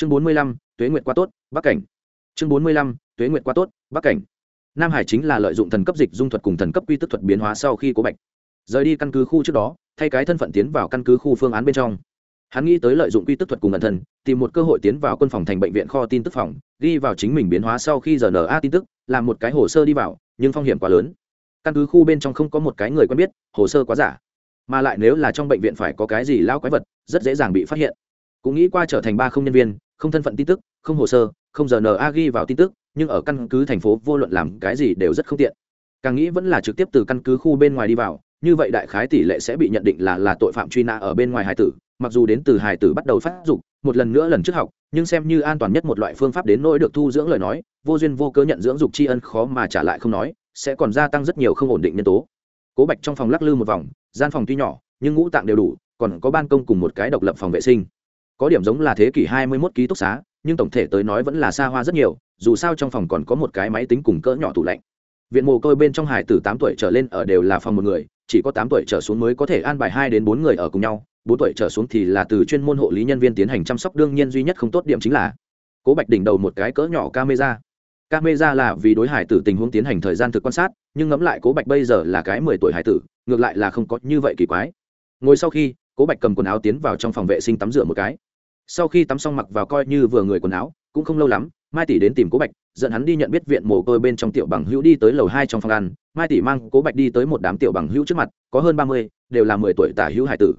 chương bốn mươi lăm tuế nguyệt quá tốt bắc cảnh. Chương bốn mươi lăm tuế nguyệt quá tốt bắc cảnh. Nam hải chính là lợi dụng thần cấp dịch dung thuật cùng thần cấp quy tức thuật biến hóa sau khi cố bạch. Rời đi căn cứ khu trước đó thay cái thân phận tiến vào căn cứ khu phương án bên trong. Hắn nghĩ tới lợi dụng quy tức thuật cùng ẩn thần, tìm một cơ hội tiến vào quân phòng thành bệnh viện kho tin tức phòng ghi vào chính mình biến hóa sau khi giờ na tin tức làm một cái hồ sơ đi vào nhưng phong hiểm quá lớn. Căn cứ khu bên trong không có một cái người quen biết hồ sơ quá giả. Mà lại nếu là trong bệnh viện phải có cái gì lao quái vật rất dễ dàng bị phát hiện. Cũng nghĩ qua trở thành ba không nhân viên không thân phận tin tức, không hồ sơ, không giờ na ghi vào tin tức, nhưng ở căn cứ thành phố vô luận làm cái gì đều rất không tiện. Càng nghĩ vẫn là trực tiếp từ căn cứ khu bên ngoài đi vào, như vậy đại khái tỷ lệ sẽ bị nhận định là là tội phạm truy nã ở bên ngoài hải tử, mặc dù đến từ hải tử bắt đầu phát dục, một lần nữa lần trước học, nhưng xem như an toàn nhất một loại phương pháp đến nỗi được thu dưỡng lời nói, vô duyên vô cớ nhận dưỡng dục tri ân khó mà trả lại không nói, sẽ còn gia tăng rất nhiều không ổn định nhân tố. Cố bạch trong phòng lắc lư một vòng, gian phòng tuy nhỏ, nhưng ngũ tạng đều đủ, còn có ban công cùng một cái độc lập phòng vệ sinh có điểm giống là thế kỷ hai mươi 21 ký túc xá, nhưng tổng thể tới nói vẫn là xa hoa rất nhiều, dù sao trong phòng còn có một cái máy tính cùng cỡ nhỏ tủ lạnh. Viện mồ côi bên trong hải từ tám tuổi trở lên ở đều là phòng một người, chỉ có tám tuổi trở xuống mới có thể an bài hai đến bốn người ở cùng nhau, bốn tuổi trở xuống thì là từ chuyên môn hộ lý nhân viên tiến hành chăm sóc, đương nhiên duy nhất không tốt điểm chính là cố bạch đỉnh đầu một cái cỡ nhỏ camera. Camera là vì đối hải tử tình huống tiến hành thời gian thực quan sát, nhưng ngẫm lại cố bạch bây giờ là cái mười tuổi hải tử, ngược lại là không có như vậy kỳ quái. Ngồi sau khi, cố bạch cầm quần áo tiến vào trong phòng vệ sinh tắm rửa một cái sau khi tắm xong mặc vào coi như vừa người quần áo, cũng không lâu lắm, mai tỷ đến tìm cố bạch, dẫn hắn đi nhận biết viện mồ côi bên trong tiểu bằng hữu đi tới lầu hai trong phòng ăn. Mai tỷ mang cố bạch đi tới một đám tiểu bằng hữu trước mặt, có hơn ba mươi, đều là mười tuổi tả hữu hải tử.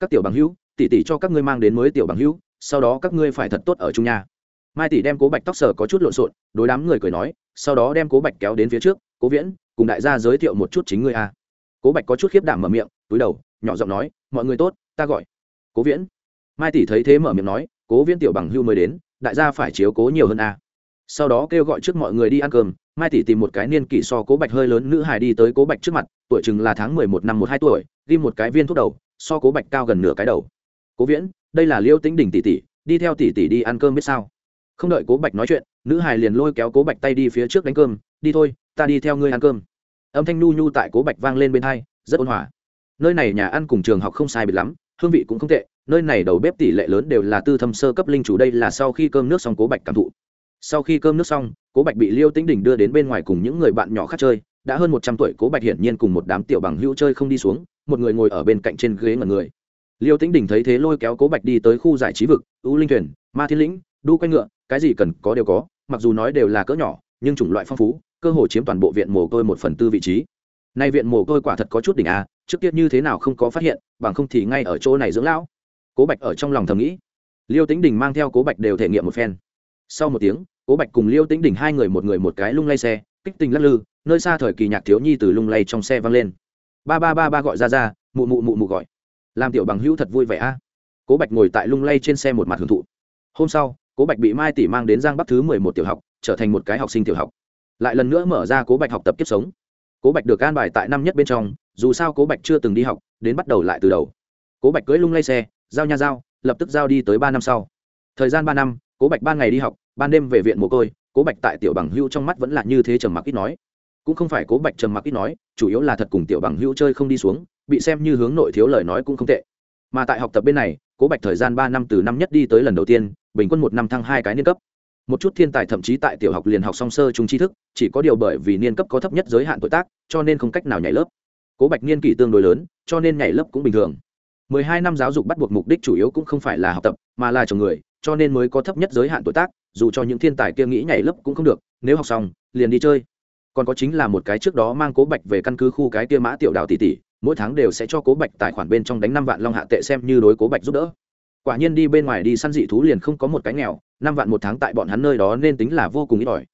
Các tiểu bằng hữu, tỷ tỷ cho các ngươi mang đến mới tiểu bằng hữu, sau đó các ngươi phải thật tốt ở chung nhà mai tỷ đem cố bạch tóc sờ có chút lộn xộn, đối đám người cười nói, sau đó đem cố bạch kéo đến phía trước, cố viễn, cùng đại gia giới thiệu một chút chính ngươi a. Cố bạch có chút khiếp đảm mở miệng, túi đầu, nhỏ giọng nói, mọi người tốt, ta gọi. Cố viễn mai tỷ thấy thế mở miệng nói, cố viễn tiểu bằng hưu mới đến, đại gia phải chiếu cố nhiều hơn a. Sau đó kêu gọi trước mọi người đi ăn cơm, mai tỷ tìm một cái niên kỷ so cố bạch hơi lớn nữ hài đi tới cố bạch trước mặt, tuổi chừng là tháng mười một năm một hai tuổi ghi một cái viên thuốc đầu, so cố bạch cao gần nửa cái đầu. Cố viễn, đây là liêu tính đỉnh tỷ tỷ, đi theo tỷ tỷ đi ăn cơm biết sao? Không đợi cố bạch nói chuyện, nữ hài liền lôi kéo cố bạch tay đi phía trước đánh cơm, đi thôi, ta đi theo ngươi ăn cơm. Âm thanh nu nhu tại cố bạch vang lên bên hai, rất ôn hòa. Nơi này nhà ăn cùng trường học không sai biệt lắm hương vị cũng không tệ, nơi này đầu bếp tỷ lệ lớn đều là tư thâm sơ cấp linh chủ đây là sau khi cơm nước xong cố bạch cảm thụ. Sau khi cơm nước xong, cố bạch bị liêu tĩnh đình đưa đến bên ngoài cùng những người bạn nhỏ khác chơi, đã hơn một trăm tuổi cố bạch hiển nhiên cùng một đám tiểu bằng hữu chơi không đi xuống, một người ngồi ở bên cạnh trên ghế ngần người. Liêu tĩnh đình thấy thế lôi kéo cố bạch đi tới khu giải trí vực ưu linh thuyền, ma thiên lĩnh, đu quanh ngựa, cái gì cần có đều có, mặc dù nói đều là cỡ nhỏ, nhưng chủng loại phong phú, cơ hội chiếm toàn bộ viện mồ côi một phần tư vị trí. Nay viện mồ côi quả thật có chút đỉnh a trước tiết như thế nào không có phát hiện, bằng không thì ngay ở chỗ này dưỡng lão. Cố bạch ở trong lòng thầm nghĩ. Liêu tĩnh đình mang theo cố bạch đều thể nghiệm một phen. Sau một tiếng, cố bạch cùng liêu tĩnh đình hai người một người một cái lung lay xe, kích tình lắc lư, nơi xa thời kỳ nhạc thiếu nhi từ lung lay trong xe vang lên. Ba ba ba ba gọi ra ra, mụ mụ mụ mụ gọi. Làm tiểu bằng hữu thật vui vẻ a. Cố bạch ngồi tại lung lay trên xe một mặt hưởng thụ. Hôm sau, cố bạch bị mai tỷ mang đến giang bắc thứ mười một tiểu học, trở thành một cái học sinh tiểu học. Lại lần nữa mở ra cố bạch học tập kiếp sống cố bạch được an bài tại năm nhất bên trong, dù sao cố bạch chưa từng đi học, đến bắt đầu lại từ đầu. Cố bạch cưỡi lung lay xe, giao nha giao, lập tức giao đi tới ba năm sau. Thời gian ba năm, cố bạch ban ngày đi học, ban đêm về viện mồ côi, cố bạch tại tiểu bằng hưu trong mắt vẫn là như thế trầm mặc ít nói. Cũng không phải cố bạch trầm mặc ít nói, chủ yếu là thật cùng tiểu bằng hưu chơi không đi xuống, bị xem như hướng nội thiếu lời nói cũng không tệ. Mà tại học tập bên này, cố bạch thời gian ba năm từ năm nhất đi tới lần đầu tiên, bình quân một năm thăng hai cái niên cấp một chút thiên tài thậm chí tại tiểu học liền học song sơ trung tri thức, chỉ có điều bởi vì niên cấp có thấp nhất giới hạn tuổi tác, cho nên không cách nào nhảy lớp. Cố bạch niên kỷ tương đối lớn, cho nên nhảy lớp cũng bình thường. Mười hai năm giáo dục bắt buộc mục đích chủ yếu cũng không phải là học tập, mà là chồng người, cho nên mới có thấp nhất giới hạn tuổi tác, dù cho những thiên tài kia nghĩ nhảy lớp cũng không được, nếu học xong, liền đi chơi. Còn có chính là một cái trước đó mang cố bạch về căn cứ khu cái kia mã tiểu đào tỷ tỷ, mỗi tháng đều sẽ cho cố bạch tài khoản bên trong đánh năm vạn long hạ tệ xem như đối cố bạch giúp đỡ. Quả nhiên đi bên ngoài đi săn dị thú liền không có một cái nghèo năm vạn một tháng tại bọn hắn nơi đó nên tính là vô cùng ít ỏi.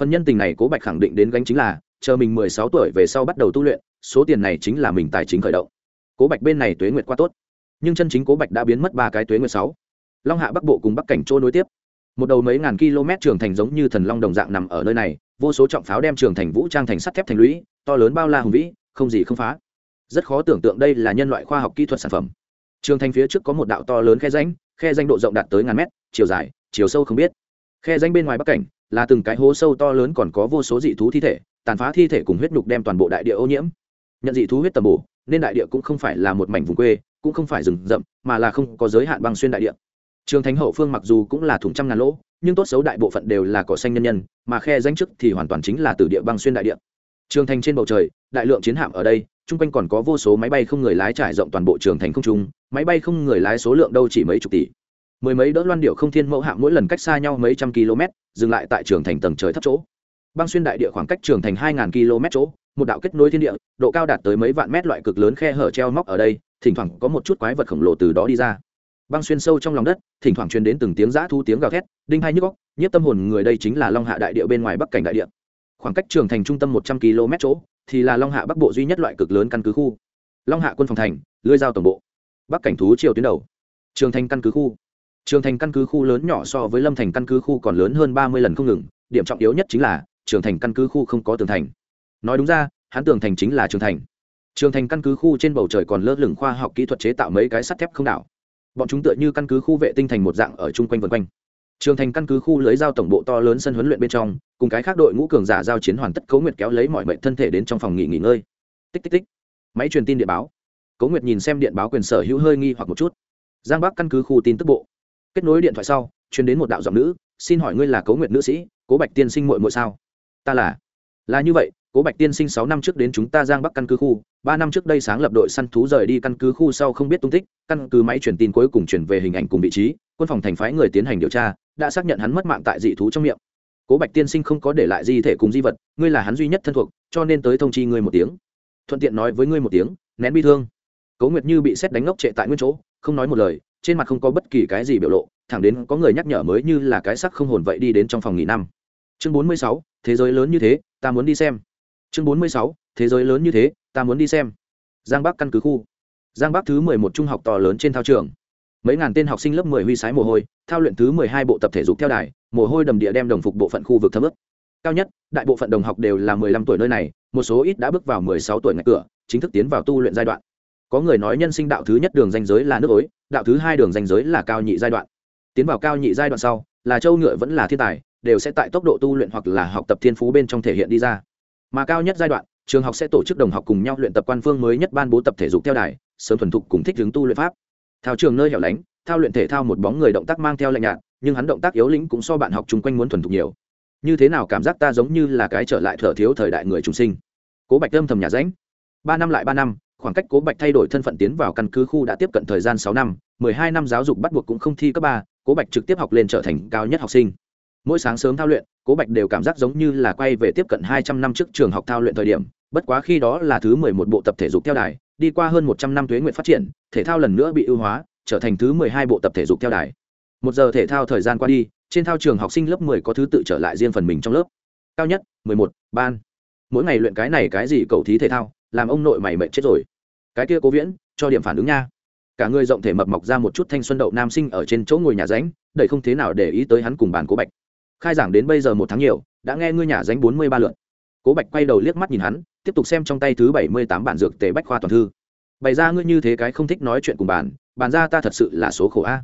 Phần nhân tình này cố bạch khẳng định đến gánh chính là, chờ mình mười sáu tuổi về sau bắt đầu tu luyện, số tiền này chính là mình tài chính khởi động. Cố bạch bên này tuế nguyệt quá tốt. Nhưng chân chính cố bạch đã biến mất ba cái tuế nguyệt sáu. Long hạ bắc bộ cùng bắc cảnh trôi nối tiếp. Một đầu mấy ngàn km trường thành giống như thần long đồng dạng nằm ở nơi này, vô số trọng pháo đem trường thành vũ trang thành sắt thép thành lũy, to lớn bao la hùng vĩ, không gì không phá. Rất khó tưởng tượng đây là nhân loại khoa học kỹ thuật sản phẩm. Trường thành phía trước có một đạo to lớn khe danh khe danh độ rộng đạt tới ngàn mét, chiều dài chiều sâu không biết. Khe danh bên ngoài bắc cảnh là từng cái hố sâu to lớn còn có vô số dị thú thi thể, tàn phá thi thể cùng huyết nhục đem toàn bộ đại địa ô nhiễm. Nhận dị thú huyết tầm bổ, nên đại địa cũng không phải là một mảnh vùng quê, cũng không phải rừng rậm, mà là không có giới hạn băng xuyên đại địa. Trường thành hậu phương mặc dù cũng là thủng trăm ngàn lỗ, nhưng tốt xấu đại bộ phận đều là cỏ xanh nhân nhân, mà khe danh chức thì hoàn toàn chính là từ địa băng xuyên đại địa. Trường thành trên bầu trời, đại lượng chiến hạm ở đây, chung quanh còn có vô số máy bay không người lái trải rộng toàn bộ trường thành không trung, máy bay không người lái số lượng đâu chỉ mấy chục tỷ mười mấy đỡ loan điệu không thiên mẫu hạng mỗi lần cách xa nhau mấy trăm km, dừng lại tại trường thành tầng trời thấp chỗ. Băng xuyên đại địa khoảng cách trường thành hai ngàn km chỗ, một đạo kết nối thiên địa, độ cao đạt tới mấy vạn mét loại cực lớn khe hở treo móc ở đây, thỉnh thoảng có một chút quái vật khổng lồ từ đó đi ra. Băng xuyên sâu trong lòng đất, thỉnh thoảng truyền đến từng tiếng giã thu tiếng gào thét, đinh hai nhức góc nhất tâm hồn người đây chính là long hạ đại địa bên ngoài bắc cảnh đại địa. Khoảng cách trường thành trung tâm một trăm km chỗ, thì là long hạ bắc bộ duy nhất loại cực lớn căn cứ khu. Long hạ quân phòng thành, lưới giao tổng bộ. Bắc cảnh thú triều tuyến đầu. Trường thành căn cứ khu trường thành căn cứ khu lớn nhỏ so với lâm thành căn cứ khu còn lớn hơn ba mươi lần không ngừng, điểm trọng yếu nhất chính là, trường thành căn cứ khu không có tường thành. Nói đúng ra, hắn tường thành chính là trường thành. Trường thành căn cứ khu trên bầu trời còn lơ lửng khoa học kỹ thuật chế tạo mấy cái sắt thép không đảo. Bọn chúng tựa như căn cứ khu vệ tinh thành một dạng ở chung quanh vân quanh. Trường thành căn cứ khu lưới giao tổng bộ to lớn sân huấn luyện bên trong, cùng cái khác đội ngũ cường giả giao chiến hoàn tất cấu nguyệt kéo lấy mọi mệnh thân thể đến trong phòng nghỉ nghỉ ngơi. Tích tích tích. Máy truyền tin điện báo. Cấu nguyệt nhìn xem điện báo quyền sở hữu hơi nghi hoặc một chút. Giang bắc căn cứ khu tin tức bộ kết nối điện thoại sau, truyền đến một đạo giọng nữ, xin hỏi ngươi là cấu nguyệt nữ sĩ, cố bạch tiên sinh muội muội sao? Ta là. Là như vậy, cố bạch tiên sinh sáu năm trước đến chúng ta giang bắc căn cứ khu, ba năm trước đây sáng lập đội săn thú rời đi căn cứ khu sau không biết tung tích, căn cứ máy truyền tin cuối cùng chuyển về hình ảnh cùng vị trí, quân phòng thành phái người tiến hành điều tra, đã xác nhận hắn mất mạng tại dị thú trong miệng. Cố bạch tiên sinh không có để lại di thể cùng di vật, ngươi là hắn duy nhất thân thuộc, cho nên tới thông chi ngươi một tiếng. Thuận tiện nói với ngươi một tiếng, nén bi thương. Cố nguyệt như bị xét đánh ngốc trệ tại nguyên chỗ, không nói một lời trên mặt không có bất kỳ cái gì biểu lộ, thẳng đến có người nhắc nhở mới như là cái sắc không hồn vậy đi đến trong phòng nghỉ năm. Chương bốn mươi sáu, thế giới lớn như thế, ta muốn đi xem. Chương bốn mươi sáu, thế giới lớn như thế, ta muốn đi xem. Giang bắc căn cứ khu. Giang bắc thứ mười một trung học to lớn trên thao trường. Mấy ngàn tên học sinh lớp mười huy sái mồ hôi, thao luyện thứ mười hai bộ tập thể dục theo đài, mồ hôi đầm địa đem đồng phục bộ phận khu vực thấm ướt. Cao nhất, đại bộ phận đồng học đều là mười lăm tuổi nơi này, một số ít đã bước vào mười sáu tuổi ngạch cửa, chính thức tiến vào tu luyện giai đoạn có người nói nhân sinh đạo thứ nhất đường danh giới là nước ối, đạo thứ hai đường danh giới là cao nhị giai đoạn. Tiến vào cao nhị giai đoạn sau, là châu ngựa vẫn là thiên tài, đều sẽ tại tốc độ tu luyện hoặc là học tập thiên phú bên trong thể hiện đi ra. Mà cao nhất giai đoạn, trường học sẽ tổ chức đồng học cùng nhau luyện tập quan phương mới nhất ban bố tập thể dục theo đài, sớm thuần thục cùng thích hướng tu luyện pháp. Thao trường nơi hẻo lánh, thao luyện thể thao một bóng người động tác mang theo lạnh nhạt, nhưng hắn động tác yếu lĩnh cũng so bạn học chung quanh muốn thuần thục nhiều. Như thế nào cảm giác ta giống như là cái trở lại thở thiếu thời đại người trung sinh? Cố bạch âm thầm nhà ránh. Ba năm lại ba năm khoảng cách cố bạch thay đổi thân phận tiến vào căn cứ khu đã tiếp cận thời gian sáu năm, mười hai năm giáo dục bắt buộc cũng không thi cấp ba, cố bạch trực tiếp học lên trở thành cao nhất học sinh. Mỗi sáng sớm thao luyện, cố bạch đều cảm giác giống như là quay về tiếp cận hai trăm năm trước trường học thao luyện thời điểm, bất quá khi đó là thứ mười một bộ tập thể dục theo đài, đi qua hơn một trăm năm thuế nguyện phát triển, thể thao lần nữa bị ưu hóa, trở thành thứ mười hai bộ tập thể dục theo đài. Một giờ thể thao thời gian qua đi, trên thao trường học sinh lớp mười có thứ tự trở lại riêng phần mình trong lớp. Cao nhất, mười một, ban. Mỗi ngày luyện cái này cái gì cầu thí thể thao? Làm ông nội mày mệt chết rồi. Cái kia cố viễn, cho điểm phản ứng nha. Cả người rộng thể mập mọc ra một chút thanh xuân đậu nam sinh ở trên chỗ ngồi nhà ránh đẩy không thế nào để ý tới hắn cùng bàn cố bạch. Khai giảng đến bây giờ một tháng nhiều, đã nghe ngươi nhà ránh bốn mươi ba lượn cố bạch quay đầu liếc mắt nhìn hắn, tiếp tục xem trong tay thứ bảy mươi tám bản dược tề bách khoa toàn thư. Bày ra ngươi như thế cái không thích nói chuyện cùng bàn bàn ra ta thật sự là số khổ a.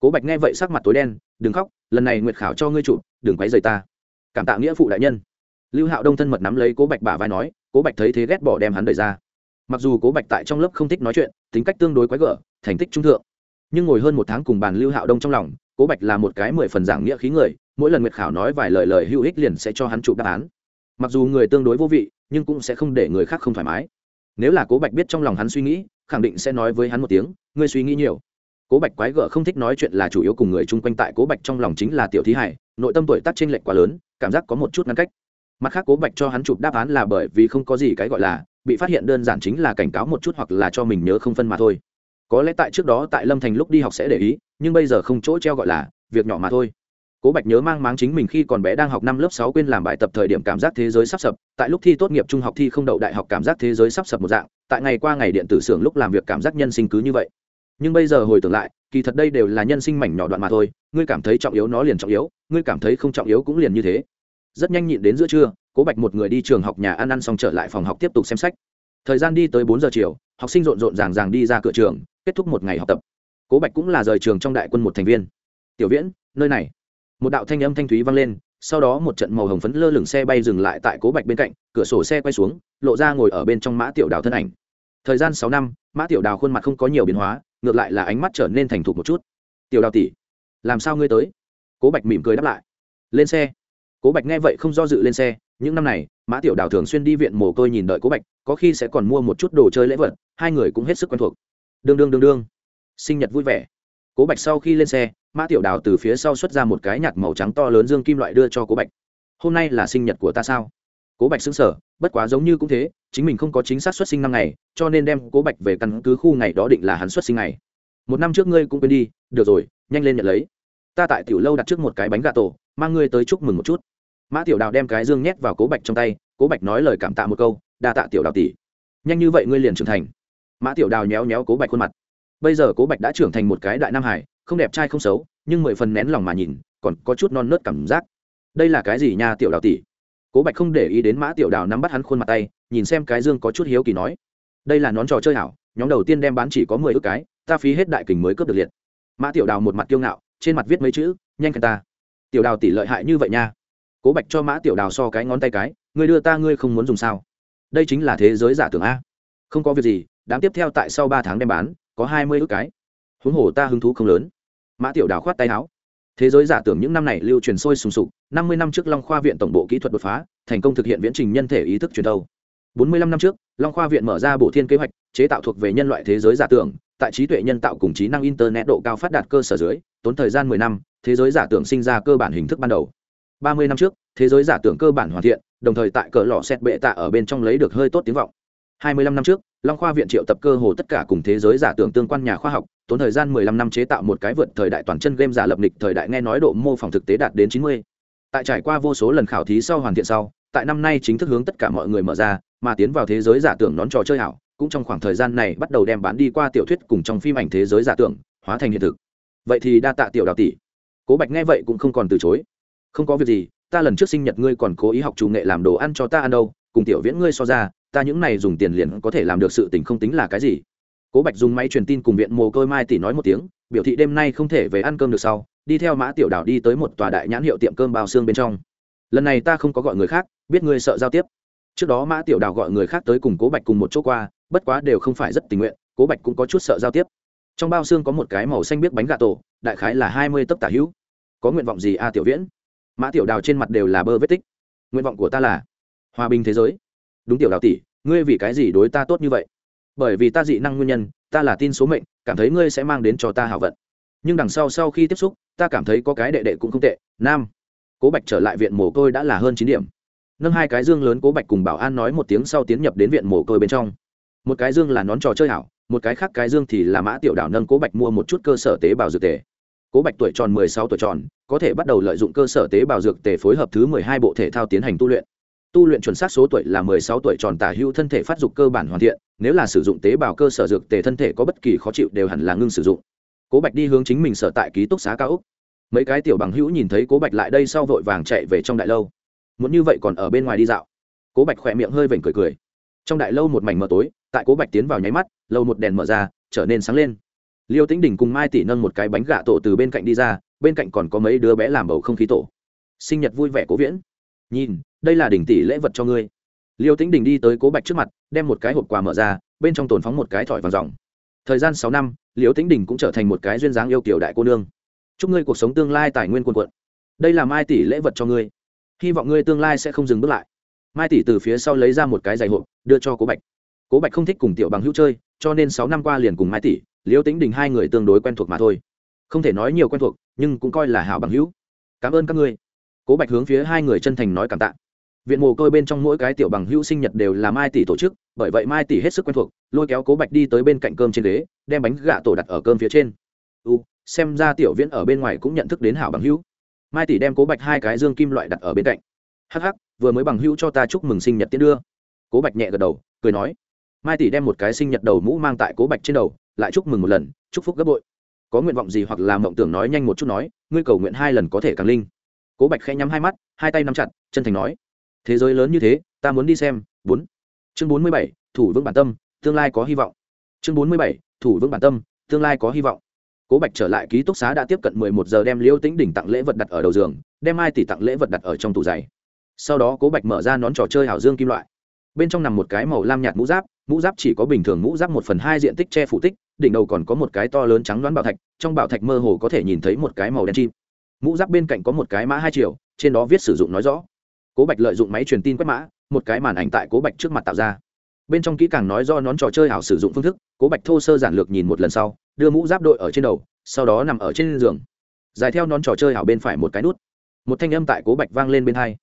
Cố bạch nghe vậy sắc mặt tối đen, đừng khóc, lần này nguyệt khảo cho ngươi chụp, đừng quấy dày ta. Cảm tạ nghĩa phụ đại nhân. Lưu hạo đông thân mật nắm lấy cố bạch bả vai nói cố bạch thấy thế ghét bỏ đem hắn đẩy ra. Mặc dù cố bạch tại trong lớp không thích nói chuyện, tính cách tương đối quái gở, thành tích trung thượng. Nhưng ngồi hơn một tháng cùng bàn lưu hạo đông trong lòng, cố bạch là một cái mười phần giảng nghĩa khí người, mỗi lần nguyệt khảo nói vài lời lời hữu ích liền sẽ cho hắn chụp đáp án. Mặc dù người tương đối vô vị, nhưng cũng sẽ không để người khác không thoải mái. Nếu là cố bạch biết trong lòng hắn suy nghĩ, khẳng định sẽ nói với hắn một tiếng, ngươi suy nghĩ nhiều. Cố bạch quái gở không thích nói chuyện là chủ yếu cùng người chung quanh tại cố bạch trong lòng chính là tiểu thí hải, nội tâm tuổi tác t r ê n lệch quá lớn, cảm giác có một chút ngăn cách mặt khác cố bạch cho hắn chụp đáp án là bởi vì không có gì cái gọi là, bị phát hiện đơn giản chính là cảnh cáo một chút hoặc là cho mình nhớ không phân mà thôi. Có lẽ tại trước đó tại lâm thành lúc đi học sẽ để ý, nhưng bây giờ không chỗ treo gọi là, việc nhỏ mà thôi. Cố bạch nhớ mang máng chính mình khi còn bé đang học năm lớp sáu quên làm bài tập thời điểm cảm giác thế giới sắp sập, tại lúc thi tốt nghiệp trung học thi không đậu đại học cảm giác thế giới sắp sập một dạng, tại ngày qua ngày điện tử xưởng lúc làm việc cảm giác nhân sinh cứ như vậy. Nhưng bây giờ hồi tưởng lại, kỳ thật đây đều là nhân sinh mảnh nhỏ đoạn mà thôi, ngươi cảm thấy trọng yếu nó liền trọng yếu, ngươi cảm thấy không trọng yếu cũng liền như thế rất nhanh nhịn đến giữa trưa, cố bạch một người đi trường học nhà ăn ăn xong trở lại phòng học tiếp tục xem sách. Thời gian đi tới bốn giờ chiều, học sinh rộn rộn ràng ràng đi ra cửa trường, kết thúc một ngày học tập. Cố bạch cũng là rời trường trong đại quân một thành viên. Tiểu viễn, nơi này. Một đạo thanh âm thanh thúy vang lên, sau đó một trận màu hồng phấn lơ lửng xe bay dừng lại tại cố bạch bên cạnh, cửa sổ xe quay xuống, lộ ra ngồi ở bên trong mã tiểu đào thân ảnh. Thời gian sáu năm, mã tiểu đào khuôn mặt không có nhiều biến hóa, ngược lại là ánh mắt trở nên thành thục một chút. Tiểu đào tỷ, làm sao ngươi tới? Cố bạch mỉm cười đáp lại. Lên xe cố bạch nghe vậy không do dự lên xe, những năm này, mã tiểu đào thường xuyên đi viện mồ côi nhìn đợi cố bạch, có khi sẽ còn mua một chút đồ chơi lễ vật, hai người cũng hết sức quen thuộc. Đương đương đương đương. Sinh nhật vui vẻ. Cố bạch sau khi lên xe, mã tiểu đào từ phía sau xuất ra một cái nhạt màu trắng to lớn dương kim loại đưa cho cố bạch. Hôm nay là sinh nhật của ta sao? Cố bạch xứng sở bất quá giống như cũng thế, chính mình không có chính xác xuất sinh năm ngày, cho nên đem cố bạch về căn cứ khu ngày đó định là hắn xuất sinh ngày. Một năm trước ngươi cũng quên đi, được rồi, nhanh lên nhận lấy. Ta tại tiểu lâu đặt trước một cái bánh gà tổ, mang ngươi tới chúc mừng một chút mã tiểu đào đem cái dương nhét vào cố bạch trong tay, cố bạch nói lời cảm tạ một câu, đa tạ tiểu đào tỷ. Nhanh như vậy ngươi liền trưởng thành. Mã tiểu đào nhéo nhéo cố bạch khuôn mặt. Bây giờ cố bạch đã trưởng thành một cái đại nam hải, không đẹp trai không xấu, nhưng mười phần nén lòng mà nhìn, còn có chút non nớt cảm giác. Đây là cái gì nha tiểu đào tỷ? Cố bạch không để ý đến mã tiểu đào nắm bắt hắn khuôn mặt tay, nhìn xem cái dương có chút hiếu kỳ nói, đây là nón trò chơi hảo, nhóm đầu tiên đem bán chỉ có mười ước cái, ta phí hết đại kình mới cướp được liệt. Mã tiểu đào một mặt kiêu ngạo, trên mặt viết mấy chữ, nhanh khen ta. Tiểu đào tỷ lợi hại như vậy nha cố bạch cho mã tiểu đào so cái ngón tay cái, ngươi đưa ta, ngươi không muốn dùng sao? Đây chính là thế giới giả tưởng a. Không có việc gì, đám tiếp theo tại sau ba tháng đem bán, có hai mươi ước cái. Huống hồ ta hứng thú không lớn. Mã tiểu đào khoát tay áo. Thế giới giả tưởng những năm này lưu truyền sôi sùng sục, năm mươi năm trước long khoa viện tổng bộ kỹ thuật đột phá, thành công thực hiện viễn trình nhân thể ý thức truyền thâu. Bốn mươi lăm năm trước, long khoa viện mở ra bộ thiên kế hoạch, chế tạo thuộc về nhân loại thế giới giả tưởng, tại trí tuệ nhân tạo cùng trí năng internet độ cao phát đạt cơ sở dưới, tốn thời gian mười năm, thế giới giả tưởng sinh ra cơ bản hình thức ban đầu ba mươi năm trước, thế giới giả tưởng cơ bản hoàn thiện, đồng thời tại cờ lò xét bệ tạ ở bên trong lấy được hơi tốt tiếng vọng. hai mươi lăm năm trước, long khoa viện triệu tập cơ hồ tất cả cùng thế giới giả tưởng tương quan nhà khoa học, tốn thời gian mười lăm năm chế tạo một cái vượt thời đại toàn chân game giả lập lịch thời đại nghe nói độ mô phỏng thực tế đạt đến chín mươi. Tại trải qua vô số lần khảo thí sau hoàn thiện sau, tại năm nay chính thức hướng tất cả mọi người mở ra, mà tiến vào thế giới giả tưởng nón trò chơi ảo, cũng trong khoảng thời gian này bắt đầu đem bán đi qua tiểu thuyết cùng trong phim ảnh thế giới giả tưởng, hóa thành hiện thực. Vậy thì đa tạ tiểu đào tỷ. Cố bạch nghe vậy cũng không còn từ chối không có việc gì, ta lần trước sinh nhật ngươi còn cố ý học chủ nghệ làm đồ ăn cho ta ăn đâu, cùng tiểu viễn ngươi so ra, ta những này dùng tiền liền có thể làm được sự tình không tính là cái gì. Cố bạch dùng máy truyền tin cùng viện mồ côi mai tỷ nói một tiếng, biểu thị đêm nay không thể về ăn cơm được sau, đi theo mã tiểu đảo đi tới một tòa đại nhãn hiệu tiệm cơm bao xương bên trong. Lần này ta không có gọi người khác, biết ngươi sợ giao tiếp. Trước đó mã tiểu đảo gọi người khác tới cùng cố bạch cùng một chỗ qua, bất quá đều không phải rất tình nguyện, cố bạch cũng có chút sợ giao tiếp. Trong bao xương có một cái màu xanh biết bánh gà tổ, đại khái là hai mươi tấc tả hữu. Có nguyện vọng gì a tiểu viễn? Mã tiểu đào trên mặt đều là bơ vết tích. Nguyện vọng của ta là hòa bình thế giới. Đúng tiểu đào tỷ, ngươi vì cái gì đối ta tốt như vậy? Bởi vì ta dị năng nguyên nhân, ta là tin số mệnh, cảm thấy ngươi sẽ mang đến cho ta hảo vận. Nhưng đằng sau sau khi tiếp xúc, ta cảm thấy có cái đệ đệ cũng không tệ, nam. Cố bạch trở lại viện mồ côi đã là hơn chín điểm. Nâng hai cái dương lớn cố bạch cùng bảo an nói một tiếng sau tiến nhập đến viện mồ côi bên trong. Một cái dương là nón trò chơi hảo, một cái khác cái dương thì là mã tiểu đảo nâng cố bạch mua một chút cơ sở tế bào dược tề cố bạch tuổi tròn mười sáu tuổi tròn, có thể bắt đầu lợi dụng cơ sở tế bào dược tề phối hợp thứ mười hai bộ thể thao tiến hành tu luyện. Tu luyện chuẩn xác số tuổi là mười sáu tuổi tròn tả hữu thân thể phát dục cơ bản hoàn thiện, nếu là sử dụng tế bào cơ sở dược tề thân thể có bất kỳ khó chịu đều hẳn là ngưng sử dụng. Cố bạch đi hướng chính mình sở tại ký túc xá cao úc mấy cái tiểu bằng hữu nhìn thấy cố bạch lại đây sau vội vàng chạy về trong đại lâu. Muốn như vậy còn ở bên ngoài đi dạo. Cố bạch khỏe miệng hơi vểnh cười cười. Trong đại lâu một mảnh mờ tối, tại cố bạch tiến vào nháy mắt, lâu một đèn mở ra, trở nên sáng lên liêu tĩnh đình cùng mai tỷ nâng một cái bánh gà tổ từ bên cạnh đi ra, bên cạnh còn có mấy đứa bé làm bầu không khí tổ. Sinh nhật vui vẻ cố viễn. Nhìn, đây là đỉnh tỷ lễ vật cho ngươi. Liêu tĩnh đình đi tới cố bạch trước mặt, đem một cái hộp quà mở ra, bên trong tồn phóng một cái thỏi vàng dòng thời gian sáu năm, liêu tĩnh đình cũng trở thành một cái duyên dáng yêu kiểu đại cô nương. Chúc ngươi cuộc sống tương lai tài nguyên quân quận đây là mai tỷ lễ vật cho ngươi. Hy vọng ngươi tương lai sẽ không dừng bước lại. Mai tỷ từ phía sau lấy ra một cái giày hộp, đưa cho cố bạch. Cố bạch không thích cùng tiểu bằng hữu chơi, cho nên sáu năm qua liền cùng mai tỷ liêu tĩnh đình hai người tương đối quen thuộc mà thôi. Không thể nói nhiều quen thuộc, nhưng cũng coi là hảo bằng hữu. Cảm ơn các ngươi. Cố bạch hướng phía hai người chân thành nói cảm tạ. Viện mồ côi bên trong mỗi cái tiểu bằng hữu sinh nhật đều là mai tỷ tổ chức, bởi vậy mai tỷ hết sức quen thuộc, lôi kéo cố bạch đi tới bên cạnh cơm trên ghế, đem bánh gạ tổ đặt ở cơm phía trên. U, xem ra tiểu viễn ở bên ngoài cũng nhận thức đến hảo bằng hữu. Mai tỷ đem cố bạch hai cái dương kim loại đặt ở bên cạnh. Hh vừa mới bằng hữu cho ta chúc mừng sinh nhật tiến đưa. Cố bạch nhẹ gật đầu, cười nói. Mai tỷ đem một cái sinh nhật đầu mũ mang tại cố bạch trên đầu lại chúc mừng một lần, chúc phúc gấp bội. Có nguyện vọng gì hoặc là mộng tưởng nói nhanh một chút nói, ngươi cầu nguyện hai lần có thể càng linh. Cố bạch khẽ nhắm hai mắt, hai tay nắm chặt, chân thành nói, thế giới lớn như thế, ta muốn đi xem, bốn. Chương bốn mươi bảy, thủ vững bản tâm, tương lai có hy vọng. Chương bốn mươi bảy, thủ vững bản tâm, tương lai có hy vọng. Cố bạch trở lại ký túc xá đã tiếp cận mười một giờ đem liêu tĩnh đỉnh tặng lễ vật đặt ở đầu giường, đem ai tỷ tặng lễ vật đặt ở trong tủ giày. Sau đó cố bạch mở ra nón trò chơi hảo dương kim loại. Bên trong nằm một cái màu lam nhạt mũ giáp mũ giáp chỉ có bình thường mũ giáp một phần hai diện tích che phủ tích đỉnh đầu còn có một cái to lớn trắng đoán bảo thạch trong bảo thạch mơ hồ có thể nhìn thấy một cái màu đen chim. Mũ giáp bên cạnh có một cái mã hai triệu trên đó viết sử dụng nói rõ. Cố bạch lợi dụng máy truyền tin quét mã một cái màn ảnh tại cố bạch trước mặt tạo ra. Bên trong kỹ càng nói do nón trò chơi ảo sử dụng phương thức cố bạch thô sơ giản lược nhìn một lần sau đưa mũ giáp đội ở trên đầu sau đó nằm ở trên giường. Dài theo nón trò chơi ảo bên phải một cái nút. Một thanh âm tại cố bạch vang lên bên hai.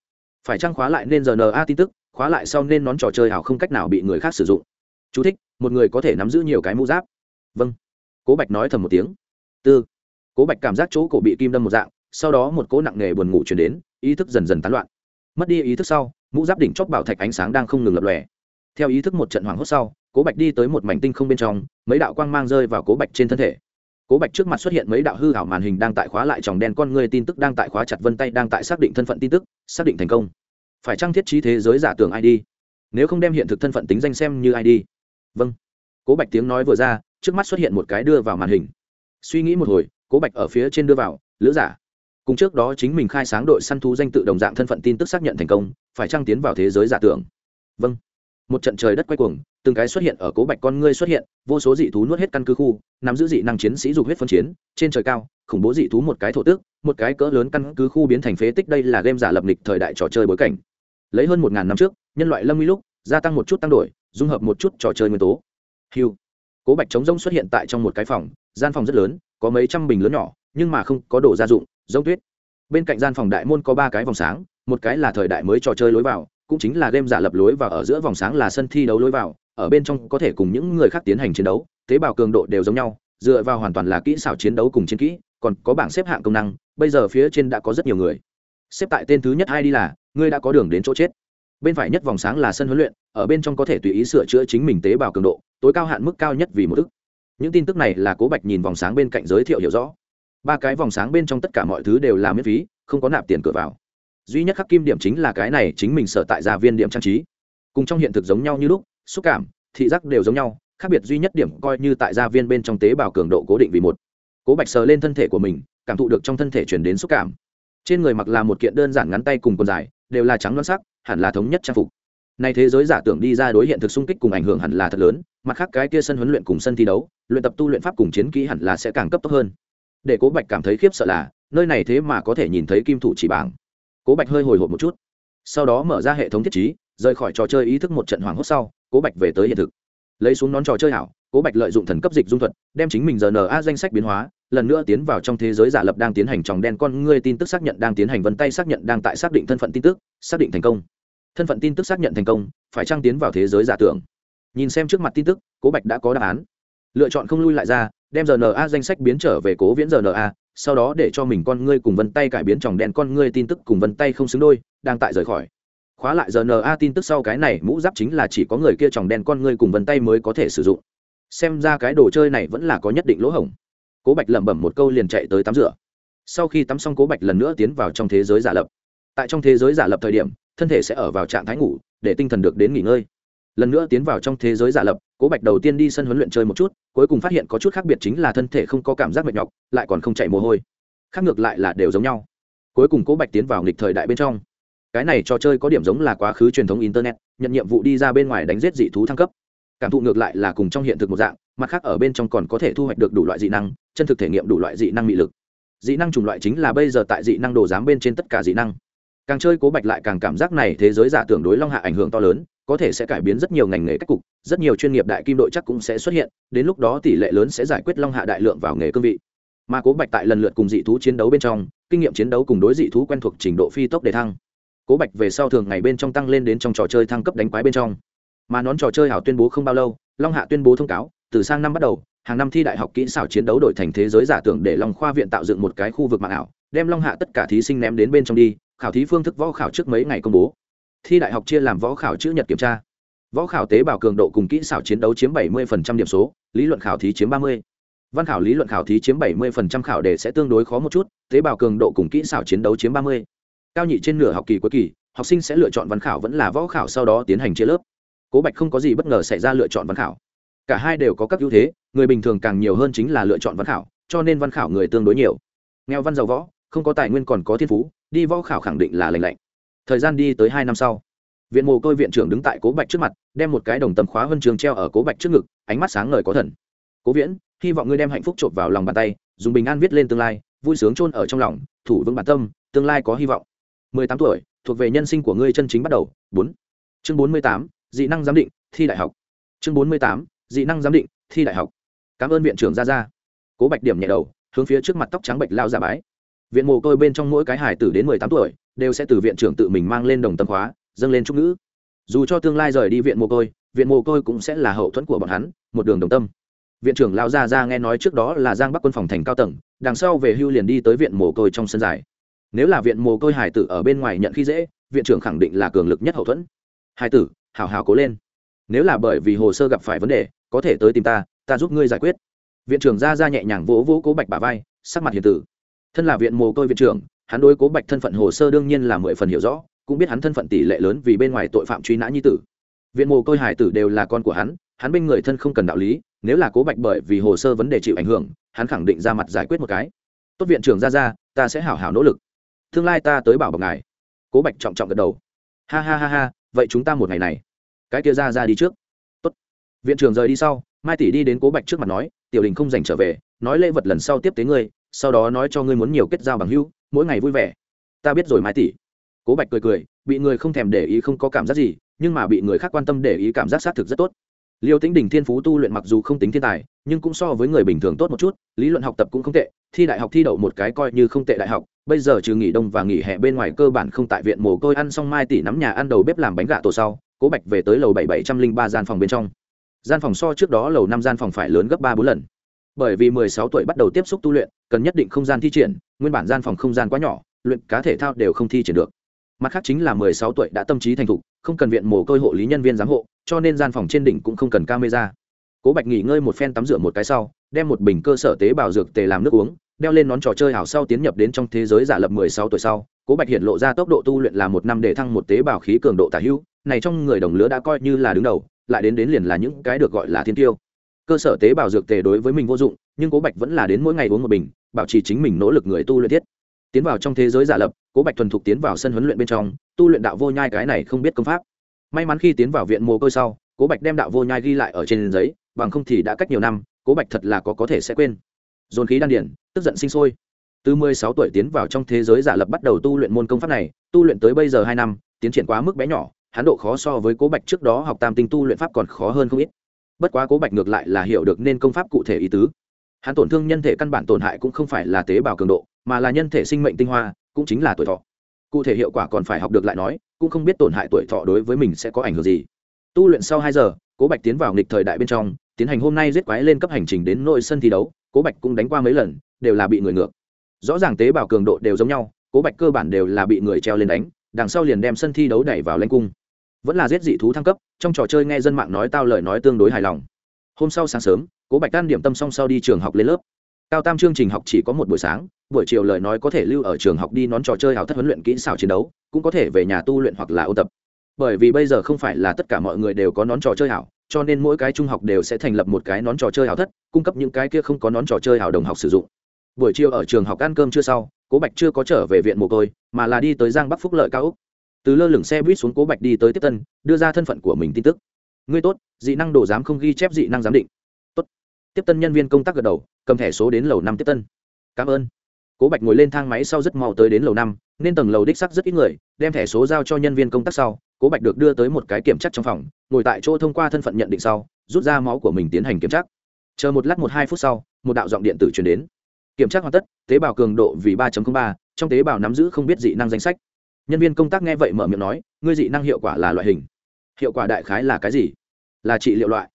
Phải trang khóa lại nên rna tin tức khóa lại sau nên nón trò chơi ảo không cách nào bị người khác sử dụng. Chú thích, một người có thể nắm giữ nhiều cái mũ giáp vâng. Cố bạch nói thầm một tiếng. Tư. Cố bạch cảm giác chỗ cổ bị kim đâm một dạng, sau đó một cỗ nặng nề buồn ngủ chuyển đến, ý thức dần dần tán loạn. Mất đi ý thức sau, mũ giáp đỉnh chót bảo thạch ánh sáng đang không ngừng lập lòe. Theo ý thức một trận hoảng hốt sau, cố bạch đi tới một mảnh tinh không bên trong, mấy đạo quang mang rơi vào cố bạch trên thân thể. Cố bạch trước mặt xuất hiện mấy đạo hư hảo màn hình đang tại khóa lại tròng đen con người tin tức đang tại khóa chặt vân tay, đang tại xác định thân phận tin tức, xác định thành công. Phải trang thiết trí thế giới giả tưởng id nếu không đem hiện thực thân phận tính danh xem như id vâng. Cố bạch tiếng nói vừa ra trước mắt xuất hiện một cái đưa vào màn hình. Suy nghĩ một hồi, cố bạch ở phía trên đưa vào, lữ giả. Cùng trước đó chính mình khai sáng đội săn thú danh tự đồng dạng thân phận tin tức xác nhận thành công, phải trăng tiến vào thế giới giả tưởng? Vâng. Một trận trời đất quay cuồng, từng cái xuất hiện ở cố bạch con ngươi xuất hiện, vô số dị thú nuốt hết căn cứ khu, nắm giữ dị năng chiến sĩ dục huyết phân chiến, trên trời cao, khủng bố dị thú một cái thổ tước một cái cỡ lớn căn cứ khu biến thành phế tích đây là game giả lập lịch thời đại trò chơi bối cảnh. Lấy hơn một ngàn năm trước, nhân loại lâm nguy lúc, gia tăng một chút tăng đổi, dung hợp một chút trò chơi nguyên tố. Hiu cố bạch Trống rông xuất hiện tại trong một cái phòng, gian phòng rất lớn, có mấy trăm bình lớn nhỏ, nhưng mà không có đồ gia dụng, giống tuyết. Bên cạnh gian phòng đại môn có ba cái vòng sáng, một cái là thời đại mới trò chơi lối vào, cũng chính là game giả lập lối vào ở giữa vòng sáng là sân thi đấu lối vào, ở bên trong có thể cùng những người khác tiến hành chiến đấu, tế bào cường độ đều giống nhau, dựa vào hoàn toàn là kỹ xảo chiến đấu cùng chiến kỹ, còn có bảng xếp hạng công năng, bây giờ phía trên đã có rất nhiều người. Xếp tại tên thứ nhất hai đi là, ngươi đã có đường đến chỗ chết bên phải nhất vòng sáng là sân huấn luyện, ở bên trong có thể tùy ý sửa chữa chính mình tế bào cường độ, tối cao hạn mức cao nhất vì một thức những tin tức này là cố bạch nhìn vòng sáng bên cạnh giới thiệu hiểu rõ. Ba cái vòng sáng bên trong tất cả mọi thứ đều là miễn phí, không có nạp tiền cửa vào. Duy nhất khắc kim điểm chính là cái này chính mình sở tại gia viên điểm trang trí. Cùng trong hiện thực giống nhau như lúc, xúc cảm, thị giác đều giống nhau, khác biệt duy nhất điểm coi như tại gia viên bên trong tế bào cường độ cố định vì một. Cố bạch sờ lên thân thể của mình, cảm thụ được trong thân thể chuyển đến xúc cảm. Trên người mặc là một kiện đơn giản ngắn tay cùng quần dài, đều là trắng loan sắc hẳn là thống nhất trang phục. Nay thế giới giả tưởng đi ra đối hiện thực xung kích cùng ảnh hưởng hẳn là thật lớn, mặt khác cái kia sân huấn luyện cùng sân thi đấu, luyện tập tu luyện pháp cùng chiến kỹ hẳn là sẽ càng cấp tốc hơn. Để cố bạch cảm thấy khiếp sợ là, nơi này thế mà có thể nhìn thấy kim thủ chỉ bảng. Cố bạch hơi hồi hộp một chút. Sau đó mở ra hệ thống thiết chí rời khỏi trò chơi ý thức một trận hoảng hốt sau, cố bạch về tới hiện thực. Lấy xuống nón trò chơi hảo, cố bạch lợi dụng thần cấp dịch dung thuật, đem chính mình giờ rna danh sách biến hóa lần nữa tiến vào trong thế giới giả lập đang tiến hành tròng đen con ngươi tin tức xác nhận đang tiến hành vân tay xác nhận đang tại xác định thân phận tin tức, xác định thành công. Thân phận tin tức xác nhận thành công, phải trăng tiến vào thế giới giả tưởng? Nhìn xem trước mặt tin tức, cố bạch đã có đáp án. Lựa chọn không lui lại ra, đem rna danh sách biến trở về cố viễn rna sau đó để cho mình con ngươi cùng vân tay cải biến tròng đen con ngươi tin tức cùng vân tay không xứng đôi, đang tại rời khỏi. Khóa lại rna tin tức sau cái này mũ giáp chính là chỉ có người kia tròng đen con ngươi cùng vân tay mới có thể sử dụng. Xem ra cái đồ chơi này vẫn là có nhất định lỗ hổng cố bạch lẩm bẩm một câu liền chạy tới tắm rửa. Sau khi tắm xong, cố bạch lần nữa tiến vào trong thế giới giả lập. Tại trong thế giới giả lập thời điểm, thân thể sẽ ở vào trạng thái ngủ, để tinh thần được đến nghỉ ngơi. Lần nữa tiến vào trong thế giới giả lập, cố bạch đầu tiên đi sân huấn luyện chơi một chút, cuối cùng phát hiện có chút khác biệt chính là thân thể không có cảm giác mệt nhọc, lại còn không chạy mồ hôi. Khác ngược lại là đều giống nhau. Cuối cùng cố bạch tiến vào nghịch thời đại bên trong. Cái này trò chơi có điểm giống là quá khứ truyền thống internet, nhận nhiệm vụ đi ra bên ngoài đánh giết dị thú thăng cấp cảm thụ ngược lại là cùng trong hiện thực một dạng, mặt khác ở bên trong còn có thể thu hoạch được đủ loại dị năng, chân thực thể nghiệm đủ loại dị năng mị lực. Dị năng chủng loại chính là bây giờ tại dị năng đồ giám bên trên tất cả dị năng. Càng chơi cố bạch lại càng cảm giác này thế giới giả tưởng đối long hạ ảnh hưởng to lớn, có thể sẽ cải biến rất nhiều ngành nghề cách cục, rất nhiều chuyên nghiệp đại kim đội chắc cũng sẽ xuất hiện, đến lúc đó tỷ lệ lớn sẽ giải quyết long hạ đại lượng vào nghề cương vị. Mà cố bạch tại lần lượt cùng dị thú chiến đấu bên trong, kinh nghiệm chiến đấu cùng đối dị thú quen thuộc trình độ phi tốc để thăng. Cố bạch về sau thường ngày bên trong tăng lên đến trong trò chơi thăng cấp đánh quái bên trong mà nón trò chơi hảo tuyên bố không bao lâu, long hạ tuyên bố thông cáo, từ sang năm bắt đầu, hàng năm thi đại học kỹ xảo chiến đấu đổi thành thế giới giả tưởng để long khoa viện tạo dựng một cái khu vực mạng ảo, đem long hạ tất cả thí sinh ném đến bên trong đi, khảo thí phương thức võ khảo trước mấy ngày công bố thi đại học chia làm võ khảo chữ nhật kiểm tra võ khảo tế bào cường độ cùng kỹ xảo chiến đấu chiếm 70% điểm số, lý luận khảo thí chiếm 30. văn khảo lý luận khảo thí chiếm 70% khảo đề sẽ tương đối khó một chút, tế bào cường độ cùng kỹ xảo chiến đấu chiếm 30. cao nhị trên nửa học kỳ cuối kỳ, học sinh sẽ lựa chọn văn khảo vẫn là võ khảo sau đó tiến hành chia lớp cố bạch không có gì bất ngờ xảy ra lựa chọn văn khảo. Cả hai đều có các ưu thế, người bình thường càng nhiều hơn chính là lựa chọn văn khảo, cho nên văn khảo người tương đối nhiều. Nghèo văn giàu võ, không có tài nguyên còn có thiên phú, đi võ khảo khẳng định là lành lạnh. Thời gian đi tới hai năm sau, viện mồ côi viện trưởng đứng tại cố bạch trước mặt, đem một cái đồng tầm khóa huân trường treo ở cố bạch trước ngực, ánh mắt sáng ngời có thần. Cố viễn, hy vọng ngươi đem hạnh phúc trộm vào lòng bàn tay, dùng bình an viết lên tương lai, vui sướng chôn ở trong lòng, thủ vững bản tâm, tương lai có hy vọng. Mười tám tuổi, thuộc về nhân sinh của ngươi chân chính bắt đầu. Bốn. Chương bốn mươi tám dị năng giám định, thi đại học. Chương bốn mươi tám, dị năng giám định, thi đại học. Cảm ơn viện trưởng gia gia. Cố bạch điểm nhẹ đầu, hướng phía trước mặt tóc trắng bệch lao giả bái. Viện mồ côi bên trong mỗi cái hải tử đến mười tám tuổi, đều sẽ từ viện trưởng tự mình mang lên đồng tâm khóa, dâng lên trúc ngữ. Dù cho tương lai rời đi viện mồ côi, viện mồ côi cũng sẽ là hậu thuẫn của bọn hắn, một đường đồng tâm. Viện trưởng lao gia gia nghe nói trước đó là giang bắc quân phòng thành cao tầng, đằng sau về hưu liền đi tới viện mồ côi trong sân dài. Nếu là viện mồ côi hải tử ở bên ngoài nhận khi dễ, viện trưởng khẳng định là cường lực nhất hậu thuẫn. Hải tử hảo hảo cố lên. Nếu là bởi vì hồ sơ gặp phải vấn đề, có thể tới tìm ta ta giúp ngươi giải quyết. Viện trưởng ra ra nhẹ nhàng vỗ vỗ cố bạch bà vai, sắc mặt hiền tử. Thân là viện mồ côi viện trưởng, hắn đối cố bạch thân phận hồ sơ đương nhiên là mười phần hiểu rõ, cũng biết hắn thân phận tỷ lệ lớn vì bên ngoài tội phạm truy nã nhi tử. Viện mồ côi hải tử đều là con của hắn hắn bên người thân không cần đạo lý, nếu là cố bạch bởi vì hồ sơ vấn đề chịu ảnh hưởng, hắn khẳng định ra mặt giải quyết một cái. Tốt viện trưởng ra ra ta sẽ hảo hảo nỗ lực. Tương lai ta tới bảo bọc ngài. Cố bạch trọng trọng gật đầu. Ha ha ha ha vậy chúng ta một ngày này, cái kia ra ra đi trước. Tốt. viện trưởng rời đi sau, mai tỷ đi đến cố bạch trước mặt nói, tiểu đình không dành trở về, nói lễ vật lần sau tiếp tế ngươi, sau đó nói cho ngươi muốn nhiều kết giao bằng hữu, mỗi ngày vui vẻ. Ta biết rồi mai tỷ. Cố bạch cười cười, bị người không thèm để ý không có cảm giác gì, nhưng mà bị người khác quan tâm để ý cảm giác xác thực rất tốt liêu tĩnh đình thiên phú tu luyện mặc dù không tính thiên tài, nhưng cũng so với người bình thường tốt một chút, lý luận học tập cũng không tệ, thi đại học thi đậu một cái coi như không tệ đại học, bây giờ trừ nghỉ đông và nghỉ hè bên ngoài cơ bản không tại viện mồ côi ăn xong mai tỷ nắm nhà ăn đầu bếp làm bánh gà tổ sau, cố bạch về tới lầu bảy bảy trăm linh ba gian phòng bên trong. Gian phòng so trước đó lầu năm gian phòng phải lớn gấp ba bốn lần. Bởi vì mười sáu tuổi bắt đầu tiếp xúc tu luyện, cần nhất định không gian thi triển, nguyên bản gian phòng không gian quá nhỏ, luyện cá thể thao đều không thi triển được. Mặt khác chính là mười sáu tuổi đã tâm trí thành thục, không cần viện mồ côi hộ lý nhân viên giám hộ cho nên gian phòng trên đỉnh cũng không cần camera. Cố bạch nghỉ ngơi một phen tắm rửa một cái sau, đem một bình cơ sở tế bào dược tề làm nước uống, đeo lên nón trò chơi hảo sau tiến nhập đến trong thế giới giả lập mười sáu tuổi sau. Cố bạch hiện lộ ra tốc độ tu luyện là một năm để thăng một tế bào khí cường độ tả hữu, này trong người đồng lứa đã coi như là đứng đầu, lại đến đến liền là những cái được gọi là thiên tiêu. Cơ sở tế bào dược tề đối với mình vô dụng, nhưng cố bạch vẫn là đến mỗi ngày uống một bình, bảo trì chính mình nỗ lực người tu luyện thiết. Tiến vào trong thế giới giả lập, cố bạch thuần thục tiến vào sân huấn luyện bên trong, tu luyện đạo vô nhai cái này không biết công pháp may mắn khi tiến vào viện mồ côi sau, cố bạch đem đạo vô nhai ghi lại ở trên giấy, bằng không thì đã cách nhiều năm, cố bạch thật là có có thể sẽ quên. Dồn khí đan điển, tức giận sinh sôi. Từ mười sáu tuổi tiến vào trong thế giới giả lập bắt đầu tu luyện môn công pháp này, tu luyện tới bây giờ hai năm, tiến triển quá mức bé nhỏ hắn độ khó so với cố bạch trước đó học tam tinh tu luyện pháp còn khó hơn không ít. Bất quá cố bạch ngược lại là hiểu được nên công pháp cụ thể ý tứ. Hắn tổn thương nhân thể căn bản tổn hại cũng không phải là tế bào cường độ, mà là nhân thể sinh mệnh tinh hoa, cũng chính là tuổi thọ cụ thể hiệu quả còn phải học được lại nói, cũng không biết tổn hại tuổi thọ đối với mình sẽ có ảnh hưởng gì. Tu luyện sau hai giờ, cố bạch tiến vào nghịch thời đại bên trong, tiến hành hôm nay giết quái lên cấp hành trình đến nội sân thi đấu, cố bạch cũng đánh qua mấy lần, đều là bị người ngược. Rõ ràng tế bào cường độ đều giống nhau, cố bạch cơ bản đều là bị người treo lên đánh, đằng sau liền đem sân thi đấu đẩy vào lanh cung. Vẫn là giết dị thú thăng cấp, trong trò chơi nghe dân mạng nói tao lời nói tương đối hài lòng. Hôm sau sáng sớm, cố bạch tan điểm tâm song sau đi trường học lên lớp cao tam chương trình học chỉ có một buổi sáng, buổi chiều lời nói có thể lưu ở trường học đi nón trò chơi hào thất huấn luyện kỹ xảo chiến đấu, cũng có thể về nhà tu luyện hoặc là ôn tập. Bởi vì bây giờ không phải là tất cả mọi người đều có nón trò chơi hảo, cho nên mỗi cái trung học đều sẽ thành lập một cái nón trò chơi hảo thất, cung cấp những cái kia không có nón trò chơi hảo đồng học sử dụng. Buổi chiều ở trường học ăn cơm chưa sau, cố bạch chưa có trở về viện mồ côi, mà là đi tới giang bắc phúc lợi cao úc. Từ lơ lửng xe buýt xuống cố bạch đi tới tiếp tân, đưa ra thân phận của mình tin tức. Ngươi tốt, dị năng đồ giám không ghi chép dị năng giám định. Tốt. Tiếp tân nhân viên công tác gật đầu cầm thẻ số đến lầu năm tiếp tân. Cảm ơn. Cố bạch ngồi lên thang máy sau rất mau tới đến lầu năm, nên tầng lầu đích sắc rất ít người, đem thẻ số giao cho nhân viên công tác sau, cố bạch được đưa tới một cái kiểm tra trong phòng, ngồi tại chỗ thông qua thân phận nhận định sau, rút ra máu của mình tiến hành kiểm tra. Chờ một lát một hai phút sau, một đạo giọng điện tử truyền đến. Kiểm tra hoàn tất, tế bào cường độ vì ba ba, trong tế bào nắm giữ không biết dị năng danh sách. Nhân viên công tác nghe vậy mở miệng nói, ngươi dị năng hiệu quả là loại hình. Hiệu quả đại khái là cái gì? Là trị liệu loại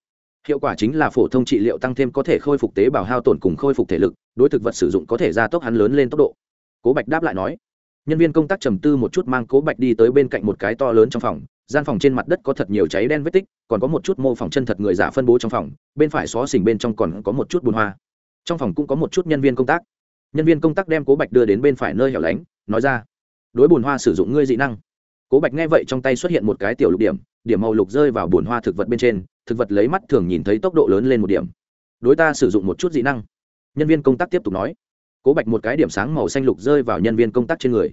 hiệu quả chính là phổ thông trị liệu tăng thêm có thể khôi phục tế bào hao tổn cùng khôi phục thể lực, đối thực vật sử dụng có thể gia tốc hắn lớn lên tốc độ. Cố bạch đáp lại nói, nhân viên công tác trầm tư một chút mang cố bạch đi tới bên cạnh một cái to lớn trong phòng, gian phòng trên mặt đất có thật nhiều cháy đen vết tích, còn có một chút mô phỏng chân thật người giả phân bố trong phòng, bên phải xó xỉnh bên trong còn có một chút bùn hoa. Trong phòng cũng có một chút nhân viên công tác. Nhân viên công tác đem cố bạch đưa đến bên phải nơi hẻo lánh, nói ra, đối bùn hoa sử dụng ngươi dị năng cố bạch nghe vậy trong tay xuất hiện một cái tiểu lục điểm điểm màu lục rơi vào bùn hoa thực vật bên trên, thực vật lấy mắt thường nhìn thấy tốc độ lớn lên một điểm. Đối ta sử dụng một chút dị năng. Nhân viên công tác tiếp tục nói. Cố bạch một cái điểm sáng màu xanh lục rơi vào nhân viên công tác trên người.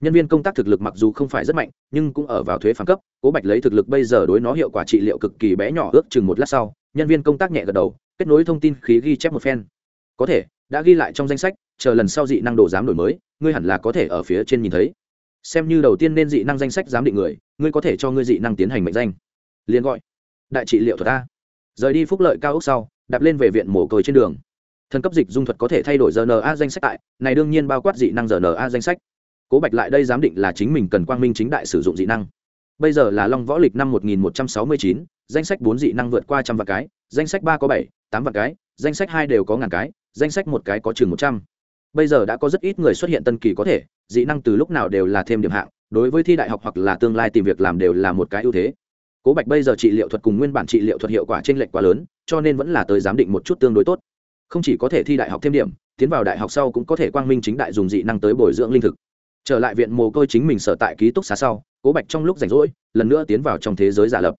Nhân viên công tác thực lực mặc dù không phải rất mạnh, nhưng cũng ở vào thuế phản cấp. Cố bạch lấy thực lực bây giờ đối nó hiệu quả trị liệu cực kỳ bé nhỏ, ước chừng một lát sau, nhân viên công tác nhẹ gật đầu, kết nối thông tin khí ghi chép một phen. Có thể, đã ghi lại trong danh sách, chờ lần sau dị năng đồ giám đổi mới, ngươi hẳn là có thể ở phía trên nhìn thấy xem như đầu tiên nên dị năng danh sách giám định người, ngươi có thể cho ngươi dị năng tiến hành mệnh danh. Liền gọi, đại trị liệu thuật a. Rời đi phúc lợi cao ốc sau, đạp lên về viện mổ côi trên đường. Thần cấp dịch dung thuật có thể thay đổi rna danh sách tại, này đương nhiên bao quát dị năng rna danh sách. Cố bạch lại đây giám định là chính mình cần quang minh chính đại sử dụng dị năng. Bây giờ là long võ lịch năm một nghìn một trăm sáu mươi chín, danh sách bốn dị năng vượt qua trăm vạn cái, danh sách ba có bảy, tám vạn cái, danh sách hai đều có ngàn cái, danh sách một cái có chừng một trăm bây giờ đã có rất ít người xuất hiện tân kỳ có thể, dị năng từ lúc nào đều là thêm điểm hạng, đối với thi đại học hoặc là tương lai tìm việc làm đều là một cái ưu thế. Cố bạch bây giờ trị liệu thuật cùng nguyên bản trị liệu thuật hiệu quả t r ê n lệch quá lớn, cho nên vẫn là tới giám định một chút tương đối tốt. Không chỉ có thể thi đại học thêm điểm, tiến vào đại học sau cũng có thể quang minh chính đại dùng dị năng tới bồi dưỡng linh thực. Trở lại viện mồ côi chính mình sở tại ký túc xá sau, cố bạch trong lúc rảnh rỗi, lần nữa tiến vào trong thế giới giả lập.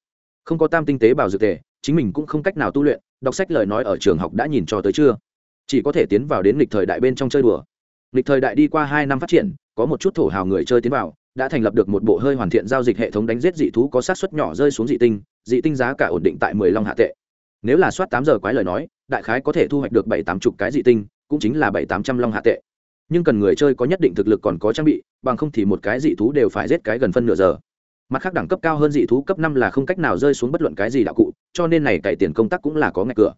Không có tam tinh tế bào dược tề, chính mình cũng không cách nào tu luyện, đọc sách lời nói ở trường học đã nhìn cho tới chưa chỉ có thể tiến vào đến lịch thời đại bên trong chơi đùa. Lịch thời đại đi qua hai năm phát triển, có một chút thổ hào người chơi tiến vào, đã thành lập được một bộ hơi hoàn thiện giao dịch hệ thống đánh giết dị thú có sát xuất nhỏ rơi xuống dị tinh dị tinh giá cả ổn định tại mười long hạ tệ. Nếu là soát tám giờ quái lời nói, đại khái có thể thu hoạch được bảy tám chục cái dị tinh, cũng chính là bảy tám trăm long hạ tệ. Nhưng cần người chơi có nhất định thực lực còn có trang bị, bằng không thì một cái dị thú đều phải giết cái gần phân nửa giờ. Mặt khác đẳng cấp cao hơn dị thú cấp năm là không cách nào rơi xuống bất luận cái gì đạo cụ, cho nên này cày tiền công tác cũng là có ngạch cửa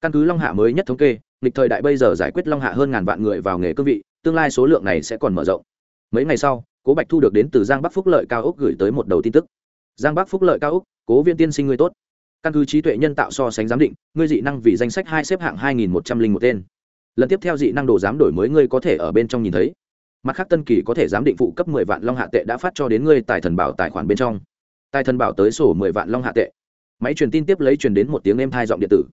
căn cứ long hạ mới nhất thống kê lịch thời đại bây giờ giải quyết long hạ hơn ngàn vạn người vào nghề cương vị, tương lai số lượng này sẽ còn mở rộng. Mấy ngày sau, cố bạch thu được đến từ giang bắc phúc lợi cao ốc gửi tới một đầu tin tức. Giang bắc phúc lợi cao ốc cố viên tiên sinh ngươi tốt. Căn cứ trí tuệ nhân tạo so sánh giám định, ngươi dị năng vì danh sách hai xếp hạng hai nghìn một trăm linh một tên. Lần tiếp theo dị năng đồ giám đổi mới ngươi có thể ở bên trong nhìn thấy. Mặt khác tân kỳ có thể giám định phụ cấp mười vạn long hạ tệ đã phát cho đến ngươi tài thần bảo tài khoản bên trong. Tài thần bảo tới sổ mười vạn long hạ tệ. Máy truyền tin tiếp lấy truyền đến một tiếng êm thai giọng điện tử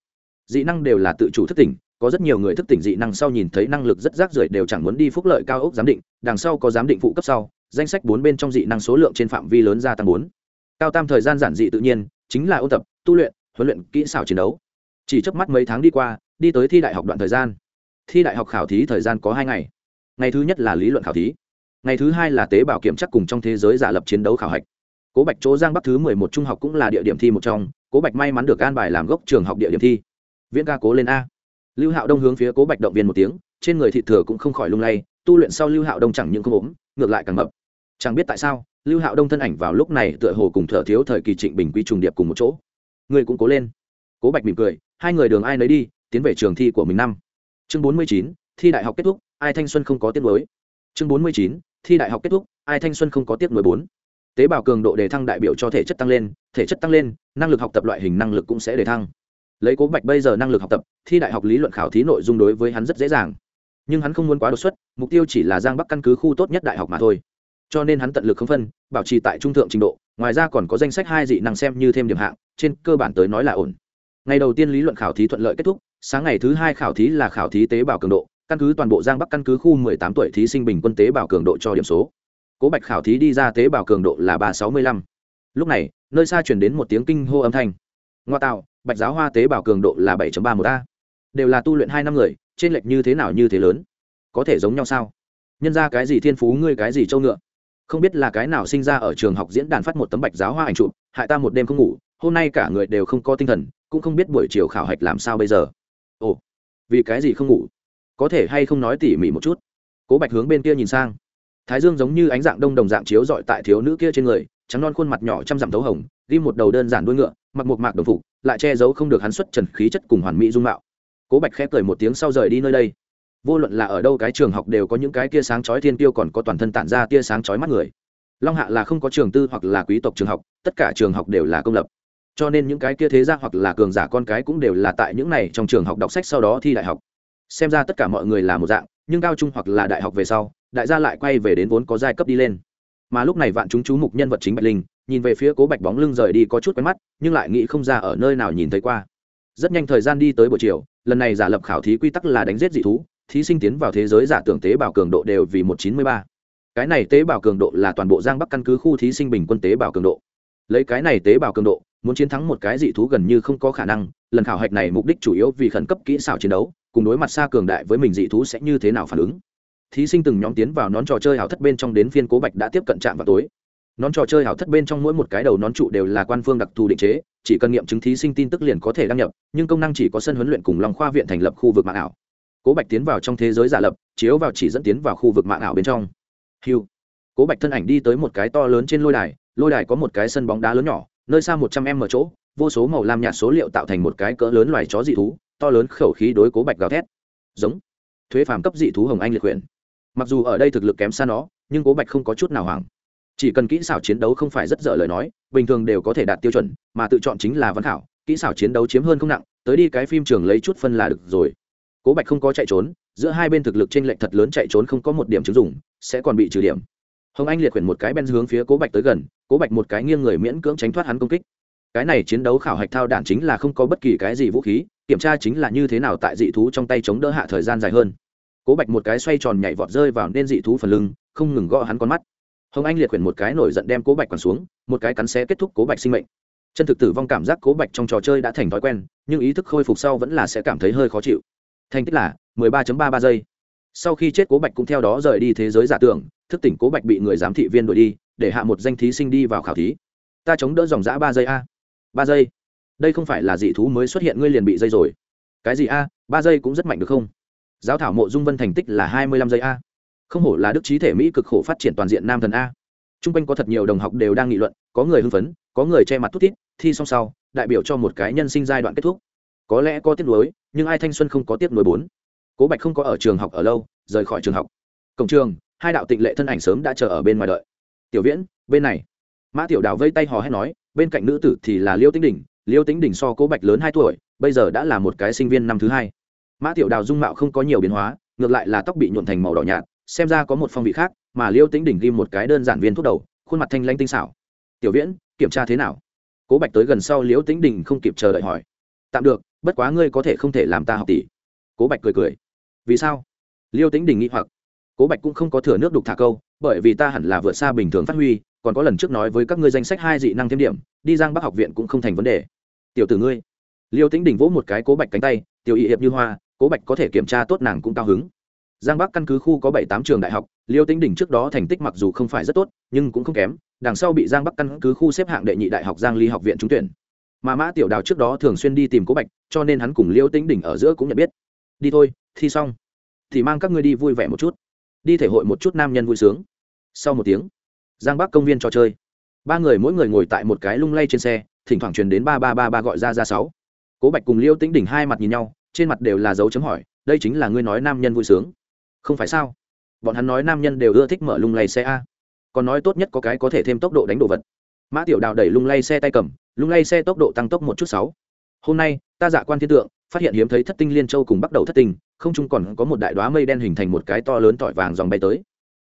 dị năng đều là tự chủ thức tỉnh, có rất nhiều người thức tỉnh dị năng sau nhìn thấy năng lực rất rác rưởi đều chẳng muốn đi phúc lợi cao ốc giám định, đằng sau có giám định phụ cấp sau, danh sách bốn bên trong dị năng số lượng trên phạm vi lớn gia tăng bốn. Cao tam thời gian giản dị tự nhiên, chính là ôn tập, tu luyện, huấn luyện, kỹ xảo chiến đấu. Chỉ trước mắt mấy tháng đi qua, đi tới thi đại học đoạn thời gian. Thi đại học khảo thí thời gian có hai ngày. Ngày thứ nhất là lý luận khảo thí. Ngày thứ hai là tế bào kiểm chắc cùng trong thế giới giả lập chiến đấu khảo hạch. Cố bạch chỗ giang bắc thứ mười một trung học cũng là địa điểm thi một trong, cố bạch may mắn được an bài làm gốc trường học địa điểm thi viễn ca cố lên a. Lưu hạo đông hướng phía cố bạch động viên một tiếng, trên người thị thừa cũng không khỏi lung lay, tu luyện sau lưu hạo đông chẳng những không ốm, ngược lại càng mập. Chẳng biết tại sao, lưu hạo đông thân ảnh vào lúc này tựa hồ cùng thở thiếu thời kỳ trịnh bình quy trùng điệp cùng một chỗ. Người cũng cố lên. Cố bạch mỉm cười, hai người đường ai nấy đi, tiến về trường thi của mình năm. Chương bốn mươi chín, thi đại học kết thúc, ai thanh xuân không có tiết mới. Chương bốn mươi chín, thi đại học kết thúc, ai thanh xuân không có tiết mới bốn. Tế bào cường độ đề thăng đại biểu cho thể chất tăng lên, thể chất tăng lên, năng lực học tập loại hình năng lực cũng sẽ đề thăng lấy cố bạch bây giờ năng lực học tập, thi đại học lý luận khảo thí nội dung đối với hắn rất dễ dàng. Nhưng hắn không muốn quá đột xuất, mục tiêu chỉ là giang bắc căn cứ khu tốt nhất đại học mà thôi. Cho nên hắn tận lực không phân, bảo trì tại trung thượng trình độ, ngoài ra còn có danh sách hai dị năng xem như thêm điểm hạng, trên cơ bản tới nói là ổn. Ngày đầu tiên lý luận khảo thí thuận lợi kết thúc, sáng ngày thứ hai khảo thí là khảo thí tế bào cường độ, căn cứ toàn bộ giang bắc căn cứ khu 18 tuổi thí sinh bình quân tế bào cường độ cho điểm số. Cố bạch khảo thí đi ra tế bào cường độ là ba sáu mươi lăm. Lúc này, nơi xa chuyển đến một tiếng kinh hô âm thanh. Ngoa tạo bạch giáo hoa tế bào cường độ là bảy ba một a. Đều là tu luyện hai năm người, trên lệch như thế nào như thế lớn? Có thể giống nhau sao? Nhân ra cái gì thiên phú, ngươi cái gì châu ngựa? Không biết là cái nào sinh ra ở trường học diễn đàn phát một tấm bạch giáo hoa ảnh chụp, hại ta một đêm không ngủ, hôm nay cả người đều không có tinh thần, cũng không biết buổi chiều khảo hạch làm sao bây giờ. Ồ, vì cái gì không ngủ? Có thể hay không nói tỉ mỉ một chút? Cố bạch hướng bên kia nhìn sang. Thái dương giống như ánh dạng đông đồng dạng chiếu dọi tại thiếu nữ kia trên người, trắng non khuôn mặt nhỏ trăm dặm thấu hồng, ghi một đầu đơn giản đuôi ngựa, mặc một mạc đồng phục lại che giấu không được hắn xuất trần khí chất cùng hoàn mỹ dung mạo. Cố bạch khẽ cười một tiếng sau rời đi nơi đây. Vô luận là ở đâu cái trường học đều có những cái tia sáng chói thiên tiêu còn có toàn thân tản ra tia sáng chói mắt người. Long hạ là không có trường tư hoặc là quý tộc trường học, tất cả trường học đều là công lập. Cho nên những cái kia thế gia hoặc là cường giả con cái cũng đều là tại những này trong trường học đọc sách sau đó thi đại học. Xem ra tất cả mọi người là một dạng, nhưng cao trung hoặc là đại học về sau, đại gia lại quay về đến vốn có giai cấp đi lên. Mà lúc này vạn chúng chú mục nhân vật chính bạch linh nhìn về phía cố bạch bóng lưng rời đi có chút quen mắt, nhưng lại nghĩ không ra ở nơi nào nhìn thấy qua. Rất nhanh thời gian đi tới buổi chiều, lần này giả lập khảo thí quy tắc là đánh giết dị thú, thí sinh tiến vào thế giới giả tưởng tế bào cường độ đều vì một chín mươi ba. Cái này tế bào cường độ là toàn bộ giang bắc căn cứ khu thí sinh bình quân tế bào cường độ. Lấy cái này tế bào cường độ, muốn chiến thắng một cái dị thú gần như không có khả năng, lần khảo hạch này mục đích chủ yếu vì khẩn cấp kỹ xảo chiến đấu, cùng đối mặt xa cường đại với mình dị thú sẽ như thế nào phản ứng. Thí sinh từng nhóm tiến vào nón trò chơi hảo thất bên trong đến phiên cố bạch đã tiếp cận trạm vào tối nón trò chơi hảo thất bên trong mỗi một cái đầu nón trụ đều là quan phương đặc thù định chế, chỉ cần nghiệm chứng thí sinh tin tức liền có thể đăng nhập, nhưng công năng chỉ có sân huấn luyện cùng lòng khoa viện thành lập khu vực mạng ảo. Cố bạch tiến vào trong thế giới giả lập, chiếu vào chỉ dẫn tiến vào khu vực mạng ảo bên trong. Hiu cố bạch thân ảnh đi tới một cái to lớn trên lôi đài lôi đài có một cái sân bóng đá lớn nhỏ, nơi xa một trăm em ở chỗ, vô số màu lam nhạt số liệu tạo thành một cái cỡ lớn loài chó dị thú, to lớn khẩu khí đối cố bạch gào thét. Giống. Thuế phàm cấp dị thú hồng anh liệt quyển. Mặc dù ở đây thực lực kém xa nó, nhưng cố bạch không có chút nào hoảng chỉ cần kỹ xảo chiến đấu không phải rất dở lời nói, bình thường đều có thể đạt tiêu chuẩn, mà tự chọn chính là văn khảo, kỹ xảo chiến đấu chiếm hơn không nặng, tới đi cái phim trường lấy chút phân là được rồi. Cố bạch không có chạy trốn, giữa hai bên thực lực trên lệch thật lớn chạy trốn không có một điểm chứng dụng, sẽ còn bị trừ điểm. Hồng anh liệt quyển một cái ben hướng phía cố bạch tới gần, cố bạch một cái nghiêng người miễn cưỡng tránh thoát hắn công kích. Cái này chiến đấu khảo hạch thao đản chính là không có bất kỳ cái gì vũ khí, kiểm tra chính là như thế nào tại dị thú trong tay chống đỡ hạ thời gian dài hơn. Cố bạch một cái xoay tròn nhảy vọt rơi vào nên dị thú phần lưng, không ngừng gõ hắn con mắt hồng anh liệt quyển một cái nổi giận đem cố bạch quẳng xuống, một cái cắn xé kết thúc cố bạch sinh mệnh. Chân thực tử vong cảm giác cố bạch trong trò chơi đã thành thói quen, nhưng ý thức khôi phục sau vẫn là sẽ cảm thấy hơi khó chịu. Thành tích là 13.33 giây. Sau khi chết cố bạch cũng theo đó rời đi thế giới giả tưởng, thức tỉnh cố bạch bị người giám thị viên đuổi đi, để hạ một danh thí sinh đi vào khảo thí. Ta chống đỡ dòng giã ba giây a. Ba giây. Đây không phải là dị thú mới xuất hiện ngươi liền bị dây rồi. Cái gì a? Ba giây cũng rất mạnh được không? Giáo thảo mộ dung vân thành tích là hai mươi lăm giây a không hổ là đức trí thể mỹ cực khổ phát triển toàn diện nam thần a. T r u n g quanh có thật nhiều đồng học đều đang nghị luận, có người hưng phấn, có người che mặt thút thít, thi xong sau, đại biểu cho một cái nhân sinh giai đoạn kết thúc. Có lẽ có tiếc nuối, nhưng ai thanh xuân không có tiếc nuối bốn. Cố bạch không có ở trường học ở lâu, rời khỏi trường học. Cổng trường, hai đạo tịnh lệ thân ảnh sớm đã chờ ở bên ngoài đợi. Tiểu viễn, bên này. Mã tiểu đào vây tay hò hét nói, bên cạnh nữ tử thì là liêu tĩnh đình, liêu tĩnh đình so cố bạch lớn hai tuổi, bây giờ đã là một cái sinh viên năm thứ hai. Mã tiểu đào dung mạo không có nhiều biến hóa, ngược lại là tóc bị nhuộn thành màu đỏ nhạt xem ra có một phong vị khác, mà liêu tính đỉnh ghi một cái đơn giản viên thuốc đầu, khuôn mặt thanh lanh tinh xảo. Tiểu viễn, kiểm tra thế nào? Cố bạch tới gần sau liêu tính đỉnh không kịp chờ đợi hỏi. Tạm được, bất quá ngươi có thể không thể làm ta học tỷ. Cố bạch cười cười. Vì sao? Liêu tính đỉnh nghĩ hoặc. Cố bạch cũng không có thừa nước đục thả câu, bởi vì ta hẳn là vượt xa bình thường phát huy, còn có lần trước nói với các ngươi danh sách hai dị năng thêm điểm, đi giang bắc học viện cũng không thành vấn đề. Tiểu tử ngươi. Liêu tính đỉnh vỗ một cái cố bạch cánh tay, tiểu y hiệp như hoa, cố bạch có thể kiểm tra tốt nàng cũng cao hứng giang bắc căn cứ khu có bảy tám trường đại học, liêu tính đỉnh trước đó thành tích mặc dù không phải rất tốt, nhưng cũng không kém, đằng sau bị giang bắc căn cứ khu xếp hạng đệ nhị đại học giang ly học viện trúng tuyển. Mà mã tiểu đào trước đó thường xuyên đi tìm cố bạch, cho nên hắn cùng liêu tính đỉnh ở giữa cũng nhận biết. Đi thôi, thi xong. Thì mang các ngươi đi vui vẻ một chút. Đi thể hội một chút nam nhân vui sướng. Sau một tiếng, giang bắc công viên trò chơi. Ba người mỗi người ngồi tại một cái lung lay trên xe, thỉnh thoảng truyền đến ba ba ba ba gọi ra ra sáu. Cố bạch cùng liêu tĩnh đỉnh hai mặt nhìn nhau, trên mặt đều là dấu chấm hỏi, đây chính là ngươi nói nam nhân vui sướng không phải sao? Bọn hắn nói nam nhân đều ưa thích mở lung lay xe a. Còn nói tốt nhất có cái có thể thêm tốc độ đánh đồ vật. Mã tiểu đào đẩy lung lay xe tay cầm, lung lay xe tốc độ tăng tốc một chút sáu. Hôm nay, ta dạ quan thiên tượng, phát hiện hiếm thấy thất tinh liên châu cùng bắt đầu thất tinh, không chung còn có một đại đoá mây đen hình thành một cái to lớn tỏi vàng dòng bay tới.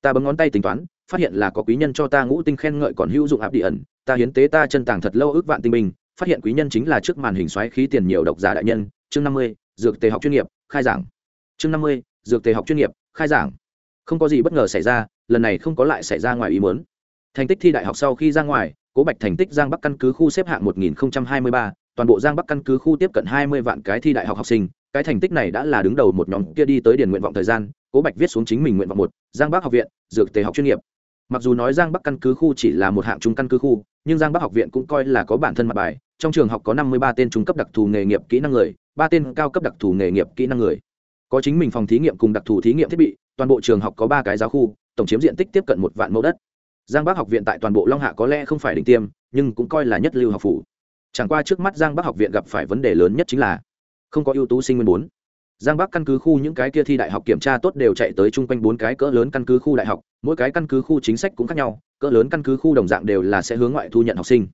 Ta bấm ngón tay tính toán, phát hiện là có quý nhân cho ta ngũ tinh khen ngợi còn hữu dụng áp địa ẩn, ta hiến tế ta chân tàng thật lâu ước vạn tinh bình phát hiện quý nhân chính là trước màn hình xoáy khí tiền nhiều độc giả đại nhân. Chương năm mươi, dược tề học chuyên nghiệp, khai giảng. Chương năm mươi dược tề học chuyên nghiệp khai giảng. Không có gì bất ngờ xảy ra lần này không có lại xảy ra ngoài ý muốn. Thành tích thi đại học sau khi ra ngoài cố bạch thành tích giang bắc căn cứ khu xếp hạng 1023, toàn bộ giang bắc căn cứ khu tiếp cận 20 vạn cái thi đại học học sinh. Cái thành tích này đã là đứng đầu một nhóm kia đi tới điền nguyện vọng thời gian cố bạch viết xuống chính mình nguyện vọng một giang bắc học viện dược tề học chuyên nghiệp. Mặc dù nói giang bắc căn cứ khu chỉ là một hạng trung căn cứ khu nhưng giang bắc học viện cũng coi là có bản thân mặt bài. Trong trường học có 53 tên trung cấp đặc thù nghề nghiệp kỹ năng người ba tên cao cấp đặc thù nghề nghiệp kỹ năng người có chính mình phòng thí nghiệm cùng đặc thù thí nghiệm thiết bị, toàn bộ trường học có ba cái giáo khu, tổng chiếm diện tích tiếp cận một vạn mẫu đất. Giang bắc học viện tại toàn bộ long hạ có lẽ không phải đỉnh tiêm, nhưng cũng coi là nhất lưu học phủ. Chẳng qua trước mắt giang bắc học viện gặp phải vấn đề lớn nhất chính là không có ưu tú sinh nguyên bốn. Giang bắc căn cứ khu những cái kia thi đại học kiểm tra tốt đều chạy tới chung quanh bốn cái cỡ lớn căn cứ khu đại học, mỗi cái căn cứ khu chính sách cũng khác nhau, cỡ lớn căn cứ khu đồng dạng đều là sẽ hướng ngoại thu nhận học sinh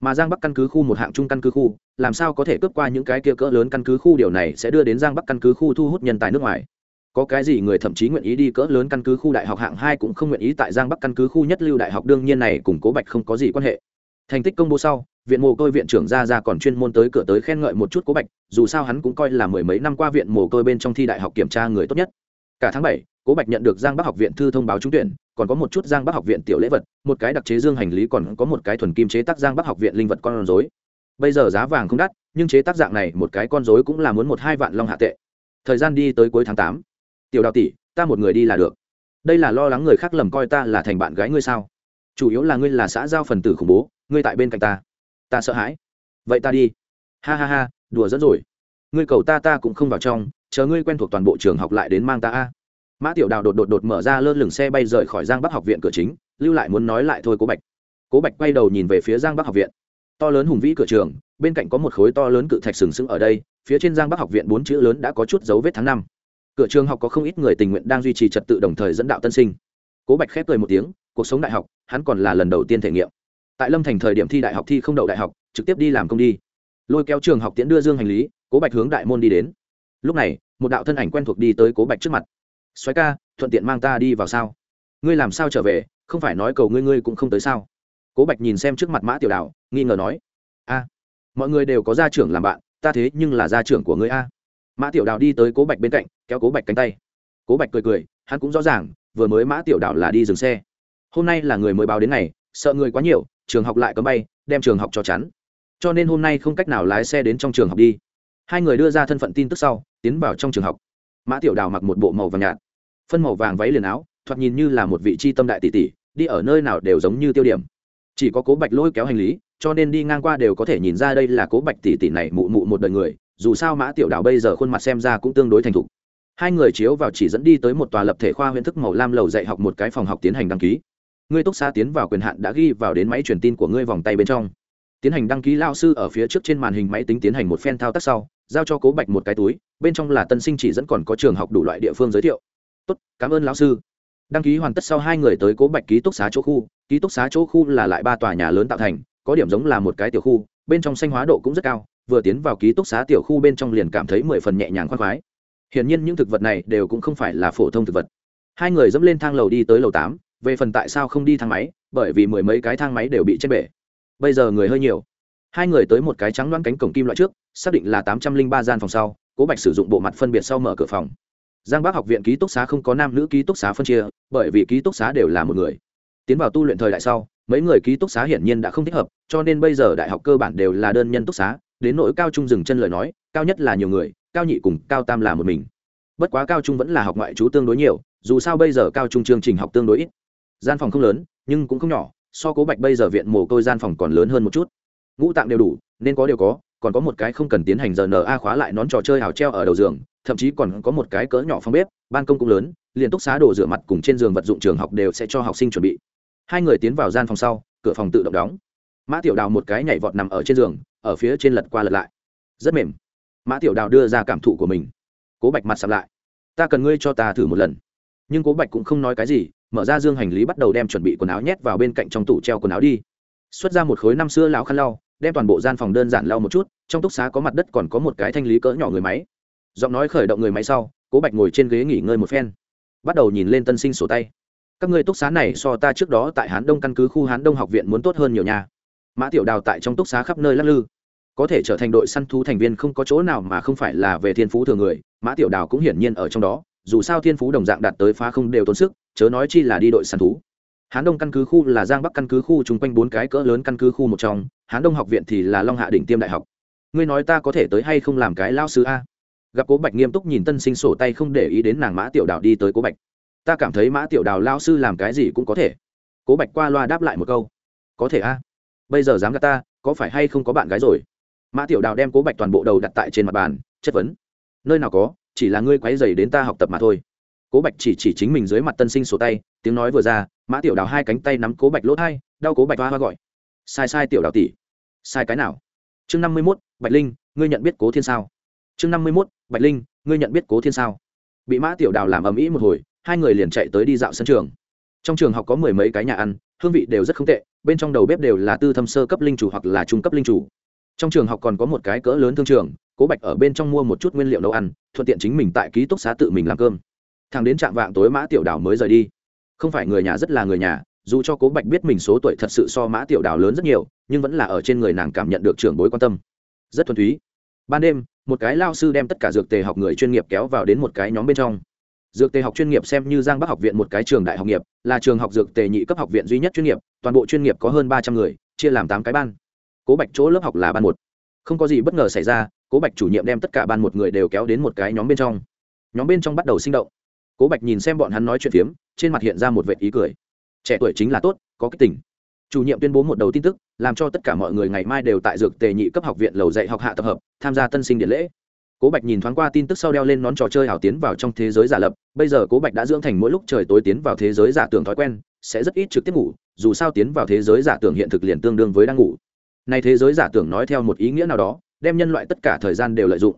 mà giang bắc căn cứ khu một hạng trung căn cứ khu, làm sao có thể cướp qua những cái kia cỡ lớn căn cứ khu? Điều này sẽ đưa đến giang bắc căn cứ khu thu hút nhân tài nước ngoài. Có cái gì người thậm chí nguyện ý đi cỡ lớn căn cứ khu đại học hạng hai cũng không nguyện ý tại giang bắc căn cứ khu nhất lưu đại học, đương nhiên này cùng cố bạch không có gì quan hệ. Thành tích công bố sau, viện mồ côi viện trưởng ra ra còn chuyên môn tới cửa tới khen ngợi một chút cố bạch, dù sao hắn cũng coi là mười mấy năm qua viện mồ côi bên trong thi đại học kiểm tra người tốt nhất. Cả tháng bảy, cố bạch nhận được giang bắc học viện thư thông báo trúng tuyển còn có một chút giang bắc học viện tiểu lễ vật, một cái đặc chế dương hành lý còn có một cái thuần kim chế tác giang bắc học viện linh vật con rối. Bây giờ giá vàng không đắt, nhưng chế tác dạng này một cái con rối cũng là muốn một hai vạn long hạ tệ. Thời gian đi tới cuối tháng tám. Tiểu đào tỷ, ta một người đi là được. Đây là lo lắng người khác lầm coi ta là thành bạn gái ngươi sao? Chủ yếu là ngươi là xã giao phần tử khủng bố, ngươi tại bên cạnh ta. Ta sợ hãi. Vậy ta đi. Ha ha ha, đùa dẫn rồi. Ngươi cầu ta ta cũng không vào trong, chờ ngươi quen thuộc toàn bộ trường học lại đến mang ta a mã tiểu đào đột đột đột mở ra lơ lửng xe bay rời khỏi giang bắc học viện cửa chính lưu lại muốn nói lại thôi cố bạch cố bạch quay đầu nhìn về phía giang bắc học viện to lớn hùng vĩ cửa trường bên cạnh có một khối to lớn cự thạch sừng sững ở đây phía trên giang bắc học viện bốn chữ lớn đã có chút dấu vết tháng năm cửa trường học có không ít người tình nguyện đang duy trì trật tự đồng thời dẫn đạo tân sinh cố bạch khép cười một tiếng cuộc sống đại học hắn còn là lần đầu tiên thể nghiệm tại lâm thành thời điểm thi đại học thi không đậu đại học trực tiếp đi làm công đi lôi kéo trường học tiễn đưa dương hành lý cố bạch hướng đại môn đi đến lúc này một đạo thân ảnh quen thuộc đi tới cố bạch trước mặt xoáy ca, thuận tiện mang ta đi vào sao? Ngươi làm sao trở về? Không phải nói cầu ngươi ngươi cũng không tới sao? Cố bạch nhìn xem trước mặt mã tiểu đào, nghi ngờ nói. A, mọi người đều có gia trưởng làm bạn, ta thế nhưng là gia trưởng của ngươi a. Mã tiểu đào đi tới cố bạch bên cạnh, kéo cố bạch cánh tay. Cố bạch cười cười, hắn cũng rõ ràng, vừa mới mã tiểu đào là đi dừng xe. Hôm nay là người mới báo đến ngày, sợ người quá nhiều, trường học lại cấm bay, đem trường học cho chắn. Cho nên hôm nay không cách nào lái xe đến trong trường học đi. Hai người đưa ra thân phận tin tức sau, tiến vào trong trường học. Mã tiểu đào mặc một bộ màu vàng nhạt phân màu vàng váy liền áo, thoạt nhìn như là một vị tri tâm đại tỷ tỷ, đi ở nơi nào đều giống như tiêu điểm. Chỉ có cố bạch lôi kéo hành lý, cho nên đi ngang qua đều có thể nhìn ra đây là cố bạch tỷ tỷ này mụ mụ một đời người, dù sao mã tiểu đảo bây giờ khuôn mặt xem ra cũng tương đối thành thục. Hai người chiếu vào chỉ dẫn đi tới một tòa lập thể khoa huyện thức màu lam lầu dạy học một cái phòng học tiến hành đăng ký. Ngươi túc xa tiến vào quyền hạn đã ghi vào đến máy truyền tin của ngươi vòng tay bên trong. Tiến hành đăng ký lao sư ở phía trước trên màn hình máy tính tiến hành một phen thao tác sau, giao cho cố bạch một cái túi, bên trong là tân sinh chỉ dẫn còn có trường học đủ loại địa phương giới thiệu tốt, cảm ơn lão sư. Đăng ký hoàn tất sau hai người tới cố bạch ký túc xá chỗ khu. Ký túc xá chỗ khu là lại ba tòa nhà lớn tạo thành, có điểm giống là một cái tiểu khu, bên trong xanh hóa độ cũng rất cao. Vừa tiến vào ký túc xá tiểu khu bên trong liền cảm thấy mười phần nhẹ nhàng khoan khoái. Hiển nhiên những thực vật này đều cũng không phải là phổ thông thực vật. Hai người dẫm lên thang lầu đi tới lầu tám, về phần tại sao không đi thang máy, bởi vì mười mấy cái thang máy đều bị chết bể. Bây giờ người hơi nhiều. Hai người tới một cái trắng đoán cánh cổng kim loại trước, xác định là tám trăm linh ba gian phòng sau, cố bạch sử dụng bộ mặt phân biệt sau mở cửa phòng giang bắc học viện ký túc xá không có nam nữ ký túc xá phân chia, bởi vì ký túc xá đều là một người. Tiến vào tu luyện thời đại sau, mấy người ký túc xá hiển nhiên đã không thích hợp, cho nên bây giờ đại học cơ bản đều là đơn nhân túc xá, đến nỗi cao trung dừng chân lời nói, cao nhất là nhiều người, cao nhị cùng cao tam là một mình. Bất quá cao trung vẫn là học ngoại trú tương đối nhiều, dù sao bây giờ cao trung chương trình học tương đối ít. Gian phòng không lớn, nhưng cũng không nhỏ, so cố bạch bây giờ viện mồ côi gian phòng còn lớn hơn một chút. Ngũ tạng đều đủ, nên có đều có, còn có một cái không cần tiến hành giờ na khóa lại nón trò chơi hào treo ở đầu giường thậm chí còn có một cái cỡ nhỏ phòng bếp, ban công cũng lớn, liền túc xá đồ rửa mặt cùng trên giường vật dụng trường học đều sẽ cho học sinh chuẩn bị. Hai người tiến vào gian phòng sau, cửa phòng tự động đóng. Mã tiểu đào một cái nhảy vọt nằm ở trên giường, ở phía trên lật qua lật lại. Rất mềm. Mã tiểu đào đưa ra cảm thụ của mình. Cố bạch mặt sắm lại. Ta cần ngươi cho ta thử một lần. Nhưng cố bạch cũng không nói cái gì, mở ra dương hành lý bắt đầu đem chuẩn bị quần áo nhét vào bên cạnh trong tủ treo quần áo đi. Xuất ra một khối năm xưa lão khăn lau, đem toàn bộ gian phòng đơn giản lau một chút, trong túc xá có mặt đất còn có một cái thanh lý cỡ nhỏ người máy giọng nói khởi động người máy sau, cố bạch ngồi trên ghế nghỉ ngơi một phen. Bắt đầu nhìn lên tân sinh sổ tay. Các người túc xá này so ta trước đó tại hán đông căn cứ khu hán đông học viện muốn tốt hơn nhiều nhà mã tiểu đào tại trong túc xá khắp nơi lắc lư. Có thể trở thành đội săn thú thành viên không có chỗ nào mà không phải là về thiên phú thường người, mã tiểu đào cũng hiển nhiên ở trong đó, dù sao thiên phú đồng dạng đạt tới phá không đều tốn sức, chớ nói chi là đi đội săn thú. Hán đông căn cứ khu là giang bắc căn cứ khu chung quanh bốn cái cỡ lớn căn cứ khu một trong, hán đông học viện thì là long hạ đỉnh tiêm đại học. Ngươi nói ta có thể tới hay không làm cái lao sư a? Gặp cố bạch nghiêm túc nhìn tân sinh sổ tay không để ý đến nàng mã tiểu đào đi tới cố bạch. Ta cảm thấy mã tiểu đào lao sư làm cái gì cũng có thể. Cố bạch qua loa đáp lại một câu. Có thể a. Bây giờ dám gạt ta, có phải hay không có bạn gái rồi? Mã tiểu đào đem cố bạch toàn bộ đầu đặt tại trên mặt bàn, chất vấn. Nơi nào có, chỉ là ngươi quấy dày đến ta học tập mà thôi. Cố bạch chỉ chỉ chính mình dưới mặt tân sinh sổ tay, tiếng nói vừa ra, mã tiểu đào hai cánh tay nắm cố bạch lỗ thai, đau cố bạch hoa hoa gọi. Sai sai tiểu đào tỷ. Sai cái nào? Chương năm mươi mốt, bạch linh, ngươi nhận biết cố thiên sao? Chương năm mươi mốt bạch linh, ngươi nhận biết cố thiên sao? Bị mã tiểu đào làm ầm ĩ một hồi, hai người liền chạy tới đi dạo sân trường. Trong trường học có mười mấy cái nhà ăn, hương vị đều rất không tệ, bên trong đầu bếp đều là tư thâm sơ cấp linh chủ hoặc là trung cấp linh chủ. Trong trường học còn có một cái cỡ lớn thương trường, cố bạch ở bên trong mua một chút nguyên liệu nấu ăn, thuận tiện chính mình tại ký túc xá tự mình làm cơm. Thằng đến trạm vạng tối mã tiểu đào mới rời đi. Không phải người nhà rất là người nhà, dù cho cố bạch biết mình số tuổi thật sự so mã tiểu đào lớn rất nhiều, nhưng vẫn là ở trên người nàng cảm nhận được trưởng bối quan tâm. Rất thuần túy. Ban đêm một cái lao sư đem tất cả dược tề học người chuyên nghiệp kéo vào đến một cái nhóm bên trong. Dược tề học chuyên nghiệp xem như giang bắc học viện một cái trường đại học nghiệp, là trường học dược tề nhị cấp học viện duy nhất chuyên nghiệp, toàn bộ chuyên nghiệp có hơn ba trăm người, chia làm tám cái ban. Cố bạch chỗ lớp học là ban một. Không có gì bất ngờ xảy ra, cố bạch chủ nhiệm đem tất cả ban một người đều kéo đến một cái nhóm bên trong. Nhóm bên trong bắt đầu sinh động. Cố bạch nhìn xem bọn hắn nói chuyện phiếm, trên mặt hiện ra một vệ ý cười. Trẻ tuổi chính là tốt, có cái tình chủ nhiệm tuyên bố một đầu tin tức, làm cho tất cả mọi người ngày mai đều tại dược tề nhị cấp học viện lầu dạy học hạ tập hợp, tham gia tân sinh điện lễ. Cố bạch nhìn thoáng qua tin tức sau đeo lên nón trò chơi ảo tiến vào trong thế giới giả lập, bây giờ cố bạch đã dưỡng thành mỗi lúc trời tối tiến vào thế giới giả tưởng thói quen, sẽ rất ít trực tiếp ngủ, dù sao tiến vào thế giới giả tưởng hiện thực liền tương đương với đang ngủ. Nay thế giới giả tưởng nói theo một ý nghĩa nào đó, đem nhân loại tất cả thời gian đều lợi dụng.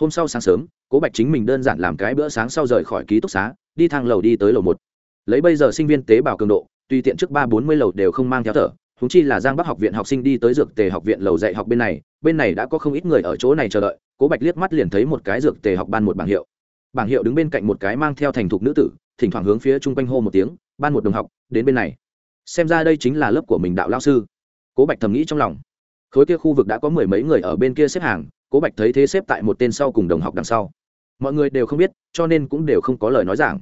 Hôm sau sáng sớm, cố bạch chính mình đơn giản làm cái bữa sáng sau rời khỏi ký túc xá, đi thang lầu đi tới lầu một. Lấy bây giờ sinh viên tế bào cường độ tùy tiện trước ba bốn mươi lầu đều không mang theo thở húng chi là giang bắc học viện học sinh đi tới dược tề học viện lầu dạy học bên này bên này đã có không ít người ở chỗ này chờ đợi, cố bạch liếc mắt liền thấy một cái dược tề học ban một bảng hiệu. Bảng hiệu đứng bên cạnh một cái mang theo thành thục nữ tử, thỉnh thoảng hướng phía chung quanh hô một tiếng, ban một đồng học, đến bên này. Xem ra đây chính là lớp của mình đạo lao sư. Cố bạch thầm nghĩ trong lòng. Khối kia khu vực đã có mười mấy người ở bên kia xếp hàng, cố bạch thấy thế xếp tại một tên sau cùng đồng học đằng sau. Mọi người đều không biết, cho nên cũng đều không có lời nói giảng.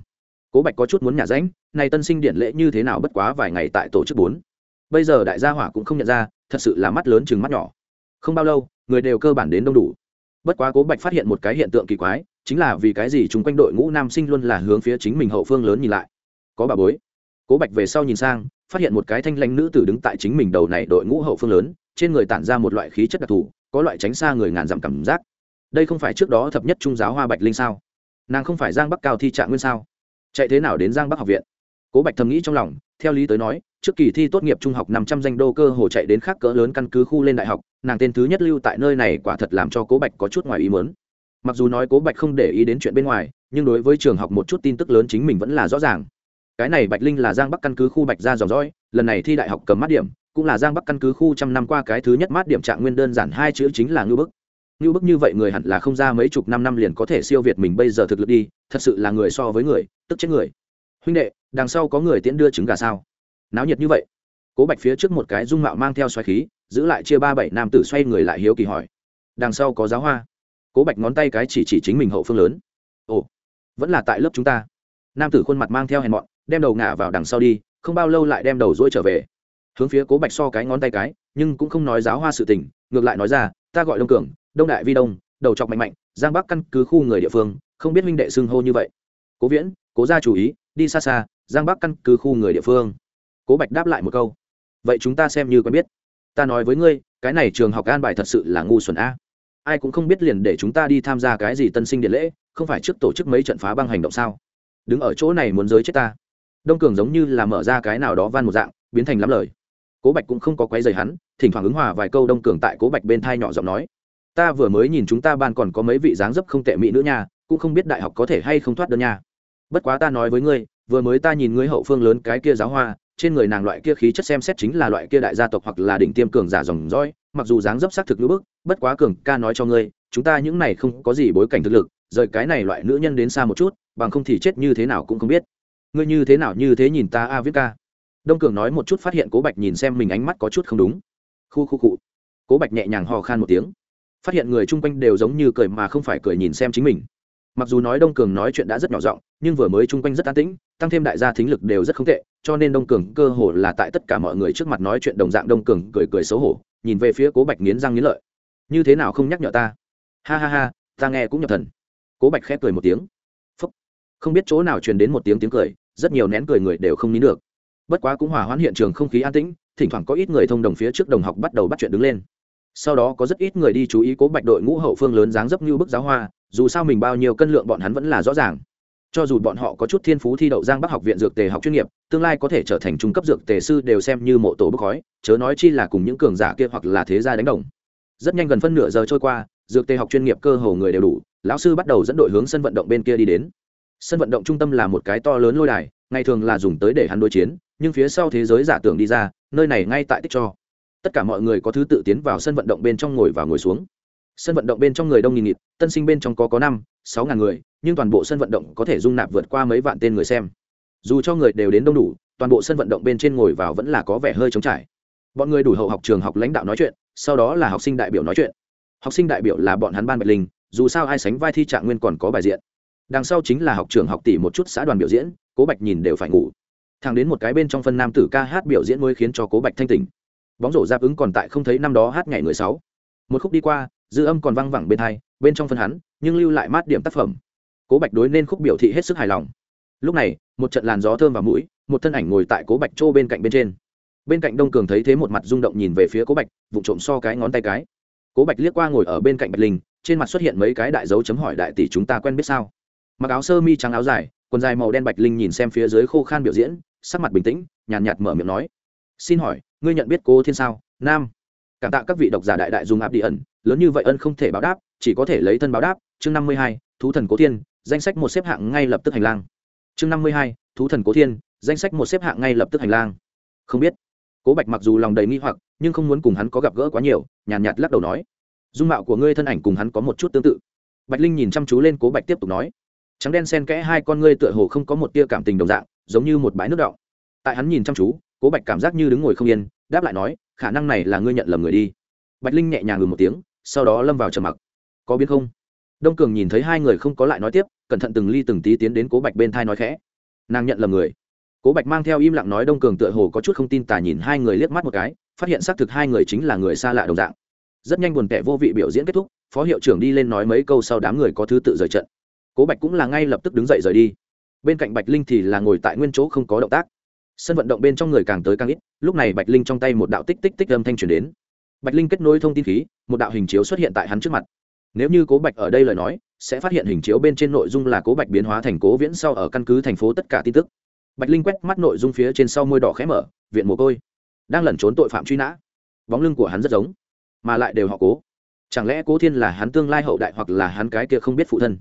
Cố bạch có chút muốn nhả ránh này tân sinh điện lễ như thế nào bất quá vài ngày tại tổ chức bốn. Bây giờ đại gia hỏa cũng không nhận ra, thật sự là mắt lớn chừng mắt nhỏ. Không bao lâu, người đều cơ bản đến đông đủ. Bất quá cố bạch phát hiện một cái hiện tượng kỳ quái, chính là vì cái gì chung quanh đội ngũ nam sinh luôn là hướng phía chính mình hậu phương lớn nhìn lại. Có bà bối. Cố bạch về sau nhìn sang, phát hiện một cái thanh lanh nữ tử đứng tại chính mình đầu này đội ngũ hậu phương lớn, trên người tản ra một loại khí chất đặc thù, có loại tránh xa người ngàn dặm cảm giác. Đây không phải trước đó thập nhất trung giáo hoa bạch linh sao? Nàng không phải giang bắc cao thi trạng nguyên sao? Chạy thế nào đến giang bắc học viện? Cố bạch thầm nghĩ trong lòng, theo lý tới nói, trước kỳ thi tốt nghiệp trung học năm trăm danh đô cơ hồ chạy đến khác cỡ lớn căn cứ khu lên đại học, nàng tên thứ nhất lưu tại nơi này quả thật làm cho cố bạch có chút ngoài ý mớn mặc dù nói cố bạch không để ý đến chuyện bên ngoài, nhưng đối với trường học một chút tin tức lớn chính mình vẫn là rõ ràng. Cái này bạch linh là giang bắc căn cứ khu bạch ra dòng dõi, lần này thi đại học cầm mát điểm, cũng là giang bắc căn cứ khu trăm năm qua cái thứ nhất mát điểm trạng nguyên đơn giản hai chữ chính là ngưu bức. Ngưu bức như vậy người hẳn là không ra mấy chục năm năm liền có thể siêu việt mình bây giờ thực lực đi, thật sự là người so với người, tức chết người huynh đệ, đằng sau có người tiễn đưa trứng gà sao? Náo nhiệt như vậy. Cố bạch phía trước một cái dung mạo mang theo xoáy khí, giữ lại chia ba bảy nam tử xoay người lại hiếu kỳ hỏi. Đằng sau có giáo hoa. Cố bạch ngón tay cái chỉ chỉ chính mình hậu phương lớn. Ồ, vẫn là tại lớp chúng ta. Nam tử khuôn mặt mang theo hèn mọn, đem đầu ngả vào đằng sau đi, không bao lâu lại đem đầu dỗi trở về. Hướng phía cố bạch so cái ngón tay cái, nhưng cũng không nói giáo hoa sự tình, ngược lại nói ra, ta gọi đông cường, đông đại vi đông, đầu chọc mạnh mạnh, giang bắc căn cứ khu người địa phương, không biết minh đệ xưng hô như vậy. Cố viễn, cố ra chủ ý đi xa xa, giang bắc căn cứ khu người địa phương. Cố bạch đáp lại một câu. Vậy chúng ta xem như quen biết. Ta nói với ngươi, cái này trường học an bài thật sự là ngu xuẩn a. Ai cũng không biết liền để chúng ta đi tham gia cái gì tân sinh điện lễ, không phải trước tổ chức mấy trận phá băng hành động sao? Đứng ở chỗ này muốn giới chết ta. Đông cường giống như là mở ra cái nào đó van một dạng, biến thành lắm lời. Cố bạch cũng không có quấy dày hắn, thỉnh thoảng ứng hòa vài câu đông cường tại cố bạch bên thai nhỏ giọng nói. Ta vừa mới nhìn chúng ta ban còn có mấy vị dáng dấp không tệ mỹ nữa nha, cũng không biết đại học có thể hay không thoát đơn nha bất quá ta nói với ngươi, vừa mới ta nhìn ngươi hậu phương lớn cái kia giáo hoa, trên người nàng loại kia khí chất xem xét chính là loại kia đại gia tộc hoặc là đỉnh tiêm cường giả dòng dõi, mặc dù dáng dấp xác thực nữ bức, bất quá cường ca nói cho ngươi, chúng ta những này không có gì bối cảnh thực lực, rời cái này loại nữ nhân đến xa một chút, bằng không thì chết như thế nào cũng không biết. Ngươi như thế nào như thế nhìn ta a viết ca. Đông cường nói một chút phát hiện cố bạch nhìn xem mình ánh mắt có chút không đúng. Khu khu cụ cố bạch nhẹ nhàng hò khan một tiếng. Phát hiện người chung quanh đều giống như cười mà không phải cười nhìn xem chính mình mặc dù nói đông cường nói chuyện đã rất nhỏ giọng, nhưng vừa mới chung quanh rất an tĩnh, tăng thêm đại gia thính lực đều rất không tệ, cho nên đông cường cơ hồ là tại tất cả mọi người trước mặt nói chuyện đồng dạng đông cường cười cười xấu hổ, nhìn về phía cố bạch nghiến răng nghiến lợi. Như thế nào không nhắc nhở ta? Ha ha ha, ta nghe cũng nhập thần. Cố bạch khép cười một tiếng. Phúc. không biết chỗ nào truyền đến một tiếng tiếng cười, rất nhiều nén cười người đều không nín được. Bất quá cũng hòa hoãn hiện trường không khí an tĩnh, thỉnh thoảng có ít người thông đồng phía trước đồng học bắt đầu bắt chuyện đứng lên sau đó có rất ít người đi chú ý cố bạch đội ngũ hậu phương lớn dáng dấp như bức giáo hoa, dù sao mình bao nhiêu cân lượng bọn hắn vẫn là rõ ràng. Cho dù bọn họ có chút thiên phú thi đậu giang bắc học viện dược tề học chuyên nghiệp, tương lai có thể trở thành trung cấp dược tề sư đều xem như mộ tổ bức khói, chớ nói chi là cùng những cường giả kia hoặc là thế gia đánh đồng. Rất nhanh gần phân nửa giờ trôi qua, dược tề học chuyên nghiệp cơ hồ người đều đủ, lão sư bắt đầu dẫn đội hướng sân vận động bên kia đi đến. Sân vận động trung tâm là một cái to lớn lôi đài, ngày thường là dùng tới để hắn đối chiến, nhưng phía sau thế giới giả tưởng đi ra, nơi này ngay tại tích cho tất cả mọi người có thứ tự tiến vào sân vận động bên trong ngồi và ngồi xuống. Sân vận động bên trong người đông nghìn nghịt, tân sinh bên trong có có năm, sáu ngàn người, nhưng toàn bộ sân vận động có thể dung nạp vượt qua mấy vạn tên người xem. Dù cho người đều đến đông đủ, toàn bộ sân vận động bên trên ngồi vào vẫn là có vẻ hơi trống trải. Bọn người đủ hậu học trường học lãnh đạo nói chuyện, sau đó là học sinh đại biểu nói chuyện. Học sinh đại biểu là bọn hắn ban bạch linh, dù sao ai sánh vai thi trạng nguyên còn có bài diện. Đằng sau chính là học trường học tỷ một chút xã đoàn biểu diễn, cố bạch nhìn đều phải ngủ. Thằng đến một cái bên trong phân nam tử ca hát biểu diễn mới khiến cho cố bạch thanh tỉnh bóng rổ giáp ứng còn tại không thấy năm đó hát ngày người sáu. Một khúc đi qua dư âm còn văng vẳng bên hai bên trong phân hắn nhưng lưu lại mát điểm tác phẩm. Cố bạch đối nên khúc biểu thị hết sức hài lòng. Lúc này một trận làn gió thơm vào mũi một thân ảnh ngồi tại cố bạch châu bên cạnh bên trên. Bên cạnh đông cường thấy thế một mặt rung động nhìn về phía cố bạch vụ trộm so cái ngón tay cái. Cố bạch liếc qua ngồi ở bên cạnh bạch linh trên mặt xuất hiện mấy cái đại dấu chấm hỏi đại tỷ chúng ta quen biết sao? Mặc áo sơ mi trắng áo dài quần dài màu đen bạch linh nhìn xem phía dưới khô khan biểu diễn sắc mặt bình tĩnh nhàn nhạt, nhạt mở miệng nói. Xin hỏi ngươi nhận biết cô thiên sao? Nam. Cảm tạ các vị độc giả đại đại dùng áp đi ẩn. Lớn như vậy ân không thể báo đáp chỉ có thể lấy thân báo đáp. Chương năm mươi hai thú thần cố thiên danh sách một xếp hạng ngay lập tức hành lang. Chương năm mươi hai thú thần cố thiên danh sách một xếp hạng ngay lập tức hành lang. Không biết. Cố bạch mặc dù lòng đầy nghi hoặc nhưng không muốn cùng hắn có gặp gỡ quá nhiều nhàn nhạt, nhạt lắc đầu nói. Dung mạo của ngươi thân ảnh cùng hắn có một chút tương tự. Bạch linh nhìn chăm chú lên cố bạch tiếp tục nói. Trắng đen sen kẽ hai con ngươi tựa hồ không có một tia cảm tình đồng dạng giống như một bãi nước đọng. Tại hắn nhìn chăm chú cố bạch cảm giác như đứng ngồi không yên, đáp lại nói, khả năng này là ngươi nhận lầm người đi. Bạch linh nhẹ nhàng ngừng một tiếng, sau đó lâm vào trầm mặc. Có biết không? Đông cường nhìn thấy hai người không có lại nói tiếp, cẩn thận từng ly từng tí tiến đến cố bạch bên thai nói khẽ. Nàng nhận lầm người. Cố bạch mang theo im lặng nói, đông cường tựa hồ có chút không tin tả nhìn hai người liếc mắt một cái, phát hiện xác thực hai người chính là người xa lạ đồng dạng. Rất nhanh buồn tẻ vô vị biểu diễn kết thúc, phó hiệu trưởng đi lên nói mấy câu sau đám người có thứ tự rời trận. Cố bạch cũng là ngay lập tức đứng dậy rời đi. Bên cạnh bạch linh thì là ngồi tại nguyên chỗ không có động tác sân vận động bên trong người càng tới càng ít, lúc này bạch linh trong tay một đạo tích tích tích âm thanh truyền đến. Bạch linh kết nối thông tin khí, một đạo hình chiếu xuất hiện tại hắn trước mặt. Nếu như cố bạch ở đây lời nói, sẽ phát hiện hình chiếu bên trên nội dung là cố bạch biến hóa thành cố viễn sau ở căn cứ thành phố tất cả tin tức. Bạch linh quét mắt nội dung phía trên sau môi đỏ khẽ mở, viện mồ côi, đang lẩn trốn tội phạm truy nã. Bóng lưng của hắn rất giống, mà lại đều họ cố. Chẳng lẽ cố thiên là hắn tương lai hậu đại hoặc là hắn cái kia không biết phụ thân?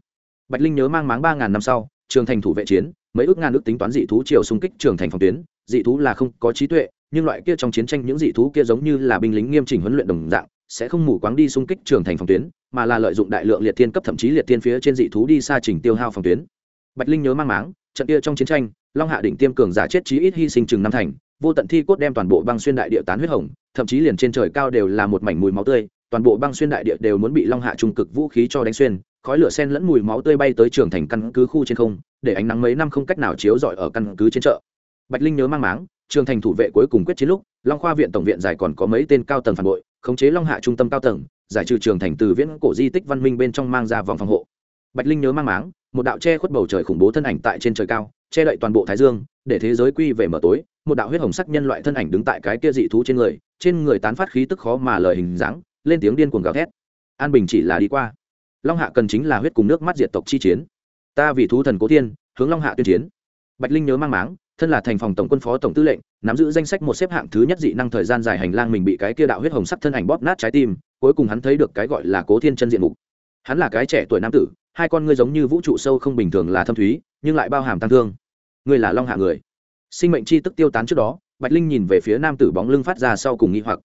Bạch linh nhớ mang máng ba ngàn năm sau, trường thành thủ vệ chiến mấy ước ngàn ước tính toán dị thú triều xung kích trường thành phòng tuyến, dị thú là không có trí tuệ, nhưng loại kia trong chiến tranh những dị thú kia giống như là binh lính nghiêm chỉnh huấn luyện đồng dạng, sẽ không mù quáng đi xung kích trường thành phòng tuyến, mà là lợi dụng đại lượng liệt thiên cấp thậm chí liệt thiên phía trên dị thú đi xa trình tiêu hao phòng tuyến. Bạch linh nhớ mang máng, trận kia trong chiến tranh, long hạ đỉnh tiêm cường giả chết chí ít hy sinh chừng năm thành, vô tận thi cốt đem toàn bộ băng xuyên đại địa tán huyết hồng, thậm chí liền trên trời cao đều là một mảnh mùi máu tươi, toàn bộ băng xuyên đại địa đều muốn bị long hạ trung cực vũ khí cho đánh xuyên khói lửa sen lẫn mùi máu tươi bay tới trường thành căn cứ khu trên không, để ánh nắng mấy năm không cách nào chiếu rọi ở căn cứ trên chợ. Bạch linh nhớ mang máng, trường thành thủ vệ cuối cùng quyết chiến lúc, long khoa viện tổng viện giải còn có mấy tên cao tầng phản bội, khống chế long hạ trung tâm cao tầng, giải trừ trường thành từ viễn cổ di tích văn minh bên trong mang ra vòng phòng hộ. Bạch linh nhớ mang máng, một đạo che khuất bầu trời khủng bố thân ảnh tại trên trời cao, che đậy toàn bộ thái dương, để thế giới quy về mở tối, một đạo huyết hồng sắc nhân loại thân ảnh đứng tại cái kia dị thú trên người trên người tán phát khí tức khó mà lời hình dáng, lên tiếng điên cuồng gào thét. An bình chỉ là đi qua long hạ cần chính là huyết cùng nước mắt diệt tộc chi chiến. Ta vì thú thần cố tiên hướng long hạ tuyên chiến. Bạch linh nhớ mang máng, thân là thành phòng tổng quân phó tổng tư lệnh, nắm giữ danh sách một xếp hạng thứ nhất dị năng thời gian dài hành lang mình bị cái kia đạo huyết hồng sắc thân ảnh bóp nát trái tim, cuối cùng hắn thấy được cái gọi là cố thiên chân diện mục. Hắn là cái trẻ tuổi nam tử, hai con ngươi giống như vũ trụ sâu không bình thường là thâm thúy, nhưng lại bao hàm tăng thương. Ngươi là long hạ người. Sinh mệnh chi tức tiêu tán trước đó, bạch linh nhìn về phía nam tử bóng lưng phát ra sau cùng nghi hoặc.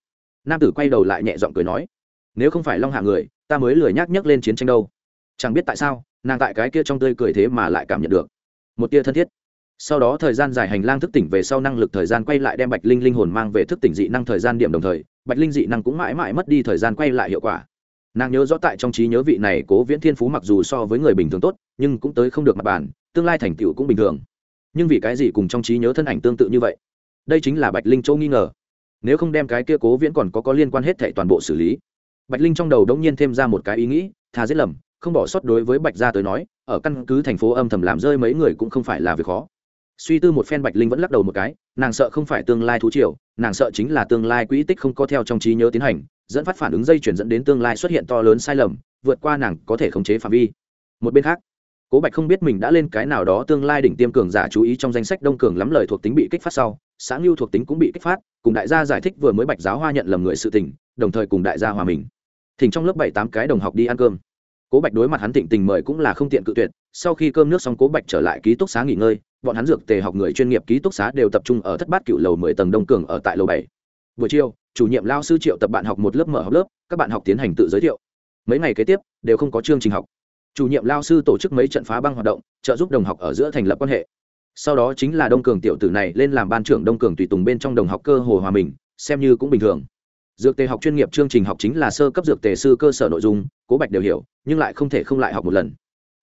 Nam tử quay đầu lại nhẹ giọng cười nói nếu không phải long hạ người ta mới lười nhác nhấc lên chiến tranh đâu chẳng biết tại sao nàng tại cái kia trong tươi cười thế mà lại cảm nhận được một tia thân thiết sau đó thời gian dài hành lang thức tỉnh về sau năng lực thời gian quay lại đem bạch linh linh hồn mang về thức tỉnh dị năng thời gian điểm đồng thời bạch linh dị năng cũng mãi mãi mất đi thời gian quay lại hiệu quả nàng nhớ rõ tại trong trí nhớ vị này cố viễn thiên phú mặc dù so với người bình thường tốt nhưng cũng tới không được mặt bàn tương lai thành tựu cũng bình thường nhưng vì cái gì cùng trong trí nhớ thân ảnh tương tự như vậy đây chính là bạch linh châu nghi ngờ nếu không đem cái kia cố viễn còn có có liên quan hết thệ toàn bộ xử lý bạch linh trong đầu đống nhiên thêm ra một cái ý nghĩ thà giết lầm, không bỏ sót đối với bạch gia tới nói, ở căn cứ thành phố âm thầm làm rơi mấy người cũng không phải là việc khó. Suy tư một phen bạch linh vẫn lắc đầu một cái, nàng sợ không phải tương lai thú triều, nàng sợ chính là tương lai quỹ tích không có theo trong trí nhớ tiến hành, dẫn phát phản ứng dây chuyển dẫn đến tương lai xuất hiện to lớn sai lầm, vượt qua nàng có thể khống chế phạm vi. Một bên khác, cố bạch không biết mình đã lên cái nào đó tương lai đỉnh tiêm cường giả chú ý trong danh sách đông cường lắm lời thuộc tính bị kích phát sau sáng lưu thuộc tính cũng bị kích phát, cùng đại gia giải thích vừa mới bạch giáo hoa nhận lầm người sự tình, đồng thời cùng đại gia hòa mình thỉnh trong lớp bảy tám cái đồng học đi ăn cơm. Cố bạch đối mặt hắn thịnh tình mời cũng là không tiện cự tuyệt, sau khi cơm nước xong cố bạch trở lại ký túc xá nghỉ ngơi, bọn hắn dược tề học người chuyên nghiệp ký túc xá đều tập trung ở thất bát cựu lầu mười tầng đông cường ở tại lầu bảy. Buổi chiều, chủ nhiệm lao sư triệu tập bạn học một lớp mở học lớp, các bạn học tiến hành tự giới thiệu. Mấy ngày kế tiếp, đều không có chương trình học. Chủ nhiệm lao sư tổ chức mấy trận phá băng hoạt động, trợ giúp đồng học ở giữa thành lập quan hệ. Sau đó chính là đông cường tiểu tử này lên làm ban trưởng đông cường tùy tùng bên trong đồng học cơ hồ hòa mình, xem như cũng bình thường dược tề học chuyên nghiệp chương trình học chính là sơ cấp dược tề sư cơ sở nội dung, cố bạch đều hiểu, nhưng lại không thể không lại học một lần.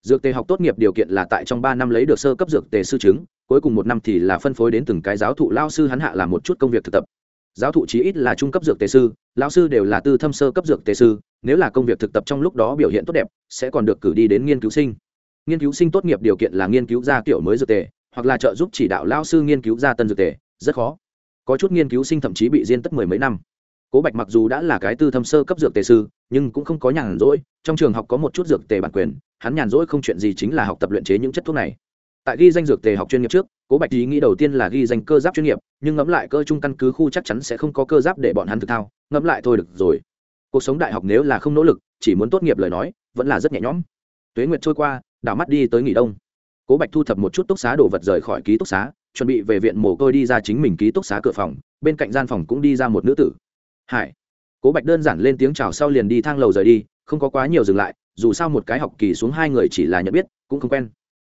Dược tề học tốt nghiệp điều kiện là tại trong ba năm lấy được sơ cấp dược tề sư chứng, cuối cùng một năm thì là phân phối đến từng cái giáo thụ lao sư hắn hạ làm một chút công việc thực tập. Giáo thụ chí ít là trung cấp dược tề sư lao sư đều là tư thâm sơ cấp dược tề sư, nếu là công việc thực tập trong lúc đó biểu hiện tốt đẹp, sẽ còn được cử đi đến nghiên cứu sinh. Nghiên cứu sinh tốt nghiệp điều kiện là nghiên cứu ra kiểu mới dược tề, hoặc là trợ giúp chỉ đạo lao sư nghiên cứu ra tân dược tề, rất khó. Có chút nghiên cứu sinh thậm chí bị diên tất mười mấy năm cố bạch mặc dù đã là cái tư thâm sơ cấp dược tề sư, nhưng cũng không có nhàn rỗi, trong trường học có một chút dược tề bản quyền, hắn nhàn rỗi không chuyện gì chính là học tập luyện chế những chất thuốc này. Tại ghi danh dược tề học chuyên nghiệp trước, cố bạch ý nghĩ đầu tiên là ghi danh cơ giáp chuyên nghiệp, nhưng ngẫm lại cơ trung căn cứ khu chắc chắn sẽ không có cơ giáp để bọn hắn thực thao, ngẫm lại thôi được rồi. Cuộc sống đại học nếu là không nỗ lực, chỉ muốn tốt nghiệp lời nói, vẫn là rất nhẹ nhõm. Tuế nguyệt trôi qua, đảo mắt đi tới nghỉ đông. Cố bạch thu thập một chút túc xá đồ vật rời khỏi ký túc xá, chuẩn bị về viện mồ côi đi ra chính mình ký túc xá cửa phòng, bên cạnh gian phòng cũng đi ra một nữ tử hải. Cố bạch đơn giản lên tiếng chào sau liền đi thang lầu rời đi, không có quá nhiều dừng lại, dù sao một cái học kỳ xuống hai người chỉ là nhận biết, cũng không quen.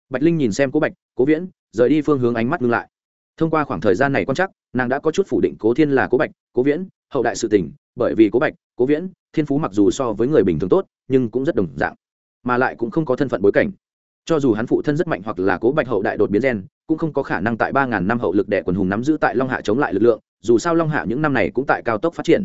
Bạch linh nhìn xem cố bạch, cố viễn, rời đi phương hướng ánh mắt ngưng lại. Thông qua khoảng thời gian này quan chắc nàng đã có chút phủ định cố thiên là cố bạch, cố viễn, hậu đại sự tình, bởi vì cố bạch, cố viễn, thiên phú mặc dù so với người bình thường tốt, nhưng cũng rất đồng dạng, mà lại cũng không có thân phận bối cảnh. Cho dù hắn phụ thân rất mạnh hoặc là cố bạch hậu đại đột biến gen, cũng không có khả năng tại ba ngàn năm hậu lực đẻ quần hùng nắm giữ tại long hạ chống lại lực lượng dù sao long hạ những năm này cũng tại cao tốc phát triển.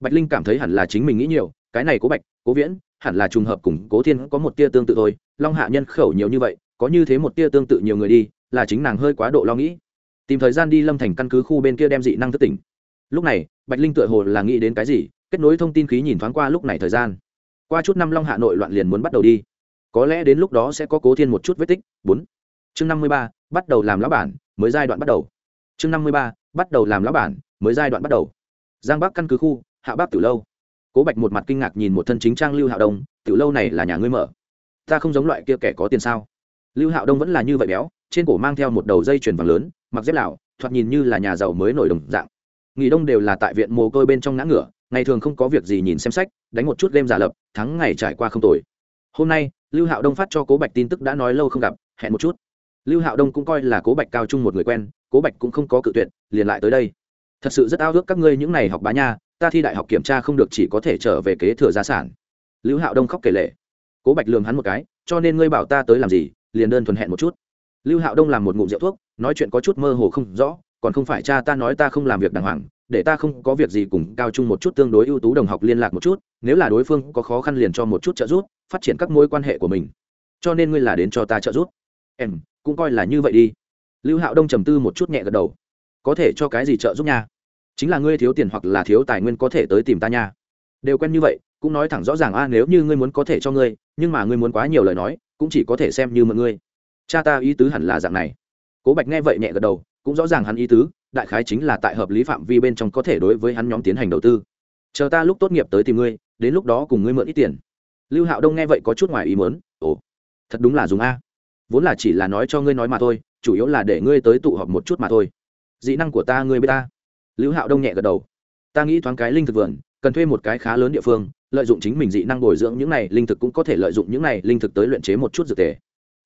Bạch linh cảm thấy hẳn là chính mình nghĩ nhiều, cái này cố bạch, cố viễn, hẳn là trùng hợp cùng cố thiên có một tia tương tự thôi. Long hạ nhân khẩu nhiều như vậy, có như thế một tia tương tự nhiều người đi, là chính nàng hơi quá độ lo nghĩ. Tìm thời gian đi lâm thành căn cứ khu bên kia đem dị năng thức tỉnh. Lúc này, bạch linh tựa hồ là nghĩ đến cái gì, kết nối thông tin khí nhìn thoáng qua lúc này thời gian. Qua chút năm long hạ nội loạn liền muốn bắt đầu đi. Có lẽ đến lúc đó sẽ có cố thiên một chút vết tích. Bốn. Chương năm mươi ba, bắt đầu làm lão bản, mới giai đoạn bắt đầu. Chương năm mươi ba bắt đầu làm lão bản, mới giai đoạn bắt đầu. Giang bắc căn cứ khu, hạ bắc tiểu lâu. Cố bạch một mặt kinh ngạc nhìn một thân chính trang lưu hạo đông, tiểu lâu này là nhà ngươi mở? Ta không giống loại kia kẻ có tiền sao? Lưu hạo đông vẫn là như vậy béo, trên cổ mang theo một đầu dây chuyền vàng lớn, mặc dép lạo thoạt nhìn như là nhà giàu mới nổi đồng dạng. Nghỉ đông đều là tại viện mồ côi bên trong ngã ngửa, ngày thường không có việc gì nhìn xem sách, đánh một chút game giả lập, thắng ngày trải qua không tồi. Hôm nay, lưu hạo đông phát cho cố bạch tin tức đã nói lâu không gặp, hẹn một chút. Lưu hạo đông cũng coi là cố bạch cao trung một người quen cố bạch cũng không có cự tuyệt, liền lại tới đây. Thật sự rất ao ước các ngươi những n à y học bá nha, ta thi đại học kiểm tra không được chỉ có thể trở về kế thừa gia sản. Lưu hạo đông khóc kể lệ. Cố bạch lường hắn một cái, cho nên ngươi bảo ta tới làm gì, liền đơn thuần hẹn một chút. Lưu hạo đông làm một ngụm rượu thuốc, nói chuyện có chút mơ hồ không rõ, còn không phải cha ta nói ta không làm việc đàng hoàng, để ta không có việc gì cùng cao chung một chút tương đối ưu tú đồng học liên lạc một chút, nếu là đối phương có khó khăn liền cho một chút trợ giúp, phát triển các mối quan hệ của mình. Cho nên ngươi là đến cho ta trợ giúp. Em, cũng coi là như vậy đi lưu hạo đông trầm tư một chút nhẹ gật đầu. Có thể cho cái gì trợ giúp nha? Chính là ngươi thiếu tiền hoặc là thiếu tài nguyên có thể tới tìm ta nha. Đều quen như vậy, cũng nói thẳng rõ ràng, a, nếu như ngươi muốn có thể cho ngươi, nhưng mà ngươi muốn quá nhiều lời nói, cũng chỉ có thể xem như mượn ngươi. Cha ta ý tứ hẳn là dạng này. Cố bạch nghe vậy nhẹ gật đầu, cũng rõ ràng hắn ý tứ, đại khái chính là tại hợp lý phạm vi bên trong có thể đối với hắn nhóm tiến hành đầu tư. Chờ ta lúc tốt nghiệp tới tìm ngươi, đến lúc đó cùng ngươi mượn ít tiền. Lưu hạo đông nghe vậy có chút ngoài ý mớn ồ, thật đúng là dùng a. Vốn là chỉ là nói cho ngươi nói mà thôi chủ yếu là để ngươi tới tụ họp một chút mà thôi. Dị năng của ta ngươi biết ta. Lưu hạo đông nhẹ gật đầu. Ta nghĩ thoáng cái linh thực vườn, cần thuê một cái khá lớn địa phương, lợi dụng chính mình dị năng bồi dưỡng những này, linh thực cũng có thể lợi dụng những này linh thực tới luyện chế một chút dược tề.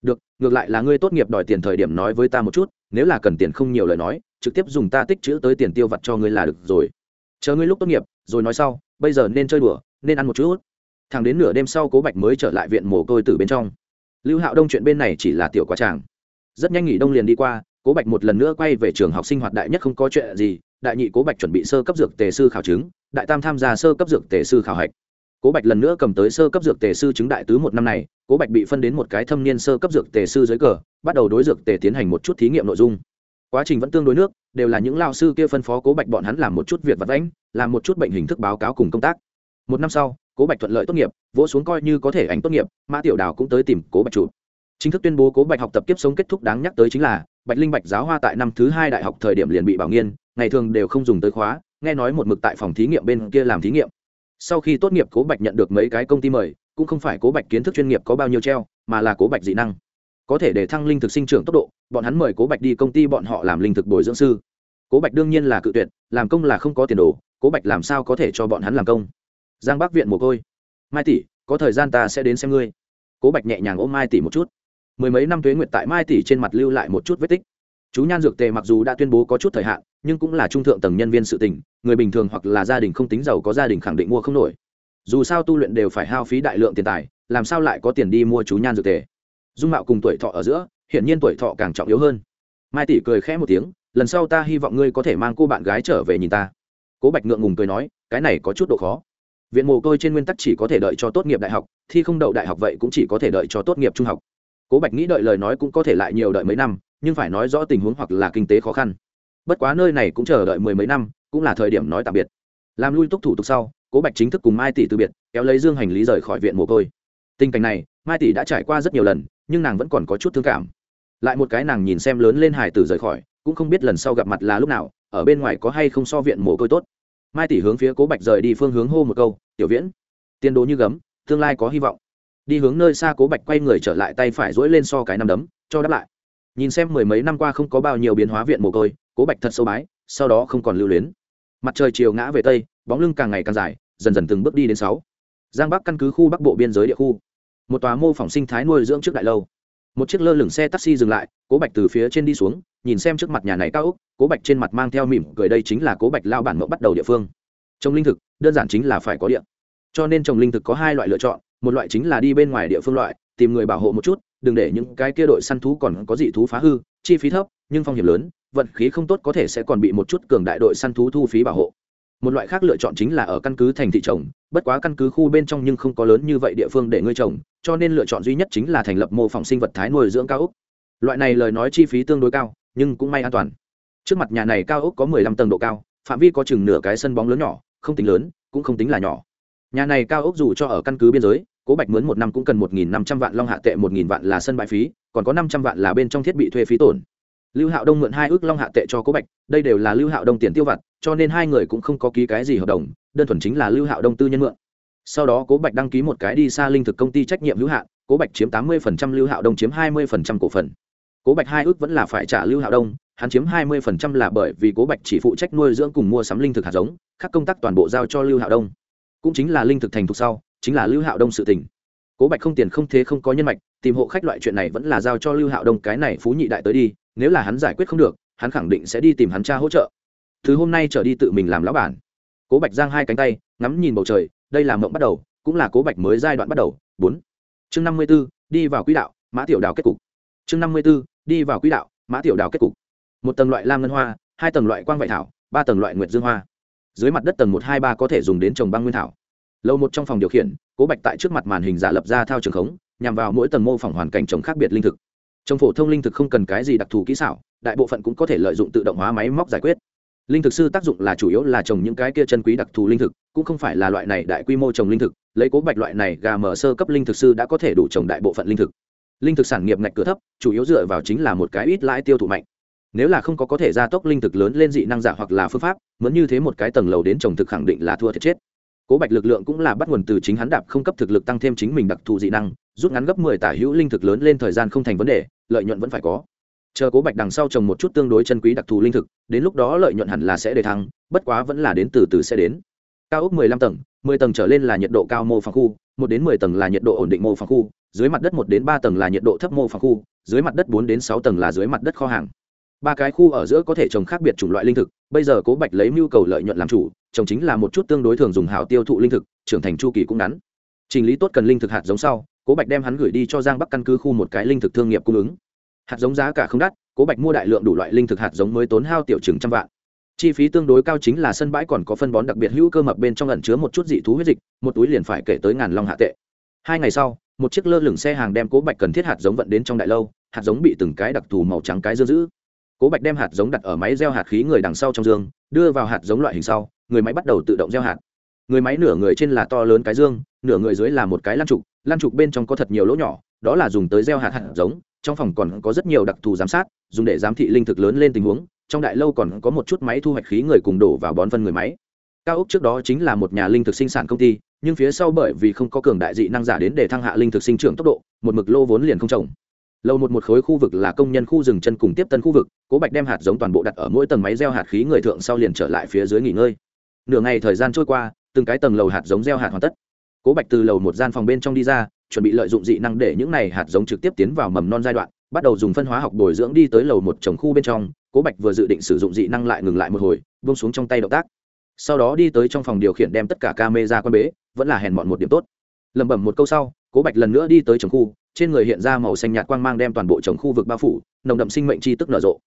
Được, ngược lại là ngươi tốt nghiệp đòi tiền thời điểm nói với ta một chút, nếu là cần tiền không nhiều lời nói, trực tiếp dùng ta tích chữ tới tiền tiêu vặt cho ngươi là được rồi. Chờ ngươi lúc tốt nghiệp, rồi nói sau, bây giờ nên chơi đùa, nên ăn một chút thằng đến nửa đêm sau cố bạch mới trở lại viện mồ côi từ bên trong. Lưu hạo đông chuyện bên này chỉ là tiểu quá tràng rất nhanh nghỉ đông liền đi qua, cố bạch một lần nữa quay về trường học sinh hoạt đại nhất không có chuyện gì, đại nhị cố bạch chuẩn bị sơ cấp dược tề sư khảo chứng, đại tam tham gia sơ cấp dược tề sư khảo hạch. Cố bạch lần nữa cầm tới sơ cấp dược tề sư chứng đại tứ một năm này, cố bạch bị phân đến một cái thâm niên sơ cấp dược tề sư dưới cờ, bắt đầu đối dược tề tiến hành một chút thí nghiệm nội dung. Quá trình vẫn tương đối nước, đều là những lao sư kia phân phó cố bạch bọn hắn làm một chút việc vật vãnh, làm một chút bệnh hình thức báo cáo cùng công tác. Một năm sau, cố bạch thuận lợi tốt nghiệp, vỗ xuống coi như có thể ảnh tốt nghiệp, mã tiểu đào cũng tới tìm cố bạch chủ chính thức tuyên bố cố bạch học tập kiếp sống kết thúc đáng nhắc tới chính là, bạch linh bạch giáo hoa tại năm thứ hai đại học thời điểm liền bị bảo nghiên, ngày thường đều không dùng tới khóa, nghe nói một mực tại phòng thí nghiệm bên kia làm thí nghiệm. Sau khi tốt nghiệp cố bạch nhận được mấy cái công ty mời, cũng không phải cố bạch kiến thức chuyên nghiệp có bao nhiêu treo, mà là cố bạch dị năng. Có thể để thăng linh thực sinh trưởng tốc độ, bọn hắn mời cố bạch đi công ty bọn họ làm linh thực bồi dưỡng sư. Cố bạch đương nhiên là cự tuyệt, làm công là không có tiền đồ, cố bạch làm sao có thể cho bọn hắn làm công? Giang bác viện mồ côi. Mai tỷ, có thời gian ta sẽ đến xem ngươi. Cố bạch nhẹ nhàng ôm mai tỷ một chút mười mấy năm tuế nguyện tại mai tỷ trên mặt lưu lại một chút vết tích. Chú nhan dược tề mặc dù đã tuyên bố có chút thời hạn, nhưng cũng là trung thượng tầng nhân viên sự tình, người bình thường hoặc là gia đình không tính giàu có gia đình khẳng định mua không nổi. Dù sao tu luyện đều phải hao phí đại lượng tiền tài, làm sao lại có tiền đi mua chú nhan dược tề? Dung mạo cùng tuổi thọ ở giữa, hiển nhiên tuổi thọ càng trọng yếu hơn. Mai tỷ cười khẽ một tiếng, lần sau ta hy vọng ngươi có thể mang cô bạn gái trở về nhìn ta. Cố bạch ngượng ngùng cười nói, cái này có chút độ khó. Viện mồ côi trên nguyên tắc chỉ có thể đợi cho tốt nghiệp đại học, thi không đậu đại học vậy cũng chỉ có thể đợi cho tốt nghiệp trung học cố bạch nghĩ đợi lời nói cũng có thể lại nhiều đợi mấy năm, nhưng phải nói rõ tình huống hoặc là kinh tế khó khăn. Bất quá nơi này cũng chờ đợi mười mấy năm, cũng là thời điểm nói tạm biệt. Làm lui túc thủ tục sau, cố bạch chính thức cùng mai tỷ từ biệt, kéo lấy dương hành lý rời khỏi viện mồ côi. Tình cảnh này, mai tỷ đã trải qua rất nhiều lần, nhưng nàng vẫn còn có chút thương cảm. Lại một cái nàng nhìn xem lớn lên hải tử rời khỏi, cũng không biết lần sau gặp mặt là lúc nào, ở bên ngoài có hay không so viện mồ côi tốt. Mai tỷ hướng phía cố bạch rời đi phương hướng hô một câu, tiểu viễn, tiền đồ như gấm, tương lai có hy vọng đi hướng nơi xa cố bạch quay người trở lại tay phải dỗi lên so cái nằm đấm, cho đáp lại. Nhìn xem mười mấy năm qua không có bao nhiêu biến hóa viện mồ côi, cố bạch thật sâu bái, sau đó không còn lưu luyến. Mặt trời chiều ngã về tây, bóng lưng càng ngày càng dài, dần dần từng bước đi đến sáu. Giang bắc căn cứ khu bắc bộ biên giới địa khu. Một tòa mô phỏng sinh thái nuôi dưỡng trước đại lâu. Một chiếc lơ lửng xe taxi dừng lại, cố bạch từ phía trên đi xuống, nhìn xem trước mặt nhà này cao úc cố bạch trên mặt mang theo mỉm cười đây chính là cố bạch lao bản mẫu bắt đầu địa phương. Trồng linh thực, đơn giản chính là phải có điện cho nên trồng linh thực có hai loại lựa chọn một loại chính là đi bên ngoài địa phương loại, tìm người bảo hộ một chút, đừng để những cái kia đội săn thú còn có dị thú phá hư, chi phí thấp, nhưng phong hiểm lớn, vận khí không tốt có thể sẽ còn bị một chút cường đại đội săn thú thu phí bảo hộ. Một loại khác lựa chọn chính là ở căn cứ thành thị trồng, bất quá căn cứ khu bên trong nhưng không có lớn như vậy địa phương để ngươi trồng, cho nên lựa chọn duy nhất chính là thành lập mô phỏng sinh vật thái nuôi dưỡng cao ốc. Loại này lời nói chi phí tương đối cao, nhưng cũng may an toàn. Trước mặt nhà này cao ốc có mười lăm tầng độ cao, phạm vi có chừng nửa cái sân bóng lớn nhỏ, không tính lớn, cũng không tính là nhỏ. Nhà này cao ốc dù cho ở căn cứ biên giới cố bạch mướn một năm cũng cần một nghìn năm trăm vạn long hạ tệ, một nghìn vạn là sân bãi phí, còn có năm trăm vạn là bên trong thiết bị thuê phí tổn. Lưu hạo đông mượn hai ước long hạ tệ cho cố bạch, đây đều là lưu hạo đông tiền tiêu vặt, cho nên hai người cũng không có ký cái gì hợp đồng, đơn thuần chính là lưu hạo đông tư nhân mượn. Sau đó cố bạch đăng ký một cái đi xa linh thực công ty trách nhiệm hữu hạn, cố bạch chiếm tám mươi lưu hạo đông chiếm hai mươi cổ phần. Cố bạch hai ước vẫn là phải trả lưu hạo đông, hắn chiếm hai mươi là bởi vì cố bạch chỉ phụ trách nuôi dưỡng cùng mua sắm linh thực hạt giống các công tác toàn bộ giao cho lưu hạo đông. Cũng chính là linh thực thành thục sau chính là lưu hạo đông sự tình. Cố bạch không tiền không thế không có nhân mạch, tìm hộ khách loại chuyện này vẫn là giao cho lưu hạo đông cái này phú nhị đại tới đi, nếu là hắn giải quyết không được, hắn khẳng định sẽ đi tìm hắn cha hỗ trợ. Thứ hôm nay trở đi tự mình làm lão bản. Cố bạch giang hai cánh tay, ngắm nhìn bầu trời, đây là mộng bắt đầu, cũng là cố bạch mới giai đoạn bắt đầu. Bốn. Chương năm mươi b ố đi vào quỹ đạo, mã tiểu đào kết cục. Chương năm mươi b ố đi vào quỹ đạo, mã tiểu đào kết cục. Một tầng loại lam ngân hoa, hai tầng loại quang vải thảo, ba tầng loại nguyệt dương hoa. Dưới mặt đất tầng một hai ba có thể dùng đến trồng băng nguyên thảo lâu một trong phòng điều khiển, cố bạch tại trước mặt màn hình giả lập ra thao trường khống, nhằm vào mỗi tầng mô phỏng hoàn cảnh trồng khác biệt linh thực. Trồng phổ thông linh thực không cần cái gì đặc thù kỹ xảo, đại bộ phận cũng có thể lợi dụng tự động hóa máy móc giải quyết. Linh thực sư tác dụng là chủ yếu là trồng những cái kia chân quý đặc thù linh thực, cũng không phải là loại này đại quy mô trồng linh thực, lấy cố bạch loại này gà mở sơ cấp linh thực sư đã có thể đủ trồng đại bộ phận linh thực. Linh thực sản nghiệp ngạch cửa thấp, chủ yếu dựa vào chính là một cái ít lãi tiêu thụ mạnh. Nếu là không có có thể gia tốc linh thực lớn lên dị năng giả hoặc là phương pháp muốn như thế một cái tầng lầu đến trồng thực khẳng định là thua thiệt chết cố bạch lực lượng cũng là bắt nguồn từ chính hắn đạp không cấp thực lực tăng thêm chính mình đặc thù dị năng, rút ngắn gấp mười tả hữu linh thực lớn lên thời gian không thành vấn đề, lợi nhuận vẫn phải có. Chờ cố bạch đằng sau trồng một chút tương đối chân quý đặc thù linh thực, đến lúc đó lợi nhuận hẳn là sẽ để thăng, bất quá vẫn là đến từ từ sẽ đến. Cao ốc mười lăm tầng, mười tầng trở lên là nhiệt độ cao mô phòng khu, một đến mười tầng là nhiệt độ ổn định mô phòng khu, dưới mặt đất một đến ba tầng là nhiệt độ thấp mô phòng khu, dưới mặt đất bốn đến sáu tầng là dưới mặt đất kho hàng. Ba cái khu ở giữa có thể trồng khác biệt chủng loại linh thực, bây giờ cố bạch lấy mưu cầu lợi nhuận làm chủ trồng chính là một chút tương đối thường dùng hảo tiêu thụ linh thực, trưởng thành chu kỳ cũng ngắn. Trình lý tốt cần linh thực hạt giống sau, cố bạch đem hắn gửi đi cho giang bắc căn cứ khu một cái linh thực thương nghiệp cung ứng. Hạt giống giá cả không đắt, cố bạch mua đại lượng đủ loại linh thực hạt giống mới tốn hao tiểu chừng trăm vạn. Chi phí tương đối cao chính là sân bãi còn có phân bón đặc biệt hữu cơ mập bên trong ẩn chứa một chút dị thú huyết dịch, một túi liền phải kể tới ngàn long hạ tệ. Hai ngày sau, một chiếc lơ lửng xe hàng đem cố bạch cần thiết hạt giống vận đến trong đại lâu, hạt giống bị từng cái đặc thù màu trắng cái dưa giữ. Cố bạch đem hạt giống đặt ở máy gieo hạt khí người đằng sau trong dương, đưa vào hạt giống loại hình sau người máy bắt đầu tự động gieo hạt. Người máy nửa người trên là to lớn cái dương, nửa người dưới là một cái lan trục lan trục bên trong có thật nhiều lỗ nhỏ, đó là dùng tới gieo hạt hạt giống, trong phòng còn có rất nhiều đặc thù giám sát, dùng để giám thị linh thực lớn lên tình huống, trong đại lâu còn có một chút máy thu hoạch khí người cùng đổ vào bón phân người máy. Cao ốc trước đó chính là một nhà linh thực sinh sản công ty, nhưng phía sau bởi vì không có cường đại dị năng giả đến để thăng hạ linh thực sinh trưởng tốc độ, một mực lô vốn liền không trồng. Lâu một một khối khu vực là công nhân khu rừng chân cùng tiếp tân khu vực, cố bạch đem hạt giống toàn bộ đặt ở mỗi tầng máy gieo hạt khí người thượng sau liền trở lại phía dưới nghỉ ngơi nửa ngày thời gian trôi qua, từng cái tầng lầu hạt giống gieo hạt hoàn tất. Cố bạch từ lầu một gian phòng bên trong đi ra, chuẩn bị lợi dụng dị năng để những này hạt giống trực tiếp tiến vào mầm non giai đoạn, bắt đầu dùng phân hóa học bồi dưỡng đi tới lầu một trồng khu bên trong. Cố bạch vừa dự định sử dụng dị năng lại ngừng lại một hồi bông xuống trong tay động tác. Sau đó đi tới trong phòng điều khiển đem tất cả ca mê ra quan bế, vẫn là hèn mọn một điểm tốt. Lẩm bẩm một câu sau, cố bạch lần nữa đi tới trồng khu, trên người hiện ra màu xanh nhạt quang mang đem toàn bộ trồng khu vực bao phủ, nồng đậm sinh mệnh chi tức nở rộ.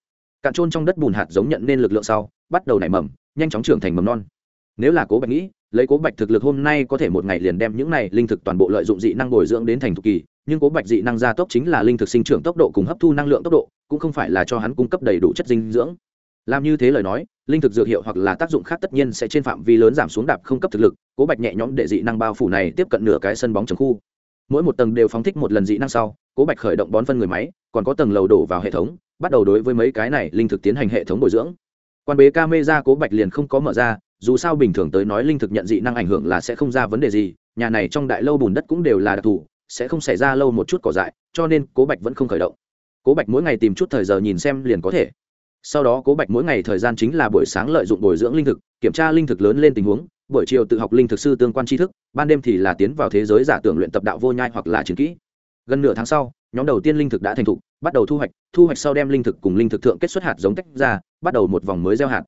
Cạn trôn trong đất bùn hạt giống nhận nên lực lượng sau, bắt đầu nảy mầm, nhanh chóng trưởng thành mầm non nếu là cố bạch nghĩ, lấy cố bạch thực lực hôm nay có thể một ngày liền đem những này linh thực toàn bộ lợi dụng dị năng bồi dưỡng đến thành thục kỳ, nhưng cố bạch dị năng gia tốc chính là linh thực sinh trưởng tốc độ cùng hấp thu năng lượng tốc độ, cũng không phải là cho hắn cung cấp đầy đủ chất dinh dưỡng. Làm như thế lời nói, linh thực dược hiệu hoặc là tác dụng khác tất nhiên sẽ trên phạm vi lớn giảm xuống đạp không cấp thực lực, cố bạch nhẹ nhõm để dị năng bao phủ này tiếp cận nửa cái sân bóng trường khu. Mỗi một tầng đều phóng thích một lần dị năng sau, cố bạch khởi động bón phân người máy, còn có tầng lầu đổ vào hệ thống, bắt đầu đối với mấy cái này linh thực tiến hành hệ thống bồi dưỡng. Quan bế ca mê ra cố bạch liền không có mở ra dù sao bình thường tới nói linh thực nhận dị năng ảnh hưởng là sẽ không ra vấn đề gì, nhà này trong đại lâu bùn đất cũng đều là đặc thù, sẽ không xảy ra lâu một chút cỏ dại, cho nên cố bạch vẫn không khởi động. Cố bạch mỗi ngày tìm chút thời giờ nhìn xem liền có thể. Sau đó cố bạch mỗi ngày thời gian chính là buổi sáng lợi dụng bồi dưỡng linh thực, kiểm tra linh thực lớn lên tình huống, buổi chiều tự học linh thực sư tương quan tri thức, ban đêm thì là tiến vào thế giới giả tưởng luyện tập đạo vô nhai hoặc là chiến kỹ. Gần nửa tháng sau, nhóm đầu tiên linh thực đã thành thục bắt đầu thu hoạch thu hoạch sau đem linh thực cùng linh thực thượng kết xuất hạt giống tách ra, bắt đầu một vòng mới gieo hạt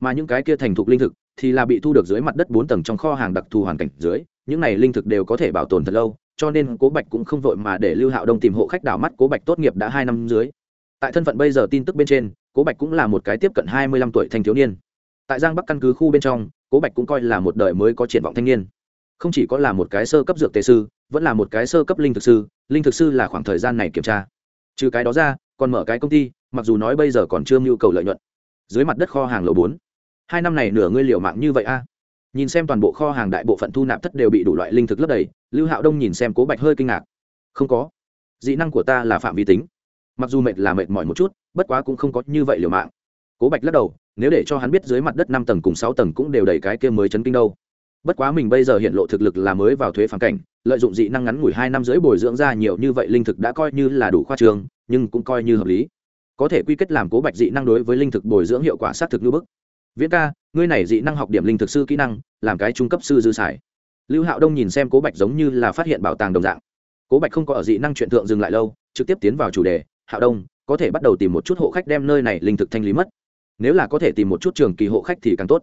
mà những cái kia thành thục linh thực thì là bị thu được dưới mặt đất bốn tầng trong kho hàng đặc thù hoàn cảnh dưới. Những này linh thực đều có thể bảo tồn thật lâu, cho nên cố bạch cũng không vội mà để lưu hạo đông tìm hộ khách đảo mắt cố bạch tốt nghiệp đã hai năm dưới. Tại thân phận bây giờ tin tức bên trên, cố bạch cũng là một cái tiếp cận hai mươi lăm tuổi thanh thiếu niên. Tại giang bắc căn cứ khu bên trong, cố bạch cũng coi là một đời mới có triển vọng thanh niên. Không chỉ có là một cái sơ cấp dược tề sư, vẫn là một cái sơ cấp linh thực sư, linh thực sư là khoảng thời gian này kiểm tra. Trừ cái đó ra, còn mở cái công ty, mặc dù nói bây giờ còn chưa mưu cầu lợi nhuận. Dưới mặt đất kho hàng lầu bốn hai năm này nửa ngươi liều mạng như vậy a? Nhìn xem toàn bộ kho hàng đại bộ phận thu nạp thất đều bị đủ loại linh thực lấp đầy, lưu hạo đông nhìn xem cố bạch hơi kinh ngạc. Không có. Dị năng của ta là phạm vi tính. Mặc dù mệt là mệt mỏi một chút, bất quá cũng không có như vậy liều mạng. Cố bạch lắc đầu, nếu để cho hắn biết dưới mặt đất năm tầng cùng sáu tầng cũng đều đầy cái kia mới chấn kinh đâu. Bất quá mình bây giờ hiện lộ thực lực là mới vào thuế phản cảnh, lợi dụng dị năng ngắn ngủi hai năm dưới bồi dưỡng ra nhiều như vậy linh thực đã coi như là đủ khoa trường, nhưng cũng coi như hợp lý. Có thể quy kết làm cố bạch dị năng đối với linh thực bồi dưỡng hiệu quả xác thực như bức viễn ca, ngươi này dị năng học điểm linh thực sư kỹ năng, làm cái trung cấp sư dư xài. Lưu hạo đông nhìn xem cố bạch giống như là phát hiện bảo tàng đồng dạng. Cố bạch không có ở dị năng chuyện thượng dừng lại lâu, trực tiếp tiến vào chủ đề, hạo đông, có thể bắt đầu tìm một chút hộ khách đem nơi này linh thực thanh lý mất. Nếu là có thể tìm một chút trường kỳ hộ khách thì càng tốt.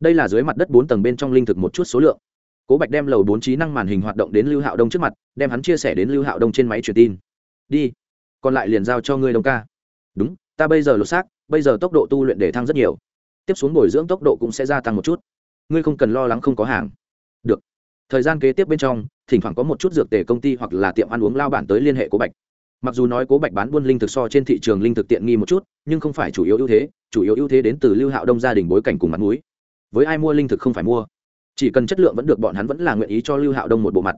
Đây là dưới mặt đất bốn tầng bên trong linh thực một chút số lượng. Cố bạch đem lầu bốn trí năng màn hình hoạt động đến lưu hạo đông trước mặt, đem hắn chia sẻ đến lưu hạo đông trên máy truyền tin. Đi, còn lại liền giao cho ngươi đông ca. Đúng, ta bây giờ lột xác, bây giờ tốc độ tu luyện để thăng rất nhiều tiếp xuống bồi dưỡng tốc độ cũng sẽ gia tăng một chút. Ngươi không cần lo lắng không có hàng. Được. Thời gian kế tiếp bên trong, thỉnh thoảng có một chút dược tề công ty hoặc là tiệm ăn uống lao bản tới liên hệ cố bạch. Mặc dù nói cố bạch bán buôn linh thực so trên thị trường linh thực tiện nghi một chút, nhưng không phải chủ yếu ưu thế, chủ yếu ưu thế đến từ lưu hạo đông gia đình bối cảnh cùng mặt mũi. Với ai mua linh thực không phải mua. Chỉ cần chất lượng vẫn được bọn hắn vẫn là nguyện ý cho lưu hạo đông một bộ mặt.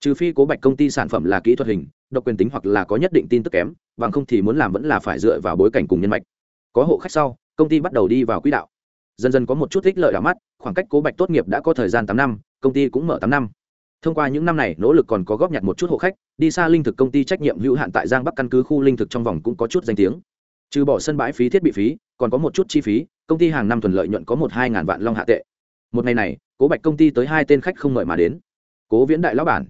Trừ phi cố bạch công ty sản phẩm là kỹ thuật hình, độc quyền tính hoặc là có nhất định tin tức kém, bằng không thì muốn làm vẫn là phải dựa vào bối cảnh cùng nhân mạch. Có hộ khách sau, công ty bắt đầu đi vào quỹ đạo dần dần có một chút ích lợi đảo mắt, khoảng cách cố bạch tốt nghiệp đã có thời gian tám năm, công ty cũng mở tám năm. Thông qua những năm này, nỗ lực còn có góp nhặt một chút hộ khách, đi xa linh thực công ty trách nhiệm hữu hạn tại giang bắc căn cứ khu linh thực trong vòng cũng có chút danh tiếng. Trừ bỏ sân bãi phí thiết bị phí, còn có một chút chi phí, công ty hàng năm thuần lợi nhuận có một hai ngàn vạn long hạ tệ. Một ngày này, cố bạch công ty tới hai tên khách không mời mà đến. Cố viễn đại lão bản,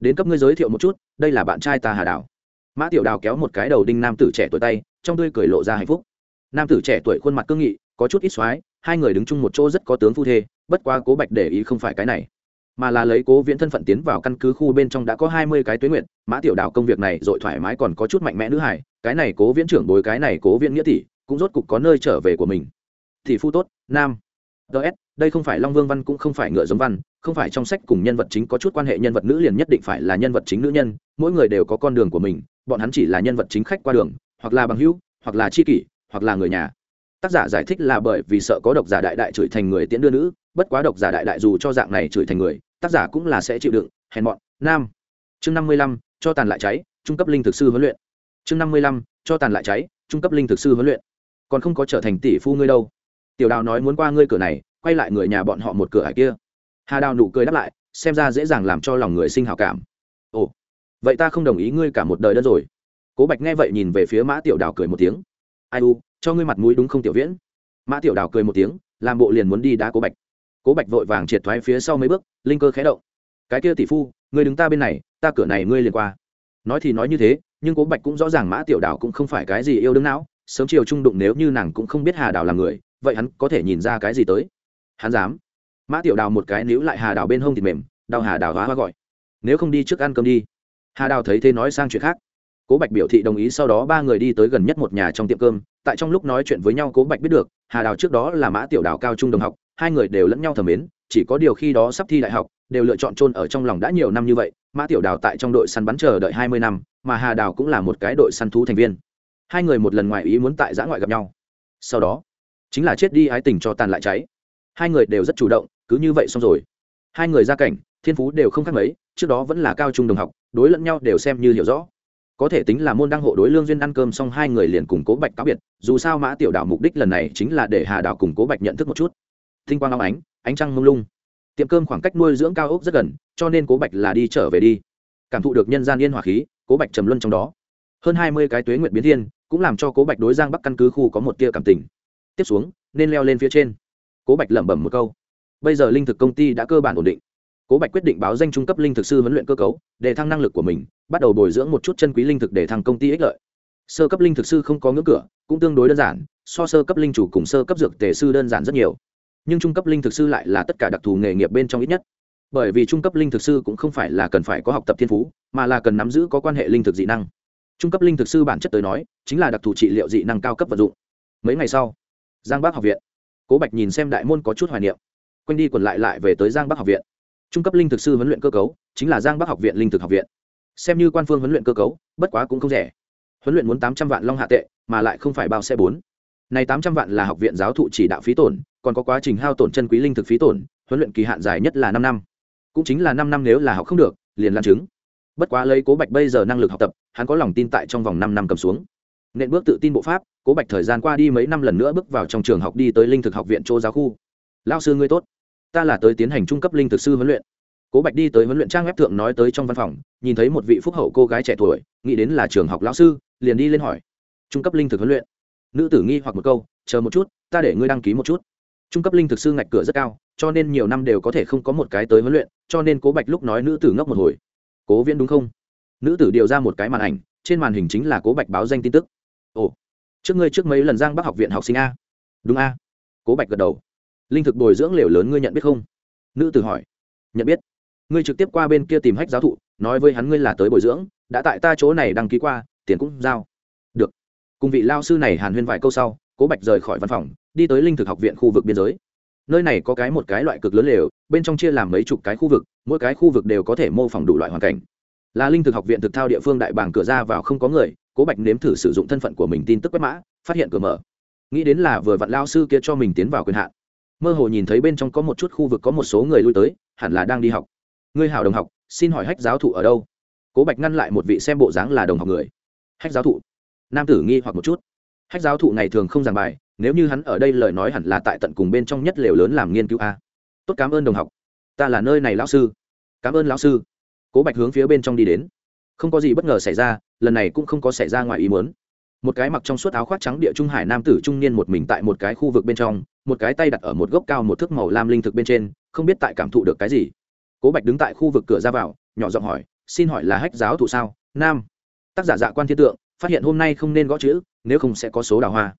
đến cấp ngươi giới thiệu một chút, đây là bạn trai ta hà đào. Mã tiểu đào kéo một cái đầu đinh nam tử trẻ tuổi tay, trong tươi cười lộ ra hạnh phúc. Nam tử trẻ tuổi khuôn mặt cương nghị, có chút ít xoái hai người đứng chung một chỗ rất có tướng phu thê, bất quá cố bạch để ý không phải cái này, mà là lấy cố viễn thân phận tiến vào căn cứ khu bên trong đã có hai mươi cái tuyến nguyện, mã tiểu đào công việc này dội thoải mái còn có chút mạnh mẽ nữ hải cái này cố viễn trưởng bối, cái này cố viễn nghĩa tỷ, cũng rốt cục có nơi trở về của mình. Thì phu tốt, nam. Ts đây không phải long vương văn cũng không phải ngựa giống văn, không phải trong sách cùng nhân vật chính có chút quan hệ, nhân vật nữ liền nhất định phải là nhân vật chính nữ nhân, mỗi người đều có con đường của mình, bọn hắn chỉ là nhân vật chính khách qua đường, hoặc là bằng hữu, hoặc là tri kỷ, hoặc là người nhà tác giả giải thích là bởi vì sợ có độc giả đại đại chửi thành người tiễn đưa nữ, bất quá độc giả đại đại dù cho dạng này chửi thành người, tác giả cũng là sẽ chịu đựng. Hèn mọn, nam. Chương năm mươi lăm, cho tàn lại cháy, trung cấp linh thực sư huấn luyện. Chương năm mươi lăm, cho tàn lại cháy, trung cấp linh thực sư huấn luyện. Còn không có trở thành tỷ phu ngươi đâu. Tiểu đào nói muốn qua ngươi cửa này, quay lại người nhà bọn họ một cửa hải kia. Hà đào nụ cười đáp lại, xem ra dễ dàng làm cho lòng người sinh hào cảm. Ồ, vậy ta không đồng ý ngươi cả một đời đơn rồi. Cố bạch nghe vậy nhìn về phía mã tiểu đào cười một tiếng. Ai u cho ngươi mặt mũi đúng không tiểu viễn? Mã tiểu đào cười một tiếng, làm bộ liền muốn đi đá cố bạch. Cố bạch vội vàng triệt thoái phía sau mấy bước, linh cơ khé động. Cái kia tỷ phu, ngươi đứng ta bên này, ta cửa này ngươi liền qua. Nói thì nói như thế, nhưng cố bạch cũng rõ ràng mã tiểu đào cũng không phải cái gì yêu đương não, sớm chiều trung đụng nếu như nàng cũng không biết hà đào là người, vậy hắn có thể nhìn ra cái gì tới? Hắn dám. Mã tiểu đào một cái níu lại hà đào bên hông thịt mềm, đau hà đào hóa hoa gọi. Nếu không đi trước ăn cơm đi. Hà đào thấy thế nói sang chuyện khác. Cố bạch biểu thị đồng ý sau đó ba người đi tới gần nhất một nhà trong tiệm cơm tại trong lúc nói chuyện với nhau cố bạch biết được, hà đào trước đó là mã tiểu đào cao trung đồng học, hai người đều lẫn nhau thầm mến, chỉ có điều khi đó sắp thi đại học, đều lựa chọn chôn ở trong lòng đã nhiều năm như vậy, mã tiểu đào tại trong đội săn bắn chờ đợi hai mươi năm, mà hà đào cũng là một cái đội săn thú thành viên. Hai người một lần ngoài ý muốn tại giã ngoại gặp nhau. Sau đó, chính là chết đi ái tình cho tàn lại cháy. Hai người đều rất chủ động, cứ như vậy xong rồi. Hai người ra cảnh, thiên phú đều không khác mấy, trước đó vẫn là cao trung đồng học, đối lẫn nhau đều xem như hiểu rõ có thể tính là môn đăng hộ đối lương duyên ăn cơm xong hai người liền cùng cố bạch cáo biệt, dù sao mã tiểu đảo mục đích lần này chính là để hà đảo cùng cố bạch nhận thức một chút. Thinh quang long ánh ánh trăng mông lung. Tiệm cơm khoảng cách nuôi dưỡng cao ốc rất gần, cho nên cố bạch là đi trở về đi. Cảm thụ được nhân gian yên hòa khí, cố bạch trầm luân trong đó. Hơn hai mươi cái tuế nguyện biến thiên, cũng làm cho cố bạch đối giang bắc căn cứ khu có một tia cảm tình. Tiếp xuống, nên leo lên phía trên. Cố bạch lẩm bẩm một câu. Bây giờ linh thực công ty đã cơ bản ổn định cố bạch quyết định báo danh trung cấp linh thực sư huấn luyện cơ cấu, để thăng năng lực của mình, bắt đầu bồi dưỡng một chút chân quý linh thực để thăng công ty ích lợi. Sơ cấp linh thực sư không có ngưỡng cửa, cũng tương đối đơn giản, so sơ cấp linh chủ cùng sơ cấp dược tề sư đơn giản rất nhiều. Nhưng trung cấp linh thực sư lại là tất cả đặc thù nghề nghiệp bên trong ít nhất. Bởi vì trung cấp linh thực sư cũng không phải là cần phải có học tập thiên phú, mà là cần nắm giữ có quan hệ linh thực dị năng. Trung cấp linh thực sư bản chất tới nói, chính là đặc thù trị liệu dị năng cao cấp vật dụng. Mấy ngày sau, giang bắc học viện. Cố bạch nhìn xem đại môn có chút hoài niệm. Quanh đi quần lại lại về tới giang bắc học viện trung cấp linh thực sư huấn luyện cơ cấu, chính là giang bắc học viện linh thực học viện. Xem như quan phương huấn luyện cơ cấu, bất quá cũng không rẻ. Huấn luyện muốn tám trăm vạn long hạ tệ, mà lại không phải bao xe bốn. Này tám trăm vạn là học viện giáo thụ chỉ đạo phí tổn, còn có quá trình hao tổn chân quý linh thực phí tổn, huấn luyện kỳ hạn dài nhất là năm năm. Cũng chính là năm năm nếu là học không được, liền làm chứng bất quá lấy cố bạch bây giờ năng lực học tập, hắn có lòng tin tại trong vòng năm năm cầm xuống. Nện bước tự tin bộ pháp, cố bạch thời gian qua đi mấy năm lần nữa bước vào trong trường học đi tới linh thực học viện chỗ giáo khu. Lao sư ngươi tốt ta là tới tiến hành trung cấp linh thực sư huấn luyện. Cố bạch đi tới huấn luyện trang web thượng nói tới trong văn phòng, nhìn thấy một vị phúc hậu cô gái trẻ tuổi, nghĩ đến là trường học lão sư, liền đi lên hỏi. Trung cấp linh thực huấn luyện. Nữ tử nghi hoặc một câu, chờ một chút, ta để ngươi đăng ký một chút. Trung cấp linh thực sư ngạch cửa rất cao, cho nên nhiều năm đều có thể không có một cái tới huấn luyện, cho nên cố bạch lúc nói nữ tử ngốc một hồi. Cố viễn đúng không? Nữ tử điều ra một cái màn ảnh, trên màn hình chính là cố bạch báo danh tin tức. Ồ, trước ngươi trước mấy lần giang bắc học viện học sinh a. Đúng a. Cố bạch gật đầu linh thực bồi dưỡng lều lớn ngươi nhận biết không? Nữ tử hỏi. Nhận biết. Ngươi trực tiếp qua bên kia tìm hách giáo thụ, nói với hắn ngươi là tới bồi dưỡng, đã tại ta chỗ này đăng ký qua, tiền cũng giao. Được. Cùng vị lao sư này hàn huyên vài câu sau, cố bạch rời khỏi văn phòng, đi tới linh thực học viện khu vực biên giới. Nơi này có cái một cái loại cực lớn lều, bên trong chia làm mấy chục cái khu vực, mỗi cái khu vực đều có thể mô phỏng đủ loại hoàn cảnh. Là linh thực học viện thực thao địa phương đại bảng cửa ra vào không có người, cố bạch nếm thử sử dụng thân phận của mình tin tức quét mã, phát hiện cửa mở. Nghĩ đến là vừa vặn lao sư kia cho mình tiến vào quyền hạn mơ hồ nhìn thấy bên trong có một chút khu vực có một số người lui tới, hẳn là đang đi học. Ngươi hảo đồng học, xin hỏi hách giáo thụ ở đâu? Cố bạch ngăn lại một vị xem bộ dáng là đồng học người. Hách giáo thụ. Nam tử nghi hoặc một chút. Hách giáo thụ này thường không giảng bài, nếu như hắn ở đây lời nói hẳn là tại tận cùng bên trong nhất lều lớn làm nghiên cứu a. Tốt, cảm ơn đồng học. Ta là nơi này lão sư. Cảm ơn lão sư. Cố bạch hướng phía bên trong đi đến. Không có gì bất ngờ xảy ra, lần này cũng không có xảy ra ngoài ý muốn. Một cái mặc trong suốt áo khoác trắng địa trung hải nam tử trung niên một mình tại một cái khu vực bên trong một cái tay đặt ở một gốc cao một thước màu lam linh thực bên trên, không biết tại cảm thụ được cái gì. Cố bạch đứng tại khu vực cửa ra vào, nhỏ giọng hỏi, xin hỏi là hách giáo thụ sao? Nam. Tác giả dạ quan thiên tượng, phát hiện hôm nay không nên gõ chữ, nếu không sẽ có số đào hoa.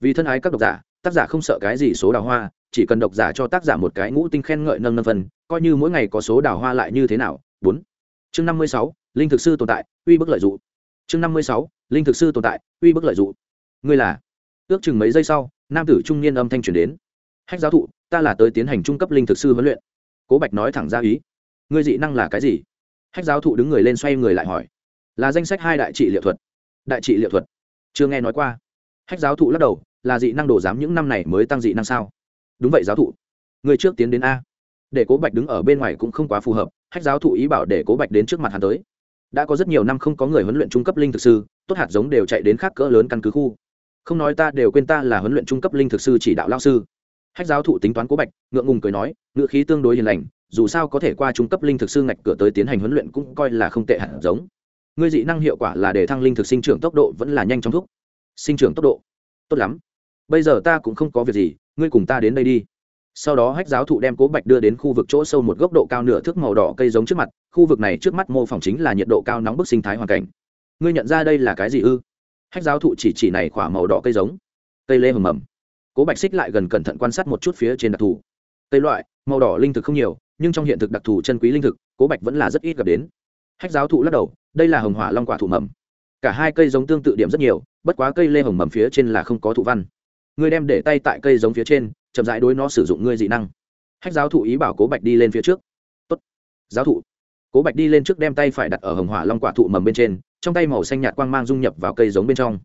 Vì thân ái các độc giả, tác giả không sợ cái gì số đào hoa, chỉ cần độc giả cho tác giả một cái ngũ tinh khen ngợi nâng nâng phần, coi như mỗi ngày có số đào hoa lại như thế nào. Bốn. Chương năm mươi sáu, linh thực sư tồn tại, uy bức lợi dụng. Chương năm mươi sáu, linh thực sư tồn tại, uy bức lợi dụng. Ngươi là? Ước chừng mấy giây sau nam tử trung niên âm thanh truyền đến. Hách giáo thụ, ta là tới tiến hành trung cấp linh thực sư huấn luyện. Cố bạch nói thẳng ra ý. Ngươi dị năng là cái gì? Hách giáo thụ đứng người lên xoay người lại hỏi. Là danh sách hai đại trị liệu thuật. Đại trị liệu thuật? Chưa nghe nói qua. Hách giáo thụ lắc đầu. Là dị năng đồ giám những năm này mới tăng dị năng sao? Đúng vậy, giáo thụ. Người trước tiến đến a. Để cố bạch đứng ở bên ngoài cũng không quá phù hợp. Hách giáo thụ ý bảo để cố bạch đến trước mặt hắn tới. Đã có rất nhiều năm không có người huấn luyện trung cấp linh thực sư, tốt hạt giống đều chạy đến khác cỡ lớn căn cứ khu không nói ta đều quên ta là huấn luyện trung cấp linh thực sư chỉ đạo lao sư. Hách giáo thụ tính toán cố bạch, ngượng ngùng cười nói ngựa khí tương đối hiền lành, dù sao có thể qua trung cấp linh thực sư ngạch cửa tới tiến hành huấn luyện cũng coi là không tệ hẳn giống. Ngươi dị năng hiệu quả là để thăng linh thực sinh trưởng tốc độ vẫn là nhanh trong thúc. Sinh trưởng tốc độ? Tốt lắm. Bây giờ ta cũng không có việc gì, ngươi cùng ta đến đây đi. Sau đó hách giáo thụ đem cố bạch đưa đến khu vực chỗ sâu một góc độ cao nửa thước màu đỏ cây giống trước mặt. Khu vực này trước mắt mô phỏng chính là nhiệt độ cao nóng bức sinh thái hoàn cảnh. Ngươi nhận ra đây là cái gì ư? Hách giáo thụ chỉ chỉ này khỏa màu đỏ cây giống. Cây lê hầm mầm. Cố bạch xích lại gần cẩn thận quan sát một chút phía trên đặc thù. Cây loại, màu đỏ linh thực không nhiều, nhưng trong hiện thực đặc thù chân quý linh thực, cố bạch vẫn là rất ít gặp đến. Hách giáo thụ lắc đầu, đây là hồng hỏa long quả thụ mầm. Cả hai cây giống tương tự điểm rất nhiều, bất quá cây lê hồng mầm phía trên là không có thụ văn. Ngươi đem để tay tại cây giống phía trên, chậm rãi đối nó sử dụng ngươi dị năng. Hách giáo thụ ý bảo cố bạch đi lên phía trước. Tốt. giáo thụ. Cố bạch đi lên trước đem tay phải đặt ở hồng hỏa long quả thụ mầm bên trên trong tay màu xanh nhạt quang mang dung nhập vào cây giống bên trong.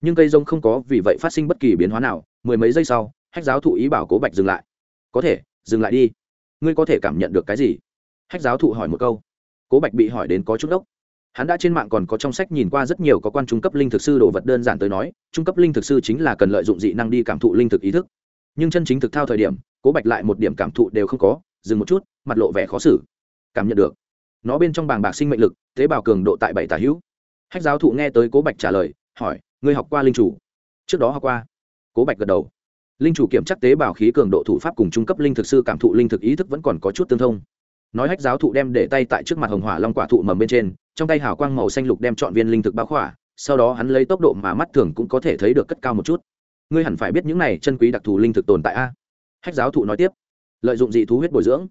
Nhưng cây giống không có vì vậy phát sinh bất kỳ biến hóa nào, mười mấy giây sau, hách giáo thụ ý bảo cố bạch dừng lại. Có thể, dừng lại đi. Ngươi có thể cảm nhận được cái gì? Hách giáo thụ hỏi một câu. Cố bạch bị hỏi đến có chút đốc. hắn đã trên mạng còn có trong sách nhìn qua rất nhiều có quan trung cấp linh thực sư đồ vật đơn giản tới nói, trung cấp linh thực sư chính là cần lợi dụng dị năng đi cảm thụ linh thực ý thức. Nhưng chân chính thực thao thời điểm, cố bạch lại một điểm cảm thụ đều không có, dừng một chút, mặt lộ vẻ khó xử. Cảm nhận được. Nó bên trong bàng bạc sinh mệnh lực, tế bào cường độ tại bảy tả hữu hách giáo thụ nghe tới cố bạch trả lời, hỏi, ngươi học qua linh chủ? Trước đó học qua. Cố bạch gật đầu. Linh chủ kiểm chắc tế bào khí cường độ thủ pháp cùng trung cấp linh thực sư cảm thụ linh thực ý thức vẫn còn có chút tương thông. Nói hách giáo thụ đem để tay tại trước mặt hồng hỏa long quả thụ mầm bên trên, trong tay hào quang màu xanh lục đem chọn viên linh thực báo khỏa, sau đó hắn lấy tốc độ mà mắt thường cũng có thể thấy được cất cao một chút. Ngươi hẳn phải biết những này chân quý đặc thù linh thực tồn tại a. Hách giáo thụ nói tiếp. Lợi dụng dị thú huyết bồi dưỡng.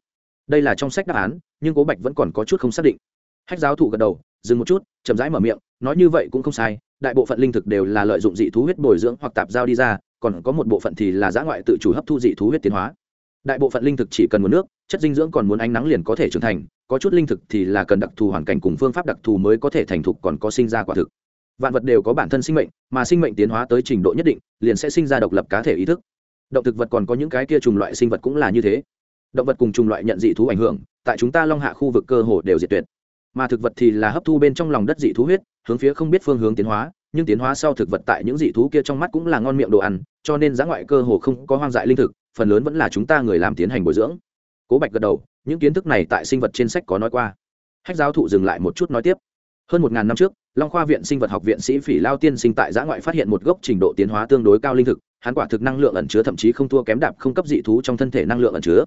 Đây là trong sách đáp án, nhưng cố bạch vẫn còn có chút không xác định. Hách giáo thụ gật đầu, dừng một chút, chậm rãi mở miệng nói như vậy cũng không sai, đại bộ phận linh thực đều là lợi dụng dị thú huyết bồi dưỡng hoặc tạp giao đi ra, còn có một bộ phận thì là giã ngoại tự chủ hấp thu dị thú huyết tiến hóa. Đại bộ phận linh thực chỉ cần nguồn nước, chất dinh dưỡng còn muốn ánh nắng liền có thể trưởng thành, có chút linh thực thì là cần đặc thù hoàn cảnh cùng phương pháp đặc thù mới có thể thành thục còn có sinh ra quả thực. Vạn vật đều có bản thân sinh mệnh, mà sinh mệnh tiến hóa tới trình độ nhất định, liền sẽ sinh ra độc lập cá thể ý thức. Động thực vật còn có những cái kia trùng loại sinh vật cũng là như thế. Động vật cùng trùng loại nhận dị thú ảnh hưởng, tại chúng ta long hạ khu vực cơ hồ đều diệt tuyệt. Mà thực vật thì là hấp thu bên trong lòng đất dị thú huyết hướng phía không biết phương hướng tiến hóa, nhưng tiến hóa sau thực vật tại những dị thú kia trong mắt cũng là ngon miệng đồ ăn, cho nên giá ngoại cơ hồ không có hoang dại linh thực, phần lớn vẫn là chúng ta người làm tiến hành bồi dưỡng. Cố bạch gật đầu, những kiến thức này tại sinh vật trên sách có nói qua. Hách giáo thụ dừng lại một chút nói tiếp. Hơn một ngàn năm trước, long khoa viện sinh vật học viện sĩ phỉ lao tiên sinh tại giã ngoại phát hiện một gốc trình độ tiến hóa tương đối cao linh thực, hắn quả thực năng lượng ẩn chứa thậm chí không thua kém đạp không cấp dị thú trong thân thể năng lượng ẩn chứa.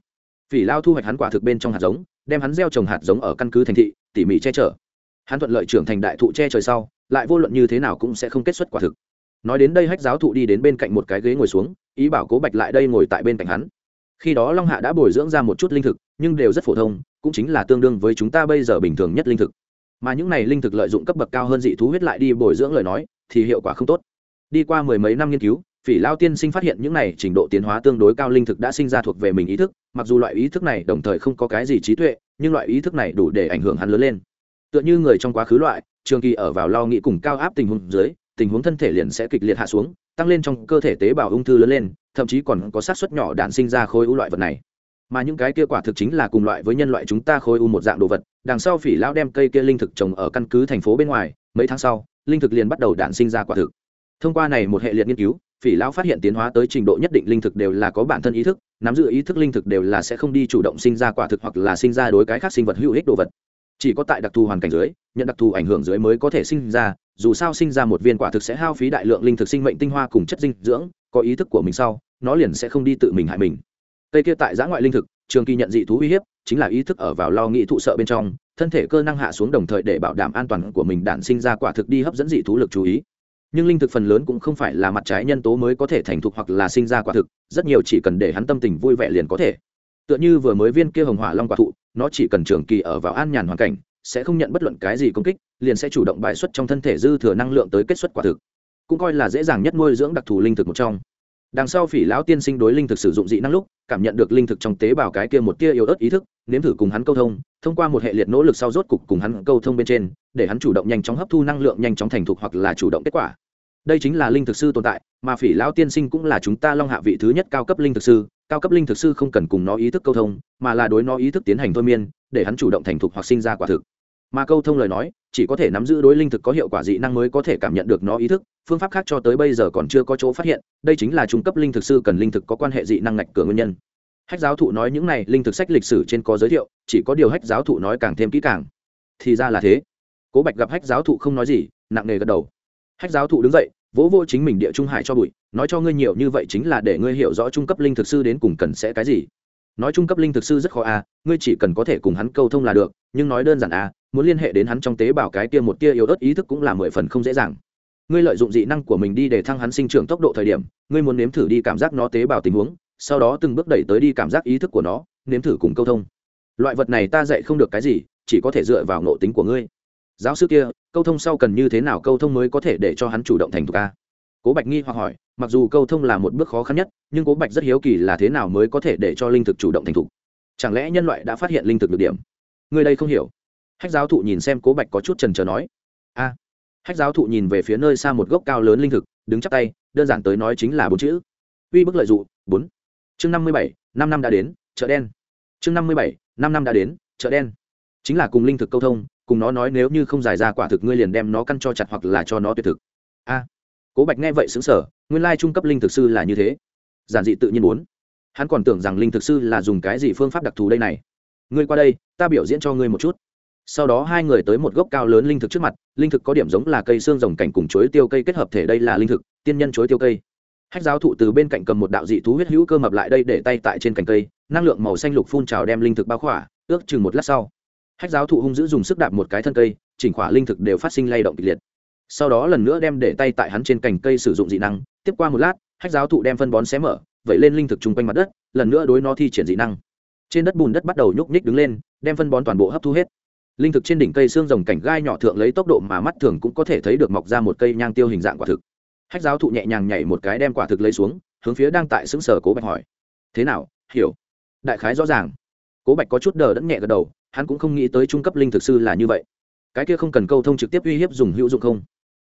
Phỉ lao thu hoạch hắn quả thực bên trong hạt giống, đem hắn gieo trồng hạt giống ở căn cứ thành thị, tỉ mỉ che chở hắn thuận lợi trưởng thành đại thụ che trời sau, lại vô luận như thế nào cũng sẽ không kết xuất quả thực. Nói đến đây hách giáo thụ đi đến bên cạnh một cái ghế ngồi xuống, ý bảo cố bạch lại đây ngồi tại bên cạnh hắn. Khi đó long hạ đã bồi dưỡng ra một chút linh thực, nhưng đều rất phổ thông, cũng chính là tương đương với chúng ta bây giờ bình thường nhất linh thực. Mà những này linh thực lợi dụng cấp bậc cao hơn dị thú huyết lại đi bồi dưỡng lời nói, thì hiệu quả không tốt. Đi qua mười mấy năm nghiên cứu, phỉ lao tiên sinh phát hiện những này trình độ tiến hóa tương đối cao linh thực đã sinh ra thuộc về mình ý thức, mặc dù loại ý thức này đồng thời không có cái gì trí tuệ, nhưng loại ý thức này đủ để ảnh hưởng hắn lớn lên tựa như người trong quá khứ loại, trường kỳ ở vào lo nghĩ cùng cao áp tình huống dưới, tình huống thân thể liền sẽ kịch liệt hạ xuống, tăng lên trong cơ thể tế bào ung thư lớn lên, thậm chí còn có sát xuất nhỏ đạn sinh ra khối u loại vật này. Mà những cái kia quả thực chính là cùng loại với nhân loại chúng ta khối u một dạng đồ vật, đằng sau phỉ lão đem cây kia linh thực trồng ở căn cứ thành phố bên ngoài, mấy tháng sau, linh thực liền bắt đầu đạn sinh ra quả thực. Thông qua này một hệ liệt nghiên cứu, phỉ lão phát hiện tiến hóa tới trình độ nhất định linh thực đều là có bản thân ý thức, nắm giữ ý thức linh thực đều là sẽ không đi chủ động sinh ra quả thực hoặc là sinh ra đối cái khác sinh vật hữu ích đồ vật chỉ có tại đặc thù hoàn cảnh dưới, nhận đặc thù ảnh hưởng dưới mới có thể sinh ra, dù sao sinh ra một viên quả thực sẽ hao phí đại lượng linh thực sinh mệnh tinh hoa cùng chất dinh dưỡng, có ý thức của mình sau, nó liền sẽ không đi tự mình hại mình. Cây kia tại giã ngoại linh thực, trường kỳ nhận dị thú uy hiếp, chính là ý thức ở vào lo nghĩ thụ sợ bên trong, thân thể cơ năng hạ xuống đồng thời để bảo đảm an toàn của mình đản sinh ra quả thực đi hấp dẫn dị thú lực chú ý. Nhưng linh thực phần lớn cũng không phải là mặt trái nhân tố mới có thể thành thục hoặc là sinh ra quả thực, rất nhiều chỉ cần để hắn tâm tình vui vẻ liền có thể tựa như vừa mới viên kia hồng hỏa long quả thụ, nó chỉ cần trường kỳ ở vào an nhàn hoàn cảnh, sẽ không nhận bất luận cái gì công kích, liền sẽ chủ động bài xuất trong thân thể dư thừa năng lượng tới kết xuất quả thực. Cũng coi là dễ dàng nhất nuôi dưỡng đặc thù linh thực một trong. Đằng sau phỉ lão tiên sinh đối linh thực sử dụng dị năng lúc, cảm nhận được linh thực trong tế bào cái kia một tia yếu ớt ý thức, nếm thử cùng hắn câu thông thông qua một hệ liệt nỗ lực sau rốt cục cùng hắn câu thông bên trên, để hắn chủ động nhanh chóng hấp thu năng lượng nhanh chóng thành thục hoặc là chủ động kết quả. Đây chính là linh thực sư tồn tại, mà phỉ lão tiên sinh cũng là chúng ta long hạ vị thứ nhất cao cấp linh thực sư cao cấp linh thực sư không cần cùng nó ý thức câu thông, mà là đối nó ý thức tiến hành thôi miên, để hắn chủ động thành thục hoặc sinh ra quả thực. Mà câu thông lời nói, chỉ có thể nắm giữ đối linh thực có hiệu quả dị năng mới có thể cảm nhận được nó ý thức, phương pháp khác cho tới bây giờ còn chưa có chỗ phát hiện, đây chính là trung cấp linh thực sư cần linh thực có quan hệ dị năng ngạch cửa nguyên nhân. Hách giáo thụ nói những này linh thực sách lịch sử trên có giới thiệu, chỉ có điều hách giáo thụ nói càng thêm kỹ càng. Thì ra là thế. Cố bạch gặp hách giáo thụ không nói gì, nặng nề gật đầu. Hách giáo thụ đứng dậy vỗ vô chính mình địa trung hải cho bụi, nói cho ngươi nhiều như vậy chính là để ngươi hiểu rõ trung cấp linh thực sư đến cùng cần sẽ cái gì. Nói trung cấp linh thực sư rất khó à ngươi chỉ cần có thể cùng hắn câu thông là được, nhưng nói đơn giản à muốn liên hệ đến hắn trong tế bào cái kia một tia yếu ớt ý thức cũng là mười phần không dễ dàng. Ngươi lợi dụng dị năng của mình đi để thăng hắn sinh trưởng tốc độ thời điểm, ngươi muốn nếm thử đi cảm giác nó tế bào tình huống, sau đó từng bước đẩy tới đi cảm giác ý thức của nó, nếm thử cùng câu thông. Loại vật này ta dạy không được cái gì, chỉ có thể dựa vào nộ tính của ngươi. Giáo sư kia câu thông sau cần như thế nào câu thông mới có thể để cho hắn chủ động thành thục a cố bạch nghi hoặc hỏi, mặc dù câu thông là một bước khó khăn nhất, nhưng cố bạch rất hiếu kỳ là thế nào mới có thể để cho linh thực chủ động thành thục? Chẳng lẽ nhân loại đã phát hiện linh thực được điểm? Người đây không hiểu. Hách giáo thụ nhìn xem cố bạch có chút trần trờ nói, a. Hách giáo thụ nhìn về phía nơi xa một gốc cao lớn linh thực, đứng chắc tay, đơn giản tới nói chính là bốn chữ. Uy bức lợi d ụ bốn. Chương năm mươi bảy, năm năm đã đến, chợ đen. Chương năm mươi bảy, năm năm đã đến, chợ đen. Chính là cùng linh thực câu thông cùng nó nói nếu như không giải ra quả thực ngươi liền đem nó căn cho chặt hoặc là cho nó tuyệt thực. A, cố bạch nghe vậy xứng sở nguyên lai trung cấp linh thực sư là như thế. Giản dị tự nhiên muốn. Hắn còn tưởng rằng linh thực sư là dùng cái gì phương pháp đặc thù đây này. Ngươi qua đây, ta biểu diễn cho ngươi một chút. Sau đó hai người tới một gốc cao lớn linh thực trước mặt, linh thực có điểm giống là cây xương rồng cảnh cùng chuối tiêu cây kết hợp thể đây là linh thực, tiên nhân chuối tiêu cây. Hách giáo thụ từ bên cạnh cầm một đạo dị thú huyết hữu cơ mập lại đây để tay tại trên cành cây, năng lượng màu xanh lục phun trào đem linh thực bao khỏa, ước chừng một lát sau hách giáo thụ hung dữ dùng sức đạp một cái thân cây, chỉnh khỏa linh thực đều phát sinh lay động kịch liệt. Sau đó lần nữa đem để tay tại hắn trên cành cây sử dụng dị năng, tiếp qua một lát, hách giáo thụ đem phân bón xé mở vậy lên linh thực chung quanh mặt đất, lần nữa đối nó thi triển dị năng. Trên đất bùn đất bắt đầu nhúc nhích đứng lên, đem phân bón toàn bộ hấp thu hết. Linh thực trên đỉnh cây xương rồng cảnh gai nhỏ thượng lấy tốc độ mà mắt thường cũng có thể thấy được mọc ra một cây nhang tiêu hình dạng quả thực. Hách giáo thụ nhẹ nhàng nhảy một cái đem quả thực lấy xuống, hướng phía đang tại xứng sở cố bạch hỏi. Thế nào? Hiểu. Đại khái rõ ràng. Cố bạch có chút đờ đẫn nhẹ gật đầu hắn cũng không nghĩ tới trung cấp linh thực sư là như vậy. Cái kia không cần câu thông trực tiếp uy hiếp dùng hữu dụng không?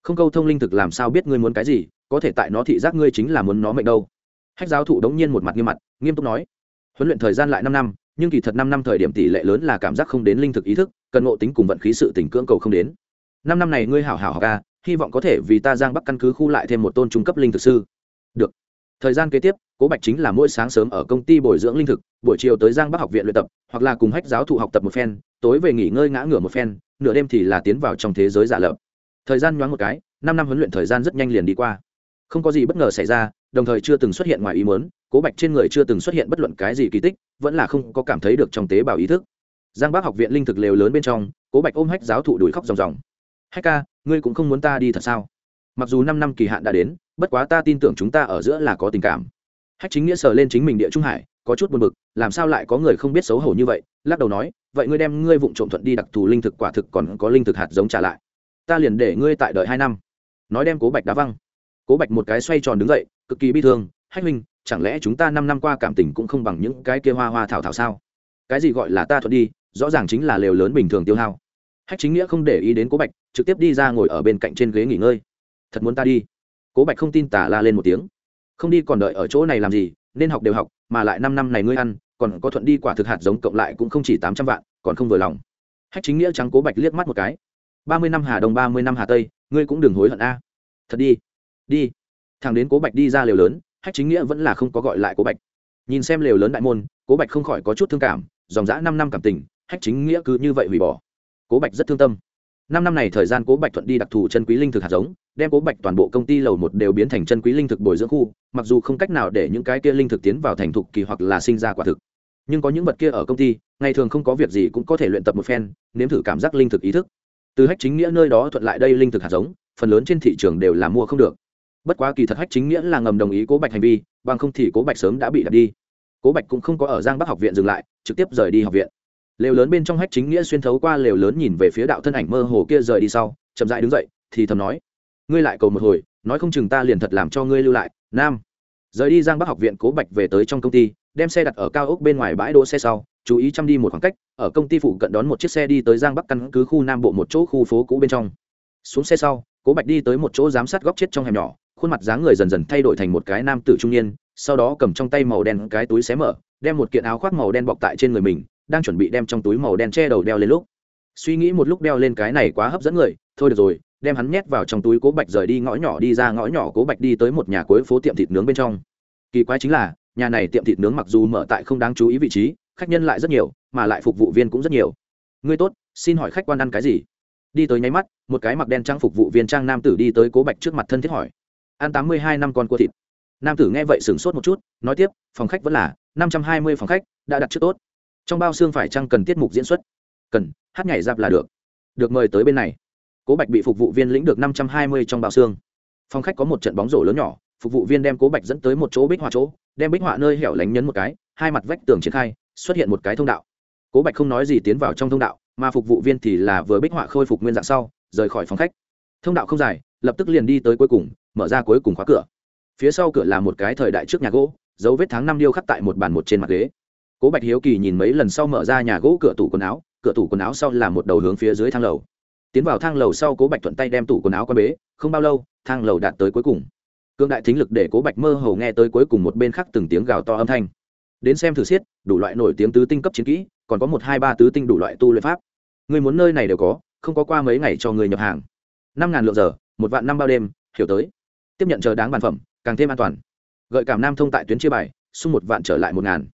Không câu thông linh thực làm sao biết ngươi muốn cái gì, có thể tại nó thị giác ngươi chính là muốn nó mệnh đâu. Hách giáo thụ đống nhiên một mặt nghiêm mặt, nghiêm túc nói, huấn luyện thời gian lại năm năm, nhưng kỳ thật năm năm thời điểm tỷ lệ lớn là cảm giác không đến linh thực ý thức, cần ngộ tính cùng vận khí sự tỉnh cưỡng cầu không đến. Năm năm này ngươi hảo hảo học ca hy vọng có thể vì ta giang bắc căn cứ khu lại thêm một tôn trung cấp linh thực sư. Được. Thời gian kế tiếp, cố bạch chính là mỗi sáng sớm ở công ty bồi dưỡng linh thực buổi chiều tới giang bắc học viện luyện tập, hoặc là cùng hách giáo thụ học tập một phen, tối về nghỉ ngơi ngã ngửa một phen, nửa đêm thì là tiến vào trong thế giới giả lập. Thời gian nhoáng một cái, năm năm huấn luyện thời gian rất nhanh liền đi qua. Không có gì bất ngờ xảy ra, đồng thời chưa từng xuất hiện ngoài ý muốn, cố bạch trên người chưa từng xuất hiện bất luận cái gì kỳ tích, vẫn là không có cảm thấy được trong tế bào ý thức. Giang bắc học viện linh thực lều lớn bên trong, cố bạch ôm hách giáo thụ đuổi khóc ròng ròng. Hách ca, ngươi cũng không muốn ta đi thật sao? Mặc dù năm năm kỳ hạn đã đến, bất quá ta tin tưởng chúng ta ở giữa là có tình cảm. Hách chính nghĩa sờ lên chính mình địa trung hải có chút buồn bực, làm sao lại có người không biết xấu hổ như vậy? Lắc đầu nói, vậy ngươi đem ngươi vụng trộm thuận đi đặc thù linh thực quả thực còn có linh thực hạt giống trả lại. Ta liền để ngươi tại đợi hai năm. Nói đem cố bạch đá văng. Cố bạch một cái xoay tròn đứng dậy, cực kỳ bi thương, hách minh chẳng lẽ chúng ta năm năm qua cảm tình cũng không bằng những cái kia hoa hoa thảo thảo sao? Cái gì gọi là ta thuận đi, rõ ràng chính là lều lớn bình thường tiêu hao. Hách chính nghĩa không để ý đến cố bạch, trực tiếp đi ra ngồi ở bên cạnh trên ghế nghỉ ngơi. Thật muốn ta đi? Cố bạch không tin tả la lên một tiếng. Không đi còn đợi ở chỗ này làm gì? Nên học đều học, mà lại năm năm này ngươi ăn, còn có thuận đi quả thực hạt giống cộng lại cũng không chỉ tám trăm vạn, còn không vừa lòng. Hách chính nghĩa trắng cố bạch liếc mắt một cái. Ba mươi năm hà đông, ba mươi năm hà tây, ngươi cũng đừng hối hận a. Thật đi đi. Thằng đến cố bạch đi ra lều lớn, hách chính nghĩa vẫn là không có gọi lại cố bạch. Nhìn xem lều lớn đại môn, cố bạch không khỏi có chút thương cảm, dòng dã năm năm cảm tình, hách chính nghĩa cứ như vậy hủy bỏ. Cố bạch rất thương tâm. Năm năm này thời gian cố bạch thuận đi đặc thù chân quý linh thực hạt giống đem cố bạch toàn bộ công ty lầu một đều biến thành chân quý linh thực bồi dưỡng khu, mặc dù không cách nào để những cái kia linh thực tiến vào thành thục kỳ hoặc là sinh ra quả thực. Nhưng có những vật kia ở công ty, ngày thường không có việc gì cũng có thể luyện tập một phen, nếm thử cảm giác linh thực ý thức. Từ hách chính nghĩa nơi đó thuận lại đây linh thực hạt giống, phần lớn trên thị trường đều là mua không được. Bất quá kỳ thật hách chính nghĩa là ngầm đồng ý cố bạch hành vi, bằng không thì cố bạch sớm đã bị đặt đi. Cố bạch cũng không có ở giang bắc học viện dừng lại, trực tiếp rời đi học viện. Lều lớn bên trong hách chính nghĩa xuyên thấu qua lều lớn nhìn về phía đạo thân ảnh mơ hồ kia rời đi sau, chậm dại đứng dậy, thì thầm nói ngươi lại cầu một hồi, nói không chừng ta liền thật làm cho ngươi lưu lại, nam. Rời đi giang bắc học viện cố bạch về tới trong công ty, đem xe đặt ở cao ốc bên ngoài bãi đỗ xe sau, chú ý chăm đi một khoảng cách, ở công ty phụ cận đón một chiếc xe đi tới giang bắc căn cứ khu nam bộ một chỗ khu phố cũ bên trong. Xuống xe sau, cố bạch đi tới một chỗ giám sát góc chết trong hẻm nhỏ, khuôn mặt dáng người dần dần thay đổi thành một cái nam tử trung niên, sau đó cầm trong tay màu đen cái túi xé mở, đem một kiện áo khoác màu đen bọc tại trên người mình, đang chuẩn bị đem trong túi màu đen che đầu đeo lên lúc. Suy nghĩ một lúc đeo lên cái này quá hấp dẫn người, thôi được rồi đem hắn nhét vào trong túi cố bạch rời đi ngõ nhỏ đi ra ngõ nhỏ cố bạch đi tới một nhà cuối phố tiệm thịt nướng bên trong. Kỳ quái chính là, nhà này tiệm thịt nướng mặc dù mở tại không đáng chú ý vị trí, khách nhân lại rất nhiều, mà lại phục vụ viên cũng rất nhiều. Ngươi tốt, xin hỏi khách quan ăn cái gì? Đi tới nháy mắt, một cái mặc đen trang phục vụ viên trang nam tử đi tới cố bạch trước mặt thân thiết hỏi. Ăn tám mươi hai năm con cua thịt. Nam tử nghe vậy sửng sốt một chút, nói tiếp, phòng khách vẫn là năm trăm hai mươi phòng khách, đã đặt trước tốt. Trong bao xương phải chăng cần tiết mục diễn xuất? Cần, hát nhảy dạp là được. Được mời tới bên này cố bạch bị phục vụ viên lĩnh được năm trăm hai mươi trong bao xương. Phòng khách có một trận bóng rổ lớn nhỏ, phục vụ viên đem cố bạch dẫn tới một chỗ bích họa chỗ, đem bích họa nơi hẻo lánh nhấn một cái, hai mặt vách tường triển khai, xuất hiện một cái thông đạo. Cố bạch không nói gì tiến vào trong thông đạo, mà phục vụ viên thì là vừa bích họa khôi phục nguyên dạng sau, rời khỏi phòng khách. Thông đạo không dài, lập tức liền đi tới cuối cùng, mở ra cuối cùng khóa cửa. Phía sau cửa là một cái thời đại trước nhà gỗ, dấu vết tháng năm điêu khắc tại một bàn một trên mặt ghế. Cố bạch hiếu kỳ nhìn mấy lần sau mở ra nhà gỗ cửa tủ quần áo, cửa tủ quần áo sau là một đầu hướng phía dưới thang lầu tiến vào thang lầu sau cố bạch thuận tay đem tủ quần áo qua bế, không bao lâu, thang lầu đạt tới cuối cùng. Cương đại thính lực để cố bạch mơ hồ nghe tới cuối cùng một bên khác từng tiếng gào to âm thanh. Đến xem thử xiết, đủ loại nổi tiếng tứ tinh cấp chiến kỹ, còn có một, hai, ba tứ tinh đủ loại tu luyện pháp. Người muốn nơi này đều có, không có qua mấy ngày cho người nhập hàng. Năm ngàn lượng giờ, một vạn năm bao đêm, hiểu tới. Tiếp nhận chờ đáng bàn phẩm, càng thêm an toàn. Gợi cảm nam thông tại tuyến chia bài, xung một vạn trở lại một ngàn.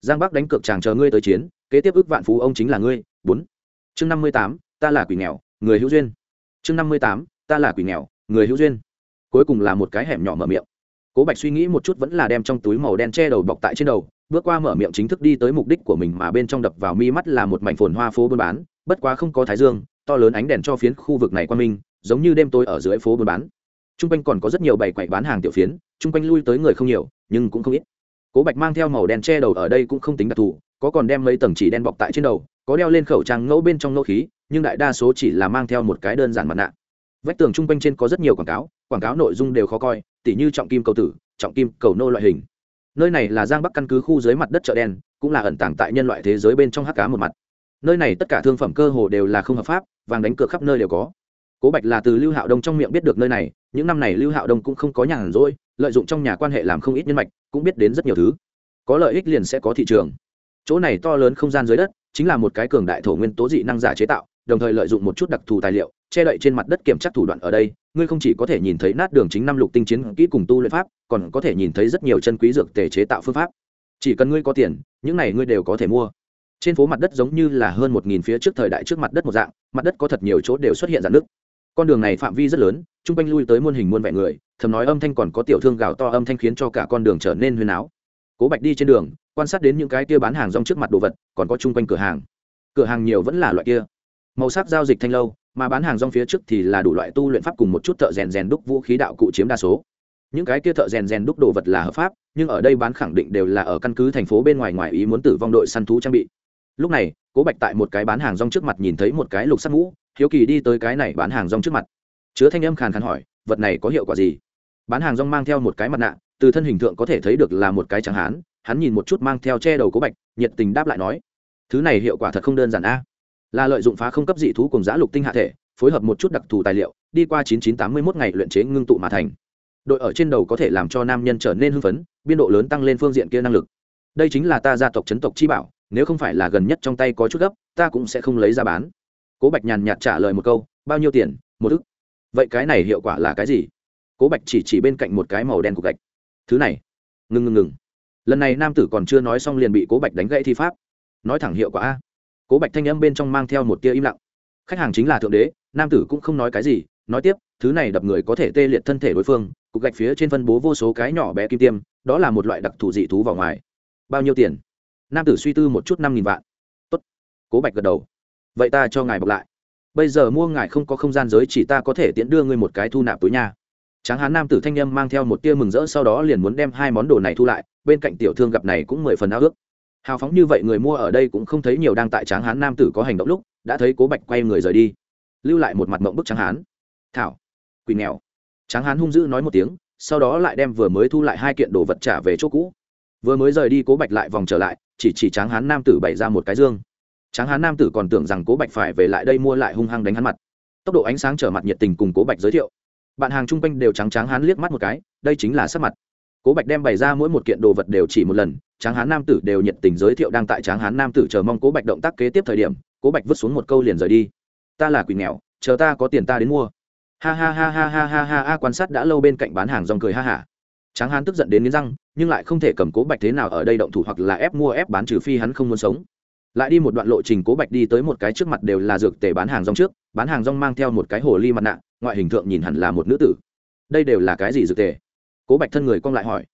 Giang bắc đánh cược chàng chờ ngươi tới chiến, kế tiếp ước vạn phú ông chính là ngươi, bốn. Chương năm mươi tám, ta là quỷ nghèo người hữu duyên. Chương năm mươi tám, ta là quỷ nghèo, người hữu duyên. Cuối cùng là một cái hẻm nhỏ mở miệng. Cố bạch suy nghĩ một chút vẫn là đem trong túi màu đen che đầu bọc tại trên đầu, bước qua mở miệng chính thức đi tới mục đích của mình mà bên trong đập vào mi mắt là một mảnh phồn hoa phố buôn bán, bất quá không có thái dương, to lớn ánh đèn cho phiến khu vực này qua minh giống như đêm tối ở dưới phố buôn bán. T r u n g quanh còn có rất nhiều bày quậy bán hàng tiểu phiến t r u n g quanh lui tới người không nhiều, nhưng cũng không ít. Cố bạch mang theo màu đen che đầu ở đây cũng không tính đặc thù có còn đem mấy tầng chỉ đen bọc tại trên đầu, có đeo lên khẩu trang ngẫu bên trong ngẫu khí, nhưng đại đa số chỉ là mang theo một cái đơn giản mặt nạ. Vách tường chung quanh trên có rất nhiều quảng cáo quảng cáo nội dung đều khó coi, tỉ như trọng kim cầu tử, trọng kim cầu nô loại hình. Nơi này là giang bắc căn cứ khu dưới mặt đất chợ đen, cũng là ẩn tàng tại nhân loại thế giới bên trong hắc cá một mặt. Nơi này tất cả thương phẩm cơ hồ đều là không hợp pháp, vàng đánh cược khắp nơi đều có. Cố bạch là từ lưu hạo đông trong miệng biết được nơi này, những năm này lưu hạo đông cũng không có nhàn rỗi, lợi dụng trong nhà quan hệ làm không ít nhân mạch, cũng biết đến rất nhiều thứ. Có lợi ích liền sẽ có thị trường chỗ này to lớn không gian dưới đất, chính là một cái cường đại thổ nguyên tố dị năng giả chế tạo, đồng thời lợi dụng một chút đặc thù tài liệu, che đậy trên mặt đất kiểm tra thủ đoạn ở đây. Ngươi không chỉ có thể nhìn thấy nát đường chính năm lục tinh chiến kỹ cùng tu luyện pháp, còn có thể nhìn thấy rất nhiều chân quý dược tề chế tạo phương pháp. Chỉ cần ngươi có tiền, những này ngươi đều có thể mua. Trên phố mặt đất giống như là hơn một nghìn phía trước thời đại trước mặt đất một dạng, mặt đất có thật nhiều chỗ đều xuất hiện dạn nước con đường này phạm vi rất lớn chung quanh lui tới muôn hình muôn vẻ người, thầm nói âm thanh còn có tiểu thương gào to âm thanh khiến cho cả con đường trở nên huyền áo cố bạch đi trên đường, quan sát đến những cái kia bán hàng rong trước mặt đồ vật, còn có chung quanh cửa hàng. Cửa hàng nhiều vẫn là loại kia. Màu sắc giao dịch thanh lâu, mà bán hàng rong phía trước thì là đủ loại tu luyện pháp cùng một chút thợ rèn rèn đúc vũ khí đạo cụ chiếm đa số. Những cái kia thợ rèn rèn đúc đồ vật là hợp pháp, nhưng ở đây bán khẳng định đều là ở căn cứ thành phố bên ngoài ngoài ý muốn tử vong đội săn thú trang bị. Lúc này, cố bạch tại một cái bán hàng rong trước mặt nhìn thấy một cái lục sắt mũ, hiếu kỳ đi tới cái này bán hàng rong trước mặt. Chứa thanh âm khàn khàn hỏi, vật này có hiệu quả gì? Bán hàng rong mang theo một cái mặt nạ từ thân hình tượng có thể thấy được là một cái trắng hán, hắn nhìn một chút mang theo che đầu cố bạch, nhiệt tình đáp lại nói, thứ này hiệu quả thật không đơn giản a. Là lợi dụng phá không cấp dị thú cùng giã lục tinh hạ thể, phối hợp một chút đặc thù tài liệu, đi qua 9981 ngày luyện chế ngưng tụ mà thành. Đội ở trên đầu có thể làm cho nam nhân trở nên hưng phấn, biên độ lớn tăng lên phương diện kia năng lực. Đây chính là ta gia tộc chấn tộc chi bảo, nếu không phải là gần nhất trong tay có chút gấp, ta cũng sẽ không lấy ra bán. Cố bạch nhàn nhạt trả lời một câu, bao nhiêu tiền? Một ức. Vậy cái này hiệu quả là cái gì? Cố bạch chỉ chỉ bên cạnh một cái màu đen cục gạch thứ này. Ngừng ngừng ngừng. Lần này nam tử còn chưa nói xong liền bị cố bạch đánh gãy thi pháp. Nói thẳng hiệu quả a. Cố bạch thanh âm bên trong mang theo một tia im lặng. Khách hàng chính là thượng đế, nam tử cũng không nói cái gì, nói tiếp, thứ này đập người có thể tê liệt thân thể đối phương, cục gạch phía trên phân bố vô số cái nhỏ bé kim tiêm, đó là một loại đặc thù dị thú vào ngoài. Bao nhiêu tiền? Nam tử suy tư một chút năm nghìn vạn. Tốt. cố bạch gật đầu. Vậy ta cho ngài bọc lại. Bây giờ mua ngài không có không gian giới chỉ ta có thể tiễn đưa ngươi một cái thu nạp túi nhà tráng hán nam tử thanh â m mang theo một tia mừng rỡ sau đó liền muốn đem hai món đồ này thu lại, bên cạnh tiểu thương gặp này cũng mười phần ao ước. Hào phóng như vậy người mua ở đây cũng không thấy nhiều đang tại tráng hán nam tử có hành động lúc, đã thấy cố bạch quay người rời đi. Lưu lại một mặt mộng bức tráng hán. Thảo quỳ nghèo. Tráng hán hung dữ nói một tiếng, sau đó lại đem vừa mới thu lại hai kiện đồ vật trả về chỗ cũ. Vừa mới rời đi cố bạch lại vòng trở lại, chỉ chỉ tráng hán nam tử bày ra một cái dương. Tráng hán nam tử còn tưởng rằng cố bạch phải về lại đây mua lại hung hăng đánh hắn mặt. Tốc độ ánh sáng trở mặt nhiệt tình cùng cố bạch giới thiệu bạn hàng chung quanh đều trắng trắng hán liếc mắt một cái, đây chính là sắc mặt. Cố bạch đem bày ra mỗi một kiện đồ vật đều chỉ một lần, tráng hán nam tử đều nhiệt tình giới thiệu đang tại tráng hán nam tử chờ mong cố bạch động tác kế tiếp thời điểm, cố bạch vứt xuống một câu liền rời đi. Ta là quỷ nghèo, chờ ta có tiền ta đến mua. Ha ha ha ha ha ha ha ha, quan sát đã lâu bên cạnh bán hàng rong cười ha hả. Tráng hán tức giận đến nghiến răng, nhưng lại không thể cầm cố bạch thế nào ở đây động thủ hoặc là ép mua ép bán trừ phi hắn không muốn sống. Lại đi một đoạn lộ trình cố bạch đi tới một cái trước mặt đều là dược tề bán hàng rong trước, bán hàng rong mang theo một cái hồ ly mặt nạ ngoại hình thượng nhìn hẳn là một nữ tử. Đây đều là cái gì dược tề? Cố bạch thân người cong lại hỏi.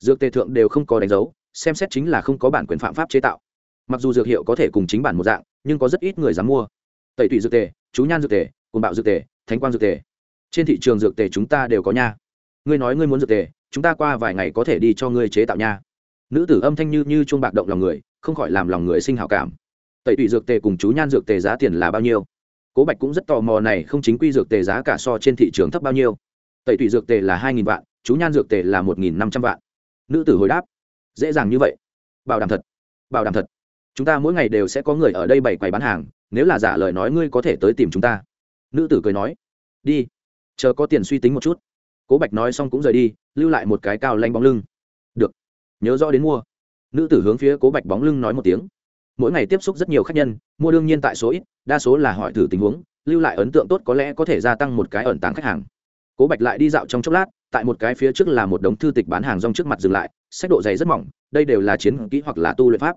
Dược tề thượng đều không có đánh dấu, xem xét chính là không có bản quyền phạm pháp chế tạo. Mặc dù dược hiệu có thể cùng chính bản một dạng, nhưng có rất ít người dám mua. Tẩy tụy dược tề, chú nhan dược tề cồn bạo dược tề, thánh quang dược tề. Trên thị trường dược tề chúng ta đều có nha. Ngươi nói ngươi muốn dược tề, chúng ta qua vài ngày có thể đi cho ngươi chế tạo nha. Nữ tử âm thanh như như chuông bạc động lòng người, không khỏi làm lòng người sinh hảo cảm. Tẩy tụy dược tề cùng chú nhan dược tề giá tiền là bao nhiêu? Cố bạch cũng rất tò mò này không chính quy dược tề giá cả so trên thị trường thấp bao nhiêu. Tẩy thủy dược tề là hai nghìn vạn, chú nhan dược tề là một nghìn năm trăm vạn. Nữ tử hồi đáp, dễ dàng như vậy. Bảo đảm thật, bảo đảm thật. Chúng ta mỗi ngày đều sẽ có người ở đây bày quầy bán hàng, nếu là giả lời nói ngươi có thể tới tìm chúng ta. Nữ tử cười nói, đi, chờ có tiền suy tính một chút. Cố bạch nói xong cũng rời đi, lưu lại một cái cao lanh bóng lưng. Được, nhớ rõ đến mua. Nữ tử hướng phía cố bạch bóng lưng nói một tiếng mỗi ngày tiếp xúc rất nhiều khách nhân, mua đương nhiên tại số ít, đa số là hỏi thử tình huống, lưu lại ấn tượng tốt có lẽ có thể gia tăng một cái ẩn tàng khách hàng. Cố bạch lại đi dạo trong chốc lát, tại một cái phía trước là một đống thư tịch bán hàng rong trước mặt dừng lại, sách độ dày rất mỏng, đây đều là chiến kỹ hoặc là tu luyện pháp.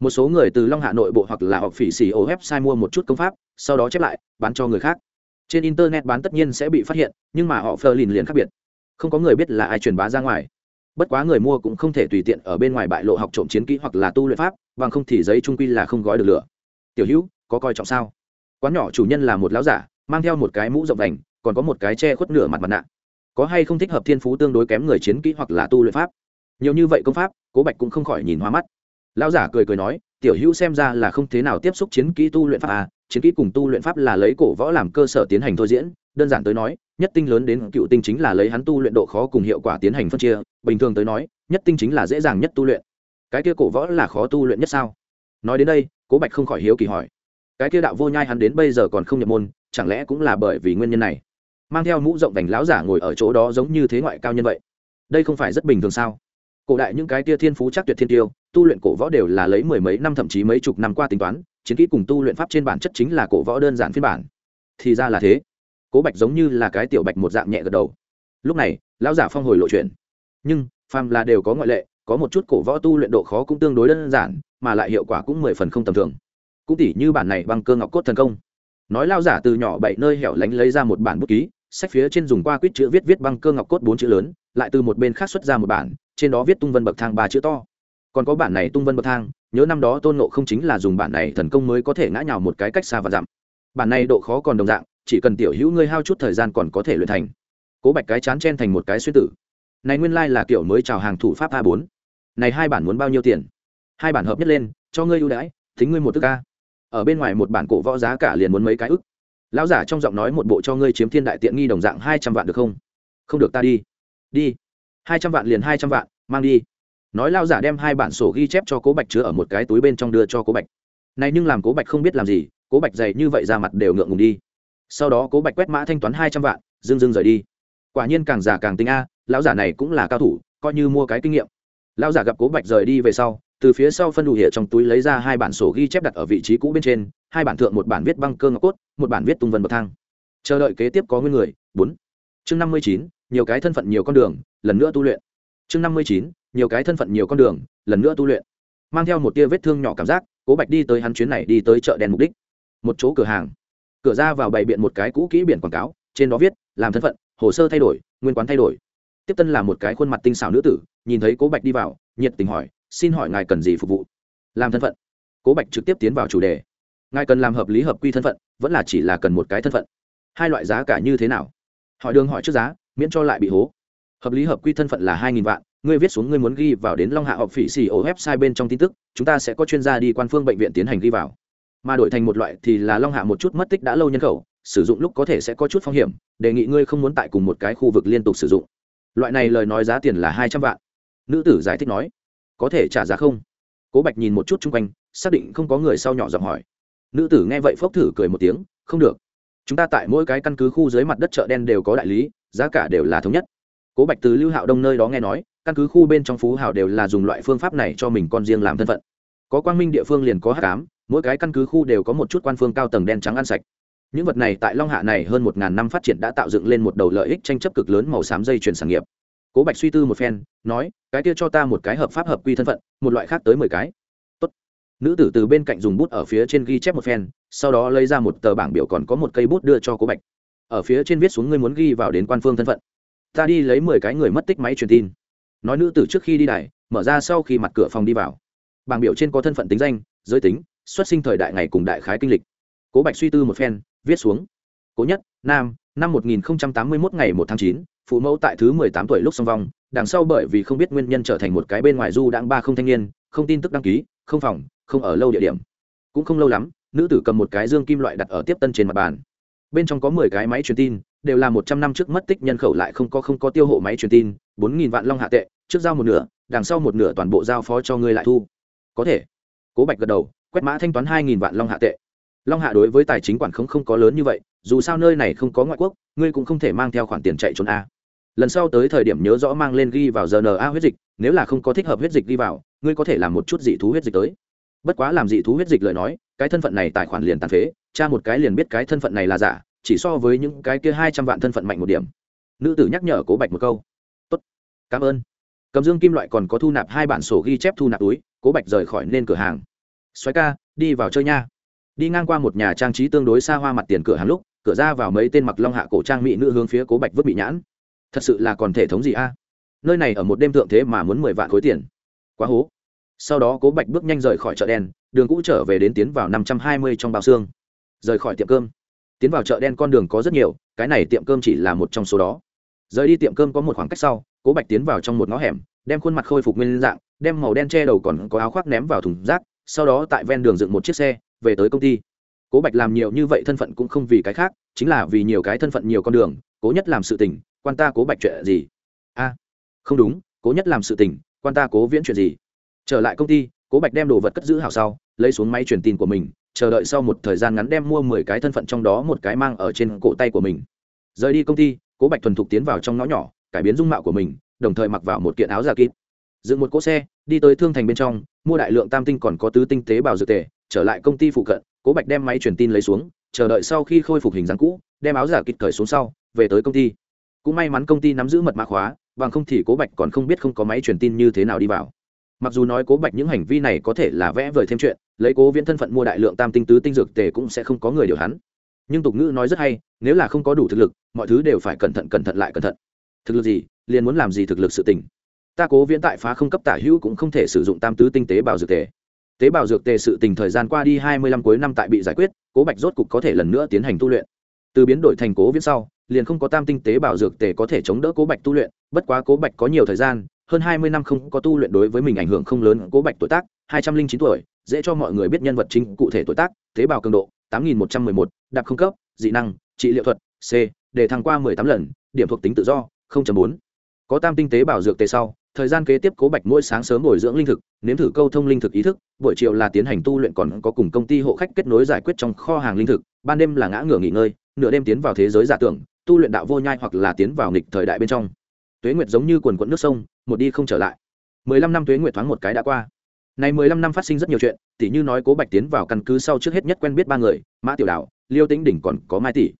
Một số người từ long hạ nội bộ hoặc là học phỉ xỉ ô website mua một chút công pháp, sau đó chép lại, bán cho người khác. Trên internet bán tất nhiên sẽ bị phát hiện, nhưng mà họ phờ lìn liền khác biệt. Không có người biết là ai truyền bá ra ngoài bất quá người mua cũng không thể tùy tiện ở bên ngoài bại lộ học trộm chiến kỹ hoặc là tu luyện pháp, bằng không thì giấy trung quy là không gói được lửa. Tiểu hữu, có coi trọng sao? Quán nhỏ chủ nhân là một lão giả, mang theo một cái mũ rộng đành còn có một cái che khuất nửa mặt mặt nạ. Có hay không thích hợp thiên phú tương đối kém người chiến kỹ hoặc là tu luyện pháp? Nhiều như vậy công pháp, cố bạch cũng không khỏi nhìn hoa mắt. Lão giả cười cười nói, tiểu hữu xem ra là không thế nào tiếp xúc chiến kỹ tu luyện pháp à chiến kỹ cùng tu luyện pháp là lấy cổ võ làm cơ sở tiến hành thôi diễn, đơn giản tới nói, nhất tinh lớn đến cựu tinh chính là lấy hắn tu luyện độ khó cùng hiệu quả tiến hành phân chia, bình thường tới nói, nhất tinh chính là dễ dàng nhất tu luyện. Cái kia cổ võ là khó tu luyện nhất sao? Nói đến đây, cố bạch không khỏi hiếu kỳ hỏi. Cái kia đạo vô nhai hắn đến bây giờ còn không nhập môn, chẳng lẽ cũng là bởi vì nguyên nhân này? Mang theo mũ rộng vành láo giả ngồi ở chỗ đó giống như thế ngoại cao nhân vậy. Đây không phải rất bình thường sao? Cổ đại những cái tia thiên phú chắc tuyệt thiên tiêu, tu luyện cổ võ đều là lấy mười mấy năm thậm chí mấy chục năm qua tính toán chiến kỹ cùng tu luyện pháp trên bản chất chính là cổ võ đơn giản phiên bản. Thì ra là thế. Cố bạch giống như là cái tiểu bạch một dạng nhẹ gật đầu. Lúc này, lão giả phong hồi lộ chuyện. Nhưng, phàm là đều có ngoại lệ, có một chút cổ võ tu luyện độ khó cũng tương đối đơn giản, mà lại hiệu quả cũng mười phần không tầm thường. Cũng tỉ như bản này bằng cơ ngọc cốt thần công. Nói lao giả từ nhỏ bảy nơi hẻo lánh lấy ra một bản bút ký, sách phía trên dùng qua quýt chữ viết viết băng cơ ngọc cốt bốn chữ lớn, lại từ một bên khác xuất ra một bản, trên đó viết tung vân bậc thang ba chữ to. Còn có bản này tung vân bậc thang nhớ năm đó tôn nộ không chính là dùng bản này thần công mới có thể ngã nhào một cái cách xa và dặm. Bản này độ khó còn đồng dạng, chỉ cần tiểu hữu ngươi hao chút thời gian còn có thể luyện thành. Cố bạch cái chán chen thành một cái xuyên tử. Này nguyên lai là kiểu mới chào hàng thủ pháp a bốn. Này hai bản muốn bao nhiêu tiền? Hai bản hợp nhất lên, cho ngươi ưu đãi, thính ngươi một tức ca ở bên ngoài một bản cổ võ giá cả liền muốn mấy cái ức. Lão giả trong giọng nói một bộ cho ngươi chiếm thiên đại tiện nghi đồng dạng hai trăm vạn được không? Không được ta đi. Đi. Hai trăm vạn liền hai trăm vạn, mang đi nói lao giả đem hai bản sổ ghi chép cho cố bạch chứa ở một cái túi bên trong đưa cho cố bạch. Này nhưng làm cố bạch không biết làm gì, cố bạch dày như vậy ra mặt đều ngượng ngùng đi. Sau đó cố bạch quét mã thanh toán hai trăm vạn dưng dưng rời đi. Quả nhiên càng giả càng tinh a, lão giả này cũng là cao thủ, coi như mua cái kinh nghiệm. Lão giả gặp cố bạch rời đi về sau, từ phía sau phân đủ hiệu trong túi lấy ra hai bản sổ ghi chép đặt ở vị trí cũ bên trên, hai bản thượng một bản viết băng cơ ngọc cốt, một bản viết tung vân bậc thang. Chờ đợi kế tiếp có nguyên người. Bốn. Chương năm mươi chín, nhiều cái thân phận nhiều con đường, lần nữa tu luyện. Chương năm mươi chín nhiều cái thân phận nhiều con đường, lần nữa tu luyện. Mang theo một tia vết thương nhỏ cảm giác, cố bạch đi tới hắn chuyến này đi tới chợ đen mục đích. Một chỗ cửa hàng. Cửa ra vào bày biện một cái cũ kỹ biển quảng cáo, trên đó viết, làm thân phận, hồ sơ thay đổi, nguyên quán thay đổi. Tiếp tân là một cái khuôn mặt tinh xảo nữ tử, nhìn thấy cố bạch đi vào, nhiệt tình hỏi, xin hỏi ngài cần gì phục vụ? Làm thân phận. Cố bạch trực tiếp tiến vào chủ đề. Ngài cần làm hợp lý hợp quy thân phận, vẫn là chỉ là cần một cái thân phận. Hai loại giá cả như thế nào? Hỏi đường hỏi trước giá, miễn cho lại bị hố. Hợp lý hợp quy thân phận là hai nghìn vạn ngươi viết xuống ngươi muốn ghi vào đến long hạ học phỉ xì ổ website bên trong tin tức, chúng ta sẽ có chuyên gia đi quan phương bệnh viện tiến hành ghi vào. Mà đổi thành một loại thì là long hạ một chút mất tích đã lâu nhân khẩu, sử dụng lúc có thể sẽ có chút phong hiểm, đề nghị ngươi không muốn tại cùng một cái khu vực liên tục sử dụng. Loại này lời nói giá tiền là hai trăm vạn. Nữ tử giải thích nói, có thể trả giá không? Cố bạch nhìn một chút chung quanh, xác định không có người sau nhỏ giọng hỏi. Nữ tử nghe vậy phốc thử cười một tiếng, không được. Chúng ta tại mỗi cái căn cứ khu dưới mặt đất chợ đen đều có đại lý, giá cả đều là thống nhất. Cố bạch từ lưu hạo đông nơi đó nghe nói căn cứ khu bên trong phú hào đều là dùng loại phương pháp này cho mình con riêng làm thân phận. Có quang minh địa phương liền có hát cám mỗi cái căn cứ khu đều có một chút quan phương cao tầng đen trắng ăn sạch. Những vật này tại long hạ này hơn một ngàn năm phát triển đã tạo dựng lên một đầu lợi ích tranh chấp cực lớn màu xám dây chuyển sản nghiệp. Cố bạch suy tư một phen, nói, cái kia cho ta một cái hợp pháp hợp quy thân phận, một loại khác tới mười cái. Tốt. nữ tử từ bên cạnh dùng bút ở phía trên ghi chép một phen, sau đó lấy ra một tờ bảng biểu còn có một cây bút đưa cho cố bạch. Ở phía trên viết xuống ngươi muốn ghi vào đến quan phương thân phận. Ta đi lấy mười cái người mất tích máy truyền tin nói nữ tử trước khi đi đài mở ra sau khi mặt cửa phòng đi vào. Bảng biểu trên có thân phận tính danh giới tính xuất sinh thời đại ngày cùng đại khái kinh lịch. Cố bạch suy tư một phen viết xuống. Cố nhất nam năm 1081 ngày 1 tháng 9, phụ mẫu tại thứ 18 tuổi lúc song vong đằng sau bởi vì không biết nguyên nhân trở thành một cái bên ngoài du đãng ba không thanh niên không tin tức đăng ký không phòng không ở lâu địa điểm. Cũng không lâu lắm nữ tử cầm một cái dương kim loại đặt ở tiếp tân trên mặt bàn. Bên trong có mười cái máy truyền tin đều là một trăm năm trước mất tích nhân khẩu lại không có không có tiêu hộ máy truyền tin, bốn nghìn vạn long hạ tệ, trước giao một nửa, đằng sau một nửa toàn bộ giao phó cho ngươi lại thu. Có thể. Cố bạch gật đầu, quét mã thanh toán hai nghìn vạn long hạ tệ. Long hạ đối với tài chính quản không không có lớn như vậy, dù sao nơi này không có ngoại quốc, ngươi cũng không thể mang theo khoản tiền chạy trốn a. Lần sau tới thời điểm nhớ rõ mang lên ghi vào rna huyết dịch, nếu là không có thích hợp huyết dịch ghi vào, ngươi có thể làm một chút dị thú huyết dịch tới. Bất quá làm dị thú huyết dịch lời nói, cái thân phận này tài khoản liền tàn phế, cha một cái liền biết cái thân phận này là giả chỉ so với những cái kia hai trăm vạn thân phận mạnh một điểm. Nữ tử nhắc nhở cố bạch một câu. Tốt, cảm ơn. Cầm dương kim loại còn có thu nạp hai bản sổ ghi chép thu nạp túi, cố bạch rời khỏi nên cửa hàng. Xoáy ca, đi vào chơi nha. Đi ngang qua một nhà trang trí tương đối xa hoa mặt tiền cửa hàng lúc, cửa ra vào mấy tên mặc long hạ cổ trang mỹ nữ hướng phía cố bạch vứt bị nhãn. Thật sự là còn thể thống gì a? Nơi này ở một đêm thượng thế mà muốn mười vạn khối tiền. Quá hố. Sau đó cố bạch bước nhanh rời khỏi chợ đen, đường cũ trở về đến tiến vào năm trăm hai mươi trong bao xương. Rời khỏi tiệm cơm tiến vào chợ đen con đường có rất nhiều, cái này tiệm cơm chỉ là một trong số đó. Rời đi tiệm cơm có một khoảng cách sau, cố bạch tiến vào trong một ngõ hẻm, đem khuôn mặt khôi phục nguyên dạng, đem màu đen che đầu còn có áo khoác ném vào thùng rác, sau đó tại ven đường dựng một chiếc xe, về tới công ty. Cố bạch làm nhiều như vậy thân phận cũng không vì cái khác, chính là vì nhiều cái thân phận nhiều con đường, cố nhất làm sự tình, quan ta cố bạch chuyện gì? A, không đúng, cố nhất làm sự tình, quan ta cố viễn chuyện gì? Trở lại công ty, cố bạch đem đồ vật cất giữ hảo sau, lấy xuống máy truyền tin của mình chờ đợi sau một thời gian ngắn đem mua mười cái thân phận trong đó một cái mang ở trên cổ tay của mình. Rời đi công ty, cố bạch thuần thục tiến vào trong ngõ nhỏ, cải biến dung mạo của mình, đồng thời mặc vào một kiện áo giả kín dựng một cỗ xe, đi tới thương thành bên trong, mua đại lượng tam tinh còn có tứ tinh tế bào dược tề, trở lại công ty phụ cận, cố bạch đem máy truyền tin lấy xuống, chờ đợi sau khi khôi phục hình dáng cũ, đem áo giả kịp cởi xuống sau, về tới công ty. Cũng may mắn công ty nắm giữ mật mã khóa, bằng không thì cố bạch còn không biết không có máy truyền tin như thế nào đi vào. Mặc dù nói cố bạch những hành vi này có thể là vẽ vời thêm chuyện lấy cố viễn thân phận mua đại lượng tam tinh tứ tinh dược tề cũng sẽ không có người điều hắn. Nhưng tục ngữ nói rất hay, nếu là không có đủ thực lực, mọi thứ đều phải cẩn thận cẩn thận lại cẩn thận. Thực lực gì? Liền muốn làm gì thực lực sự tình. Ta cố viễn tại phá không cấp tả hữu cũng không thể sử dụng tam tứ tinh tế bào dược tề. Tế bào dược tề sự tình thời gian qua đi hai mươi năm cuối năm tại bị giải quyết, cố bạch rốt cục có thể lần nữa tiến hành tu luyện. Từ biến đổi thành cố viễn sau, liền không có tam tinh tế bào dược tề có thể chống đỡ cố bạch tu luyện, bất quá cố bạch có nhiều thời gian, hơn hai mươi năm không có tu luyện đối với mình ảnh hưởng không lớn, cố bạch tuổi tác, hai trăm linh chín tuổi dễ cho mọi người biết nhân vật chính cụ thể tuổi tác, tế bào cường độ, tám nghìn một trăm mười một, đạp không cấp, dị năng, trị liệu thuật, c, để thăng qua mười tám lần, điểm thuộc tính tự do bốn. Có tam tinh tế bào dược tế sau, thời gian kế tiếp cố bạch mỗi sáng sớm bồi dưỡng linh thực, nếm thử câu thông linh thực ý thức, buổi chiều là tiến hành tu luyện còn có cùng công ty hộ khách kết nối giải quyết trong kho hàng linh thực, ban đêm là ngã ngửa nghỉ ngơi, nửa đêm tiến vào thế giới giả tưởng, tu luyện đạo vô nhai hoặc là tiến vào nghịch thời đại bên trong. Tuế nguyệt giống như quần quẫn nước sông, một đi không trở lại. mười lăm năm tuế nguyệt thoáng một cái đã qua này mười lăm năm phát sinh rất nhiều chuyện tỷ như nói cố bạch tiến vào căn cứ sau trước hết nhất quen biết ba người, mã tiểu đào, liêu tĩnh đỉnh còn có mai tỷ.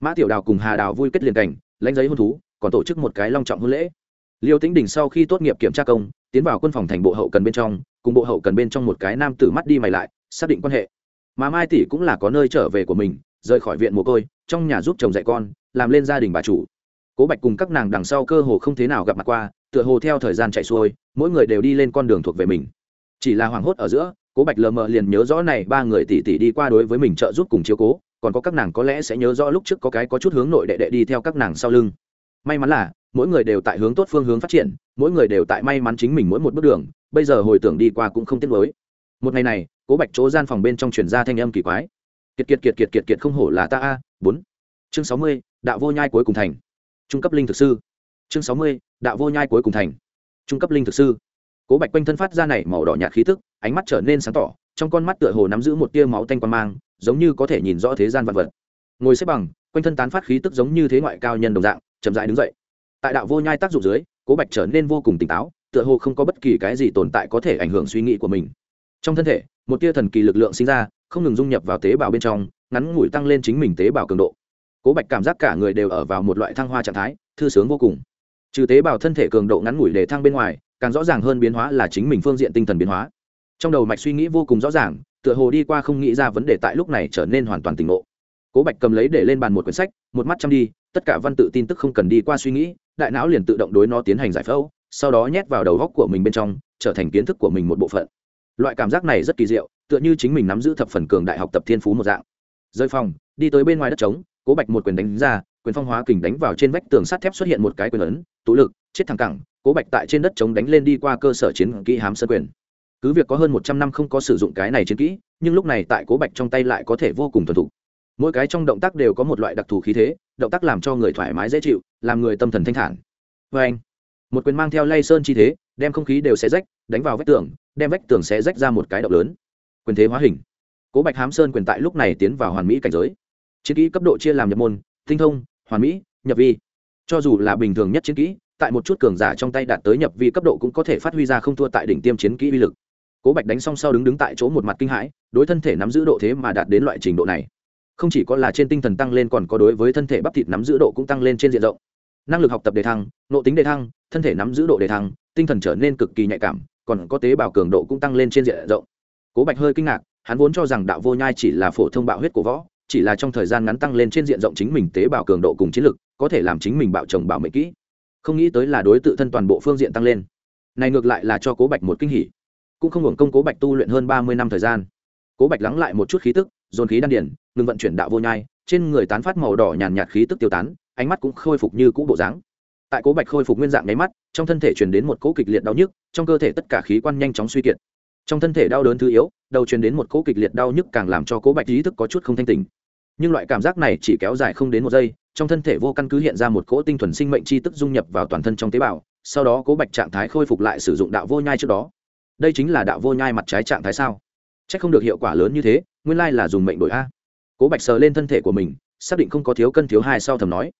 Mã tiểu đào cùng hà đào vui kết liền cảnh, lãnh giấy hôn thú, còn tổ chức một cái long trọng hôn lễ. Liêu tĩnh đỉnh sau khi tốt nghiệp kiểm tra công, tiến vào quân phòng thành bộ hậu cần bên trong, cùng bộ hậu cần bên trong một cái nam tử mắt đi mày lại, xác định quan hệ. Mà mai tỷ cũng là có nơi trở về của mình, rời khỏi viện mồ côi, trong nhà giúp chồng dạy con, làm lên gia đình bà chủ. Cố bạch cùng các nàng đằng sau cơ hồ không thế nào gặp mặt qua, tựa hồ theo thời gian chạy xuôi, mỗi người đều đi lên con đường thuộc về mình chỉ là hoảng hốt ở giữa, cố bạch lờ mờ liền nhớ rõ này ba người tỷ tỷ đi qua đối với mình trợ giúp cùng chiếu cố, còn có các nàng có lẽ sẽ nhớ rõ lúc trước có cái có chút hướng nội đệ đệ đi theo các nàng sau lưng. May mắn là, mỗi người đều tại hướng tốt phương hướng phát triển, mỗi người đều tại may mắn chính mình mỗi một bước đường, bây giờ hồi tưởng đi qua cũng không tiếc lối một ngày này, cố bạch chỗ gian phòng bên trong truyền ra thanh âm kỳ quái. Kiệt kiệt kiệt kiệt kiệt kiệt không hổ là ta a, bốn. Chương sáu mươi, đạo vô nhai cuối cùng thành. Trung cấp linh thực sư. Chương sáu mươi, đạo vô nhai cuối cùng thành. Trung cấp linh thực sư cố bạch quanh thân phát ra này màu đỏ nhạt khí tức, ánh mắt trở nên sáng tỏ, trong con mắt tựa hồ nắm giữ một tia máu tanh quan mang, giống như có thể nhìn rõ thế gian vật vật. Ngồi xếp bằng, quanh thân tán phát khí tức giống như thế ngoại cao nhân đồng dạng, chậm dại đứng dậy. Tại đạo vô nhai tác dụng dưới, cố bạch trở nên vô cùng tỉnh táo, tựa hồ không có bất kỳ cái gì tồn tại có thể ảnh hưởng suy nghĩ của mình. Trong thân thể, một tia thần kỳ lực lượng sinh ra, không ngừng dung nhập vào tế bào bên trong, ngắn ngủi tăng lên chính mình tế bào cường độ. Cố bạch cảm giác cả người đều ở vào một loại thăng hoa trạng thái, thư sướng vô cùng. Trừ tế bào thân thể cường độ ngắn ngủi để thăng bên ngoài càng rõ ràng hơn biến hóa là chính mình phương diện tinh thần biến hóa. Trong đầu mạch suy nghĩ vô cùng rõ ràng, tựa hồ đi qua không nghĩ ra vấn đề tại lúc này trở nên hoàn toàn tỉnh ngộ. Cố bạch cầm lấy để lên bàn một quyển sách, một mắt chăm đi, tất cả văn tự tin tức không cần đi qua suy nghĩ, đại não liền tự động đối nó tiến hành giải phẫu, sau đó nhét vào đầu góc của mình bên trong, trở thành kiến thức của mình một bộ phận. Loại cảm giác này rất kỳ diệu, tựa như chính mình nắm giữ thập phần cường đại học tập thiên phú một dạng. Rơi phòng, đi tới bên ngoài đất trống, cố bạch một quyền đánh ra, quyền phong hóa kình đánh vào trên vách tường sắt thép xuất hiện một cái quyền ấn, tụ lực, chết thẳng cẳng cố bạch tại trên đất chống đánh lên đi qua cơ sở chiến kỹ hám sơn quyền. Cứ việc có hơn một trăm năm không có sử dụng cái này chiến kỹ, nhưng lúc này tại cố bạch trong tay lại có thể vô cùng thuần thục. Mỗi cái trong động tác đều có một loại đặc thù khí thế, động tác làm cho người thoải mái dễ chịu, làm người tâm thần thanh thản. Vê anh, một quyền mang theo lay sơn chi thế, đem không khí đều xé rách, đánh vào vách tường, đem vách tường xé rách ra một cái động lớn. Quyền thế hóa hình. Cố bạch hám sơn quyền tại lúc này tiến vào hoàn mỹ cảnh giới. Chiến kỹ cấp độ chia làm nhập môn, tinh thông, hoàn mỹ, nhập vi. Cho dù là bình thường nhất chiến kỹ tại một chút cường giả trong tay đạt tới nhập vi cấp độ cũng có thể phát huy ra không thua tại đỉnh tiêm chiến kỹ uy lực. Cố bạch đánh xong sau đứng đứng tại chỗ một mặt kinh hãi, đối thân thể nắm giữ độ thế mà đạt đến loại trình độ này. Không chỉ có là trên tinh thần tăng lên còn có đối với thân thể bắp thịt nắm giữ độ cũng tăng lên trên diện rộng. Năng lực học tập đề thăng nộ tính đề thăng, thân thể nắm giữ độ đề thăng, tinh thần trở nên cực kỳ nhạy cảm, còn có tế bào cường độ cũng tăng lên trên diện rộng. Cố bạch hơi kinh ngạc, hắn vốn cho rằng đạo vô nhai chỉ là phổ thông bạo huyết của võ, chỉ là trong thời gian ngắn tăng lên trên diện rộng chính mình tế bào cường độ cùng chiến lực, có thể làm chính mình bạo chồng bảo mệnh kỹ không nghĩ tới là đối tự thân toàn bộ phương diện tăng lên. Này ngược lại là cho cố bạch một kinh hỉ. Cũng không hưởng công cố bạch tu luyện hơn ba mươi năm thời gian. Cố bạch lắng lại một chút khí tức, dồn khí đan điển, ngừng vận chuyển đạo vô nhai, trên người tán phát màu đỏ nhàn nhạt khí tức tiêu tán, ánh mắt cũng khôi phục như cũ bộ dáng. Tại cố bạch khôi phục nguyên dạng nháy mắt, trong thân thể truyền đến một cỗ kịch liệt đau nhức, trong cơ thể tất cả khí quan nhanh chóng suy kiệt. Trong thân thể đau đớn thứ yếu, đầu truyền đến một cỗ kịch liệt đau nhức càng làm cho cố bạch ý thức có chút không thanh tình nhưng loại cảm giác này chỉ kéo dài không đến một giây trong thân thể vô căn cứ hiện ra một cỗ tinh thuần sinh mệnh chi tức dung nhập vào toàn thân trong tế bào, sau đó cố bạch trạng thái khôi phục lại sử dụng đạo vô nhai trước đó. Đây chính là đạo vô nhai mặt trái trạng thái sao? C h ắ c không được hiệu quả lớn như thế, nguyên lai là dùng mệnh đổi a. Cố bạch sờ lên thân thể của mình, xác định không có thiếu cân thiếu hai sau thầm nói.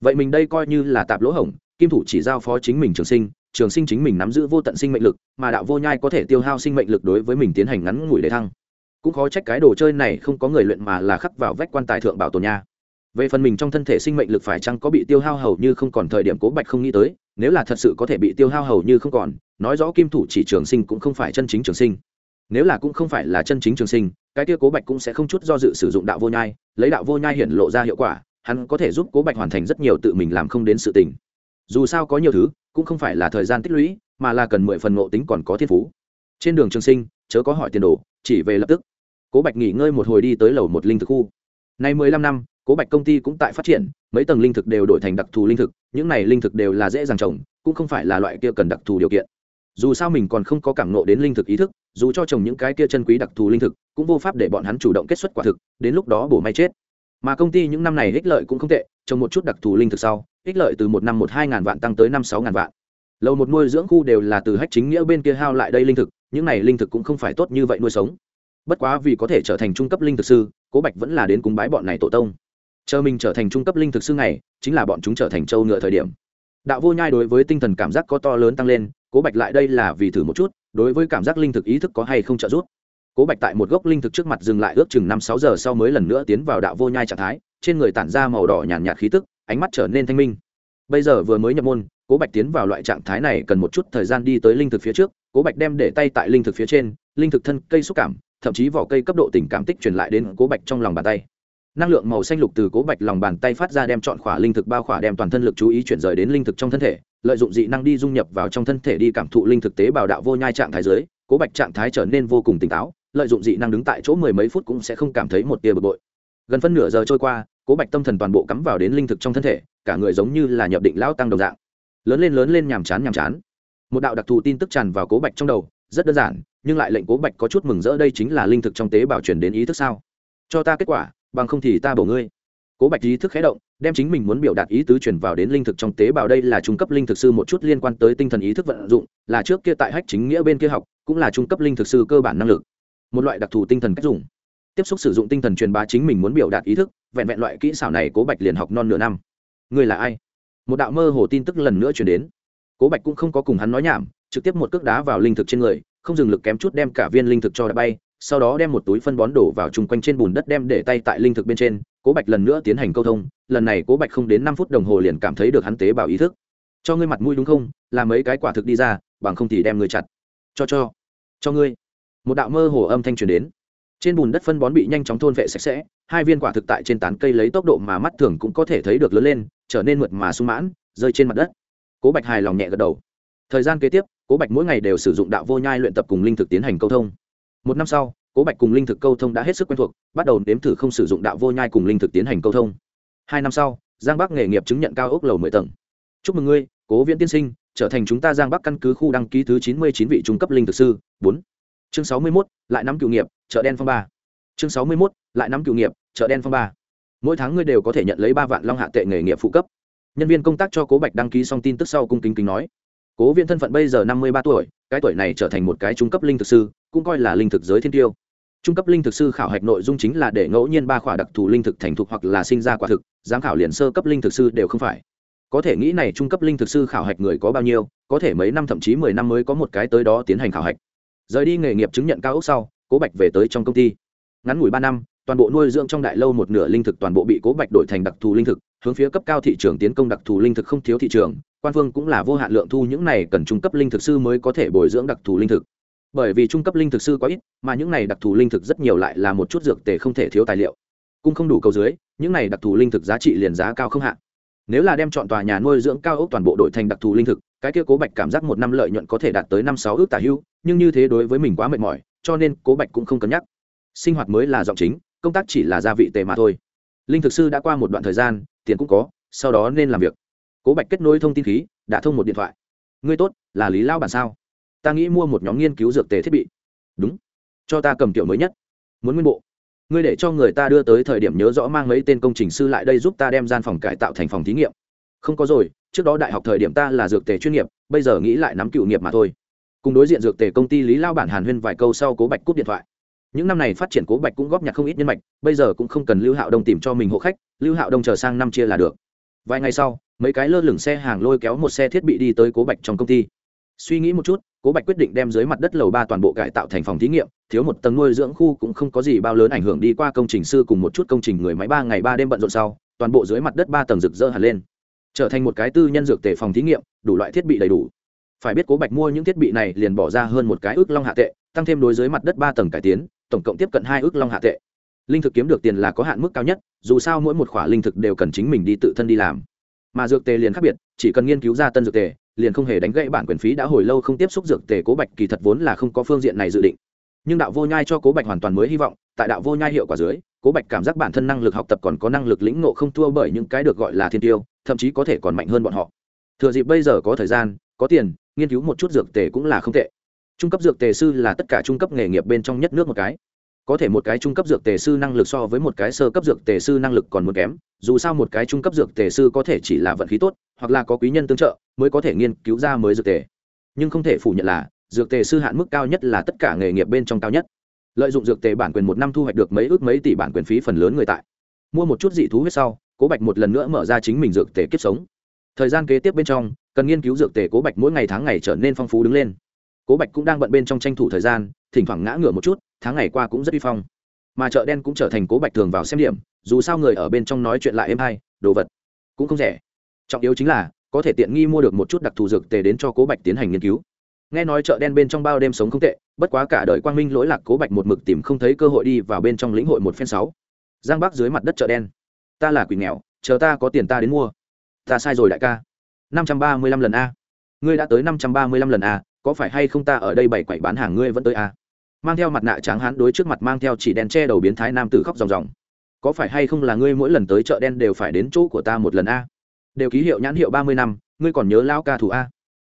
Vậy mình đây coi như là tạp lỗ hổng, kim thủ chỉ giao phó chính mình trường sinh trường sinh chính mình nắm giữ vô tận sinh mệnh lực, mà đạo vô nhai có thể tiêu hao sinh mệnh lực đối với mình tiến hành ngắn ngủi để thăng. Cũng khó trách cái đồ chơi này không có người luyện mà là khắc vào vách quan tài thượng bảo tồn nha về phần mình trong thân thể sinh mệnh lực phải chăng có bị tiêu hao hầu như không còn thời điểm cố bạch không nghĩ tới, nếu là thật sự có thể bị tiêu hao hầu như không còn, nói rõ kim thủ chỉ trường sinh cũng không phải chân chính trường sinh. Nếu là cũng không phải là chân chính trường sinh, cái kia cố bạch cũng sẽ không chút do dự sử dụng đạo vô nhai, lấy đạo vô nhai hiện lộ ra hiệu quả, hắn có thể giúp cố bạch hoàn thành rất nhiều tự mình làm không đến sự tình. Dù sao có nhiều thứ, cũng không phải là thời gian tích lũy, mà là cần mười phần ngộ tính còn có thiên phú. Trên đường trường sinh, chớ có hỏi tiền đồ, chỉ về lập tức. Cố bạch nghỉ ngơi một hồi đi tới lầu một linh thực khu. Nay mười lăm năm cố bạch công ty cũng tại phát triển, mấy tầng linh thực đều đổi thành đặc thù linh thực, những này linh thực đều là dễ dàng trồng, cũng không phải là loại kia cần đặc thù điều kiện. Dù sao mình còn không có cảm nộ đến linh thực ý thức, dù cho trồng những cái kia chân quý đặc thù linh thực, cũng vô pháp để bọn hắn chủ động kết xuất quả thực, đến lúc đó bổ may chết. Mà công ty những năm này ích lợi cũng không tệ, trồng một chút đặc thù linh thực sau, ích lợi từ một năm một hai ngàn vạn tăng tới năm sáu ngàn vạn. Lầu một nuôi dưỡng khu đều là từ hách chính nghĩa bên kia hao lại đây linh thực, những này linh thực cũng không phải tốt như vậy nuôi sống. Bất quá vì có thể trở thành trung cấp linh thực sư, cố bạch vẫn là đến cúng bái bọn này tổ tông chờ mình trở thành trung cấp linh thực sư này chính là bọn chúng trở thành châu ngựa thời điểm. Đạo vô nhai đối với tinh thần cảm giác có to lớn tăng lên cố bạch lại đây là vì thử một chút đối với cảm giác linh thực ý thức có hay không trợ giúp. Cố bạch tại một gốc linh thực trước mặt dừng lại ước chừng năm sáu giờ sau mới lần nữa tiến vào đạo vô nhai trạng thái trên người tản ra màu đỏ nhàn nhạt, nhạt khí tức ánh mắt trở nên thanh minh. Bây giờ vừa mới nhập môn cố bạch tiến vào loại trạng thái này cần một chút thời gian đi tới linh thực phía trước cố bạch đem để tay tại linh thực phía trên linh thực thân cây xúc cảm thậm chí vỏ cây cấp độ tình cảm tích truyền lại đến cố bạch trong lòng bàn tay năng lượng màu xanh lục từ cố bạch lòng bàn tay phát ra đem chọn khỏa linh thực bao khỏa đem toàn thân lực chú ý chuyển rời đến linh thực trong thân thể, lợi dụng dị năng đi dung nhập vào trong thân thể đi cảm thụ linh thực tế bảo đạo vô nhai trạng thái dưới, cố bạch trạng thái trở nên vô cùng tỉnh táo, lợi dụng dị năng đứng tại chỗ mười mấy phút cũng sẽ không cảm thấy một tia bực bội. Gần phân nửa giờ trôi qua, cố bạch tâm thần toàn bộ cắm vào đến linh thực trong thân thể, cả người giống như là nhập định lão tăng đồng dạng. Lớn lên lớn lên nhàm chán nhàm chán. Một đạo đặc thù tin tức tràn vào cố bạch trong đầu, rất đơn giản, nhưng lại lệnh cố bạch có chút mừng rỡ đây chính là linh thực trong tế bào chuyển đến ý thức sao. Cho ta kết quả bằng không thì ta bổ ngươi. Cố bạch ý thức khé động, đem chính mình muốn biểu đạt ý tứ truyền vào đến linh thực trong tế bào đây là trung cấp linh thực sư một chút liên quan tới tinh thần ý thức vận dụng, là trước kia tại hách chính nghĩa bên kia học, cũng là trung cấp linh thực sư cơ bản năng lực. Một loại đặc thù tinh thần cách dùng. Tiếp xúc sử dụng tinh thần truyền bá chính mình muốn biểu đạt ý thức, vẹn vẹn loại kỹ xảo này cố bạch liền học non nửa năm. Ngươi là ai? Một đạo mơ hồ tin tức lần nữa truyền đến. Cố bạch cũng không có cùng hắn nói nhảm, trực tiếp một cước đá vào linh thực trên người, không dừng lực kém chút đem cả viên linh thực cho đã bay sau đó đem một túi phân bón đổ vào chung quanh trên bùn đất đem để tay tại linh thực bên trên, cố bạch lần nữa tiến hành câu thông, lần này cố bạch không đến năm phút đồng hồ liền cảm thấy được hắn tế bào ý thức. Cho ngươi mặt mũi đúng không? Làm mấy cái quả thực đi ra, bằng không thì đem ngươi chặt. Cho cho cho ngươi. Một đạo mơ hồ âm thanh truyền đến. Trên bùn đất phân bón bị nhanh chóng thôn vệ sạch sẽ, hai viên quả thực tại trên tán cây lấy tốc độ mà mắt thường cũng có thể thấy được lớn lên, trở nên mượt mà sung mãn, rơi trên mặt đất. Cố bạch hài lòng nhẹ gật đầu. Thời gian kế tiếp, cố bạch mỗi ngày đều sử dụng đạo vô nhai luyện tập cùng linh thực tiến hành câu thông một năm sau, cố bạch cùng linh thực câu thông đã hết sức quen thuộc, bắt đầu nếm thử không sử dụng đạo vô nhai cùng linh thực tiến hành câu thông. Hai năm sau, giang bắc nghề nghiệp chứng nhận cao ốc lầu mười tầng. Chúc mừng ngươi, cố viễn tiên sinh, trở thành chúng ta giang bắc căn cứ khu đăng ký thứ chín mươi chín vị trung cấp linh thực sư. Bốn. Chương sáu mươi mốt, lại năm cựu nghiệp, chợ đen phong ba. Chương sáu mươi mốt, lại năm cựu nghiệp, chợ đen phong ba. Mỗi tháng ngươi đều có thể nhận lấy ba vạn long hạ tệ nghề nghiệp phụ cấp. Nhân viên công tác cho cố bạch đăng ký xong tin tức sau cung kính kính nói cố viên thân phận bây giờ năm mươi ba tuổi, cái tuổi này trở thành một cái trung cấp linh thực sư, cũng coi là linh thực giới thiên tiêu. Trung cấp linh thực sư khảo hạch nội dung chính là để ngẫu nhiên ba khỏa đặc thù linh thực thành thục hoặc là sinh ra quả thực, giám khảo liền sơ cấp linh thực sư đều không phải. Có thể nghĩ này trung cấp linh thực sư khảo hạch người có bao nhiêu, có thể mấy năm thậm chí mười năm mới có một cái tới đó tiến hành khảo hạch. Rời đi nghề nghiệp chứng nhận cao ốc sau, cố bạch về tới trong công ty. Ngắn ngủi ba năm, toàn bộ nuôi dưỡng trong đại lâu một nửa linh thực toàn bộ bị cố bạch đổi thành đặc thù linh thực, hướng phía cấp cao thị trường tiến công đặc thù linh thực không thiếu thị trường quan phương cũng là vô hạn lượng thu, những này cần trung cấp linh thực sư mới có thể bồi dưỡng đặc thù linh thực. Bởi vì trung cấp linh thực sư có ít, mà những này đặc thù linh thực rất nhiều lại là một chút dược tề không thể thiếu tài liệu. Cung không đủ cầu dưới, những này đặc thù linh thực giá trị liền giá cao không hạn. Nếu là đem chọn tòa nhà nuôi dưỡng cao ốc toàn bộ đổi thành đặc thù linh thực, cái kia cố bạch cảm giác một năm lợi nhuận có thể đạt tới năm sáu ước tả hưu, nhưng như thế đối với mình quá mệt mỏi, cho nên cố bạch cũng không cân nhắc. Sinh hoạt mới là giọng chính, công tác chỉ là gia vị tề mà thôi. Linh thực sư đã qua một đoạn thời gian, tiền cũng có, sau đó nên làm việc cố bạch kết nối thông tin khí, đã thông một điện thoại. Ngươi tốt, là lý lao bản sao? Ta nghĩ mua một nhóm nghiên cứu dược tề thiết bị. Đúng. Cho ta cầm kiểu mới nhất. Muốn nguyên bộ. Ngươi để cho người ta đưa tới thời điểm nhớ rõ mang mấy tên công trình sư lại đây giúp ta đem gian phòng cải tạo thành phòng thí nghiệm. Không có rồi, trước đó đại học thời điểm ta là dược tề chuyên nghiệp, bây giờ nghĩ lại nắm cựu nghiệp mà thôi. Cùng đối diện dược tề công ty lý lao bản hàn huyên vài câu sau cố bạch cúp điện thoại. Những năm này phát triển cố bạch cũng góp nhặt không ít nhân mạch, bây giờ cũng không cần lưu hạo đông tìm cho mình hộ khách, lưu hạo đông chờ sang năm chia là được. Vài ngày sau mấy cái lơ lửng xe hàng lôi kéo một xe thiết bị đi tới cố bạch trong công ty. Suy nghĩ một chút, cố bạch quyết định đem dưới mặt đất lầu ba toàn bộ cải tạo thành phòng thí nghiệm, thiếu một tầng nuôi dưỡng khu cũng không có gì bao lớn ảnh hưởng đi qua công trình sư cùng một chút công trình người máy ba ngày ba đêm bận rộn sau, toàn bộ dưới mặt đất ba tầng rực rỡ hẳn lên. Trở thành một cái tư nhân dược tề phòng thí nghiệm, đủ loại thiết bị đầy đủ. Phải biết cố bạch mua những thiết bị này liền bỏ ra hơn một cái ước long hạ tệ, tăng thêm đối dưới mặt đất ba tầng cải tiến, tổng cộng tiếp cận hai ước long hạ tệ. Linh thực kiếm được tiền là có hạn mức cao nhất, dù sao mỗi một khoả linh thực đều cần chính mình đi tự thân đi làm mà dược tề liền khác biệt, chỉ cần nghiên cứu ra tân dược tề, liền không hề đánh gãy bản quyền phí đã hồi lâu không tiếp xúc dược tề cố bạch, kỳ thật vốn là không có phương diện này dự định. Nhưng đạo vô nhai cho cố bạch hoàn toàn mới hy vọng, tại đạo vô nhai hiệu quả dưới, cố bạch cảm giác bản thân năng lực học tập còn có năng lực lĩnh ngộ không thua bởi những cái được gọi là thiên tiêu, thậm chí có thể còn mạnh hơn bọn họ. Thừa dịp bây giờ có thời gian, có tiền, nghiên cứu một chút dược tề cũng là không tệ. Trung cấp dược tề sư là tất cả trung cấp nghề nghiệp bên trong nhất nước một cái có thể một cái trung cấp dược tề sư năng lực so với một cái sơ cấp dược tề sư năng lực còn muốn kém, dù sao một cái trung cấp dược tề sư có thể chỉ là vận khí tốt, hoặc là có quý nhân tương trợ, mới có thể nghiên cứu ra mới dược tề. Nhưng không thể phủ nhận là, dược tề sư hạn mức cao nhất là tất cả nghề nghiệp bên trong cao nhất. Lợi dụng dược tề bản quyền một năm thu hoạch được mấy ước mấy tỷ bản quyền phí phần lớn người tại. Mua một chút dị thú huyết sau, cố bạch một lần nữa mở ra chính mình dược tề kiếp sống. Thời gian kế tiếp bên trong, cần nghiên cứu dược tề cố bạch mỗi ngày tháng ngày trở nên phong phú đứng lên. Cố bạch cũng đang bận bên trong tranh thủ thời gian thỉnh thoảng ngã ngửa một chút, tháng ngày qua cũng rất uy phong. Mà chợ đen cũng trở thành cố bạch thường vào xem điểm, dù sao người ở bên trong nói chuyện lại êm hay, đồ vật cũng không rẻ. Trọng yếu chính là, có thể tiện nghi mua được một chút đặc thù dược tề đến cho cố bạch tiến hành nghiên cứu. Nghe nói chợ đen bên trong bao đêm sống không tệ, bất quá cả đời quang minh lỗi lạc cố bạch một mực tìm không thấy cơ hội đi vào bên trong lĩnh hội một phen sáu. Giang bắc dưới mặt đất chợ đen. Ta là quỷ nghèo, chờ ta có tiền ta đến mua. Ta sai rồi đại ca. năm trăm ba mươi lăm lần a. Ngươi đã tới năm trăm ba mươi lăm lần a, có phải hay không ta ở đây bày quậy bán hàng ngươi vẫn tới a? Mang theo mặt nạ trắng hán đối trước mặt mang theo chỉ đen che đầu biến thái nam tử khóc ròng ròng. Có phải hay không là ngươi mỗi lần tới chợ đen đều phải đến chỗ của ta một lần a? Đều ký hiệu nhãn hiệu ba mươi năm, ngươi còn nhớ lão ca thủ a?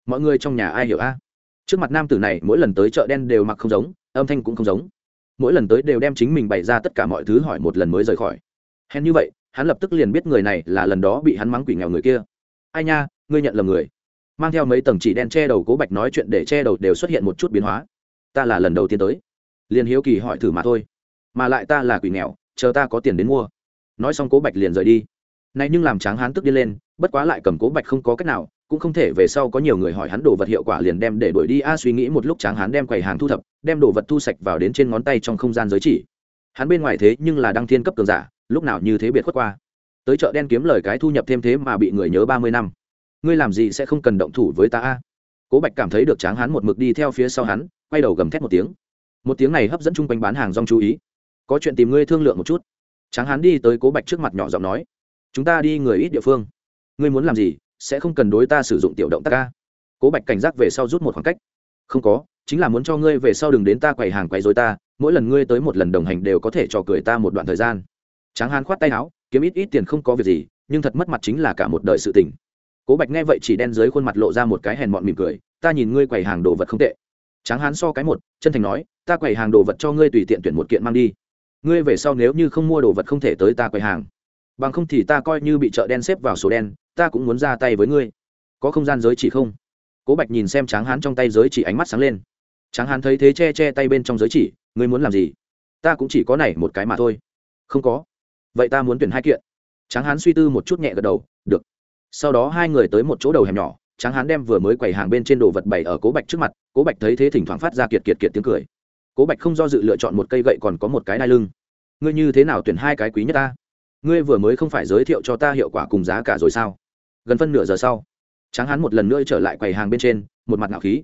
Mọi người trong nhà ai hiểu a? Trước mặt nam tử này, mỗi lần tới chợ đen đều mặc không giống, âm thanh cũng không giống. Mỗi lần tới đều đem chính mình bày ra tất cả mọi thứ hỏi một lần mới rời khỏi. Hèn như vậy, hắn lập tức liền biết người này là lần đó bị hắn mắng quỷ nghèo người kia. Ai nha, ngươi nhận lầm người. Mang theo mấy tầng chỉ đen che đầu cố bạch nói chuyện để che đầu đều xuất hiện một chút biến hóa ta là lần đầu tiên tới. Liền hiếu kỳ hỏi thử mà thôi. Mà lại ta là quỷ nghèo, chờ ta có tiền đến mua. Nói xong cố bạch liền rời đi. Này nhưng làm tráng hán tức đi lên, bất quá lại cầm cố bạch không có cách nào, cũng không thể về sau có nhiều người hỏi hắn đồ vật hiệu quả liền đem để đuổi đi. A, suy nghĩ một lúc tráng hán đem quầy hàng thu thập, đem đồ vật thu sạch vào đến trên ngón tay trong không gian giới chỉ. Hắn bên ngoài thế nhưng là đăng thiên cấp cường giả, lúc nào như thế biệt khuất qua. Tới chợ đen kiếm lời cái thu nhập thêm thế mà bị người nhớ ba mươi năm. Ngươi làm gì sẽ không cần động thủ với ta, a? Cố bạch cảm thấy được tráng hán một mực đi theo phía sau hắn quay đầu gầm thét một tiếng. Một tiếng này hấp dẫn chung quanh bán hàng rong chú ý. Có chuyện tìm ngươi thương lượng một chút. Tráng hán đi tới cố bạch trước mặt nhỏ giọng nói, chúng ta đi người ít địa phương. Ngươi muốn làm gì, sẽ không cần đối ta sử dụng tiểu động tác ca cố bạch cảnh giác về sau rút một khoảng cách. Không có, chính là muốn cho ngươi về sau đừng đến ta quầy hàng quầy dối ta, mỗi lần ngươi tới một lần đồng hành đều có thể cho cười ta một đoạn thời gian. Tráng hán khoát tay áo, kiếm ít ít tiền không có việc gì, nhưng thật mất mặt chính là cả một đời sự tình. Cố bạch nghe vậy chỉ đen dưới khuôn mặt lộ ra một cái hèn mọn mỉm cười, ta nhìn ngươi quầy hàng đồ vật không tệ tráng hán so cái một, chân thành nói, ta quầy hàng đồ vật cho ngươi tùy tiện tuyển một kiện mang đi. Ngươi về sau nếu như không mua đồ vật không thể tới ta quầy hàng. Bằng không thì ta coi như bị chợ đen xếp vào số đen, ta cũng muốn ra tay với ngươi. Có không gian giới chỉ không? Cố bạch nhìn xem tráng hán trong tay giới chỉ ánh mắt sáng lên. Tráng hán thấy thế che che tay bên trong giới chỉ, ngươi muốn làm gì? Ta cũng chỉ có này một cái mà thôi. Không có. Vậy ta muốn tuyển hai kiện. Tráng hán suy tư một chút nhẹ gật đầu, được. Sau đó hai người tới một chỗ đầu hẻm nhỏ, tráng hán đem vừa mới quầy hàng bên trên đồ vật bày ở cố bạch trước mặt cố bạch thấy thế thỉnh thoảng phát ra kiệt kiệt kiệt tiếng cười. Cố bạch không do dự lựa chọn một cây gậy còn có một cái đai lưng. Ngươi như thế nào tuyển hai cái quý nhất ta? Ngươi vừa mới không phải giới thiệu cho ta hiệu quả cùng giá cả rồi sao? Gần phân nửa giờ sau, tráng hán một lần nữa trở lại quầy hàng bên trên, một mặt ngạo khí.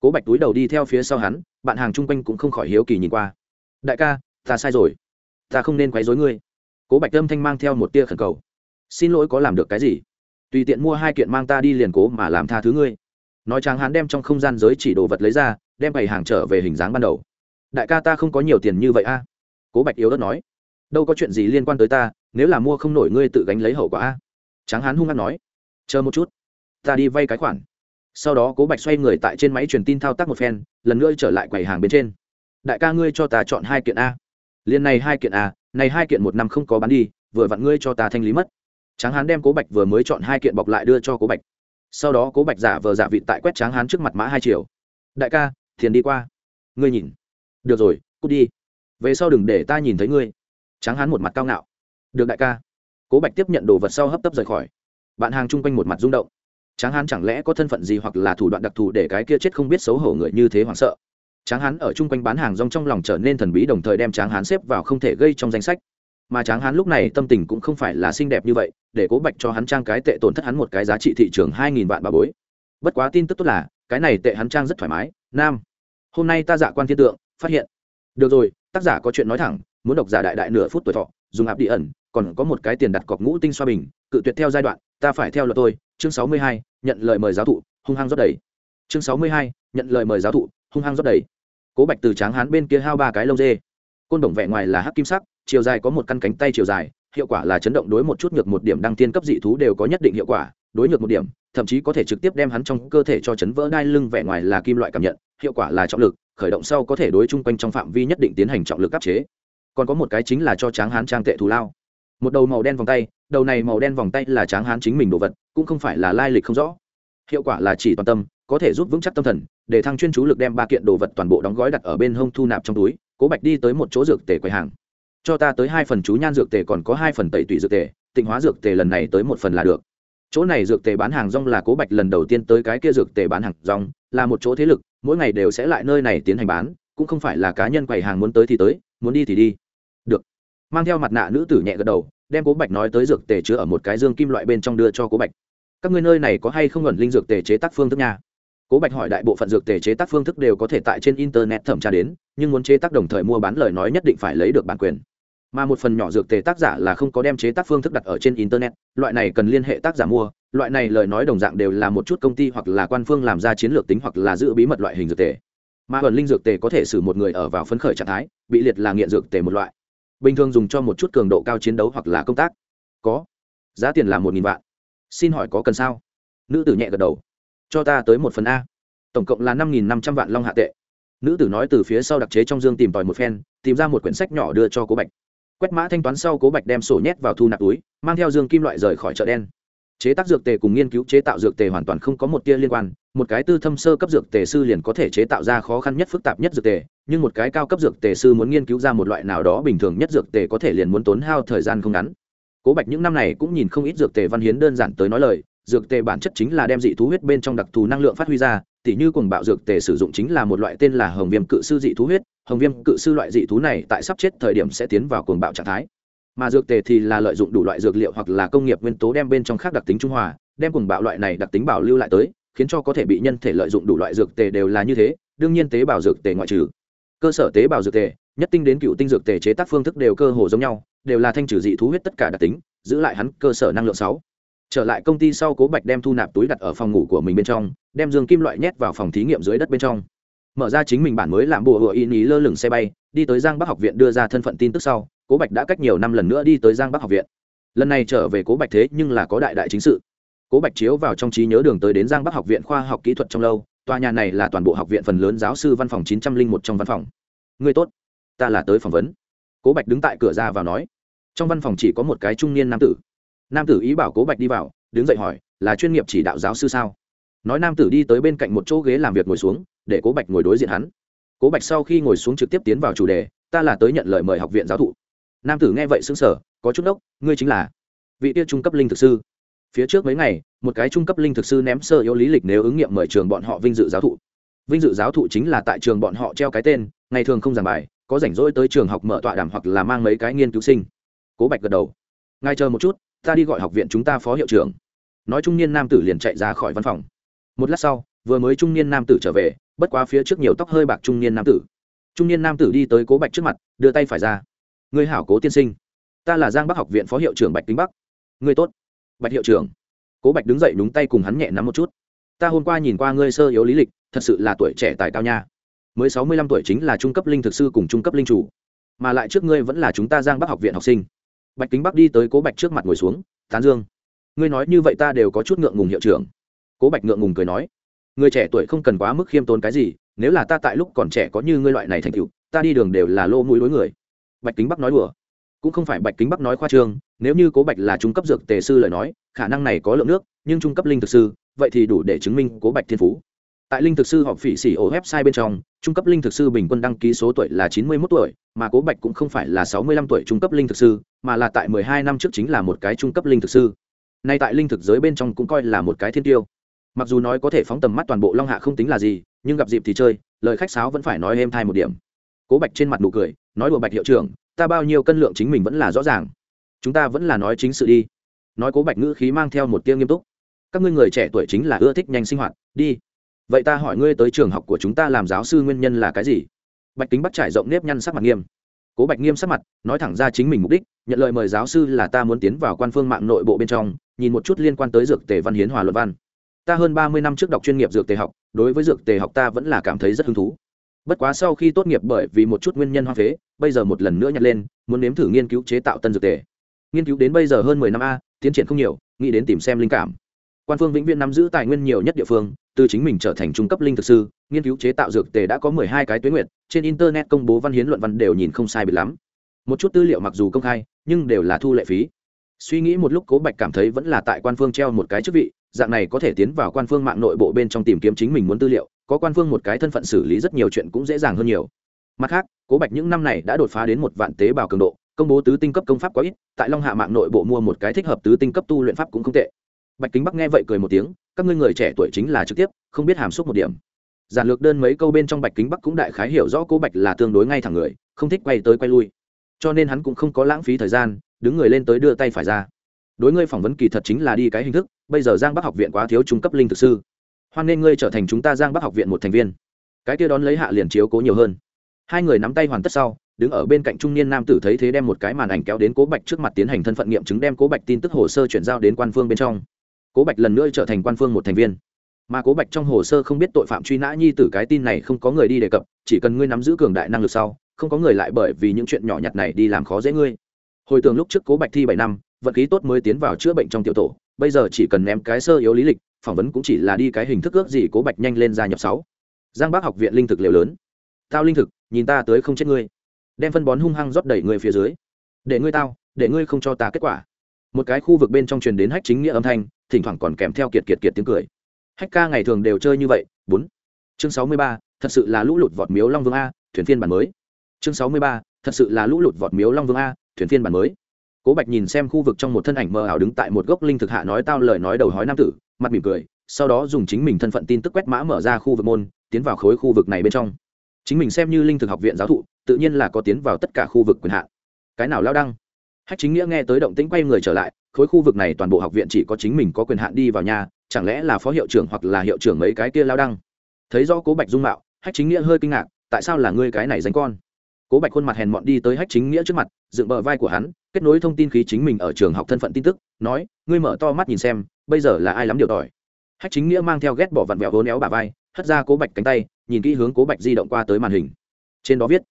Cố bạch túi đầu đi theo phía sau hắn, bạn hàng chung quanh cũng không khỏi hiếu kỳ nhìn qua. Đại ca, ta sai rồi. Ta không nên quấy dối ngươi. Cố bạch âm thanh mang theo một tia khẩn cầu. Xin lỗi có làm được cái gì? Tùy tiện mua hai kiện mang ta đi liền cố mà làm tha thứ ngươi nói tráng hán đem trong không gian giới chỉ đồ vật lấy ra, đem bày hàng trở về hình dáng ban đầu. Đại ca ta không có nhiều tiền như vậy a. Cố bạch yếu đất nói. Đâu có chuyện gì liên quan tới ta, nếu là mua không nổi ngươi tự gánh lấy hậu quả a. Tráng hán hung hăng nói. Chờ một chút, ta đi vay cái khoản. Sau đó cố bạch xoay người tại trên máy truyền tin thao tác một phen, lần nữa trở lại quầy hàng bên trên. Đại ca ngươi cho ta chọn hai kiện a. Liền này hai kiện a, này hai kiện một năm không có bán đi, vừa vặn ngươi cho ta thanh lý mất. Tráng hán đem cố bạch vừa mới chọn hai kiện bọc lại đưa cho cố bạch sau đó cố bạch giả vờ giả vị tại quét tráng hán trước mặt mã hai triệu đại ca, thiền đi qua. Ngươi nhìn. Được rồi, cút đi. Về sau đừng để ta nhìn thấy ngươi. Tráng hán một mặt cao ngạo. Được đại ca. Cố bạch tiếp nhận đồ vật sau hấp tấp rời khỏi. Bạn hàng chung quanh một mặt rung động. Tráng hán chẳng lẽ có thân phận gì hoặc là thủ đoạn đặc thù để cái kia chết không biết xấu hổ người như thế hoảng sợ? Tráng hán ở chung quanh bán hàng rong trong lòng trở nên thần bí đồng thời đem tráng hán xếp vào không thể gây trong danh sách mà tráng hán lúc này tâm tình cũng không phải là xinh đẹp như vậy, để cố bạch cho hắn trang cái tệ tổn thất hắn một cái giá trị thị trường hai nghìn vạn bà bối. Bất quá tin tức tốt là, cái này tệ hắn trang rất thoải mái. Nam, hôm nay ta giả quan thiên tượng, phát hiện. Được rồi, tác giả có chuyện nói thẳng, muốn độc giả đại đại nửa phút tuổi thọ, dùng áp đi ẩn, còn có một cái tiền đặt cọc ngũ tinh xoa bình, cự tuyệt theo giai đoạn, ta phải theo luật tôi. Chương sáu mươi hai, nhận lời mời giáo thụ, hung hăng rót đầy. Chương sáu mươi hai, nhận lời mời giáo thụ, hung hăng rót đầy. Cố bạch từ tráng hán bên kia hao ba cái lông dê. Côn đồng vẻ ngoài là hắc kim sắc chiều dài có một căn cánh tay chiều dài, hiệu quả là chấn động đối một chút ngược một điểm đăng tiên cấp dị thú đều có nhất định hiệu quả, đối ngược một điểm, thậm chí có thể trực tiếp đem hắn trong cơ thể cho chấn vỡ đai lưng vẻ ngoài là kim loại cảm nhận, hiệu quả là trọng lực, khởi động sau có thể đối chung quanh trong phạm vi nhất định tiến hành trọng lực áp chế. Còn có một cái chính là cho tráng hán trang tệ thù lao. Một đầu màu đen vòng tay, đầu này màu đen vòng tay là tráng hán chính mình đồ vật, cũng không phải là lai lịch không rõ. Hiệu quả là chỉ toàn tâm, có thể giúp vững chắc tâm thần, để thăng chuyên chú lực đem ba kiện đồ vật toàn bộ đóng gói đặt ở bên hông thu nạp trong túi, cố bạch đi tới một chỗ dược tể quầy hàng cho ta tới hai phần chú nhan dược tề còn có hai phần tẩy tủy dược tề, tịnh hóa dược tề lần này tới một phần là được. Chỗ này dược tề bán hàng rong là cố bạch lần đầu tiên tới cái kia dược tề bán hàng rong, là một chỗ thế lực, mỗi ngày đều sẽ lại nơi này tiến hành bán, cũng không phải là cá nhân quầy hàng muốn tới thì tới, muốn đi thì đi. Được. Mang theo mặt nạ nữ tử nhẹ gật đầu, đem cố bạch nói tới dược tề chứa ở một cái dương kim loại bên trong đưa cho cố bạch. Các ngươi nơi này có hay không ẩn linh dược tề chế tác phương thức nha? Cố bạch hỏi đại bộ phận dược tề chế tác phương thức đều có thể tại trên internet thẩm tra đến, nhưng muốn chế tác đồng thời mua bán lời nói nhất định phải lấy được bản quyền mà một phần nhỏ dược tề tác giả là không có đem chế tác phương thức đặt ở trên internet, loại này cần liên hệ tác giả mua, loại này lời nói đồng dạng đều là một chút công ty hoặc là quan phương làm ra chiến lược tính hoặc là giữ bí mật loại hình dược tề. Mà ẩn linh dược tề có thể xử một người ở vào phấn khởi trạng thái, bị liệt là nghiện dược tề một loại. Bình thường dùng cho một chút cường độ cao chiến đấu hoặc là công tác. Có. Giá tiền là một nghìn vạn. Xin hỏi có cần sao? Nữ tử nhẹ gật đầu. Cho ta tới một phần a. Tổng cộng là năm nghìn năm trăm vạn long hạ tệ. Nữ tử nói từ phía sau đặc chế trong dương tìm tòi một phen, tìm ra một quyển sách nhỏ đưa cho cố bạch quét mã thanh toán sau cố bạch đem sổ nhét vào thu nạp túi, mang theo dương kim loại rời khỏi chợ đen. Chế tác dược tề cùng nghiên cứu chế tạo dược tề hoàn toàn không có một tia liên quan, một cái tư thâm sơ cấp dược tề sư liền có thể chế tạo ra khó khăn nhất phức tạp nhất dược tề, nhưng một cái cao cấp dược tề sư muốn nghiên cứu ra một loại nào đó bình thường nhất dược tề có thể liền muốn tốn hao thời gian không ngắn. Cố bạch những năm này cũng nhìn không ít dược tề văn hiến đơn giản tới nói lời, dược tề bản chất chính là đem dị thú huyết bên trong đặc thù năng lượng phát huy ra, tỉ như cùng bạo dược tề sử dụng chính là một loại tên là hồng viêm cự sư dị thú huyết hồng viêm cự sư loại dị thú này tại sắp chết thời điểm sẽ tiến vào cuồng bạo trạng thái. Mà dược tề thì là lợi dụng đủ loại dược liệu hoặc là công nghiệp nguyên tố đem bên trong khác đặc tính trung hòa, đem cuồng bạo loại này đặc tính bảo lưu lại tới, khiến cho có thể bị nhân thể lợi dụng đủ loại dược tề đều là như thế, đương nhiên tế bào dược tề ngoại trừ. Cơ sở tế bào dược tề, nhất tinh đến cựu tinh dược tề chế tác phương thức đều cơ hồ giống nhau, đều là thanh trừ dị thú huyết tất cả đặc tính, giữ lại hắn cơ sở năng lượng sáu. Trở lại công ty sau cố bạch đem thu nạp túi đặt ở phòng ngủ của mình bên trong, đem giường kim loại nhét vào phòng thí nghiệm dưới đất bên trong mở ra chính mình bản mới làm bùa hựa ý ý lơ lửng xe bay, đi tới giang bắc học viện đưa ra thân phận tin tức sau, cố bạch đã cách nhiều năm lần nữa đi tới giang bắc học viện. Lần này trở về cố bạch thế nhưng là có đại đại chính sự. Cố bạch chiếu vào trong trí nhớ đường tới đến giang bắc học viện khoa học kỹ thuật trong lâu, tòa nhà này là toàn bộ học viện phần lớn giáo sư văn phòng chín trăm linh một trong văn phòng. Người tốt, ta là tới phỏng vấn. Cố bạch đứng tại cửa ra vào nói. Trong văn phòng chỉ có một cái trung niên nam tử. Nam tử ý bảo cố bạch đi vào, đứng dậy hỏi, là chuyên nghiệp chỉ đạo giáo sư sao? Nói nam tử đi tới bên cạnh một chỗ ghế làm việc ngồi xuống để cố bạch ngồi đối diện hắn. Cố bạch sau khi ngồi xuống trực tiếp tiến vào chủ đề, ta là tới nhận lời mời học viện giáo thụ. Nam tử nghe vậy xứng sở có chút đốc, ngươi chính là vị tiết trung cấp linh thực sư. Phía trước mấy ngày, một cái trung cấp linh thực sư ném sơ yếu lý lịch nếu ứng nghiệm mời trường bọn họ vinh dự giáo thụ. Vinh dự giáo thụ chính là tại trường bọn họ treo cái tên, ngày thường không giảng bài, có rảnh rỗi tới trường học mở tọa đàm hoặc là mang mấy cái nghiên cứu sinh. Cố bạch gật đầu. Ngay chờ một chút, ta đi gọi học viện chúng ta phó hiệu trưởng. Nói trung niên nam tử liền chạy ra khỏi văn phòng. Một lát sau vừa mới trung niên nam tử trở về, bất quá phía trước nhiều tóc hơi bạc trung niên nam tử. Trung niên nam tử đi tới cố bạch trước mặt, đưa tay phải ra. Người hảo cố tiên sinh, ta là giang bắc học viện phó hiệu trưởng bạch kính bắc. Người tốt. Bạch hiệu trưởng. Cố bạch đứng dậy đúng tay cùng hắn nhẹ nắm một chút. Ta hôm qua nhìn qua ngươi sơ yếu lý lịch, thật sự là tuổi trẻ tài cao nha. Mới sáu mươi lăm tuổi chính là trung cấp linh thực sư cùng trung cấp linh chủ, mà lại trước ngươi vẫn là chúng ta giang bắc học viện học sinh. Bạch kính bắc đi tới cố bạch trước mặt ngồi xuống, tán dương. Ngươi nói như vậy ta đều có chút ngượng ngùng hiệu trưởng. Cố bạch ngượng ngùng cười nói người trẻ tuổi không cần quá mức khiêm tốn cái gì, nếu là ta tại lúc còn trẻ có như ngươi loại này thành tựu, ta đi đường đều là lô mũi đối người. Bạch kính bắc nói đùa. Cũng không phải bạch kính bắc nói khoa trương, nếu như cố bạch là trung cấp dược tề sư lời nói, khả năng này có lượng nước, nhưng trung cấp linh thực sư, vậy thì đủ để chứng minh cố bạch thiên phú. Tại linh thực sư họp phỉ xỉ ổ website bên trong, trung cấp linh thực sư bình quân đăng ký số tuổi là chín mươi mốt tuổi, mà cố bạch cũng không phải là sáu mươi lăm tuổi trung cấp linh thực sư, mà là tại mười hai năm trước chính là một cái trung cấp linh thực sư. Nay tại linh thực giới bên trong cũng coi là một cái thiên tiêu mặc dù nói có thể phóng tầm mắt toàn bộ long hạ không tính là gì, nhưng gặp dịp thì chơi, lời khách sáo vẫn phải nói êm thai một điểm. Cố bạch trên mặt nụ cười, nói đùa bạch hiệu trưởng, ta bao nhiêu cân lượng chính mình vẫn là rõ ràng. Chúng ta vẫn là nói chính sự đi. Nói cố bạch ngữ khí mang theo một tiêu nghiêm túc. Các ngươi người trẻ tuổi chính là ưa thích nhanh sinh hoạt, đi. Vậy ta hỏi ngươi tới trường học của chúng ta làm giáo sư nguyên nhân là cái gì? Bạch kính bắt trải rộng nếp nhăn sắc mặt nghiêm. Cố bạch nghiêm sắc mặt, nói thẳng ra chính mình mục đích, nhận lời mời giáo sư là ta muốn tiến vào quan phương mạng nội bộ bên trong, nhìn một chút liên quan tới dược tề văn hiến hòa luận văn ta hơn ba mươi năm trước đọc chuyên nghiệp dược tề học, đối với dược tề học ta vẫn là cảm thấy rất hứng thú. Bất quá sau khi tốt nghiệp bởi vì một chút nguyên nhân hoa phế, bây giờ một lần nữa nhặt lên, muốn nếm thử nghiên cứu chế tạo tân dược tề. Nghiên cứu đến bây giờ hơn mười năm a, tiến triển không nhiều, nghĩ đến tìm xem linh cảm. Quan phương vĩnh viễn nắm giữ tài nguyên nhiều nhất địa phương, từ chính mình trở thành trung cấp linh thực sư, nghiên cứu chế tạo dược tề đã có mười hai cái tuyến nguyện trên internet công bố văn hiến luận văn đều nhìn không sai biệt lắm. Một chút tư liệu mặc dù công khai, nhưng đều là thu lệ phí. Suy nghĩ một lúc cố bạch cảm thấy vẫn là tại quan phương treo một cái chức vị dạng này có thể tiến vào quan phương mạng nội bộ bên trong tìm kiếm chính mình muốn tư liệu, có quan phương một cái thân phận xử lý rất nhiều chuyện cũng dễ dàng hơn nhiều. Mặt khác, cố bạch những năm này đã đột phá đến một vạn tế bào cường độ, công bố tứ tinh cấp công pháp quá ít, tại long hạ mạng nội bộ mua một cái thích hợp tứ tinh cấp tu luyện pháp cũng không tệ. Bạch kính bắc nghe vậy cười một tiếng, các ngươi người trẻ tuổi chính là trực tiếp, không biết hàm xúc một điểm. Giản lược đơn mấy câu bên trong bạch kính bắc cũng đại khái hiểu rõ cố bạch là tương đối ngay thẳng người, không thích quay tới quay lui. Cho nên hắn cũng không có lãng phí thời gian, đứng người lên tới đưa tay phải ra đối ngươi phỏng vấn kỳ thật chính là đi cái hình thức, bây giờ giang bắc học viện quá thiếu trung cấp linh thực sư. Hoan nên ngươi trở thành chúng ta giang bắc học viện một thành viên. Cái kia đón lấy hạ liền chiếu cố nhiều hơn. Hai người nắm tay hoàn tất sau, đứng ở bên cạnh trung niên nam tử thấy thế đem một cái màn ảnh kéo đến cố bạch trước mặt tiến hành thân phận nghiệm chứng đem cố bạch tin tức hồ sơ chuyển giao đến quan phương bên trong. Cố bạch lần nữa trở thành quan phương một thành viên. Mà cố bạch trong hồ sơ không biết tội phạm truy nã nhi tử cái tin này không có người đi đề cập, chỉ cần ngươi nắm giữ cường đại năng lực sau, không có người lại bởi vì những chuyện nhỏ nhặt này đi làm khó dễ ngươi. Hồi tưởng lúc trước cố bạch thi bảy năm vận khí tốt mới tiến vào chữa bệnh trong tiểu tổ, bây giờ chỉ cần ném cái sơ yếu lý lịch, phỏng vấn cũng chỉ là đi cái hình thức ước gì cố bạch nhanh lên gia nhập sáu. Giang bác học viện linh thực liều lớn. Tao linh thực, nhìn ta tới không chết ngươi. Đem phân bón hung hăng rót đẩy người phía dưới. Để ngươi tao, để ngươi không cho ta kết quả. Một cái khu vực bên trong truyền đến hách chính nghĩa âm thanh, thỉnh thoảng còn kèm theo kiệt kiệt kiệt tiếng cười. Hách ca ngày thường đều chơi như vậy, bốn. Chương sáu mươi ba, thật sự là lũ lụt vọt miếu long vương a, thuyền phiên bản mới. Chương sáu mươi ba, thật sự là lũ lụt vọt miếu long vương a, thuyền phiên bản mới cố bạch nhìn xem khu vực trong một thân ảnh mờ ảo đứng tại một gốc linh thực hạ nói tao lời nói đầu hói nam tử, mặt mỉm cười, sau đó dùng chính mình thân phận tin tức quét mã mở ra khu vực môn, tiến vào khối khu vực này bên trong. Chính mình xem như linh thực học viện giáo thụ, tự nhiên là có tiến vào tất cả khu vực quyền hạn. Cái nào lao đăng? Hách chính nghĩa nghe tới động tĩnh quay người trở lại, khối khu vực này toàn bộ học viện chỉ có chính mình có quyền hạn đi vào nhà, chẳng lẽ là phó hiệu trưởng hoặc là hiệu trưởng mấy cái kia lao đăng? Thấy do cố bạch dung mạo, hách chính nghĩa hơi kinh ngạc, tại sao là ngươi cái này danh con? Cố bạch khuôn mặt hèn mọn đi tới hách chính nghĩa trước mặt, dựng bờ vai của hắn, kết nối thông tin khí chính mình ở trường học thân phận tin tức, nói, ngươi mở to mắt nhìn xem, bây giờ là ai lắm điều tỏi? Hách chính nghĩa mang theo ghét bỏ vặn vẹo vốn éo bà vai, hất ra cố bạch cánh tay, nhìn kỹ hướng cố bạch di động qua tới màn hình. Trên đó viết,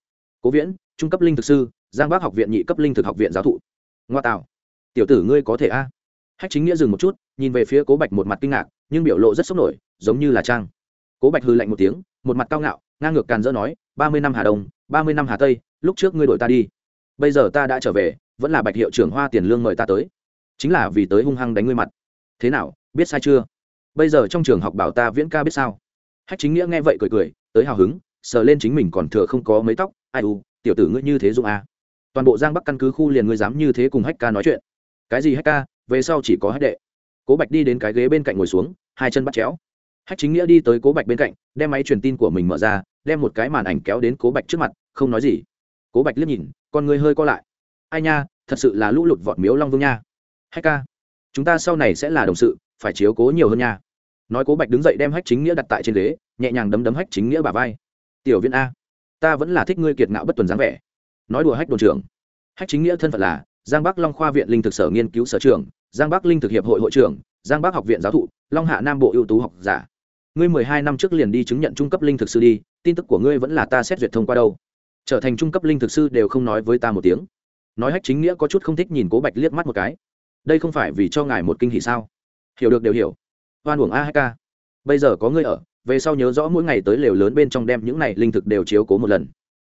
cố viễn, trung cấp linh thực sư, giang bắc học viện nhị cấp linh thực học viện giáo thụ. Ngoa tạo tiểu tử ngươi có thể a? Hách chính nghĩa dừng một chút, nhìn về phía cố bạch một mặt kinh ngạc, nhưng biểu lộ rất sốc nổi, giống như là trang. Cố bạch hư lạnh một tiếng, một mặt cao ngạo, ngang ngược càn dỡ nói, ba mươi năm hà đông ba mươi năm hà tây, lúc trước ngươi đổi ta đi. Bây giờ ta đã trở về, vẫn là bạch hiệu trưởng hoa tiền lương mời ta tới. Chính là vì tới hung hăng đánh ngươi mặt. Thế nào, biết sai chưa? Bây giờ trong trường học bảo ta viễn ca biết sao? Hách chính nghĩa nghe vậy cười cười, tới hào hứng, sờ lên chính mình còn thừa không có mấy tóc. Ai u, tiểu tử ngươi như thế dụng a. Toàn bộ giang bắc căn cứ khu liền ngươi dám như thế cùng hách ca nói chuyện. Cái gì hách ca? Về sau chỉ có hách đệ. Cố bạch đi đến cái ghế bên cạnh ngồi xuống, hai chân bắt chéo. Hách chính nghĩa đi tới cố bạch bên cạnh, đem máy truyền tin của mình mở ra, đem một cái màn ảnh kéo đến cố bạch trước mặt không nói gì. Cố bạch liếc nhìn, con người hơi co lại. Ai nha, thật sự là lũ lụt vọt miếu long vương nha. Hay ca, chúng ta sau này sẽ là đồng sự, phải chiếu cố nhiều hơn nha. Nói cố bạch đứng dậy đem hách chính nghĩa đặt tại trên ghế, nhẹ nhàng đấm đấm hách chính nghĩa bà vai. Tiểu viên a, ta vẫn là thích ngươi kiệt ngạo bất tuần dáng vẻ. Nói đùa hách đồn trưởng. Hách chính nghĩa thân phận là giang bắc long khoa viện linh thực sở nghiên cứu sở trưởng, giang bắc linh thực hiệp hội hội trưởng, giang bắc học viện giáo thụ, long hạ nam bộ ưu tú học giả. Ngươi mười hai năm trước liền đi chứng nhận trung cấp linh thực sư đi, tin tức của ngươi vẫn là ta xét duyệt thông qua đâu trở thành trung cấp linh thực sư đều không nói với ta một tiếng. Nói hách chính nghĩa có chút không thích nhìn cố bạch liếc mắt một cái. Đây không phải vì cho ngài một kinh hỷ sao? Hiểu được đều hiểu. Hoan uổng a hai Ca, bây giờ có ngươi ở về sau nhớ rõ mỗi ngày tới lều lớn bên trong đem những này linh thực đều chiếu cố một lần.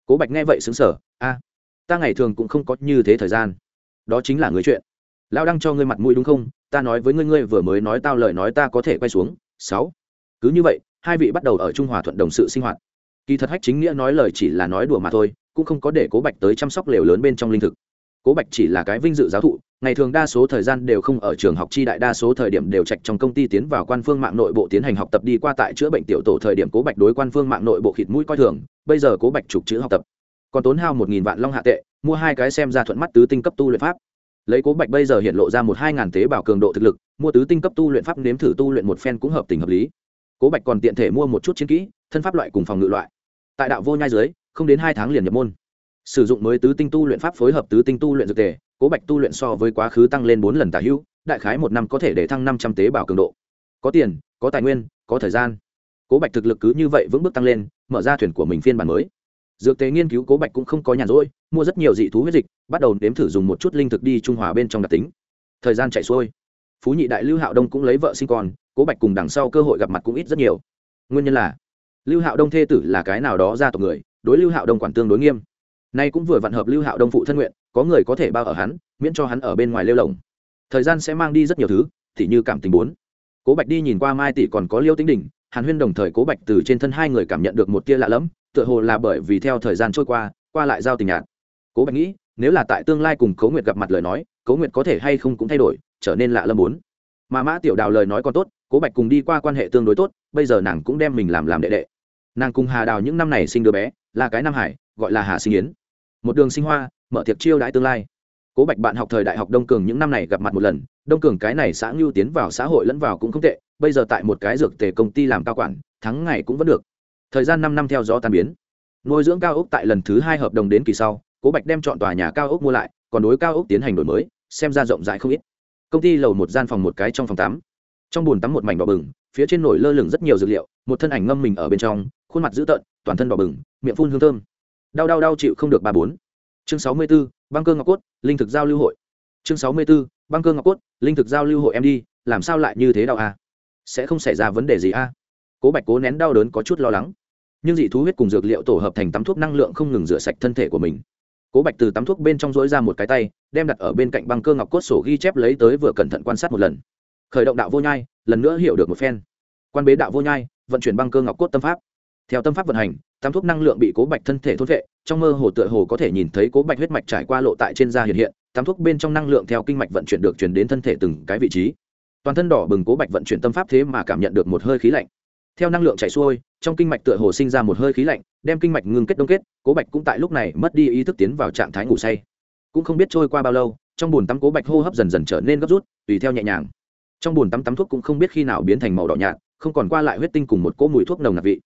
Cố bạch nghe vậy xứng sở a ta ngày thường cũng không có như thế thời gian. Đó chính là người chuyện. Lão đang cho ngươi mặt mũi đúng không? Ta nói với ngươi ngươi vừa mới nói tao lời nói ta có thể quay xuống. Sáu. Cứ như vậy hai vị bắt đầu ở trung hòa thuận đồng sự sinh hoạt kỳ thật hách chính nghĩa nói lời chỉ là nói đùa mà thôi, cũng không có để cố bạch tới chăm sóc lều lớn bên trong linh thực. Cố bạch chỉ là cái vinh dự giáo thụ, ngày thường đa số thời gian đều không ở trường học chi đại, đa số thời điểm đều trạch trong công ty tiến vào quan phương mạng nội bộ tiến hành học tập đi qua tại chữa bệnh tiểu tổ thời điểm cố bạch đối quan phương mạng nội bộ khịt mũi coi thường, bây giờ cố bạch trục chữ học tập. Còn tốn hao một nghìn vạn long hạ tệ, mua hai cái xem ra thuận mắt tứ tinh cấp tu luyện pháp. Lấy cố bạch bây giờ hiện lộ ra một hai ngàn tế bào cường độ thực lực, mua tứ tinh cấp tu luyện pháp nếm thử tu luyện một phen cũng hợp tình hợp lý. Cố bạch còn tiện thể mua một chút chiến kỹ, thân pháp loại cùng phòng ngự loại tại đạo vô nhai dưới, không đến hai tháng liền nhập môn. Sử dụng mới tứ tinh tu luyện pháp phối hợp tứ tinh tu luyện dược tề, cố bạch tu luyện so với quá khứ tăng lên bốn lần tả hữu, đại khái một năm có thể để thăng năm trăm tế bào cường độ. Có tiền, có tài nguyên, có thời gian. Cố bạch thực lực cứ như vậy vững bước tăng lên, mở ra thuyền của mình phiên bản mới. Dược tế nghiên cứu cố bạch cũng không có nhàn rỗi, mua rất nhiều dị thú huyết dịch, bắt đầu nếm thử dùng một chút linh thực đi trung hòa bên trong đặc tính. Thời gian chạy xuôi. Phú nhị đại lưu hạo đông cũng lấy vợ sinh con, cố bạch cùng đằng sau cơ hội gặp mặt cũng ít rất nhiều. Nguyên nhân là lưu hạo đông thê tử là cái nào đó ra tộc người, đối lưu hạo đông quản tương đối nghiêm. Nay cũng vừa vặn hợp lưu hạo đông phụ thân nguyện, có người có thể bao ở hắn, miễn cho hắn ở bên ngoài lêu lồng. Thời gian sẽ mang đi rất nhiều thứ, thì như cảm tình bốn. Cố bạch đi nhìn qua mai tỷ còn có liêu tính đỉnh hàn huyên đồng thời cố bạch từ trên thân hai người cảm nhận được một tia lạ lẫm, tựa hồ là bởi vì theo thời gian trôi qua qua lại giao tình nhạt. Cố bạch nghĩ, nếu là tại tương lai cùng cố nguyệt gặp mặt lời nói, cố nguyệt có thể hay không cũng thay đổi, trở nên lạ lâm bốn. Mà mã tiểu đào lời nói còn tốt, cố bạch cùng đi qua quan hệ tương đối tốt, bây giờ nàng cũng đem mình làm làm đệ đệ nàng cùng hà đào những năm này sinh đứa bé là cái nam hải gọi là hà sinh yến một đường sinh hoa mở tiệc chiêu đãi tương lai cố bạch bạn học thời đại học đông cường những năm này gặp mặt một lần đông cường cái này xã ngưu tiến vào xã hội lẫn vào cũng không tệ bây giờ tại một cái dược tề công ty làm cao quản thắng ngày cũng vẫn được thời gian năm năm theo gió tan biến nuôi dưỡng cao ốc tại lần thứ hai hợp đồng đến kỳ sau cố bạch đem chọn tòa nhà cao ốc mua lại còn đối cao ốc tiến hành đổi mới xem ra rộng rãi không ít công ty lầu một gian phòng một cái trong phòng tắm trong bồn tắm một mảnh đỏ bừng phía trên nổi lơ lửng rất nhiều dược liệu, một thân ảnh ngâm mình ở bên trong, khuôn mặt dữ tợn, toàn thân đỏ bừng, miệng phun hương thơm. Đau đau đau chịu không được ba bốn. Chương sáu mươi b ố băng cơ ngọc cốt, linh thực giao lưu hội. Chương sáu mươi b ố băng cơ ngọc cốt, linh thực giao lưu hội em đi, làm sao lại như thế đau à? sẽ không xảy ra vấn đề gì à? cố bạch cố nén đau đớn có chút lo lắng. Nhưng dị thú huyết cùng dược liệu tổ hợp thành tắm thuốc năng lượng không ngừng rửa sạch thân thể của mình. Cố bạch từ tắm thuốc bên trong dối ra một cái tay, đem đặt ở bên cạnh băng cơ ngọc cốt sổ ghi chép lấy tới vừa cẩn thận quan sát một lần khởi động đạo vô nhai, lần nữa hiểu được một phen. Quan bế đạo vô nhai, vận chuyển băng cơ ngọc cốt tâm pháp. Theo tâm pháp vận hành, tam thuốc năng lượng bị cố bạch thân thể thốt vệ, trong mơ hồ tựa hồ có thể nhìn thấy cố bạch huyết mạch trải qua lộ tại trên da hiện hiện, tam thuốc bên trong năng lượng theo kinh mạch vận chuyển được chuyển đến thân thể từng cái vị trí. Toàn thân đỏ bừng cố bạch vận chuyển tâm pháp thế mà cảm nhận được một hơi khí lạnh. Theo năng lượng chảy xuôi, trong kinh mạch tựa hồ sinh ra một hơi khí lạnh, đem kinh mạch ngưng kết đông kết, cố bạch cũng tại lúc này mất đi ý thức tiến vào trạng thái ngủ say. Cũng không biết trôi qua bao lâu, trong bùn tắm cố bạch hô hấp dần dần trở nên gấp rút, tùy theo nhẹ nhàng trong bồn tắm tắm thuốc cũng không biết khi nào biến thành màu đỏ nhạt, không còn qua lại huyết tinh cùng một cỗ mùi thuốc nồng nặc vị.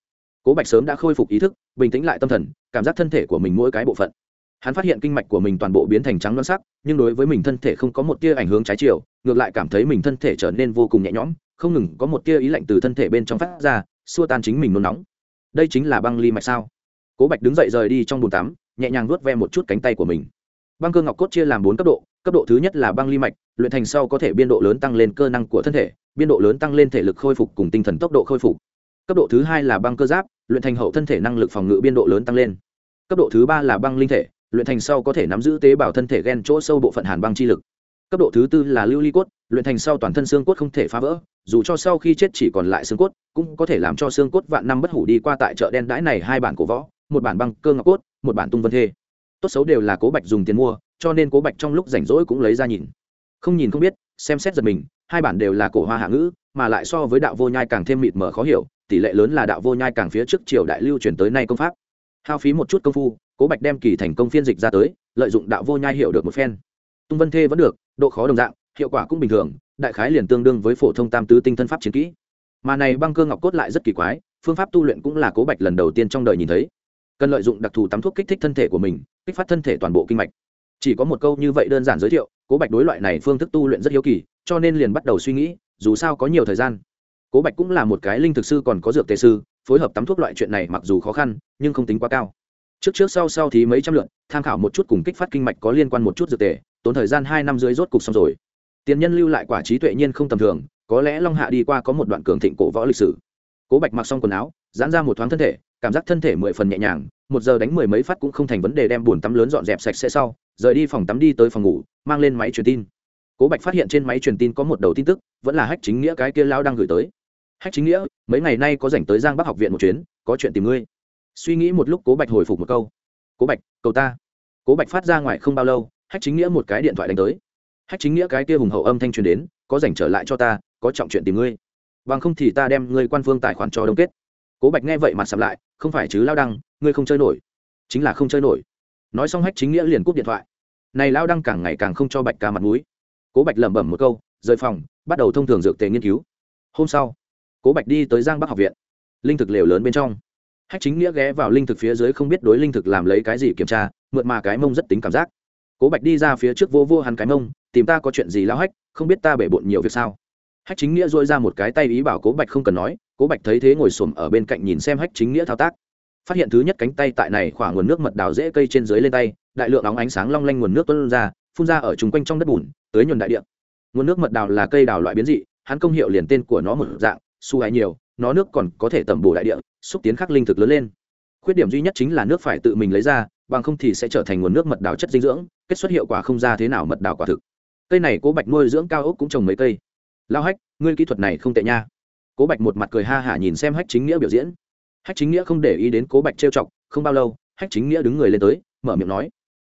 Cố bạch sớm đã khôi phục ý thức, bình tĩnh lại tâm thần, cảm giác thân thể của mình mỗi cái bộ phận. Hắn phát hiện kinh mạch của mình toàn bộ biến thành trắng loan sắc, nhưng đối với mình thân thể không có một tia ảnh hướng trái chiều, ngược lại cảm thấy mình thân thể trở nên vô cùng nhẹ nhõm, không ngừng có một tia ý lạnh từ thân thể bên trong phát ra, xua tan chính mình nôn nóng. Đây chính là băng ly mạch sao? Cố bạch đứng dậy rời đi trong bồn tắm, nhẹ nhàng vuốt ve một chút cánh tay của mình. Băng cơ ngọc cốt chia làm bốn cấp độ cấp độ thứ nhất là băng ly mạch luyện thành sau có thể biên độ lớn tăng lên cơ năng của thân thể, biên độ lớn tăng lên thể lực khôi phục cùng tinh thần tốc độ khôi phục. Cấp độ thứ hai là băng cơ giáp, luyện thành hậu thân thể năng lực phòng ngự biên độ lớn tăng lên. Cấp độ thứ ba là băng linh thể, luyện thành sau có thể nắm giữ tế bào thân thể gen chỗ sâu bộ phận hàn băng chi lực. Cấp độ thứ tư là lưu ly cốt, luyện thành sau toàn thân xương cốt không thể phá vỡ, dù cho sau khi chết chỉ còn lại xương cốt, cũng có thể làm cho xương cốt vạn năm bất hủ đi qua tại chợ đen đãi này hai bản cổ võ, một bản băng cơ ngọc cốt, một bản tung vân thê. Tốt xấu đều là cố bạch dùng tiền mua, cho nên cố bạch trong lúc rảnh rỗi cũng lấy ra nhìn không nhìn không biết, xem xét giật mình, hai bản đều là cổ hoa hạ ngữ, mà lại so với đạo vô nhai càng thêm mịt mờ khó hiểu, tỷ lệ lớn là đạo vô nhai càng phía trước triều đại lưu chuyển tới nay công pháp. Hao phí một chút công phu, cố bạch đem kỳ thành công phiên dịch ra tới, lợi dụng đạo vô nhai hiểu được một phen. Tung vân thê vẫn được, độ khó đồng dạng, hiệu quả cũng bình thường, đại khái liền tương đương với phổ thông tam tứ tinh thân pháp chiến kỹ. Mà này băng cơ ngọc cốt lại rất kỳ quái, phương pháp tu luyện cũng là cố bạch lần đầu tiên trong đời nhìn thấy. Cần lợi dụng đặc thù tắm thuốc kích thích thân thể của mình, kích phát thân thể toàn bộ kinh mạch. Chỉ có một câu như vậy đơn giản giới thiệu cố bạch đối loại này phương thức tu luyện rất hiếu kỳ, cho nên liền bắt đầu suy nghĩ, dù sao có nhiều thời gian. Cố bạch cũng là một cái linh thực sư còn có dược tề sư, phối hợp tắm thuốc loại chuyện này mặc dù khó khăn, nhưng không tính quá cao. Trước trước sau sau thì mấy trăm lượt, tham khảo một chút cùng kích phát kinh mạch có liên quan một chút dược tề, tốn thời gian hai năm dưới rốt cục xong rồi. Tiền nhân lưu lại quả trí tuệ nhiên không tầm thường, có lẽ long hạ đi qua có một đoạn cường thịnh cổ võ lịch sử. Cố bạch mặc xong quần áo, giãn ra một thoáng thân thể, cảm giác thân thể mười phần nhẹ nhàng, một giờ đánh mười mấy phát cũng không thành vấn đề đem bùn tắm lớn dọn dẹp sạch sẽ sau, rời đi phòng tắm đi tới phòng ngủ mang lên máy truyền tin. Cố bạch phát hiện trên máy truyền tin có một đầu tin tức, vẫn là hách chính nghĩa cái kia lao đang gửi tới. Hách chính nghĩa, mấy ngày nay có dành tới giang bắc học viện một chuyến, có chuyện tìm ngươi. Suy nghĩ một lúc cố bạch hồi phục một câu. Cố bạch, cầu ta. Cố bạch phát ra ngoài không bao lâu, hách chính nghĩa một cái điện thoại đánh tới. Hách chính nghĩa cái kia hùng hậu âm thanh truyền đến, có dành trở lại cho ta, có trọng chuyện tìm ngươi. Bằng không thì ta đem ngươi quan phương tài khoản cho đông kết. Cố bạch nghe vậy mặt sầm lại, không phải chứ lao đăng, ngươi không chơi nổi. Chính là không chơi nổi. Nói xong hách chính nghĩa liền cúp điện thoại này lao đăng càng ngày càng không cho bạch ca mặt mũi. Cố bạch lẩm bẩm một câu, rời phòng, bắt đầu thông thường dược tề nghiên cứu. Hôm sau, cố bạch đi tới giang bắc học viện. Linh thực lều lớn bên trong. Hách chính nghĩa ghé vào linh thực phía dưới không biết đối linh thực làm lấy cái gì kiểm tra mượn mà cái mông rất tính cảm giác. Cố bạch đi ra phía trước vô vô hắn cái mông, tìm ta có chuyện gì lao hách, không biết ta bể bộn nhiều việc sao. Hách chính nghĩa dôi ra một cái tay ý bảo cố bạch không cần nói, cố bạch thấy thế ngồi xổm ở bên cạnh nhìn xem hách chính nghĩa thao tác. Phát hiện thứ nhất cánh tay tại này khoảng nguồn nước mật đào dễ cây trên dưới lên tay đại lượng óng ánh sáng long lanh nguồn nước tuôn ra, phun ra ở chung quanh trong đất bùn, tới nhuần đại địa. Nguồn nước mật đào là cây đào loại biến dị, hắn công hiệu liền tên của nó một dạng, su hại nhiều, nó nước còn có thể tẩm bổ đại địa, xúc tiến khắc linh thực lớn lên. Khuyết điểm duy nhất chính là nước phải tự mình lấy ra, bằng không thì sẽ trở thành nguồn nước mật đào chất dinh dưỡng, kết xuất hiệu quả không ra thế nào mật đào quả thực. Cây này cố bạch nuôi dưỡng cao ốc cũng trồng mấy cây. Lao hách, ngươi kỹ thuật này không tệ nha. Cố bạch một mặt cười ha hả nhìn xem hách chính nghĩa biểu diễn. Hách chính nghĩa không để ý đến cố bạch trêu chọc, không bao lâu, hách chính nghĩa đứng người lên tới, mở miệng nói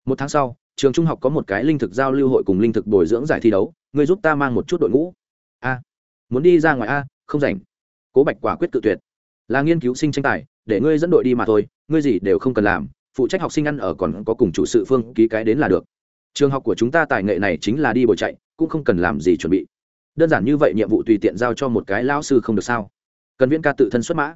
một tháng sau, trường trung học có một cái linh thực giao lưu hội cùng linh thực bồi dưỡng giải thi đấu, ngươi giúp ta mang một chút đội ngũ. A, muốn đi ra ngoài a, không rảnh. Cố bạch quả quyết tự tuyệt. Là nghiên cứu sinh tranh tài, để ngươi dẫn đội đi mà thôi, ngươi gì đều không cần làm, phụ trách học sinh ăn ở còn có cùng chủ sự phương ký cái đến là được. Trường học của chúng ta tài nghệ này chính là đi bồi chạy, cũng không cần làm gì chuẩn bị. Đơn giản như vậy nhiệm vụ tùy tiện giao cho một cái lão sư không được sao? Cần viễn ca tự thân xuất mã.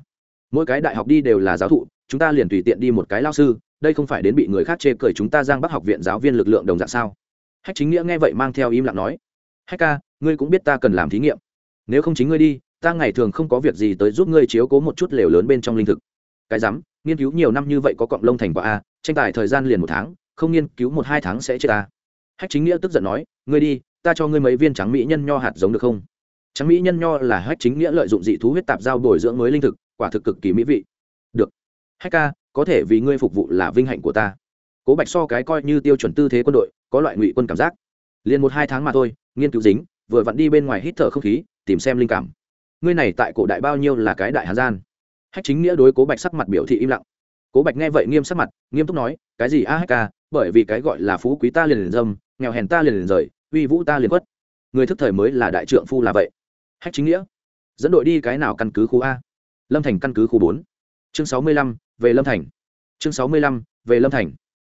Mỗi cái đại học đi đều là giáo thụ, chúng ta liền tùy tiện đi một cái lao sư đây không phải đến bị người khác chê cười chúng ta giang bắc học viện giáo viên lực lượng đồng dạng sao? Hách chính nghĩa nghe vậy mang theo im lặng nói, hách ca, ngươi cũng biết ta cần làm thí nghiệm. Nếu không chính ngươi đi, ta ngày thường không có việc gì tới giúp ngươi chiếu cố một chút lều lớn bên trong linh thực. Cái rắm, nghiên cứu nhiều năm như vậy có cọng lông thành quả a, tranh tài thời gian liền một tháng, không nghiên cứu một hai tháng sẽ chết ta. Hách chính nghĩa tức giận nói, ngươi đi, ta cho ngươi mấy viên trắng mỹ nhân nho hạt giống được không? Trắng mỹ nhân nho là hách chính nghĩa lợi dụng dị thú huyết tạp giao bồi dưỡng mới linh thực, quả thực cực kỳ mỹ vị. Được. Hách ca có thể vì ngươi phục vụ là vinh hạnh của ta. Cố bạch so cái coi như tiêu chuẩn tư thế quân đội, có loại ngụy quân cảm giác. Liền một hai tháng mà thôi, nghiên cứu dính, vừa vặn đi bên ngoài hít thở không khí, tìm xem linh cảm. Ngươi này tại cổ đại bao nhiêu là cái đại hà gian? Hách chính nghĩa đối cố bạch sắc mặt biểu thị im lặng. Cố bạch nghe vậy nghiêm sắc mặt, nghiêm túc nói, cái gì a, hách ca? Bởi vì cái gọi là phú quý ta liền liền dâm, nghèo hèn ta liền liền rời, uy vũ ta liền quất người thức thời mới là đại trượng phu là vậy. Hách chính nghĩa, dẫn đội đi cái nào căn cứ khu a? Lâm thành căn cứ khu bốn. Chương sáu mươi lăm về lâm thành. Chương sáu mươi lăm, về lâm thành.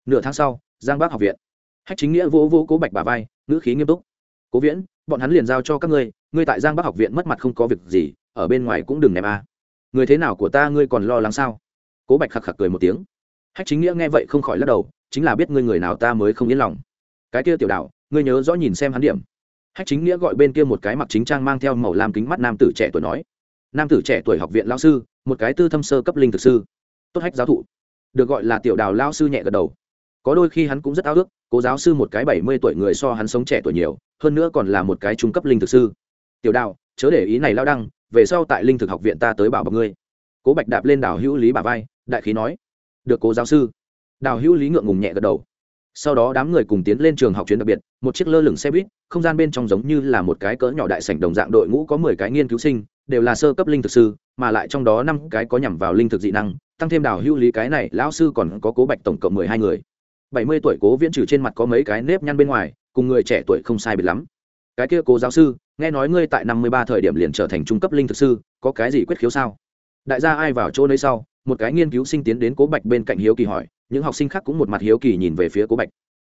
Nửa tháng sau, giang bắc học viện. Hách chính nghĩa vỗ vỗ cố bạch bà vai, ngữ khí nghiêm túc. Cố viễn, bọn hắn liền giao cho các ngươi ngươi tại giang bắc học viện mất mặt không có việc gì, ở bên ngoài cũng đừng ném a. Người thế nào của ta ngươi còn lo lắng sao? Cố bạch khạc khạc cười một tiếng. Hách chính nghĩa nghe vậy không khỏi lắc đầu, chính là biết ngươi người nào ta mới không yên lòng. Cái kia tiểu đạo, ngươi nhớ rõ nhìn xem hắn điểm. Hách chính nghĩa gọi bên kia một cái mặc chính trang mang theo màu lam kính mắt nam tử trẻ tuổi nói. Nam tử trẻ tuổi học viện lao sư, một cái tư thâm sơ cấp linh thực sư tốt hách giáo thụ. Được gọi là tiểu đào lao sư nhẹ gật đầu. Có đôi khi hắn cũng rất ao ước, cố giáo sư một cái bảy mươi tuổi người so hắn sống trẻ tuổi nhiều, hơn nữa còn là một cái trung cấp linh thực sư. Tiểu đào, chớ để ý này lao đăng, về sau tại linh thực học viện ta tới bảo bọc ngươi. Cố bạch đạp lên đào hữu lý bà vai, đại khí nói. Được cố giáo sư. Đào hữu lý ngượng ngùng nhẹ gật đầu. Sau đó đám người cùng tiến lên trường học chuyến đặc biệt, một chiếc lơ lửng xe buýt, không gian bên trong giống như là một cái cỡ nhỏ đại sảnh đồng dạng đội ngũ có mười cái nghiên cứu sinh, đều là sơ cấp linh thực sư, mà lại trong đó năm cái có nhằm vào linh thực dị năng tăng thêm đào hữu lý cái này, lão sư còn có cố bạch tổng cộng mười hai người. Bảy mươi tuổi cố viễn trừ trên mặt có mấy cái nếp nhăn bên ngoài, cùng người trẻ tuổi không sai biệt lắm. Cái kia cố giáo sư, nghe nói ngươi tại năm mươi ba thời điểm liền trở thành trung cấp linh thực sư, có cái gì quyết khiếu sao? Đại gia ai vào chỗ nơi sau, một cái nghiên cứu sinh tiến đến cố bạch bên cạnh hiếu kỳ hỏi, những học sinh khác cũng một mặt hiếu kỳ nhìn về phía cố bạch.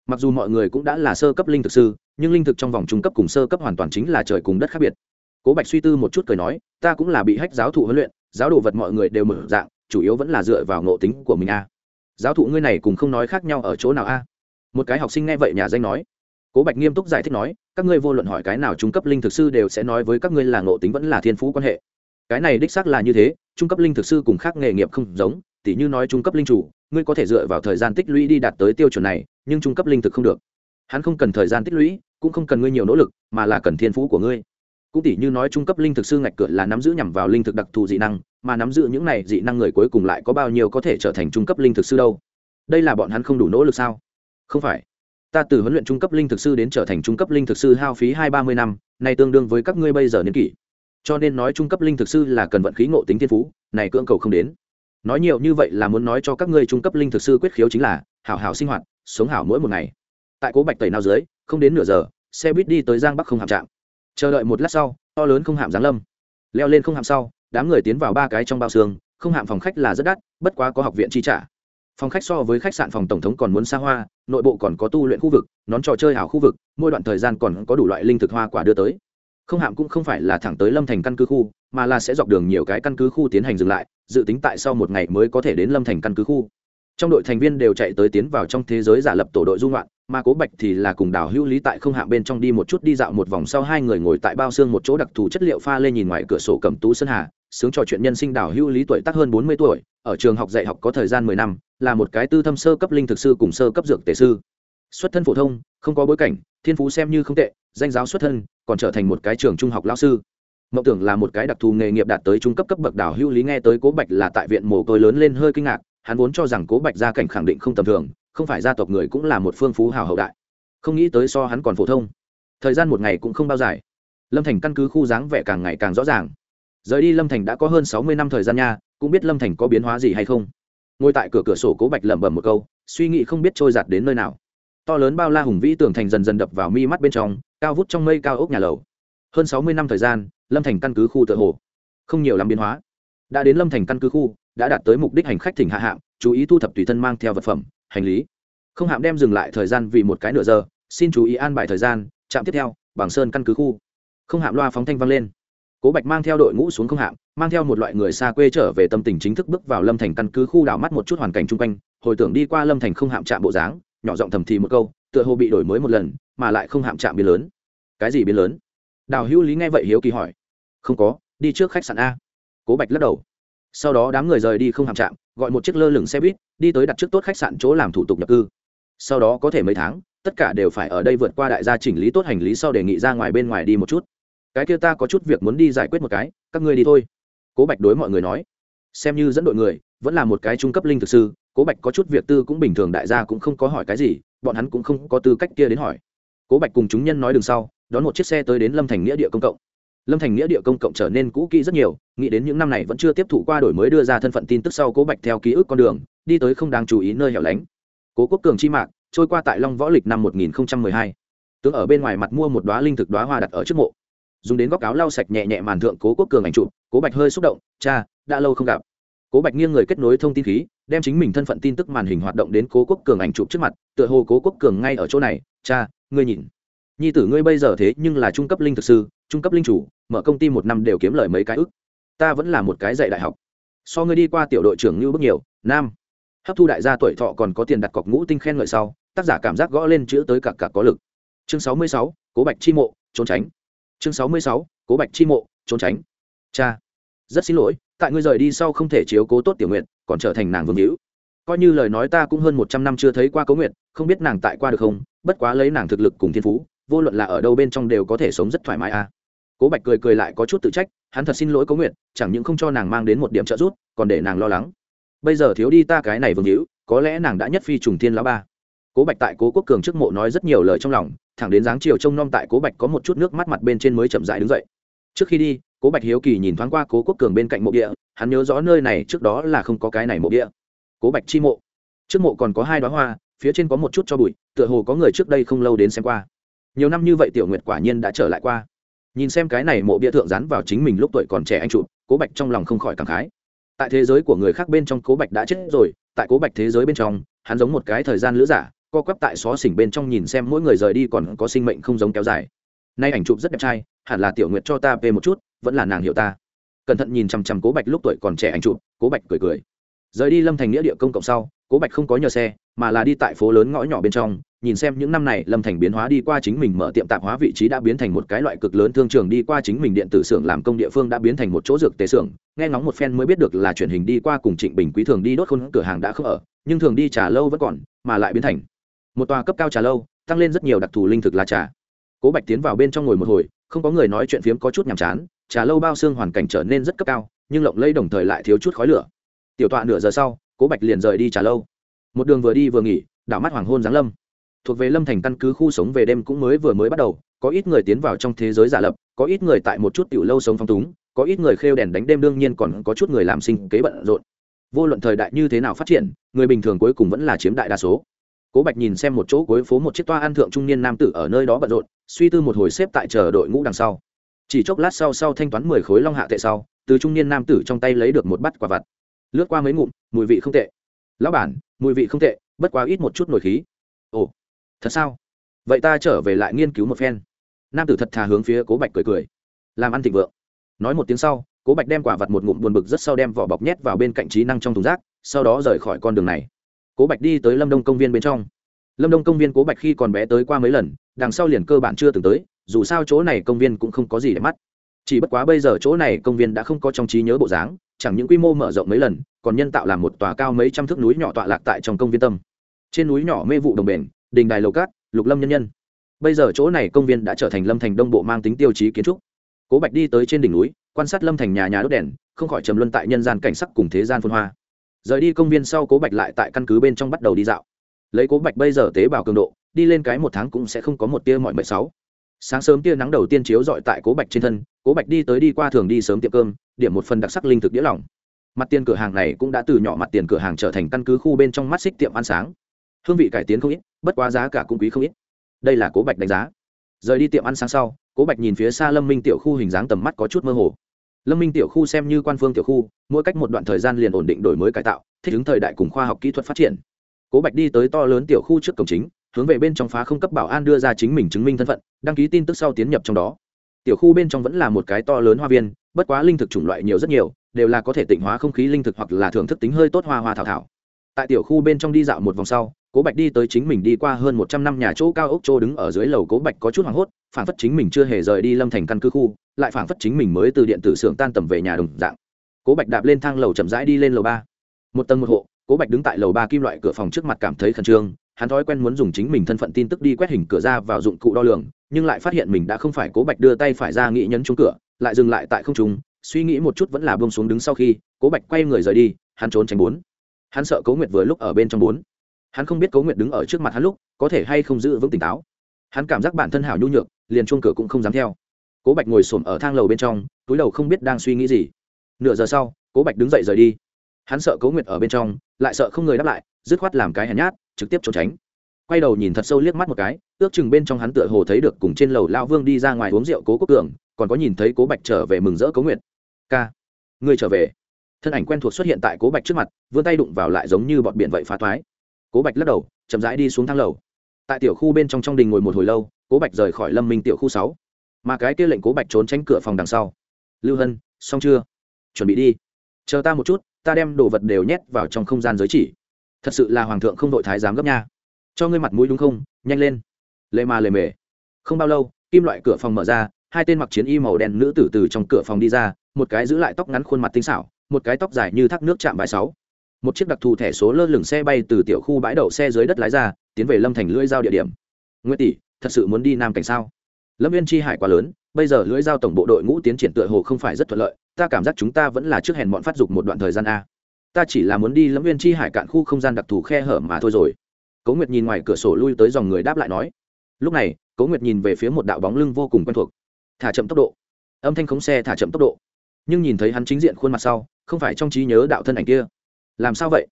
Mặc dù mọi người cũng đã là sơ cấp linh thực sư, nhưng linh thực trong vòng trung cấp cùng sơ cấp hoàn toàn chính là trời cùng đất khác biệt. Cố bạch suy tư một chút cười nói, ta cũng là bị hách giáo thụ huấn luyện, giáo đồ vật mọi người đều mở dạng chủ yếu vẫn là dựa vào ngộ tính của mình a. Giáo thụ ngươi này cùng không nói khác nhau ở chỗ nào a? Một cái học sinh nghe vậy nhà danh nói. Cố bạch nghiêm túc giải thích nói, các ngươi vô luận hỏi cái nào trung cấp linh thực sư đều sẽ nói với các ngươi là ngộ tính vẫn là thiên phú quan hệ. Cái này đích xác là như thế, trung cấp linh thực sư cùng khác nghề nghiệp không giống, tỉ như nói trung cấp linh chủ, ngươi có thể dựa vào thời gian tích lũy đi đạt tới tiêu chuẩn này, nhưng trung cấp linh thực không được. Hắn không cần thời gian tích lũy, cũng không cần ngươi nhiều nỗ lực, mà là cần thiên phú của ngươi cũng tỉ như nói trung cấp linh thực sư ngạch cửa là nắm giữ nhằm vào linh thực đặc thù dị năng, mà nắm giữ những này dị năng người cuối cùng lại có bao nhiêu có thể trở thành trung cấp linh thực sư đâu? Đây là bọn hắn không đủ nỗ lực sao? Không phải. Ta từ huấn luyện trung cấp linh thực sư đến trở thành trung cấp linh thực sư hao phí hai ba mươi năm này tương đương với các ngươi bây giờ niên kỷ. Cho nên nói trung cấp linh thực sư là cần vận khí ngộ tính thiên phú, này cưỡng cầu không đến. Nói nhiều như vậy là muốn nói cho các ngươi trung cấp linh thực sư quyết khiếu chính là hảo hảo sinh hoạt, sống hảo mỗi một ngày. Tại cố bạch tẩy nào dưới, không đến nửa giờ, xe buýt đi tới giang bắc không hạm trạm chờ đợi một lát sau, to lớn không hạm giáng lâm. Leo lên không hạm sau, đám người tiến vào ba cái trong bao xương, không hạm phòng khách là rất đắt, bất quá có học viện chi trả. Phòng khách so với khách sạn phòng tổng thống còn muốn xa hoa, nội bộ còn có tu luyện khu vực, nón trò chơi hảo khu vực, mỗi đoạn thời gian còn có đủ loại linh thực hoa quả đưa tới. Không hạm cũng không phải là thẳng tới lâm thành căn cứ khu, mà là sẽ dọc đường nhiều cái căn cứ khu tiến hành dừng lại, dự tính tại sau một ngày mới có thể đến lâm thành căn cứ khu trong đội thành viên đều chạy tới tiến vào trong thế giới giả lập tổ đội dung loạn mà cố bạch thì là cùng đào hữu lý tại không hạ bên trong đi một chút đi dạo một vòng sau hai người ngồi tại bao xương một chỗ đặc thù chất liệu pha lên nhìn ngoài cửa sổ cầm tú sơn hà, sướng trò chuyện nhân sinh đào hữu lý tuổi tác hơn bốn mươi tuổi, ở trường học dạy học có thời gian mười năm, là một cái tư thâm sơ cấp linh thực sư cùng sơ cấp dược tề sư. Xuất thân phổ thông, không có bối cảnh, thiên phú xem như không tệ, danh giáo xuất thân, còn trở thành một cái trường trung học lão sư. Mộng tưởng là một cái đặc thù nghề nghiệp đạt tới trung cấp cấp bậc đào hữu lý nghe tới cố bạch là tại viện mồ côi lớn lên hơi kinh ngạc hắn vốn cho rằng cố bạch gia cảnh khẳng định không tầm thường, không phải gia tộc người cũng là một phương phú hào hậu đại. Không nghĩ tới so hắn còn phổ thông. Thời gian một ngày cũng không bao dài. Lâm thành căn cứ khu dáng vẻ càng ngày càng rõ ràng. Rời đi lâm thành đã có hơn sáu mươi năm thời gian nha, cũng biết lâm thành có biến hóa gì hay không. Ngồi tại cửa cửa sổ cố bạch lẩm bẩm một câu, suy nghĩ không biết trôi giạt đến nơi nào. To lớn bao la hùng vĩ tưởng thành dần dần đập vào mi mắt bên trong, cao vút trong mây cao ốc nhà lầu. Hơn sáu mươi năm thời gian, lâm thành căn cứ khu tự hồ. Không nhiều làm biến hóa. Đã đến lâm thành căn cứ khu đã đạt tới mục đích hành khách thỉnh hạ hạng chú ý thu thập tùy thân mang theo vật phẩm, hành lý. Không hạm đem dừng lại thời gian vì một cái nửa giờ, xin chú ý an bài thời gian, trạm tiếp theo, bằng sơn căn cứ khu. Không hạm loa phóng thanh vang lên. Cố bạch mang theo đội ngũ xuống không hạm, mang theo một loại người xa quê trở về tâm tình chính thức bước vào lâm thành căn cứ khu đảo mắt một chút hoàn cảnh chung quanh, hồi tưởng đi qua lâm thành không hạm trạm bộ dáng, nhỏ giọng thầm thì một câu, tựa hồ bị đổi mới một lần, mà lại không hạm trạm biến lớn. Cái gì biến lớn? Đào hữu lý nghe vậy hiếu kỳ hỏi. Không có, đi trước khách sạn a. Cố bạch lắc đầu sau đó đám người rời đi không hạm trạm gọi một chiếc lơ lửng xe buýt, đi tới đặt trước tốt khách sạn chỗ làm thủ tục nhập cư. Sau đó có thể mấy tháng, tất cả đều phải ở đây vượt qua đại gia chỉnh lý tốt hành lý sau đề nghị ra ngoài bên ngoài đi một chút. Cái kia ta có chút việc muốn đi giải quyết một cái, các ngươi đi thôi. Cố bạch đối mọi người nói. Xem như dẫn đội người, vẫn là một cái trung cấp linh thực sư, cố bạch có chút việc tư cũng bình thường đại gia cũng không có hỏi cái gì, bọn hắn cũng không có tư cách kia đến hỏi. Cố bạch cùng chúng nhân nói đường sau, đón một chiếc xe tới đến lâm thành nghĩa địa công cộng lâm thành nghĩa địa công cộng trở nên cũ kỹ rất nhiều, nghĩ đến những năm này vẫn chưa tiếp thụ qua đổi mới đưa ra thân phận tin tức sau cố bạch theo ký ức con đường, đi tới không đáng chú ý nơi hẻo lánh. Cố quốc cường chi mạc, trôi qua tại long võ lịch năm 1012. tướng ở bên ngoài mặt mua một đoá linh thực đoá hoa đặt ở trước mộ. Dùng đến góc áo lau sạch nhẹ nhẹ màn thượng cố quốc cường ảnh chụp, cố bạch hơi xúc động, cha, đã lâu không gặp. Cố bạch nghiêng người kết nối thông tin khí, đem chính mình thân phận tin tức màn hình hoạt động đến cố quốc cường ảnh chụp trước mặt, tựa hồ cố quốc cường ngay ở chỗ này, cha, ngươi nhìn. Nhi tử ngươi bây giờ thế nhưng là trung cấp linh thực sư, trung cấp linh chủ mở công ty một năm đều kiếm lời mấy cái ức. Ta vẫn là một cái dạy đại học. So ngươi đi qua tiểu đội trưởng như bước nhiều, nam. Hấp thu đại gia tuổi thọ còn có tiền đặt cọc ngũ tinh khen ngợi sau, tác giả cảm giác gõ lên chữ tới cả cả có lực. Chương sáu mươi sáu, cố bạch chi mộ, trốn tránh. Chương sáu mươi sáu, cố bạch chi mộ, trốn tránh. Cha, rất xin lỗi, tại ngươi rời đi sau không thể chiếu cố tốt tiểu nguyện còn trở thành nàng vương hữu. Coi như lời nói ta cũng hơn một trăm năm chưa thấy qua cố nguyện không biết nàng tại qua được không, bất quá lấy nàng thực lực cùng thiên phú, vô luận là ở đâu bên trong đều có thể sống rất thoải mái à cố bạch cười cười lại có chút tự trách, hắn thật xin lỗi cố nguyện chẳng những không cho nàng mang đến một điểm trợ giúp, còn để nàng lo lắng. Bây giờ thiếu đi ta cái này vương hữu, có lẽ nàng đã nhất phi trùng thiên lão ba. Cố bạch tại cố quốc cường trước mộ nói rất nhiều lời trong lòng, thẳng đến dáng chiều trông nom tại cố bạch có một chút nước mắt mặt bên trên mới chậm dại đứng dậy. Trước khi đi, cố bạch hiếu kỳ nhìn thoáng qua cố quốc cường bên cạnh mộ địa, hắn nhớ rõ nơi này trước đó là không có cái này mộ địa. Cố bạch chi mộ. Trước mộ còn có hai đoá hoa, phía trên có một chút cho bụi, tựa hồ có người trước đây không lâu đến xem qua. Nhiều năm như vậy tiểu nguyệt quả nhiên đã trở lại qua nhìn xem cái này mộ bia thượng dán vào chính mình lúc tuổi còn trẻ anh chụp, cố bạch trong lòng không khỏi cảm khái. Tại thế giới của người khác bên trong cố bạch đã chết rồi, tại cố bạch thế giới bên trong, hắn giống một cái thời gian lữ giả, co quắp tại xó xỉnh bên trong nhìn xem mỗi người rời đi còn có sinh mệnh không giống kéo dài. Nay ảnh chụp rất đẹp trai, hẳn là tiểu nguyệt cho ta về một chút, vẫn là nàng hiểu ta. Cẩn thận nhìn chằm chằm cố bạch lúc tuổi còn trẻ ảnh chụp, cố bạch cười cười. Rời đi lâm thành nghĩa địa công cộng sau, cố bạch không có nhờ xe mà là đi tại phố lớn ngõ nhỏ bên trong, nhìn xem những năm này lâm thành biến hóa đi qua chính mình mở tiệm tạp hóa vị trí đã biến thành một cái loại cực lớn thương trường, đi qua chính mình điện tử xưởng làm công địa phương đã biến thành một chỗ dược tế xưởng. Nghe ngóng một phen mới biết được là truyền hình đi qua cùng trịnh bình quý thường đi đốt khôn cửa hàng đã không ở, nhưng thường đi trà lâu vẫn còn, mà lại biến thành một tòa cấp cao trà lâu, tăng lên rất nhiều đặc thù linh thực là trà. Cố bạch tiến vào bên trong ngồi một hồi, không có người nói chuyện phiếm có chút nhàm chán, trà lâu bao xương hoàn cảnh trở nên rất cấp cao, nhưng lộng lây đồng thời lại thiếu chút khói lửa. Tiểu tọa nửa giờ sau, cố bạch liền rời đi trà lâu một đường vừa đi vừa nghỉ, đảo mắt hoàng hôn giáng lâm. Thuộc về lâm thành căn cứ khu sống về đêm cũng mới vừa mới bắt đầu, có ít người tiến vào trong thế giới giả lập, có ít người tại một chút tiểu lâu sống phong túng, có ít người khêu đèn đánh đêm đương nhiên còn có chút người làm sinh kế bận rộn. Vô luận thời đại như thế nào phát triển, người bình thường cuối cùng vẫn là chiếm đại đa số. Cố bạch nhìn xem một chỗ cuối phố một chiếc toa ăn thượng trung niên nam tử ở nơi đó bận rộn, suy tư một hồi xếp tại chờ đội ngũ đằng sau. Chỉ chốc lát sau sau thanh toán mười khối long hạ tệ sau, từ trung niên nam tử trong tay lấy được một bát quả vặt. Lướt qua mấy ngụm, mùi vị không tệ lão bản, mùi vị không tệ, bất quá ít một chút nổi khí. Ồ, thật sao? Vậy ta trở về lại nghiên cứu một phen. Nam tử thật thà hướng phía cố bạch cười cười. Làm ăn thịnh vượng. Nói một tiếng sau, cố bạch đem quả vật một ngụm buồn bực rất sau đem vỏ bọc nhét vào bên cạnh trí năng trong thùng rác, sau đó rời khỏi con đường này. Cố bạch đi tới lâm đông công viên bên trong. Lâm đông công viên cố bạch khi còn bé tới qua mấy lần, đằng sau liền cơ bản chưa từng tới, dù sao chỗ này công viên cũng không có gì để mắt. Chỉ bất quá bây giờ chỗ này công viên đã không có trong trí nhớ bộ dáng, chẳng những quy mô mở rộng mấy lần còn nhân tạo làm một tòa cao mấy trăm thước núi nhỏ tọa lạc tại trong công viên tâm. Trên núi nhỏ mê vụ đồng bền, đình đài lầu cát, lục lâm nhân nhân. Bây giờ chỗ này công viên đã trở thành lâm thành đông bộ mang tính tiêu chí kiến trúc. Cố bạch đi tới trên đỉnh núi, quan sát lâm thành nhà nhà đốt đèn, không khỏi trầm luân tại nhân gian cảnh sắc cùng thế gian phân hoa. Rời đi công viên sau cố bạch lại tại căn cứ bên trong bắt đầu đi dạo. Lấy cố bạch bây giờ tế bào cường độ, đi lên cái một tháng cũng sẽ không có một tia mọi mệt sáu. Sáng sớm tia nắng đầu tiên chiếu dọi tại cố bạch trên thân, cố bạch đi tới đi qua thường đi sớm tiệm cơm, điểm một phần đặc sắc linh thực đĩa lỏng mặt tiền cửa hàng này cũng đã từ nhỏ mặt tiền cửa hàng trở thành căn cứ khu bên trong mắt xích tiệm ăn sáng. Hương vị cải tiến không ít, bất quá giá cả cũng quý không ít. Đây là cố bạch đánh giá. Rời đi tiệm ăn sáng sau, cố bạch nhìn phía xa lâm minh tiểu khu hình dáng tầm mắt có chút mơ hồ. Lâm minh tiểu khu xem như quan phương tiểu khu, mỗi cách một đoạn thời gian liền ổn định đổi mới cải tạo, thích ứng thời đại cùng khoa học kỹ thuật phát triển. Cố bạch đi tới to lớn tiểu khu trước cổng chính, hướng về bên trong phá không cấp bảo an đưa ra chính mình chứng minh thân phận, đăng ký tin tức sau tiến nhập trong đó. Tiểu khu bên trong vẫn là một cái to lớn hoa viên bất quá linh thực chủng loại nhiều rất nhiều, đều là có thể tịnh hóa không khí linh thực hoặc là thưởng thức tính hơi tốt hoa hoa thảo thảo. Tại tiểu khu bên trong đi dạo một vòng sau, cố bạch đi tới chính mình đi qua hơn một trăm năm nhà chỗ cao ốc chỗ đứng ở dưới lầu cố bạch có chút hoảng hốt phản phất chính mình chưa hề rời đi lâm thành căn cứ khu, lại phản phất chính mình mới từ điện tử xưởng tan tầm về nhà đồng dạng. Cố bạch đạp lên thang lầu chậm rãi đi lên lầu ba. Một tầng một hộ, cố bạch đứng tại lầu ba kim loại cửa phòng trước mặt cảm thấy khẩn trương, hắn thói quen muốn dùng chính mình thân phận tin tức đi quét hình cửa ra vào dụng cụ đo lường, nhưng lại phát hiện mình đã không phải cố bạch đưa tay phải ra nghĩ nhấn trúng cửa lại dừng lại tại không trung, suy nghĩ một chút vẫn là bông xuống đứng sau khi, cố bạch quay người rời đi, hắn trốn tránh bốn. Hắn sợ cố nguyệt vừa lúc ở bên trong bốn. Hắn không biết cố nguyệt đứng ở trước mặt hắn lúc, có thể hay không giữ vững tỉnh táo. Hắn cảm giác bản thân hảo nhu nhược, liền chuông cửa cũng không dám theo. Cố bạch ngồi s ổ m ở thang lầu bên trong, túi đầu không biết đang suy nghĩ gì. Nửa giờ sau, cố bạch đứng dậy rời đi. Hắn sợ cố nguyệt ở bên trong, lại sợ không người đáp lại, dứt khoát làm cái hèn nhát, trực tiếp trốn tránh quay đầu nhìn thật sâu liếc mắt một cái, ước chừng bên trong hắn tựa hồ thấy được cùng trên lầu lao vương đi ra ngoài uống rượu cố quốc cường, còn có nhìn thấy cố bạch trở về mừng rỡ cố nguyệt. Ca, ngươi trở về. Thân ảnh quen thuộc xuất hiện tại cố bạch trước mặt, vươn tay đụng vào lại giống như bọn biển vậy phá thoái. Cố bạch lắc đầu, chậm rãi đi xuống thang lầu. Tại tiểu khu bên trong trong đình ngồi một hồi lâu, cố bạch rời khỏi lâm minh tiểu khu sáu. Mà cái kia lệnh cố bạch trốn tránh cửa phòng đằng sau. Lưu hân, xong chưa? Chuẩn bị đi. Chờ ta một chút, ta đem đồ vật đều nhét vào trong không gian giới chỉ. Thật sự là hoàng thượng không đội thái giám gấp nha cho ngươi mặt mũi đúng không? Nhanh lên. Lệ mà lề mề. Không bao lâu, kim loại cửa phòng mở ra, hai tên mặc chiến y màu đen nữ tử từ trong cửa phòng đi ra, một cái giữ lại tóc ngắn khuôn mặt tinh xảo, một cái tóc dài như thác nước chạm bãi sáu. Một chiếc đặc thù thẻ số lơ lửng xe bay từ tiểu khu bãi đậu xe dưới đất lái ra, tiến về lâm thành lưỡi giao địa điểm. Nguyễn tỷ, thật sự muốn đi nam cảnh sao? Lâm viên chi hải quá lớn, bây giờ lưỡi giao tổng bộ đội ngũ tiến triển tựa hồ không phải rất thuận lợi, ta cảm giác chúng ta vẫn là trước hèn bọn phát dục một đoạn thời gian a. Ta chỉ là muốn đi lâm viên chi hải cạn khu không gian đặc thù khe hở mà thôi rồi cố nguyệt nhìn ngoài cửa sổ lui tới dòng người đáp lại nói, lúc này, cố nguyệt nhìn về phía một đạo bóng lưng vô cùng quen thuộc. Thả chậm tốc độ. Âm thanh khống xe thả chậm tốc độ. Nhưng nhìn thấy hắn chính diện khuôn mặt sau, không phải trong trí nhớ đạo thân ảnh kia. Làm sao vậy?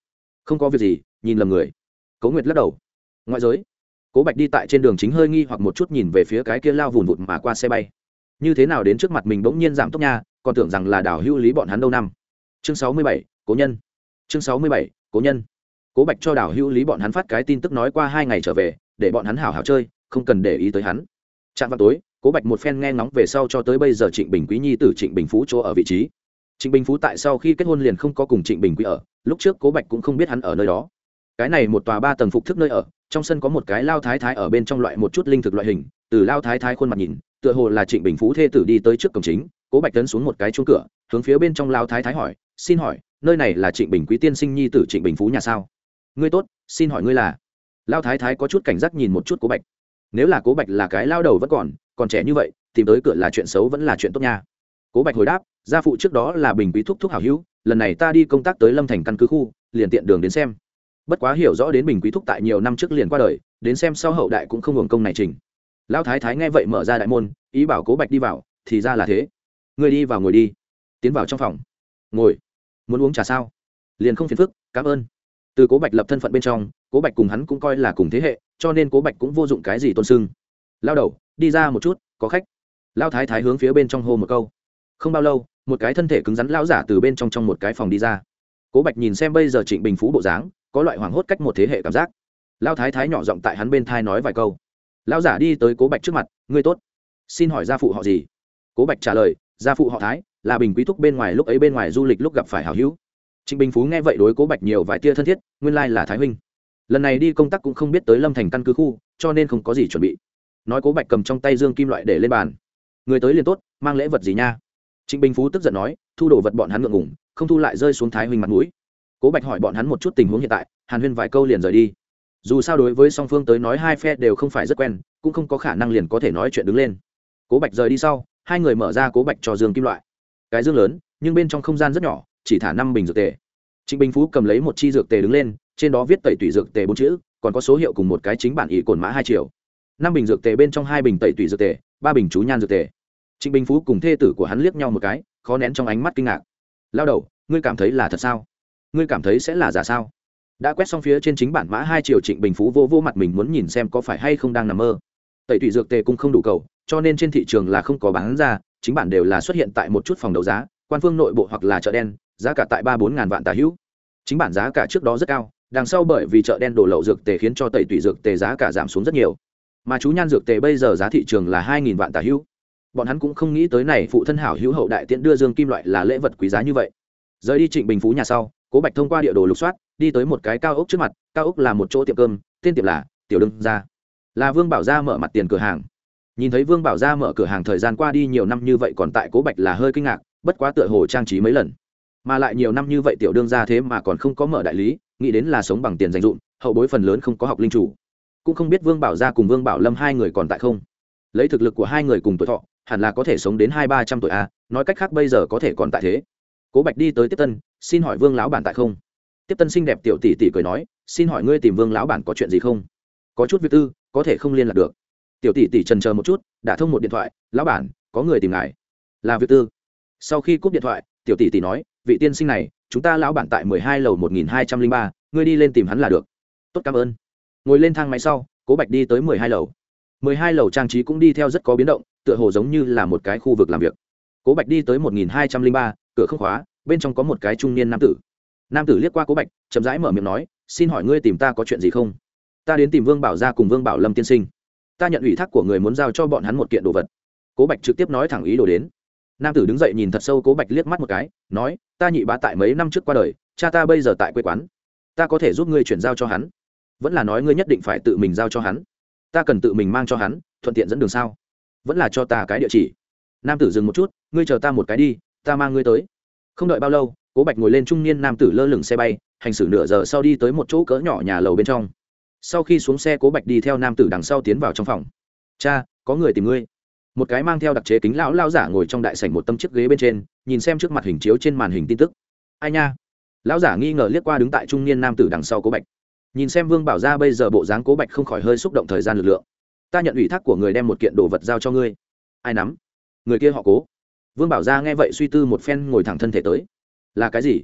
Không có việc gì, nhìn lầm người. Cố nguyệt lắc đầu. Ngoại giới. Cố bạch đi tại trên đường chính hơi nghi hoặc một chút nhìn về phía cái kia lao vùn vụt mà qua xe bay. Như thế nào đến trước mặt mình bỗng nhiên giảm tốc nha, còn tưởng rằng là đảo hữu lý bọn hắn đâu năm. Chương sáu mươi bảy, cố nhân. Chương sáu mươi bảy, cố nhân cố bạch cho đảo hữu lý bọn hắn phát cái tin tức nói qua hai ngày trở về, để bọn hắn hảo hảo chơi, không cần để ý tới hắn. Chạm vào tối, cố bạch một phen nghe ngóng về sau cho tới bây giờ trịnh bình quý nhi t trịnh bình phú chỗ ở vị trí. Trịnh bình phú tại sau khi kết hôn liền không có cùng trịnh bình quý ở, lúc trước cố bạch cũng không biết hắn ở nơi đó. Cái này một tòa ba tầng phục thức nơi ở, trong sân có một cái lao thái thái ở bên trong loại một chút linh thực loại hình, từ lao thái thái khuôn mặt nhìn, tựa hồ là trịnh bình phú thê tử đi tới trước cổng chính, cố bạch tấn xuống một cái chuông cửa, hướng phía bên trong lao thái thái hỏi, xin hỏi, nơi này là trịnh bình quý tiên sinh nhi tử trịnh bình phú nhà sao? Ngươi tốt, xin hỏi ngươi là? Lao thái thái có chút cảnh giác nhìn một chút cố bạch. Nếu là cố bạch là cái lao đầu vẫn còn còn trẻ như vậy, tìm tới cửa là chuyện xấu vẫn là chuyện tốt nha. Cố bạch hồi đáp, gia phụ trước đó là bình quý thúc thúc hảo hữu, lần này ta đi công tác tới lâm thành căn cứ khu, liền tiện đường đến xem. Bất quá hiểu rõ đến bình quý thúc tại nhiều năm trước liền qua đời, đến xem sau hậu đại cũng không hưởng công này trình lão thái thái nghe vậy mở ra đại môn, ý bảo cố bạch đi vào, thì ra là thế. Người đi vào ngồi đi. Tiến vào trong phòng. Ngồi. Muốn uống trà sao? Liền không phiền phức, cảm ơn từ cố bạch lập thân phận bên trong, cố bạch cùng hắn cũng coi là cùng thế hệ, cho nên cố bạch cũng vô dụng cái gì tôn sưng. Lao đầu, đi ra một chút, có khách. Lao thái thái hướng phía bên trong hô một câu. Không bao lâu, một cái thân thể cứng rắn lao giả từ bên trong trong một cái phòng đi ra. Cố bạch nhìn xem bây giờ trịnh bình phú bộ dáng, có loại hoảng hốt cách một thế hệ cảm giác. Lao thái thái nhỏ giọng tại hắn bên thai nói vài câu. Lao giả đi tới cố bạch trước mặt, ngươi tốt. Xin hỏi gia phụ họ gì? Cố bạch trả lời, gia phụ họ thái, là bình quý thúc bên ngoài lúc ấy bên ngoài du lịch lúc gặp phải hảo hữu trịnh bình phú nghe vậy đối cố bạch nhiều vài tia thân thiết, nguyên lai là thái huynh. Lần này đi công tác cũng không biết tới lâm thành căn cứ khu, cho nên không có gì chuẩn bị. Nói cố bạch cầm trong tay dương kim loại để lên bàn. Người tới liền tốt, mang lễ vật gì nha? Trịnh bình phú tức giận nói, thu đồ vật bọn hắn ngượng ngủng không thu lại rơi xuống thái huynh mặt mũi. Cố bạch hỏi bọn hắn một chút tình huống hiện tại, hàn huyên vài câu liền rời đi. Dù sao đối với song phương tới nói hai phe đều không phải rất quen, cũng không có khả năng liền có thể nói chuyện đứng lên. Cố bạch rời đi sau, hai người mở ra cố bạch cho dương kim loại. Cái dương lớn, nhưng bên trong không gian rất nhỏ chỉ thả năm bình dược tề. Trịnh bình phú cầm lấy một chi dược tề đứng lên, trên đó viết tẩy tủy dược tề bốn chữ, còn có số hiệu cùng một cái chính bản ý cồn mã hai triệu năm bình dược tề bên trong hai bình tẩy tủy dược tề, ba bình chú nhan dược tề. Trịnh bình phú cùng thê tử của hắn liếc nhau một cái, khó nén trong ánh mắt kinh ngạc. Lao đầu, ngươi cảm thấy là thật sao? Ngươi cảm thấy sẽ là giả sao? Đã quét xong phía trên chính bản mã hai triệu trịnh bình phú vô vô mặt mình muốn nhìn xem có phải hay không đang nằm mơ. Tẩy tủy dược tề cũng không đủ cầu, cho nên trên thị trường là không có bán ra, chính bản đều là xuất hiện tại một chút phòng đấu giá, quan phương nội bộ hoặc là chợ đen giá cả tại ba bốn ngàn vạn tà hữu. Chính bản giá cả trước đó rất cao, đằng sau bởi vì chợ đen đổ lậu dược tề khiến cho tẩy tủy dược tề giá cả giảm xuống rất nhiều. Mà chú nhan dược tề bây giờ giá thị trường là hai nghìn vạn tà hữu. Bọn hắn cũng không nghĩ tới này, phụ thân hảo hữu hậu đại tiện đưa dương kim loại là lễ vật quý giá như vậy. Rời đi trịnh bình phú nhà sau, cố bạch thông qua địa đồ lục soát, đi tới một cái cao ốc trước mặt, cao ốc là một chỗ tiệm cơm, tên tiệm là tiểu đương gia. Là vương bảo gia mở mặt tiền cửa hàng. Nhìn thấy vương bảo gia mở cửa hàng thời gian qua đi nhiều năm như vậy còn tại cố bạch là hơi kinh ngạc, bất quá tựa hồ trang trí mấy lần mà lại nhiều năm như vậy tiểu đương gia thế mà còn không có mở đại lý, nghĩ đến là sống bằng tiền dành dụm hậu bối phần lớn không có học linh chủ. Cũng không biết vương bảo gia cùng vương bảo lâm hai người còn tại không. Lấy thực lực của hai người cùng tuổi thọ, hẳn là có thể sống đến hai ba trăm tuổi a nói cách khác bây giờ có thể còn tại thế. Cố bạch đi tới tiếp tân, xin hỏi vương lão bản tại không? Tiếp tân xinh đẹp tiểu tỷ tỷ cười nói, xin hỏi ngươi tìm vương lão bản có chuyện gì không? Có chút việc tư, có thể không liên lạc được. Tiểu tỷ tỷ trần chờ một chút, đã thông một điện thoại, lão bản, có người tìm ngài. Là việc tư. Sau khi cúp điện thoại, tiểu tỷ tỷ nói vị tiên sinh này, chúng ta lão bản tại mười hai lầu một nghìn hai trăm linh ba, ngươi đi lên tìm hắn là được. Tốt, cảm ơn. Ngồi lên thang máy sau, cố bạch đi tới mười hai lầu. Mười hai lầu trang trí cũng đi theo rất có biến động, tựa hồ giống như là một cái khu vực làm việc. Cố bạch đi tới một nghìn hai trăm linh ba, cửa không khóa, bên trong có một cái trung niên nam tử. Nam tử liếc qua cố bạch, chậm rãi mở miệng nói, xin hỏi ngươi tìm ta có chuyện gì không? Ta đến tìm vương bảo ra cùng vương bảo lâm tiên sinh. Ta nhận ủy thác của người muốn giao cho bọn hắn một kiện đồ vật. Cố bạch trực tiếp nói thẳng ý đồ đến nam tử đứng dậy nhìn thật sâu cố bạch liếc mắt một cái, nói, ta nhị bá tại mấy năm trước qua đời, cha ta bây giờ tại quê quán. Ta có thể giúp ngươi chuyển giao cho hắn. Vẫn là nói ngươi nhất định phải tự mình giao cho hắn. Ta cần tự mình mang cho hắn, thuận tiện dẫn đường sao? Vẫn là cho ta cái địa chỉ. Nam tử dừng một chút, ngươi chờ ta một cái đi, ta mang ngươi tới. Không đợi bao lâu, cố bạch ngồi lên trung niên nam tử lơ lửng xe bay, hành xử nửa giờ sau đi tới một chỗ cỡ nhỏ nhà lầu bên trong. Sau khi xuống xe, cố bạch đi theo nam tử đằng sau tiến vào trong phòng. Cha, có người tìm ngươi một cái mang theo đặc chế kính lão lao giả ngồi trong đại sảnh một tâm chiếc ghế bên trên, nhìn xem trước mặt hình chiếu trên màn hình tin tức. Ai nha? Lão giả nghi ngờ liếc qua đứng tại trung niên nam tử đằng sau cố bạch. Nhìn xem vương bảo ra bây giờ bộ dáng cố bạch không khỏi hơi xúc động thời gian lực lượng. Ta nhận ủy thác của người đem một kiện đồ vật giao cho ngươi. Ai nắm? Người kia họ cố. Vương bảo ra nghe vậy suy tư một phen ngồi thẳng thân thể tới. Là cái gì?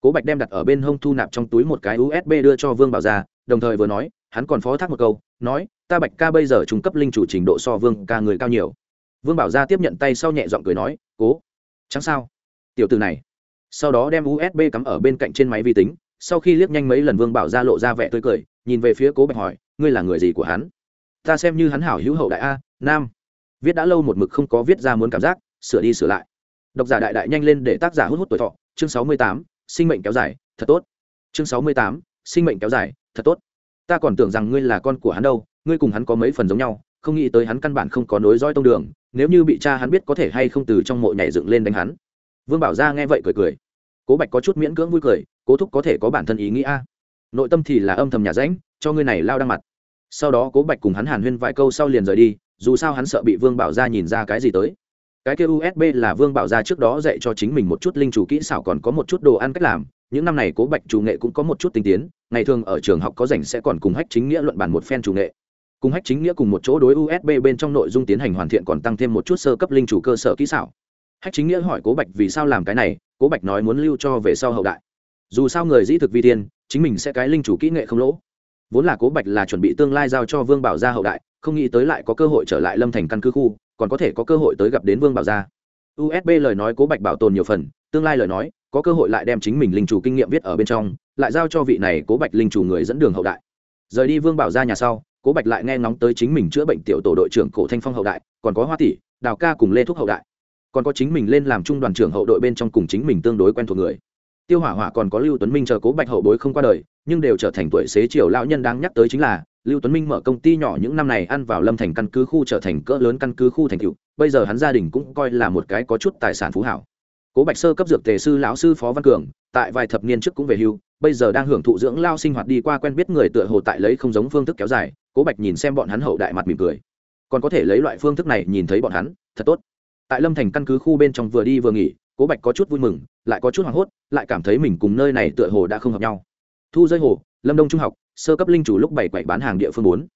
Cố bạch đem đặt ở bên hông thu nạp trong túi một cái usb đưa cho vương bảo ra đồng thời vừa nói, hắn còn phó thác một câu, nói, ta bạch ca bây giờ trung cấp linh chủ trình độ so vương ca người cao nhiều vương bảo gia tiếp nhận tay sau nhẹ giọng cười nói, cố, chẳng sao. Tiểu từ này. Sau đó đem usb cắm ở bên cạnh trên máy vi tính, sau khi liếc nhanh mấy lần vương bảo gia lộ ra vẻ tươi cười, nhìn về phía cố bạch hỏi, ngươi là người gì của hắn? Ta xem như hắn hảo hữu hậu đại a, nam. Viết đã lâu một mực không có viết ra muốn cảm giác, sửa đi sửa lại. Độc giả đại đại nhanh lên để tác giả hút hút tuổi thọ, chương sáu mươi tám, sinh mệnh kéo dài, thật tốt. Chương sáu mươi tám, sinh mệnh kéo dài, thật tốt. Ta còn tưởng rằng ngươi là con của hắn đâu, ngươi cùng hắn có mấy phần giống nhau, không nghĩ tới hắn căn bản không có nối dõi tông đường nếu như bị cha hắn biết có thể hay không từ trong mộ nhảy dựng lên đánh hắn. Vương bảo gia nghe vậy cười cười. Cố bạch có chút miễn cưỡng vui cười, cố thúc có thể có bản thân ý nghĩ a. Nội tâm thì là âm thầm nhà ránh, cho ngươi này lao đang mặt. Sau đó cố bạch cùng hắn hàn huyên vài câu sau liền rời đi, dù sao hắn sợ bị vương bảo gia nhìn ra cái gì tới. Cái kia usb là vương bảo gia trước đó dạy cho chính mình một chút linh chủ kỹ xảo còn có một chút đồ ăn cách làm, những năm này cố bạch chủ nghệ cũng có một chút tinh tiến, ngày thường ở trường học có rảnh sẽ còn cùng hách chính nghĩa luận bàn một phen chủ nghệ cùng hách chính nghĩa cùng một chỗ đối usb bên trong nội dung tiến hành hoàn thiện còn tăng thêm một chút sơ cấp linh chủ cơ sở kỹ xảo. Hách chính nghĩa hỏi cố bạch vì sao làm cái này, cố bạch nói muốn lưu cho về sau hậu đại. Dù sao người dĩ thực vi tiên, chính mình sẽ cái linh chủ kỹ nghệ không lỗ. Vốn là cố bạch là chuẩn bị tương lai giao cho vương bảo gia hậu đại, không nghĩ tới lại có cơ hội trở lại lâm thành căn cứ khu, còn có thể có cơ hội tới gặp đến vương bảo gia. Usb lời nói cố bạch bảo tồn nhiều phần, tương lai lời nói, có cơ hội lại đem chính mình linh chủ kinh nghiệm viết ở bên trong, lại giao cho vị này cố bạch linh chủ người dẫn đường hậu đại. Rời đi vương bảo gia nhà sau cố bạch lại nghe ngóng tới chính mình chữa bệnh tiểu tổ đội trưởng cổ thanh phong hậu đại, còn có hoa tỷ, đào ca cùng lê thúc hậu đại. Còn có chính mình lên làm trung đoàn trưởng hậu đội bên trong cùng chính mình tương đối quen thuộc người. Tiêu hỏa hỏa còn có lưu tuấn minh chờ cố bạch hậu bối không qua đời, nhưng đều trở thành tuổi xế chiều lão nhân đáng nhắc tới chính là, lưu tuấn minh mở công ty nhỏ những năm này ăn vào lâm thành căn cứ khu trở thành cỡ lớn căn cứ khu thành cựu bây giờ hắn gia đình cũng coi là một cái có chút tài sản phú hảo. Cố bạch sơ cấp dược tề sư lão sư phó văn cường, tại vài thập niên trước cũng về hưu, bây giờ đang hưởng thụ dưỡng lao sinh hoạt đi qua quen biết người tựa hồ tại lấy không giống phương thức kéo dài cố bạch nhìn xem bọn hắn hậu đại mặt mỉm cười. Còn có thể lấy loại phương thức này nhìn thấy bọn hắn, thật tốt. Tại lâm thành căn cứ khu bên trong vừa đi vừa nghỉ, cố bạch có chút vui mừng, lại có chút hoảng hốt, lại cảm thấy mình cùng nơi này tựa hồ đã không hợp nhau. Thu rơi hồ, lâm đông trung học, sơ cấp linh chủ lúc bảy quậy bán hàng địa phương bốn.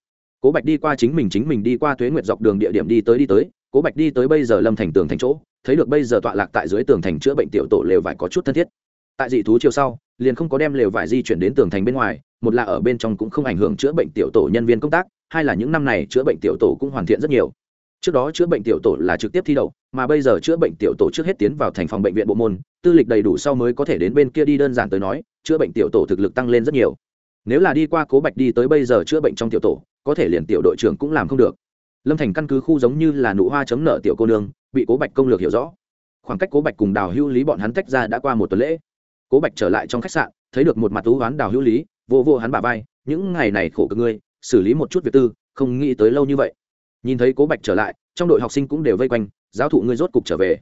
Cố bạch đi qua chính mình chính mình đi qua tuế nguyệt dọc đường địa điểm đi tới đi tới, cố bạch đi tới bây giờ lâm thành tường thành chỗ, thấy được bây giờ tọa lạc tại dưới tường thành chữa bệnh tiểu tổ lều vải có chút thân thiết. Tại dị thú chiều sau, liền không có đem lều vải di chuyển đến tường thành bên ngoài một là ở bên trong cũng không ảnh hưởng chữa bệnh tiểu tổ nhân viên công tác, hai là những năm này chữa bệnh tiểu tổ cũng hoàn thiện rất nhiều. Trước đó chữa bệnh tiểu tổ là trực tiếp thi đậu, mà bây giờ chữa bệnh tiểu tổ trước hết tiến vào thành phòng bệnh viện bộ môn, tư lịch đầy đủ sau mới có thể đến bên kia đi đơn giản tới nói, chữa bệnh tiểu tổ thực lực tăng lên rất nhiều. Nếu là đi qua cố bạch đi tới bây giờ chữa bệnh trong tiểu tổ, có thể liền tiểu đội trưởng cũng làm không được. Lâm thành căn cứ khu giống như là nụ hoa chấm nợ tiểu cô nương, bị cố bạch công lược hiểu rõ. Khoảng cách cố bạch cùng đào hữu lý bọn hắn tách ra đã qua một tuần lễ. Cố bạch trở lại trong khách sạn, thấy được một mặt thú hoán đào hữu lý vô vô hắn bà vai, những ngày này khổ cực ngươi, xử lý một chút việc tư, không nghĩ tới lâu như vậy. Nhìn thấy cố bạch trở lại, trong đội học sinh cũng đều vây quanh, giáo thụ ngươi rốt cục trở về.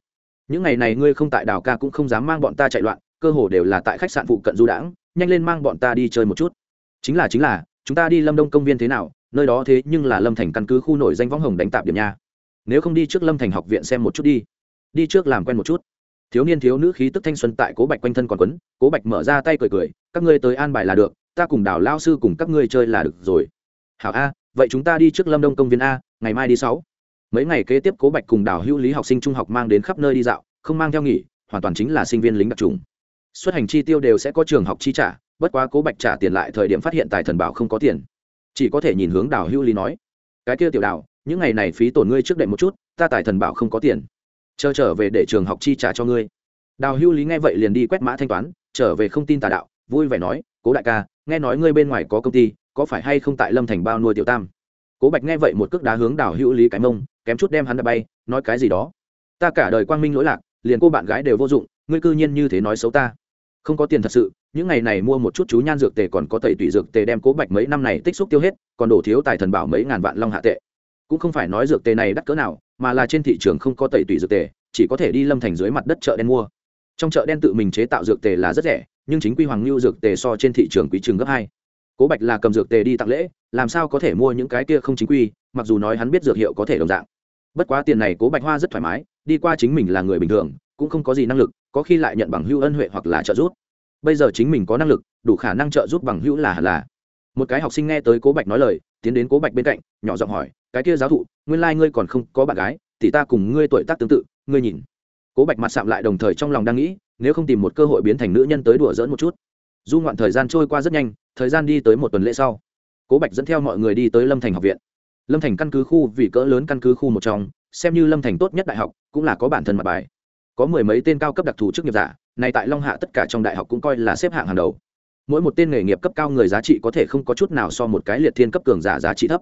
Những ngày này ngươi không tại đào ca cũng không dám mang bọn ta chạy loạn, cơ hồ đều là tại khách sạn phụ cận du đãng, nhanh lên mang bọn ta đi chơi một chút. Chính là chính là, chúng ta đi lâm đông công viên thế nào, nơi đó thế nhưng là lâm thành căn cứ khu nổi danh võng hồng đánh tạp điểm nha. Nếu không đi trước lâm thành học viện xem một chút đi. Đi trước làm quen một chút. Thiếu niên thiếu nữ khí tức thanh xuân tại cố bạch quanh thân còn quấn, cố bạch mở ra tay cười cười, các ngươi tới an bài là được ta cùng đào lao sư cùng các ngươi chơi là được rồi. Hảo a, vậy chúng ta đi trước lâm đông công viên a, ngày mai đi sáu. Mấy ngày kế tiếp cố bạch cùng đào hữu lý học sinh trung học mang đến khắp nơi đi dạo, không mang theo nghỉ, hoàn toàn chính là sinh viên lính đặc trùng. Xuất hành chi tiêu đều sẽ có trường học chi trả, bất quá cố bạch trả tiền lại thời điểm phát hiện tài thần bảo không có tiền. Chỉ có thể nhìn hướng đào hữu lý nói, cái kia tiểu đào những ngày này phí tổn ngươi trước đệm một chút, ta tài thần bảo không có tiền. Chờ trở về để trường học chi trả cho ngươi. Đào hữu lý nghe vậy liền đi quét mã thanh toán, trở về không tin tà đạo, vui vẻ nói, cố đại ca nghe nói ngươi bên ngoài có công ty, có phải hay không tại lâm thành bao nuôi tiểu tam? Cố bạch nghe vậy một cước đá hướng đào hữu lý cái mông, kém chút đem hắn đập bay, nói cái gì đó? Ta cả đời quang minh lỗi lạc, liền cô bạn gái đều vô dụng, ngươi cư nhiên như thế nói xấu ta. Không có tiền thật sự, những ngày này mua một chút chú nhan dược tề còn có tẩy tủy dược tề đem cố bạch mấy năm này tích xúc tiêu hết, còn đổ thiếu tài thần bảo mấy ngàn vạn long hạ tệ. Cũng không phải nói dược tề này đắt cỡ nào, mà là trên thị trường không có tẩy tủy dược tề, chỉ có thể đi lâm thành dưới mặt đất chợ đen mua. Trong chợ đen tự mình chế tạo dược tề là rất rẻ nhưng chính quy hoàng lưu dược tề so trên thị trường quý trường gấp hai. Cố bạch là cầm dược tề đi tặng lễ, làm sao có thể mua những cái kia không chính quy, mặc dù nói hắn biết dược hiệu có thể đồng dạng. Bất quá tiền này cố bạch hoa rất thoải mái, đi qua chính mình là người bình thường, cũng không có gì năng lực, có khi lại nhận bằng hưu ân huệ hoặc là trợ giúp. Bây giờ chính mình có năng lực, đủ khả năng trợ giúp bằng hữu là là. Một cái học sinh nghe tới cố bạch nói lời, tiến đến cố bạch bên cạnh, nhỏ giọng hỏi, cái kia giáo thụ, nguyên lai、like、ngươi còn không có bạn gái, thì ta cùng ngươi tuổi tác tương tự, ngươi nhìn cố bạch mặt sạm lại đồng thời trong lòng đang nghĩ, nếu không tìm một cơ hội biến thành nữ nhân tới đùa dỡn một chút. Du ngoạn thời gian trôi qua rất nhanh, thời gian đi tới một tuần lễ sau. Cố bạch dẫn theo mọi người đi tới lâm thành học viện. Lâm thành căn cứ khu vì cỡ lớn căn cứ khu một trong, xem như lâm thành tốt nhất đại học, cũng là có bản thân mặt bài. Có mười mấy tên cao cấp đặc thù chức nghiệp giả này tại long hạ tất cả trong đại học cũng coi là xếp hạng hàng đầu. Mỗi một tên nghề nghiệp cấp cao người giá trị có thể không có chút nào so một cái liệt thiên cấp cường giả giá trị thấp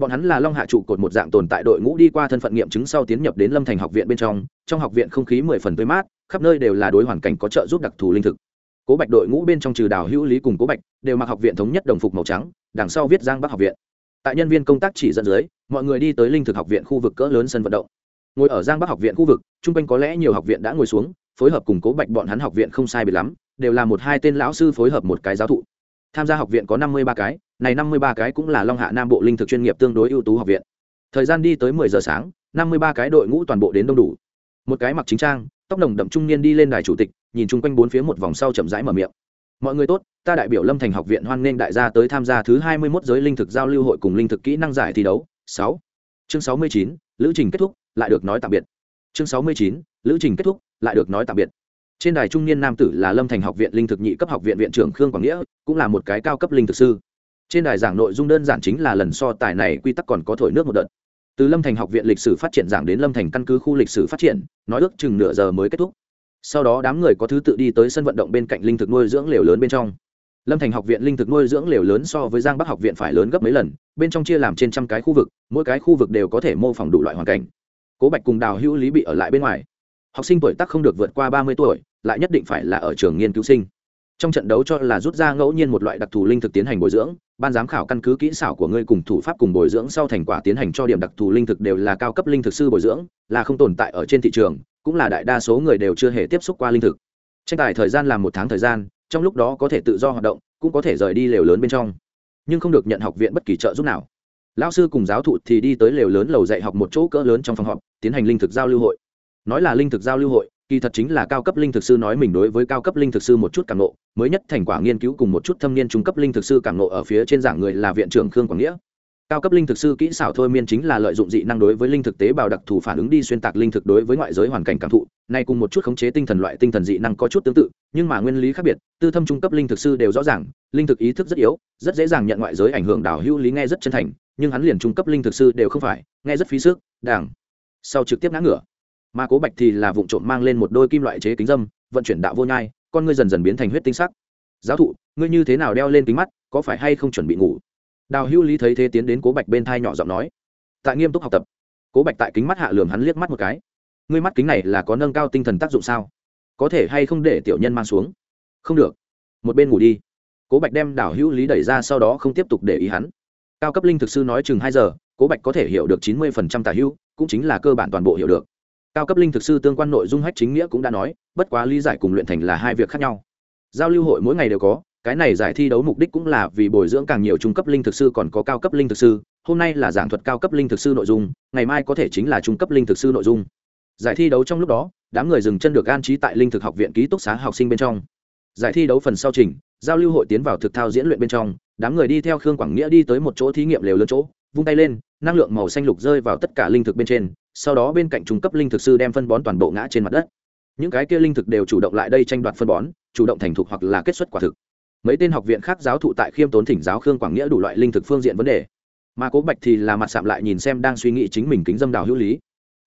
bọn hắn là long hạ trụ cột một dạng tồn tại đội ngũ đi qua thân phận nghiệm chứng sau tiến nhập đến lâm thành học viện bên trong. Trong học viện không khí mười phần tươi mát, khắp nơi đều là đối hoàn cảnh có trợ giúp đặc thù linh thực. Cố bạch đội ngũ bên trong trừ đào hữu lý cùng cố bạch, đều mặc học viện thống nhất đồng phục màu trắng, đằng sau viết giang bắc học viện. Tại nhân viên công tác chỉ dẫn dưới, mọi người đi tới linh thực học viện khu vực cỡ lớn sân vận động. Ngồi ở giang bắc học viện khu vực chung quanh có lẽ nhiều học viện đã ngồi xuống, phối hợp cùng cố bạch bọn hắn học viện không sai biệt lắm, đều là một hai tên lão sư phối hợp một cái giáo thụ. Tham gia học viện có năm mươi ba cái này năm mươi ba cái cũng là long hạ nam bộ linh thực chuyên nghiệp tương đối ưu tú học viện. Thời gian đi tới mười giờ sáng, năm mươi ba cái đội ngũ toàn bộ đến đông đủ. Một cái mặc chính trang, tóc nồng đậm trung niên đi lên đài chủ tịch, nhìn chung quanh bốn phía một vòng sau chậm rãi mở miệng. Mọi người tốt, ta đại biểu lâm thành học viện hoan nghênh đại gia tới tham gia thứ hai mươi mốt giới linh thực giao lưu hội cùng linh thực kỹ năng giải thi đấu. Sáu. Chương sáu mươi chín, lữ trình kết thúc, lại được nói tạm biệt. Chương sáu mươi chín, lữ trình kết thúc, lại được nói tạm biệt. Trên đài trung niên nam tử là lâm thành học viện linh thực nhị cấp học viện viện trưởng khương quảng nghĩa, cũng là một cái cao cấp linh thực sư trên đài giảng nội dung đơn giản chính là lần so tài này quy tắc còn có thổi nước một đợt. Từ lâm thành học viện lịch sử phát triển giảng đến lâm thành căn cứ khu lịch sử phát triển, nói ước chừng nửa giờ mới kết thúc. Sau đó đám người có thứ tự đi tới sân vận động bên cạnh linh thực nuôi dưỡng lều lớn bên trong. Lâm thành học viện linh thực nuôi dưỡng lều lớn so với giang bắc học viện phải lớn gấp mấy lần, bên trong chia làm trên trăm cái khu vực, mỗi cái khu vực đều có thể mô phỏng đủ loại hoàn cảnh. Cố bạch cùng đào hữu lý bị ở lại bên ngoài. Học sinh tuổi tác không được vượt qua ba mươi tuổi, lại nhất định phải là ở trường nghiên cứu sinh trong trận đấu cho là rút ra ngẫu nhiên một loại đặc thù linh thực tiến hành bồi dưỡng, ban giám khảo căn cứ kỹ xảo của ngươi cùng thủ pháp cùng bồi dưỡng sau thành quả tiến hành cho điểm đặc thù linh thực đều là cao cấp linh thực sư bồi dưỡng, là không tồn tại ở trên thị trường, cũng là đại đa số người đều chưa hề tiếp xúc qua linh thực. Tranh tài thời gian là một tháng thời gian, trong lúc đó có thể tự do hoạt động, cũng có thể rời đi lều lớn bên trong. Nhưng không được nhận học viện bất kỳ trợ giúp nào. Lão sư cùng giáo thụ thì đi tới lều lớn lầu dạy học một chỗ cỡ lớn trong phòng họp, tiến hành linh thực giao lưu hội. Nói là linh thực giao lưu hội kỳ thật chính là cao cấp linh thực sư nói mình đối với cao cấp linh thực sư một chút cảm nộ mới nhất thành quả nghiên cứu cùng một chút thâm niên trung cấp linh thực sư cảm nộ ở phía trên giảng người là viện trưởng khương quảng nghĩa. Cao cấp linh thực sư kỹ xảo thôi miên chính là lợi dụng dị năng đối với linh thực tế bào đặc thù phản ứng đi xuyên tạc linh thực đối với ngoại giới hoàn cảnh cảm thụ, nay cùng một chút khống chế tinh thần loại tinh thần dị năng có chút tương tự, nhưng mà nguyên lý khác biệt, tư thâm trung cấp linh thực sư đều rõ ràng, linh thực ý thức rất yếu, rất dễ dàng nhận ngoại giới ảnh hưởng đảo hữu lý nghe rất chân thành, nhưng hắn liền trung cấp linh thực sư đều không phải, nghe rất phí sức đảng sau trực tiếp ngã ngửa mà cố bạch thì là vụ trộm mang lên một đôi kim loại chế kính dâm, vận chuyển đạo vô nhai, con ngươi dần dần biến thành huyết tinh sắc. Giáo thụ, ngươi như thế nào đeo lên kính mắt, có phải hay không chuẩn bị ngủ? Đào hữu lý thấy thế tiến đến cố bạch bên thai nhỏ giọng nói. Tại nghiêm túc học tập. Cố bạch tại kính mắt hạ lường hắn liếc mắt một cái. Ngươi mắt kính này là có nâng cao tinh thần tác dụng sao? Có thể hay không để tiểu nhân mang xuống? Không được. Một bên ngủ đi. Cố bạch đem đào hữu lý đẩy ra sau đó không tiếp tục để ý hắn. Cao cấp linh thực sư nói chừng hai giờ, cố bạch có thể hiểu được chín mươi phần trăm tả hữu, cũng chính là cơ bản toàn bộ hiểu được cao cấp linh thực sư tương quan nội dung hách chính nghĩa cũng đã nói, bất quá lý giải cùng luyện thành là hai việc khác nhau. Giao lưu hội mỗi ngày đều có, cái này giải thi đấu mục đích cũng là vì bồi dưỡng càng nhiều trung cấp linh thực sư còn có cao cấp linh thực sư, hôm nay là giảng thuật cao cấp linh thực sư nội dung, ngày mai có thể chính là trung cấp linh thực sư nội dung. Giải thi đấu trong lúc đó, đám người dừng chân được an trí tại linh thực học viện ký túc xá học sinh bên trong. Giải thi đấu phần sau trình, giao lưu hội tiến vào thực thao diễn luyện bên trong, đám người đi theo khương quảng nghĩa đi tới một chỗ thí nghiệm lều lớn chỗ, vung tay lên, năng lượng màu xanh lục rơi vào tất cả linh thực bên trên sau đó bên cạnh trung cấp linh thực sư đem phân bón toàn bộ ngã trên mặt đất. Những cái kia linh thực đều chủ động lại đây tranh đoạt phân bón, chủ động thành thục hoặc là kết xuất quả thực. Mấy tên học viện khác giáo thụ tại khiêm tốn thỉnh giáo khương quảng nghĩa đủ loại linh thực phương diện vấn đề. Mà cố bạch thì là mặt sạm lại nhìn xem đang suy nghĩ chính mình kính dâm đào hữu lý.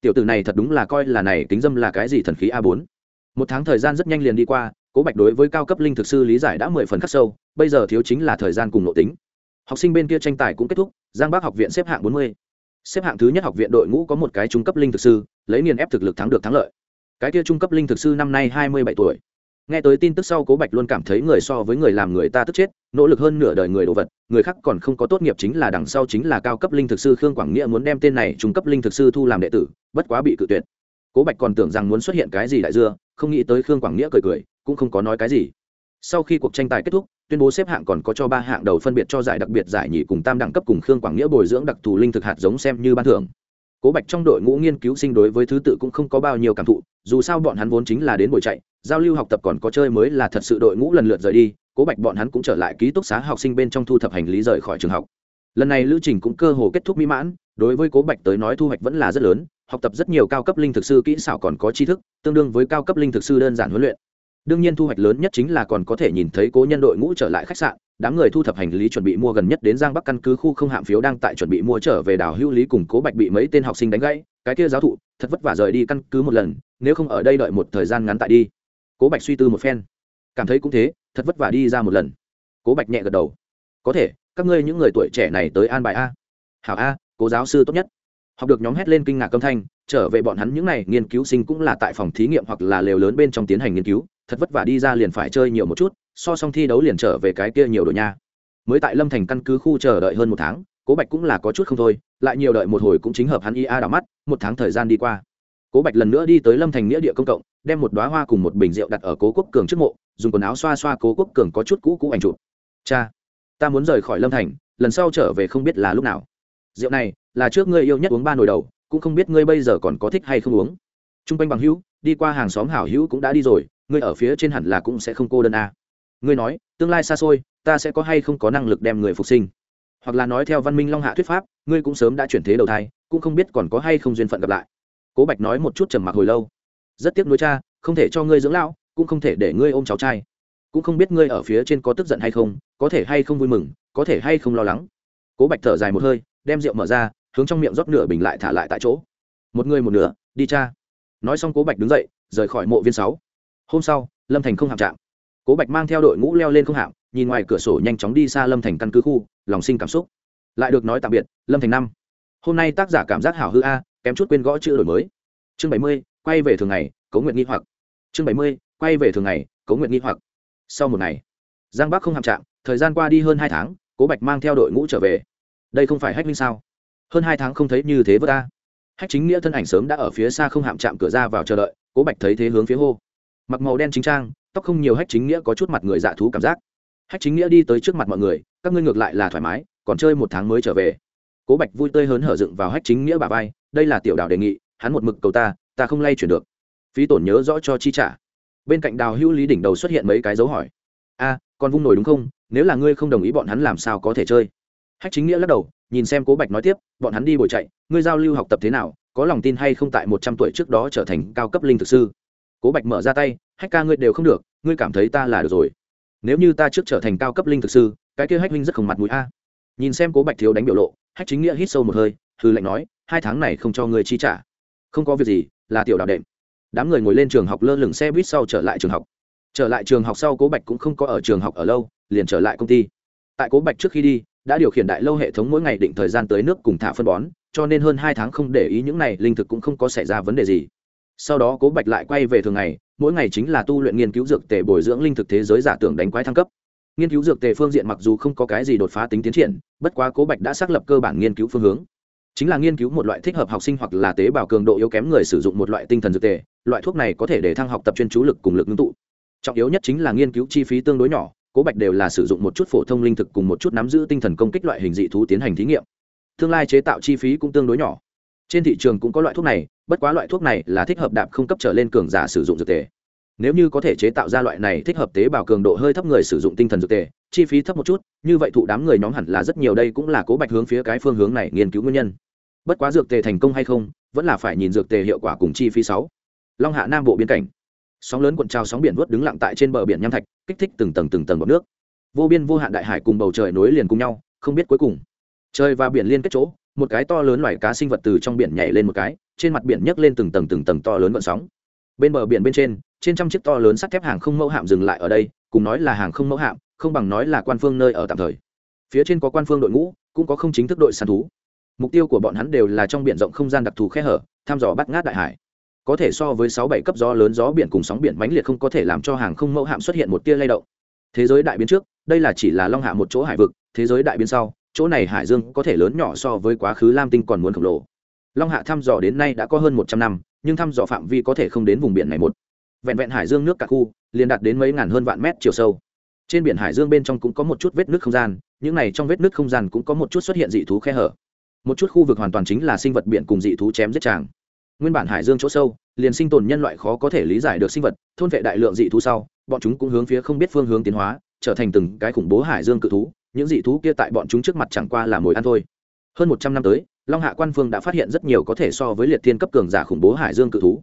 Tiểu tử này thật đúng là coi là này kính dâm là cái gì thần khí a bốn. Một tháng thời gian rất nhanh liền đi qua, cố bạch đối với cao cấp linh thực sư lý giải đã mười phần khắc sâu, bây giờ thiếu chính là thời gian cùng nội tính. Học sinh bên kia tranh tài cũng kết thúc, giang bắc học viện xếp hạng bốn mươi xếp hạng thứ nhất học viện đội ngũ có một cái trung cấp linh thực sư, lấy niên ép thực lực thắng được thắng lợi. Cái kia trung cấp linh thực sư năm nay hai mươi bảy tuổi. Nghe tới tin tức sau cố bạch luôn cảm thấy người so với người làm người ta tức chết, nỗ lực hơn nửa đời người đồ vật, người khác còn không có tốt nghiệp chính là đằng sau chính là cao cấp linh thực sư khương quảng nghĩa muốn đem tên này trung cấp linh thực sư thu làm đệ tử, bất quá bị cự tuyệt. Cố bạch còn tưởng rằng muốn xuất hiện cái gì đại dưa, không nghĩ tới khương quảng nghĩa cười cười, cũng không có nói cái gì. Sau khi cuộc tranh tài kết thúc tuyên bố xếp hạng còn có cho ba hạng đầu phân biệt cho giải đặc biệt giải nhì cùng tam đẳng cấp cùng khương quảng nghĩa bồi dưỡng đặc thù linh thực hạt giống xem như ban thưởng. Cố bạch trong đội ngũ nghiên cứu sinh đối với thứ tự cũng không có bao nhiêu cảm thụ, dù sao bọn hắn vốn chính là đến buổi chạy, giao lưu học tập còn có chơi mới là thật sự đội ngũ lần lượt rời đi, cố bạch bọn hắn cũng trở lại ký túc xá học sinh bên trong thu thập hành lý rời khỏi trường học. Lần này lưu trình cũng cơ hồ kết thúc mỹ mãn, đối với cố bạch tới nói thu hoạch vẫn là rất lớn, học tập rất nhiều cao cấp linh thực sư kỹ xảo còn có tri thức, tương đương với cao cấp linh thực sư đơn giản huấn luyện đương nhiên thu hoạch lớn nhất chính là còn có thể nhìn thấy cố nhân đội ngũ trở lại khách sạn, đám người thu thập hành lý chuẩn bị mua gần nhất đến giang bắc căn cứ khu không hạm phiếu đang tại chuẩn bị mua trở về đảo hữu lý cùng cố bạch bị mấy tên học sinh đánh gãy, cái kia giáo thụ, thật vất vả rời đi căn cứ một lần, nếu không ở đây đợi một thời gian ngắn tại đi. Cố bạch suy tư một phen, cảm thấy cũng thế, thật vất vả đi ra một lần. Cố bạch nhẹ gật đầu, có thể, các ngươi những người tuổi trẻ này tới an bài a. Hảo a, cố giáo sư tốt nhất. Học được nhóm hét lên kinh ngạc âm thanh, trở về bọn hắn những n à y nghiên cứu sinh cũng là tại phòng thí nghiệm hoặc là lều lớn bên trong tiến hành nghiên cứu thật vất vả đi ra liền phải chơi nhiều một chút, so xong thi đấu liền trở về cái kia nhiều đội nha. Mới tại lâm thành căn cứ khu chờ đợi hơn một tháng, cố bạch cũng là có chút không thôi, lại nhiều đợi một hồi cũng chính hợp hắn ia đảo mắt, một tháng thời gian đi qua. Cố bạch lần nữa đi tới lâm thành nghĩa địa công cộng, đem một đoá hoa cùng một bình rượu đặt ở cố quốc cường trước mộ, dùng quần áo xoa xoa cố quốc cường có chút cũ cũ ảnh chụp. Cha, ta muốn rời khỏi lâm thành, lần sau trở về không biết là lúc nào. Rượu này là trước ngươi yêu nhất uống ba nồi đầu, cũng không biết ngươi bây giờ còn có thích hay không uống. T r u n g quanh bằng hữu, đi qua hàng xóm hảo hữu cũng đã đi rồi ngươi ở phía trên hẳn là cũng sẽ không cô đơn à. ngươi nói, tương lai xa xôi, ta sẽ có hay không có năng lực đem người phục sinh? Hoặc là nói theo văn minh long hạ thuyết pháp, ngươi cũng sớm đã chuyển thế đầu thai, cũng không biết còn có hay không duyên phận gặp lại. Cố bạch nói một chút trầm mặc hồi lâu. Rất tiếc nuối cha, không thể cho ngươi dưỡng lão, cũng không thể để ngươi ôm cháu trai. Cũng không biết ngươi ở phía trên có tức giận hay không, có thể hay không vui mừng, có thể hay không lo lắng. Cố bạch thở dài một hơi, đem rượu mở ra, hướng trong miệng rót nửa bình lại thả lại tại chỗ. Một người một nửa, đi cha. Nói xong cố bạch đứng dậy, rời khỏi mộ viên sáu hôm sau, lâm thành không hạm trạm. Cố bạch mang theo đội ngũ leo lên không hạm, nhìn ngoài cửa sổ nhanh chóng đi xa lâm thành căn cứ khu, lòng sinh cảm xúc. Lại được nói tạm biệt, lâm thành năm. Hôm nay tác giả cảm giác hảo hư a, kém chút quên gõ chữ đổi mới. Chương bảy mươi, quay về thường ngày cấu nguyện nghi hoặc. Chương bảy mươi, quay về thường ngày cấu nguyện nghi hoặc. Sau một ngày, giang bắc không hạm trạm, thời gian qua đi hơn hai tháng, cố bạch mang theo đội ngũ trở về. Đây không phải hách minh sao? Hơn hai tháng không thấy như thế vợ ta hách chính nghĩa thân ảnh sớm đã ở phía xa không hạm chạm cửa ra vào chờ đợi, cố bạch thấy thế hướng phía hô mặc màu đen chính trang, tóc không nhiều hách chính nghĩa có chút mặt người dạ thú cảm giác. Hách chính nghĩa đi tới trước mặt mọi người, các ngươi ngược lại là thoải mái, còn chơi một tháng mới trở về. Cố bạch vui tươi hớn hở dựng vào hách chính nghĩa bà vai, đây là tiểu đào đề nghị, hắn một mực cầu ta ta không lay chuyển được. Phí tổn nhớ rõ cho chi trả. Bên cạnh đào hữu lý đỉnh đầu xuất hiện mấy cái dấu hỏi. A còn vung nổi đúng không? Nếu là ngươi không đồng ý bọn hắn làm sao có thể chơi? Hách chính nghĩa lắc đầu, nhìn xem cố bạch nói tiếp, bọn hắn đi bồi chạy, ngươi giao lưu học tập thế nào, có lòng tin hay không tại một trăm tuổi trước đó trở thành cao cấp linh thực sư? Cố bạch mở ra tay hách ca ngươi đều không được, ngươi cảm thấy ta là được rồi. Nếu như ta trước trở thành cao cấp linh thực sư, cái kia hách huynh rất không mặt mũi a. Nhìn xem cố bạch thiếu đánh biểu lộ, hách chính nghĩa hít sâu một hơi hư lệnh nói, hai tháng này không cho ngươi chi trả. Không có việc gì, là tiểu đạo đệm. Đám người ngồi lên trường học lơ lửng xe buýt sau trở lại trường học. Trở lại trường học sau cố bạch cũng không có ở trường học ở lâu, liền trở lại công ty. Tại cố bạch trước khi đi, đã điều khiển đại lâu hệ thống mỗi ngày định thời gian tới nước cùng thả phân bón, cho nên hơn hai tháng không để ý những này, linh thực cũng không có xảy ra vấn đề gì. Sau đó cố bạch lại quay về thường ngày mỗi ngày chính là tu luyện nghiên cứu dược tề bồi dưỡng linh thực thế giới giả tưởng đánh quái thăng cấp. Nghiên cứu dược tề phương diện mặc dù không có cái gì đột phá tính tiến triển, bất quá cố bạch đã xác lập cơ bản nghiên cứu phương hướng. Chính là nghiên cứu một loại thích hợp học sinh hoặc là tế bào cường độ yếu kém người sử dụng một loại tinh thần dược tề, loại thuốc này có thể để thăng học tập chuyên chú lực cùng lực ngưng tụ. Trọng yếu nhất chính là nghiên cứu chi phí tương đối nhỏ, cố bạch đều là sử dụng một chút phổ thông linh thực cùng một chút nắm giữ tinh thần công kích loại hình dị thú tiến hành thí nghiệm. Tương lai chế tạo chi phí cũng tương đối nhỏ trên thị trường cũng có loại thuốc này, bất quá loại thuốc này là thích hợp đạp không cấp trở lên cường giả sử dụng dược tề. Nếu như có thể chế tạo ra loại này thích hợp tế bào cường độ hơi thấp người sử dụng tinh thần dược tề, chi phí thấp một chút, như vậy thụ đám người nhóm hẳn là rất nhiều đây cũng là cố bạch hướng phía cái phương hướng này nghiên cứu nguyên nhân. Bất quá dược tề thành công hay không, vẫn là phải nhìn dược tề hiệu quả cùng chi phí sáu. Long hạ nam bộ biên cảnh. Sóng lớn cuộn trào sóng biển vớt đứng lặng tại trên bờ biển nham thạch, kích thích từng tầng từng tầng bọc nước. Vô biên vô hạn đại hải cùng bầu trời nối liền cùng nhau, không biết cuối cùng. Trời và biển liên kết chỗ một cái to lớn loài cá sinh vật từ trong biển nhảy lên một cái, trên mặt biển nhấc lên từng tầng từng tầng to lớn vận sóng. Bên bờ biển bên trên trên trăm chiếc to lớn sắt thép hàng không mẫu hạm dừng lại ở đây, cùng nói là hàng không mẫu hạm, không bằng nói là quan phương nơi ở tạm thời. Phía trên có quan phương đội ngũ, cũng có không chính thức đội săn thú. Mục tiêu của bọn hắn đều là trong biển rộng không gian đặc thù khe hở, thăm dò bắt ngát đại hải. Có thể so với sáu bảy cấp gió lớn gió biển cùng sóng biển mãnh liệt không có thể làm cho hàng không mẫu hạm xuất hiện một tia lay động. Thế giới đại biến trước, đây là chỉ là long hạ một chỗ hải vực, thế giới đại biến sau chỗ này hải dương có thể lớn nhỏ so với quá khứ lam tinh còn muốn khổng lồ. Long hạ thăm dò đến nay đã có hơn một trăm năm, nhưng thăm dò phạm vi có thể không đến vùng biển này một. Vẹn vẹn hải dương nước cả khu, liền đạt đến mấy ngàn hơn vạn mét chiều sâu. Trên biển hải dương bên trong cũng có một chút vết nước không gian, những này trong vết nước không gian cũng có một chút xuất hiện dị thú khe hở. Một chút khu vực hoàn toàn chính là sinh vật biển cùng dị thú chém giết tràng nguyên bản hải dương chỗ sâu, liền sinh tồn nhân loại khó có thể lý giải được sinh vật, thôn vệ đại lượng dị thú sau, bọn chúng cũng hướng phía không biết phương hướng tiến hóa, trở thành từng cái khủng bố hải dương cự thú những dị thú kia tại bọn chúng trước mặt chẳng qua là mồi ăn thôi. Hơn một trăm năm tới, long hạ quan phương đã phát hiện rất nhiều có thể so với liệt thiên cấp cường giả khủng bố hải dương cự thú.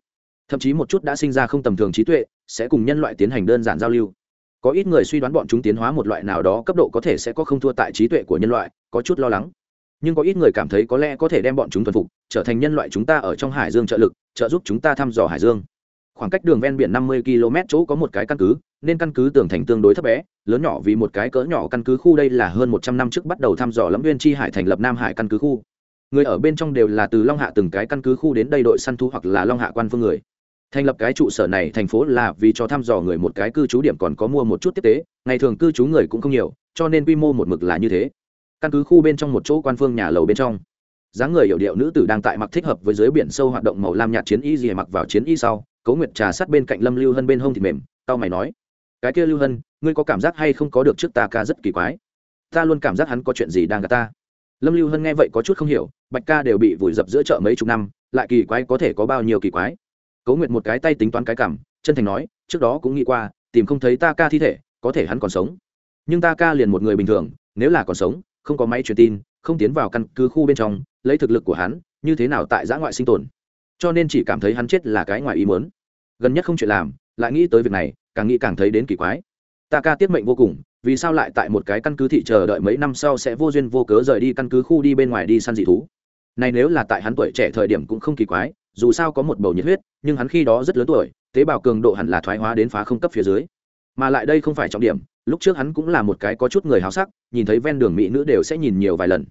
Thậm chí một chút đã sinh ra không tầm thường trí tuệ, sẽ cùng nhân loại tiến hành đơn giản giao lưu. Có ít người suy đoán bọn chúng tiến hóa một loại nào đó cấp độ có thể sẽ có không thua tại trí tuệ của nhân loại, có chút lo lắng. Nhưng có ít người cảm thấy có lẽ có thể đem bọn chúng thuần phục, trở thành nhân loại chúng ta ở trong hải dương trợ lực, trợ giúp chúng ta thăm dò hải dương khoảng cách đường ven biển năm mươi km chỗ có một cái căn cứ, nên căn cứ tường thành tương đối thấp bé, lớn nhỏ vì một cái cỡ nhỏ căn cứ khu đây là hơn một trăm năm trước bắt đầu thăm dò lẫm viên chi hải thành lập nam hải căn cứ khu. Người ở bên trong đều là từ long hạ từng cái căn cứ khu đến đây đội săn thu hoặc là long hạ quan phương người. Thành lập cái trụ sở này thành phố là vì cho thăm dò người một cái cư trú điểm còn có mua một chút tiếp tế, ngày thường cư trú người cũng không nhiều, cho nên quy mô một mực là như thế. Căn cứ khu bên trong một chỗ quan phương nhà lầu bên trong dáng người hiệu điệu nữ tử đang tại mặc thích hợp với dưới biển sâu hoạt động màu lam nhạt chiến y gì mặc vào chiến y sau cấu nguyệt trà sát bên cạnh lâm lưu hân bên hông thì mềm tao mày nói, cái kia lưu hân, ngươi có cảm giác hay không có được trước ta ca rất kỳ quái? Ta luôn cảm giác hắn có chuyện gì đang gặp ta. Lâm lưu hân nghe vậy có chút không hiểu, bạch ca đều bị vùi dập giữa chợ mấy chục năm, lại kỳ quái có thể có bao nhiêu kỳ quái. Cấu nguyệt một cái tay tính toán cái cảm, chân thành nói, trước đó cũng nghĩ qua, tìm không thấy ta ca thi thể, có thể hắn còn sống. Nhưng ta ca liền một người bình thường, nếu là còn sống, không có máy truyền tin không tiến vào căn cứ khu bên trong, lấy thực lực của hắn, như thế nào tại giã ngoại sinh tồn? Cho nên chỉ cảm thấy hắn chết là cái ngoài ý mớn gần nhất không chuyện làm, lại nghĩ tới việc này, càng nghĩ càng thấy đến kỳ quái. Ta ca tiết mệnh vô cùng, vì sao lại tại một cái căn cứ thị chờ đợi mấy năm sau sẽ vô duyên vô cớ rời đi căn cứ khu đi bên ngoài đi săn dị thú? Này nếu là tại hắn tuổi trẻ thời điểm cũng không kỳ quái, dù sao có một bầu nhiệt huyết, nhưng hắn khi đó rất lớn tuổi, tế bào cường độ hẳn là thoái hóa đến phá không cấp phía dưới mà lại đây không phải trọng điểm, lúc trước hắn cũng là một cái có chút người háo sắc, nhìn thấy ven đường mỹ nữ đều sẽ nhìn nhiều vài lần.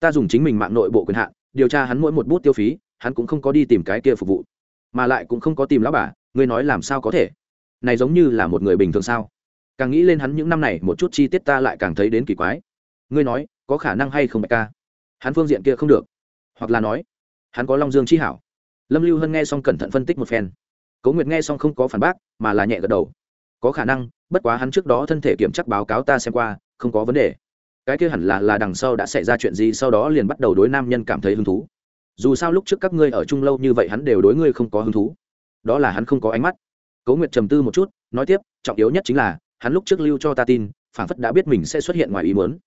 Ta dùng chính mình mạng nội bộ quyền hạn, điều tra hắn mỗi một bút tiêu phí, hắn cũng không có đi tìm cái kia phục vụ. Mà lại cũng không có tìm lão bà, ngươi nói làm sao có thể? Này giống như là một người bình thường sao? Càng nghĩ lên hắn những năm này, một chút chi tiết ta lại càng thấy đến kỳ quái. Ngươi nói, có khả năng hay không bạch ca? Hắn phương diện kia không được. Hoặc là nói, hắn có long dương chi hảo. Lâm lưu hân nghe xong cẩn thận phân tích một phen. Cố nguyệt nghe xong không có phản bác, mà là nhẹ gật đầu có khả năng, bất quá hắn trước đó thân thể kiểm chắc báo cáo ta xem qua, không có vấn đề. Cái kia hẳn là là đằng sau đã xảy ra chuyện gì, sau đó liền bắt đầu đối nam nhân cảm thấy hứng thú. Dù sao lúc trước các ngươi ở chung lâu như vậy hắn đều đối ngươi không có hứng thú. Đó là hắn không có ánh mắt. Cố nguyệt trầm tư một chút, nói tiếp, trọng yếu nhất chính là, hắn lúc trước lưu cho ta tin, phản phất đã biết mình sẽ xuất hiện ngoài ý muốn.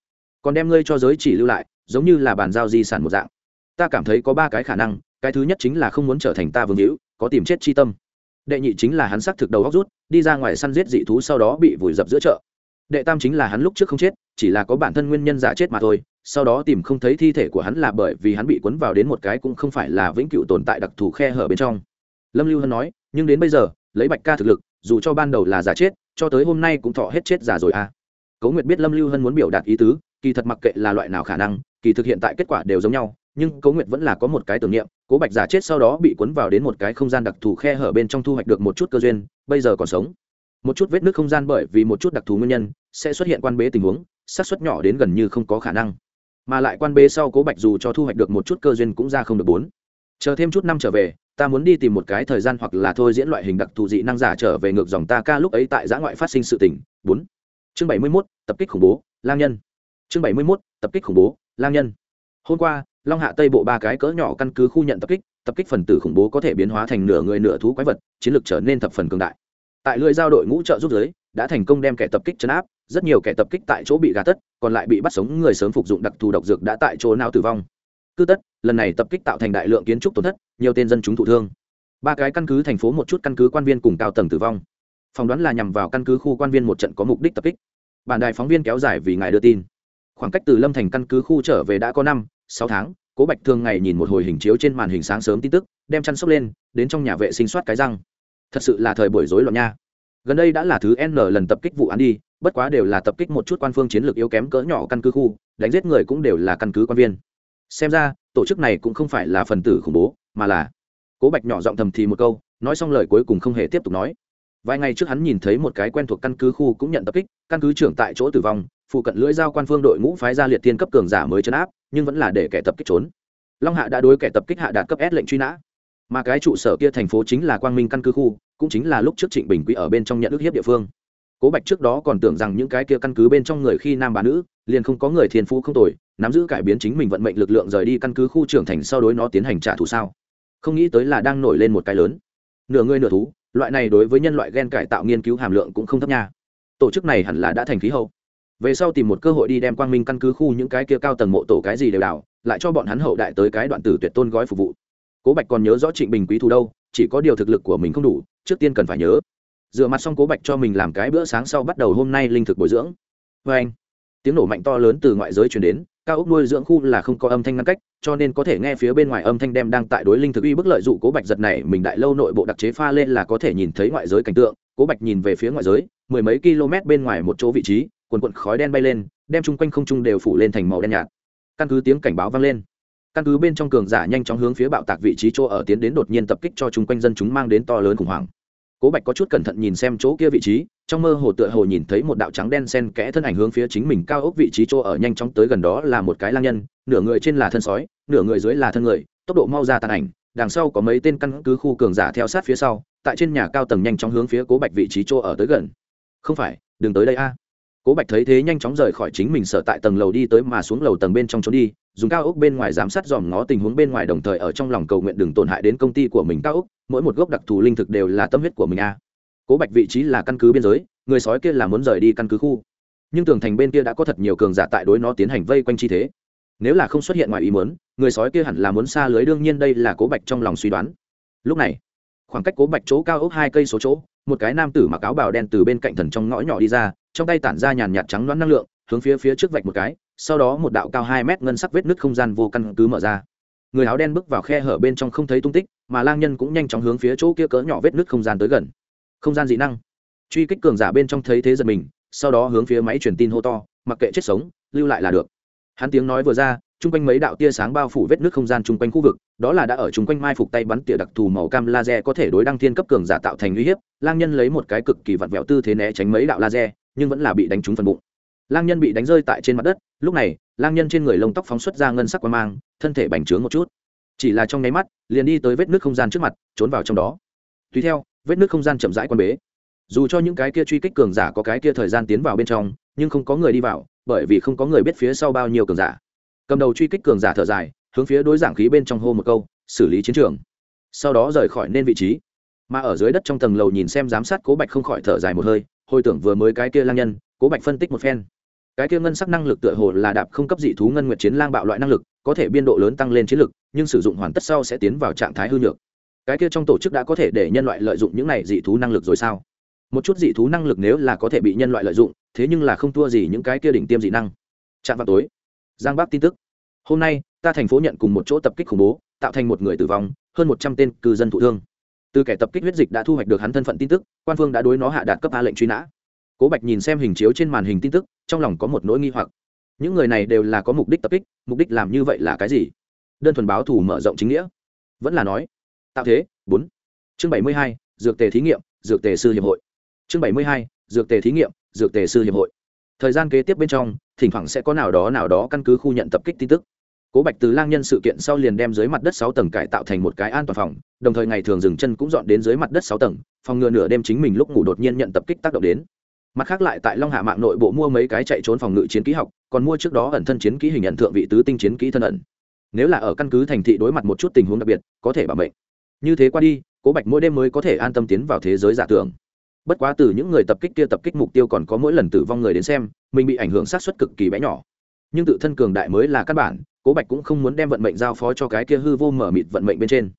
Còn đem ngươi cho giới chỉ lưu lại, giống như là bàn giao di sản một dạng. Ta cảm thấy có ba cái khả năng, cái thứ nhất chính là không muốn trở thành ta vương hữu, có tìm chết chi tâm đệ nhị chính là hắn xác thực đầu góc rút, đi ra ngoài săn giết dị thú sau đó bị vùi dập giữa chợ. Đệ tam chính là hắn lúc trước không chết, chỉ là có bản thân nguyên nhân giả chết mà thôi, sau đó tìm không thấy thi thể của hắn là bởi vì hắn bị cuốn vào đến một cái cũng không phải là vĩnh cửu tồn tại đặc thù khe hở bên trong. Lâm lưu hân nói, nhưng đến bây giờ, lấy bạch ca thực lực, dù cho ban đầu là giả chết, cho tới hôm nay cũng thọ hết chết giả rồi à. Cấu nguyệt biết lâm lưu hân muốn biểu đạt ý tứ, kỳ thật mặc kệ là loại nào khả năng, kỳ thực hiện tại kết quả đều giống nhau nhưng cố nguyệt vẫn là có một cái tưởng niệm, cố bạch giả chết sau đó bị cuốn vào đến một cái không gian đặc thù khe hở bên trong thu hoạch được một chút cơ duyên, bây giờ còn sống. Một chút vết nước không gian bởi vì một chút đặc thù nguyên nhân, sẽ xuất hiện quan bế tình huống, xác suất nhỏ đến gần như không có khả năng. Mà lại quan bế sau cố bạch dù cho thu hoạch được một chút cơ duyên cũng ra không được bốn. Chờ thêm chút năm trở về, ta muốn đi tìm một cái thời gian hoặc là thôi diễn loại hình đặc thù dị năng giả trở về ngược dòng ta ca lúc ấy tại giã ngoại phát sinh sự tình. Bốn. Chương bảy mươi mốt, tập kích khủng bố, lang nhân. Chương bảy mươi mốt, tập kích khủng bố, lang nhân. Hôm qua long hạ tây bộ ba cái cỡ nhỏ căn cứ khu nhận tập kích tập kích phần tử khủng bố có thể biến hóa thành nửa người nửa thú quái vật, chiến lược trở nên thập phần cường đại. Tại lưỡi giao đội ngũ trợ giúp giới đã thành công đem kẻ tập kích chấn áp, rất nhiều kẻ tập kích tại chỗ bị gà tất, còn lại bị bắt sống người sớm phục dụng đặc thù độc dược đã tại chỗ nào tử vong. Cứ tất, lần này tập kích tạo thành đại lượng kiến trúc tổn thất, nhiều tên dân chúng thụ thương. Ba cái căn cứ thành phố một chút căn cứ quan viên cùng cao tầng tử vong. Phỏng đoán là nhằm vào căn cứ khu quan viên một trận có mục đích tập kích. Bản đài phóng viên kéo dài vì ngài đưa tin. Khoảng cách từ lâm thành căn cứ khu trở về đã có năm sáu tháng, cố bạch thường ngày nhìn một hồi hình chiếu trên màn hình sáng sớm tin tức, đem chăn sốc lên, đến trong nhà vệ sinh soát cái răng. Thật sự là thời buổi rối loạn nha. Gần đây đã là thứ n lần tập kích vụ án đi, bất quá đều là tập kích một chút quan phương chiến lược yếu kém cỡ nhỏ căn cứ khu, đánh giết người cũng đều là căn cứ quan viên. Xem ra, tổ chức này cũng không phải là phần tử khủng bố, mà là cố bạch nhỏ giọng thầm thì một câu, nói xong lời cuối cùng không hề tiếp tục nói. Vài ngày trước hắn nhìn thấy một cái quen thuộc căn cứ khu cũng nhận tập kích, căn cứ trưởng tại chỗ tử vong, phụ cận lưỡi giao quan phương đội ngũ phái ra liệt tiên cấp cường giả mới chấn áp nhưng vẫn là để kẻ tập kích trốn. Long hạ đã đối kẻ tập kích hạ đạt cấp s lệnh truy nã. Mà cái trụ sở kia thành phố chính là quang minh căn cứ khu, cũng chính là lúc trước trịnh bình quý ở bên trong nhận ước hiếp địa phương. Cố bạch trước đó còn tưởng rằng những cái kia căn cứ bên trong người khi nam bà nữ, liền không có người thiên phú không tồi, nắm giữ cải biến chính mình vận mệnh lực lượng rời đi căn cứ khu trưởng thành sau đối nó tiến hành trả thù sao? Không nghĩ tới là đang nổi lên một cái lớn. Nửa người nửa thú, loại này đối với nhân loại gen cải tạo nghiên cứu hàm lượng cũng không thấp nha. Tổ chức này hẳn là đã thành khí hậu về sau tìm một cơ hội đi đem quang minh căn cứ khu những cái kia cao tầng mộ tổ cái gì đều đảo lại cho bọn hắn hậu đại tới cái đoạn tử tuyệt tôn gói phục vụ. Cố bạch còn nhớ rõ trịnh bình quý thù đâu, chỉ có điều thực lực của mình không đủ, trước tiên cần phải nhớ. Dựa mặt xong cố bạch cho mình làm cái bữa sáng sau bắt đầu hôm nay linh thực bồi dưỡng. Vê anh, tiếng nổ mạnh to lớn từ ngoại giới chuyển đến, cao ốc nuôi dưỡng khu là không có âm thanh ngăn cách, cho nên có thể nghe phía bên ngoài âm thanh đem đang tại đối linh thực uy bức lợi dụ cố bạch giật này, mình đại lâu nội bộ đặc chế pha lên là có thể nhìn thấy ngoại giới cảnh tượng. Cố bạch nhìn về phía ngoại giới, mười mấy km bên ngoài một chỗ vị trí quần quận khói đen bay lên, đem chung quanh không trung đều phủ lên thành màu đen nhạt. Căn cứ tiếng cảnh báo vang lên, căn cứ bên trong cường giả nhanh chóng hướng phía bạo tạc vị trí chỗ ở tiến đến đột nhiên tập kích cho chung quanh dân chúng mang đến to lớn khủng hoảng. Cố bạch có chút cẩn thận nhìn xem chỗ kia vị trí, trong mơ hồ tựa hồ nhìn thấy một đạo trắng đen sen kẽ thân ảnh hướng phía chính mình cao ốc vị trí chỗ ở nhanh chóng tới gần đó là một cái lang nhân, nửa người trên là thân sói, nửa người dưới là thân người, tốc độ mau ra tàn ảnh, đằng sau có mấy tên căn cứ khu cường giả theo sát phía sau, tại trên nhà cao tầng nhanh chóng hướng phía cố bạch vị trí chỗ ở tới gần. Không phải, đừng tới đây a cố bạch thấy thế nhanh chóng rời khỏi chính mình sở tại tầng lầu đi tới mà xuống lầu tầng bên trong trốn đi, dùng cao ốc bên ngoài giám sát dòm ngó tình huống bên ngoài đồng thời ở trong lòng cầu nguyện đừng tổn hại đến công ty của mình cao ốc, mỗi một gốc đặc thù linh thực đều là tâm huyết của mình a. Cố bạch vị trí là căn cứ biên giới, người sói kia là muốn rời đi căn cứ khu. Nhưng tường thành bên kia đã có thật nhiều cường giả tại đối nó tiến hành vây quanh chi thế. Nếu là không xuất hiện ngoài ý muốn, người sói kia hẳn là muốn xa lưới, đương nhiên đây là cố bạch trong lòng suy đoán. Lúc này, khoảng cách cố bạch chỗ cao ốc hai cây số chỗ một cái nam tử mặc áo bào đen từ bên cạnh thần trong ngõ nhỏ đi ra, trong tay tản ra nhàn nhạt trắng loãng năng lượng, hướng phía phía trước vạch một cái, sau đó một đạo cao hai mét ngân sắc vết nứt không gian vô căn cứ mở ra. Người áo đen bước vào khe hở bên trong không thấy tung tích, mà lang nhân cũng nhanh chóng hướng phía chỗ kia cỡ nhỏ vết nứt không gian tới gần. Không gian dị năng. Truy kích cường giả bên trong thấy thế giật mình, sau đó hướng phía máy truyền tin hô to, mặc kệ chết sống, lưu lại là được. Hắn tiếng nói vừa ra chung quanh mấy đạo tia sáng bao phủ vết nước không gian chung quanh khu vực, đó là đã ở chung quanh mai phục tay bắn tỉa đặc thù màu cam laser có thể đối đăng thiên cấp cường giả tạo thành uy hiếp. Lang nhân lấy một cái cực kỳ vặn vẹo tư thế né tránh mấy đạo laser, nhưng vẫn là bị đánh trúng phần bụng. Lang nhân bị đánh rơi tại trên mặt đất, lúc này, lang nhân trên người lông tóc phóng xuất ra ngân sắc qua mang, thân thể bành trướng một chút. Chỉ là trong nháy mắt, liền đi tới vết nước không gian trước mặt, trốn vào trong đó. Tùy theo, vết nước không gian chậm rãi quan bế. Dù cho những cái kia truy kích cường giả có cái kia thời gian tiến vào bên trong, nhưng không có người đi vào, bởi vì không có người biết phía sau bao nhiêu cường giả cầm đầu truy kích cường giả thở dài, hướng phía đối giảng khí bên trong hô một câu, xử lý chiến trường. Sau đó rời khỏi nên vị trí. Mà ở dưới đất trong tầng lầu nhìn xem giám sát cố bạch không khỏi thở dài một hơi, hồi tưởng vừa mới cái kia lang nhân, cố bạch phân tích một phen. Cái kia ngân sắc năng lực tựa hồ là đạp không cấp dị thú ngân nguyệt chiến lang bạo loại năng lực, có thể biên độ lớn tăng lên chiến lực, nhưng sử dụng hoàn tất sau sẽ tiến vào trạng thái hư nhược. Cái kia trong tổ chức đã có thể để nhân loại lợi dụng những này dị thú năng lực rồi sao? Một chút dị thú năng lực nếu là có thể bị nhân loại lợi dụng, thế nhưng là không thua gì những cái kia đỉnh tiêm dị năng. Chạm vào tối giang bắc tin tức. Hôm nay, ta thành phố nhận cùng một chỗ tập kích khủng bố, tạo thành một người tử vong, hơn một trăm tên cư dân thụ thương. Từ kẻ tập kích huyết dịch đã thu hoạch được hắn thân phận tin tức, quan phương đã đối nó hạ đạt cấp a lệnh truy nã. Cố bạch nhìn xem hình chiếu trên màn hình tin tức, trong lòng có một nỗi nghi hoặc. Những người này đều là có mục đích tập kích, mục đích làm như vậy là cái gì? Đơn thuần báo thủ mở rộng chính nghĩa. Vẫn là nói, tạo thế, bốn. Chương bảy mươi hai, dược tề thí nghiệm, dược tề sư hiệp hội. Chương bảy mươi hai, dược tề thí nghiệm, dược tề sư hiệp hội thời gian kế tiếp bên trong, thỉnh thoảng sẽ có nào đó nào đó căn cứ khu nhận tập kích tin tức. Cố bạch từ lang nhân sự kiện sau liền đem dưới mặt đất sáu tầng cải tạo thành một cái an toàn phòng, đồng thời ngày thường dừng chân cũng dọn đến dưới mặt đất sáu tầng, phòng ngừa nửa đêm chính mình lúc ngủ đột nhiên nhận tập kích tác động đến. Mặt khác lại tại long hạ mạng nội bộ mua mấy cái chạy trốn phòng ngự chiến kỹ học, còn mua trước đó ẩn thân chiến kỹ hình nhận thượng vị tứ tinh chiến kỹ thân ẩn. Nếu là ở căn cứ thành thị đối mặt một chút tình huống đặc biệt, có thể bảo mệnh. Như thế qua đi, cố bạch mỗi đêm mới có thể an tâm tiến vào thế giới giả tưởng bất quá từ những người tập kích kia tập kích mục tiêu còn có mỗi lần tử vong người đến xem, mình bị ảnh hưởng sát xuất cực kỳ bé nhỏ. Nhưng tự thân cường đại mới là căn bản, cố bạch cũng không muốn đem vận mệnh giao phó cho cái kia hư vô mở mịt vận mệnh bên trên.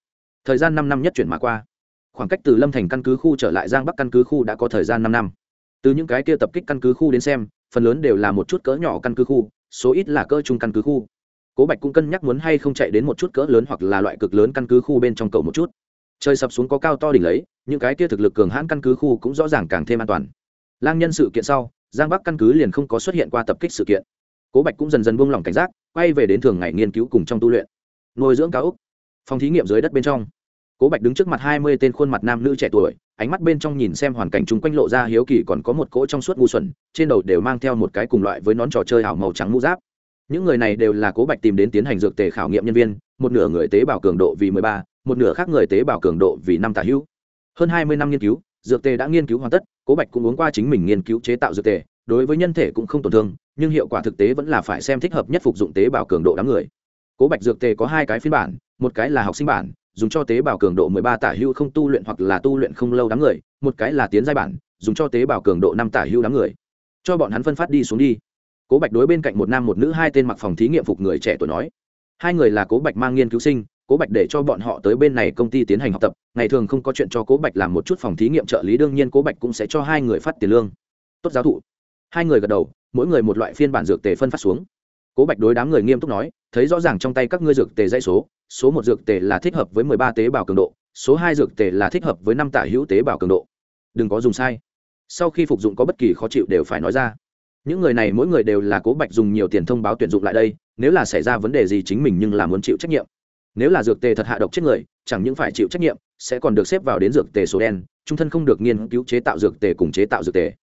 Thời gian năm năm nhất chuyển mà qua. Khoảng cách từ lâm thành căn cứ khu trở lại giang bắc căn cứ khu đã có thời gian năm năm. Từ những cái kia tập kích căn cứ khu đến xem, phần lớn đều là một chút cỡ nhỏ căn cứ khu, số ít là cỡ trung căn cứ khu. Cố bạch cũng cân nhắc muốn hay không chạy đến một chút cỡ lớn hoặc là loại cực lớn căn cứ khu bên trong cầu một chút. Trời sập xuống có cao to đỉnh lấy những cái kia thực lực cường hãn căn cứ khu cũng rõ ràng càng thêm an toàn. Lang nhân sự kiện sau, giang bắc căn cứ liền không có xuất hiện qua tập kích sự kiện. Cố bạch cũng dần dần buông lỏng cảnh giác, quay về đến thường ngày nghiên cứu cùng trong tu luyện. Nuôi dưỡng cao úc phòng thí nghiệm dưới đất bên trong. Cố bạch đứng trước mặt hai mươi tên khuôn mặt nam nữ trẻ tuổi, ánh mắt bên trong nhìn xem hoàn cảnh chung quanh lộ ra hiếu kỳ còn có một cỗ trong suốt ngu xuẩn, trên đầu đều mang theo một cái cùng loại với nón trò chơi ảo màu trắng mũ giáp. Những người này đều là cố bạch tìm đến tiến hành dược tề khảo nghiệm nhân viên, một nửa người tế bào cường độ vì mười ba, một nửa khác người tế bào cường độ vì năm tả hữu hơn hai mươi năm nghiên cứu, dược tề đã nghiên cứu hoàn tất, cố bạch cũng uống qua chính mình nghiên cứu chế tạo dược tề, đối với nhân thể cũng không tổn thương, nhưng hiệu quả thực tế vẫn là phải xem thích hợp nhất phục dụng tế bào cường độ đám người. Cố bạch dược tề có hai cái phiên bản, một cái là học sinh bản, dùng cho tế bào cường độ mười ba tả hưu không tu luyện hoặc là tu luyện không lâu đám người, một cái là tiến giai bản, dùng cho tế bào cường độ năm tả hưu đám người. Cho bọn hắn phân phát đi xuống đi. Cố bạch đối bên cạnh một nam một nữ hai tên mặc phòng thí nghiệm phục người trẻ tuổi nói. Hai người là cố bạch mang nghiên cứu sinh cố bạch để cho bọn họ tới bên này công ty tiến hành học tập, ngày thường không có chuyện cho cố bạch làm một chút phòng thí nghiệm trợ lý, đương nhiên cố bạch cũng sẽ cho hai người phát tiền lương. Tốt giáo thụ. Hai người gật đầu, mỗi người một loại phiên bản dược tề phân phát xuống. Cố bạch đối đám người nghiêm túc nói, thấy rõ ràng trong tay các ngươi dược tề dãy số số một dược tề là thích hợp với mười ba tế bào cường độ, số hai dược tề là thích hợp với năm tả hữu tế bào cường độ. Đừng có dùng sai. Sau khi phục dụng có bất kỳ khó chịu đều phải nói ra. Những người này mỗi người đều là cố bạch dùng nhiều tiền thông báo tuyển dụng lại đây, nếu là xảy ra vấn đề gì chính mình nhưng là muốn chịu trách nhiệm nếu là dược tề thật hạ độc chết người, chẳng những phải chịu trách nhiệm, sẽ còn được xếp vào đến dược tề số đen, trung thân không được nghiên cứu chế tạo dược tề cùng chế tạo dược tề.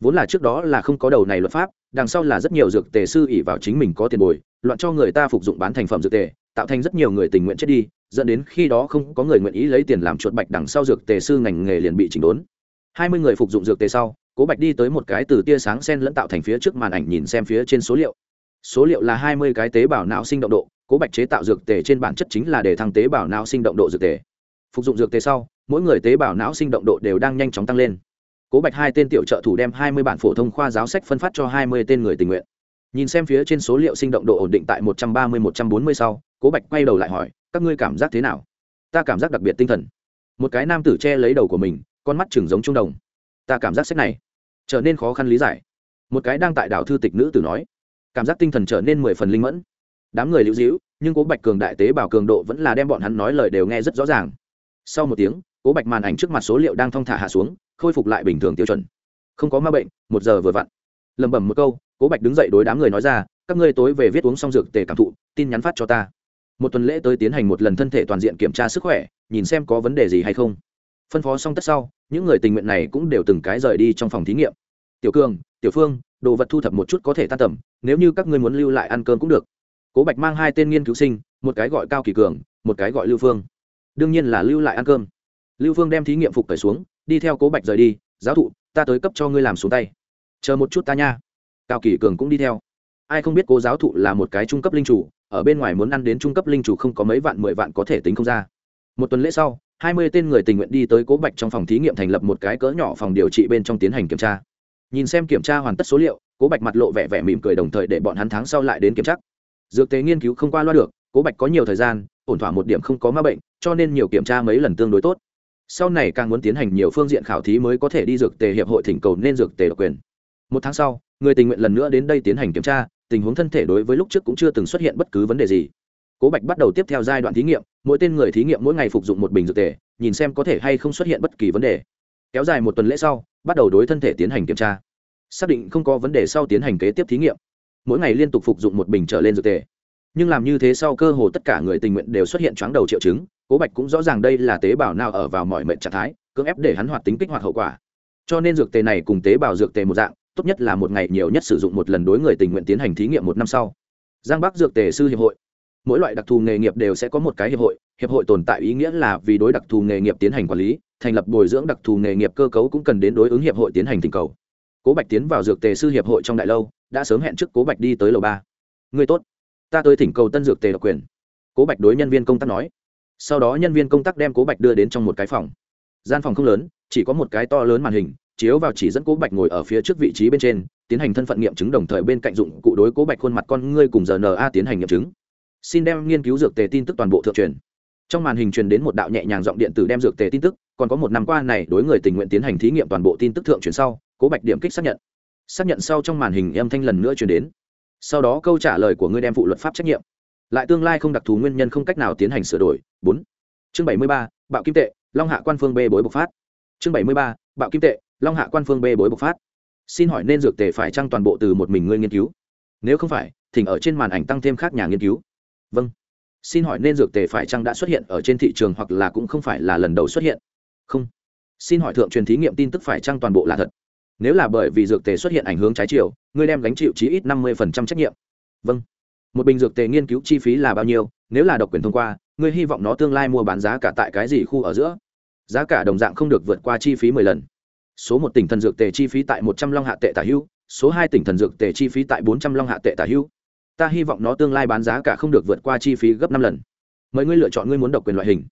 Vốn là trước đó là không có đầu này luật pháp, đằng sau là rất nhiều dược tề sư ỉ vào chính mình có tiền bồi, loạn cho người ta phục dụng bán thành phẩm dược tề, tạo thành rất nhiều người tình nguyện chết đi, dẫn đến khi đó không có người nguyện ý lấy tiền làm chuột bạch đằng sau dược tề sư ngành nghề liền bị chỉnh đốn. Hai mươi người phục dụng dược tề sau, cố bạch đi tới một cái từ tia sáng sen lẫn tạo thành phía trước màn ảnh nhìn xem phía trên số liệu. Số liệu là hai mươi cái tế bào não sinh động độ cố bạch chế tạo dược tề trên bản chất chính là để thăng tế bào não sinh động độ dược tề. Phục dụng dược tề sau, mỗi người tế bào não sinh động độ đều đang nhanh chóng tăng lên. Cố bạch hai tên tiểu trợ thủ đem hai mươi bản phổ thông khoa giáo sách phân phát cho hai mươi tên người tình nguyện. Nhìn xem phía trên số liệu sinh động độ ổn định tại một trăm ba mươi, một trăm bốn mươi sau, cố bạch quay đầu lại hỏi, các ngươi cảm giác thế nào? Ta cảm giác đặc biệt tinh thần. Một cái nam tử che lấy đầu của mình, con mắt chừng giống trung đồng. Ta cảm giác sách này trở nên khó khăn lý giải. Một cái đang tại đảo thư tịch nữ tử nói, cảm giác tinh thần trở nên mười phần linh mẫn đám người lưu dĩu nhưng cố bạch cường đại tế bảo cường độ vẫn là đem bọn hắn nói lời đều nghe rất rõ ràng. Sau một tiếng, cố bạch màn ảnh trước mặt số liệu đang thong thả hạ xuống, khôi phục lại bình thường tiêu chuẩn. Không có ma bệnh, một giờ vừa vặn. Lẩm bẩm một câu, cố bạch đứng dậy đối đám người nói ra, các ngươi tối về viết uống xong dược tề cảm thụ, tin nhắn phát cho ta. Một tuần lễ tới tiến hành một lần thân thể toàn diện kiểm tra sức khỏe, nhìn xem có vấn đề gì hay không. Phân phó xong tất sau, những người tình nguyện này cũng đều từng cái rời đi trong phòng thí nghiệm. Tiểu cường, tiểu phương, đồ vật thu thập một chút có thể tan tầm, nếu như các ngươi muốn lưu lại ăn cơm cũng được cố bạch mang hai tên nghiên cứu sinh, một cái gọi cao kỳ cường, một cái gọi lưu phương. Đương nhiên là lưu lại ăn cơm. Lưu phương đem thí nghiệm phục cởi xuống, đi theo cố bạch rời đi, giáo thụ, ta tới cấp cho ngươi làm xuống tay. Chờ một chút ta nha. Cao kỳ cường cũng đi theo. Ai không biết cố giáo thụ là một cái trung cấp linh chủ, ở bên ngoài muốn ăn đến trung cấp linh chủ không có mấy vạn, mười vạn có thể tính không ra. Một tuần lễ sau, hai mươi tên người tình nguyện đi tới cố bạch trong phòng thí nghiệm thành lập một cái cỡ nhỏ phòng điều trị bên trong tiến hành kiểm tra. Nhìn xem kiểm tra hoàn tất số liệu, cố bạch mặt lộ vẻ vẻ mỉm cười đồng thời để bọn hắn tháng sau lại đến kiểm tra dược tế nghiên cứu không qua loa được, cố bạch có nhiều thời gian, ổn thỏa một điểm không có ma bệnh, cho nên nhiều kiểm tra mấy lần tương đối tốt. Sau này càng muốn tiến hành nhiều phương diện khảo thí mới có thể đi dược tề hiệp hội thỉnh cầu nên dược tề độc quyền. Một tháng sau, người tình nguyện lần nữa đến đây tiến hành kiểm tra, tình huống thân thể đối với lúc trước cũng chưa từng xuất hiện bất cứ vấn đề gì. Cố bạch bắt đầu tiếp theo giai đoạn thí nghiệm, mỗi tên người thí nghiệm mỗi ngày phục dụng một bình dược tề, nhìn xem có thể hay không xuất hiện bất kỳ vấn đề. Kéo dài một tuần lễ sau, bắt đầu đối thân thể tiến hành kiểm tra. Xác định không có vấn đề sau tiến hành kế tiếp thí nghiệm mỗi ngày liên tục phục dụng một bình trở lên dược tề. Nhưng làm như thế sau cơ hồ tất cả người tình nguyện đều xuất hiện chóng đầu triệu chứng, cố bạch cũng rõ ràng đây là tế bào nào ở vào mọi mệnh trạng thái, cưỡng ép để hắn hoạt tính kích hoạt hậu quả. Cho nên dược tề này cùng tế bào dược tề một dạng, tốt nhất là một ngày nhiều nhất sử dụng một lần đối người tình nguyện tiến hành thí nghiệm một năm sau. Giang bắc dược tề sư hiệp hội. Mỗi loại đặc thù nghề nghiệp đều sẽ có một cái hiệp hội hiệp hội tồn tại ý nghĩa là vì đối đặc thù nghề nghiệp tiến hành quản lý, thành lập bồi dưỡng đặc thù nghề nghiệp cơ cấu cũng cần đến đối ứng hiệp hội tiến hành tình cầu. Cố bạch tiến vào dược tề sư hiệp hội trong đại lâu đã sớm hẹn trước cố bạch đi tới lầu ba. Người tốt, ta tới thỉnh cầu tân dược tề độc quyền. Cố bạch đối nhân viên công tác nói. Sau đó nhân viên công tác đem cố bạch đưa đến trong một cái phòng. Gian phòng không lớn, chỉ có một cái to lớn màn hình, chiếu vào chỉ dẫn cố bạch ngồi ở phía trước vị trí bên trên, tiến hành thân phận nghiệm chứng đồng thời bên cạnh dụng cụ đối cố bạch khuôn mặt con ngươi cùng giờ na tiến hành nghiệm chứng. Xin đem nghiên cứu dược tề tin tức toàn bộ thượng truyền. Trong màn hình truyền đến một đạo nhẹ nhàng giọng điện tử đem dược tề tin tức, còn có một năm qua này đối người tình nguyện tiến hành thí nghiệm toàn bộ tin tức thượng truyền sau, cố bạch điểm kích xác nhận xác nhận sau trong màn hình âm thanh lần nữa truyền đến. Sau đó câu trả lời của ngươi đem phụ luật pháp trách nhiệm. Lại tương lai không đặc thù nguyên nhân không cách nào tiến hành sửa đổi. Bốn. Chương bảy mươi ba, bạo kim tệ, long hạ quan phương bê bối bộc phát. Chương bảy mươi ba, bạo kim tệ, long hạ quan phương bê bối bộc phát. Xin hỏi nên dược tề phải trăng toàn bộ từ một mình ngươi nghiên cứu? Nếu không phải, thỉnh ở trên màn ảnh tăng thêm khác nhà nghiên cứu. Vâng. Xin hỏi nên dược tề phải chăng đã xuất hiện ở trên thị trường hoặc là cũng không phải là lần đầu xuất hiện? Không. Xin hỏi thượng truyền thí nghiệm tin tức phải chăng toàn bộ là thật? Nếu là bởi vì dược tề xuất hiện ảnh hướng trái chiều, ngươi đem gánh chịu chí ít năm mươi trách nhiệm. Vâng. Một bình dược tề nghiên cứu chi phí là bao nhiêu, nếu là độc quyền thông qua, ngươi hy vọng nó tương lai mua bán giá cả tại cái gì khu ở giữa? Giá cả đồng dạng không được vượt qua chi phí mười lần. Số một tỉnh thần dược tề chi phí tại một trăm long hạ tệ tả hữu số hai tỉnh thần dược tề chi phí tại bốn trăm long hạ tệ tả hữu ta hy vọng nó tương lai bán giá cả không được vượt qua chi phí gấp năm lần. Mời ngươi lựa chọn ngươi muốn độc quyền loại hình.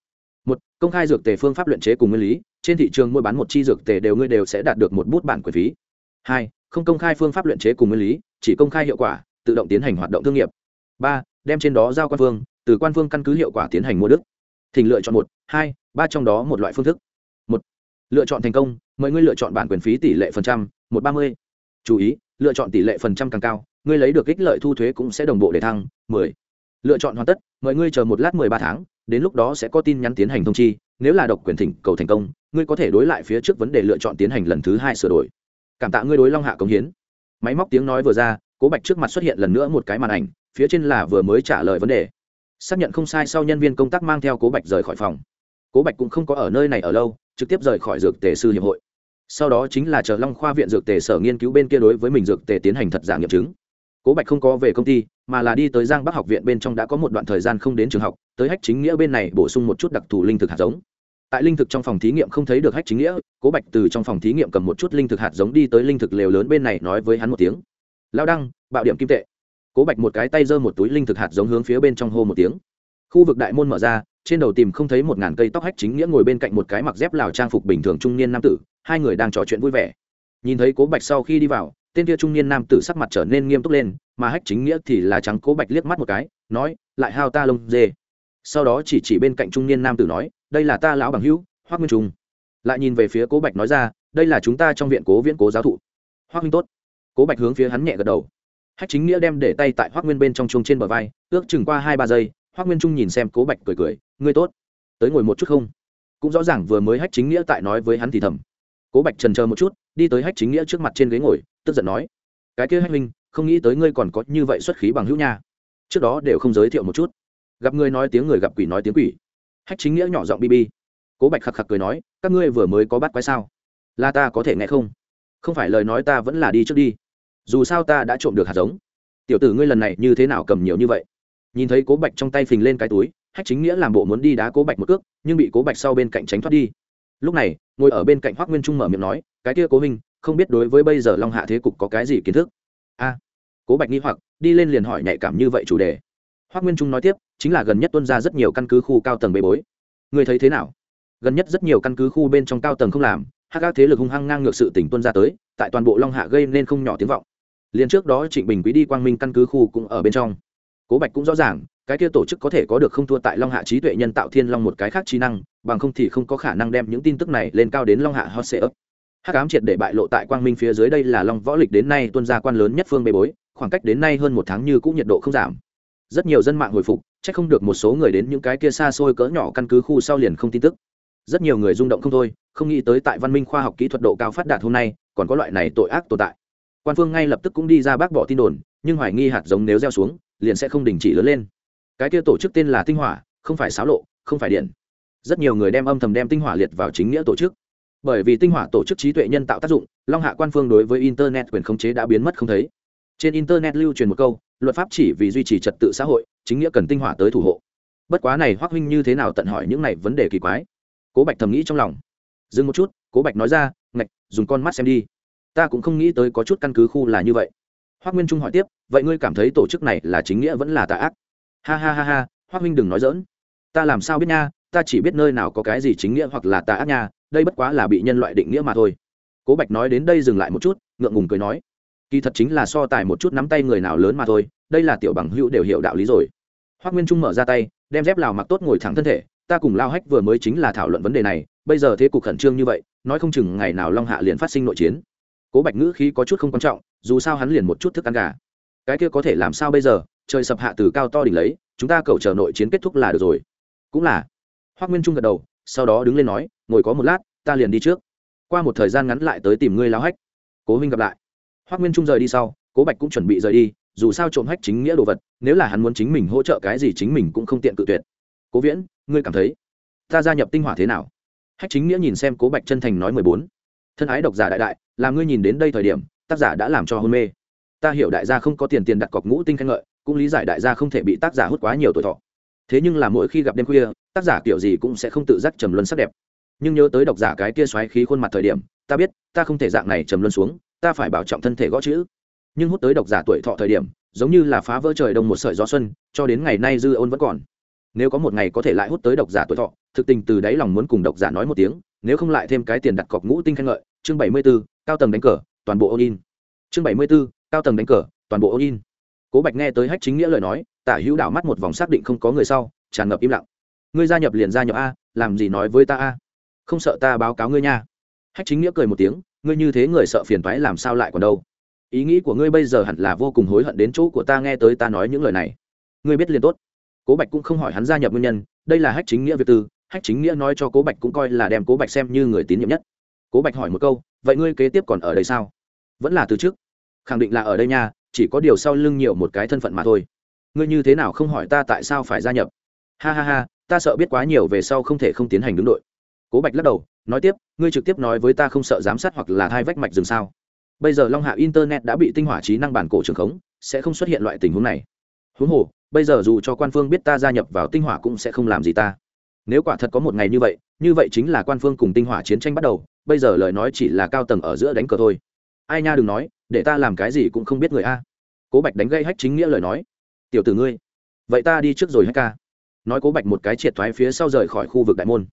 Một, công khai dược tề phương pháp luyện chế cùng nguyên lý trên thị trường mua bán một chi dược tề đều ngươi đều sẽ đạt được một bút bản quyền phí. Hai, không công khai phương pháp luyện chế cùng nguyên lý, chỉ công khai hiệu quả, tự động tiến hành hoạt động thương nghiệp. Ba, đem trên đó giao quan phương, từ quan phương căn cứ hiệu quả tiến hành mua đức. Thỉnh lựa chọn một, hai, ba trong đó một loại phương thức. Một, lựa chọn thành công, mời ngươi lựa chọn bản quyền phí tỷ lệ phần trăm, một ba mươi. Chú ý, lựa chọn tỷ lệ phần trăm càng cao, ngươi lấy được ích lợi thu thuế cũng sẽ đồng bộ để thăng. Mười, lựa chọn hoàn tất, mời ngươi chờ một lát mười ba tháng, đến lúc đó sẽ có tin nhắn tiến hành thông chi, nếu là độc quyền thỉnh cầu thành công ngươi có thể đối lại phía trước vấn đề lựa chọn tiến hành lần thứ hai sửa đổi. Cảm tạ ngươi đối long hạ công hiến. Máy móc tiếng nói vừa ra, cố bạch trước mặt xuất hiện lần nữa một cái màn ảnh, phía trên là vừa mới trả lời vấn đề. Xác nhận không sai sau nhân viên công tác mang theo cố bạch rời khỏi phòng. Cố bạch cũng không có ở nơi này ở lâu, trực tiếp rời khỏi dược tề sư hiệp hội. Sau đó chính là chờ long khoa viện dược tề sở nghiên cứu bên kia đối với mình dược tề tiến hành thật giả nghiệm chứng. Cố bạch không có về công ty, mà là đi tới giang bắc học viện bên trong đã có một đoạn thời gian không đến trường học, tới hách chính nghĩa bên này bổ sung một chút đặc thù linh thực hạt giống tại linh thực trong phòng thí nghiệm không thấy được hách chính nghĩa, cố bạch từ trong phòng thí nghiệm cầm một chút linh thực hạt giống đi tới linh thực lều lớn bên này nói với hắn một tiếng. Lao đăng, bạo điểm kim tệ. Cố bạch một cái tay giơ một túi linh thực hạt giống hướng phía bên trong hô một tiếng. Khu vực đại môn mở ra, trên đầu tìm không thấy một ngàn cây tóc hách chính nghĩa ngồi bên cạnh một cái mặc dép lào trang phục bình thường trung niên nam tử, hai người đang trò chuyện vui vẻ. Nhìn thấy cố bạch sau khi đi vào, tên kia trung niên nam tử sắc mặt trở nên nghiêm túc lên, mà hách chính nghĩa thì là trắng. Cố bạch liếc mắt một cái, nói, lại hao ta lông dê. Sau đó chỉ chỉ bên cạnh trung niên nam tử nói đây là ta lão bằng hữu, hoác nguyên trung. Lại nhìn về phía cố bạch nói ra, đây là chúng ta trong viện cố viễn cố giáo thụ. Hoác minh tốt. Cố bạch hướng phía hắn nhẹ gật đầu. Hách chính nghĩa đem để tay tại hoác nguyên bên trong chuông trên bờ vai, ước chừng qua hai ba giây, hoác nguyên trung nhìn xem cố bạch cười cười, ngươi tốt. Tới ngồi một chút không? Cũng rõ ràng vừa mới hách chính nghĩa tại nói với hắn thì thầm. Cố bạch trần chờ một chút, đi tới hách chính nghĩa trước mặt trên ghế ngồi, tức giận nói, cái kia hách minh, không nghĩ tới ngươi còn có như vậy xuất khí bằng hữu nha. Trước đó đều không giới thiệu một chút. Gặp người nói tiếng người gặp quỷ nói tiếng quỷ hách chính nghĩa nhỏ giọng bb cố bạch khạc khạc cười nói, các ngươi vừa mới có bắt quái sao? Là ta có thể nghe không? Không phải lời nói ta vẫn là đi trước đi. Dù sao ta đã trộm được hạt giống. Tiểu tử ngươi lần này như thế nào cầm nhiều như vậy? Nhìn thấy cố bạch trong tay phình lên cái túi, hách chính nghĩa làm bộ muốn đi đá cố bạch một cước, nhưng bị cố bạch sau bên cạnh tránh thoát đi. Lúc này, ngồi ở bên cạnh hoác nguyên trung mở miệng nói, cái kia cố minh không biết đối với bây giờ long hạ thế cục có cái gì kiến thức? A. Cố bạch nghi hoặc, đi lên liền hỏi nhạy cảm như vậy chủ đề. Hoắc nguyên trung nói tiếp, chính là gần nhất tuân ra rất nhiều căn cứ khu cao tầng bê bối. Người thấy thế nào? Gần nhất rất nhiều căn cứ khu bên trong cao tầng không làm, hắc ác thế lực hung hăng ngang ngược sự tỉnh tuân ra tới, tại toàn bộ long hạ gây nên không nhỏ tiếng vọng. Liên trước đó trịnh bình quý đi quang minh căn cứ khu cũng ở bên trong. Cố bạch cũng rõ ràng, cái kia tổ chức có thể có được không thua tại long hạ trí tuệ nhân tạo thiên long một cái khác trí năng, bằng không thì không có khả năng đem những tin tức này lên cao đến long hạ hot sệ ấp hắc ám triệt để bại lộ tại quang minh phía dưới đây là long võ lịch đến nay tuân gia quan lớn nhất phương bê bối, khoảng cách đến nay hơn một tháng như cũng nhiệt độ không giảm rất nhiều dân mạng hồi phục c h ắ c không được một số người đến những cái kia xa xôi cỡ nhỏ căn cứ khu sau liền không tin tức. Rất nhiều người rung động không thôi, không nghĩ tới tại văn minh khoa học kỹ thuật độ cao phát đạt hôm nay, còn có loại này tội ác tồn tại. Quan phương ngay lập tức cũng đi ra bác bỏ tin đồn, nhưng hoài nghi hạt giống nếu gieo xuống, liền sẽ không đình chỉ lớn lên. Cái kia tổ chức tên là tinh hỏa, không phải xáo lộ, không phải điện. Rất nhiều người đem âm thầm đem tinh hỏa liệt vào chính nghĩa tổ chức. Bởi vì tinh hỏa tổ chức trí tuệ nhân tạo tác dụng, long hạ quan phương đối với internet quyền khống chế đã biến mất không thấy. Trên internet lưu truyền một câu luật pháp chỉ vì duy trì trật tự xã hội, chính nghĩa cần tinh hỏa tới thủ hộ. Bất quá này hoác huynh như thế nào tận hỏi những này vấn đề kỳ quái? Cố bạch thầm nghĩ trong lòng. Dừng một chút, cố bạch nói ra, ngạch, dùng con mắt xem đi. Ta cũng không nghĩ tới có chút căn cứ khu là như vậy. Hoác nguyên trung hỏi tiếp, vậy ngươi cảm thấy tổ chức này là chính nghĩa vẫn là tà ác? Ha ha ha ha hoác minh đừng nói dỡn ta làm sao biết nha, ta chỉ biết nơi nào có cái gì chính nghĩa hoặc là tà ác nha, đây bất quá là bị nhân loại định nghĩa mà thôi. Cố bạch nói đến đây dừng lại một chút, ngượng ngùng cười nói kỳ thật chính là so tài một chút nắm tay người nào lớn mà thôi, đây là tiểu bằng hữu đều hiểu đạo lý rồi. Hoác nguyên trung mở ra tay, đem dép lào mặc tốt ngồi thẳng thân thể, ta cùng lao hách vừa mới chính là thảo luận vấn đề này, bây giờ thế cục khẩn trương như vậy, nói không chừng ngày nào long hạ liền phát sinh nội chiến. Cố bạch ngữ khí có chút không quan trọng, dù sao hắn liền một chút thức ăn gà. Cái kia có thể làm sao bây giờ, trời sập hạ từ cao to đỉnh lấy, chúng ta cầu chờ nội chiến kết thúc là được rồi. Cũng là. Hoác nguyên trung gật đầu, sau đó đứng lên nói, ngồi có một lát, ta liền đi trước. Qua một thời gian ngắn lại tới tìm ngươi, lao hách. Cố huynh gặp lại hoác nguyên trung rời đi sau, cố bạch cũng chuẩn bị rời đi, dù sao trộm hách chính nghĩa đồ vật, nếu là hắn muốn chính mình hỗ trợ cái gì chính mình cũng không tiện cự tuyệt. Cố viễn, ngươi cảm thấy ta gia nhập tinh hỏa thế nào? Hách chính nghĩa nhìn xem cố bạch chân thành nói mười bốn. Thân ái độc giả đại đại, là ngươi nhìn đến đây thời điểm, tác giả đã làm cho hôn mê. Ta hiểu đại gia không có tiền tiền đặt cọc ngũ tinh khen ngợi, cũng lý giải đại gia không thể bị tác giả hút quá nhiều tuổi thọ. Thế nhưng là mỗi khi gặp đêm khuya, tác giả kiểu gì cũng sẽ không tự giác trầm luân sắc đẹp. Nhưng nhớ tới độc giả cái kia xoáy khí khuôn mặt thời điểm, ta biết, ta không thể dạng này trầm luân xuống ta phải bảo trọng thân thể gõ chữ. Nhưng hút tới độc giả tuổi thọ thời điểm, giống như là phá vỡ trời đông một sợi gió xuân, cho đến ngày nay dư ôn vẫn còn. Nếu có một ngày có thể lại hút tới độc giả tuổi thọ, thực tình từ đáy lòng muốn cùng độc giả nói một tiếng, nếu không lại thêm cái tiền đặt cọc ngũ tinh khen ngợi, chương bảy mươi b ố cao tầng đánh cờ, toàn bộ ôn in. Chương bảy mươi b ố cao tầng đánh cờ, toàn bộ ôn in. Cố bạch nghe tới hách chính nghĩa lời nói, tả hữu đảo mắt một vòng xác định không có người sau, tràn ngập im lặng. Ngươi gia nhập liền gia nhập a, làm gì nói với ta a? Không sợ ta báo cáo ngươi nha. Hách chính nghĩa cười một tiếng ngươi như thế người sợ phiền toái làm sao lại còn đâu? Ý nghĩ của ngươi bây giờ hẳn là vô cùng hối hận đến chỗ của ta nghe tới ta nói những lời này. Ngươi biết liền tốt. Cố bạch cũng không hỏi hắn gia nhập nguyên nhân, đây là hách chính nghĩa việc tư, hách chính nghĩa nói cho cố bạch cũng coi là đem cố bạch xem như người tín nhiệm nhất. Cố bạch hỏi một câu, vậy ngươi kế tiếp còn ở đây sao? Vẫn là từ trước. Khẳng định là ở đây nha, chỉ có điều sau lưng nhiều một cái thân phận mà thôi. Ngươi như thế nào không hỏi ta tại sao phải gia nhập? Ha ha ha, ta sợ biết quá nhiều về sau không thể không tiến hành đứng đội. Cố bạch lắc đầu nói tiếp, ngươi trực tiếp nói với ta không sợ giám sát hoặc là thai vách mạch rừng sao? Bây giờ long hạ internet đã bị tinh hỏa trí năng bản cổ trường khống, sẽ không xuất hiện loại tình huống này. Huống hồ, bây giờ dù cho quan phương biết ta gia nhập vào tinh hỏa cũng sẽ không làm gì ta. Nếu quả thật có một ngày như vậy như vậy chính là quan phương cùng tinh hỏa chiến tranh bắt đầu, bây giờ lời nói chỉ là cao tầng ở giữa đánh cờ thôi. Ai nha đừng nói, để ta làm cái gì cũng không biết người a. Cố bạch đánh gây hách chính nghĩa lời nói. Tiểu tử ngươi, vậy ta đi trước rồi hách ca. Nói cố bạch một cái triệt thoái phía sau rời khỏi khu vực đại môn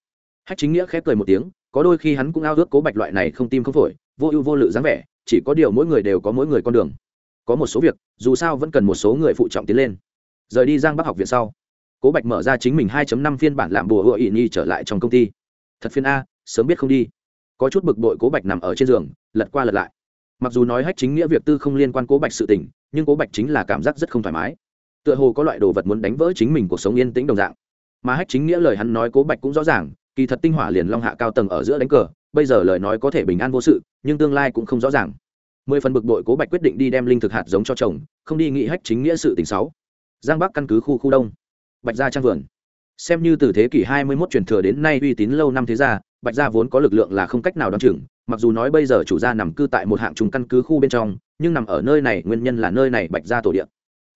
hách chính nghĩa khép cười một tiếng, có đôi khi hắn cũng ao ước cố bạch loại này không tim không phổi, vô ưu vô lự dáng vẻ, chỉ có điều mỗi người đều có mỗi người con đường. Có một số việc, dù sao vẫn cần một số người phụ trọng tiến lên. Rời đi giang bắc học viện sau, cố bạch mở ra chính mình 2 năm phiên bản làm bùa hựa ỵ nhi trở lại trong công ty. Thật phiên a, sớm biết không đi. Có chút bực bội cố bạch nằm ở trên giường, lật qua lật lại. Mặc dù nói hách chính nghĩa việc tư không liên quan cố bạch sự tình, nhưng cố bạch chính là cảm giác rất không thoải mái. Tựa hồ có loại đồ vật muốn đánh vỡ chính mình cuộc sống yên tĩnh đồng dạng. Mà hách chính nghĩa lời hắn nói cố bạch cũng rõ ràng kỳ thật tinh hỏa liền long hạ cao tầng ở giữa đánh cờ, bây giờ lời nói có thể bình an vô sự, nhưng tương lai cũng không rõ ràng. Mười phần bực bội cố bạch quyết định đi đem linh thực hạt giống cho chồng, không đi nghị hách chính nghĩa sự tình sáu. Giang bắc căn cứ khu khu đông. Bạch gia trang vườn. Xem như từ thế kỷ 21 truyền thừa đến nay uy tín lâu năm thế gia, bạch gia vốn có lực lượng là không cách nào đoán chừng, mặc dù nói bây giờ chủ gia nằm cư tại một hạng trùng căn cứ khu bên trong, nhưng nằm ở nơi này nguyên nhân là nơi này bạch gia tổ địa.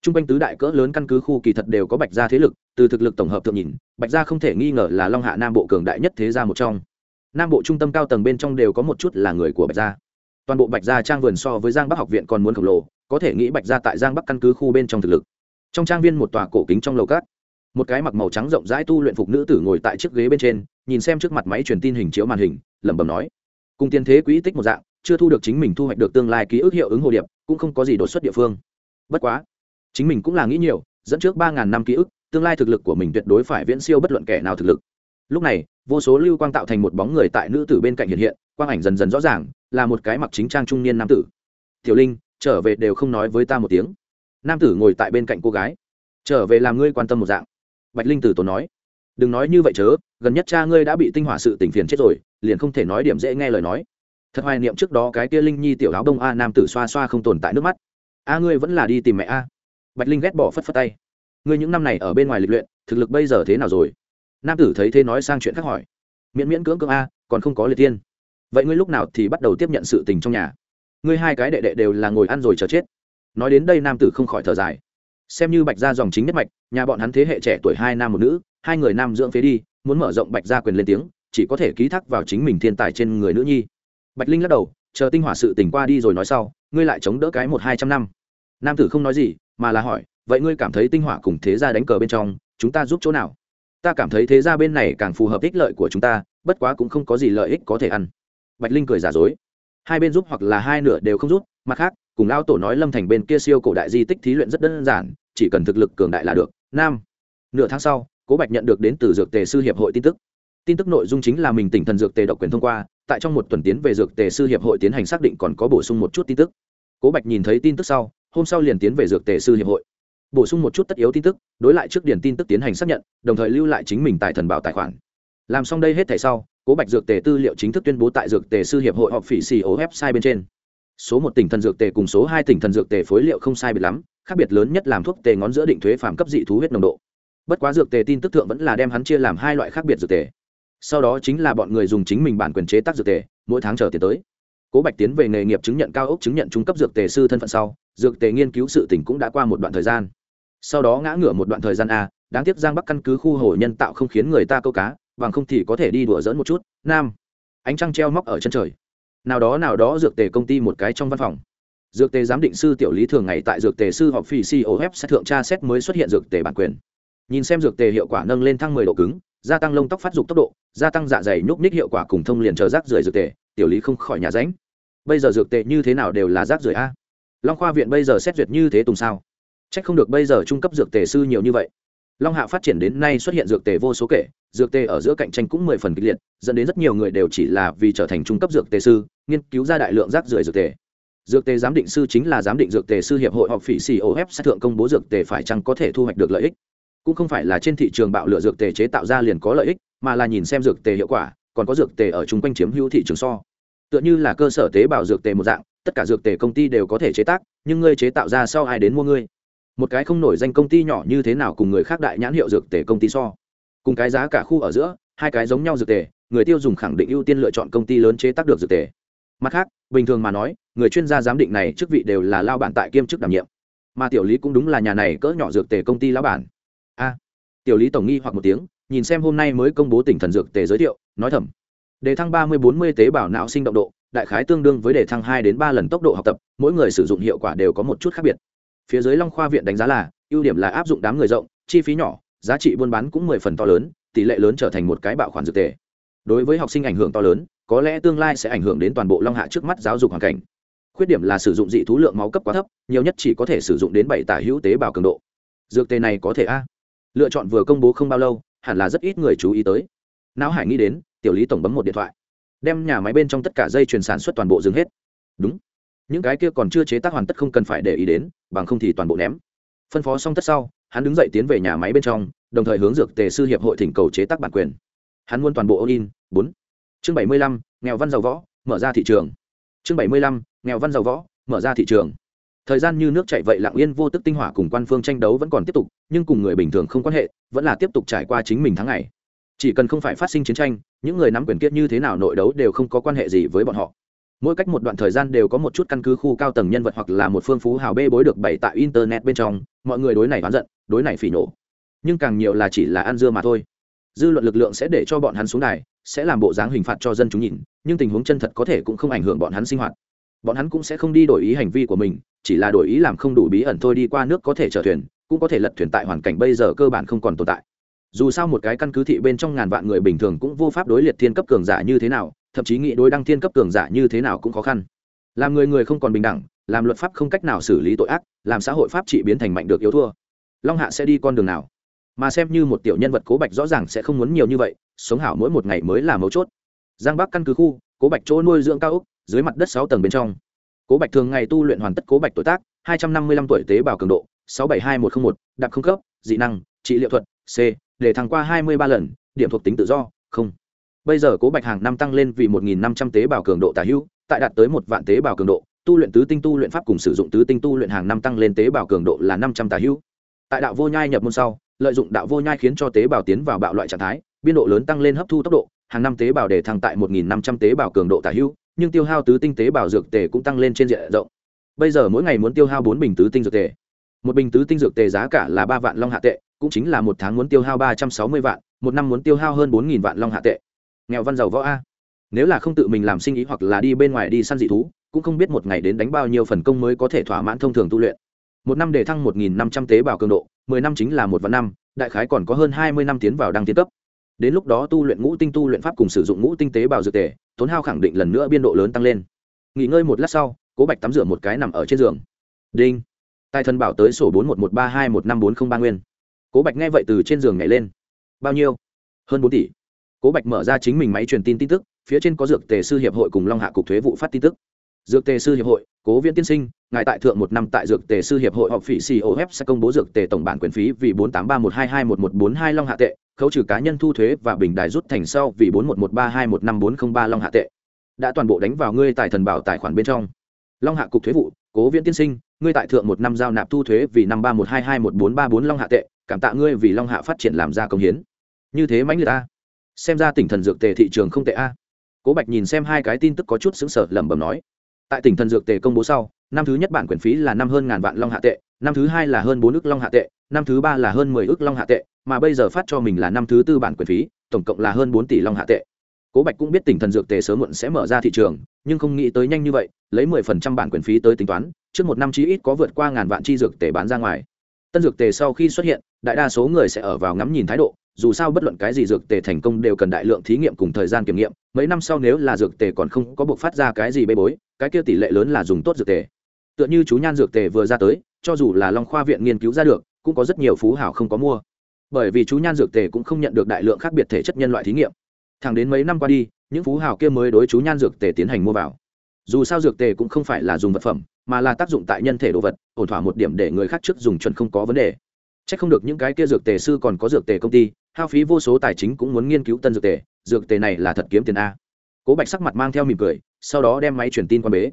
Trung quanh tứ đại cỡ lớn căn cứ khu kỳ thật đều có Bạch gia thế lực, từ thực lực tổng hợp thượng nhìn, Bạch gia không thể nghi ngờ là Long Hạ Nam bộ cường đại nhất thế gia một trong. Nam bộ trung tâm cao tầng bên trong đều có một chút là người của Bạch gia. Toàn bộ Bạch gia trang vườn so với Giang Bắc học viện còn muốn khổng lồ, có thể nghĩ Bạch gia tại Giang Bắc căn cứ khu bên trong thực lực. Trong trang viên một tòa cổ kính trong lầu cát, một cái mặc màu trắng rộng rãi tu luyện phục nữ tử ngồi tại chiếc ghế bên trên, nhìn xem trước mặt máy truyền tin hình chiếu màn hình, lẩm bẩm nói: "Cùng tiên thế quỹ tích một dạng, chưa thu được chính mình thu hoạch được tương lai ký ức hiệu ứng hồ điệp, cũng không có gì đột xuất địa phương. Bất quá, chính mình cũng là nghĩ nhiều, dẫn trước ba ngàn năm ký ức, tương lai thực lực của mình tuyệt đối phải viễn siêu bất luận kẻ nào thực lực. Lúc này, vô số lưu quang tạo thành một bóng người tại nữ tử bên cạnh hiện hiện, quang ảnh dần dần rõ ràng, là một cái mặc chính trang trung niên nam tử. Tiểu linh, trở về đều không nói với ta một tiếng. Nam tử ngồi tại bên cạnh cô gái. Trở về làm ngươi quan tâm một dạng. Bạch linh tử tốn nói. Đừng nói như vậy chớ, gần nhất cha ngươi đã bị tinh hỏa sự tình phiền chết rồi, liền không thể nói điểm dễ nghe lời nói. Thật hoài niệm trước đó cái kia linh nhi tiểu áo đông a nam tử xoa xoa không tồn tại nước mắt. A ngươi vẫn là đi tìm mẹ a bạch linh ghét bỏ phất phất tay. Ngươi những năm này ở bên ngoài lịch luyện, thực lực bây giờ thế nào rồi? Nam tử thấy thế nói sang chuyện khác hỏi. Miễn miễn cưỡng cưỡng a, còn không có liệt tiên. Vậy ngươi lúc nào thì bắt đầu tiếp nhận sự tình trong nhà? Ngươi hai cái đệ đệ đều là ngồi ăn rồi chờ chết. Nói đến đây nam tử không khỏi thở dài. Xem như bạch gia dòng chính nhất mạch, nhà bọn hắn thế hệ trẻ tuổi hai nam một nữ, hai người nam dưỡng phế đi, muốn mở rộng bạch gia quyền lên tiếng, chỉ có thể ký thác vào chính mình thiên tài trên người nữ nhi. Bạch linh lắc đầu, chờ tinh hỏa sự tỉnh qua đi rồi nói sau, ngươi lại chống đỡ cái một hai trăm năm. Nam tử không nói gì mà là hỏi, vậy ngươi cảm thấy tinh hỏa cùng thế gia đánh cờ bên trong, chúng ta giúp chỗ nào? Ta cảm thấy thế gia bên này càng phù hợp ích lợi của chúng ta, bất quá cũng không có gì lợi ích có thể ăn. Bạch linh cười giả dối. Hai bên giúp hoặc là hai nửa đều không giúp, mặt khác, cùng lao tổ nói lâm thành bên kia siêu cổ đại di tích thí luyện rất đơn giản, chỉ cần thực lực cường đại là được. Nam. Nửa tháng sau, cố bạch nhận được đến từ dược tề sư hiệp hội tin tức. Tin tức nội dung chính là mình tỉnh thần dược tề độc quyền thông qua, tại trong một tuần tiến về dược tề sư hiệp hội tiến hành xác định còn có bổ sung một chút tin tức. Cố bạch nhìn thấy tin tức sau hôm sau liền tiến về dược tề sư hiệp hội. Bổ sung một chút tất yếu tin tức, đối lại trước điển tin tức tiến hành xác nhận, đồng thời lưu lại chính mình tại thần bảo tài khoản. Làm xong đây hết thảy sau, cố bạch dược tề tư liệu chính thức tuyên bố tại dược tề sư hiệp hội họp phỉ xì ố website bên trên. Số một tỉnh thần dược tề cùng số hai tỉnh thần dược tề phối liệu không sai biệt lắm, khác biệt lớn nhất làm thuốc tề ngón giữa định thuế phạm cấp dị thú huyết nồng độ. Bất quá dược tề tin tức thượng vẫn là đem hắn chia làm hai loại khác biệt dược tề. Sau đó chính là bọn người dùng chính mình bản quyền chế tác dược tề, mỗi tháng chờ tiền tới. Cố bạch tiến về nghề nghiệp chứng nhận cao ốc chứng nhận trung cấp dược tề sư thân phận sau dược tề nghiên cứu sự tỉnh cũng đã qua một đoạn thời gian. Sau đó ngã ngửa một đoạn thời gian a, đáng tiếc giang bắc căn cứ khu hồ nhân tạo không khiến người ta câu cá, bằng không thì có thể đi đùa dỡn một chút. Nam. Ánh trăng treo móc ở chân trời. Nào đó nào đó dược tề công ty một cái trong văn phòng. Dược tề giám định sư tiểu lý thường ngày tại dược tề sư họp phi cof sẽ thượng tra xét mới xuất hiện dược tề bản quyền. Nhìn xem dược tề hiệu quả nâng lên thăng mười độ cứng, gia tăng lông tóc phát dục tốc độ, gia tăng dạ dày nhúc ních hiệu quả cùng thông liền chờ rác rưởi dược tề, tiểu lý không khỏi nhà ránh. Bây giờ dược tề như thế nào đều là rác rưởi a long khoa viện bây giờ xét duyệt như thế tùng sao c h ắ c không được bây giờ trung cấp dược tề sư nhiều như vậy long hạ phát triển đến nay xuất hiện dược tề vô số kể dược tề ở giữa cạnh tranh cũng mười phần kịch liệt dẫn đến rất nhiều người đều chỉ là vì trở thành trung cấp dược tề sư nghiên cứu ra đại lượng rác rưởi dược tề dược tề giám định sư chính là giám định dược tề sư hiệp hội họp phỉ xì ô sát thượng công bố dược tề phải chăng có thể thu hoạch được lợi ích cũng không phải là trên thị trường bạo lựa dược tề chế tạo ra liền có lợi ích mà là nhìn xem dược tề hiệu quả còn có dược tề ở chung quanh chiếm hữu thị trường so tựa như là cơ sở tế bào dược tề một dạng tất cả dược tề công ty đều có thể chế tác, nhưng ngươi chế tạo ra sau ai đến mua ngươi? Một cái không nổi danh công ty nhỏ như thế nào cùng người khác đại nhãn hiệu dược tề công ty so? Cùng cái giá cả khu ở giữa, hai cái giống nhau dược tề, người tiêu dùng khẳng định ưu tiên lựa chọn công ty lớn chế tác được dược tề. Mặt khác, bình thường mà nói, người chuyên gia giám định này chức vị đều là lao bản tại kiêm chức đảm nhiệm. Mà tiểu lý cũng đúng là nhà này cỡ nhỏ dược tề công ty lao bản. A, tiểu lý tổng nghi hoặc một tiếng, nhìn xem hôm nay mới công bố tỉnh thần dược tề giới thiệu, nói thầm, đề thăng ba mươi bốn mươi tế bào não sinh động độ đại khái tương đương với đề thăng hai đến ba lần tốc độ học tập, mỗi người sử dụng hiệu quả đều có một chút khác biệt. Phía dưới long khoa viện đánh giá là, ưu điểm là áp dụng đám người rộng, chi phí nhỏ, giá trị buôn bán cũng mười phần to lớn, tỷ lệ lớn trở thành một cái bạo khoản dược tệ. đối với học sinh ảnh hưởng to lớn, có lẽ tương lai sẽ ảnh hưởng đến toàn bộ long hạ trước mắt giáo dục hoàn cảnh. Khuyết điểm là sử dụng dị thú lượng máu cấp quá thấp, nhiều nhất chỉ có thể sử dụng đến bảy tả hữu tế bào cường độ. Dược tề này có thể a? Lựa chọn vừa công bố không bao lâu, hẳn là rất ít người chú ý tới. Náo hải nghĩ đến, tiểu lý tổng bấm một điện thoại đem nhà máy bên trong tất cả dây chuyền sản xuất toàn bộ dừng hết. Đúng. Những cái kia còn chưa chế tác hoàn tất không cần phải để ý đến, bằng không thì toàn bộ ném. Phân phó xong tất sau, hắn đứng dậy tiến về nhà máy bên trong, đồng thời hướng dược tề sư hiệp hội thỉnh cầu chế tác bản quyền. Hắn muốn toàn bộ in. Bốn. Chương bảy mươi lăm, nghèo văn giàu võ, mở ra thị trường. Chương bảy mươi lăm, nghèo văn giàu võ, mở ra thị trường. Thời gian như nước chảy vậy lặng yên vô tức tinh hỏa cùng quan phương tranh đấu vẫn còn tiếp tục, nhưng cùng người bình thường không quan hệ, vẫn là tiếp tục trải qua chính mình tháng ngày chỉ cần không phải phát sinh chiến tranh, những người nắm quyền kiết như thế nào nội đấu đều không có quan hệ gì với bọn họ. Mỗi cách một đoạn thời gian đều có một chút căn cứ khu cao tầng nhân vật hoặc là một phương phú hào bê bối được bày tại internet bên trong, mọi người đối này oán giận, đối này phỉ nổ nhưng càng nhiều là chỉ là ăn dưa mà thôi. Dư luận lực lượng sẽ để cho bọn hắn xuống đài, sẽ làm bộ dáng hình phạt cho dân chúng nhìn, nhưng tình huống chân thật có thể cũng không ảnh hưởng bọn hắn sinh hoạt. Bọn hắn cũng sẽ không đi đổi ý hành vi của mình, chỉ là đổi ý làm không đủ bí ẩn thôi đi qua nước có thể chở thuyền, cũng có thể lật thuyền tại hoàn cảnh bây giờ cơ bản không còn tồn tại dù sao một cái căn cứ thị bên trong ngàn vạn người bình thường cũng vô pháp đối liệt thiên cấp cường giả như thế nào, thậm chí nghĩ đối đăng thiên cấp cường giả như thế nào cũng khó khăn. Làm người người không còn bình đẳng, làm luật pháp không cách nào xử lý tội ác, làm xã hội pháp trị biến thành mạnh được yếu thua. Long hạ sẽ đi con đường nào? Mà xem như một tiểu nhân vật cố bạch rõ ràng sẽ không muốn nhiều như vậy, sống hảo mỗi một ngày mới là mấu chốt. Giang bắc căn cứ khu, cố bạch chỗ nuôi dưỡng cao úc dưới mặt đất sáu tầng bên trong. Cố bạch thường ngày tu luyện hoàn tất cố bạch tuổi tác, hai trăm năm mươi lăm tuổi tế bào cường độ, sáu bảy hai một t r ă n h một, đạp không cấp, dị năng, trị liệu thuật, c để thăng qua hai mươi ba lần, điểm thuộc tính tự do, không. Bây giờ cố bạch hàng năm tăng lên vì một nghìn năm trăm tế bào cường độ tả hữu, tại đạt tới một vạn tế bào cường độ, tu luyện tứ tinh tu luyện pháp cùng sử dụng tứ tinh tu luyện hàng năm tăng lên tế bào cường độ là năm trăm tả hữu. Tại đạo vô nhai nhập môn sau, lợi dụng đạo vô nhai khiến cho tế bào tiến vào bạo loại trạng thái, biên độ lớn tăng lên hấp thu tốc độ, hàng năm tế bào để thăng tại một nghìn năm trăm tế bào cường độ tả hữu, nhưng tiêu hao tứ tinh tế bào dược tề cũng tăng lên trên diện rộng. Bây giờ mỗi ngày muốn tiêu hao bốn bình tứ tinh dược tề. Một bình tứ tinh dược tề giá cả là ba vạn long hạ tệ cũng chính là một tháng muốn tiêu hao ba trăm sáu mươi vạn, một năm muốn tiêu hao hơn bốn nghìn vạn long hạ tệ. Nghèo văn giàu võ a. Nếu là không tự mình làm sinh ý hoặc là đi bên ngoài đi săn dị thú, cũng không biết một ngày đến đánh bao nhiêu phần công mới có thể thỏa mãn thông thường tu luyện. Một năm để thăng một nghìn năm trăm tế bào cường độ, mười năm chính là một vạn năm, đại khái còn có hơn hai mươi năm tiến vào đăng tiến cấp. Đến lúc đó tu luyện ngũ tinh tu luyện pháp cùng sử dụng ngũ tinh tế bào dược tề, tốn hao khẳng định lần nữa biên độ lớn tăng lên. Nghỉ ngơi một lát sau, cố bạch tắm rửa một cái nằm ở trên giường. Đinh. Tài thần bảo tới sổ bốn một một ba hai một năm bốn không ba nguyên cố bạch nghe vậy từ trên giường nhảy lên. Bao nhiêu? Hơn bốn tỷ. Cố bạch mở ra chính mình máy truyền tin tin tức, phía trên có dược tề sư hiệp hội cùng long hạ cục thuế vụ phát tin tức. Dược tề sư hiệp hội, cố viễn tiên sinh, ngài tại thượng một năm tại dược tề sư hiệp hội họp phỉ cof sẽ công bố dược tề tổng bản quyền phí vì bốn tám ba một hai hai một một bốn hai long hạ tệ, khấu trừ cá nhân thu thuế và bình đài rút thành sau vì bốn một một ba hai một năm bốn không ba long hạ tệ. Đã toàn bộ đánh vào ngươi tài thần bảo tài khoản bên trong. Long hạ cục thuế vụ, cố viễn tiên sinh, ngươi tại thượng một năm giao nạp thu thuế vì năm ba một hai hai một bốn ba bốn long hạ tệ cảm tạ ngươi vì long hạ phát triển làm ra công hiến. Như thế mãnh liệt a. Xem ra tỉnh thần dược tề thị trường không tệ a. Cố bạch nhìn xem hai cái tin tức có chút xứng sở lẩm bẩm nói. Tại tỉnh thần dược tề công bố sau, năm thứ nhất bản quyền phí là năm hơn ngàn vạn long hạ tệ, năm thứ hai là hơn bốn ước long hạ tệ, năm thứ ba là hơn mười ước long hạ tệ, mà bây giờ phát cho mình là năm thứ tư bản quyền phí, tổng cộng là hơn bốn tỷ long hạ tệ. Cố bạch cũng biết tỉnh thần dược tề sớm muộn sẽ mở ra thị trường, nhưng không nghĩ tới nhanh như vậy, lấy mười phần trăm bản quyền phí tới tính toán, trước một năm chí ít có vượt qua ngàn vạn chi dược tề bán ra ngoài tân dược tề sau khi xuất hiện, đại đa số người sẽ ở vào ngắm nhìn thái độ, dù sao bất luận cái gì dược tề thành công đều cần đại lượng thí nghiệm cùng thời gian kiểm nghiệm, mấy năm sau nếu là dược tề còn không có buộc phát ra cái gì bê bối, cái kia tỷ lệ lớn là dùng tốt dược tề. Tựa như chú nhan dược tề vừa ra tới, cho dù là long khoa viện nghiên cứu ra được, cũng có rất nhiều phú hảo không có mua. Bởi vì chú nhan dược tề cũng không nhận được đại lượng khác biệt thể chất nhân loại thí nghiệm. Thẳng đến mấy năm qua đi, những phú hào kia mới đối chú nhan dược tề tiến hành mua vào. Dù sao dược tề cũng không phải là dùng vật phẩm mà là tác dụng tại nhân thể đồ vật, ổn thỏa một điểm để người khác trước dùng chuẩn không có vấn đề. C h ắ c không được những cái kia dược tề sư còn có dược tề công ty, hao phí vô số tài chính cũng muốn nghiên cứu tân dược tề dược tề này là thật kiếm tiền a. Cố bạch sắc mặt mang theo mỉm cười, sau đó đem máy truyền tin qua bế.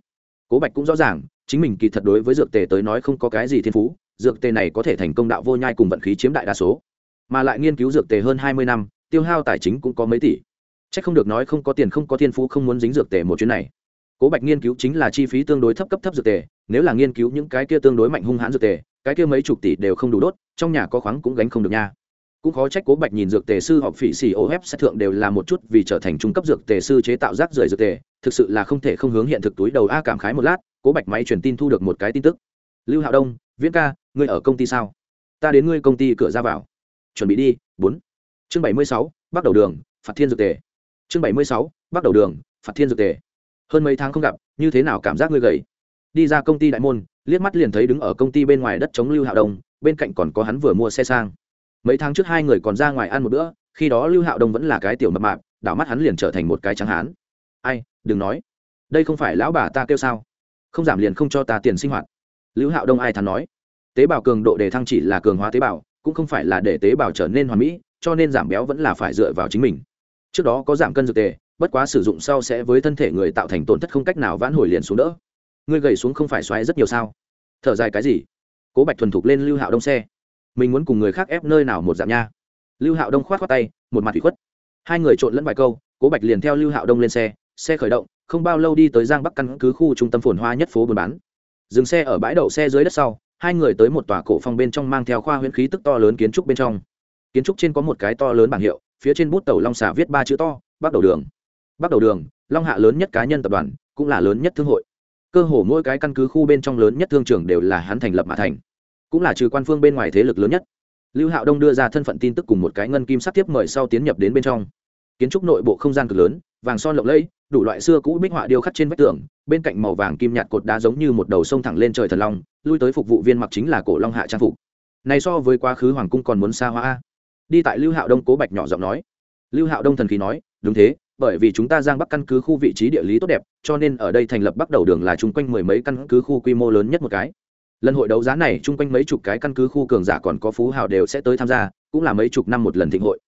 Cố bạch cũng rõ ràng, chính mình kỳ thật đối với dược tề tới nói không có cái gì thiên phú, dược tề này có thể thành công đạo vô nhai cùng vận khí chiếm đại đa số. Mà lại nghiên cứu dược tề hơn hai mươi năm, tiêu hao tài chính cũng có mấy tỷ. C h ắ c không được nói không có tiền không có thiên phú không muốn dính dược tề một chuyến này cố bạch nghiên cứu chính là chi phí tương đối thấp cấp thấp dược tề, nếu là nghiên cứu những cái kia tương đối mạnh hung hãn dược tề, cái kia mấy chục tỷ đều không đủ đốt, trong nhà có khoáng cũng gánh không được nha. Cũng khó trách cố bạch nhìn dược tề sư học phỉ xì ô hép sát thượng đều là một chút vì trở thành trung cấp dược tề sư chế tạo rác rưởi dược tề, thực sự là không thể không hướng hiện thực túi đầu a cảm khái một lát, cố bạch máy truyền tin thu được một cái tin tức. Lưu hạo đông, viễn ca, ngươi ở công ty sao? Ta đến ngươi công ty cửa ra vào. Chuẩn bị đi, bốn. Chương bảy mươi sáu, bắt đầu đường, phạt thiên dược tề. Chương bảy mươi sáu, bắt đầu đường, phạt thiên dược tề hơn mấy tháng không gặp, như thế nào cảm giác ngươi gầy? Đi ra công ty đại môn, liếc mắt liền thấy đứng ở công ty bên ngoài đất chống lưu hạo đông, bên cạnh còn có hắn vừa mua xe sang. Mấy tháng trước hai người còn ra ngoài ăn một bữa, khi đó lưu hạo đông vẫn là cái tiểu mập mạp, đảo mắt hắn liền trở thành một cái trắng hán. Ai, đừng nói. Đây không phải lão bà ta kêu sao? Không giảm liền không cho ta tiền sinh hoạt. Lưu hạo đông ai thắn nói. Tế bào cường độ đề thăng chỉ là cường hóa tế bào, cũng không phải là để tế bào trở nên hoàn mỹ, cho nên giảm béo vẫn là phải dựa vào chính mình. Trước đó có giảm cân dược tề bất quá sử dụng sau sẽ với thân thể người tạo thành tổn thất không cách nào vãn hồi liền xuống đỡ. Ngươi gầy xuống không phải xoáy rất nhiều sao? Thở dài cái gì? Cố bạch thuần thục lên lưu hạo đông xe. Mình muốn cùng người khác ép nơi nào một dạng nha. Lưu hạo đông khoát khoát tay, một mặt thủy khuất. Hai người trộn lẫn vài câu, cố bạch liền theo lưu hạo đông lên xe xe khởi động, không bao lâu đi tới giang bắc căn cứ khu trung tâm phồn hoa nhất phố buôn bán. Dừng xe ở bãi đậu xe dưới đất sau, hai người tới một tòa cổ phong bên trong mang theo khoa huyễn khí tức to lớn kiến trúc bên trong. Kiến trúc trên có một cái to lớn bảng hiệu, phía trên bút tàu long xà viết ba chữ to, bắt đầu đường bắt đầu đường, long hạ lớn nhất cá nhân tập đoàn, cũng là lớn nhất thương hội. Cơ hồ mỗi cái căn cứ khu bên trong lớn nhất thương trường đều là hắn thành lập mà thành. Cũng là trừ quan phương bên ngoài thế lực lớn nhất. Lưu hạo đông đưa ra thân phận tin tức cùng một cái ngân kim sắc tiếp mời sau tiến nhập đến bên trong. Kiến trúc nội bộ không gian cực lớn, vàng son lộng lẫy, đủ loại xưa cũ bích họa điêu khắc trên vách tường, bên cạnh màu vàng kim nhạt cột đá giống như một đầu sông thẳng lên trời thần long, lui tới phục vụ viên mặc chính là cổ long hạ trang phục. Này so với quá khứ hoàng cung còn muốn xa hoa đi tại lưu hạo đông cố bạch nhỏ giọng nói. Lưu hạo đông thần khí nói, đúng thế bởi vì chúng ta giang bắc căn cứ khu vị trí địa lý tốt đẹp, cho nên ở đây thành lập bắt đầu đường là chung quanh mười mấy căn cứ khu quy mô lớn nhất một cái. Lần hội đấu giá này, chung quanh mấy chục cái căn cứ khu cường giả còn có phú hào đều sẽ tới tham gia, cũng là mấy chục năm một lần thịnh hội.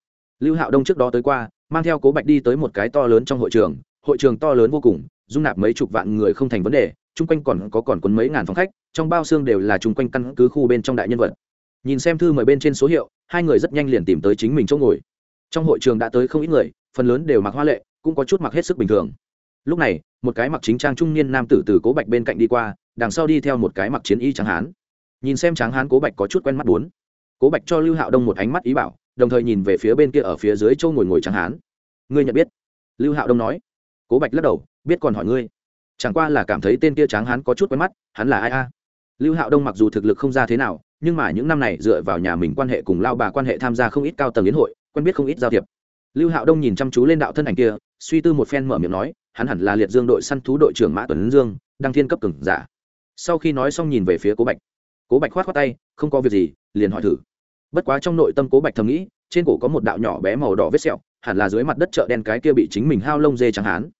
Lưu hạo đông trước đó tới qua, mang theo cố bạch đi tới một cái to lớn trong hội trường hội trường to lớn vô cùng, dung nạp mấy chục vạn người không thành vấn đề, chung quanh còn có còn quấn mấy ngàn phòng khách, trong bao xương đều là chung quanh căn cứ khu bên trong đại nhân vật. Nhìn xem thư mời bên trên số hiệu, hai người rất nhanh liền tìm tới chính mình chỗ ngồi. Trong hội trường đã tới không ít người phần lớn đều mặc hoa lệ, cũng có chút mặc hết sức bình thường. Lúc này, một cái mặc chính trang trung niên nam tử từ cố bạch bên cạnh đi qua, đằng sau đi theo một cái mặc chiến y tráng hán. Nhìn xem tráng hán cố bạch có chút quen mắt bốn. Cố bạch cho lưu hạo đông một ánh mắt ý bảo, đồng thời nhìn về phía bên kia ở phía dưới châu ngồi ngồi tráng hán. Ngươi nhận biết? Lưu hạo đông nói. Cố bạch lắc đầu, biết còn hỏi ngươi. Chẳng qua là cảm thấy tên kia tráng hán có chút quen mắt, hắn là ai a? Lưu hạo đông mặc dù thực lực không ra thế nào, nhưng mà những năm này dựa vào nhà mình quan hệ cùng lao bà quan hệ tham gia không ít cao tầng yến hội, quen biết không ít giao thiệp lưu hạo đông nhìn chăm chú lên đạo thân ảnh kia, suy tư một phen mở miệng nói, hắn hẳn là liệt dương đội săn thú đội trưởng mã tuấn dương, đăng thiên cấp cường giả. Sau khi nói xong nhìn về phía cố bạch. Cố bạch khoát khoát tay, không có việc gì, liền hỏi thử. Bất quá trong nội tâm cố bạch thầm nghĩ, trên cổ có một đạo nhỏ bé màu đỏ vết sẹo, hẳn là dưới mặt đất chợ đen cái kia bị chính mình hao lông dê chẳng hán.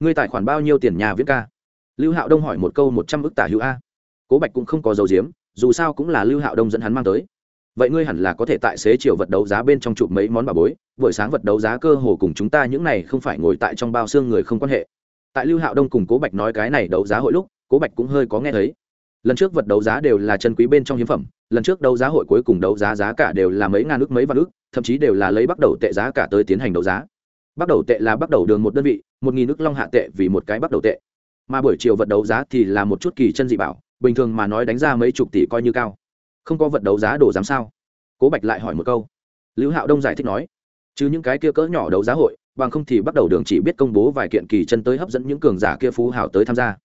Ngươi tài khoản bao nhiêu tiền nhà viết ca? Lưu hạo đông hỏi một câu một trăm ức tả hữu a. Cố bạch cũng không có dấu diếm, dù sao cũng là lưu hạo đông dẫn hắn mang tới vậy ngươi hẳn là có thể tại xế chiều vật đấu giá bên trong chụp mấy món bà bối, buổi sáng vật đấu giá cơ hồ cùng chúng ta những này không phải ngồi tại trong bao xương người không quan hệ. Tại lưu hạo đông cùng cố bạch nói cái này đấu giá hội lúc, cố bạch cũng hơi có nghe thấy. Lần trước vật đấu giá đều là chân quý bên trong hiếm phẩm, lần trước đấu giá hội cuối cùng đấu giá giá cả đều là mấy ngàn ước mấy vạn ước thậm chí đều là lấy bắt đầu tệ giá cả tới tiến hành đấu giá. Bắt đầu tệ là bắt đầu đường một đơn vị, một nghìn nước long hạ tệ vì một cái bắt đầu tệ. Mà buổi chiều vật đấu giá thì là một chút kỳ chân dị bảo, bình thường mà nói đánh ra mấy chục tỷ coi như cao không có vật đấu giá đồ dám sao? Cố bạch lại hỏi một câu. Lưu hạo đông giải thích nói, chứ những cái kia cỡ nhỏ đấu giá hội, bằng không thì bắt đầu đường chỉ biết công bố vài kiện kỳ chân tới hấp dẫn những cường giả kia phú hào tới tham gia.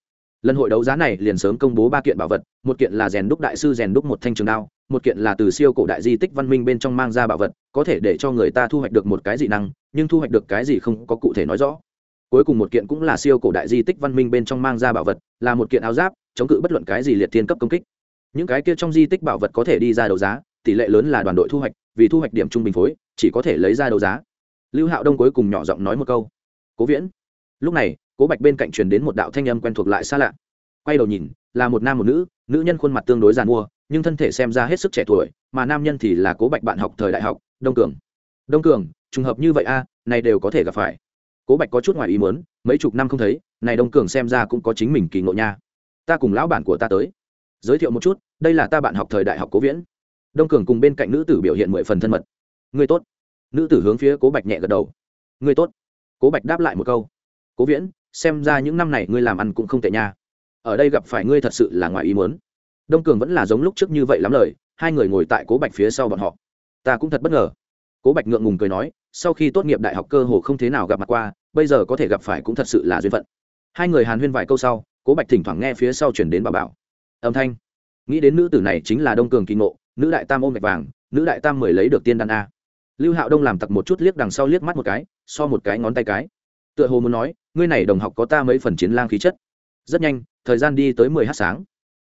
Lần hội đấu giá này liền sớm công bố ba kiện bảo vật, một kiện là rèn đúc đại sư rèn đúc một thanh trường đao, một kiện là từ siêu cổ đại di tích văn minh bên trong mang ra bảo vật, có thể để cho người ta thu hoạch được một cái dị năng, nhưng thu hoạch được cái gì không có cụ thể nói rõ. Cuối cùng một kiện cũng là siêu cổ đại di tích văn minh bên trong mang ra bảo vật, là một kiện áo giáp, chống cự bất luận cái gì liệt thiên cấp công kích những cái kia trong di tích bảo vật có thể đi ra đấu giá, tỷ lệ lớn là đoàn đội thu hoạch, vì thu hoạch điểm trung bình phối, chỉ có thể lấy ra đấu giá. Lưu hạo đông cuối cùng nhỏ giọng nói một câu. Cố viễn. Lúc này, cố bạch bên cạnh truyền đến một đạo thanh âm quen thuộc lại xa lạ. Quay đầu nhìn, là một nam một nữ nữ nhân khuôn mặt tương đối giàn mua, nhưng thân thể xem ra hết sức trẻ tuổi, mà nam nhân thì là cố bạch bạn học thời đại học, đông cường. Đông cường, trùng hợp như vậy a, này đều có thể gặp phải. Cố bạch có chút ngoài ý muốn, mấy chục năm không thấy, này đông cường xem ra cũng có chính mình kỳ ngộ nha. Ta cùng lão bản của ta tới giới thiệu một chút, đây là ta bạn học thời đại học cố viễn. Đông cường cùng bên cạnh nữ tử biểu hiện mười phần thân mật. Người tốt. Nữ tử hướng phía cố bạch nhẹ gật đầu. Người tốt. Cố bạch đáp lại một câu. Cố viễn, xem ra những năm này ngươi làm ăn cũng không tệ nha. Ở đây gặp phải ngươi thật sự là ngoài ý muốn. Đông cường vẫn là giống lúc trước như vậy lắm lời, hai người ngồi tại cố bạch phía sau bọn họ. Ta cũng thật bất ngờ. Cố bạch ngượng ngùng cười nói, sau khi tốt nghiệp đại học cơ hồ không thế nào gặp mặt qua, bây giờ có thể gặp phải cũng thật sự là duyên phận. Hai người hàn huyên vài câu sau, cố bạch thỉnh thoảng nghe phía sau chuyển đến bà bảo âm thanh. Nghĩ đến nữ tử này chính là đông cường kỳ ngộ, nữ đại tam ôm gạch vàng, nữ đại tam mười lấy được tiên đan a. Lưu hạo đông làm tặc một chút liếc đằng sau liếc mắt một cái, so một cái ngón tay cái. Tựa hồ muốn nói, ngươi này đồng học có ta mấy phần chiến lang khí chất. Rất nhanh, thời gian đi tới mười h sáng.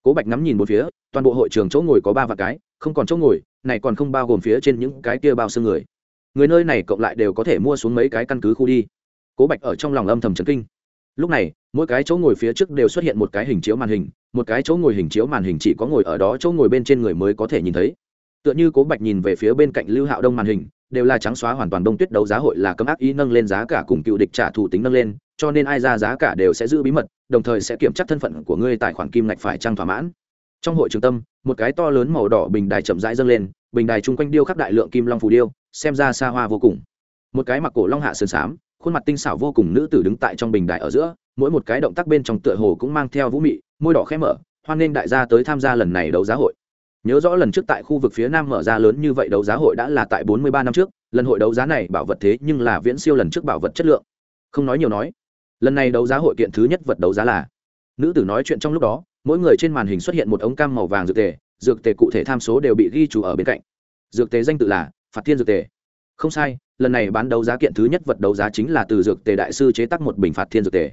Cố bạch ngắm nhìn một phía, toàn bộ hội trường chỗ ngồi có ba vạn cái, không còn chỗ ngồi, này còn không bao gồm phía trên những cái kia bao xương người. Người nơi này cộng lại đều có thể mua xuống mấy cái căn cứ khu đi. Cố bạch ở trong lòng âm thầm trấn kinh lúc này, mỗi cái chỗ ngồi phía trước đều xuất hiện một cái hình chiếu màn hình, một cái chỗ ngồi hình chiếu màn hình chỉ có ngồi ở đó, chỗ ngồi bên trên người mới có thể nhìn thấy. Tựa như cố bạch nhìn về phía bên cạnh lưu hạo đông màn hình, đều là trắng xóa hoàn toàn đông tuyết đấu giá hội là cấm ác ý nâng lên giá cả cùng cựu địch trả thù tính nâng lên, cho nên ai ra giá cả đều sẽ giữ bí mật, đồng thời sẽ kiểm tra thân phận của ngươi tài khoản kim ngạch phải trăng thỏa mãn. Trong hội trường tâm, một cái to lớn màu đỏ bình đài chậm rãi dâng lên, bình đài chung quanh điêu khắc đại lượng kim long phù điêu, xem ra xa hoa vô cùng. Một cái mặc cổ long hạ sơn xám khuôn mặt tinh xảo vô cùng nữ tử đứng tại trong bình đài ở giữa, mỗi một cái động tác bên trong tựa hồ cũng mang theo vũ mị, môi đỏ khẽ mở, hoan nghênh đại gia tới tham gia lần này đấu giá hội. Nhớ rõ lần trước tại khu vực phía nam mở ra lớn như vậy đấu giá hội đã là tại bốn mươi ba năm trước, lần hội đấu giá này bảo vật thế nhưng là viễn siêu lần trước bảo vật chất lượng. Không nói nhiều nói, lần này đấu giá hội kiện thứ nhất vật đấu giá là, nữ tử nói chuyện trong lúc đó, mỗi người trên màn hình xuất hiện một ống cam màu vàng dược tề dược tề cụ thể tham số đều bị ghi chú ở bên cạnh. Dược tề danh tự là phạt thiên dược tề không sai, lần này bán đấu giá kiện thứ nhất vật đấu giá chính là từ dược tề đại sư chế tác một bình phạt thiên dược tề.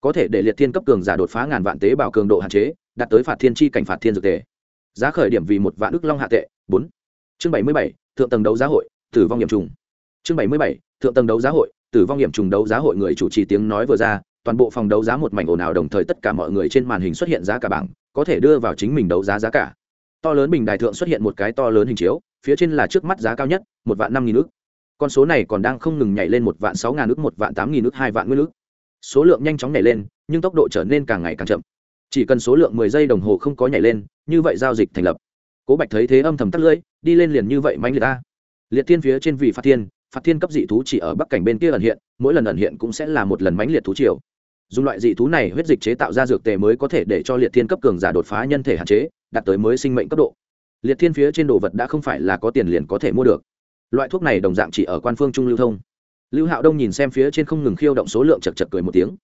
Có thể để liệt thiên cấp cường giả đột phá ngàn vạn tế bào cường độ hạn chế, đạt tới phạt thiên chi cảnh phạt thiên dược tề. Giá khởi điểm vì một vạn ức long hạ tệ, bốn. Chương bảy mươi bảy, thượng tầng đấu giá hội, tử vong hiểm trùng. Chương bảy mươi bảy, thượng tầng đấu giá hội, tử vong hiểm trùng đấu giá hội người chủ trì tiếng nói vừa ra, toàn bộ phòng đấu giá một mảnh ồn ào đồng thời tất cả mọi người trên màn hình xuất hiện giá cả bảng, có thể đưa vào chính mình đấu giá giá cả. To lớn bình đài thượng xuất hiện một cái to lớn hình chiếu, phía trên là trước mắt giá cao nhất, một vạn năm nghìn ước con số này còn đang không ngừng nhảy lên một vạn sáu ngàn ước một vạn tám nghìn ước hai vạn nguyên ước số lượng nhanh chóng nhảy lên, nhưng tốc độ trở nên càng ngày càng chậm. Chỉ cần số lượng mười giây đồng hồ không có nhảy lên, như vậy giao dịch thành lập. Cố bạch thấy thế âm thầm tắt lưỡi, đi lên liền như vậy mánh liệt ta liệt thiên phía trên vị phạt thiên phạt thiên cấp dị thú chỉ ở bắc cảnh bên kia ẩn hiện, mỗi lần ẩn hiện cũng sẽ là một lần mãnh liệt thú triều. Dùng loại dị thú này huyết dịch chế tạo ra dược tề mới có thể để cho liệt thiên cấp cường giả đột phá nhân thể hạn chế, đạt tới mới sinh mệnh cấp độ. Liệt thiên phía trên đồ vật đã không phải là có tiền liền có thể mua được loại thuốc này đồng dạng chỉ ở quan phương trung lưu thông. Lưu hạo đông nhìn xem phía trên không ngừng khiêu động số lượng chật chật cười một tiếng.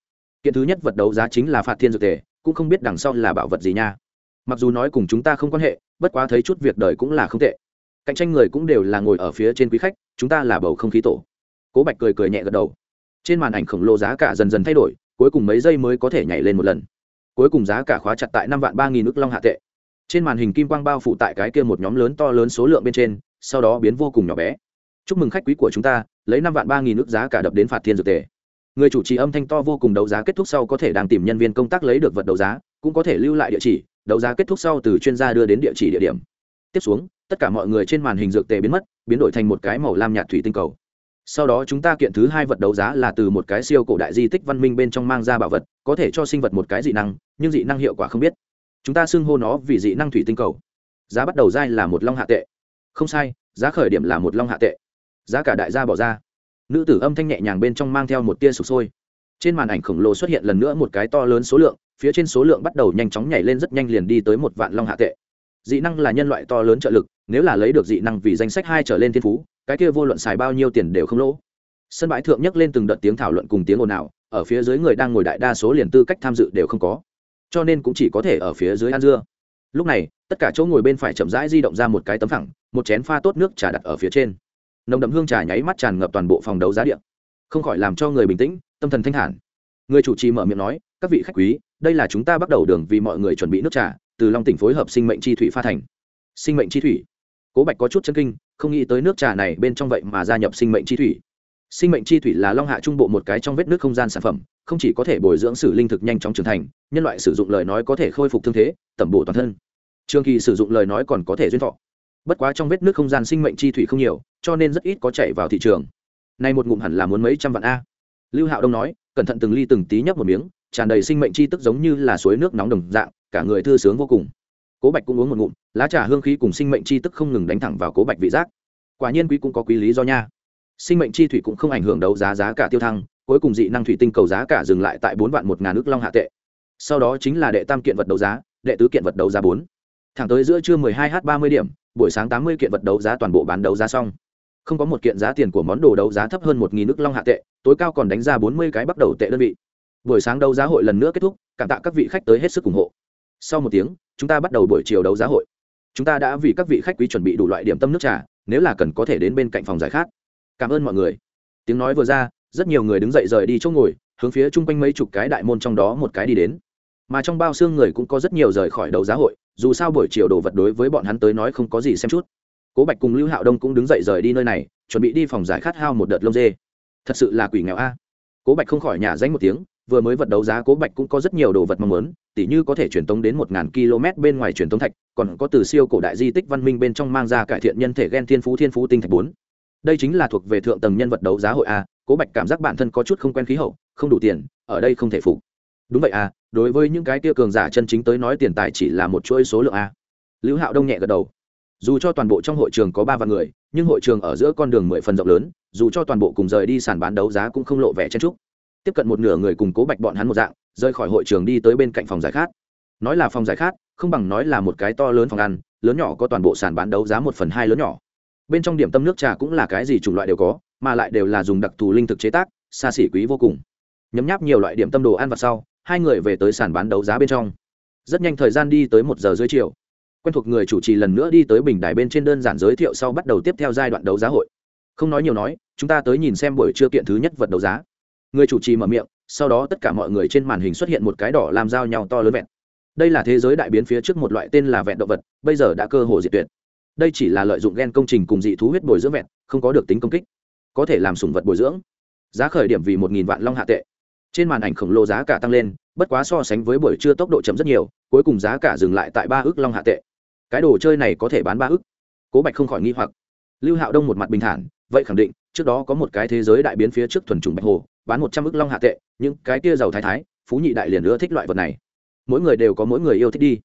Kiện thứ nhất vật đấu giá chính là phạt thiên dược tề, cũng không biết đằng sau là bảo vật gì nha. Mặc dù nói cùng chúng ta không quan hệ, bất quá thấy chút việc đời cũng là không tệ. Cạnh tranh người cũng đều là ngồi ở phía trên quý khách, chúng ta là bầu không khí tổ. Cố bạch cười cười nhẹ gật đầu. Trên màn ảnh khổng lồ giá cả dần dần thay đổi, cuối cùng mấy giây mới có thể nhảy lên một lần. Cuối cùng giá cả khóa chặt tại năm vạn ba nghìn nước long hạ tệ. Trên màn hình kim quang bao phủ tại cái kia một nhóm lớn to lớn số lượng bên trên sau đó biến vô cùng nhỏ bé. Chúc mừng khách quý của chúng ta, lấy năm vạn ba nghìn nước giá cả đập đến phạt thiên dược tề. Người chủ trì âm thanh to vô cùng đấu giá kết thúc sau có thể đang tìm nhân viên công tác lấy được vật đấu giá, cũng có thể lưu lại địa chỉ, đấu giá kết thúc sau từ chuyên gia đưa đến địa chỉ địa điểm. Tiếp xuống, tất cả mọi người trên màn hình dược tề biến mất, biến đổi thành một cái màu lam nhạt thủy tinh cầu. Sau đó chúng ta kiện thứ hai vật đấu giá là từ một cái siêu cổ đại di tích văn minh bên trong mang ra bảo vật, có thể cho sinh vật một cái dị năng, nhưng dị năng hiệu quả không biết. Chúng ta xưng hô nó vì dị năng thủy tinh cầu. Giá bắt đầu dai là một long hạ tệ không sai, giá khởi điểm là một long hạ tệ. Giá cả đại gia bỏ ra. Nữ tử âm thanh nhẹ nhàng bên trong mang theo một tia sụp sôi. Trên màn ảnh khổng lồ xuất hiện lần nữa một cái to lớn số lượng, phía trên số lượng bắt đầu nhanh chóng nhảy lên rất nhanh liền đi tới một vạn long hạ tệ. Dị năng là nhân loại to lớn trợ lực, nếu là lấy được dị năng vì danh sách hai trở lên thiên phú, cái kia vô luận xài bao nhiêu tiền đều không lỗ. Sân bãi thượng nhấc lên từng đợt tiếng thảo luận cùng tiếng ồn ào, ở phía dưới người đang ngồi đại đa số liền tư cách tham dự đều không có. Cho nên cũng chỉ có thể ở phía dưới ăn dưa. Lúc này, tất cả chỗ ngồi bên phải chậm rãi di động ra một cái tấm phẳng một chén pha tốt nước trà đặt ở phía trên. Nồng đậm hương trà nháy mắt tràn ngập toàn bộ phòng đấu giá điện không khỏi làm cho người bình tĩnh, tâm thần thanh thản. Người chủ trì mở miệng nói, các vị khách quý, đây là chúng ta bắt đầu đường vì mọi người chuẩn bị nước trà, từ long tỉnh phối hợp sinh mệnh chi thủy pha thành. Sinh mệnh chi thủy? Cố bạch có chút chân kinh, không nghĩ tới nước trà này bên trong vậy mà gia nhập sinh mệnh chi thủy. Sinh mệnh chi thủy là long hạ trung bộ một cái trong vết nước không gian sản phẩm, không chỉ có thể bồi dưỡng sử linh thực nhanh chóng trưởng thành, nhân loại sử dụng lời nói có thể khôi phục thương thế, tẩm bổ toàn thân. Trường kỳ sử dụng lời nói còn có thể duyên thọ bất quá trong vết nước không gian sinh mệnh chi thủy không nhiều, cho nên rất ít có chạy vào thị trường. Nay một ngụm hẳn là muốn mấy trăm vạn a. Lưu hạo đông nói, cẩn thận từng ly từng tí nhấp một miếng, tràn đầy sinh mệnh chi tức giống như là suối nước nóng đồng dạng, cả người thư sướng vô cùng. Cố bạch cũng uống một ngụm, lá trà hương khí cùng sinh mệnh chi tức không ngừng đánh thẳng vào cố bạch vị giác. Quả nhiên quý cũng có quý lý do nha. Sinh mệnh chi thủy cũng không ảnh hưởng đấu giá giá cả tiêu thăng, cuối cùng dị năng thủy tinh cầu giá cả dừng lại tại bốn vạn một ngàn nước long hạ tệ. Sau đó chính là đệ tam kiện vật đấu giá, đệ tứ kiện vật đấu giá bốn. Thẳng tới giữa trưa mười hai h ba mươi điểm buổi sáng tám mươi kiện vật đấu giá toàn bộ bán đấu giá xong. Không có một kiện giá tiền của món đồ đấu giá thấp hơn một nghìn nước long hạ tệ, tối cao còn đánh ra bốn mươi cái bắt đầu tệ đơn vị. Buổi sáng đấu giá hội lần nữa kết thúc, cảm tạ các vị khách tới hết sức ủng hộ. Sau một tiếng, chúng ta bắt đầu buổi chiều đấu giá hội. Chúng ta đã vì các vị khách quý chuẩn bị đủ loại điểm tâm nước trà, nếu là cần có thể đến bên cạnh phòng giải khát. Cảm ơn mọi người. Tiếng nói vừa ra, rất nhiều người đứng dậy rời đi chỗ ngồi, hướng phía chung quanh mấy chục cái đại môn trong đó một cái đi đến mà trong bao xương người cũng có rất nhiều rời khỏi đấu giá hội, dù sao buổi chiều đồ vật đối với bọn hắn tới nói không có gì xem chút. Cố bạch cùng lưu hạo đông cũng đứng dậy rời đi nơi này, chuẩn bị đi phòng giải khát hao một đợt lông dê. Thật sự là quỷ nghèo a. Cố bạch không khỏi nhà danh một tiếng, vừa mới vật đấu giá cố bạch cũng có rất nhiều đồ vật mong muốn, tỉ như có thể truyền tống đến một ngàn km bên ngoài truyền tống thạch, còn có từ siêu cổ đại di tích văn minh bên trong mang ra cải thiện nhân thể gen thiên phú thiên phú tinh thạch bốn. Đây chính là thuộc về thượng tầng nhân vật đấu giá hội a, cố bạch cảm giác bản thân có chút không quen khí hậu, không đủ tiền, ở đây không thể phục. Đúng vậy a đối với những cái tia cường giả chân chính tới nói tiền tài chỉ là một chuỗi số lượng a. Lưu hạo đông nhẹ gật đầu. Dù cho toàn bộ trong hội trường có ba vạn người, nhưng hội trường ở giữa con đường mười phần rộng lớn, dù cho toàn bộ cùng rời đi sàn bán đấu giá cũng không lộ vẻ chen trúc tiếp cận một nửa người cùng cố bạch bọn hắn một dạng, rời khỏi hội trường đi tới bên cạnh phòng giải khát. Nói là phòng giải khát, không bằng nói là một cái to lớn phòng ăn, lớn nhỏ có toàn bộ sàn bán đấu giá một phần hai lớn nhỏ. Bên trong điểm tâm nước trà cũng là cái gì chủng loại đều có, mà lại đều là dùng đặc thù linh thực chế tác, xa xỉ quý vô cùng. Nhấm nháp nhiều loại điểm tâm đồ ăn vặt sau hai người về tới sàn bán đấu giá bên trong. Rất nhanh thời gian đi tới một giờ dưới chiều. Quen thuộc người chủ trì lần nữa đi tới bình đài bên trên đơn giản giới thiệu sau bắt đầu tiếp theo giai đoạn đấu giá hội. Không nói nhiều nói, chúng ta tới nhìn xem buổi trưa kiện thứ nhất vật đấu giá. Người chủ trì mở miệng, sau đó tất cả mọi người trên màn hình xuất hiện một cái đỏ làm giao nhau to lớn vẹn. Đây là thế giới đại biến phía trước một loại tên là vẹn động vật, bây giờ đã cơ hồ diệt tuyệt. Đây chỉ là lợi dụng g e n công trình cùng dị thú huyết bồi dưỡng vẹn, không có được tính công kích. Có thể làm sủng vật bồi dưỡng. Giá khởi điểm vì một nghìn vạn long hạ tệ trên màn ảnh khổng lồ giá cả tăng lên, bất quá so sánh với buổi trưa tốc độ chấm rất nhiều, cuối cùng giá cả dừng lại tại ba ước long hạ tệ. Cái đồ chơi này có thể bán ba ước cố bạch không khỏi nghi hoặc. Lưu hạo đông một mặt bình thản, vậy khẳng định, trước đó có một cái thế giới đại biến phía trước thuần trùng bạch hồ, bán một trăm ước long hạ tệ, những cái kia giàu thái thái, phú nhị đại liền ưa thích loại vật này. Mỗi người đều có mỗi người yêu thích đi.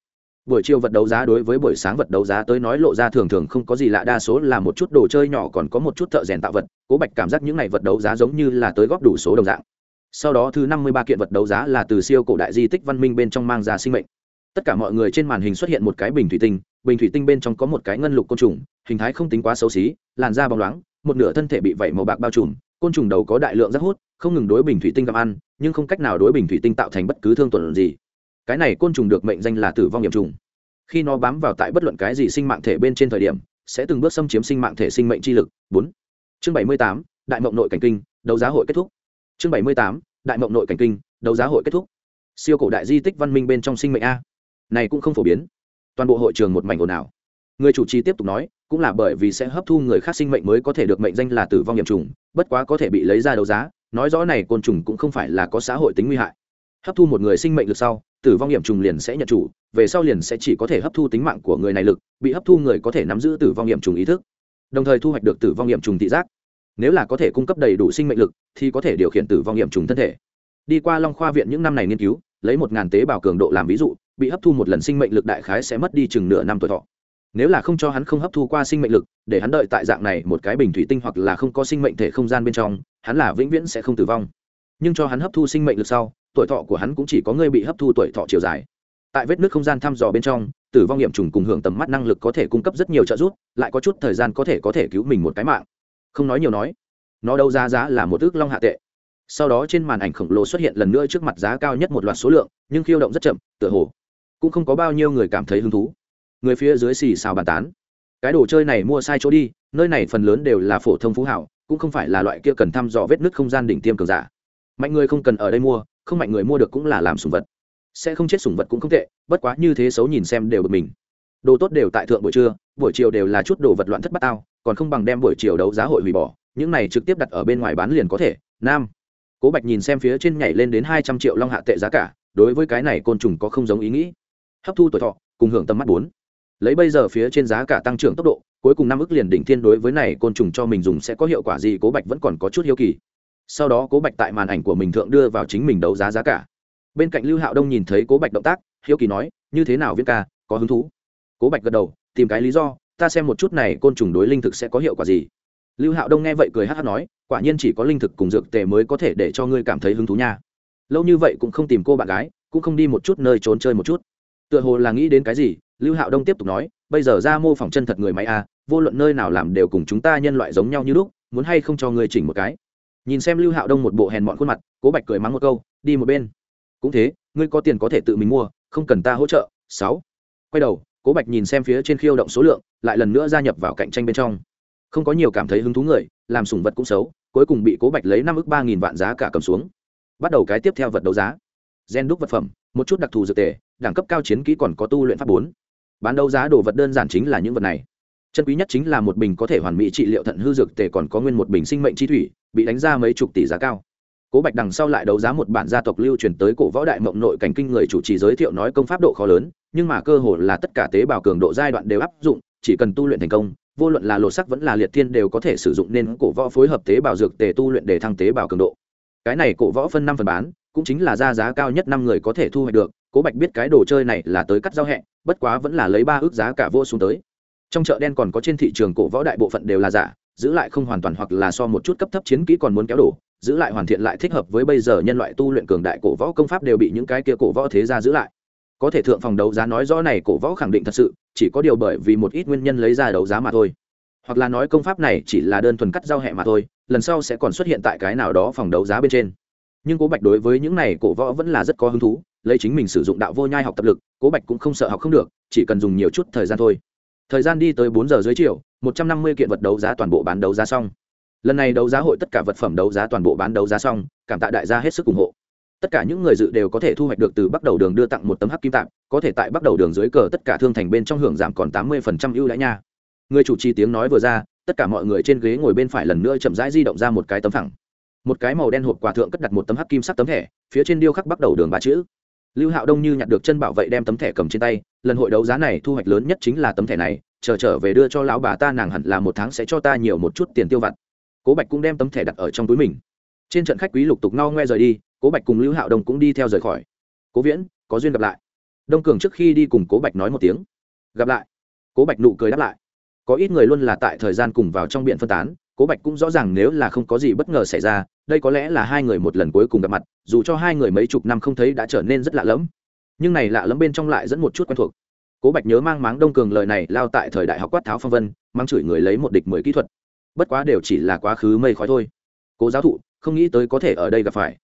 Buổi chiều vật đấu giá đối với buổi sáng vật đấu giá tới nói lộ ra thường thường không có gì lạ, đa số là một chút đồ chơi nhỏ còn có một chút thợ rèn tạo vật. Cố bạch cảm giác những này vật đấu giá giống như là tới góp đủ số đồng dạng sau đó thứ năm mươi ba kiện vật đấu giá là từ siêu cổ đại di tích văn minh bên trong mang ra sinh mệnh. Tất cả mọi người trên màn hình xuất hiện một cái bình thủy tinh, bình thủy tinh bên trong có một cái ngân lục côn trùng, hình thái không tính quá xấu xí, làn da bóng loáng, một nửa thân thể bị vẩy màu bạc bao trùm, côn trùng đầu có đại lượng rất hút, không ngừng đối bình thủy tinh gặm ăn, nhưng không cách nào đối bình thủy tinh tạo thành bất cứ thương tổn gì. Cái này côn trùng được mệnh danh là tử vong nghiệm trùng. Khi nó bám vào tại bất luận cái gì sinh mạng thể bên trên thời điểm, sẽ từng bước xâm chiếm sinh mạng thể sinh mệnh chi lực. Bốn. Chương bảy mươi tám, đại mộng nội cảnh kinh, đấu giá hội kết thúc chương bảy mươi tám, đại mộng nội cảnh kinh, đấu giá hội kết thúc. Siêu cổ đại di tích văn minh bên trong sinh mệnh a. Này cũng không phổ biến. Toàn bộ hội trường một mảnh ồn ào. Người chủ trì tiếp tục nói, cũng là bởi vì sẽ hấp thu người khác sinh mệnh mới có thể được mệnh danh là tử vong hiểm trùng, bất quá có thể bị lấy ra đấu giá, nói rõ này côn trùng cũng không phải là có xã hội tính nguy hại. Hấp thu một người sinh mệnh lực sau, tử vong hiểm trùng liền sẽ nhận chủ, về sau liền sẽ chỉ có thể hấp thu tính mạng của người này lực, bị hấp thu người có thể nắm giữ tử vong hiểm trùng ý thức. Đồng thời thu hoạch được tử vong hiểm trùng thị giác nếu là có thể cung cấp đầy đủ sinh mệnh lực, thì có thể điều khiển tử vong nghiệm trùng thân thể. Đi qua long khoa viện những năm này nghiên cứu, lấy một ngàn tế bào cường độ làm ví dụ, bị hấp thu một lần sinh mệnh lực đại khái sẽ mất đi chừng nửa năm tuổi thọ. Nếu là không cho hắn không hấp thu qua sinh mệnh lực, để hắn đợi tại dạng này một cái bình thủy tinh hoặc là không có sinh mệnh thể không gian bên trong, hắn là vĩnh viễn sẽ không tử vong. Nhưng cho hắn hấp thu sinh mệnh lực sau, tuổi thọ của hắn cũng chỉ có người bị hấp thu tuổi thọ chiều dài. Tại vết nước không gian thăm dò bên trong, tử vong nghiệm trùng cùng hưởng tầm mắt năng lực có thể cung cấp rất nhiều trợ giúp, lại có chút thời gian có thể có thể cứu mình một cái mạng không nói nhiều nói. Nó đâu ra giá là một ước long hạ tệ. Sau đó trên màn ảnh khổng lồ xuất hiện lần nữa trước mặt giá cao nhất một loạt số lượng, nhưng khiêu động rất chậm, tựa hồ cũng không có bao nhiêu người cảm thấy hứng thú. Người phía dưới xì xào bàn tán. Cái đồ chơi này mua sai chỗ đi, nơi này phần lớn đều là phổ thông phú hảo, cũng không phải là loại kia cần thăm dò vết nứt không gian đỉnh tiêm cường giả. Mạnh người không cần ở đây mua, không mạnh người mua được cũng là làm sùng vật. Sẽ không chết sùng vật cũng không tệ, bất quá như thế xấu nhìn xem đều bực mình đồ tốt đều tại thượng buổi trưa, buổi chiều đều là chút đồ vật loạn thất bát tao, còn không bằng đem buổi chiều đấu giá hội hủy bỏ, những này trực tiếp đặt ở bên ngoài bán liền có thể. Nam. Cố bạch nhìn xem phía trên nhảy lên đến hai trăm triệu long hạ tệ giá cả, đối với cái này côn trùng có không giống ý nghĩ. Hấp thu tuổi thọ, cùng hưởng tầm mắt bốn. Lấy bây giờ phía trên giá cả tăng trưởng tốc độ, cuối cùng năm ức liền đỉnh thiên đối với này côn trùng cho mình dùng sẽ có hiệu quả gì cố bạch vẫn còn có chút hiếu kỳ. Sau đó cố bạch tại màn ảnh của mình thượng đưa vào chính mình đấu giá giá cả. Bên cạnh lưu hạo đông nhìn thấy cố bạch động tác, hiếu kỳ nói, như thế nào viết ca, có hứng thú? Cố bạch gật đầu tìm cái lý do ta xem một chút này côn trùng đối linh thực sẽ có hiệu quả gì. Lưu hạo đông nghe vậy cười hát hát nói quả nhiên chỉ có linh thực cùng dược tề mới có thể để cho ngươi cảm thấy hứng thú nha. Lâu như vậy cũng không tìm cô bạn gái cũng không đi một chút nơi trốn chơi một chút. Tựa hồ là nghĩ đến cái gì lưu hạo đông tiếp tục nói bây giờ ra mô phỏng chân thật người máy a à, vô luận nơi nào làm đều cùng chúng ta nhân loại giống nhau như lúc muốn hay không cho ngươi chỉnh một cái. Nhìn xem lưu hạo đông một bộ hèn mọn khuôn mặt cố bạch cười mắng một câu đi một bên. Cũng thế ngươi có tiền có thể tự mình mua không cần ta hỗ trợ. Sáu. Quay đầu cố bạch nhìn xem phía trên khiêu động số lượng, lại lần nữa gia nhập vào cạnh tranh bên trong. Không có nhiều cảm thấy hứng thú người, làm sủng vật cũng xấu, cuối cùng bị cố bạch lấy năm ước ba nghìn vạn giá cả cầm xuống. Bắt đầu cái tiếp theo vật đấu giá. Gen đúc vật phẩm, một chút đặc thù dược tề, đẳng cấp cao chiến kỹ còn có tu luyện pháp bốn. Bán đấu giá đồ vật đơn giản chính là những vật này. Chân quý nhất chính là một bình có thể hoàn mỹ trị liệu thận hư dược tề còn có nguyên một bình sinh mệnh chi thủy, bị đánh ra mấy chục tỷ giá cao. Cố bạch đằng sau lại đấu giá một bản gia tộc lưu truyền tới cổ võ đại mộng nội cảnh kinh người chủ trì giới thiệu nói công pháp độ khó lớn nhưng mà cơ hội là tất cả tế bào cường độ giai đoạn đều áp dụng, chỉ cần tu luyện thành công, vô luận là lột sắc vẫn là liệt thiên đều có thể sử dụng nên cổ võ phối hợp tế bào dược tề tu luyện để thăng tế bào cường độ. Cái này cổ võ phân năm phần bán, cũng chính là ra giá cao nhất năm người có thể thu hoạch được, cố bạch biết cái đồ chơi này là tới cắt giao hẹ, bất quá vẫn là lấy ba ước giá cả vô xuống tới. Trong chợ đen còn có trên thị trường cổ võ đại bộ phận đều là giả, giữ lại không hoàn toàn hoặc là so một chút cấp thấp chiến kỹ còn muốn kéo đổ, giữ lại hoàn thiện lại thích hợp với bây giờ nhân loại tu luyện cường đại cổ võ công pháp đều bị những cái kia cổ võ thế gia giữ lại có thể thượng phòng đấu giá nói rõ này cổ võ khẳng định thật sự, chỉ có điều bởi vì một ít nguyên nhân lấy ra đấu giá mà thôi. Hoặc là nói công pháp này chỉ là đơn thuần cắt giao hẹ mà thôi, lần sau sẽ còn xuất hiện tại cái nào đó phòng đấu giá bên trên. Nhưng cố bạch đối với những này cổ võ vẫn là rất có hứng thú, lấy chính mình sử dụng đạo vô nhai học tập lực, cố bạch cũng không sợ học không được, chỉ cần dùng nhiều chút thời gian thôi. Thời gian đi tới bốn giờ dưới chiều, một trăm năm mươi kiện vật đấu giá toàn bộ bán đấu giá xong. Lần này đấu giá hội tất cả vật phẩm đấu giá toàn bộ bán đấu giá xong, cảm tạ đại gia hết sức ủng hộ tất cả những người dự đều có thể thu hoạch được từ bắt đầu đường đưa tặng một tấm hắc kim tạm, có thể tại bắt đầu đường dưới cờ tất cả thương thành bên trong hưởng giảm còn tám mươi phần trăm ưu đãi nha. Người chủ trì tiếng nói vừa ra, tất cả mọi người trên ghế ngồi bên phải lần nữa chậm rãi di động ra một cái tấm phẳng. Một cái màu đen hộp quà thượng cất đặt một tấm hắc kim sắc tấm thẻ, phía trên điêu khắc bắt đầu đường ba chữ. Lưu hạo đông như nhặt được chân bảo vệ đem tấm thẻ cầm trên tay, lần hội đấu giá này thu hoạch lớn nhất chính là tấm thẻ này, chờ trở về đưa cho lão bà ta nàng hẳn là một tháng sẽ cho ta nhiều một chút tiền tiêu vặt. Cố bạch cũng đem tấm thẻ đặt ở trong túi mình. Trên trận khách quý lục tục no ngoe rời đi cố bạch cùng lưu hạo đông cũng đi theo rời khỏi. Cố viễn, có duyên gặp lại. Đông cường trước khi đi cùng cố bạch nói một tiếng. Gặp lại. Cố bạch nụ cười đáp lại. Có ít người luôn là tại thời gian cùng vào trong biện phân tán, cố bạch cũng rõ ràng nếu là không có gì bất ngờ xảy ra, đây có lẽ là hai người một lần cuối cùng gặp mặt, dù cho hai người mấy chục năm không thấy đã trở nên rất lạ lẫm. Nhưng này lạ lẫm bên trong lại dẫn một chút quen thuộc. Cố bạch nhớ mang máng đông cường lời này lao tại thời đại học quát tháo phong vân, mang chửi người lấy một địch mười kỹ thuật. Bất quá đều chỉ là quá khứ mây khói thôi. Cố giáo thụ, không nghĩ tới có thể ở đây gặp phải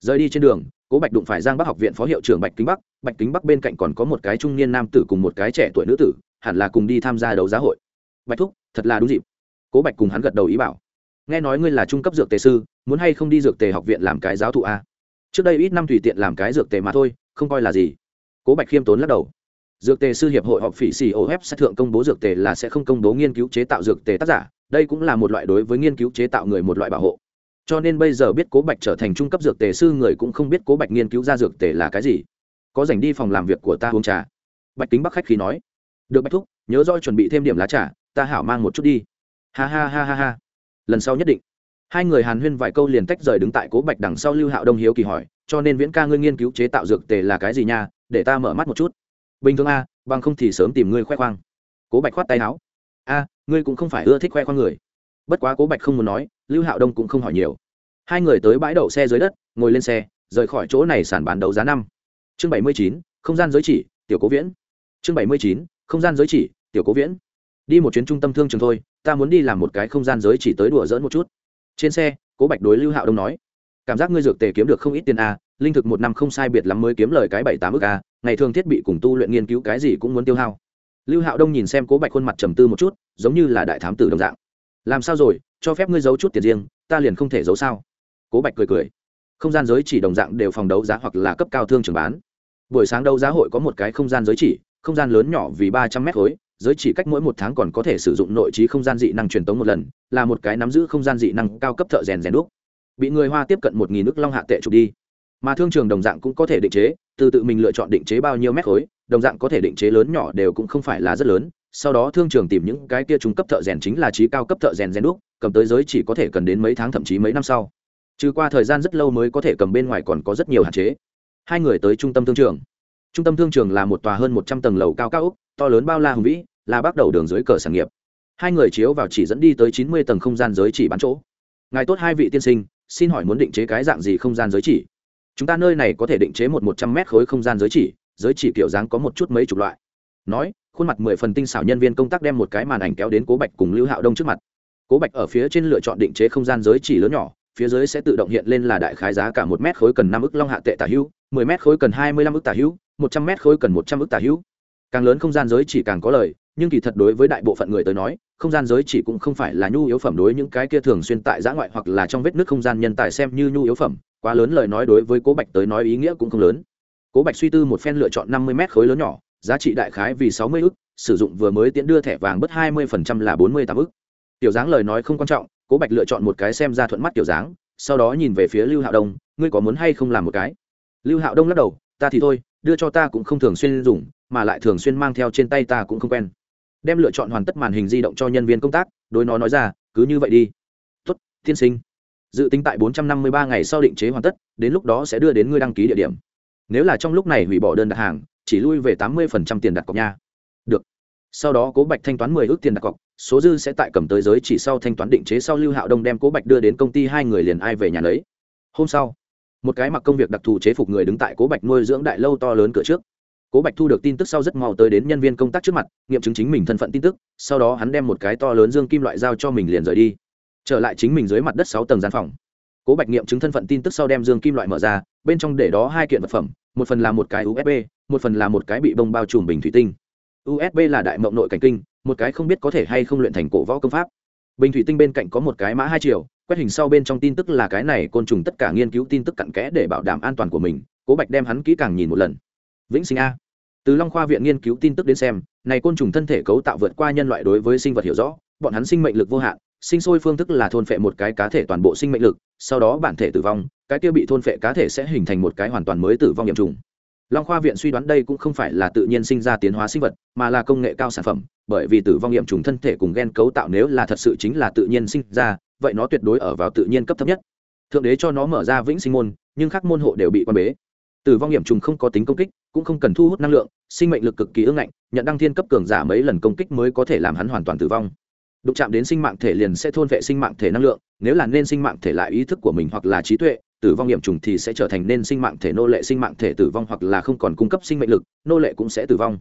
rời đi trên đường, cố bạch đụng phải giang bắc học viện phó hiệu trưởng bạch kính bắc. Bạch kính bắc bên cạnh còn có một cái trung niên nam tử cùng một cái trẻ tuổi nữ tử, hẳn là cùng đi tham gia đấu giá hội. Bạch thúc, thật là đúng dịp. Cố bạch cùng hắn gật đầu ý bảo. Nghe nói ngươi là trung cấp dược tề sư, muốn hay không đi dược tề học viện làm cái giáo thụ a? Trước đây ít năm tùy tiện làm cái dược tề mà thôi, không coi là gì. Cố bạch khiêm tốn lắc đầu. Dược tề sư hiệp hội họp phỉ xì ô sẽ thượng công bố dược tề là sẽ không công bố nghiên cứu chế tạo dược tề tác giả, đây cũng là một loại đối với nghiên cứu chế tạo người một loại bảo hộ cho nên bây giờ biết cố bạch trở thành trung cấp dược tề sư người cũng không biết cố bạch nghiên cứu ra dược tề là cái gì. Có dành đi phòng làm việc của ta uống trà. Bạch kính bắc khách khí nói. Được bạch thúc, nhớ rõ chuẩn bị thêm điểm lá trà, ta hảo mang một chút đi. Ha ha ha ha ha. Lần sau nhất định. Hai người hàn huyên vài câu liền tách rời đứng tại cố bạch đằng sau lưu hạo đông hiếu kỳ hỏi, cho nên viễn ca ngươi nghiên cứu chế tạo dược tề là cái gì nha? Để ta mở mắt một chút. Bình thường a, bằng không thì sớm tìm ngươi khoe khoang. Cố bạch khoát tay áo. A, ngươi cũng không phải ưa thích khoe khoang người bất quá cố bạch không muốn nói, lưu hạo đông cũng không hỏi nhiều. Hai người tới bãi đậu xe dưới đất, ngồi lên xe, rời khỏi chỗ này sản bán đấu giá năm. Chương bảy mươi chín, không gian giới chỉ, tiểu cố viễn. Chương bảy mươi chín, không gian giới chỉ, tiểu cố viễn. Đi một chuyến trung tâm thương trường thôi, ta muốn đi làm một cái không gian giới chỉ tới đùa dỡn một chút. Trên xe, cố bạch đối lưu hạo đông nói, cảm giác ngươi dược tề kiếm được không ít tiền a, linh thực một năm không sai biệt lắm mới kiếm lời cái bảy tám ước a, ngày thường thiết bị cùng tu luyện nghiên cứu cái gì cũng muốn tiêu hao. Lưu hạo đông nhìn xem cố bạch khuôn mặt trầm tư một chút, giống như là đại thám tử đồng dạng làm sao rồi, cho phép ngươi giấu chút tiền riêng, ta liền không thể giấu sao? Cố bạch cười cười. Không gian giới chỉ đồng dạng đều phòng đấu giá hoặc là cấp cao thương trường bán. Buổi sáng đấu giá hội có một cái không gian giới chỉ, không gian lớn nhỏ vì ba trăm mét khối, giới chỉ cách mỗi một tháng còn có thể sử dụng nội trí không gian dị năng truyền tống một lần, là một cái nắm giữ không gian dị năng cao cấp thợ rèn rèn đúc. Bị người hoa tiếp cận một nghìn nước long hạ tệ trục đi. Mà thương trường đồng dạng cũng có thể định chế, từ tự mình lựa chọn định chế bao nhiêu mét khối đồng dạng có thể định chế lớn nhỏ đều cũng không phải là rất lớn, sau đó thương trường tìm những cái kia trung cấp thợ rèn chính là trí cao cấp thợ rèn rèn đúc, cầm tới giới chỉ có thể cần đến mấy tháng thậm chí mấy năm sau. Trừ qua thời gian rất lâu mới có thể cầm bên ngoài còn có rất nhiều hạn chế. Hai người tới trung tâm thương trường. Trung tâm thương trường là một tòa hơn một trăm tầng lầu cao cao úc to lớn bao la hùng vĩ, là bắt đầu đường dưới cờ sản nghiệp. Hai người chiếu vào chỉ dẫn đi tới chín mươi tầng không gian giới chỉ bán chỗ. Ngài tốt hai vị tiên sinh, xin hỏi muốn định chế cái dạng gì không gian giới chỉ? Chúng ta nơi này có thể định chế một một trăm mét khối không gian giới chỉ giới chỉ kiểu dáng có một chút mấy chục loại. Nói, khuôn mặt mười phần tinh xảo nhân viên công tác đem một cái màn ảnh kéo đến cố bạch cùng lưu hạo đông trước mặt. Cố bạch ở phía trên lựa chọn định chế không gian giới chỉ lớn nhỏ, phía dưới sẽ tự động hiện lên là đại khái giá cả một mét khối cần năm ức long hạ tệ tả hữu, mười mét khối cần hai mươi lăm ức tả hữu, một trăm mét khối cần một trăm ức tả hữu. Càng lớn không gian giới chỉ càng có lời, nhưng kỳ thật đối với đại bộ phận người tới nói, không gian giới chỉ cũng không phải là nhu yếu phẩm đối những cái kia thường xuyên tại giã ngoại hoặc là trong vết nước không gian nhân tài xem như nhu yếu phẩm, quá lớn lời nói đối với cố bạch tới nói ý nghĩa cũng không lớn cố bạch suy tư một phen lựa chọn năm mươi mét khối lớn nhỏ, giá trị đại khái vì sáu mươi ức, sử dụng vừa mới tiễn đưa thẻ vàng bớt hai mươi phần trăm là bốn mươi tám ức. Tiểu dáng lời nói không quan trọng, cố bạch lựa chọn một cái xem ra thuận mắt tiểu dáng, sau đó nhìn về phía lưu hạo đông, ngươi có muốn hay không làm một cái? Lưu hạo đông lắc đầu, ta thì thôi, đưa cho ta cũng không thường xuyên dùng, mà lại thường xuyên mang theo trên tay ta cũng không quen. Đem lựa chọn hoàn tất màn hình di động cho nhân viên công tác, đối nó nói ra, cứ như vậy đi. Tuất tiên sinh. Dự tính tại 453 ngày sau định chế hoàn tất, đến lúc đó sẽ đưa đến ngươi đăng ký địa điểm nếu là trong lúc này hủy bỏ đơn đặt hàng, chỉ lui về 80% tiền đặt cọc nha. Được. Sau đó cố bạch thanh toán 10 ước tiền đặt cọc, số dư sẽ tại cầm tới giới chỉ sau thanh toán định chế sau lưu hạo đông đem cố bạch đưa đến công ty hai người liền ai về nhà lấy. Hôm sau, một cái mặc công việc đặc thù chế phục người đứng tại cố bạch nuôi dưỡng đại lâu to lớn cửa trước. Cố bạch thu được tin tức sau rất mau tới đến nhân viên công tác trước mặt, nghiệm chứng chính mình thân phận tin tức, sau đó hắn đem một cái to lớn dương kim loại giao cho mình liền rời đi. Trở lại chính mình dưới mặt đất sáu tầng gian phòng cố bạch nghiệm chứng thân phận tin tức sau đem dương kim loại mở ra, bên trong để đó hai kiện vật phẩm, một phần là một cái usb một phần là một cái bị bông bao trùm bình thủy tinh. Usb là đại mộng nội cảnh kinh, một cái không biết có thể hay không luyện thành cổ võ công pháp. Bình thủy tinh bên cạnh có một cái mã hai triệu quét hình sau bên trong tin tức là cái này côn trùng tất cả nghiên cứu tin tức cặn kẽ để bảo đảm an toàn của mình, cố bạch đem hắn kỹ càng nhìn một lần. Vĩnh sinh a. Từ long khoa viện nghiên cứu tin tức đến xem, này côn trùng thân thể cấu tạo vượt qua nhân loại đối với sinh vật hiểu rõ, bọn hắn sinh mệnh lực vô hạn sinh sôi phương thức là thôn phệ một cái cá thể toàn bộ sinh mệnh lực, sau đó bản thể tử vong, cái kia bị thôn phệ cá thể sẽ hình thành một cái hoàn toàn mới tử vong nhiễm trùng. Long khoa viện suy đoán đây cũng không phải là tự nhiên sinh ra tiến hóa sinh vật, mà là công nghệ cao sản phẩm, bởi vì tử vong nhiễm trùng thân thể cùng gen cấu tạo nếu là thật sự chính là tự nhiên sinh ra, vậy nó tuyệt đối ở vào tự nhiên cấp thấp nhất. Thượng đế cho nó mở ra vĩnh sinh môn, nhưng các môn hộ đều bị quan bế. Tử vong hiểm trùng không có tính công kích, cũng không cần thu hút năng lượng, sinh mệnh lực cực kỳ ương ngạnh, nhận đăng thiên cấp cường giả mấy lần công kích mới có thể làm hắn hoàn toàn tử vong đụng chạm đến sinh mạng thể liền sẽ thôn vệ sinh mạng thể năng lượng, nếu là nên sinh mạng thể lại ý thức của mình hoặc là trí tuệ, tử vong nghiệm trùng thì sẽ trở thành nên sinh mạng thể nô lệ sinh mạng thể tử vong hoặc là không còn cung cấp sinh mệnh lực, nô lệ cũng sẽ tử vong.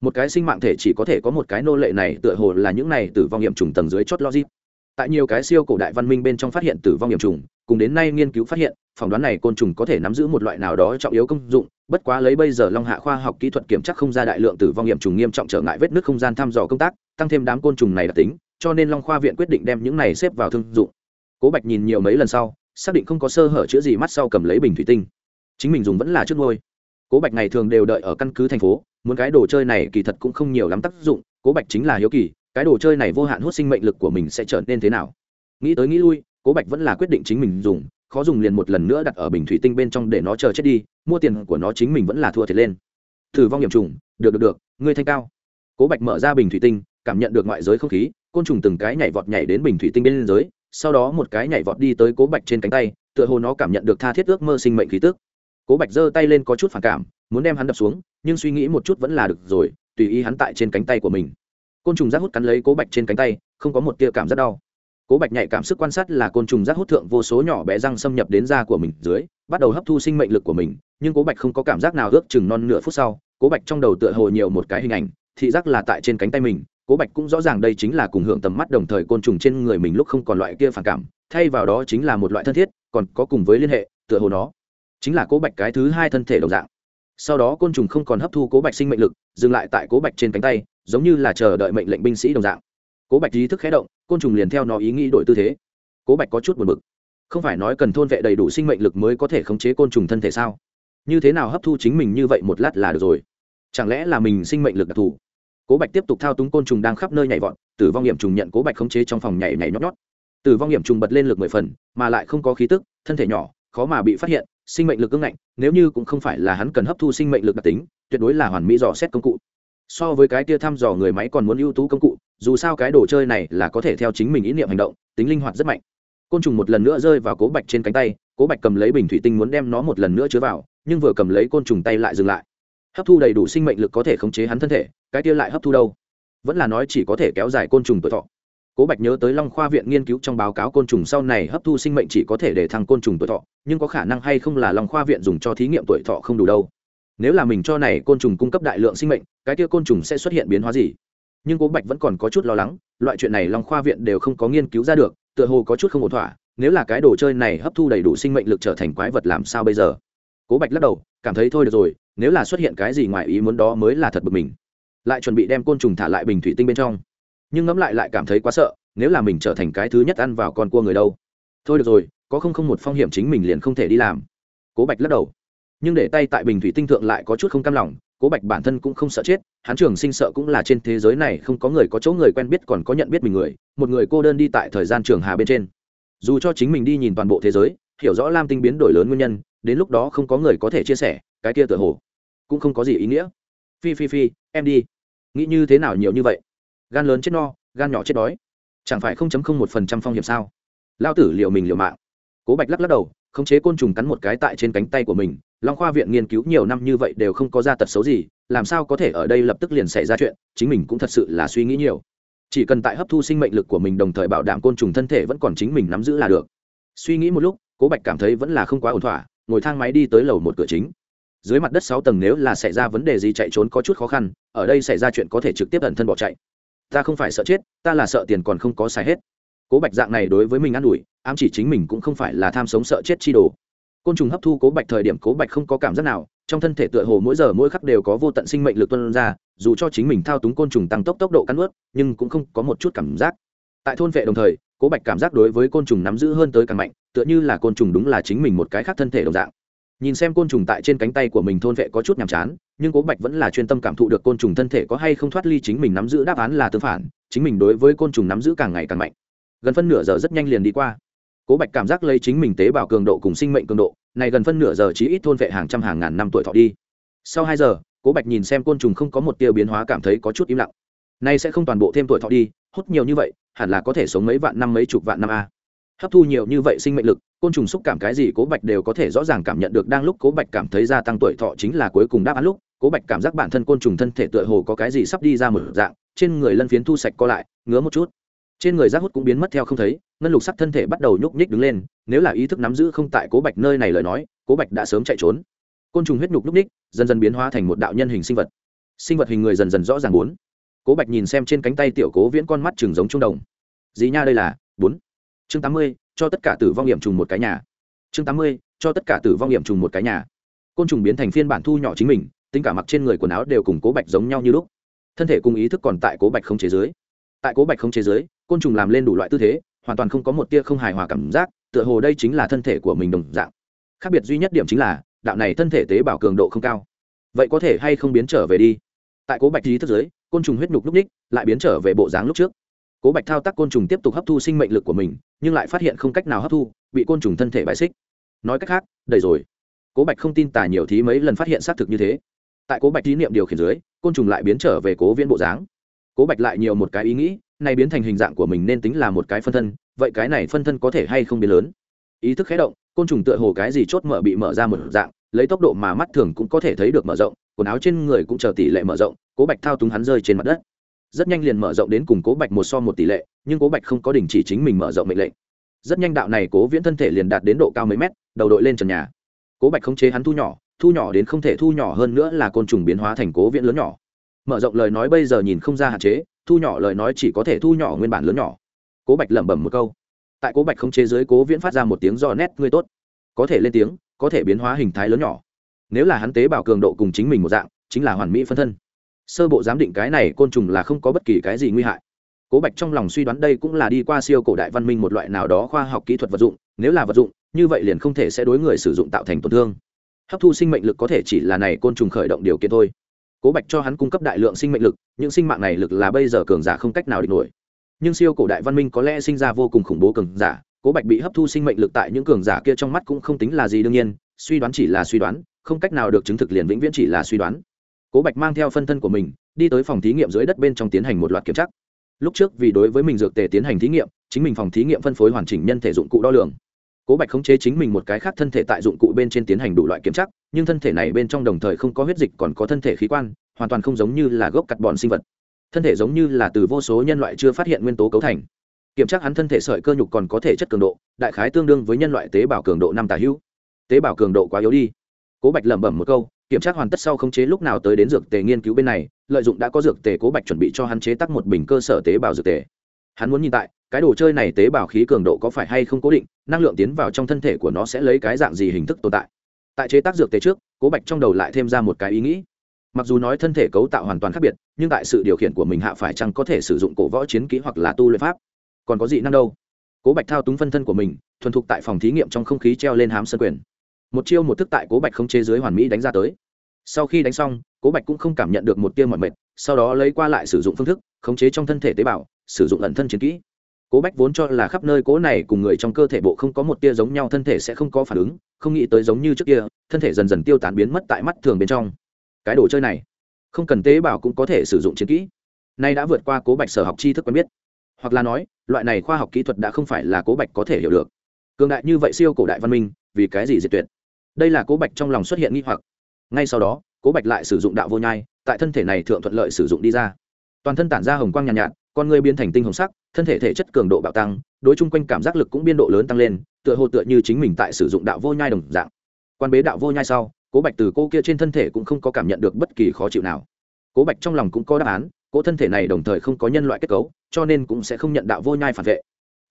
Một cái sinh mạng thể chỉ có thể có một cái nô lệ này tựa hồ là những này tử vong nghiệm trùng tầng dưới chót logic. Tại nhiều cái siêu cổ đại văn minh bên trong phát hiện tử vong nghiệm trùng, cùng đến nay nghiên cứu phát hiện, phỏng đoán này côn trùng có thể nắm giữ một loại nào đó trọng yếu công dụng, bất quá lấy bây giờ long hạ khoa học kỹ thuật kiểm tra không ra đại lượng tử vong nghiệm trùng nghiêm trọng trở ngại vết nước không gian thăm dò công tác, tăng thêm đám côn trùng này đặc tính cho nên long khoa viện quyết định đem những này xếp vào thương dụng. Cố bạch nhìn nhiều mấy lần sau, xác định không có sơ hở chữa gì mắt sau cầm lấy bình thủy tinh. Chính mình dùng vẫn là trước ngôi cố bạch ngày thường đều đợi ở căn cứ thành phố, muốn cái đồ chơi này kỳ thật cũng không nhiều lắm tác dụng, cố bạch chính là hiếu kỳ, cái đồ chơi này vô hạn hút sinh mệnh lực của mình sẽ trở nên thế nào. Nghĩ tới nghĩ lui, cố bạch vẫn là quyết định chính mình dùng, khó dùng liền một lần nữa đặt ở bình thủy tinh bên trong để nó chờ chết đi, mua tiền của nó chính mình vẫn là thua thiệt lên. Thử vong hiểm trùng, được được được, ngươi thanh cao. Cố bạch mở ra bình thủy tinh, cảm nhận được ngoại giới không khí côn trùng từng cái nhảy vọt nhảy đến bình thủy tinh bên dưới, sau đó một cái nhảy vọt đi tới cố bạch trên cánh tay, tựa hồ nó cảm nhận được tha thiết ước mơ sinh mệnh khí tức. Cố bạch giơ tay lên có chút phản cảm, muốn đem hắn đập xuống, nhưng suy nghĩ một chút vẫn là được rồi, tùy ý hắn tại trên cánh tay của mình. Côn trùng rác hút cắn lấy cố bạch trên cánh tay, không có một tia cảm giác đau. Cố bạch nhạy cảm sức quan sát là côn trùng rác hút thượng vô số nhỏ bé răng xâm nhập đến da của mình dưới, bắt đầu hấp thu sinh mệnh lực của mình, nhưng cố bạch không có cảm giác nào ước chừng non nửa phút sau, cố bạch trong đầu tựa hồ nhiều một cái hình ảnh, thị giác là tại trên cánh tay mình cố bạch cũng rõ ràng đây chính là cùng hưởng tầm mắt đồng thời côn trùng trên người mình lúc không còn loại kia phản cảm, thay vào đó chính là một loại thân thiết, còn có cùng với liên hệ, tựa hồ nó chính là cố bạch cái thứ hai thân thể đồng dạng. Sau đó côn trùng không còn hấp thu cố bạch sinh mệnh lực, dừng lại tại cố bạch trên cánh tay, giống như là chờ đợi mệnh lệnh binh sĩ đồng dạng. Cố bạch ý thức khé động, côn trùng liền theo nó ý nghĩ đổi tư thế. Cố bạch có chút buồn bực. Không phải nói cần thôn vệ đầy đủ sinh mệnh lực mới có thể khống chế côn trùng thân thể sao? Như thế nào hấp thu chính mình như vậy một lát là được rồi. Chẳng lẽ là mình sinh mệnh lực đặc thù? Cố bạch tiếp tục thao túng côn trùng đang khắp nơi nhảy vọt, tử vong nghiệm trùng nhận cố bạch khống chế trong phòng nhảy nhảy nhót nhót. Tử vong nghiệm trùng bật lên lực mười phần, mà lại không có khí tức, thân thể nhỏ, khó mà bị phát hiện, sinh mệnh lực ưng ngạnh, nếu như cũng không phải là hắn cần hấp thu sinh mệnh lực đặc tính, tuyệt đối là hoàn mỹ dò xét công cụ. So với cái tia thăm dò người máy còn muốn ưu tú công cụ, dù sao cái đồ chơi này là có thể theo chính mình ý niệm hành động, tính linh hoạt rất mạnh. Côn trùng một lần nữa rơi vào cố bạch trên cánh tay, cố bạch cầm lấy bình thủy tinh muốn đem nó một lần nữa chứa vào, nhưng vừa cầm lấy côn trùng tay lại dừng lại. Hấp thu đầy đủ sinh mệnh lực có thể khống chế hắn thân thể cái kia lại hấp thu đâu? Vẫn là nói chỉ có thể kéo dài côn trùng tuổi thọ. Cố bạch nhớ tới long khoa viện nghiên cứu trong báo cáo côn trùng sau này hấp thu sinh mệnh chỉ có thể để thăng côn trùng tuổi thọ, nhưng có khả năng hay không là long khoa viện dùng cho thí nghiệm tuổi thọ không đủ đâu. Nếu là mình cho này côn trùng cung cấp đại lượng sinh mệnh, cái kia côn trùng sẽ xuất hiện biến hóa gì? Nhưng cố bạch vẫn còn có chút lo lắng, loại chuyện này long khoa viện đều không có nghiên cứu ra được, tựa hồ có chút không ổn thỏa, nếu là cái đồ chơi này hấp thu đầy đủ sinh mệnh lực trở thành quái vật làm sao bây giờ? Cố bạch lắc đầu, cảm thấy thôi được rồi, nếu là xuất hiện cái gì ngoài ý muốn đó mới là thật bực mình lại chuẩn bị đem côn trùng thả lại bình thủy tinh bên trong. Nhưng ngẫm lại lại cảm thấy quá sợ, nếu là mình trở thành cái thứ nhất ăn vào con cua người đâu. Thôi được rồi, có không không một phong hiểm chính mình liền không thể đi làm. Cố bạch lắc đầu. Nhưng để tay tại bình thủy tinh thượng lại có chút không cam lòng, cố bạch bản thân cũng không sợ chết, hắn trường sinh sợ cũng là trên thế giới này không có người có chỗ người quen biết còn có nhận biết mình người, một người cô đơn đi tại thời gian trường hà bên trên. Dù cho chính mình đi nhìn toàn bộ thế giới, hiểu rõ lam tinh biến đổi lớn nguyên nhân, đến lúc đó không có người có thể chia sẻ, cái kia tựa hồ cũng không có gì ý nghĩa phi phi phi, em đi. Nghĩ như thế nào nhiều như vậy? Gan lớn chết no, gan nhỏ chết đói. Chẳng phải không chấm không một phần trăm phong hiểm sao? Lao tử liệu mình liều mạng. Cố bạch lắc lắc đầu, khống chế côn trùng cắn một cái tại trên cánh tay của mình. Long khoa viện nghiên cứu nhiều năm như vậy đều không có ra tật xấu gì, làm sao có thể ở đây lập tức liền xảy ra chuyện? Chính mình cũng thật sự là suy nghĩ nhiều. Chỉ cần tại hấp thu sinh mệnh lực của mình đồng thời bảo đảm côn trùng thân thể vẫn còn chính mình nắm giữ là được. Suy nghĩ một lúc, cố bạch cảm thấy vẫn là không quá ổn thỏa, ngồi thang máy đi tới lầu một cửa chính dưới mặt đất sáu tầng nếu là xảy ra vấn đề gì chạy trốn có chút khó khăn, ở đây xảy ra chuyện có thể trực tiếp ẩn thân bỏ chạy. Ta không phải sợ chết, ta là sợ tiền còn không có xài hết. Cố bạch dạng này đối với mình ă n ủi, ám chỉ chính mình cũng không phải là tham sống sợ chết chi đồ. Côn trùng hấp thu cố bạch thời điểm cố bạch không có cảm giác nào, trong thân thể tựa hồ mỗi giờ mỗi khắc đều có vô tận sinh mệnh lực tuân ra, dù cho chính mình thao túng côn trùng tăng tốc tốc độ cắn ướt nhưng cũng không có một chút cảm giác. Tại thôn vệ đồng thời, cố bạch cảm giác đối với côn trùng nắm giữ hơn tới càng mạnh, tựa như là côn trùng đúng là chính mình một cái khác thân thể đồng dạng nhìn xem côn trùng tại trên cánh tay của mình thôn vệ có chút nhàm chán, nhưng cố bạch vẫn là chuyên tâm cảm thụ được côn trùng thân thể có hay không thoát ly chính mình nắm giữ đáp án là tương phản, chính mình đối với côn trùng nắm giữ càng ngày càng mạnh. Gần phân nửa giờ rất nhanh liền đi qua. Cố bạch cảm giác lấy chính mình tế bào cường độ cùng sinh mệnh cường độ, này gần phân nửa giờ chỉ ít thôn vệ hàng trăm hàng ngàn năm tuổi thọ đi. Sau hai giờ, cố bạch nhìn xem côn trùng không có một tiêu biến hóa cảm thấy có chút im lặng. Nay sẽ không toàn bộ thêm tuổi thọ đi, hút nhiều như vậy, hẳn là có thể sống mấy vạn năm mấy chục vạn năm a hấp thu nhiều như vậy sinh mệnh lực, côn trùng xúc cảm cái gì cố bạch đều có thể rõ ràng cảm nhận được. Đang lúc cố bạch cảm thấy gia tăng tuổi thọ chính là cuối cùng đáp án lúc, cố bạch cảm giác bản thân côn trùng thân thể tựa hồ có cái gì sắp đi ra một dạng, trên người lân phiến thu sạch co lại, ngứa một chút. Trên người rác hút cũng biến mất theo không thấy, ngân lục sắc thân thể bắt đầu nhúc nhích đứng lên, nếu là ý thức nắm giữ không tại cố bạch nơi này lời nói, cố bạch đã sớm chạy trốn. Côn trùng huyết nhục nhúc nhích, dần dần biến hóa thành một đạo nhân hình sinh vật. Sinh vật hình người dần dần rõ ràng bốn. Cố bạch nhìn xem trên cánh tay tiểu cố viễn con mắt chừng giống trung đồng. Gì nha đây là bốn chương tám mươi, cho tất cả tử vong hiểm trùng một cái nhà. Chương tám mươi, cho tất cả tử vong hiểm trùng một cái nhà. Côn trùng biến thành phiên bản thu nhỏ chính mình, tính cả mặc trên người quần áo đều cùng cố bạch giống nhau như lúc. Thân thể cùng ý thức còn tại cố bạch không chế giới tại cố bạch không chế giới côn trùng làm lên đủ loại tư thế, hoàn toàn không có một tia không hài hòa cảm giác, tựa hồ đây chính là thân thể của mình đồng dạng. Khác biệt duy nhất điểm chính là, đạo này thân thể tế bào cường độ không cao. Vậy có thể hay không biến trở về đi? Tại cố bạch ý thức giới côn trùng huyết nhục lúc ních, lại biến trở về bộ dáng lúc trước cố bạch thao tác côn trùng tiếp tục hấp thu sinh mệnh lực của mình, nhưng lại phát hiện không cách nào hấp thu, bị côn trùng thân thể bài xích. Nói cách khác, đầy rồi. Cố bạch không tin tả nhiều thí mấy lần phát hiện xác thực như thế. Tại cố bạch thí niệm điều khiển dưới, côn trùng lại biến trở về cố viễn bộ dáng. Cố bạch lại nhiều một cái ý nghĩ, này biến thành hình dạng của mình nên tính là một cái phân thân, vậy cái này phân thân có thể hay không biến lớn? Ý thức khé động, côn trùng tựa hồ cái gì chốt mở bị mở ra một dạng, lấy tốc độ mà mắt thường cũng có thể thấy được mở rộng, quần áo trên người cũng chờ tỷ lệ mở rộng, cố bạch thao túng hắn rơi trên mặt đất rất nhanh liền mở rộng đến cùng cố bạch một so một tỷ lệ, nhưng cố bạch không có đình chỉ chính mình mở rộng mệnh lệnh. Rất nhanh đạo này cố viễn thân thể liền đạt đến độ cao mấy mét, đầu đội lên trần nhà. Cố bạch không chế hắn thu nhỏ thu nhỏ đến không thể thu nhỏ hơn nữa là côn trùng biến hóa thành cố viễn lớn nhỏ. Mở rộng lời nói bây giờ nhìn không ra hạn chế, thu nhỏ lời nói chỉ có thể thu nhỏ nguyên bản lớn nhỏ. Cố bạch lẩm bẩm một câu. Tại cố bạch không chế dưới cố viễn phát ra một tiếng do nét, ngươi tốt. Có thể lên tiếng, có thể biến hóa hình thái lớn nhỏ. Nếu là hắn tế bào cường độ cùng chính mình một dạng, chính là hoàn mỹ phân thân sơ bộ giám định cái này côn trùng là không có bất kỳ cái gì nguy hại. Cố bạch trong lòng suy đoán đây cũng là đi qua siêu cổ đại văn minh một loại nào đó khoa học kỹ thuật vật dụng, nếu là vật dụng, như vậy liền không thể sẽ đối người sử dụng tạo thành tổn thương. Hấp thu sinh mệnh lực có thể chỉ là này côn trùng khởi động điều kiện thôi. Cố bạch cho hắn cung cấp đại lượng sinh mệnh lực, những sinh mạng này lực là bây giờ cường giả không cách nào địch nổi. Nhưng siêu cổ đại văn minh có lẽ sinh ra vô cùng khủng bố cường giả, cố bạch bị hấp thu sinh mệnh lực tại những cường giả kia trong mắt cũng không tính là gì đương nhiên, suy đoán chỉ là suy đoán, không cách nào được chứng thực liền vĩnh viễn chỉ là suy đoán cố bạch mang theo phân thân của mình, đi tới phòng thí nghiệm dưới đất bên trong tiến hành một loạt kiểm tra. Lúc trước vì đối với mình dược tề tiến hành thí nghiệm, chính mình phòng thí nghiệm phân phối hoàn chỉnh nhân thể dụng cụ đo lường. Cố bạch khống chế chính mình một cái khác thân thể tại dụng cụ bên trên tiến hành đủ loại kiểm tra, nhưng thân thể này bên trong đồng thời không có huyết dịch còn có thân thể khí quan, hoàn toàn không giống như là gốc cắt bòn sinh vật. Thân thể giống như là từ vô số nhân loại chưa phát hiện nguyên tố cấu thành. Kiểm tra hắn thân thể sợi cơ nhục còn có thể chất cường độ, đại khái tương đương với nhân loại tế bào cường độ năm tà hữu. Tế bào cường độ quá yếu đi. Cố bạch lẩm bẩm một câu kiểm tra hoàn tất sau khống chế lúc nào tới đến dược tề nghiên cứu bên này, lợi dụng đã có dược tề cố bạch chuẩn bị cho hắn chế tắc một bình cơ sở tế bào dược tề. Hắn muốn nhìn tại, cái đồ chơi này tế bào khí cường độ có phải hay không cố định, năng lượng tiến vào trong thân thể của nó sẽ lấy cái dạng gì hình thức tồn tại. Tại chế tác dược tề trước, cố bạch trong đầu lại thêm ra một cái ý nghĩ. Mặc dù nói thân thể cấu tạo hoàn toàn khác biệt, nhưng tại sự điều khiển của mình hạ phải chăng có thể sử dụng cổ võ chiến kỹ hoặc là tu luyện pháp? Còn có gì năng đâu? Cố bạch thao túng phân thân của mình, thuần thục tại phòng thí nghiệm trong không khí treo lên hám sân quyền một chiêu một thức tại cố bạch không chế dưới hoàn mỹ đánh ra tới. Sau khi đánh xong, cố bạch cũng không cảm nhận được một tia mọi mệt, sau đó lấy qua lại sử dụng phương thức, khống chế trong thân thể tế bào, sử dụng ẩn thân chiến kỹ. Cố bạch vốn cho là khắp nơi cố này cùng người trong cơ thể bộ không có một tia giống nhau, thân thể sẽ không có phản ứng, không nghĩ tới giống như trước kia, thân thể dần dần tiêu tán biến mất tại mắt thường bên trong. Cái đồ chơi này, không cần tế bào cũng có thể sử dụng chiến kỹ. Nay đã vượt qua cố bạch sở học tri thức quen biết. Hoặc là nói, loại này khoa học kỹ thuật đã không phải là cố bạch có thể hiểu được. Cường đại như vậy siêu cổ đại văn minh, vì cái gì diệt tuyệt? Đây là cố bạch trong lòng xuất hiện nghi hoặc. Ngay sau đó cố bạch lại sử dụng đạo vô nhai tại thân thể này thượng thuận lợi sử dụng đi ra. Toàn thân tản ra hồng quang nhàn nhạt, nhạt con người biến thành tinh hồng sắc thân thể thể chất cường độ bạo tăng đối chung quanh cảm giác lực cũng biên độ lớn tăng lên tựa hồ tựa như chính mình tại sử dụng đạo vô nhai đồng dạng. Quan bế đạo vô nhai sau cố bạch từ cô kia trên thân thể cũng không có cảm nhận được bất kỳ khó chịu nào. Cố bạch trong lòng cũng có đáp án cỗ thân thể này đồng thời không có nhân loại kết cấu cho nên cũng sẽ không nhận đạo vô nhai phản vệ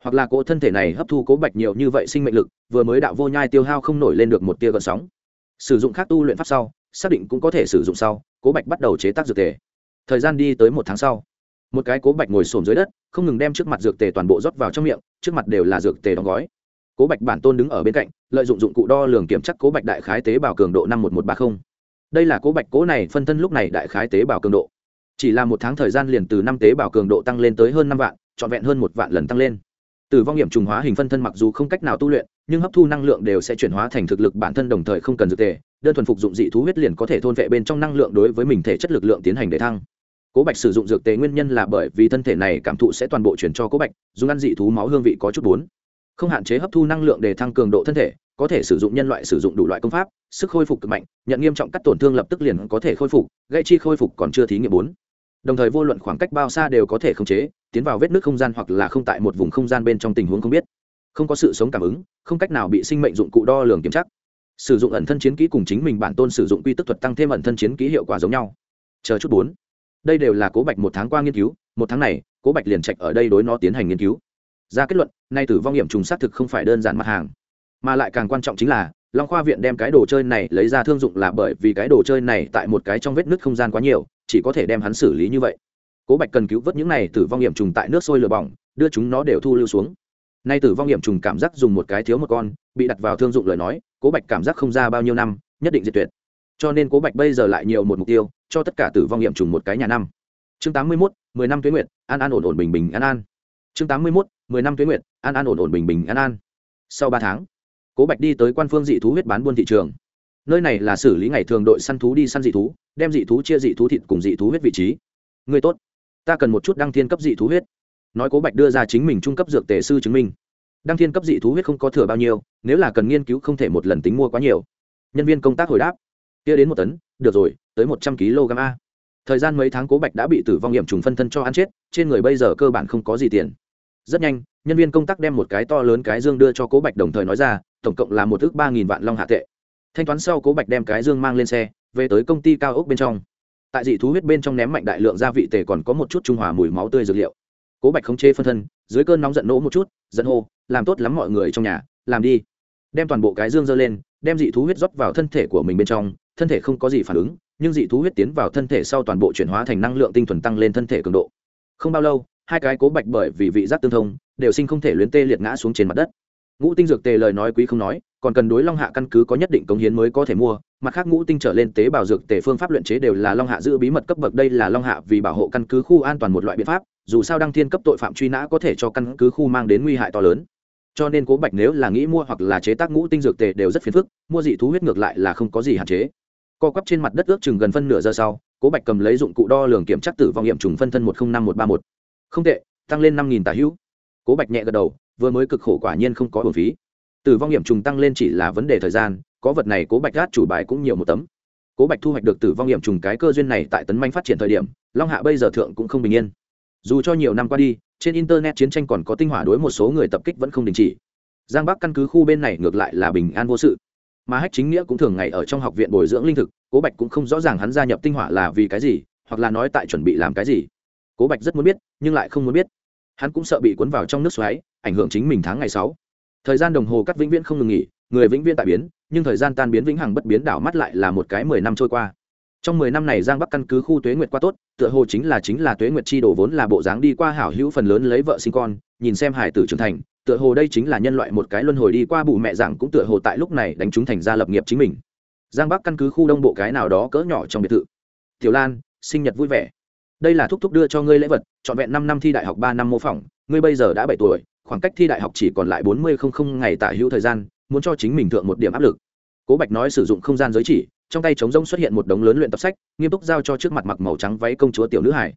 hoặc là cỗ thân thể này hấp thu cố bạch nhiều như vậy sinh mệnh lực, vừa mới đạo vô nhai tiêu hao không nổi lên được một tia gợn sóng. Sử dụng khác tu luyện pháp sau, xác định cũng có thể sử dụng sau, cố bạch bắt đầu chế tác dược tề. Thời gian đi tới một tháng sau, một cái cố bạch ngồi xổm dưới đất, không ngừng đem trước mặt dược tề toàn bộ rót vào trong miệng, trước mặt đều là dược tề đóng gói. Cố bạch bản tôn đứng ở bên cạnh, lợi dụng dụng cụ đo lường kiểm chắc cố bạch đại khái tế bào cường độ năm một một ba mươi đây là cố bạch cố này phân thân lúc này đại khái tế bào cường độ. Chỉ là một tháng thời gian liền từ năm tế bào cường độ tăng lên tới hơn năm vạn, trọn vẹn hơn một vạn lần tăng lên từ vong nghiệm trùng hóa hình phân thân mặc dù không cách nào tu luyện, nhưng hấp thu năng lượng đều sẽ chuyển hóa thành thực lực bản thân đồng thời không cần dược tề, đơn thuần phục dụng dị thú huyết liền có thể thôn vệ bên trong năng lượng đối với mình thể chất lực lượng tiến hành để thăng. Cố bạch sử dụng dược tề nguyên nhân là bởi vì thân thể này cảm thụ sẽ toàn bộ chuyển cho cố bạch, dùng ăn dị thú máu hương vị có chút bốn. Không hạn chế hấp thu năng lượng để thăng cường độ thân thể, có thể sử dụng nhân loại sử dụng đủ loại công pháp, sức khôi phục cực mạnh, nhận nghiêm trọng cắt tổn thương lập tức liền có thể khôi phục, gây chi khôi phục còn chưa thí nghiệm bốn đồng thời vô luận khoảng cách bao xa đều có thể khống chế, tiến vào vết nước không gian hoặc là không tại một vùng không gian bên trong tình huống không biết. Không có sự sống cảm ứng, không cách nào bị sinh mệnh dụng cụ đo lường kiểm chắc sử dụng ẩn thân chiến kỹ cùng chính mình bản tôn sử dụng quy tức thuật tăng thêm ẩn thân chiến kỹ hiệu quả giống nhau. Chờ chút bốn. Đây đều là cố bạch một tháng qua nghiên cứu, một tháng này, cố bạch liền trạch ở đây đối nó tiến hành nghiên cứu. Ra kết luận, nay tử vong nghiệm trùng xác thực không phải đơn giản mặt hàng. Mà lại càng quan trọng chính là, long khoa viện đem cái đồ chơi này lấy ra thương dụng là bởi vì cái đồ chơi này tại một cái trong vết nứt không gian quá nhiều chỉ có thể đem hắn xử lý như vậy. Cố bạch cần cứu vớt những này tử vong hiểm trùng tại nước sôi lửa bỏng, đưa chúng nó đều thu lưu xuống. Nay tử vong hiểm trùng cảm giác dùng một cái thiếu một con, bị đặt vào thương dụng lời nói, cố bạch cảm giác không ra bao nhiêu năm, nhất định diệt tuyệt. Cho nên cố bạch bây giờ lại nhiều một mục tiêu, cho tất cả tử vong hiểm trùng một cái nhà năm. Chương tám mươi mốt, mười năm tuyến nguyện an an ổn ổn bình bình an an. Chương tám mươi mốt, mười năm tuyến nguyện an an ổn ổn bình bình an an. Sau ba tháng, cố bạch đi tới quan phương dị thú huyết bán buôn thị trường nơi này là xử lý ngày thường đội săn thú đi săn dị thú, đem dị thú chia dị thú thịt cùng dị thú huyết vị trí. Người tốt, ta cần một chút đăng thiên cấp dị thú huyết. Nói cố bạch đưa ra chính mình trung cấp dược tề sư chứng minh. Đăng thiên cấp dị thú huyết không có thừa bao nhiêu, nếu là cần nghiên cứu không thể một lần tính mua quá nhiều. Nhân viên công tác hồi đáp, kia đến một tấn, được rồi, tới một trăm kg a. Thời gian mấy tháng cố bạch đã bị tử vong nghiệm trùng phân thân cho ăn chết, trên người bây giờ cơ bản không có gì tiền. Rất nhanh, nhân viên công tác đem một cái to lớn cái dương đưa cho cố bạch đồng thời nói ra, tổng cộng là một ước ba nghìn vạn long hạ tệ thanh toán sau cố bạch đem cái dương mang lên xe, về tới công ty cao ốc bên trong. Tại dị thú huyết bên trong ném mạnh đại lượng gia vị tề còn có một chút trung hòa mùi máu tươi dược liệu. Cố bạch không chê phân thân, dưới cơn nóng giận nỗ một chút, giận hô, làm tốt lắm mọi người trong nhà, làm đi. Đem toàn bộ cái dương dơ lên, đem dị thú huyết rót vào thân thể của mình bên trong, thân thể không có gì phản ứng, nhưng dị thú huyết tiến vào thân thể sau toàn bộ chuyển hóa thành năng lượng tinh thuần tăng lên thân thể cường độ. Không bao lâu, hai cái cố bạch bởi vì vị giác tương thông, đều sinh không thể luyến tê liệt ngã xuống trên mặt đất ngũ tinh dược tề lời nói quý không nói, còn cần đối long hạ căn cứ có nhất định cống hiến mới có thể mua, mặt khác ngũ tinh trở lên tế bào dược tề phương pháp luyện chế đều là long hạ giữ bí mật cấp bậc, đây là long hạ vì bảo hộ căn cứ khu an toàn một loại biện pháp, dù sao đăng thiên cấp tội phạm truy nã có thể cho căn cứ khu mang đến nguy hại to lớn. Cho nên cố bạch nếu là nghĩ mua hoặc là chế tác ngũ tinh dược tề đều rất phiền phức, mua dị thú huyết ngược lại là không có gì hạn chế. Co quắp trên mặt đất ước chừng gần phân nửa giờ sau, cố bạch cầm lấy dụng cụ đo lường kiểm chắc tử vong nghiệm trùng phân thân một trăm năm một ba một. Không tệ, tăng lên năm nghìn tà hữu. Cố bạch nhẹ gật đầu vừa mới cực khổ quả nhiên không có hồn phí. Tử vong nghiệm trùng tăng lên chỉ là vấn đề thời gian, có vật này cố bạch gác chủ bài cũng nhiều một tấm. Cố bạch thu hoạch được tử vong nghiệm trùng cái cơ duyên này tại tấn manh phát triển thời điểm, long hạ bây giờ thượng cũng không bình yên. Dù cho nhiều năm qua đi, trên internet chiến tranh còn có tinh hỏa đối một số người tập kích vẫn không đình chỉ. Giang bắc căn cứ khu bên này ngược lại là bình an vô sự. Mà hách chính nghĩa cũng thường ngày ở trong học viện bồi dưỡng linh thực, cố bạch cũng không rõ ràng hắn gia nhập tinh hỏa là vì cái gì, hoặc là nói tại chuẩn bị làm cái gì. Cố bạch rất muốn biết, nhưng lại không muốn biết. Hắn cũng sợ bị cuốn vào trong nước xoáy ảnh hưởng chính mình tháng ngày sáu. Thời gian đồng hồ cắt vĩnh viễn không ngừng nghỉ, người vĩnh viễn tại biến, nhưng thời gian tan biến vĩnh hằng bất biến đảo mắt lại là một cái mười năm trôi qua. Trong mười năm này giang bắc căn cứ khu tuế nguyệt qua tốt, tựa hồ chính là chính là tuế nguyệt chi đổ vốn là bộ dáng đi qua hảo hữu phần lớn lấy vợ sinh con, nhìn xem hải tử trưởng thành, tựa hồ đây chính là nhân loại một cái luân hồi đi qua bù mẹ dạng cũng tựa hồ tại lúc này đánh chúng thành ra lập nghiệp chính mình. Giang bắc căn cứ khu đông bộ cái nào đó cỡ nhỏ trong biệt thự. Tiểu lan, sinh nhật vui vẻ. Đây là thúc thúc đưa cho ngươi lễ vật, trọn vẹn năm năm thi đại học ba năm mô phỏng, ngươi bây giờ đã bảy tuổi khoảng cách thi đại học chỉ còn lại bốn mươi không không ngày tạ hữu thời gian, muốn cho chính mình thượng một điểm áp lực. Cố bạch nói sử dụng không gian giới chỉ, trong tay trống rông xuất hiện một đống lớn luyện tập sách, nghiêm túc giao cho trước mặt mặc màu trắng váy công chúa tiểu nữ hải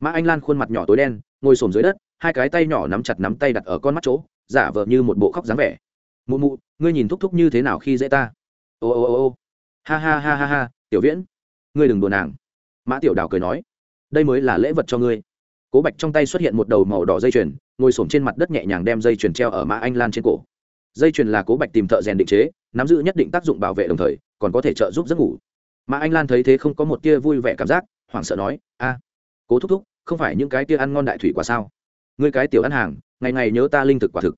mã anh lan khuôn mặt nhỏ tối đen, ngồi xổm dưới đất, hai cái tay nhỏ nắm chặt nắm tay đặt ở con mắt chỗ, giả vờ như một bộ khóc dáng vẻ. Mụ mụ, ngươi nhìn thúc thúc như thế nào khi dễ ta? Ô ô ô ô. Ha ha ha ha ha, tiểu viễn, ngươi đừng đùa nàng. Mã tiểu đào cười nói, đây mới là lễ vật cho ngươi cố bạch trong tay xuất hiện một đầu màu đỏ dây chuyền, ngồi s trên mặt đất nhẹ nhàng đem dây chuyền treo ở mã anh lan trên cổ. Dây chuyền là cố bạch tìm thợ rèn định chế, nắm giữ nhất định tác dụng bảo vệ đồng thời, còn có thể trợ giúp giấc ngủ. Mã anh lan thấy thế không có một tia vui vẻ cảm giác, hoảng sợ nói, a, cố thúc thúc, không phải những cái tia ăn ngon đại thủy quả sao? Ngươi cái tiểu ăn hàng, ngày ngày nhớ ta linh thực quả thực.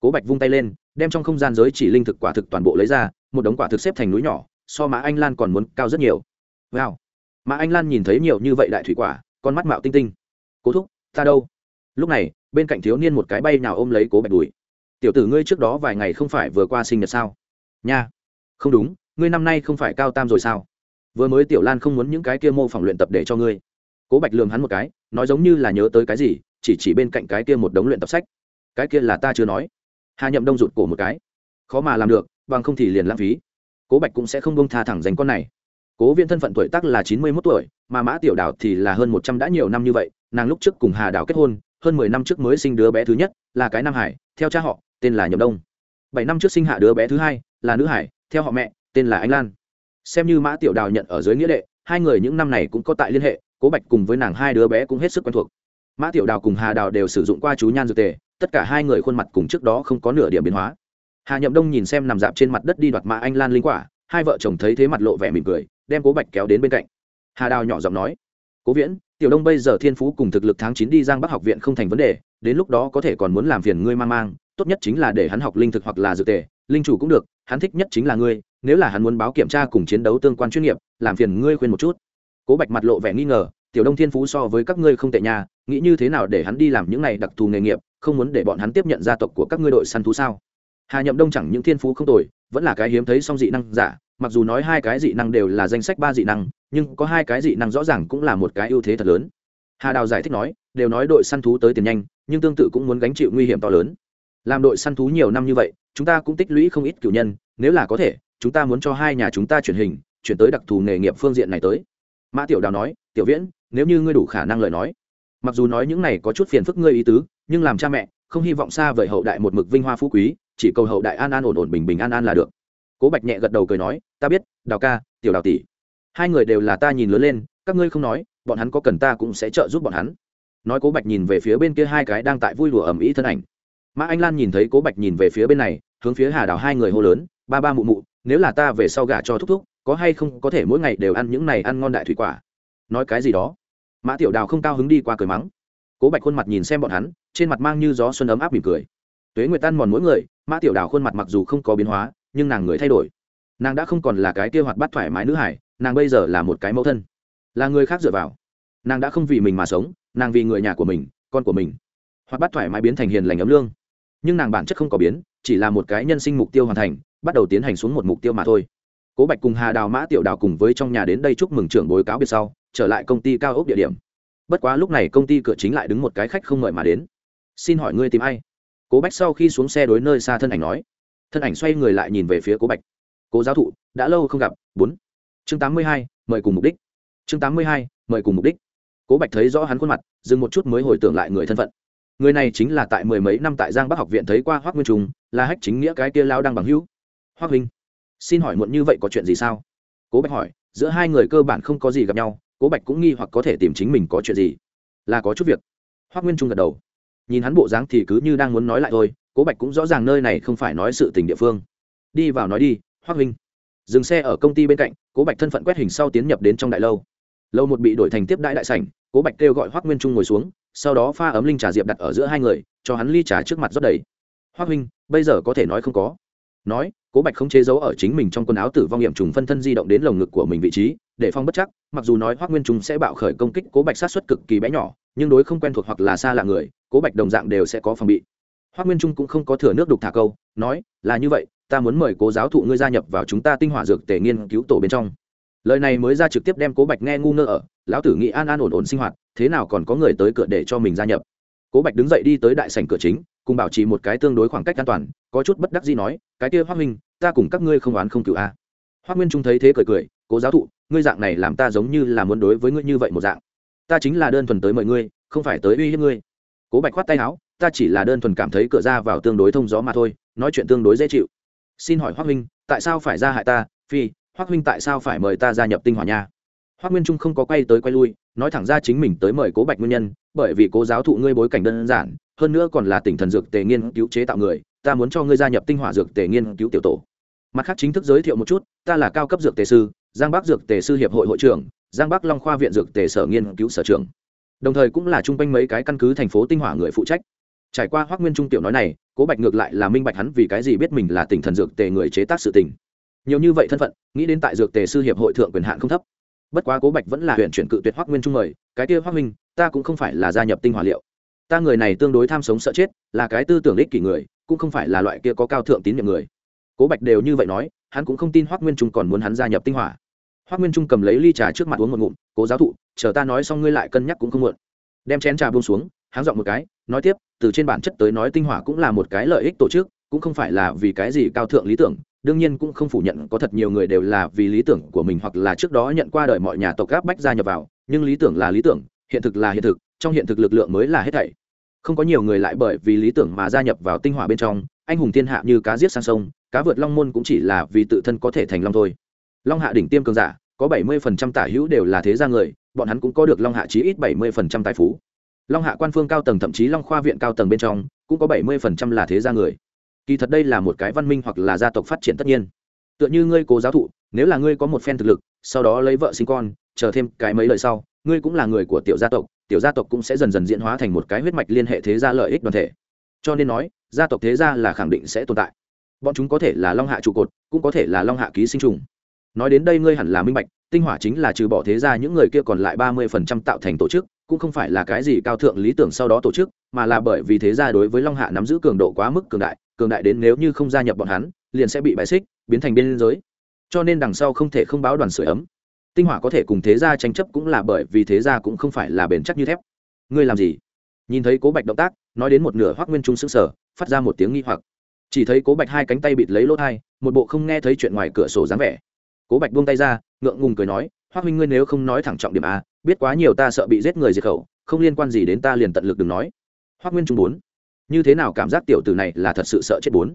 Cố bạch vung tay lên, đem trong không gian giới chỉ linh thực quả thực toàn bộ lấy ra, một đống quả thực xếp thành núi nhỏ, so mã anh lan còn muốn cao rất nhiều. Wow. Mã anh lan nhìn thấy nhiều như vậy đại thủy quả, con mắt mạo tinh tinh cố thúc, ta đâu? Lúc này, bên cạnh thiếu niên một cái bay nào ôm lấy cố bạch đùi. Tiểu tử ngươi trước đó vài ngày không phải vừa qua sinh nhật sao? Nha, không đúng, ngươi năm nay không phải cao tam rồi sao? Vừa mới tiểu lan không muốn những cái kia mô phỏng luyện tập để cho ngươi. Cố bạch lường hắn một cái, nói giống như là nhớ tới cái gì, chỉ chỉ bên cạnh cái kia một đống luyện tập sách. Cái kia là ta chưa nói. Hà nhậm đông rụt cổ một cái. Khó mà làm được, bằng không thì liền lãng phí. Cố bạch cũng sẽ không bông tha thẳng dành con này. Cố Viên thân phận tuổi tác là chín mươi mốt tuổi, mà mã tiểu đào thì là hơn một trăm đã nhiều năm như vậy nàng lúc trước cùng hà đào kết hôn, hơn mười năm trước mới sinh đứa bé thứ nhất, là cái nam hải, theo cha họ, tên là nhậm đông. Bảy năm trước sinh hạ đứa bé thứ hai, là nữ hải, theo họ mẹ, tên là anh lan. Xem như mã tiểu đào nhận ở dưới nghĩa đệ, hai người những năm này cũng có tại liên hệ, cố bạch cùng với nàng hai đứa bé cũng hết sức quen thuộc. Mã tiểu đào cùng hà đào đều sử dụng qua chú nhan dược tề, tất cả hai người khuôn mặt cùng trước đó không có nửa điểm biến hóa. Hà nhậm đông nhìn xem nằm dạp trên mặt đất đi đoạt mã anh lan linh quả, hai vợ chồng thấy thế mặt lộ vẻ mỉm cười, đem cố bạch kéo đến bên cạnh. Hà đào nhỏ giọng nói, cố viễn tiểu đông bây giờ thiên phú cùng thực lực tháng chín đi giang bắc học viện không thành vấn đề, đến lúc đó có thể còn muốn làm phiền ngươi mang mang, tốt nhất chính là để hắn học linh thực hoặc là dược tề, linh chủ cũng được, hắn thích nhất chính là ngươi, nếu là hắn muốn báo kiểm tra cùng chiến đấu tương quan chuyên nghiệp, làm phiền ngươi khuyên một chút. Cố bạch mặt lộ vẻ nghi ngờ, tiểu đông thiên phú so với các ngươi không tệ nhà nghĩ như thế nào để hắn đi làm những này đặc thù nghề nghiệp, không muốn để bọn hắn tiếp nhận gia tộc của các ngươi đội săn thú sao? Hà nhậm đông chẳng những thiên phú không tồi, vẫn là cái hiếm thấy song dị năng giả, mặc dù nói hai cái dị năng đều là danh sách ba dị năng nhưng có hai cái dị năng rõ ràng cũng là một cái ưu thế thật lớn. Hà đào giải thích nói, đều nói đội săn thú tới tiền nhanh, nhưng tương tự cũng muốn gánh chịu nguy hiểm to lớn. Làm đội săn thú nhiều năm như vậy, chúng ta cũng tích lũy không ít cựu nhân, nếu là có thể, chúng ta muốn cho hai nhà chúng ta chuyển hình, chuyển tới đặc thù nghề nghiệp phương diện này tới. Mã tiểu đào nói, tiểu viễn, nếu như ngươi đủ khả năng lời nói. Mặc dù nói những này có chút phiền phức ngươi ý tứ, nhưng làm cha mẹ, không hy vọng xa vời hậu đại một mực vinh hoa phú quý, chỉ cầu hậu đại an an ổn ổn bình bình an an là được. Cố bạch nhẹ gật đầu cười nói, ta biết, đào ca, tiểu đào tỷ hai người đều là ta nhìn lớn lên, các ngươi không nói, bọn hắn có cần ta cũng sẽ trợ giúp bọn hắn. Nói cố bạch nhìn về phía bên kia hai cái đang tại vui đùa ầm ĩ thân ảnh. Mã anh lan nhìn thấy cố bạch nhìn về phía bên này, hướng phía hà đào hai người hô lớn, ba ba mụ mụ, nếu là ta về sau gà cho thúc thúc, có hay không có thể mỗi ngày đều ăn những này ăn ngon đại thủy quả? Nói cái gì đó. Mã tiểu đào không cao hứng đi qua cười mắng. Cố bạch khuôn mặt nhìn xem bọn hắn, trên mặt mang như gió xuân ấm áp mỉm cười. Tuế nguyệt tan mòn mỗi người, mã tiểu đào khuôn mặt mặc dù không có biến hóa, nhưng nàng người thay đổi. Nàng đã không còn là cái kia hoạt bắt thoải mái nữ hải nàng bây giờ là một cái mẫu thân, là người khác dựa vào. Nàng đã không vì mình mà sống, nàng vì người nhà của mình, con của mình. Hoặc bắt thoải mái biến thành hiền lành ấm lương. Nhưng nàng bản chất không có biến, chỉ là một cái nhân sinh mục tiêu hoàn thành, bắt đầu tiến hành xuống một mục tiêu mà thôi. Cố bạch cùng hà đào mã tiểu đào cùng với trong nhà đến đây chúc mừng trưởng bối cáo biệt sau, trở lại công ty cao ốc địa điểm. Bất quá lúc này công ty cửa chính lại đứng một cái khách không mời mà đến. Xin hỏi ngươi tìm ai? Cố bạch sau khi xuống xe đối nơi xa thân ảnh nói. Thân ảnh xoay người lại nhìn về phía cố bạch. Cố giáo thụ, đã lâu không gặp bốn chương tám mươi hai, mời cùng mục đích. Chương tám mươi hai, mời cùng mục đích. Cố bạch thấy rõ hắn khuôn mặt, dừng một chút mới hồi tưởng lại người thân phận. Người này chính là tại mười mấy năm tại giang bắc học viện thấy qua hoác nguyên trung, là hách chính nghĩa cái kia lao đang bằng hữu. Hoác huynh, xin hỏi muộn như vậy có chuyện gì sao? Cố bạch hỏi, giữa hai người cơ bản không có gì gặp nhau, cố bạch cũng nghi hoặc có thể tìm chính mình có chuyện gì. Là có chút việc. Hoác nguyên trung gật đầu. Nhìn hắn bộ dáng thì cứ như đang muốn nói lại thôi, cố bạch cũng rõ ràng nơi này không phải nói sự tình địa phương. Đi vào nói đi hoác huynh dừng xe ở công ty bên cạnh, cố bạch thân phận quét hình sau tiến nhập đến trong đại lâu. Lâu một bị đổi thành tiếp đại đại sảnh, cố bạch kêu gọi hoác nguyên trung ngồi xuống, sau đó pha ấm linh trà diệp đặt ở giữa hai người, cho hắn ly trà trước mặt rót đầy. Hoác huynh, bây giờ có thể nói không có. Nói, cố bạch không chế giấu ở chính mình trong quần áo tử vong nghiệm trùng phân thân di động đến lồng ngực của mình vị trí, để phong bất chắc, mặc dù nói hoác nguyên trung sẽ bạo khởi công kích cố bạch sát xuất cực kỳ bé nhỏ, nhưng đối không quen thuộc hoặc là xa lạ người, cố bạch đồng dạng đều sẽ có phòng bị. Hoác nguyên trung cũng không có thừa nước đục thả câu nói, là như vậy, ta muốn mời cố giáo thụ ngươi gia nhập vào chúng ta tinh hỏa dược tề nghiên cứu tổ bên trong. Lời này mới ra trực tiếp đem cố bạch nghe ngu ngơ ở, lão tử nghĩ an an ổn ổn sinh hoạt, thế nào còn có người tới cửa để cho mình gia nhập? Cố bạch đứng dậy đi tới đại sảnh cửa chính, cùng bảo trì một cái tương đối khoảng cách an toàn, có chút bất đắc gì nói, cái kia hoác minh ta cùng các ngươi không oán không cựu a à. hoác nguyên trung thấy thế cười cười, cố giáo thụ, ngươi dạng này làm ta giống như là muốn đối với ngươi như vậy một dạng. Ta chính là đơn thuần tới mời ngươi, không phải tới uy hiếp ngươi. Cố bạch khoát tay áo, ta chỉ là đơn thuần cảm thấy cửa ra vào tương đối thông gió mà thôi nói chuyện tương đối dễ chịu. Xin hỏi hoác huynh, tại sao phải ra hại ta? Phi hoác huynh tại sao phải mời ta gia nhập tinh hỏa nha? Hoác nguyên trung không có quay tới quay lui, nói thẳng ra chính mình tới mời cố bạch nguyên nhân, bởi vì cố giáo thụ ngươi bối cảnh đơn giản, hơn nữa còn là tỉnh thần dược tề nghiên cứu chế tạo người, ta muốn cho ngươi gia nhập tinh hỏa dược tề nghiên cứu tiểu tổ. Mặt khác chính thức giới thiệu một chút, ta là cao cấp dược tề sư, giang bắc dược tề sư hiệp hội hội trưởng, giang bắc long khoa viện dược tề sở nghiên cứu sở trưởng. Đồng thời cũng là chung quanh mấy cái căn cứ thành phố tinh hỏa người phụ trách trải qua hoác nguyên trung tiểu nói này, cố bạch ngược lại là minh bạch hắn vì cái gì biết mình là tỉnh thần dược tề người chế tác sự tình. Nhiều như vậy thân phận, nghĩ đến tại dược tề sư hiệp hội thượng quyền hạn không thấp. Bất quá cố bạch vẫn là huyện chuyển cự tuyệt hoác nguyên trung mời, cái kia hoác minh, ta cũng không phải là gia nhập tinh hỏa liệu. Ta người này tương đối tham sống sợ chết, là cái tư tưởng ích kỷ người, cũng không phải là loại kia có cao thượng tín nhiệm người. Cố bạch đều như vậy nói, hắn cũng không tin hoác nguyên trung còn muốn hắn gia nhập tinh hỏa. Hoác nguyên trung cầm lấy ly trà trước mặt uống một ngụm, cố giáo thụ, chờ ta nói xong ngươi lại cân nhắc cũng không muộn. Đem chén trà buông xuống háng dọn một cái, nói tiếp từ trên bản chất tới nói tinh hỏa cũng là một cái lợi ích tổ chức, cũng không phải là vì cái gì cao thượng lý tưởng, đương nhiên cũng không phủ nhận có thật nhiều người đều là vì lý tưởng của mình hoặc là trước đó nhận qua đời mọi nhà tộc gáp bách gia nhập vào, nhưng lý tưởng là lý tưởng, hiện thực là hiện thực, trong hiện thực lực lượng mới là hết thảy. Không có nhiều người lại bởi vì lý tưởng mà gia nhập vào tinh hỏa bên trong, anh hùng thiên hạ như cá giết sang sông, cá vượt long môn cũng chỉ là vì tự thân có thể thành long thôi. Long hạ đỉnh tiêm cường giả, có bảy mươi phần trăm tả hữu đều là thế gia người, bọn hắn cũng có được long hạ chí ít bảy mươi phần trăm tài phú long hạ quan phương cao tầng thậm chí long khoa viện cao tầng bên trong cũng có bảy mươi phần trăm là thế gia người. Kỳ thật đây là một cái văn minh hoặc là gia tộc phát triển tất nhiên. Tựa như ngươi cố giáo thụ, nếu là ngươi có một phen thực lực, sau đó lấy vợ sinh con, chờ thêm cái mấy lời sau, ngươi cũng là người của tiểu gia tộc, tiểu gia tộc cũng sẽ dần dần diễn hóa thành một cái huyết mạch liên hệ thế gia lợi ích đoàn thể. Cho nên nói, gia tộc thế gia là khẳng định sẽ tồn tại. Bọn chúng có thể là long hạ trụ cột, cũng có thể là long hạ ký sinh trùng. Nói đến đây ngươi hẳn là minh bạch, tinh hỏa chính là trừ bỏ thế gia những người kia còn lại ba mươi phần trăm tạo thành tổ chức cũng không phải là cái gì cao thượng lý tưởng sau đó tổ chức, mà là bởi vì thế gia đối với long hạ nắm giữ cường độ quá mức cường đại cường đại đến nếu như không gia nhập bọn hắn, liền sẽ bị bài xích, biến thành biên giới. Cho nên đằng sau không thể không báo đoàn sửa ấm. Tinh hỏa có thể cùng thế gia tranh chấp cũng là bởi vì thế gia cũng không phải là bền chắc như thép. Ngươi làm gì? Nhìn thấy cố bạch động tác, nói đến một nửa hoác nguyên trung s ư n g sở phát ra một tiếng nghi hoặc. Chỉ thấy cố bạch hai cánh tay bịt lấy lỗ thai, một bộ không nghe thấy chuyện ngoài cửa sổ dáng vẻ. Cố bạch buông tay ra, ngượng ngùng cười nói hoác huynh ngươi nếu không nói thẳng trọng điểm a biết quá nhiều ta sợ bị giết người diệt khẩu không liên quan gì đến ta liền tận lực đừng nói. Hoác nguyên trung bốn như thế nào cảm giác tiểu tử này là thật sự sợ chết bốn?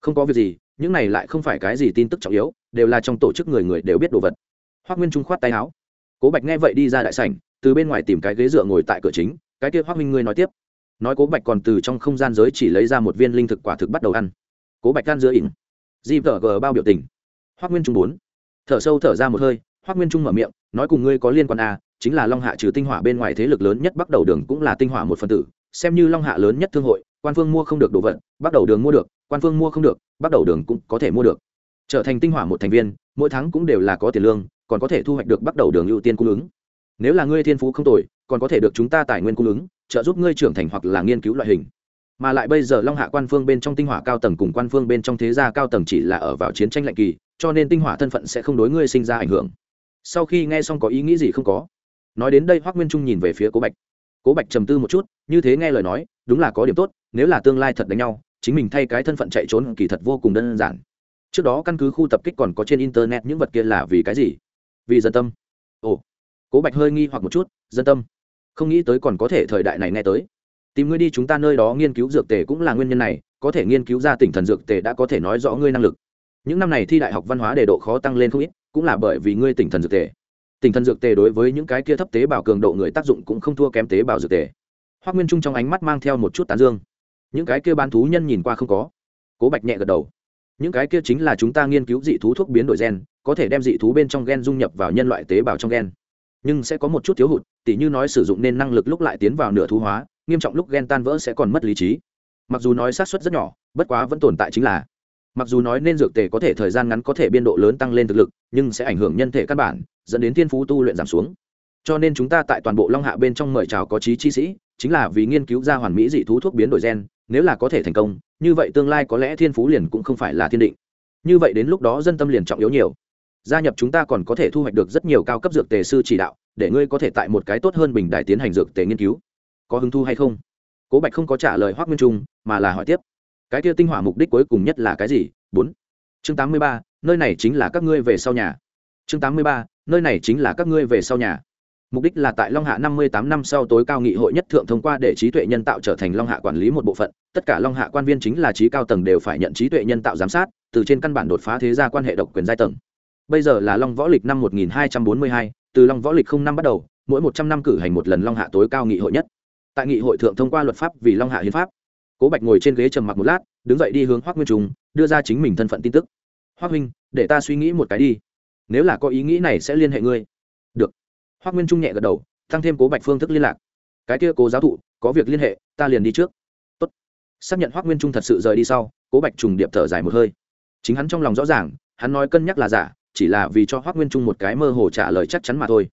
Không có việc gì những này lại không phải cái gì tin tức trọng yếu đều là trong tổ chức người người đều biết đồ vật. Hoác nguyên trung khoát tay áo. Cố bạch nghe vậy đi ra đại sảnh từ bên ngoài tìm cái ghế dựa ngồi tại cửa chính cái kia hoác minh ngươi nói tiếp. Nói cố bạch còn từ trong không gian giới chỉ lấy ra một viên linh thực quả thực bắt đầu ăn. Cố bạch gan giữa ỉn. Gvg bao biểu tình. Hoác nguyên trung bốn thở sâu thở ra một hơi hoác nguyên trung mở miệng nói cùng ngươi có liên quan à, chính là long hạ trừ tinh hỏa bên ngoài thế lực lớn nhất bắt đầu đường cũng là tinh hỏa một phần tử. Xem như long hạ lớn nhất thương hội, quan phương mua không được đồ vật bắt đầu đường mua được, quan phương mua không được bắt đầu đường cũng có thể mua được. Trở thành tinh hỏa một thành viên, mỗi tháng cũng đều là có tiền lương, còn có thể thu hoạch được bắt đầu đường ưu tiên cung ứng. Nếu là ngươi thiên phú không tồi, còn có thể được chúng ta tài nguyên cung ứng, trợ giúp ngươi trưởng thành hoặc là nghiên cứu loại hình. Mà lại bây giờ long hạ quan phương bên trong tinh hỏa cao tầng cùng quan phương bên trong thế gia cao tầng chỉ là ở vào chiến tranh lạnh kỳ, cho nên tinh hỏa thân phận sẽ không đối ngươi sinh ra ảnh hưởng. Sau khi nghe xong có ý nghĩ gì không có nói đến đây hoác nguyên trung nhìn về phía cố bạch. Cố bạch trầm tư một chút, như thế nghe lời nói, đúng là có điểm tốt, nếu là tương lai thật đánh nhau, chính mình thay cái thân phận chạy trốn kỳ thật vô cùng đơn giản. Trước đó căn cứ khu tập kích còn có trên internet những vật kia là vì cái gì? Vì dân tâm. Ồ. Cố bạch hơi nghi hoặc một chút, dân tâm. Không nghĩ tới còn có thể thời đại này nghe tới. Tìm ngươi đi chúng ta nơi đó nghiên cứu dược tề cũng là nguyên nhân này, có thể nghiên cứu ra tỉnh thần dược tề đã có thể nói rõ ngươi năng lực. Những năm này thi đại học văn hóa đề độ khó tăng lên không ít, cũng là bởi vì ngươi tỉnh thần dược tề tinh thần dược tề đối với những cái kia thấp tế bào cường độ người tác dụng cũng không thua kém tế bào dược tề. Hoác nguyên trung trong ánh mắt mang theo một chút tán dương. Những cái kia bán thú nhân nhìn qua không có. Cố bạch nhẹ gật đầu. Những cái kia chính là chúng ta nghiên cứu dị thú thuốc biến đổi gen, có thể đem dị thú bên trong gen dung nhập vào nhân loại tế bào trong gen. Nhưng sẽ có một chút thiếu hụt, tỉ như nói sử dụng nên năng lực lúc lại tiến vào nửa thú hóa, nghiêm trọng lúc gen tan vỡ sẽ còn mất lý trí. Mặc dù nói sát xuất rất nhỏ, bất quá vẫn tồn tại chính là. Mặc dù nói nên dược tề có thể thời gian ngắn có thể biên độ lớn tăng lên thực lực, nhưng sẽ ảnh hưởng nhân thể căn bản dẫn đến thiên phú tu luyện giảm xuống. Cho nên chúng ta tại toàn bộ long hạ bên trong mời chào có trí chi sĩ, chính là vì nghiên cứu ra hoàn mỹ dị thú thuốc biến đổi gen, nếu là có thể thành công, như vậy tương lai có lẽ thiên phú liền cũng không phải là thiên định. Như vậy đến lúc đó dân tâm liền trọng yếu nhiều. Gia nhập chúng ta còn có thể thu hoạch được rất nhiều cao cấp dược tề sư chỉ đạo, để ngươi có thể tại một cái tốt hơn bình đại tiến hành dược tề nghiên cứu. Có hứng thu hay không? Cố bạch không có trả lời hoác nguyên trung, mà là hỏi tiếp. Cái kia tinh hỏa mục đích cuối cùng nhất là cái gì? Bốn. Chương tám mươi ba, nơi này chính là các ngươi về sau nhà chương tám mươi ba, nơi này chính là các ngươi về sau nhà. Mục đích là tại long hạ năm mươi tám năm sau tối cao nghị hội nhất thượng thông qua để trí tuệ nhân tạo trở thành long hạ quản lý một bộ phận. Tất cả long hạ quan viên chính là trí cao tầng đều phải nhận trí tuệ nhân tạo giám sát, từ trên căn bản đột phá thế gia quan hệ độc quyền giai tầng. Bây giờ là long võ lịch năm một nghìn hai trăm bốn mươi hai, từ long võ lịch không năm bắt đầu, mỗi một trăm năm cử hành một lần long hạ tối cao nghị hội nhất. Tại nghị hội thượng thông qua luật pháp vì long hạ hiến pháp, cố bạch ngồi trên ghế trầm mặc một lát, đứng dậy đi hướng hoác nguyên trung, đưa ra chính mình thân phận tin tức. Hoác huynh, để ta suy nghĩ một cái đi nếu là có ý nghĩ này sẽ liên hệ ngươi. Được. Hoác nguyên trung nhẹ gật đầu, tăng thêm cố bạch phương thức liên lạc. Cái kia cố giáo thụ, có việc liên hệ, ta liền đi trước. Tốt. xác nhận hoác nguyên trung thật sự rời đi sau, cố bạch trùng điệp thở dài một hơi. Chính hắn trong lòng rõ ràng, hắn nói cân nhắc là giả, chỉ là vì cho hoác nguyên trung một cái mơ hồ trả lời chắc chắn mà thôi.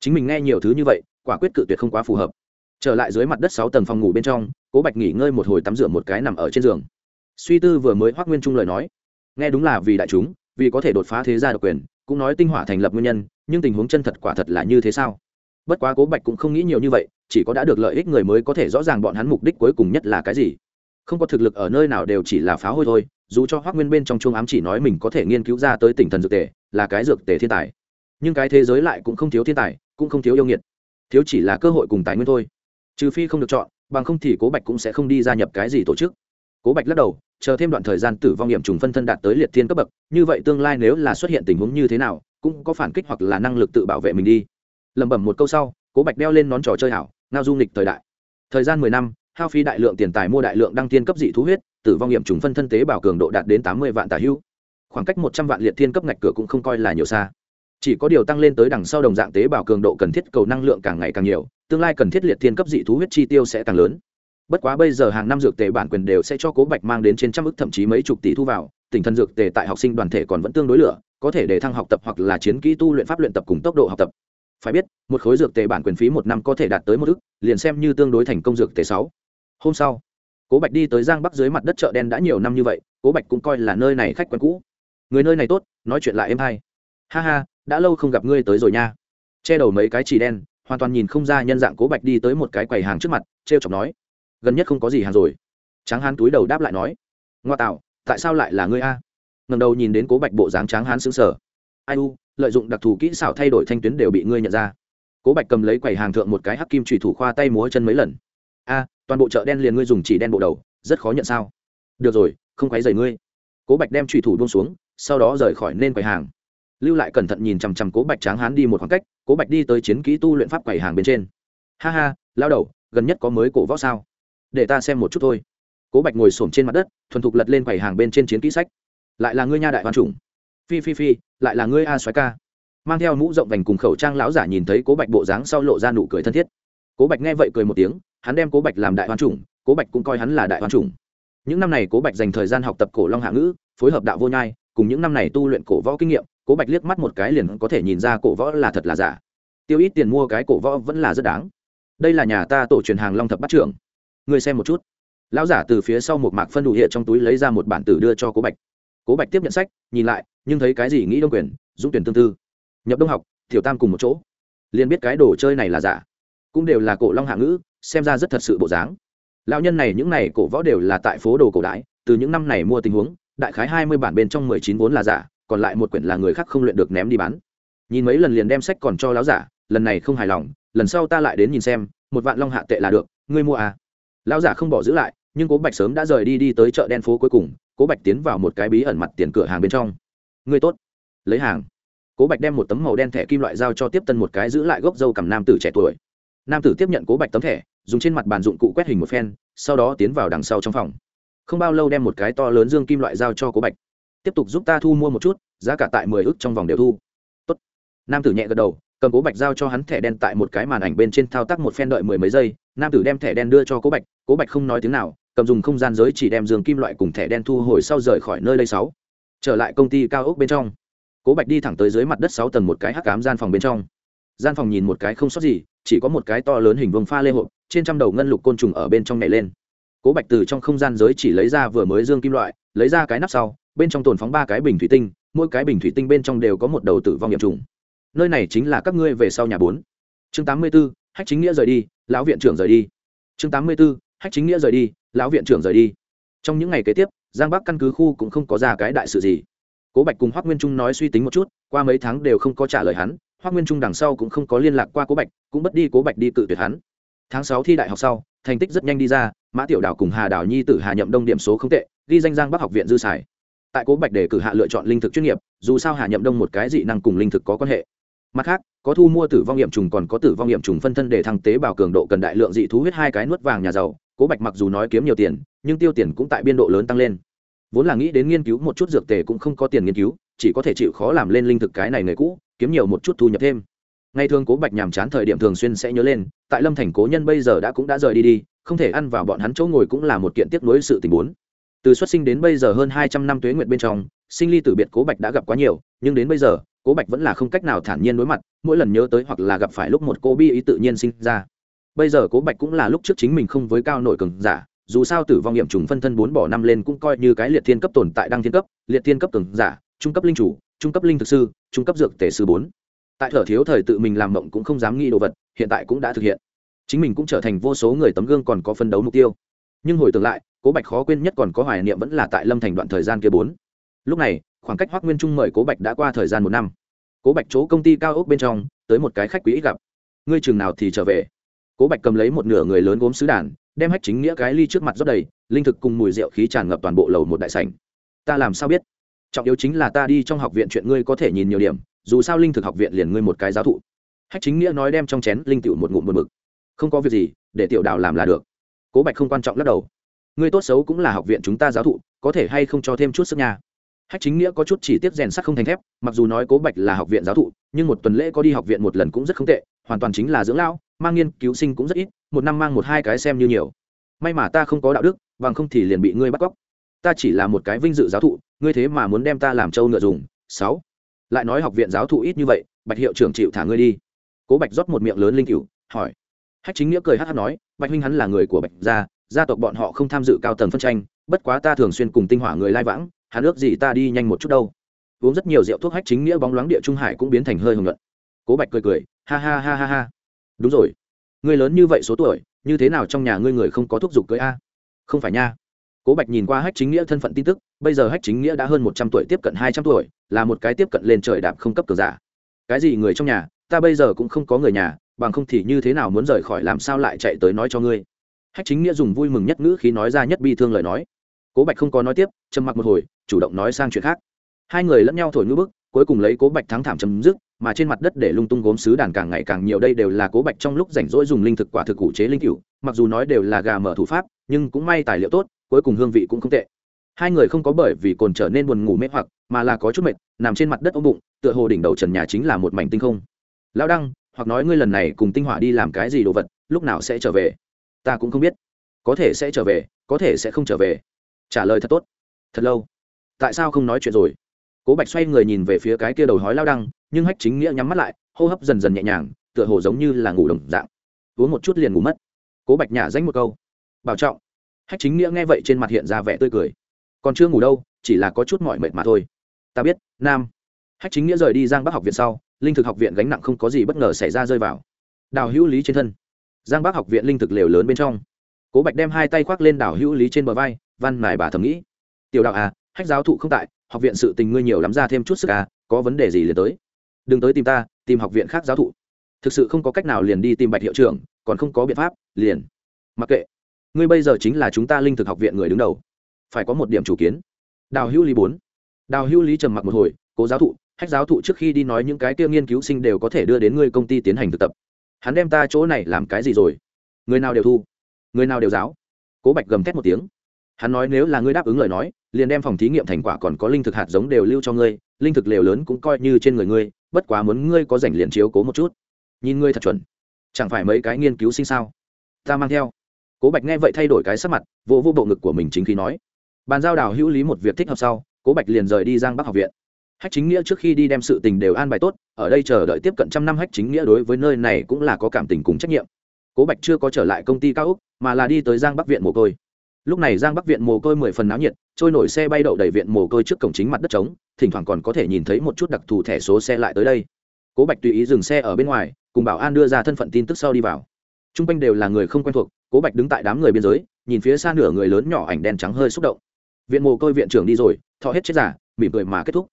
Chính mình nghe nhiều thứ như vậy, quả quyết cự tuyệt không quá phù hợp. Trở lại dưới mặt đất sáu tầng phòng ngủ bên trong, cố bạch nghỉ ngơi một hồi tắm rửa một cái nằm ở trên giường. Suy tư vừa mới hoác nguyên trung lời nói. Nghe đúng là vì đại chúng, vì có thể đột phá thế gia độc quyền cũng nói tinh hỏa thành lập nguyên nhân, nhưng tình huống chân thật quả thật là như thế sao? Bất quá cố bạch cũng không nghĩ nhiều như vậy, chỉ có đã được lợi ích người mới có thể rõ ràng bọn hắn mục đích cuối cùng nhất là cái gì. Không có thực lực ở nơi nào đều chỉ là phá hôi thôi, dù cho hoác nguyên bên trong chuông ám chỉ nói mình có thể nghiên cứu ra tới tỉnh thần dược tề, là cái dược tề thiên tài. Nhưng cái thế giới lại cũng không thiếu thiên tài, cũng không thiếu yêu nghiệt. Thiếu chỉ là cơ hội cùng tài nguyên thôi. Trừ phi không được chọn, bằng không thì cố bạch cũng sẽ không đi gia nhập cái gì tổ chức. Cố bạch lắc đầu chờ thêm đoạn thời gian tử vong nghiệm trùng phân thân đạt tới liệt thiên cấp bậc, như vậy tương lai nếu là xuất hiện tình huống như thế nào, cũng có phản kích hoặc là năng lực tự bảo vệ mình đi. Lẩm bẩm một câu sau, cố bạch đeo lên nón trò chơi hảo ngao du nghịch thời đại. Thời gian mười năm, hao phí đại lượng tiền tài mua đại lượng đăng tiên cấp dị thú huyết, tử vong nghiệm trùng phân thân tế bảo cường độ đạt đến tám mươi vạn tà hữu khoảng cách một trăm vạn liệt thiên cấp ngạch cửa cũng không coi là nhiều xa. Chỉ có điều tăng lên tới đằng sau đồng dạng tế bào cường độ cần thiết, cầu năng lượng càng ngày càng nhiều, tương lai cần thiết liệt thiên cấp dị thú huyết chi tiêu sẽ càng lớn bất quá bây giờ hàng năm dược tề bản quyền đều sẽ cho cố bạch mang đến trên trăm ức, thậm chí mấy chục tỷ thu vào, tỉnh thần dược tề tại học sinh đoàn thể còn vẫn tương đối lửa, có thể để thăng học tập hoặc là chiến kỹ tu luyện pháp luyện tập cùng tốc độ học tập. Phải biết, một khối dược tề bản quyền phí một năm có thể đạt tới một ức, liền xem như tương đối thành công dược tề sáu. Hôm sau, cố bạch đi tới giang bắc dưới mặt đất chợ đen đã nhiều năm như vậy, cố bạch cũng coi là nơi này khách quen cũ. Người nơi này tốt, nói chuyện lại êm hay. Ha ha, đã lâu không gặp ngươi tới rồi nha. Che đầu mấy cái chỉ đen, hoàn toàn nhìn không ra nhân dạng cố bạch đi tới một cái quầy hàng trước mặt t r e o chọc nói gần nhất không có gì hàng rồi. Tráng hán túi đầu đáp lại nói, ngoa tạo, tại sao lại là ngươi a? Ngầm đầu nhìn đến cố bạch bộ dáng tráng hán xứng sở ai u, lợi dụng đặc thù kỹ xảo thay đổi thanh tuyến đều bị ngươi nhận ra. Cố bạch cầm lấy quầy hàng thượng một cái hắc kim trùy thủ khoa tay múa chân mấy lần. A, toàn bộ chợ đen liền ngươi dùng chỉ đen bộ đầu, rất khó nhận sao? Được rồi, không quấy dày ngươi. Cố bạch đem trùy thủ buông xuống, sau đó rời khỏi nên quầy hàng. Lưu lại cẩn thận nhìn chằm chằm cố bạch tráng hán đi một khoảng cách, cố bạch đi tới chiến kỹ tu luyện pháp quầy hàng bên trên. Ha ha, lao đầu, gần nhất có mới cổ võ sao? Để ta xem một chút thôi. Cố bạch ngồi s ổ m trên mặt đất, thuần thục lật lên quầy hàng bên trên chiến kỹ sách. Lại là ngươi nha đại hoàn chủng. Phi phi phi, lại là ngươi a xoái ca. Mang theo mũ rộng vành cùng khẩu trang lão giả nhìn thấy cố bạch bộ dáng sau lộ ra nụ cười thân thiết. Cố bạch nghe vậy cười một tiếng, hắn đem cố bạch làm đại hoàn chủng, cố bạch cũng coi hắn là đại hoàn chủng. Những năm này cố bạch dành thời gian học tập cổ long hạ ngữ, phối hợp đạo vô nhai, cùng những năm này tu luyện cổ võ kinh nghiệm, cố bạch liếc mắt một cái liền có thể nhìn ra cổ võ là thật là giả. Tiêu ít tiền mua cái cổ võ vẫn là rất đáng. Đây là nhà ta tổ truyền hàng long thập bắt trưởng ngươi xem một chút. Lão giả từ phía sau một mạc phân đủ hiện trong túi lấy ra một bản tử đưa cho cố bạch. Cố bạch tiếp nhận sách, nhìn lại, nhưng thấy cái gì nghĩ đông quyền, dũng tuyển tương tư. Nhập đông học, tiểu tam cùng một chỗ. Liền biết cái đồ chơi này là giả. Cũng đều là cổ long hạ ngữ, xem ra rất thật sự bộ dáng. Lão nhân này, những này cổ võ đều là tại phố đồ cổ đái từ những năm này mua tình huống, đại khái hai mươi bản bên trong mười chín vốn là giả, còn lại một quyển là người khác không luyện được ném đi bán. Nhìn mấy lần liền đem sách còn cho lão giả, lần này không hài lòng, lần sau ta lại đến nhìn xem, một vạn long hạ tệ là được, ngươi mua à? Lão giả không bỏ giữ lại, nhưng cố bạch sớm đã rời đi đi tới chợ đen phố cuối cùng, cố bạch tiến vào một cái bí ẩn mặt tiền cửa hàng bên trong. Người tốt. Lấy hàng. Cố bạch đem một tấm màu đen thẻ kim loại giao cho tiếp tân một cái giữ lại gốc dâu cầm nam tử trẻ tuổi. Nam tử tiếp nhận cố bạch tấm thẻ, dùng trên mặt bàn dụng cụ quét hình một phen, sau đó tiến vào đằng sau trong phòng. Không bao lâu đem một cái to lớn dương kim loại giao cho cố bạch. Tiếp tục giúp ta thu mua một chút, giá cả tại mười ước trong vòng đều thu. Tốt. nam tử nhẹ gật đầu, cầm cố bạch giao cho hắn thẻ đen tại một cái màn ảnh bên trên thao tác một phen đợi mười mấy giây, nam tử đem thẻ đen đưa cho cố bạch cố bạch không nói tiếng nào, cầm dùng không gian giới chỉ đem giường kim loại cùng thẻ đen thu hồi sau rời khỏi nơi đây sáu. Trở lại công ty cao ốc bên trong. Cố bạch đi thẳng tới dưới mặt đất sáu tầng một cái hắc cám gian phòng bên trong. Gian phòng nhìn một cái không sót gì, chỉ có một cái to lớn hình vương pha lê hộp, trên trăm đầu ngân lục côn trùng ở bên trong nhảy lên. Cố bạch từ trong không gian giới chỉ lấy ra vừa mới dương kim loại, lấy ra cái nắp sau, bên trong tồn phóng ba cái bình thủy tinh, mỗi cái bình thủy tinh bên trong đều có một đầu tử vong nghiệm trùng. Nơi này chính là các ngươi về sau nhà bốn. Chương tám mươi b ố hách chính nghĩa rời đi, lão viện trưởng rời đi. Chương tám mươi b ố hách chính nghĩa rời đi, lão viện trưởng rời đi. Trong những ngày kế tiếp, giang bắc căn cứ khu cũng không có ra cái đại sự gì. Cố bạch cùng hoác nguyên trung nói suy tính một chút, qua mấy tháng đều không có trả lời hắn hoác nguyên trung đằng sau cũng không có liên lạc qua cố bạch, cũng bất đi cố bạch đi cự tuyệt hắn. Tháng sáu thi đại học sau, thành tích rất nhanh đi ra, mã tiểu đảo cùng hà đảo nhi tử hà nhậm đông điểm số không tệ, ghi danh giang bắc học viện dư sải tại cố bạch để cử hạ lựa chọn linh thực chuyên nghiệp, dù sao hà nhậm đông một cái dị năng cùng linh thực có quan hệ. Mặt khác, có thu mua tử vong nghiệm trùng còn có tử vong nghiệm trùng phân thân để thăng tế bào cường độ cần đại lượng dị thú huyết hai cái nuốt vàng nhà giàu cố bạch mặc dù nói kiếm nhiều tiền, nhưng tiêu tiền cũng tại biên độ lớn tăng lên. Vốn là nghĩ đến nghiên cứu một chút dược tề cũng không có tiền nghiên cứu, chỉ có thể chịu khó làm lên linh thực cái này người cũ, kiếm nhiều một chút thu nhập thêm. Ngày thường cố bạch nhàm chán thời điểm thường xuyên sẽ nhớ lên, tại lâm thành cố nhân bây giờ đã cũng đã rời đi đi, không thể ăn vào bọn hắn chỗ ngồi cũng là một kiện tiếp nối sự tình bốn. Từ xuất sinh đến bây giờ hơn hai trăm năm tuế nguyệt bên trong, sinh ly tử biệt cố bạch đã gặp quá nhiều, nhưng đến bây giờ, cố bạch vẫn là không cách nào thản nhiên đối mặt, mỗi lần nhớ tới hoặc là gặp phải lúc một cô bi ý tự nhiên sinh ra bây giờ cố bạch cũng là lúc trước chính mình không với cao nội cường giả, dù sao tử vong nghiệm trùng phân thân bốn bỏ năm lên cũng coi như cái liệt thiên cấp tồn tại đăng thiên cấp, liệt thiên cấp cường giả, trung cấp linh chủ, trung cấp linh thực sư, trung cấp dược tể sư bốn. Tại thở thiếu thời tự mình làm mộng cũng không dám nghĩ đồ vật, hiện tại cũng đã thực hiện. Chính mình cũng trở thành vô số người tấm gương còn có phân đấu mục tiêu. Nhưng hồi tưởng lại, cố bạch khó quên nhất còn có hoài niệm vẫn là tại lâm thành đoạn thời gian kia bốn. Lúc này, khoảng cách hoác nguyên trung mời cố bạch đã qua thời gian một năm. Cố bạch chỗ công ty cao ốc bên trong, tới một cái khách quý ít gặp. Ngươi chừng nào thì trở về? Cố bạch cầm lấy một nửa người lớn gốm sứ đàn, đem hách chính nghĩa cái ly trước mặt rót đầy, linh thực cùng mùi rượu khí tràn ngập toàn bộ lầu một đại sảnh. Ta làm sao biết? Trọng yếu chính là ta đi trong học viện chuyện ngươi có thể nhìn nhiều điểm, dù sao linh thực học viện liền ngươi một cái giáo thụ. Hách chính nghĩa nói đem trong chén linh tựu một ngụm một mực không có việc gì, để tiểu đào làm là được. Cố bạch không quan trọng lắc đầu. Ngươi tốt xấu cũng là học viện chúng ta giáo thụ, có thể hay không cho thêm chút sức nhà hách chính nghĩa có chút chỉ tiếp rèn sắt không thành thép, mặc dù nói cố bạch là học viện giáo thụ, nhưng một tuần lễ có đi học viện một lần cũng rất không tệ, hoàn toàn chính là dưỡng lão mang nghiên cứu sinh cũng rất ít, một năm mang một hai cái xem như nhiều. May mà ta không có đạo đức, bằng không thì liền bị ngươi bắt cóc. Ta chỉ là một cái vinh dự giáo thụ, ngươi thế mà muốn đem ta làm trâu ngựa dùng. Sáu. Lại nói học viện giáo thụ ít như vậy, bạch hiệu trưởng chịu thả ngươi đi. Cố bạch rót một miệng lớn linh cửu, hỏi. Hách chính nghĩa cười hát hát nói, bạch huynh hắn là người của bạch gia gia tộc bọn họ không tham dự cao tầng phân tranh, bất quá ta thường xuyên cùng tinh hỏa người lai vãng, hắn ước gì ta đi nhanh một chút đâu. Uống rất nhiều rượu thuốc hách chính nghĩa bóng loáng địa trung hải cũng biến thành hơi hồng luận cố bạch cười cười, ha ha ha ha ha đúng rồi. Ngươi lớn như vậy số tuổi, như thế nào trong nhà ngươi người không có thúc giục cưới a? Không phải nha. Cố bạch nhìn qua hách chính nghĩa thân phận tin tức, bây giờ hách chính nghĩa đã hơn một trăm tuổi tiếp cận hai trăm tuổi, là một cái tiếp cận lên trời đạp không cấp cờ giả. Cái gì người trong nhà, ta bây giờ cũng không có người nhà, bằng không thì như thế nào muốn rời khỏi làm sao lại chạy tới nói cho ngươi? Hách chính nghĩa dùng vui mừng nhất ngữ khi nói ra nhất bi thương lời nói. Cố bạch không có nói tiếp, trầm mặc một hồi, chủ động nói sang chuyện khác. Hai người lẫn nhau thổi ngữ bức, cuối cùng lấy cố bạch thắng thảm chấm dứt mà trên mặt đất để lung tung gốm sứ đàn càng ngày càng nhiều, đây đều là cố bạch trong lúc rảnh rỗi dùng linh thực quả thực cụ chế linh cựu mặc dù nói đều là gà mở thủ pháp, nhưng cũng may tài liệu tốt, cuối cùng hương vị cũng không tệ. Hai người không có bởi vì cồn trở nên buồn ngủ mê hoặc, mà là có chút mệt, nằm trên mặt đất ôm bụng, tựa hồ đỉnh đầu trần nhà chính là một mảnh tinh không. Lão đăng, hoặc nói ngươi lần này cùng tinh hỏa đi làm cái gì đồ vật, lúc nào sẽ trở về? Ta cũng không biết. Có thể sẽ trở về, có thể sẽ không trở về. Trả lời thật tốt. Thật lâu. Tại sao không nói chuyện rồi? Cố bạch xoay người nhìn về phía cái kia đầu hói lao đăng nhưng hách chính nghĩa nhắm mắt lại, hô hấp dần dần nhẹ nhàng, tựa hồ giống như là ngủ đồng dạng. Uống một chút liền ngủ mất. Cố bạch nhả danh một câu. Bảo trọng. Hách chính nghĩa nghe vậy trên mặt hiện ra vẻ tươi cười. Còn chưa ngủ đâu, chỉ là có chút mỏi mệt mà thôi. Ta biết, nam. Hách chính nghĩa rời đi giang bắc học viện sau, linh thực học viện gánh nặng không có gì bất ngờ xảy ra rơi vào. Đào hữu lý trên thân. Giang bắc học viện linh thực lều lớn bên trong. Cố bạch đem hai tay khoác lên đào hữu lý trên bờ vai, văn mài bà thầm nghĩ. Tiểu đạo à hách giáo thụ không tại, học viện sự tình ngươi nhiều lắm ra thêm chút sức à có vấn đề gì liền tới đừng tới tìm ta, tìm học viện khác giáo thụ. Thực sự không có cách nào liền đi tìm bạch hiệu trưởng, còn không có biện pháp, liền. Mặc kệ. Ngươi bây giờ chính là chúng ta linh thực học viện người đứng đầu. Phải có một điểm chủ kiến. Đào hữu lý bốn. Đào hữu lý trầm mặc một hồi, cố giáo thụ, hách giáo thụ trước khi đi nói những cái kia nghiên cứu sinh đều có thể đưa đến ngươi công ty tiến hành thực tập. Hắn đem ta chỗ này làm cái gì rồi? Người nào đều thu? Người nào đều giáo? Cố bạch gầm thét một tiếng hắn nói nếu là ngươi đáp ứng lời nói, liền đem phòng thí nghiệm thành quả còn có linh thực hạt giống đều lưu cho ngươi, linh thực lều lớn cũng coi như trên người ngươi, bất quá muốn ngươi có rảnh liền chiếu cố một chút. Nhìn ngươi thật chuẩn. Chẳng phải mấy cái nghiên cứu sinh sao? Ta mang theo. Cố bạch nghe vậy thay đổi cái sắc mặt vô vô bộ ngực của mình chính khi nói. Bàn giao đào hữu lý một việc thích hợp sau, cố bạch liền rời đi giang bắc học viện. Hách chính nghĩa trước khi đi đem sự tình đều an bài tốt, ở đây chờ đợi tiếp cận trăm năm hách chính nghĩa đối với nơi này cũng là có cảm tình cùng trách nhiệm. Cố bạch chưa có trở lại công ty cao úc, mà là đi tới giang bắc viện mồ côi lúc này giang bắc viện mồ côi mười phần náo nhiệt, trôi nổi xe bay đậu đầy viện mồ côi trước cổng chính mặt đất trống, thỉnh thoảng còn có thể nhìn thấy một chút đặc thù thẻ số xe lại tới đây. Cố bạch tùy ý dừng xe ở bên ngoài, cùng bảo an đưa ra thân phận tin tức sau đi vào. T r u n g quanh đều là người không quen thuộc, cố bạch đứng tại đám người biên giới, nhìn phía xa nửa người lớn nhỏ ảnh đen trắng hơi xúc động. Viện mồ côi viện trưởng đi rồi, thọ hết chết giả, mỉm cười mà kết thúc.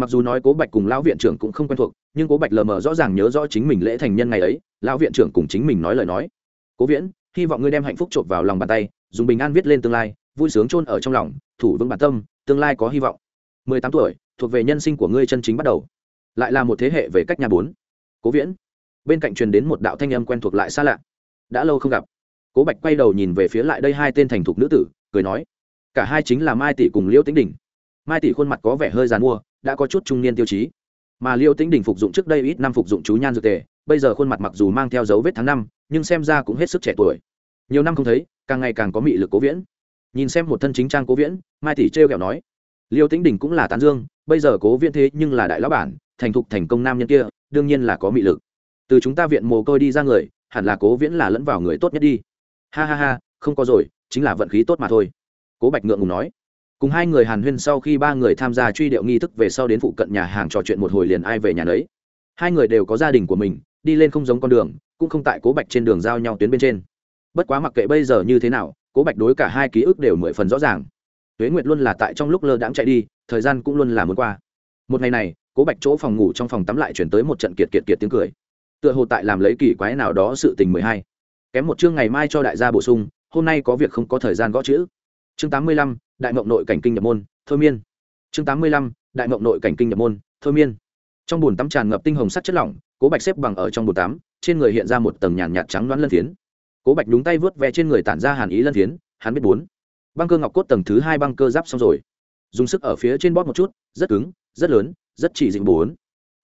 Mặc dù nói cố bạch cùng lão viện trưởng cũng không quen thuộc, nhưng cố bạch lờ mờ rõ ràng nhớ rõ chính mình lễ thành nhân ngày ấy, lão viện trưởng cùng chính mình nói lời nói. Cố viễn hy vọng ngươi đem hạnh phúc trộm vào lòng bàn tay, dùng bình an viết lên tương lai, vui sướng chôn ở trong lòng, thủ vững bản tâm, tương lai có hy vọng. Mười tám tuổi, thuộc về nhân sinh của ngươi chân chính bắt đầu. Lại là một thế hệ về cách nhà bốn. Cố viễn. Bên cạnh truyền đến một đạo thanh âm quen thuộc lại xa lạ. Đã lâu không gặp. Cố bạch quay đầu nhìn về phía lại đây hai tên thành thục nữ tử, cười nói, cả hai chính là mai tỷ cùng liễu tĩnh đình. Mai tỷ khuôn mặt có vẻ hơi g mua, đã có chút trung niên tiêu chí. Mà liễu tĩnh đình phục dụng trước đây ít năm phục dụng chú nhan dược tề bây giờ khuôn mặt mặc dù mang theo dấu vết tháng năm, nhưng xem ra cũng hết sức trẻ tuổi. Nhiều năm không thấy, càng ngày càng có mị lực cố viễn. Nhìn xem một thân chính trang cố viễn, mai tỷ trêu kẹo nói, liêu tĩnh đình cũng là tán dương, bây giờ cố viễn thế nhưng là đại lão bản, thành thục thành công nam nhân kia, đương nhiên là có mị lực. Từ chúng ta viện mồ côi đi ra người, hẳn là cố viễn là lẫn vào người tốt nhất đi. Ha ha ha, không có rồi, chính là vận khí tốt mà thôi. Cố bạch ngượng ngùng nói. Cùng hai người hàn huyên sau khi ba người tham gia truy điệu nghi thức về sau đến phụ cận nhà hàng trò chuyện một hồi liền ai về nhà đấy hai người đều có gia đình của mình đi lên không giống con đường, cũng không tại cố bạch trên đường giao nhau tuyến bên trên. Bất quá mặc kệ bây giờ như thế nào, cố bạch đối cả hai ký ức đều mười phần rõ ràng. Tuế nguyệt luôn là tại trong lúc lơ đãng chạy đi, thời gian cũng luôn là muốn qua. Một ngày này, cố bạch chỗ phòng ngủ trong phòng tắm lại chuyển tới một trận kiệt kiệt kiệt tiếng cười. Tựa hồ tại làm lấy kỳ quái nào đó sự tình mười hai. Kém một chương ngày mai cho đại gia bổ sung, hôm nay có việc không có thời gian gõ chữ. Chương tám mươi lăm, đại mộng nội cảnh kinh nhập môn, thôi miên. Chương tám mươi lăm, đại mộng nội cảnh kinh nhập môn, thôi miên. Trong bồn tắm tràn ngập tinh hồng sắt chất lỏng cố bạch xếp bằng ở trong bồn tắm, trên người hiện ra một tầng nhàn nhạt trắng loãng lân phiến. Cố bạch đúng tay vớt ve trên người tản ra hàn ý lân phiến, hắn biết bốn. Băng cơ ngọc cốt tầng thứ hai băng cơ giáp xong rồi. Dùng sức ở phía trên bóp một chút, rất cứng, rất lớn, rất chỉ dịnh bốn.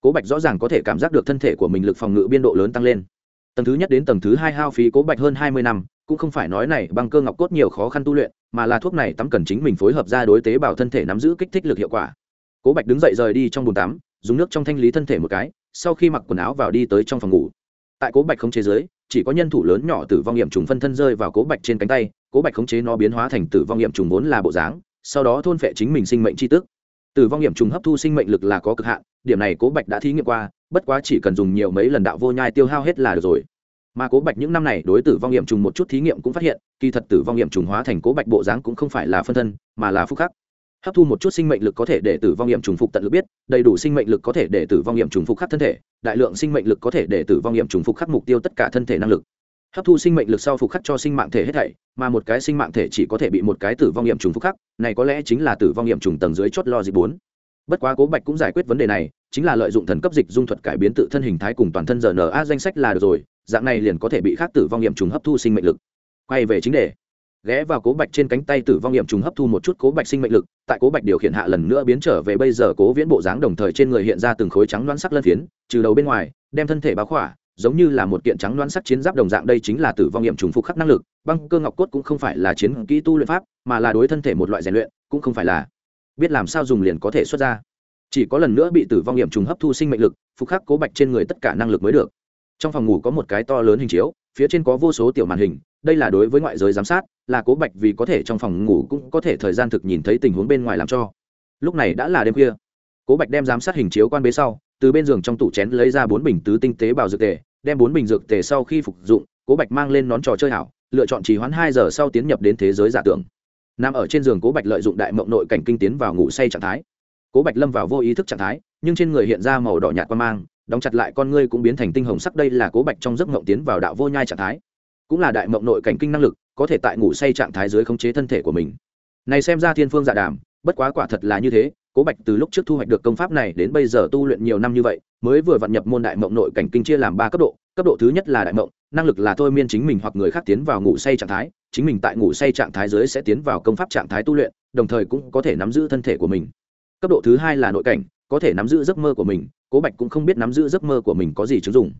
Cố bạch rõ ràng có thể cảm giác được thân thể của mình lực phòng ngự biên độ lớn tăng lên. Tầng thứ nhất đến tầng thứ hai hao phí cố bạch hơn hai mươi năm, cũng không phải nói này băng cơ ngọc cốt nhiều khó khăn tu luyện, mà là thuốc này tắm cần chính mình phối hợp ra đối tế bào thân thể nắm giữ kích thích lực hiệu quả. Cố bạch đứng dậy rời đi trong bồn tắm, dùng nước trong thanh lý thân thể một cái sau khi mặc quần áo vào đi tới trong phòng ngủ. Tại cố bạch khống chế giới chỉ có nhân thủ lớn nhỏ tử vong nghiệm trùng phân thân rơi vào cố bạch trên cánh tay, cố bạch khống chế nó biến hóa thành tử vong nghiệm trùng vốn là bộ dáng, sau đó thôn phệ chính mình sinh mệnh tri tức. Tử vong nghiệm trùng hấp thu sinh mệnh lực là có cực hạn, điểm này cố bạch đã thí nghiệm qua, bất quá chỉ cần dùng nhiều mấy lần đạo vô nhai tiêu hao hết là được rồi. Mà cố bạch những năm này đối tử vong nghiệm trùng một chút thí nghiệm cũng phát hiện, kỳ thật tử vong nghiệm trùng hóa thành cố bạch bộ dáng cũng không phải là phân thân, mà là phúc khắc hấp thu một chút sinh mệnh lực có thể để tử vong nghiệm trùng phục tận lực biết, đầy đủ sinh mệnh lực có thể để tử vong nghiệm trùng phục khắc thân thể, đại lượng sinh mệnh lực có thể để tử vong nghiệm trùng phục khắc mục tiêu tất cả thân thể năng lực. Hấp thu sinh mệnh lực sau phục khắc cho sinh mạng thể hết thảy, mà một cái sinh mạng thể chỉ có thể bị một cái tử vong nghiệm trùng phục khắc, này có lẽ chính là tử vong nghiệm trùng tầng dưới chót lo dịch bốn. Bất quá cố bạch cũng giải quyết vấn đề này, chính là lợi dụng thần cấp dịch dung thuật cải biến tự thân hình thái cùng toàn thân rna danh sách là được rồi, dạng này liền có thể bị khác tử vong nghiệm trùng hấp thu sinh mệnh lực. Quay về chính đề ghé vào cố bạch trên cánh tay tử vong nghiệm trùng hấp thu một chút cố bạch sinh mệnh lực, tại cố bạch điều khiển hạ lần nữa biến trở về bây giờ cố viễn bộ dáng đồng thời trên người hiện ra từng khối trắng đoán sắc lân phiến, trừ đầu bên ngoài, đem thân thể báo khỏa, giống như là một kiện trắng đoán sắc chiến giáp đồng dạng đây chính là tử vong nghiệm trùng phục khắc năng lực, băng cơ ngọc cốt cũng không phải là chiến kỹ tu luyện pháp, mà là đối thân thể một loại rèn luyện, cũng không phải là biết làm sao dùng liền có thể xuất ra. Chỉ có lần nữa bị tử vong nghiệm trùng hấp thu sinh mệnh lực, phục khắc cố bạch trên người tất cả năng lực mới được. Trong phòng ngủ có một cái to lớn hình chiếu phía trên có vô số tiểu màn hình, đây là đối với ngoại giới giám sát, là cố bạch vì có thể trong phòng ngủ cũng có thể thời gian thực nhìn thấy tình huống bên ngoài làm cho. Lúc này đã là đêm khuya. Cố bạch đem giám sát hình chiếu quan bế sau, từ bên giường trong tủ chén lấy ra bốn bình tứ tinh tế bào dược tề, đem bốn bình dược tề sau khi phục dụng, cố bạch mang lên nón trò chơi hảo, lựa chọn trì hoãn hai giờ sau tiến nhập đến thế giới giả tưởng. Nằm ở trên giường cố bạch lợi dụng đại mộng nội cảnh kinh tiến vào ngủ say trạng thái. Cố bạch lâm vào vô ý thức trạng thái, nhưng trên người hiện ra màu đỏ nhạt quan mang đóng chặt lại con ngươi cũng biến thành tinh hồng sắc đây là cố bạch trong giấc mộng tiến vào đạo vô nhai trạng thái. Cũng là đại mộng nội cảnh kinh năng lực, có thể tại ngủ say trạng thái dưới khống chế thân thể của mình. Này xem ra thiên phương dạ đàm, bất quá quả thật là như thế, cố bạch từ lúc trước thu hoạch được công pháp này đến bây giờ tu luyện nhiều năm như vậy, mới vừa vặn nhập môn đại mộng nội cảnh kinh chia làm ba cấp độ cấp độ thứ nhất là đại mộng, năng lực là thôi miên chính mình hoặc người khác tiến vào ngủ say trạng thái, chính mình tại ngủ say trạng thái dưới sẽ tiến vào công pháp trạng thái tu luyện, đồng thời cũng có thể nắm giữ thân thể của mình. Cấp độ thứ hai là nội cảnh có thể nắm giữ giấc mơ của mình, cố bạch cũng không biết nắm giữ giấc mơ của mình có gì chứng dụng.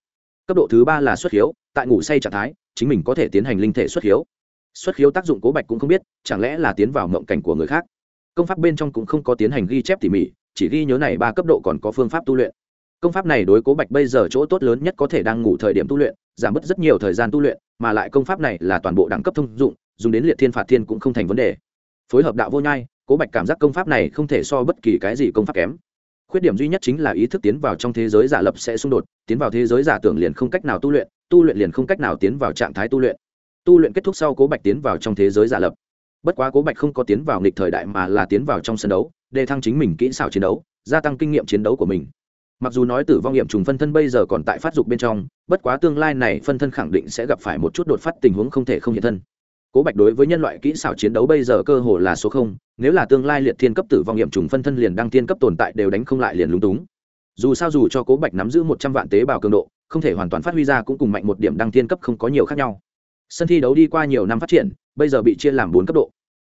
Cấp độ thứ ba là xuất hiếu tại ngủ say trạng thái, chính mình có thể tiến hành linh thể xuất hiếu xuất hiếu tác dụng cố bạch cũng không biết, chẳng lẽ là tiến vào mộng cảnh của người khác? Công pháp bên trong cũng không có tiến hành ghi chép tỉ mỉ, chỉ ghi nhớ này ba cấp độ còn có phương pháp tu luyện. Công pháp này đối cố bạch bây giờ chỗ tốt lớn nhất có thể đang ngủ thời điểm tu luyện, giảm bớt rất nhiều thời gian tu luyện, mà lại công pháp này là toàn bộ đẳng cấp thông dụng, dùng đến liệt thiên phạt thiên cũng không thành vấn đề. Phối hợp đạo vô nhai, cố bạch cảm giác công pháp này không thể so bất kỳ cái gì công pháp kém khuyết điểm duy nhất chính là ý thức tiến vào trong thế giới giả lập sẽ xung đột, tiến vào thế giới giả tưởng liền không cách nào tu luyện tu luyện liền không cách nào tiến vào trạng thái tu luyện. Tu luyện kết thúc sau cố bạch tiến vào trong thế giới giả lập. Bất quá cố bạch không có tiến vào nghịch thời đại mà là tiến vào trong sân đấu, đề thăng chính mình kỹ xảo chiến đấu, gia tăng kinh nghiệm chiến đấu của mình. Mặc dù nói tử vong nghiệm trùng phân thân bây giờ còn tại phát dục bên trong, bất quá tương lai này phân thân khẳng định sẽ gặp phải một chút đột phát tình huống không thể không hiện thân cố bạch đối với nhân loại kỹ xảo chiến đấu bây giờ cơ hồ là số không, nếu là tương lai liệt thiên cấp tử vong nghiệm trùng phân thân liền đăng tiên cấp tồn tại đều đánh không lại liền lúng túng. Dù sao dù cho cố bạch nắm giữ một trăm vạn tế bào cường độ, không thể hoàn toàn phát huy ra cũng cùng mạnh một điểm đăng tiên cấp không có nhiều khác nhau. Sân thi đấu đi qua nhiều năm phát triển, bây giờ bị chia làm bốn cấp độ.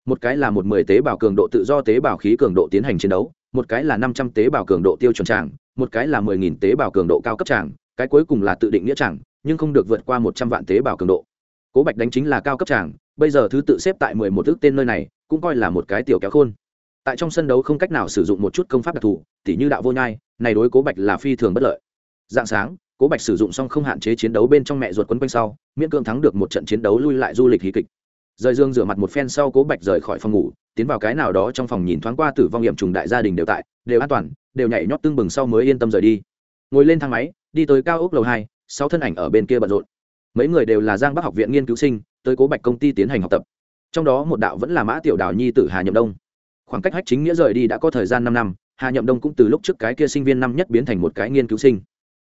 Một cái là một mười tế bào cường độ tự do tế bào khí cường độ tiến hành chiến đấu, một cái là năm trăm tế bào cường độ tiêu chuẩn tràng, một cái là mười nghìn tế bào cường độ cao cấp tràng, cái cuối cùng là tự định nghĩa tràng, nhưng không được vượt qua một trăm vạn tế bào cường độ. Cố bạch đánh chính là cao cấp tràng bây giờ thứ tự xếp tại mười một ước tên nơi này, cũng coi là một cái tiểu kéo khôn. Tại trong sân đấu không cách nào sử dụng một chút công pháp đặc thù, tỉ như đạo vô nhai, này đối cố bạch là phi thường bất lợi. Dạng sáng, cố bạch sử dụng xong không hạn chế chiến đấu bên trong mẹ ruột quấn quanh sau, miễn cưỡng thắng được một trận chiến đấu lui lại du lịch hí kịch. Rời dương rửa mặt một phen sau cố bạch rời khỏi phòng ngủ, tiến vào cái nào đó trong phòng nhìn thoáng qua tử vong hiểm trùng đại gia đình đều tại, đều an toàn, đều nhảy nhót tương bừng sau mới yên tâm rời đi. Ngồi lên thang máy, đi tới cao ốc lầu hai, sáu thân ảnh ở bên kia bận rộn. Mấy người đều là giang bắc học viện nghiên cứu sinh tới cố bạch công ty tiến hành học tập. Trong đó một đạo vẫn là mã tiểu đào nhi tử hà nhậm đông. Khoảng cách hách chính nghĩa rời đi đã có thời gian năm năm, hà nhậm đông cũng từ lúc trước cái kia sinh viên năm nhất biến thành một cái nghiên cứu sinh.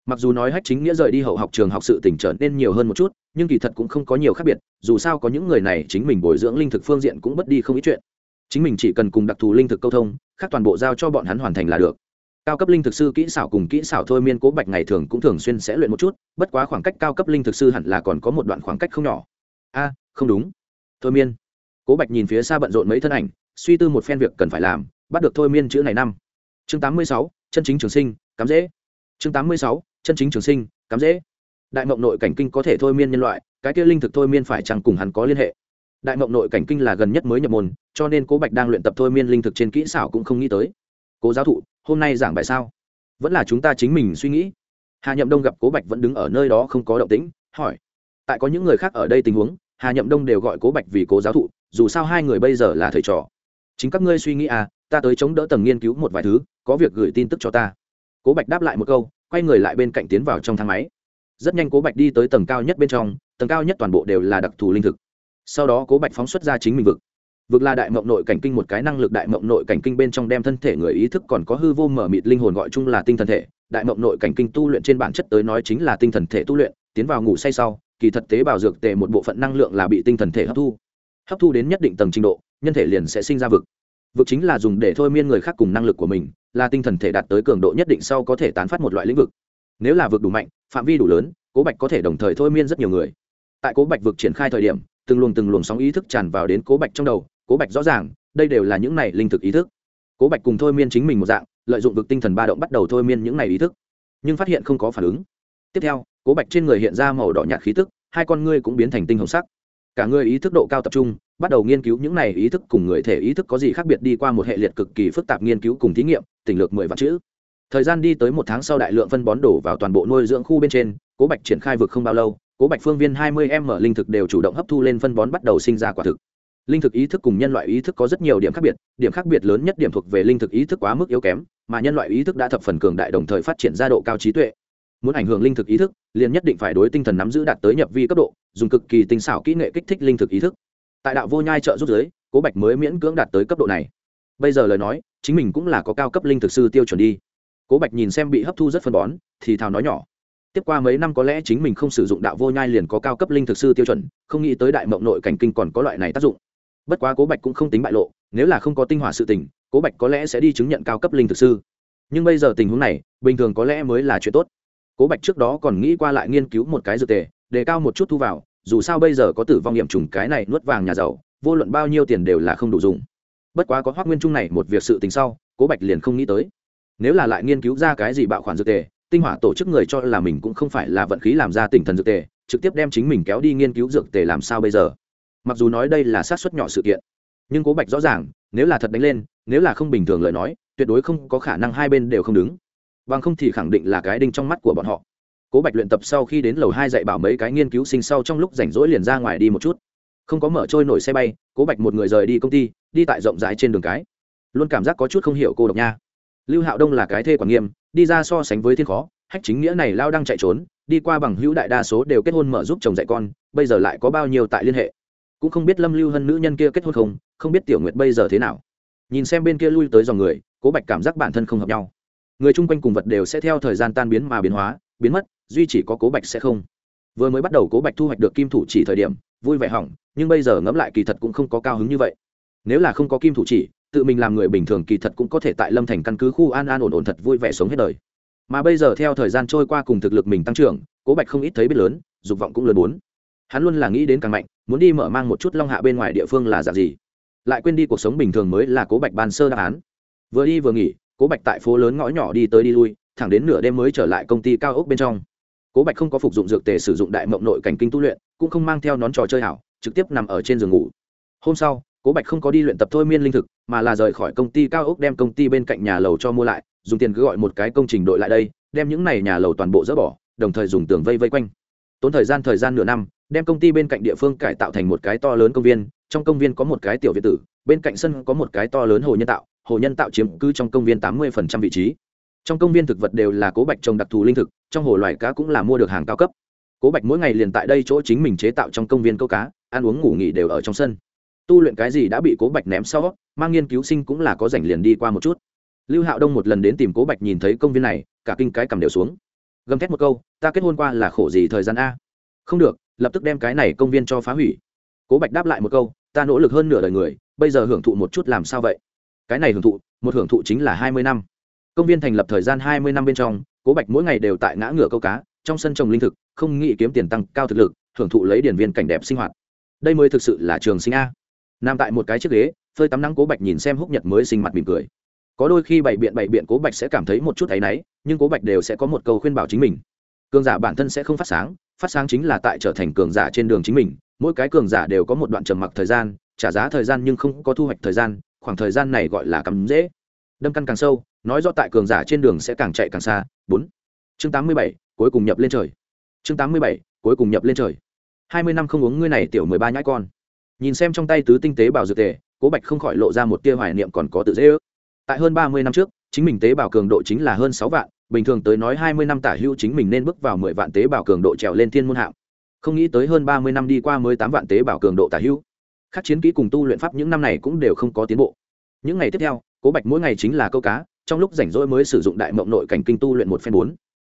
Mặc dù nói hách chính nghĩa rời đi hậu học trường học sự tỉnh trở nên nhiều hơn một chút, nhưng kỳ thật cũng không có nhiều khác biệt, dù sao có những người này chính mình bồi dưỡng linh thực phương diện cũng bất đi không ít chuyện. Chính mình chỉ cần cùng đặc thù linh thực câu thông, khác toàn bộ giao cho bọn hắn hoàn thành là được. Cao cấp linh thực sư kỹ xảo cùng kỹ xảo thôi miên cố bạch ngày thường cũng thường xuyên sẽ luyện một chút, bất quá khoảng cách cao cấp linh thực sư hẳn là còn có một đoạn khoảng cách không nhỏ a, không đúng. Thôi miên. Cố bạch nhìn phía xa bận rộn mấy thân ảnh, suy tư một phen việc cần phải làm, bắt được thôi miên chữ này năm. Chương tám mươi sáu, chân chính trường sinh, cắm dễ. Chương tám mươi sáu, chân chính trường sinh, cắm dễ. Đại mộng nội cảnh kinh có thể thôi miên nhân loại, cái kia linh thực thôi miên phải chẳng cùng hắn có liên hệ? Đại mộng nội cảnh kinh là gần nhất mới nhập môn, cho nên cố bạch đang luyện tập thôi miên linh thực trên kỹ xảo cũng không nghĩ tới. Cố giáo thụ, hôm nay giảng bài sao? Vẫn là chúng ta chính mình suy nghĩ. Hà nhậm đông gặp cố bạch vẫn đứng ở nơi đó không có động tĩnh, hỏi. Tại có những người khác ở đây tình huống hà nhậm đông đều gọi cố bạch vì cố giáo thụ, dù sao hai người bây giờ là thầy trò. Chính các ngươi suy nghĩ à ta tới chống đỡ tầng nghiên cứu một vài thứ, có việc gửi tin tức cho ta. Cố bạch đáp lại một câu, quay người lại bên cạnh tiến vào trong thang máy. Rất nhanh cố bạch đi tới tầng cao nhất bên trong, tầng cao nhất toàn bộ đều là đặc thù linh thực. Sau đó cố bạch phóng xuất ra chính mình vực. Vực là đại mộng nội cảnh kinh một cái năng lực đại mộng nội cảnh kinh bên trong đem thân thể người ý thức còn có hư vô mở mịt linh hồn gọi chung là tinh thần thể. Đại mộng nội cảnh kinh tu luyện trên bản chất tới nói chính là tinh thần thể tu luyện, tiến vào ngủ say sau kỳ thật tế bào dược tề một bộ phận năng lượng là bị tinh thần thể hấp thu. Hấp thu đến nhất định tầng trình độ, nhân thể liền sẽ sinh ra vực. Vực chính là dùng để thôi miên người khác cùng năng lực của mình, là tinh thần thể đạt tới cường độ nhất định sau có thể tán phát một loại lĩnh vực. Nếu là vực đủ mạnh, phạm vi đủ lớn, cố bạch có thể đồng thời thôi miên rất nhiều người. Tại cố bạch vực triển khai thời điểm, từng luồng từng luồng sóng ý thức tràn vào đến cố bạch trong đầu, cố bạch rõ ràng, đây đều là những này linh thực ý thức. Cố bạch cùng thôi miên chính mình một dạng, lợi dụng vực tinh thần ba động bắt đầu thôi miên những này ý thức. Nhưng phát hiện không có phản ứng. Tiếp theo cố bạch trên người hiện ra màu đỏ nhạt khí tức, hai con ngươi cũng biến thành tinh hồng sắc. Cả người ý thức độ cao tập trung, bắt đầu nghiên cứu những này ý thức cùng người thể ý thức có gì khác biệt đi qua một hệ liệt cực kỳ phức tạp nghiên cứu cùng thí nghiệm, tỉnh lược mười vạn chữ. Thời gian đi tới một tháng sau đại lượng phân bón đổ vào toàn bộ nuôi dưỡng khu bên trên, cố bạch triển khai vực không bao lâu, cố bạch phương viên hai mươi m linh thực đều chủ động hấp thu lên phân bón bắt đầu sinh ra quả thực. Linh thực ý thức cùng nhân loại ý thức có rất nhiều điểm khác biệt, điểm khác biệt lớn nhất điểm thuộc về linh thực ý thức quá mức yếu kém, mà nhân loại ý thức đã thập phần cường đại đồng thời phát triển ra độ cao trí tuệ muốn ảnh hưởng linh thực ý thức, liền nhất định phải đối tinh thần nắm giữ đạt tới nhập vi cấp độ, dùng cực kỳ tinh xảo kỹ nghệ kích thích linh thực ý thức. Tại đạo vô nhai trợ giúp giới, cố bạch mới miễn cưỡng đạt tới cấp độ này. Bây giờ lời nói, chính mình cũng là có cao cấp linh thực sư tiêu chuẩn đi. Cố bạch nhìn xem bị hấp thu rất phân bón, thì thào nói nhỏ. Tiếp qua mấy năm có lẽ chính mình không sử dụng đạo vô nhai liền có cao cấp linh thực sư tiêu chuẩn, không nghĩ tới đại mộng nội cảnh kinh còn có loại này tác dụng. Bất quá cố bạch cũng không tính bại lộ, nếu là không có tinh hỏa sự tình, cố bạch có lẽ sẽ đi chứng nhận cao cấp linh thực sư. Nhưng bây giờ tình huống này, bình thường có lẽ mới là chuyện tốt cố bạch trước đó còn nghĩ qua lại nghiên cứu một cái dược tề, đề cao một chút thu vào, dù sao bây giờ có tử vong nghiệm trùng cái này nuốt vàng nhà giàu, vô luận bao nhiêu tiền đều là không đủ dùng. Bất quá có hoác nguyên trung này một việc sự tình sau, cố bạch liền không nghĩ tới. Nếu là lại nghiên cứu ra cái gì bạo khoản dược tề, tinh hỏa tổ chức người cho là mình cũng không phải là vận khí làm ra tỉnh thần dược tề, trực tiếp đem chính mình kéo đi nghiên cứu dược tề làm sao bây giờ? Mặc dù nói đây là sát xuất nhỏ sự kiện, nhưng cố bạch rõ ràng, nếu là thật đánh lên, nếu là không bình thường lời nói, tuyệt đối không có khả năng hai bên đều không đứng bằng không thì khẳng định là cái đinh trong mắt của bọn họ. Cố bạch luyện tập sau khi đến lầu hai dạy bảo mấy cái nghiên cứu sinh sau trong lúc rảnh rỗi liền ra ngoài đi một chút. Không có mở trôi nổi xe bay, cố bạch một người rời đi công ty, đi tại rộng rãi trên đường cái. Luôn cảm giác có chút không hiểu cô độc nha. Lưu hạo đông là cái thê quản nghiêm, đi ra so sánh với thiên khó, hách chính nghĩa này lao đang chạy trốn, đi qua bằng hữu đại đa số đều kết hôn mở giúp chồng dạy con, bây giờ lại có bao nhiêu tại liên hệ. Cũng không biết lâm lưu hân nữ nhân kia kết hôn không không biết tiểu nguyệt bây giờ thế nào. Nhìn xem bên kia lui tới dòng người, cố bạch cảm giác bản thân không hợp nhau người chung quanh cùng vật đều sẽ theo thời gian tan biến mà biến hóa, biến mất, duy chỉ có cố bạch sẽ không. Vừa mới bắt đầu cố bạch thu hoạch được kim thủ chỉ thời điểm, vui vẻ hỏng, nhưng bây giờ ngẫm lại kỳ thật cũng không có cao hứng như vậy. Nếu là không có kim thủ chỉ, tự mình làm người bình thường kỳ thật cũng có thể tại lâm thành căn cứ khu an an ổn ổn thật vui vẻ sống hết đời. Mà bây giờ theo thời gian trôi qua cùng thực lực mình tăng trưởng, cố bạch không ít thấy biết lớn, dục vọng cũng lớn muốn hắn luôn là nghĩ đến càng mạnh, muốn đi mở mang một chút long hạ bên ngoài địa phương là dạng gì. Lại quên đi cuộc sống bình thường mới là cố bạch ban sơ đáp án. Vừa đi vừa nghỉ cố bạch tại phố lớn ngõ nhỏ đi tới đi lui, thẳng đến nửa đêm mới trở lại công ty cao ốc bên trong. Cố bạch không có phục dụng dược tề sử dụng đại mộng nội cảnh kinh tu luyện, cũng không mang theo nón trò chơi hảo, trực tiếp nằm ở trên giường ngủ. Hôm sau, cố bạch không có đi luyện tập thôi miên linh thực, mà là rời khỏi công ty cao ốc đem công ty bên cạnh nhà lầu cho mua lại, dùng tiền cứ gọi một cái công trình đội lại đây, đem những này nhà lầu toàn bộ dỡ bỏ, đồng thời dùng tường vây vây quanh. Tốn thời gian thời gian nửa năm, đem công ty bên cạnh địa phương cải tạo thành một cái to lớn công viên, trong công viên có một cái tiểu viện tử, bên cạnh sân có một cái to lớn hồ nhân tạo hồ nhân tạo chiếm cứ trong công viên tám mươi vị trí. Trong công viên thực vật đều là cố bạch trồng đặc thù linh thực, trong hồ loài cá cũng là mua được hàng cao cấp. Cố bạch mỗi ngày liền tại đây chỗ chính mình chế tạo trong công viên câu cá, ăn uống ngủ nghỉ đều ở trong sân. Tu luyện cái gì đã bị cố bạch ném sau, mang nghiên cứu sinh cũng là có rảnh liền đi qua một chút. Lưu hạo đông một lần đến tìm cố bạch nhìn thấy công viên này, cả kinh cái cầm đều xuống. Gầm thét một câu, ta kết hôn qua là khổ gì thời gian a? Không được, lập tức đem cái này công viên cho phá hủy. Cố bạch đáp lại một câu, ta nỗ lực hơn nửa đời người, bây giờ hưởng thụ một chút làm sao vậy? Cái này hưởng thụ, một hưởng thụ chính là hai mươi năm. Công viên thành lập thời gian hai mươi năm bên trong, cố bạch mỗi ngày đều tại ngã ngựa câu cá, trong sân trồng linh thực, không nghĩ kiếm tiền tăng cao thực lực, hưởng thụ lấy điển viên cảnh đẹp sinh hoạt. Đây mới thực sự là trường sinh a. Nằm tại một cái chiếc ghế, phơi tắm nắng cố bạch nhìn xem húc nhật mới sinh mặt mỉm cười. Có đôi khi bày biện bày biện cố bạch sẽ cảm thấy một chút thấy náy, nhưng cố bạch đều sẽ có một câu khuyên bảo chính mình. Cường giả bản thân sẽ không phát sáng phát sáng chính là tại trở thành cường giả trên đường chính mình, mỗi cái cường giả đều có một đoạn trầm mặc thời gian, trả giá thời gian nhưng không có thu hoạch thời gian khoảng thời gian này gọi là cắm dễ. Đâm căn càng sâu, nói do tại cường giả trên đường sẽ càng chạy càng xa. Bốn. Chương tám mươi bảy, cuối cùng nhập lên trời. Chương tám mươi bảy, cuối cùng nhập lên trời. Hai mươi năm không uống ngươi này tiểu mười ba nhãi con. Nhìn xem trong tay tứ tinh tế bào dược tề, cố bạch không khỏi lộ ra một tia hoài niệm còn có tự dễ ước. Tại hơn ba mươi năm trước, chính mình tế bào cường độ chính là hơn sáu vạn, bình thường tới nói hai mươi năm tả hữu chính mình nên bước vào mười vạn tế bào cường độ trèo lên thiên môn hạng không nghĩ tới hơn ba mươi năm đi qua mới tám vạn tế bào cường độ tả hữu các chiến kỹ cùng tu luyện pháp những năm này cũng đều không có tiến bộ. Những ngày tiếp theo, cố bạch mỗi ngày chính là câu cá, trong lúc rảnh rỗi mới sử dụng đại mộng nội cảnh kinh tu luyện một phen bốn.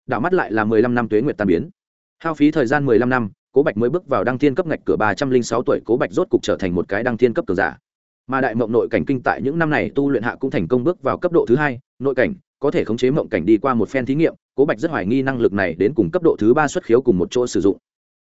Đảo mắt lại là mười lăm năm tuế nguyệt tàn biến. Hao phí thời gian mười lăm năm, cố bạch mới bước vào đăng thiên cấp ngạch cửa ba trăm linh sáu tuổi, cố bạch rốt cục trở thành một cái đăng thiên cấp cường giả. Mà đại mộng nội cảnh kinh tại những năm này tu luyện hạ cũng thành công bước vào cấp độ thứ hai, nội cảnh, có thể khống chế mộng cảnh đi qua một phen thí nghiệm, cố bạch rất hoài nghi năng lực này đến cùng cấp độ thứ ba xuất khiếu cùng một chỗ sử dụng.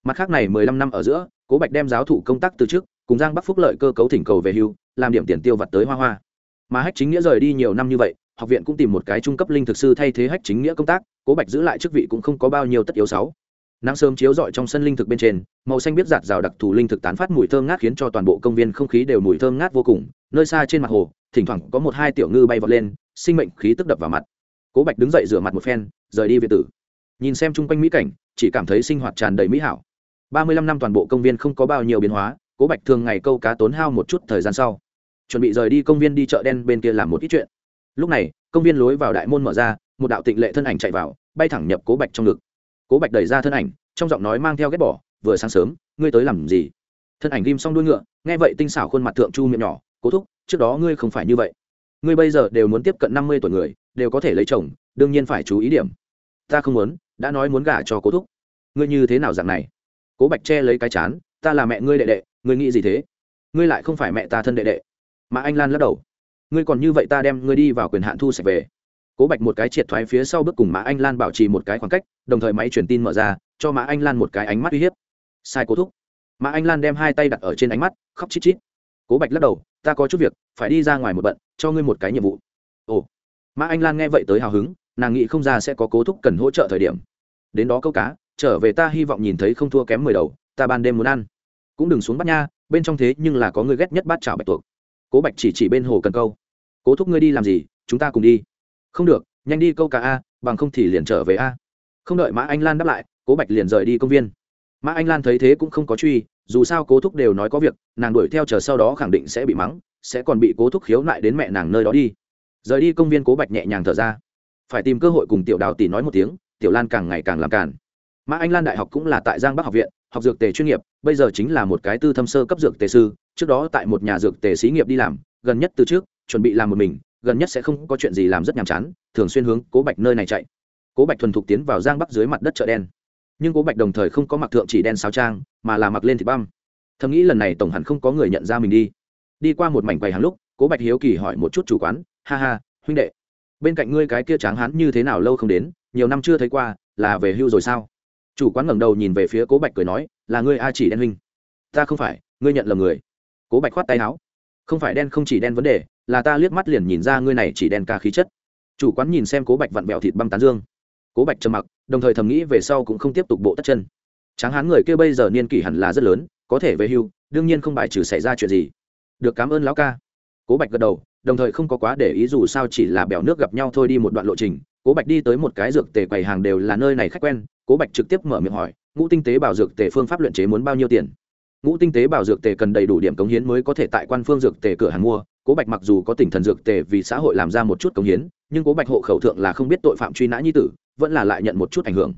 Mặt khác này mười lăm năm ở giữa, cố bạch đem giáo thụ công tác từ trước cùng giang bắc phúc lợi cơ cấu thỉnh cầu về hưu, làm điểm tiền tiêu vặt tới hoa hoa. Mà hách chính nghĩa rời đi nhiều năm như vậy, học viện cũng tìm một cái trung cấp linh thực sư thay thế hách chính nghĩa công tác, cố bạch giữ lại chức vị cũng không có bao nhiêu tất yếu sáu. Nắng sớm chiếu rọi trong sân linh thực bên trên, màu xanh biết giạt rào đặc thù linh thực tán phát mùi thơm ngát khiến cho toàn bộ công viên không khí đều mùi thơm ngát vô cùng. Nơi xa trên mặt hồ, thỉnh thoảng có một hai tiểu ngư bay vọt lên, sinh mệnh khí tức đập vào mặt. Cố bạch đứng dậy rửa mặt một phen, rời đi về tử. Nhìn xem chung quanh mỹ cảnh, chỉ cảm thấy sinh hoạt tràn đầy mỹ hảo. Ba mươi lăm năm toàn bộ công viên không có bao nhiêu biến hóa cố bạch thường ngày câu cá tốn hao một chút thời gian sau, chuẩn bị rời đi công viên đi chợ đen bên kia làm một ít chuyện. Lúc này, công viên lối vào đại môn mở ra, một đạo tịnh lệ thân ảnh chạy vào, bay thẳng nhập cố bạch trong ngực. Cố bạch đẩy ra thân ảnh, trong giọng nói mang theo ghét bỏ, vừa sáng sớm, ngươi tới làm gì? Thân ảnh ghim xong đuôi ngựa, nghe vậy tinh xảo khuôn mặt thượng chu miệng nhỏ, cố thúc, trước đó ngươi không phải như vậy. Ngươi bây giờ đều muốn tiếp cận năm mươi tuổi người, đều có thể lấy chồng, đương nhiên phải chú ý điểm. Ta không muốn, đã nói muốn gả cho cố thúc. Ngươi như thế nào dạng này? Cố bạch che lấy cái chán ta là mẹ ngươi đệ đệ, ngươi nghĩ gì thế? Ngươi lại không phải mẹ ta thân đệ đệ. Mà anh lan lắc đầu. Ngươi còn như vậy ta đem ngươi đi vào quyền hạn thu sạch về. Cố bạch một cái triệt thoái phía sau bước cùng mã anh lan bảo trì một cái khoảng cách, đồng thời máy truyền tin mở ra, cho mã anh lan một cái ánh mắt uy hiếp. Sai cố thúc. Mã anh lan đem hai tay đặt ở trên ánh mắt, khóc chít chít. Cố bạch lắc đầu, ta có chút việc, phải đi ra ngoài một bận, cho ngươi một cái nhiệm vụ. Ồ. Mã anh lan nghe vậy tới hào hứng, nàng nghĩ không ra sẽ có cố thúc cần hỗ trợ thời điểm. Đến đó câu cá, trở về ta hy vọng nhìn thấy không thua kém mười đầu ta ban đêm muốn ăn. Cũng đừng xuống bắt nha, bên trong thế nhưng là có người ghét nhất bát chảo bạch tuộc. Cố bạch chỉ chỉ bên hồ cần câu. Cố thúc ngươi đi làm gì, chúng ta cùng đi. Không được, nhanh đi câu cá a, bằng không thì liền trở về a. Không đợi mã anh lan đáp lại, cố bạch liền rời đi công viên. Mã anh lan thấy thế cũng không có truy, dù sao cố thúc đều nói có việc, nàng đuổi theo chờ sau đó khẳng định sẽ bị mắng, sẽ còn bị cố thúc khiếu nại đến mẹ nàng nơi đó đi. Rời đi công viên cố bạch nhẹ nhàng thở ra. Phải tìm cơ hội cùng tiểu đào tỷ nói một tiếng, tiểu lan càng ngày càng làm càn. Mã anh lan đại học cũng là tại giang bắc học viện học dược tề chuyên nghiệp, bây giờ chính là một cái tư thâm sơ cấp dược tề sư, trước đó tại một nhà dược tề xí nghiệp đi làm, gần nhất từ trước, chuẩn bị làm một mình, gần nhất sẽ không có chuyện gì làm rất nhàm chán, thường xuyên hướng cố bạch nơi này chạy. Cố bạch thuần thục tiến vào giang bắc dưới mặt đất chợ đen. Nhưng cố bạch đồng thời không có mặc thượng chỉ đen sáo trang, mà là mặc lên thịt băm. Thầm nghĩ lần này tổng hẳn không có người nhận ra mình đi. Đi qua một mảnh quầy hàng lúc, cố bạch hiếu kỳ hỏi một chút chủ quán, ha ha, huynh đệ, bên cạnh ngươi cái kia tráng hán như thế nào lâu không đến, nhiều năm chưa thấy qua, là về hưu rồi sao? Chủ quán ngẩng đầu nhìn về phía cố bạch cười nói, là ngươi a chỉ đen huynh. Ta không phải, ngươi nhận lầm người. Cố bạch khoát tay áo. Không phải đen không chỉ đen vấn đề, là ta liếc mắt liền nhìn ra ngươi này chỉ đen ca khí chất. Chủ quán nhìn xem cố bạch vặn vẹo thịt băm tán dương. Cố bạch trầm mặc, đồng thời thầm nghĩ về sau cũng không tiếp tục bộ tất chân. Tráng hán người kia bây giờ niên kỷ hẳn là rất lớn, có thể về hưu, đương nhiên không bài trừ xảy ra chuyện gì. Được, cảm ơn lão ca. Cố bạch gật đầu, đồng thời không có quá để ý dù sao chỉ là bèo nước gặp nhau thôi đi một đoạn lộ trình cố bạch đi tới một cái dược tề quầy hàng đều là nơi này khách quen, cố bạch trực tiếp mở miệng hỏi, ngũ tinh tế bảo dược tề phương pháp luyện chế muốn bao nhiêu tiền? Ngũ tinh tế bảo dược tề cần đầy đủ điểm cống hiến mới có thể tại quan phương dược tề cửa hàng mua. Cố bạch mặc dù có tỉnh thần dược tề vì xã hội làm ra một chút cống hiến, nhưng cố bạch hộ khẩu thượng là không biết tội phạm truy nã nhi tử, vẫn là lại nhận một chút ảnh hưởng.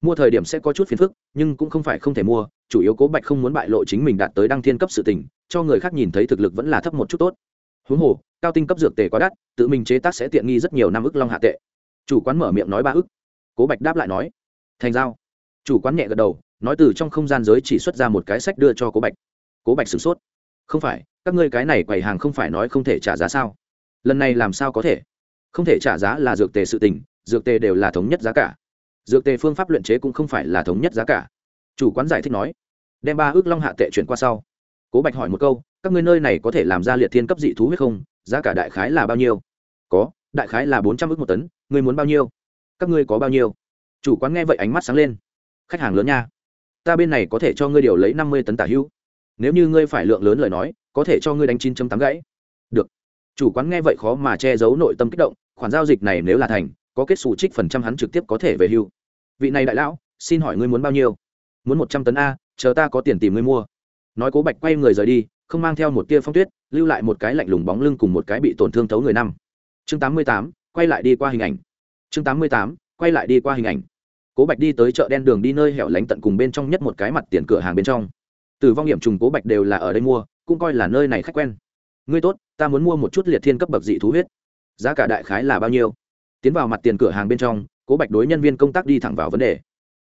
Mua thời điểm sẽ có chút phiền phức, nhưng cũng không phải không thể mua, chủ yếu cố bạch không muốn bại lộ chính mình đạt tới đăng thiên cấp sự tình, cho người khác nhìn thấy thực lực vẫn là thấp một chút tốt. Huống hồ, cao tinh cấp dược tề quá đắt, tự mình chế tác sẽ tiện nghi rất nhiều năm ức long hạ tệ chủ quán mở miệng nói ba ức. Cố bạch đáp lại nói, thành giao. Chủ quán nhẹ gật đầu, nói từ trong không gian giới chỉ xuất ra một cái sách đưa cho cố bạch. Cố bạch sửng sốt. Không phải, các ngươi cái này quầy hàng không phải nói không thể trả giá sao? Lần này làm sao có thể? Không thể trả giá là dược tề sự tình, dược tề đều là thống nhất giá cả. Dược tề phương pháp luyện chế cũng không phải là thống nhất giá cả. Chủ quán giải thích nói, đem ba ước long hạ tệ chuyển qua sau. Cố bạch hỏi một câu, các ngươi nơi này có thể làm ra liệt thiên cấp dị thú huyết không? Giá cả đại khái là bao nhiêu? Có, đại khái là bốn trăm ước một tấn ngươi muốn bao nhiêu? Các ngươi có bao nhiêu? Chủ quán nghe vậy ánh mắt sáng lên. Khách hàng lớn nha, ta bên này có thể cho ngươi điều lấy năm mươi tấn tả hữu nếu như ngươi phải lượng lớn lời nói, có thể cho ngươi đánh chín tám gãy. Được. Chủ quán nghe vậy khó mà che giấu nội tâm kích động, khoản giao dịch này nếu là thành, có kết xù trích phần trăm hắn trực tiếp có thể về hưu. Vị này đại lão, xin hỏi ngươi muốn bao nhiêu? Muốn một trăm tấn a, chờ ta có tiền tìm ngươi mua. Nói cố bạch quay người rời đi, không mang theo một tia phong tuyết, lưu lại một cái lạnh lùng bóng lưng cùng một cái bị tổn thương thấu người năm. Chương tám mươi tám quay lại đi qua hình ảnh. Chương tám mươi tám, quay lại đi qua hình ảnh. Cố bạch đi tới chợ đen đường đi nơi hẻo lánh tận cùng bên trong nhất một cái mặt tiền cửa hàng bên trong. Từ vong hiểm trùng cố bạch đều là ở đây mua, cũng coi là nơi này khách quen. Ngươi tốt, ta muốn mua một chút liệt thiên cấp bậc dị thú huyết. Giá cả đại khái là bao nhiêu? Tiến vào mặt tiền cửa hàng bên trong, cố bạch đối nhân viên công tác đi thẳng vào vấn đề.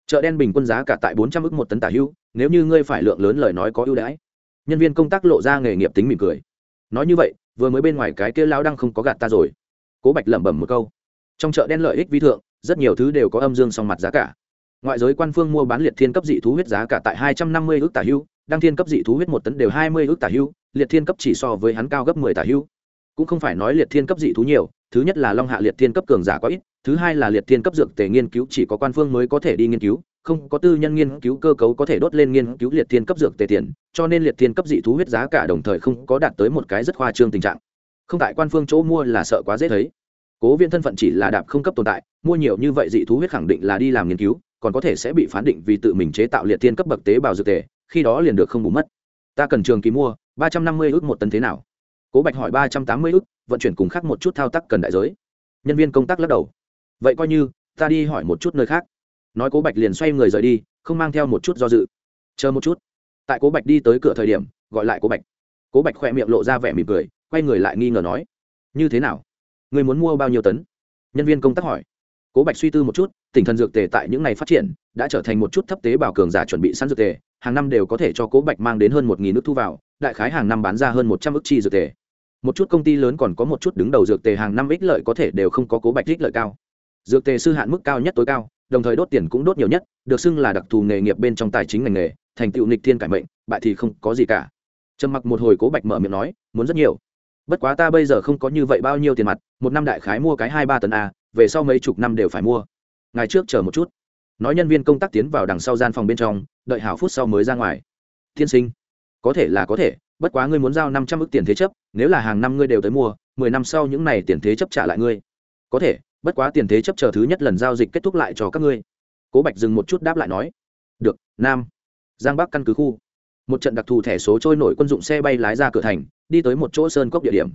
Chợ đen bình quân giá cả tại bốn trăm ức một tấn tả hữu nếu như ngươi phải lượng lớn lời nói có ưu đãi. Nhân viên công tác lộ ra nghề nghiệp tính mỉm cười. Nói như vậy, vừa mới bên ngoài cái kia lao đang không có gạt ta rồi cố bạch lẩm bẩm một câu. Trong chợ đen lợi ích vi thượng, rất nhiều thứ đều có âm dương song mặt giá cả. Ngoại giới quan phương mua bán liệt thiên cấp dị thú huyết giá cả tại hai trăm năm mươi ước tả hưu, đăng thiên cấp dị thú huyết một tấn đều hai mươi ước tả hưu, liệt thiên cấp chỉ so với hắn cao gấp mười tả hưu. Cũng không phải nói liệt thiên cấp dị thú nhiều, thứ nhất là long hạ liệt thiên cấp cường giả có ít, thứ hai là liệt thiên cấp dược tề nghiên cứu chỉ có quan phương mới có thể đi nghiên cứu, không có tư nhân nghiên cứu cơ cấu có thể đốt lên nghiên cứu liệt thiên cấp dược tề tiền, cho nên liệt thiên cấp dị thú huyết giá cả đồng thời không có đạt tới một cái rất khoa trương tình trạng không tại quan phương chỗ mua là sợ quá dễ thấy. Cố Viên thân phận chỉ là đạp không cấp tồn tại, mua nhiều như vậy dị thú huyết khẳng định là đi làm nghiên cứu, còn có thể sẽ bị phán định vì tự mình chế tạo liệt thiên cấp bậc tế bào dược tề khi đó liền được không bù mất. Ta cần trường kỳ mua, ba trăm năm mươi ước một tấn thế nào? Cố bạch hỏi ba trăm tám mươi ước vận chuyển cùng khác một chút thao tác cần đại giới. Nhân viên công tác lắc đầu. Vậy coi như, ta đi hỏi một chút nơi khác. Nói cố bạch liền xoay người rời đi, không mang theo một chút do dự. Chờ một chút. Tại cố bạch đi tới cửa thời điểm, gọi lại cố bạch. Cố bạch khoe miệng lộ ra vẻ mỉm cười quay người lại nghi ngờ nói, như thế nào? Người muốn mua bao nhiêu tấn? Nhân viên công tác hỏi. Cố bạch suy tư một chút tỉnh thần dược tề tại những ngày phát triển, đã trở thành một chút thấp tế bào cường giả chuẩn bị sẵn dược tề, hàng năm đều có thể cho cố bạch mang đến hơn một nghìn nước thu vào, đại khái hàng năm bán ra hơn một trăm ước chi dược tề. Một chút công ty lớn còn có một chút đứng đầu dược tề hàng năm ích lợi có thể đều không có cố bạch ích lợi cao. Dược tề sư hạn mức cao nhất tối cao, đồng thời đốt tiền cũng đốt nhiều nhất, được xưng là đặc thù nghề nghiệp bên trong tài chính ngành nghề, thành tựu nịch thiên cải mệnh, bại thì không có gì cả. Trầm mặc một hồi cố bạch mở miệng nói, muốn rất nhiều bất quá ta bây giờ không có như vậy bao nhiêu tiền mặt, một năm đại khái mua cái hai ba tấn a, về sau mấy chục năm đều phải mua. Ngày trước chờ một chút. Nói nhân viên công tác tiến vào đằng sau gian phòng bên trong, đợi hào phút sau mới ra ngoài. Tiên sinh, có thể là có thể, bất quá ngươi muốn giao năm trăm ước tiền thế chấp, nếu là hàng năm ngươi đều tới mua, mười năm sau những n à y tiền thế chấp trả lại ngươi. Có thể, bất quá tiền thế chấp chờ thứ nhất lần giao dịch kết thúc lại cho các ngươi. Cố bạch dừng một chút đáp lại nói, được, nam, giang bắc căn cứ khu. Một trận đặc thù thẻ số trôi nổi quân dụng xe bay lái ra cửa thành đi tới một chỗ sơn cốc địa điểm.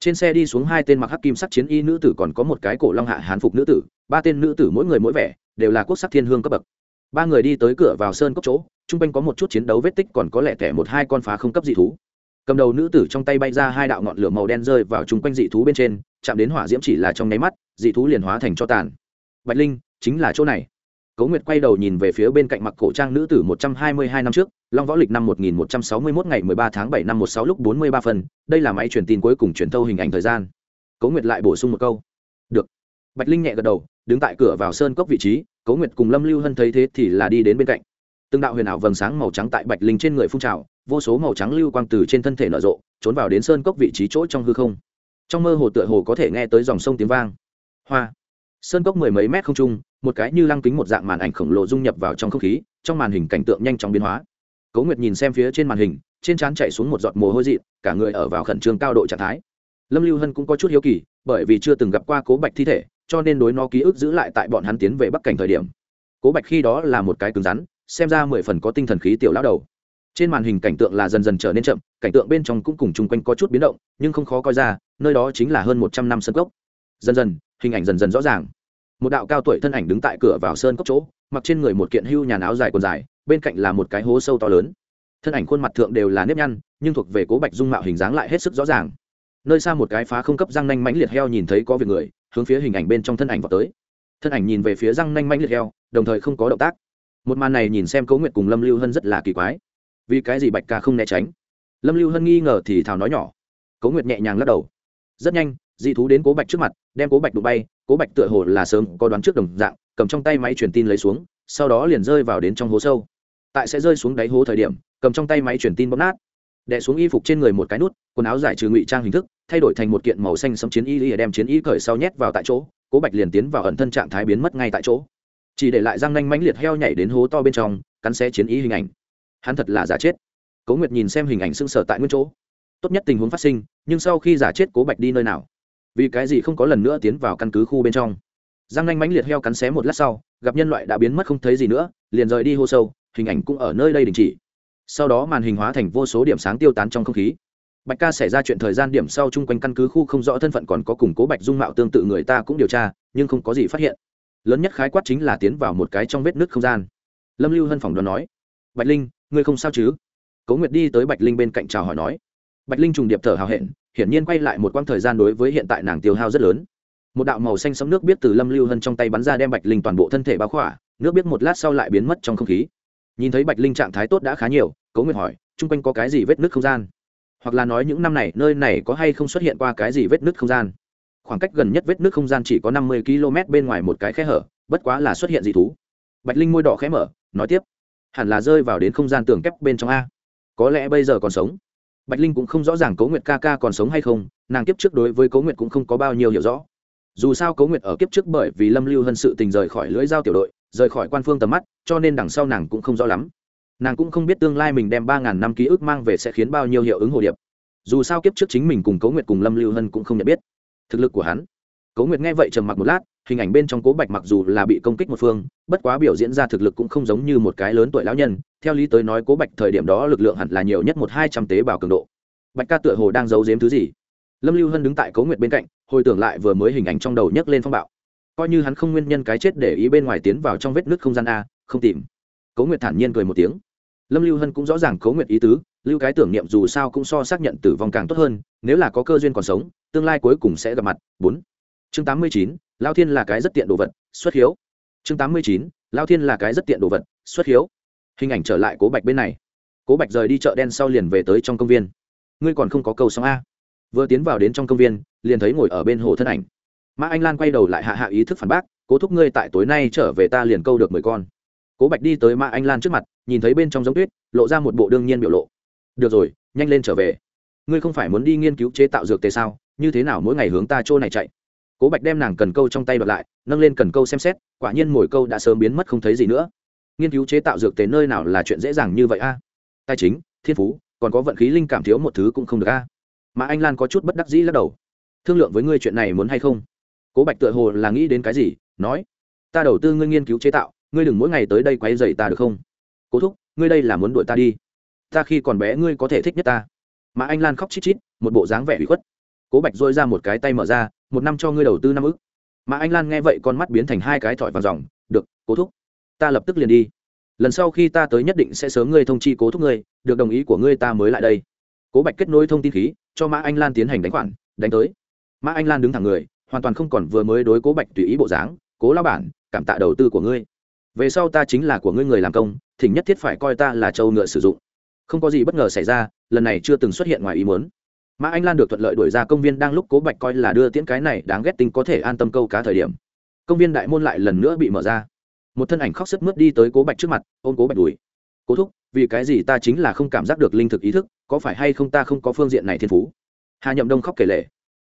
Trên xe đi xuống hai tên mặc hắc kim sắc chiến y nữ tử còn có một cái cổ long hạ hán phục nữ tử ba tên nữ tử mỗi người mỗi vẻ đều là quốc sắc thiên hương cấp bậc. Ba người đi tới cửa vào sơn cốc chỗ t r u n g quanh có một chút chiến đấu vết tích còn có lẽ tẻ một hai con phá không cấp dị thú. Cầm đầu nữ tử trong tay bay ra hai đạo ngọn lửa màu đen rơi vào chung quanh dị thú bên trên chạm đến hỏa diễm chỉ là trong nháy mắt dị thú liền hóa thành cho tàn. Bạch linh chính là chỗ này. Cố Nguyệt quay đầu nhìn về phía bên cạnh mặc cổ trang nữ tử một trăm hai mươi hai năm trước, Long Võ lịch năm 1161 ngày mười ba tháng 7 năm một sáu lúc bốn mươi ba phần, đây là máy truyền tin cuối cùng truyền thâu hình ảnh thời gian. Cố Nguyệt lại bổ sung một câu. Được. Bạch Linh nhẹ gật đầu, đứng tại cửa vào sơn cốc vị trí, Cố Nguyệt cùng Lâm Lưu Hân thấy thế thì là đi đến bên cạnh. Từng đạo huyền ảo vầng sáng màu trắng tại Bạch Linh trên người phun trào, vô số màu trắng lưu quang từ trên thân thể nở rộ, trốn vào đến sơn cốc vị trí chỗ trong hư không. Trong mơ hồ tựa hồ có thể nghe tới dòng sông tiếng vang. Hoa. Sơn cốc mười mấy mét không trung, một cái như lăng kính một dạng màn ảnh khổng lồ dung nhập vào trong không khí trong màn hình cảnh tượng nhanh chóng biến hóa cố nguyệt nhìn xem phía trên màn hình, trên trán chạy xuống một giọt mồ hôi dị, cả người ở vào khẩn trương cao độ trạng thái. Lâm lưu hân cũng có chút hiếu kỳ, bởi vì chưa từng gặp qua cố bạch thi thể, cho nên đối nó ký ức giữ lại tại bọn hắn tiến về bắc cảnh thời điểm. Cố bạch khi đó là một cái cứng rắn, xem ra mười phần có tinh thần khí tiểu lão đầu. Trên màn hình cảnh tượng là dần dần trở nên chậm, cảnh tượng bên trong cũng cùng chung quanh có chút biến động, nhưng không khó coi ra, nơi đó chính là hơn một trăm năm sân gốc dần dần, hình ảnh dần dần rõ ràng. Một đạo cao tuổi thân ảnh đứng tại cửa vào sơn cốc chỗ, mặc trên người một kiện hưu nhà áo dài quần dài bên cạnh là một cái hố sâu to lớn. Thân ảnh khuôn mặt thượng đều là nếp nhăn, nhưng thuộc về cố bạch dung mạo hình dáng lại hết sức rõ ràng. Nơi xa một cái phá không cấp răng nanh mãnh liệt heo nhìn thấy có việc người, hướng phía hình ảnh bên trong thân ảnh vào tới. Thân ảnh nhìn về phía răng nanh mãnh liệt heo, đồng thời không có động tác. Một màn này nhìn xem cố nguyệt cùng lâm lưu hân rất là kỳ quái. Vì cái gì bạch ca không né tránh? Lâm lưu hân nghi ngờ thì thào nói nhỏ. Cố nguyệt nhẹ nhàng lắc đầu. Rất nhanh, dị thú đến cố bạch trước mặt, đem cố bạch đụng bay. Cố bạch tựa hồ là sớm có đoán trước đồng dạng, cầm trong tay máy truyền tin lấy xuống, sau đó liền rơi vào đến trong hố sâu tại sẽ rơi xuống đáy hố thời điểm, cầm trong tay máy truyền tin bóp nát. Đẻ xuống y phục trên người một cái nút, quần áo giải trừ ngụy trang hình thức, thay đổi thành một kiện màu xanh sấm chiến y lìa đem chiến y cởi sau nhét vào tại chỗ, cố bạch liền tiến vào ẩn thân trạng thái biến mất ngay tại chỗ. Chỉ để lại răng nanh mãnh liệt heo nhảy đến hố to bên trong, cắn xé chiến y hình ảnh. Hắn thật là giả chết. Cố nguyệt nhìn xem hình ảnh sưng sở tại nguyên chỗ. Tốt nhất tình huống phát sinh, nhưng sau khi giả chết cố bạch đi nơi nào? Vì cái gì không có lần nữa tiến vào căn cứ khu bên trong? Giang nanh mãnh liệt heo cắn xé một lát sau, gặp nhân loại đã biến mất không thấy gì nữa, liền rời đi hô sâu hình ảnh cũng ở nơi đây đình chỉ. Sau đó màn hình hóa thành vô số điểm sáng tiêu tán trong không khí. Bạch ca xảy ra chuyện thời gian điểm sau chung quanh căn cứ khu không rõ thân phận còn có củng cố bạch dung mạo tương tự người ta cũng điều tra, nhưng không có gì phát hiện. Lớn nhất khái quát chính là tiến vào một cái trong vết nứt không gian. Lâm lưu hân phỏng đoán nói, bạch linh, ngươi không sao chứ? Cố nguyệt đi tới bạch linh bên cạnh chào hỏi nói, bạch linh trùng điệp thở hào hẹn, hiển nhiên quay lại một quãng thời gian đối với hiện tại nàng tiêu hao rất lớn. Một đạo màu xanh sẫm nước biết từ lâm lưu hân trong tay bắn ra đem bạch linh toàn bộ thân thể bao khỏa, nước biết một lát sau lại biến mất trong không khí nhìn thấy bạch linh trạng thái tốt đã khá nhiều cấu nguyệt hỏi chung quanh có cái gì vết nứt không gian? Hoặc là nói những năm này, nơi này có hay không xuất hiện qua cái gì vết nứt không gian? Khoảng cách gần nhất vết nứt không gian chỉ có năm mươi km bên ngoài một cái khe hở, bất quá là xuất hiện dị thú. Bạch linh môi đỏ khẽ mở, nói tiếp, hẳn là rơi vào đến không gian tường kép bên trong a. Có lẽ bây giờ còn sống. Bạch linh cũng không rõ ràng cấu nguyệt ca ca còn sống hay không, nàng kiếp trước đối với cấu nguyệt cũng không có bao nhiêu hiểu rõ. Dù sao cấu nguyệt ở kiếp trước bởi vì lâm lưu hân sự tình rời khỏi lưỡi giao tiểu đội rời khỏi quan phương tầm mắt, cho nên đằng sau nàng cũng không rõ lắm. Nàng cũng không biết tương lai mình đem ba ngàn năm ký ức mang về sẽ khiến bao nhiêu hiệu ứng hồ điệp. Dù sao kiếp trước chính mình cùng cấu nguyệt cùng lâm lưu hân cũng không nhận biết thực lực của hắn. Cố nguyệt nghe vậy trầm mặc một lát, hình ảnh bên trong cố bạch mặc dù là bị công kích một phương, bất quá biểu diễn ra thực lực cũng không giống như một cái lớn tuổi lão nhân, theo lý tới nói cố bạch thời điểm đó lực lượng hẳn là nhiều nhất một hai trăm tế bào cường độ. Bạch ca tựa hồ đang giấu giếm thứ gì? Lâm lưu hân đứng tại cố nguyệt bên cạnh, hồi tưởng lại vừa mới hình ảnh trong đầu nhấc lên phong bạo coi như hắn không nguyên nhân cái chết để ý bên ngoài tiến vào trong vết nước không gian a, không tìm. Cố nguyệt thản nhiên cười một tiếng. Lâm lưu hân cũng rõ ràng cố nguyệt ý tứ, lưu cái tưởng niệm dù sao cũng so xác nhận tử vong càng tốt hơn, nếu là có cơ duyên còn sống, tương lai cuối cùng sẽ gặp mặt. Bốn. Chương tám mươi chín, lao thiên là cái rất tiện đồ vật, xuất hiếu. Chương tám mươi chín, lao thiên là cái rất tiện đồ vật, xuất hiếu. Hình ảnh trở lại cố bạch bên này. Cố bạch rời đi chợ đen sau liền về tới trong công viên. Ngươi còn không có câu xong a. Vừa tiến vào đến trong công viên, liền thấy ngồi ở bên hồ thân ảnh mã anh lan quay đầu lại hạ hạ ý thức phản bác, cố thúc ngươi tại tối nay trở về ta liền câu được mười con. Cố bạch đi tới mã anh lan trước mặt, nhìn thấy bên trong giống tuyết, lộ ra một bộ đương nhiên biểu lộ. Được rồi, nhanh lên trở về. Ngươi không phải muốn đi nghiên cứu chế tạo dược tề sao? Như thế nào mỗi ngày hướng ta chỗ này chạy? Cố bạch đem nàng cần câu trong tay bật lại, nâng lên cần câu xem xét, quả nhiên mồi câu đã sớm biến mất không thấy gì nữa. Nghiên cứu chế tạo dược tề nơi nào là chuyện dễ dàng như vậy a? Tài chính, thiên phú, còn có vận khí linh cảm thiếu một thứ cũng không được a. Mà anh lan có chút bất đắc dĩ lắc đầu. Thương lượng với ngươi chuyện này muốn hay không? Cố bạch tựa hồ là nghĩ đến cái gì, nói, ta đầu tư ngươi nghiên cứu chế tạo, ngươi đừng mỗi ngày tới đây quấy dày ta được không? Cố thúc, ngươi đây là muốn đuổi ta đi. Ta khi còn bé ngươi có thể thích nhất ta. Mà anh lan khóc chít chít, một bộ dáng vẻ hủy khuất. Cố bạch dôi ra một cái tay mở ra, một năm cho ngươi đầu tư năm ức. Mà anh lan nghe vậy con mắt biến thành hai cái thỏi vàng dòng được, cố thúc, ta lập tức liền đi. Lần sau khi ta tới nhất định sẽ sớm ngươi thông chi cố thúc ngươi, được đồng ý của ngươi ta mới lại đây. Cố bạch kết nối thông tin khí, cho mã anh lan tiến hành đánh khoản, đánh tới. Mã anh lan đứng thẳng người hoàn toàn không còn vừa mới đối cố bạch tùy ý bộ dáng, cố lao bản, cảm tạ đầu tư của ngươi. Về sau ta chính là của ngươi người làm công, thỉnh nhất thiết phải coi ta là châu ngựa sử dụng. Không có gì bất ngờ xảy ra, lần này chưa từng xuất hiện ngoài ý muốn. Mã anh lan được thuận lợi đuổi ra công viên đang lúc cố bạch coi là đưa tiễn cái này đáng ghét tinh có thể an tâm câu cá thời điểm. Công viên đại môn lại lần nữa bị mở ra. Một thân ảnh khóc sức mướt đi tới cố bạch trước mặt, ôm cố bạch đùi cố thúc, vì cái gì ta chính là không cảm giác được linh thực ý thức, có phải hay không ta không có phương diện này thiên phú? Hà nhậm đông khóc kể lệ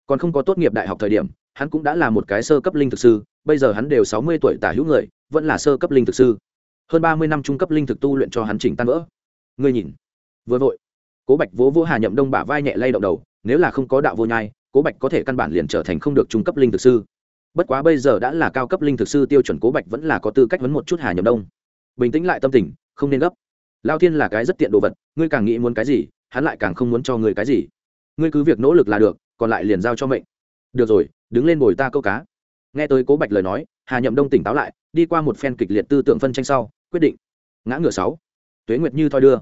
còn không có tốt nghiệp đại học thời điểm hắn cũng đã là một cái sơ cấp linh thực sư, bây giờ hắn đều sáu mươi tuổi tả hữu người, vẫn là sơ cấp linh thực sư. Hơn ba mươi năm trung cấp linh thực tu luyện cho hắn chỉnh tan vỡ. Ngươi nhìn. Vừa vội. Cố bạch vỗ vỗ hà nhậm đông bả vai nhẹ lay động đầu, nếu là không có đạo vô nhai, cố bạch có thể căn bản liền trở thành không được trung cấp linh thực sư. Bất quá bây giờ đã là cao cấp linh thực sư tiêu chuẩn cố bạch vẫn là có tư cách vấn một chút hà nhậm đông. Bình tĩnh lại tâm tình, không nên gấp. Lao thiên là cái rất tiện đồ vật, ngươi càng nghĩ muốn cái gì, hắn lại càng không muốn cho ngươi cái gì. Ngươi cứ việc nỗ lực là được, còn lại liền giao cho mệnh được rồi, đứng lên bồi ta câu cá. Nghe tới cố bạch lời nói, hà nhậm đông tỉnh táo lại, đi qua một phen kịch liệt tư tưởng phân tranh sau, quyết định. Ngã ngựa sáu. Tuế nguyệt như thoi đưa.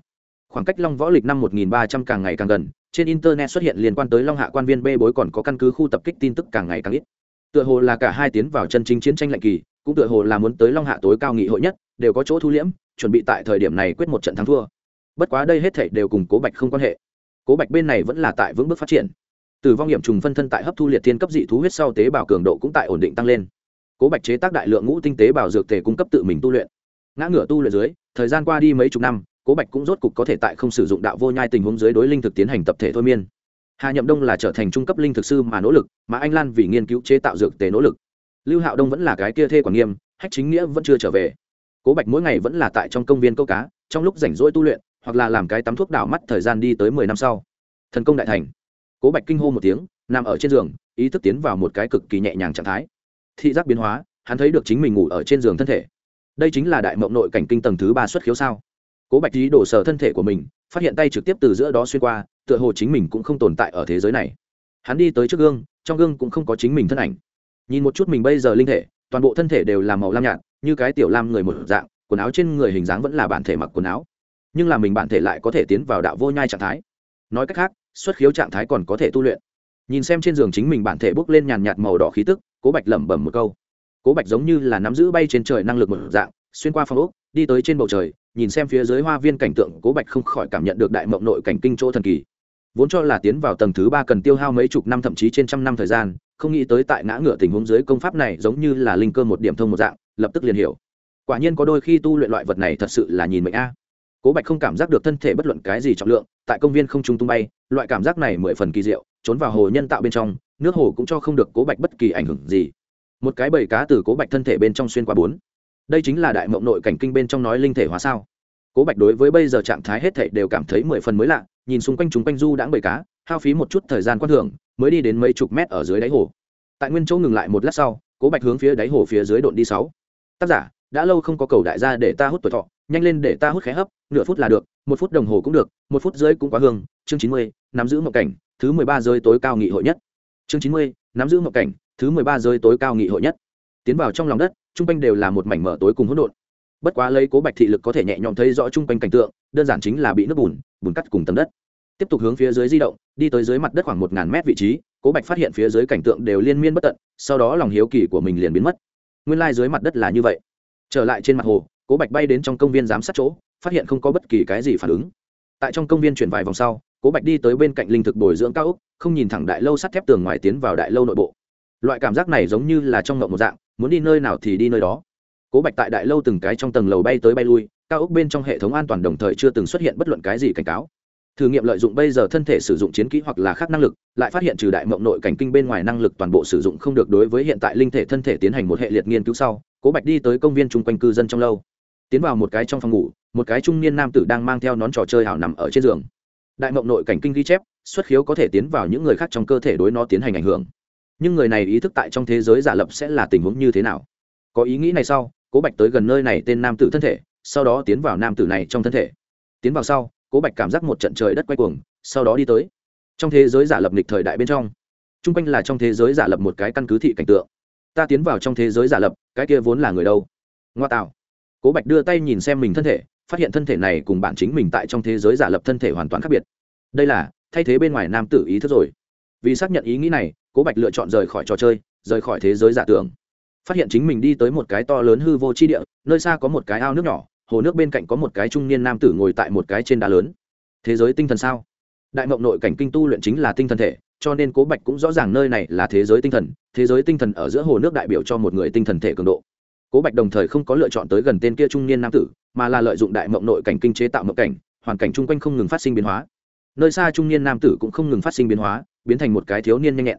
Khoảng cách long võ lịch năm 1300 càng ngày càng gần, trên internet xuất hiện liên quan tới long hạ quan viên bê bối còn có căn cứ khu tập kích tin tức càng ngày càng ít. Tựa hồ là cả hai tiến vào chân chính chiến tranh lạnh kỳ, cũng tựa hồ là muốn tới long hạ tối cao nghị hội nhất, đều có chỗ thu liễm, chuẩn bị tại thời điểm này quyết một trận thắng thua. Bất quá đây hết thảy đều cùng cố bạch không quan hệ. Cố bạch bên này vẫn là tại vững bước phát triển tử vong nghiệm trùng phân thân tại hấp thu liệt thiên cấp dị thú huyết sau tế bào cường độ cũng tại ổn định tăng lên. Cố bạch chế tác đại lượng ngũ tinh tế bào dược thể cung cấp tự mình tu luyện. Ngã ngửa tu luyện dưới, thời gian qua đi mấy chục năm, cố bạch cũng rốt cục có thể tại không sử dụng đạo vô nhai tình huống dưới đối linh thực tiến hành tập thể thôi miên. Hà nhậm đông là trở thành trung cấp linh thực sư mà nỗ lực, mà anh lan vì nghiên cứu chế tạo dược tế nỗ lực. Lưu hạo đông vẫn là cái kia thê quản nghiêm, hách chính nghĩa vẫn chưa trở về. Cố bạch mỗi ngày vẫn là tại trong công viên câu cá, trong lúc rảnh rỗi tu luyện, hoặc là làm cái tắm thuốc đảo mắt thời gian đi tới mười năm sau. Thần công đại thành cố bạch kinh hô một tiếng, nằm ở trên giường, ý thức tiến vào một cái cực kỳ nhẹ nhàng trạng thái. Thị giác biến hóa, hắn thấy được chính mình ngủ ở trên giường thân thể. Đây chính là đại mộng nội cảnh kinh tầng thứ ba xuất khiếu sao? Cố bạch ý đổ sờ thân thể của mình, phát hiện tay trực tiếp từ giữa đó xuyên qua, tựa hồ chính mình cũng không tồn tại ở thế giới này. Hắn đi tới trước gương, trong gương cũng không có chính mình thân ảnh. Nhìn một chút mình bây giờ linh thể, toàn bộ thân thể đều là màu lam nhạt, như cái tiểu lam người một dạng, quần áo trên người hình dáng vẫn là bản thể mặc quần áo. Nhưng là mình bản thể lại có thể tiến vào đạo vô nhai trạng thái. Nói cách khác xuất khiếu trạng thái còn có thể tu luyện. Nhìn xem trên giường chính mình bản thể bốc lên nhàn nhạt màu đỏ khí tức, cố bạch lẩm bẩm một câu. Cố bạch giống như là nắm giữ bay trên trời năng lực một dạng, xuyên qua phòng ốc, đi tới trên bầu trời, nhìn xem phía dưới hoa viên cảnh tượng, cố bạch không khỏi cảm nhận được đại mộng nội cảnh kinh chỗ thần kỳ. Vốn cho là tiến vào tầng thứ ba cần tiêu hao mấy chục năm thậm chí trên trăm năm thời gian, không nghĩ tới tại ngã ngựa tình huống dưới công pháp này giống như là linh cơ một điểm thông một dạng, lập tức liền hiểu. Quả nhiên có đôi khi tu luyện loại vật này thật sự là nhìn mệnh a cố bạch không cảm giác được thân thể bất luận cái gì trọng lượng, tại công viên không trung tung bay, loại cảm giác này mười phần kỳ diệu, trốn vào hồ nhân tạo bên trong, nước hồ cũng cho không được cố bạch bất kỳ ảnh hưởng gì. Một cái bầy cá từ cố bạch thân thể bên trong xuyên qua bốn. Đây chính là đại mộng nội cảnh kinh bên trong nói linh thể hóa sao. Cố bạch đối với bây giờ trạng thái hết thể đều cảm thấy mười phần mới lạ, nhìn xung quanh chúng quanh du đãng bầy cá, hao phí một chút thời gian quan thưởng, mới đi đến mấy chục mét ở dưới đáy hồ. Tại nguyên chỗ ngừng lại một lát sau, cố bạch hướng phía đáy hồ phía dưới độn đi sáu. Tác giả, đã lâu không có cầu đại gia để ta hút tuổi thọ nhanh lên để ta hút khé hấp, nửa phút là được, một phút đồng hồ cũng được, một phút dưới cũng quá hương. Chương chín mươi, nắm giữ mộng cảnh, thứ mười ba rơi tối cao nghị hội nhất. Chương chín mươi, nắm giữ mộng cảnh, thứ mười ba rơi tối cao nghị hội nhất. Tiến vào trong lòng đất, trung quanh đều là một mảnh mở tối cùng hỗn độn. Bất quá lấy cố bạch thị lực có thể nhẹ nhõm thấy rõ trung quanh cảnh tượng, đơn giản chính là bị nước bùn bùn cắt cùng tầm đất. Tiếp tục hướng phía dưới di động, đi tới dưới mặt đất khoảng một ngàn mét vị trí, cố bạch phát hiện phía dưới cảnh tượng đều liên miên bất tận, sau đó lòng hiếu kỳ của mình liền biến mất. Nguyên lai、like、dưới mặt đất là như vậy. Trở lại trên mặt hồ cố bạch bay đến trong công viên giám sát chỗ, phát hiện không có bất kỳ cái gì phản ứng. Tại trong công viên chuyển vài vòng sau, cố bạch đi tới bên cạnh linh thực bồi dưỡng cao úc không nhìn thẳng đại lâu sắt thép tường ngoài tiến vào đại lâu nội bộ. Loại cảm giác này giống như là trong ngộng một dạng, muốn đi nơi nào thì đi nơi đó. Cố bạch tại đại lâu từng cái trong tầng lầu bay tới bay lui, cao ốc bên trong hệ thống an toàn đồng thời chưa từng xuất hiện bất luận cái gì cảnh cáo. Thử nghiệm lợi dụng bây giờ thân thể sử dụng chiến kỹ hoặc là khác năng lực, lại phát hiện trừ đại mộng nội cảnh kinh bên ngoài năng lực toàn bộ sử dụng không được đối với hiện tại linh thể thân thể tiến hành một hệ liệt nghiên cứu sau, cố bạch đi tới công viên chung quanh cư dân trong lâu tiến vào một cái trong phòng ngủ, một cái trung niên nam tử đang mang theo nón trò chơi hảo nằm ở trên giường. Đại mộng nội cảnh kinh ghi chép, xuất khiếu có thể tiến vào những người khác trong cơ thể đối nó tiến hành ảnh hưởng. Nhưng người này ý thức tại trong thế giới giả lập sẽ là tình huống như thế nào? Có ý nghĩ này sau, cố bạch tới gần nơi này tên nam tử thân thể, sau đó tiến vào nam tử này trong thân thể. Tiến vào sau, cố bạch cảm giác một trận trời đất quay cuồng, sau đó đi tới. Trong thế giới giả lập lịch thời đại bên trong t r u n g quanh là trong thế giới giả lập một cái căn cứ thị cảnh tượng. Ta tiến vào trong thế giới giả lập, cái kia vốn là người đâu? Ngoa tạo cố bạch đưa tay nhìn xem mình thân thể, phát hiện thân thể này cùng bản chính mình tại trong thế giới giả lập thân thể hoàn toàn khác biệt. Đây là, thay thế bên ngoài nam tử ý thức rồi. Vì xác nhận ý nghĩ này, cố bạch lựa chọn rời khỏi trò chơi, rời khỏi thế giới giả tưởng. Phát hiện chính mình đi tới một cái to lớn hư vô chi địa, nơi xa có một cái ao nước nhỏ, hồ nước bên cạnh có một cái trung niên nam tử ngồi tại một cái trên đá lớn. Thế giới tinh thần sao? Đại mộng nội cảnh kinh tu luyện chính là tinh thần thể, cho nên cố bạch cũng rõ ràng nơi này là thế giới tinh thần, thế giới tinh thần ở giữa hồ nước đại biểu cho một người tinh thần thể cường độ cố bạch đồng thời không có lựa chọn tới gần tên kia trung niên nam tử, mà là lợi dụng đại mộng nội cảnh kinh chế tạo mộng cảnh, hoàn cảnh chung quanh không ngừng phát sinh biến hóa. Nơi xa trung niên nam tử cũng không ngừng phát sinh biến hóa, biến thành một cái thiếu niên nhanh nhẹn.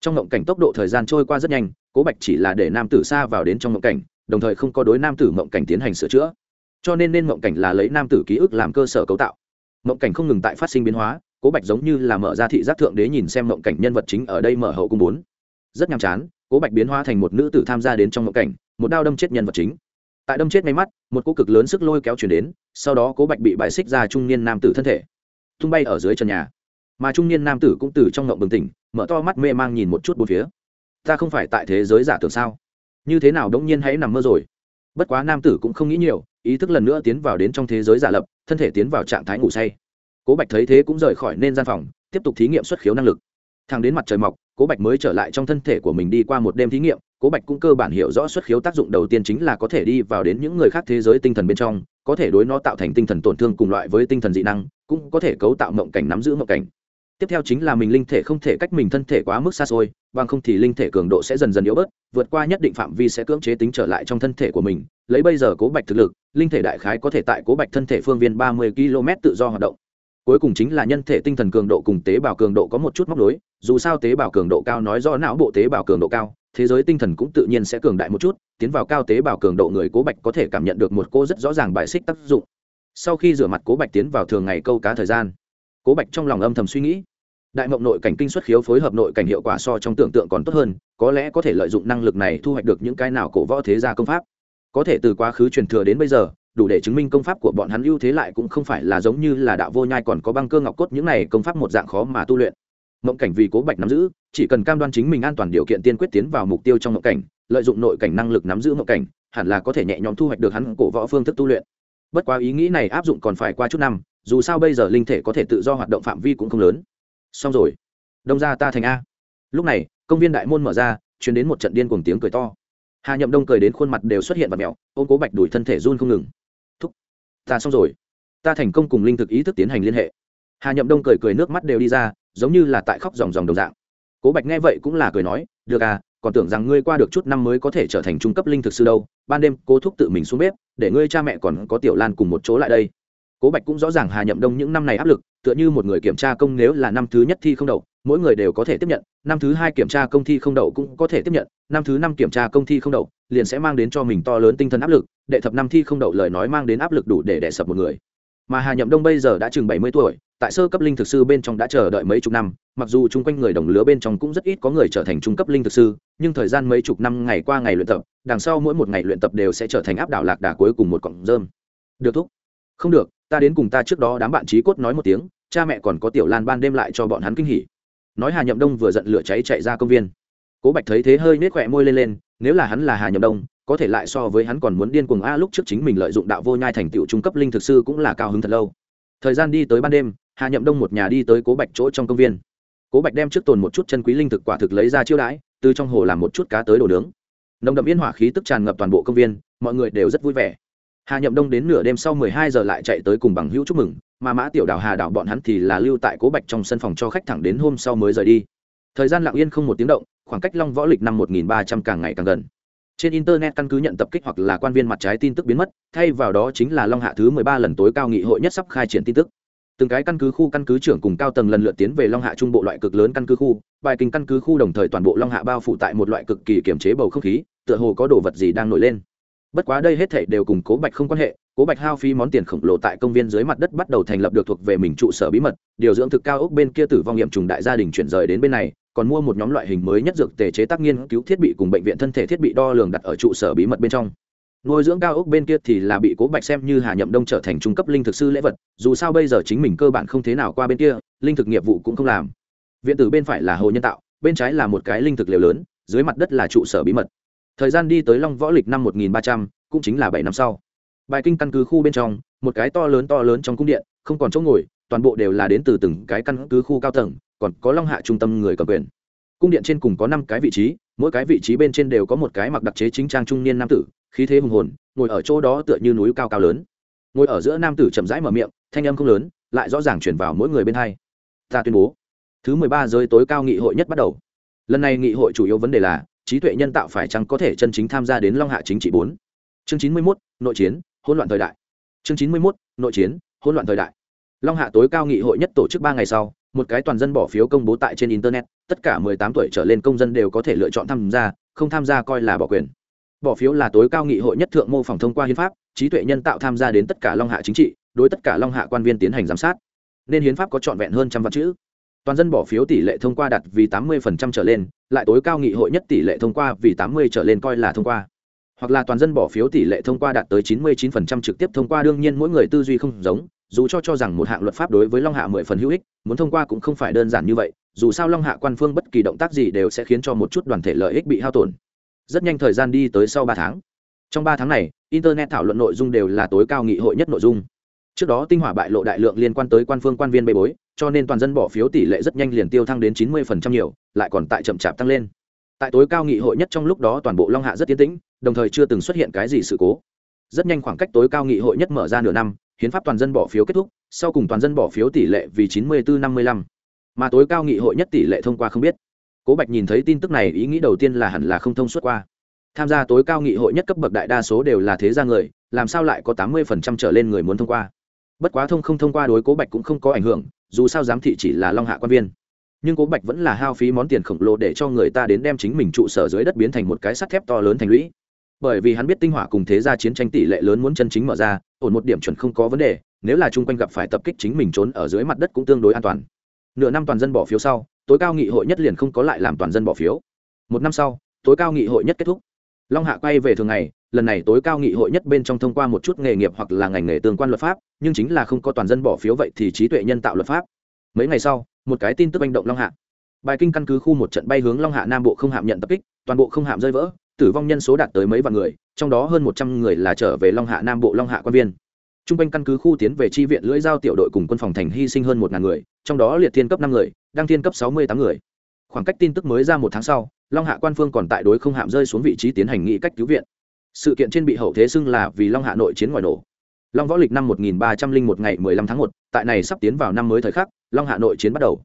Trong mộng cảnh tốc độ thời gian trôi qua rất nhanh, cố bạch chỉ là để nam tử xa vào đến trong mộng cảnh, đồng thời không có đối nam tử mộng cảnh tiến hành sửa chữa. Cho nên nên mộng cảnh là lấy nam tử ký ức làm cơ sở cấu tạo. Mộng cảnh không ngừng tại phát sinh biến hóa, cố bạch giống như là mở ra thị giác thượng đế nhìn xem mộng cảnh nhân vật chính ở đây mở hậu cung bốn. Rất nhàm chán cố bạch biến hóa thành một nữ tử tham gia đến trong ngộ cảnh, một đao đâm chết nhân vật chính. Tại đâm chết ngay mắt, một cô cực lớn sức lôi kéo chuyển đến, sau đó cố bạch bị bài xích ra trung niên nam tử thân thể, tung bay ở dưới trần nhà. Mà trung niên nam tử cũng từ trong ngộng bừng tỉnh, mở to mắt mê mang nhìn một chút bốn phía. Ta không phải tại thế giới giả tưởng sao? Như thế nào đống nhiên hãy nằm mơ rồi? Bất quá nam tử cũng không nghĩ nhiều, ý thức lần nữa tiến vào đến trong thế giới giả lập, thân thể tiến vào trạng thái ngủ say. Cố bạch thấy thế cũng rời khỏi nên gian phòng, tiếp tục thí nghiệm xuất khiếu năng lực. Thang đến mặt trời mọc cố bạch mới trở lại trong thân thể của mình đi qua một đêm thí nghiệm, cố bạch cũng cơ bản hiểu rõ xuất khiếu tác dụng đầu tiên chính là có thể đi vào đến những người khác thế giới tinh thần bên trong, có thể đối nó tạo thành tinh thần tổn thương cùng loại với tinh thần dị năng, cũng có thể cấu tạo mộng cảnh nắm giữ mộng cảnh. Tiếp theo chính là mình linh thể không thể cách mình thân thể quá mức xa xôi, bằng không thì linh thể cường độ sẽ dần dần yếu bớt, vượt qua nhất định phạm vi sẽ cưỡng chế tính trở lại trong thân thể của mình. Lấy bây giờ cố bạch thực lực, linh thể đại khái có thể tại cố bạch thân thể phương viên ba mươi km tự do hoạt động cuối cùng chính là nhân thể tinh thần cường độ cùng tế bào cường độ có một chút móc nối, dù sao tế bào cường độ cao nói do não bộ tế bào cường độ cao, thế giới tinh thần cũng tự nhiên sẽ cường đại một chút, tiến vào cao tế bào cường độ người cố bạch có thể cảm nhận được một cô rất rõ ràng bài xích tác dụng. Sau khi rửa mặt cố bạch tiến vào thường ngày câu cá thời gian, cố bạch trong lòng âm thầm suy nghĩ, đại mộng nội cảnh kinh xuất khiếu phối hợp nội cảnh hiệu quả so trong tưởng tượng còn tốt hơn, có lẽ có thể lợi dụng năng lực này thu hoạch được những cái nào cổ võ thế gia công pháp. Có thể từ quá khứ truyền thừa đến bây giờ đủ để chứng minh công pháp của bọn hắn ưu thế lại cũng không phải là giống như là đạo vô nhai còn có băng cơ ngọc cốt, những này công pháp một dạng khó mà tu luyện. Mộng cảnh vì cố bạch nắm giữ, chỉ cần cam đoan chính mình an toàn điều kiện tiên quyết tiến vào mục tiêu trong mộng cảnh, lợi dụng nội cảnh năng lực nắm giữ mộng cảnh, hẳn là có thể nhẹ nhõm thu hoạch được hắn cổ võ phương thức tu luyện. Bất quá ý nghĩ này áp dụng còn phải qua chút năm, dù sao bây giờ linh thể có thể tự do hoạt động phạm vi cũng không lớn. Xong rồi. Đông ra ta thành a. Lúc này, công viên đại môn mở ra chuyển đến một trận điên cùng tiếng cười to. Hà nhậm đông cười đến khuôn mặt đều xuất hiện và mẹo, ôm cố bạch đuổi thân thể run không ngừng ta xong rồi. Ta thành công cùng linh thực ý thức tiến hành liên hệ. Hà nhậm đông cười cười nước mắt đều đi ra, giống như là tại khóc dòng dòng đồng dạng. Cố bạch nghe vậy cũng là cười nói, được à còn tưởng rằng ngươi qua được chút năm mới có thể trở thành trung cấp linh thực sư đâu, ban đêm cố thúc tự mình xuống bếp, để ngươi cha mẹ còn có tiểu lan cùng một chỗ lại đây. Cố bạch cũng rõ ràng hà nhậm đông những năm này áp lực, tựa như một người kiểm tra công nếu là năm thứ nhất thi không đậu, mỗi người đều có thể tiếp nhận, năm thứ hai kiểm tra công thi không đậu cũng có thể tiếp nhận, năm thứ năm kiểm tra công thi không đậu, liền sẽ mang đến cho mình to lớn tinh thần áp lực đệ thập năm thi không đậu lời nói mang đến áp lực đủ để đẻ sập một người. Mà hà nhậm đông bây giờ đã chừng bảy mươi tuổi, tại sơ cấp linh thực sư bên trong đã chờ đợi mấy chục năm, mặc dù chung quanh người đồng lứa bên trong cũng rất ít có người trở thành trung cấp linh thực sư, nhưng thời gian mấy chục năm ngày qua ngày luyện tập, đằng sau mỗi một ngày luyện tập đều sẽ trở thành áp đảo lạc đà cuối cùng một cọng rơm. Được thúc. Không được, ta đến cùng ta trước đó đám bạn trí cốt nói một tiếng, cha mẹ còn có tiểu lan ban đêm lại cho bọn hắn kinh hỉ. Nói hà nhậm đông vừa giận lửa cháy chạy ra công viên. Cố bạch thấy thế hơi nết khỏe môi lên lên, nếu là hắn là hà nhậm đông có thể lại so với hắn còn muốn điên cuồng a, lúc trước chính mình lợi dụng đạo vô nhai thành tựu trung cấp linh thực sư cũng là cao hứng thật lâu. Thời gian đi tới ban đêm, hà nhậm đông một nhà đi tới cố bạch chỗ trong công viên. Cố bạch đem trước tồn một chút chân quý linh thực quả thực lấy ra chiêu đãi, từ trong hồ làm một chút cá tới đồ nướng. Nồng đậm yên hỏa khí tức tràn ngập toàn bộ công viên, mọi người đều rất vui vẻ. Hà nhậm đông đến nửa đêm sau mười hai giờ lại chạy tới cùng bằng hữu chúc mừng, mà mã tiểu đào hà đảo bọn hắn thì là lưu tại cố bạch trong sân phòng cho khách thẳng đến hôm sau mới rời đi. Thời gian lặng yên không một tiếng động, khoảng cách long võ lịch năm một nghìn ba trăm càng ngày càng gần trên internet căn cứ nhận tập kích hoặc là quan viên mặt trái tin tức biến mất, thay vào đó chính là long hạ thứ mười ba lần tối cao nghị hội nhất sắp khai triển tin tức. Từng cái căn cứ khu căn cứ trưởng cùng cao tầng lần lượt tiến về long hạ trung bộ loại cực lớn căn cứ khu, bài kinh căn cứ khu đồng thời toàn bộ long hạ bao phủ tại một loại cực kỳ kiểm chế bầu không khí, tựa hồ có đồ vật gì đang nổi lên. Bất quá đây hết thảy đều cùng cố bạch không quan hệ, cố bạch hao phí món tiền khổng lồ tại công viên dưới mặt đất bắt đầu thành lập được thuộc về mình trụ sở bí mật, điều dưỡng thực cao ốc bên kia tử vong nghiệm trùng đại gia đình chuyển rời đến bên này còn mua một nhóm loại hình mới nhất dược tề chế tác nghiên cứu thiết bị cùng bệnh viện thân thể thiết bị đo lường đặt ở trụ sở bí mật bên trong. Nuôi dưỡng cao ốc bên kia thì là bị cố bạch xem như hà nhậm đông trở thành trung cấp linh thực sư lễ vật, dù sao bây giờ chính mình cơ bản không thế nào qua bên kia, linh thực nghiệp vụ cũng không làm. Viện tử bên phải là hồ nhân tạo, bên trái là một cái linh thực liều lớn, dưới mặt đất là trụ sở bí mật. Thời gian đi tới long võ lịch năm một nghìn ba trăm, cũng chính là bảy năm sau. Bài kinh căn cứ khu bên trong, một cái to lớn to lớn trong cung điện, không còn chỗ ngồi, toàn bộ đều là đến từ từng cái căn cứ khu cao tầng còn có long hạ trung tâm người cầm quyền. Cung điện trên cùng có năm cái vị trí, mỗi cái vị trí bên trên đều có một cái mặc đặc chế chính trang trung niên nam tử, khí thế hùng hồn, ngồi ở chỗ đó tựa như núi cao cao lớn. Ngồi ở giữa nam tử chậm rãi mở miệng, thanh âm không lớn, lại rõ ràng chuyển vào mỗi người bên hai. Ta tuyên bố, thứ mười ba giới tối cao nghị hội nhất bắt đầu. Lần này nghị hội chủ yếu vấn đề là, trí tuệ nhân tạo phải chăng có thể chân chính tham gia đến long hạ chính trị bốn? Chương chín mươi mốt, nội chiến, hỗn loạn thời đại. Chương chín mươi mốt, nội chiến, hỗn loạn thời đại. Long hạ tối cao nghị hội nhất tổ chức ba ngày sau một cái toàn dân bỏ phiếu công bố tại trên internet, tất cả mười tám tuổi trở lên công dân đều có thể lựa chọn tham gia, không tham gia coi là bỏ quyền. Bỏ phiếu là tối cao nghị hội nhất thượng mô phỏng thông qua hiến pháp, trí tuệ nhân tạo tham gia đến tất cả long hạ chính trị, đối tất cả long hạ quan viên tiến hành giám sát. Nên hiến pháp có trọn vẹn hơn trăm vạn chữ. Toàn dân bỏ phiếu tỷ lệ thông qua đạt vì tám mươi trở lên, lại tối cao nghị hội nhất tỷ lệ thông qua vì tám mươi trở lên coi là thông qua. Hoặc là toàn dân bỏ phiếu tỷ lệ thông qua đạt tới 99% trực tiếp thông qua, đương nhiên mỗi người tư duy không giống dù cho cho rằng một hạng luật pháp đối với long hạ mười phần hữu ích, muốn thông qua cũng không phải đơn giản như vậy, dù sao long hạ quan phương bất kỳ động tác gì đều sẽ khiến cho một chút đoàn thể lợi ích bị hao tổn. Rất nhanh thời gian đi tới sau ba tháng. Trong ba tháng này, internet thảo luận nội dung đều là tối cao nghị hội nhất nội dung. Trước đó tinh hỏa bại lộ đại lượng liên quan tới quan phương quan viên bê bối, cho nên toàn dân bỏ phiếu tỷ lệ rất nhanh liền tiêu thăng đến chín mươi nhiều, lại còn tại chậm chạp tăng lên. Tại tối cao nghị hội nhất trong lúc đó toàn bộ long hạ rất tiến tĩnh, đồng thời chưa từng xuất hiện cái gì sự cố. Rất nhanh khoảng cách tối cao nghị hội nhất mở ra nửa năm hiến pháp toàn dân bỏ phiếu kết thúc, sau cùng toàn dân bỏ phiếu tỷ lệ vì chín mươi bốn năm mươi lăm. Mà tối cao nghị hội nhất tỷ lệ thông qua không biết. Cố bạch nhìn thấy tin tức này, ý nghĩ đầu tiên là hẳn là không thông suốt qua. Tham gia tối cao nghị hội nhất cấp bậc đại đa số đều là thế gia người, làm sao lại có tám mươi phần trăm trở lên người muốn thông qua? Bất quá thông không thông qua đối cố bạch cũng không có ảnh hưởng, dù sao giám thị chỉ là long hạ quan viên. Nhưng cố bạch vẫn là hao phí món tiền khổng lồ để cho người ta đến đem chính mình trụ sở dưới đất biến thành một cái sắt thép to lớn thành lũy bởi vì hắn biết tinh hỏa cùng thế gia chiến tranh tỷ lệ lớn muốn chân chính mở ra, ổn một điểm chuẩn không có vấn đề, nếu là chung quanh gặp phải tập kích chính mình trốn ở dưới mặt đất cũng tương đối an toàn. Nửa năm toàn dân bỏ phiếu sau, tối cao nghị hội nhất liền không có lại làm toàn dân bỏ phiếu. Một năm sau, tối cao nghị hội nhất kết thúc. Long hạ quay về thường ngày, lần này tối cao nghị hội nhất bên trong thông qua một chút nghề nghiệp hoặc là ngành nghề tương quan luật pháp, nhưng chính là không có toàn dân bỏ phiếu vậy thì trí tuệ nhân tạo luật pháp. Mấy ngày sau, một cái tin tức manh động long hạ. Bài kinh căn cứ khu một trận bay hướng long hạ nam bộ không hạm nhận tập kích, toàn bộ không hạm rơi vỡ tử vong nhân số đạt tới mấy vạn người, trong đó hơn một trăm người là trở về long hạ nam bộ long hạ quan viên. T r u n g quanh căn cứ khu tiến về chi viện lưỡi giao tiểu đội cùng quân phòng thành hy sinh hơn một ngàn người, trong đó liệt thiên cấp năm người, đăng thiên cấp sáu mươi tám người. Khoảng cách tin tức mới ra một tháng sau, long hạ quan phương còn tại đối không hạm rơi xuống vị trí tiến hành nghị cách cứu viện. Sự kiện trên bị hậu thế xưng là vì long hạ nội chiến ngoài nổ. Long võ lịch năm một nghìn ba trăm linh một ngày mười lăm tháng một, tại này sắp tiến vào năm mới thời khắc, long hạ nội chiến bắt đầu.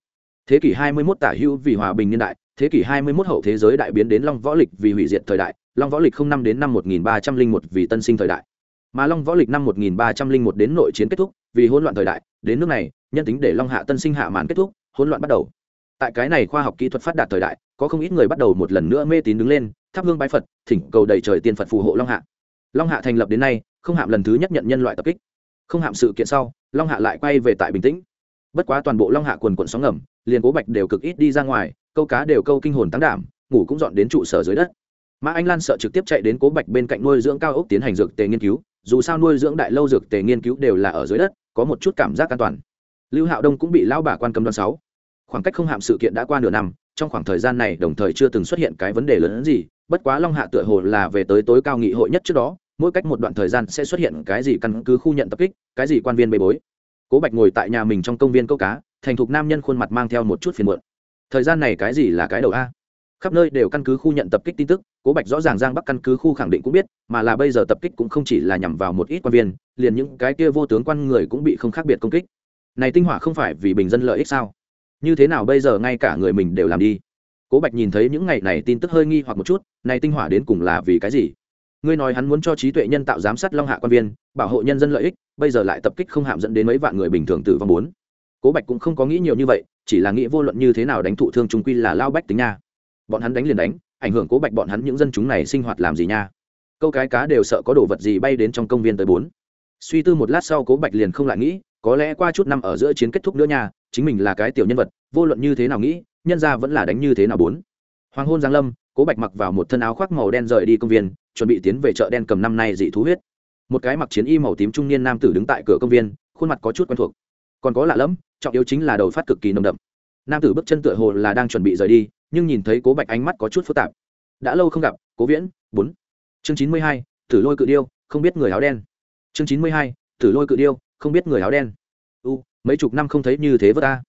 Thế kỷ 21 tả hữu vì hòa bình niên đại thế kỷ 21 hậu thế giới đại biến đến long võ lịch vì hủy diệt thời đại, long võ lịch không năm đến năm 1301 vì tân sinh thời đại. Mà long võ lịch năm 1301 đến nội chiến kết thúc vì hỗn loạn thời đại, đến nước này, nhân tính để long hạ tân sinh hạ màn kết thúc, hỗn loạn bắt đầu. Tại cái này khoa học kỹ thuật phát đạt thời đại, có không ít người bắt đầu một lần nữa mê tín đứng lên, thắp hương bái phật, thỉnh cầu đầy trời tiên phật phù hộ long hạ. Long hạ thành lập đến nay, không hạm lần thứ nhất nhận nhân loại tập kích. Không hạm sự kiện sau, long hạ lại quay về tại bình tĩnh bất quá toàn bộ long hạ quần quận sóng ngầm, liền cố bạch đều cực ít đi ra ngoài, câu cá đều câu kinh hồn tăng đảm, ngủ cũng dọn đến trụ sở dưới đất. Mà anh lan sợ trực tiếp chạy đến cố bạch bên cạnh nuôi dưỡng cao ốc tiến hành dược tề nghiên cứu, dù sao nuôi dưỡng đại lâu dược tề nghiên cứu đều là ở dưới đất, có một chút cảm giác an toàn. Lưu hạo đông cũng bị lão bà quan cầm đoan sáu. Khoảng cách không hạm sự kiện đã qua nửa năm, trong khoảng thời gian này đồng thời chưa từng xuất hiện cái vấn đề lớn hơn gì, bất quá long hạ tựa hồ là về tới tối cao nghị hội nhất trước đó, mỗi cách một đoạn thời gian sẽ xuất hiện cái gì căn cứ khu nhận tập kích, cái gì quan viên bê bối cố bạch ngồi tại nhà mình trong công viên câu cá, thành thục nam nhân khuôn mặt mang theo một chút phiền muộn. Thời gian này cái gì là cái đầu a? Khắp nơi đều căn cứ khu nhận tập kích tin tức, cố bạch rõ ràng giang bắc căn cứ khu khẳng định cũng biết, mà là bây giờ tập kích cũng không chỉ là nhằm vào một ít quan viên, liền những cái kia vô tướng quan người cũng bị không khác biệt công kích. Này tinh hỏa không phải vì bình dân lợi ích sao? Như thế nào bây giờ ngay cả người mình đều làm đi? Cố bạch nhìn thấy những ngày này tin tức hơi nghi hoặc một chút, này tinh hỏa đến cùng là vì cái gì? Ngươi nói hắn muốn cho trí tuệ nhân tạo giám sát long hạ quan viên, bảo hộ nhân dân lợi ích, bây giờ lại tập kích không hạm dẫn đến mấy vạn người bình thường tử vong bốn. Cố bạch cũng không có nghĩ nhiều như vậy, chỉ là nghĩ vô luận như thế nào đánh thụ thương trung quy là lao bách tính nha. Bọn hắn đánh liền đánh, ảnh hưởng cố bạch bọn hắn những dân chúng này sinh hoạt làm gì nha. Câu cái cá đều sợ có đồ vật gì bay đến trong công viên tới bốn. Suy tư một lát sau cố bạch liền không lại nghĩ, có lẽ qua chút năm ở giữa chiến kết thúc nữa nha, chính mình là cái tiểu nhân vật, vô luận như thế nào nghĩ, nhân ra vẫn là đánh như thế nào bốn. Hoàng hôn giáng lâm, cố bạch mặc vào một thân áo khoác màu đen rời đi công viên chuẩn bị tiến về chợ đen cầm năm nay dị thú huyết. Một cái mặc chiến y màu tím trung niên nam tử đứng tại cửa công viên, khuôn mặt có chút quen thuộc. Còn có lạ lẫm, trọng yếu chính là đầu phát cực kỳ nồng đậm. Nam tử bước chân tựa hồ là đang chuẩn bị rời đi, nhưng nhìn thấy cố bạch ánh mắt có chút phức tạp. Đã lâu không gặp, cố viễn, bốn. Chương chín mươi hai, tử lôi cự điêu, không biết người áo đen. Chương chín mươi hai, tử lôi cự điêu, không biết người áo đen. U, mấy chục năm không thấy như thế vớt ta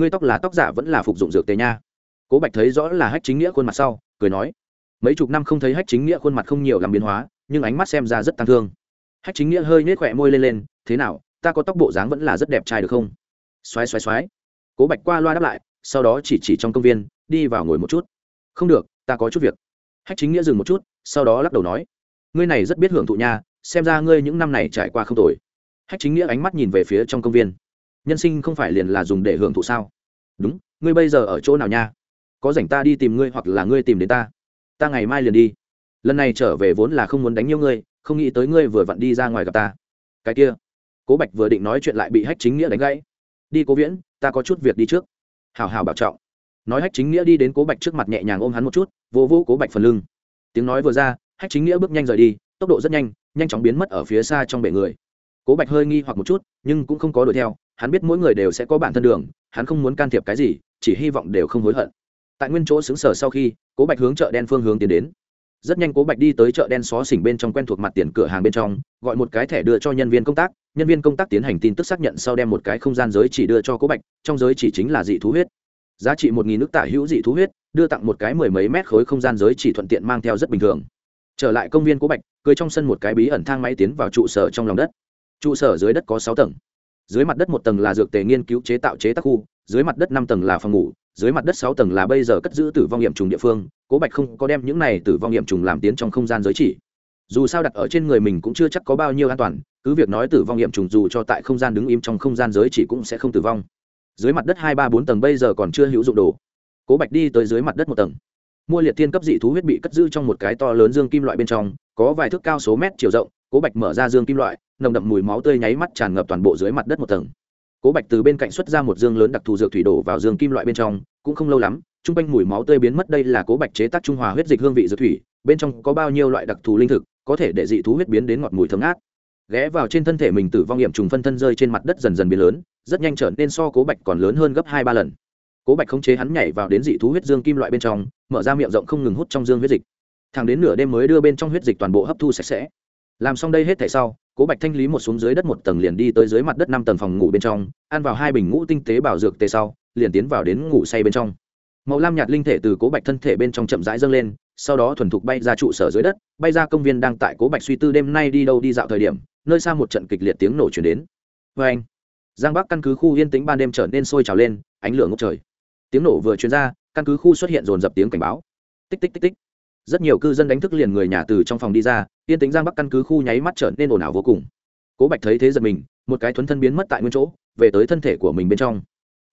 ngươi tóc là tóc giả vẫn là phục dụng dược tề nha. Cố bạch thấy rõ là hách chính nghĩa khuôn mặt sau, cười nói mấy chục năm không thấy hách chính nghĩa khuôn mặt không nhiều làm biến hóa, nhưng ánh mắt xem ra rất tăng thương. Hách chính nghĩa hơi nhếch khỏe môi lên lên, thế nào, ta có tóc bộ dáng vẫn là rất đẹp trai được không? Xoáy xoáy xoáy cố bạch qua loa đáp lại, sau đó chỉ chỉ trong công viên, đi vào ngồi một chút. Không được, ta có chút việc. Hách chính nghĩa dừng một chút, sau đó lắc đầu nói, ngươi này rất biết hưởng thụ nha, xem ra ngươi những năm này trải qua không tồi. Hách chính nghĩa ánh mắt nhìn về phía trong công viên. Nhân sinh không phải liền là dùng để hưởng thụ sao? Đúng, ngươi bây giờ ở chỗ nào nha? Có rảnh ta đi tìm ngươi hoặc là ngươi tìm đến ta ta ngày mai liền đi. Lần này trở về vốn là không muốn đánh nhiều ngươi, không nghĩ tới ngươi vừa vặn đi ra ngoài gặp ta. Cái kia. Cố bạch vừa định nói chuyện lại bị hách chính nghĩa đánh gãy. Đi cố viễn, ta có chút việc đi trước. Hào hào bảo trọng. Nói hách chính nghĩa đi đến cố bạch trước mặt nhẹ nhàng ôm hắn một chút, vô vô cố bạch phần lưng. Tiếng nói vừa ra, hách chính nghĩa bước nhanh rời đi, tốc độ rất nhanh nhanh chóng biến mất ở phía xa trong bể người. Cố bạch hơi nghi hoặc một chút, nhưng cũng không có đuổi theo, hắn biết mỗi người đều sẽ có bản thân đường, hắn không muốn can thiệp cái gì, chỉ hy vọng đều không hối hận tại nguyên chỗ xứng sở sau khi, cố bạch hướng chợ đen phương hướng tiến đến. Rất nhanh cố bạch đi tới chợ đen xó xỉnh bên trong quen thuộc mặt tiền cửa hàng bên trong, gọi một cái thẻ đưa cho nhân viên công tác, nhân viên công tác tiến hành tin tức xác nhận sau đem một cái không gian giới chỉ đưa cho cố bạch, trong giới chỉ chính là dị thú huyết. Giá trị một nghìn nước tả hữu dị thú huyết, đưa tặng một cái mười mấy mét khối không gian giới chỉ thuận tiện mang theo rất bình thường. Trở lại công viên cố bạch cưới trong sân một cái bí ẩn thang máy tiến vào trụ sở trong lòng đất. Trụ sở dưới đất có sáu tầng. Dưới mặt đất một tầng là dược tề nghiên cứu chế tạo chế tác khu, dưới mặt đất năm tầng là phòng ngủ dưới mặt đất sáu tầng là bây giờ cất giữ tử vong nghiệm trùng địa phương, cố bạch không có đem những này tử vong nghiệm trùng làm tiến trong không gian giới chỉ. Dù sao đặt ở trên người mình cũng chưa chắc có bao nhiêu an toàn, cứ việc nói tử vong nghiệm trùng dù cho tại không gian đứng im trong không gian giới chỉ cũng sẽ không tử vong. Dưới mặt đất hai ba bốn tầng bây giờ còn chưa hữu dụng đồ. Cố bạch đi tới dưới mặt đất một tầng. Mua liệt tiên cấp dị thú huyết bị cất giữ trong một cái to lớn dương kim loại bên trong, có vài thước cao số mét chiều rộng, cố bạch mở ra dương kim loại, nồng đậm mùi máu tươi nháy mắt tràn ngập toàn bộ dưới mặt đất một tầng cố bạch từ bên cạnh xuất ra một dương lớn đặc thù dược thủy đổ vào dương kim loại bên trong, cũng không lâu lắm t r u n g quanh mùi máu tươi biến mất, đây là cố bạch chế tác trung hòa huyết dịch hương vị dược thủy, bên trong có bao nhiêu loại đặc thù linh thực, có thể để dị thú huyết biến đến ngọt mùi thấm ác ghé vào trên thân thể mình tử vong hiểm trùng phân thân rơi trên mặt đất dần dần biến lớn, rất nhanh trở nên so cố bạch còn lớn hơn gấp hai ba lần. Cố bạch khống chế hắn nhảy vào đến dị thú huyết dương kim loại bên trong, mở ra miệng rộng không ngừng hút trong dương huyết dịch. Thẳng đến nửa đêm mới đưa bên trong huyết dịch toàn bộ hấp thu sạch sẽ. Làm xong đây hết thể sau cố bạch thanh lý một xuống dưới đất một tầng liền đi tới dưới mặt đất năm tầng phòng ngủ bên trong, ăn vào hai bình ngũ tinh tế bảo dược tê sau, liền tiến vào đến ngủ say bên trong. Màu lam nhạt linh thể từ cố bạch thân thể bên trong chậm rãi dâng lên, sau đó thuần thục bay ra trụ sở dưới đất, bay ra công viên đang tại cố bạch suy tư đêm nay đi đâu đi dạo thời điểm, nơi xa một trận kịch liệt tiếng nổ chuyển đến. Vê anh, giang bắc căn cứ khu yên tĩnh ban đêm trở nên sôi trào lên, ánh lửa ngốc trời. Tiếng nổ vừa chuyển ra, căn cứ khu xuất hiện dồn dập tiếng cảnh báo. Tích tích tích tích rất nhiều cư dân đánh thức liền người nhà từ trong phòng đi ra, yên tính giang bắc căn cứ khu nháy mắt trở nên ồn ào vô cùng. Cố bạch thấy thế giật mình, một cái thuấn thân biến mất tại nguyên chỗ, về tới thân thể của mình bên trong.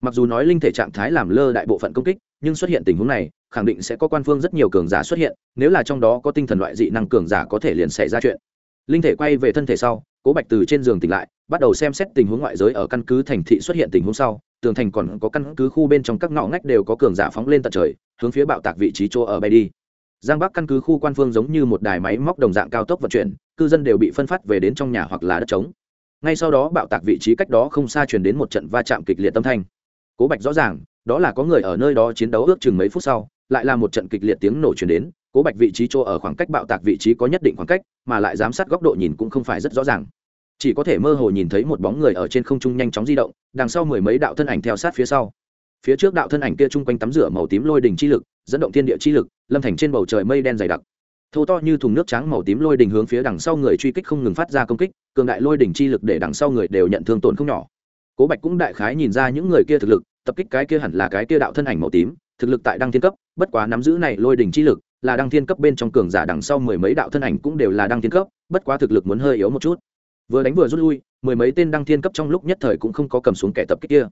Mặc dù nói linh thể trạng thái làm lơ đại bộ phận công kích, nhưng xuất hiện tình huống này, khẳng định sẽ có quan phương rất nhiều cường giả xuất hiện, nếu là trong đó có tinh thần loại dị năng cường giả có thể liền xảy ra chuyện. Linh thể quay về thân thể sau, cố bạch từ trên giường tỉnh lại, bắt đầu xem xét tình huống ngoại giới ở căn cứ thành thị xuất hiện tình huống sau, tường thành còn có căn cứ khu bên trong các ngõ ngách đều có cường giả phóng lên tận trời, hướng phía bạo tạc vị trí chỗ ở bay đi giang bắc căn cứ khu quan phương giống như một đài máy móc đồng dạng cao tốc vận chuyển, cư dân đều bị phân phát về đến trong nhà hoặc là đất trống. Ngay sau đó bạo tạc vị trí cách đó không xa truyền đến một trận va chạm kịch liệt tâm thanh. Cố bạch rõ ràng, đó là có người ở nơi đó chiến đấu ước chừng mấy phút sau, lại là một trận kịch liệt tiếng nổ truyền đến, cố bạch vị trí chỗ ở khoảng cách bạo tạc vị trí có nhất định khoảng cách, mà lại giám sát góc độ nhìn cũng không phải rất rõ ràng. Chỉ có thể mơ hồ nhìn thấy một bóng người ở trên không trung nhanh chóng di động, đằng sau mười mấy đạo thân ảnh theo sát phía sau phía trước đạo thân ảnh kia chung quanh tắm rửa màu tím lôi đình chi lực, dẫn động thiên địa chi lực, lâm thành trên bầu trời mây đen dày đặc. Thô to như thùng nước trắng màu tím lôi đình hướng phía đằng sau người truy kích không ngừng phát ra công kích, cường đại lôi đình chi lực để đằng sau người đều nhận thương tổn không nhỏ. Cố bạch cũng đại khái nhìn ra những người kia thực lực, tập kích cái kia hẳn là cái kia đạo thân ảnh màu tím, thực lực tại đăng thiên cấp, bất quá nắm giữ này lôi đình chi lực, là đăng thiên cấp bên trong cường giả đằng sau mười mấy đạo thân ảnh cũng đều là đăng thiên cấp, bất quá thực lực muốn hơi yếu một chút. Vừa đánh vừa rút lui, mười mấy tên đăng thiên cấp trong lúc nhất thời cũng không có cầm xuống kẻ tập kích kia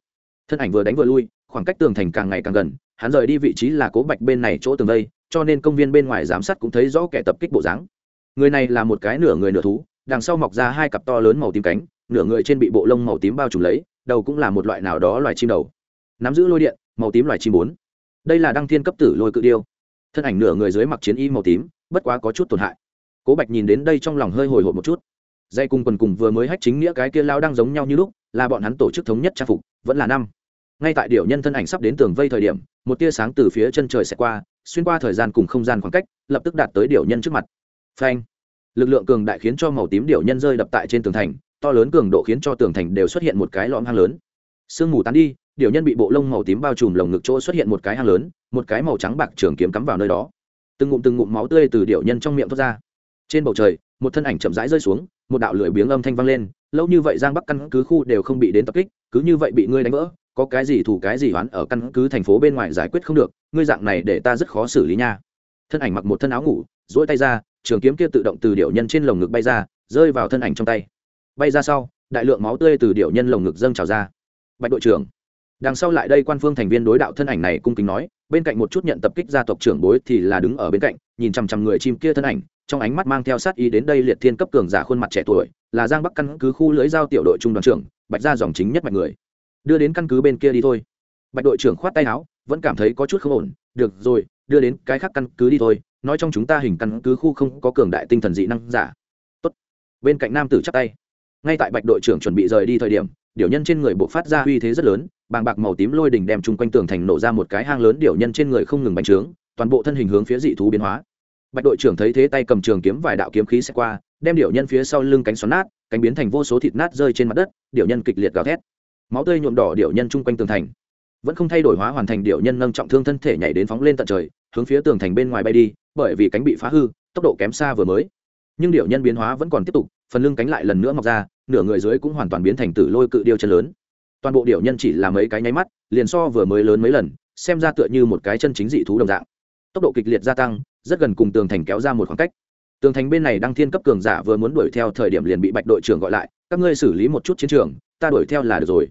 thân ảnh vừa đánh vừa lui, khoảng cách tường thành càng ngày càng gần, hắn rời đi vị trí là cố bạch bên này chỗ tường đây cho nên công viên bên ngoài giám sát cũng thấy rõ kẻ tập kích bộ dáng. Người này là một cái nửa người nửa thú, đằng sau mọc ra hai cặp to lớn màu tím cánh, nửa người trên bị bộ lông màu tím bao trùm lấy, đầu cũng là một loại nào đó loài chim đầu. Nắm giữ lôi điện, màu tím loài chim bốn. Đây là đăng thiên cấp tử lôi cự điêu. Thân ảnh nửa người dưới mặc chiến y màu tím, bất quá có chút tổn hại. Cố bạch nhìn đến đây trong lòng hơi hồi hộp một chút. Dây cùng quần cùng vừa mới hách chính nghĩa cái kia lao đang giống nhau như lúc, là bọn hắn tổ chức thống nhất trang phục, vẫn là năm ngay tại điệu nhân thân ảnh sắp đến tường vây thời điểm, một tia sáng từ phía chân trời sẽ qua, xuyên qua thời gian cùng không gian khoảng cách, lập tức đạt tới điệu nhân trước mặt. Phanh! Lực lượng cường đại khiến cho màu tím điệu nhân rơi đập tại trên tường thành, to lớn cường độ khiến cho tường thành đều xuất hiện một cái lõm hang lớn. Sương mù tán đi điệu nhân bị bộ lông màu tím bao trùm lồng ngực chỗ xuất hiện một cái hang lớn, một cái màu trắng bạc trường kiếm cắm vào nơi đó. Từng ngụm từng ngụm máu tươi từ điệu nhân trong miệng thoát ra. Trên bầu trời, một thân ảnh chậm rãi rơi xuống, một đạo lưỡi biếng âm thanh vang lên, lâu như vậy giang bắc căn cứ khu đều không bị đến tập kích, cứ như vậy bị ngươi đánh vỡ có cái gì thủ cái gì oán ở căn cứ thành phố bên ngoài giải quyết không được, ngươi dạng này để ta rất khó xử lý nha. Thân ảnh mặc một thân áo ngủ dỗi tay ra, trường kiếm kia tự động từ điệu nhân trên lồng ngực bay ra, rơi vào thân ảnh trong tay. Bay ra sau, đại lượng máu tươi từ điệu nhân lồng ngực dâng trào ra. Bạch đội trưởng, đằng sau lại đây quan phương thành viên đối đạo thân ảnh này cung kính nói, bên cạnh một chút nhận tập kích gia tộc trưởng bối thì là đứng ở bên cạnh, nhìn chằm chằm người chim kia thân ảnh, trong ánh mắt mang theo sát ý đến đây liệt thiên cấp cường giả khuôn mặt trẻ tuổi, là giang bắc căn cứ khu lưới giao tiểu đội trung đoàn trưởng, bạch ra dòng chính nhất mạch người đưa đến căn cứ bên kia đi thôi. Bạch đội trưởng khoát tay áo, vẫn cảm thấy có chút không ổn. Được rồi, đưa đến cái khác căn cứ đi thôi. Nói trong chúng ta hình căn cứ khu không có cường đại tinh thần dị năng giả. Tốt. bên cạnh nam tử chắc tay. Ngay tại bạch đội trưởng chuẩn bị rời đi thời điểm, điều nhân trên người buộc phát ra uy thế rất lớn, bàng bạc màu tím lôi đỉnh đem chung quanh tường thành nổ ra một cái hang lớn, điều nhân trên người không ngừng bành trướng, toàn bộ thân hình hướng phía dị thú biến hóa. Bạch đội trưởng thấy thế tay cầm trường kiếm vài đạo kiếm khí sẽ qua, đem điểu nhân phía sau lưng cánh xoắn nát, cánh biến thành vô số thịt nát rơi trên mặt đất điểu nhân kịch liệt gào thét máu tươi nhuộm đỏ điệu nhân chung quanh tường thành. Vẫn không thay đổi hóa hoàn thành điệu nhân nâng trọng thương thân thể nhảy đến phóng lên tận trời, hướng phía tường thành bên ngoài bay đi, bởi vì cánh bị phá hư, tốc độ kém xa vừa mới. Nhưng điệu nhân biến hóa vẫn còn tiếp tục, phần lưng cánh lại lần nữa mọc ra, nửa người dưới cũng hoàn toàn biến thành tử lôi cự điêu chân lớn. Toàn bộ điệu nhân chỉ là mấy cái nháy mắt, liền so vừa mới lớn mấy lần, xem ra tựa như một cái chân chính dị thú đồng dạng. Tốc độ kịch liệt gia tăng, rất gần cùng tường thành kéo ra một khoảng cách. Tường thành bên này đăng thiên cấp cường giả vừa muốn đuổi theo thời điểm liền bị bạch đội trưởng gọi lại, các ngươi xử lý một chút chiến trường, ta đuổi theo là được rồi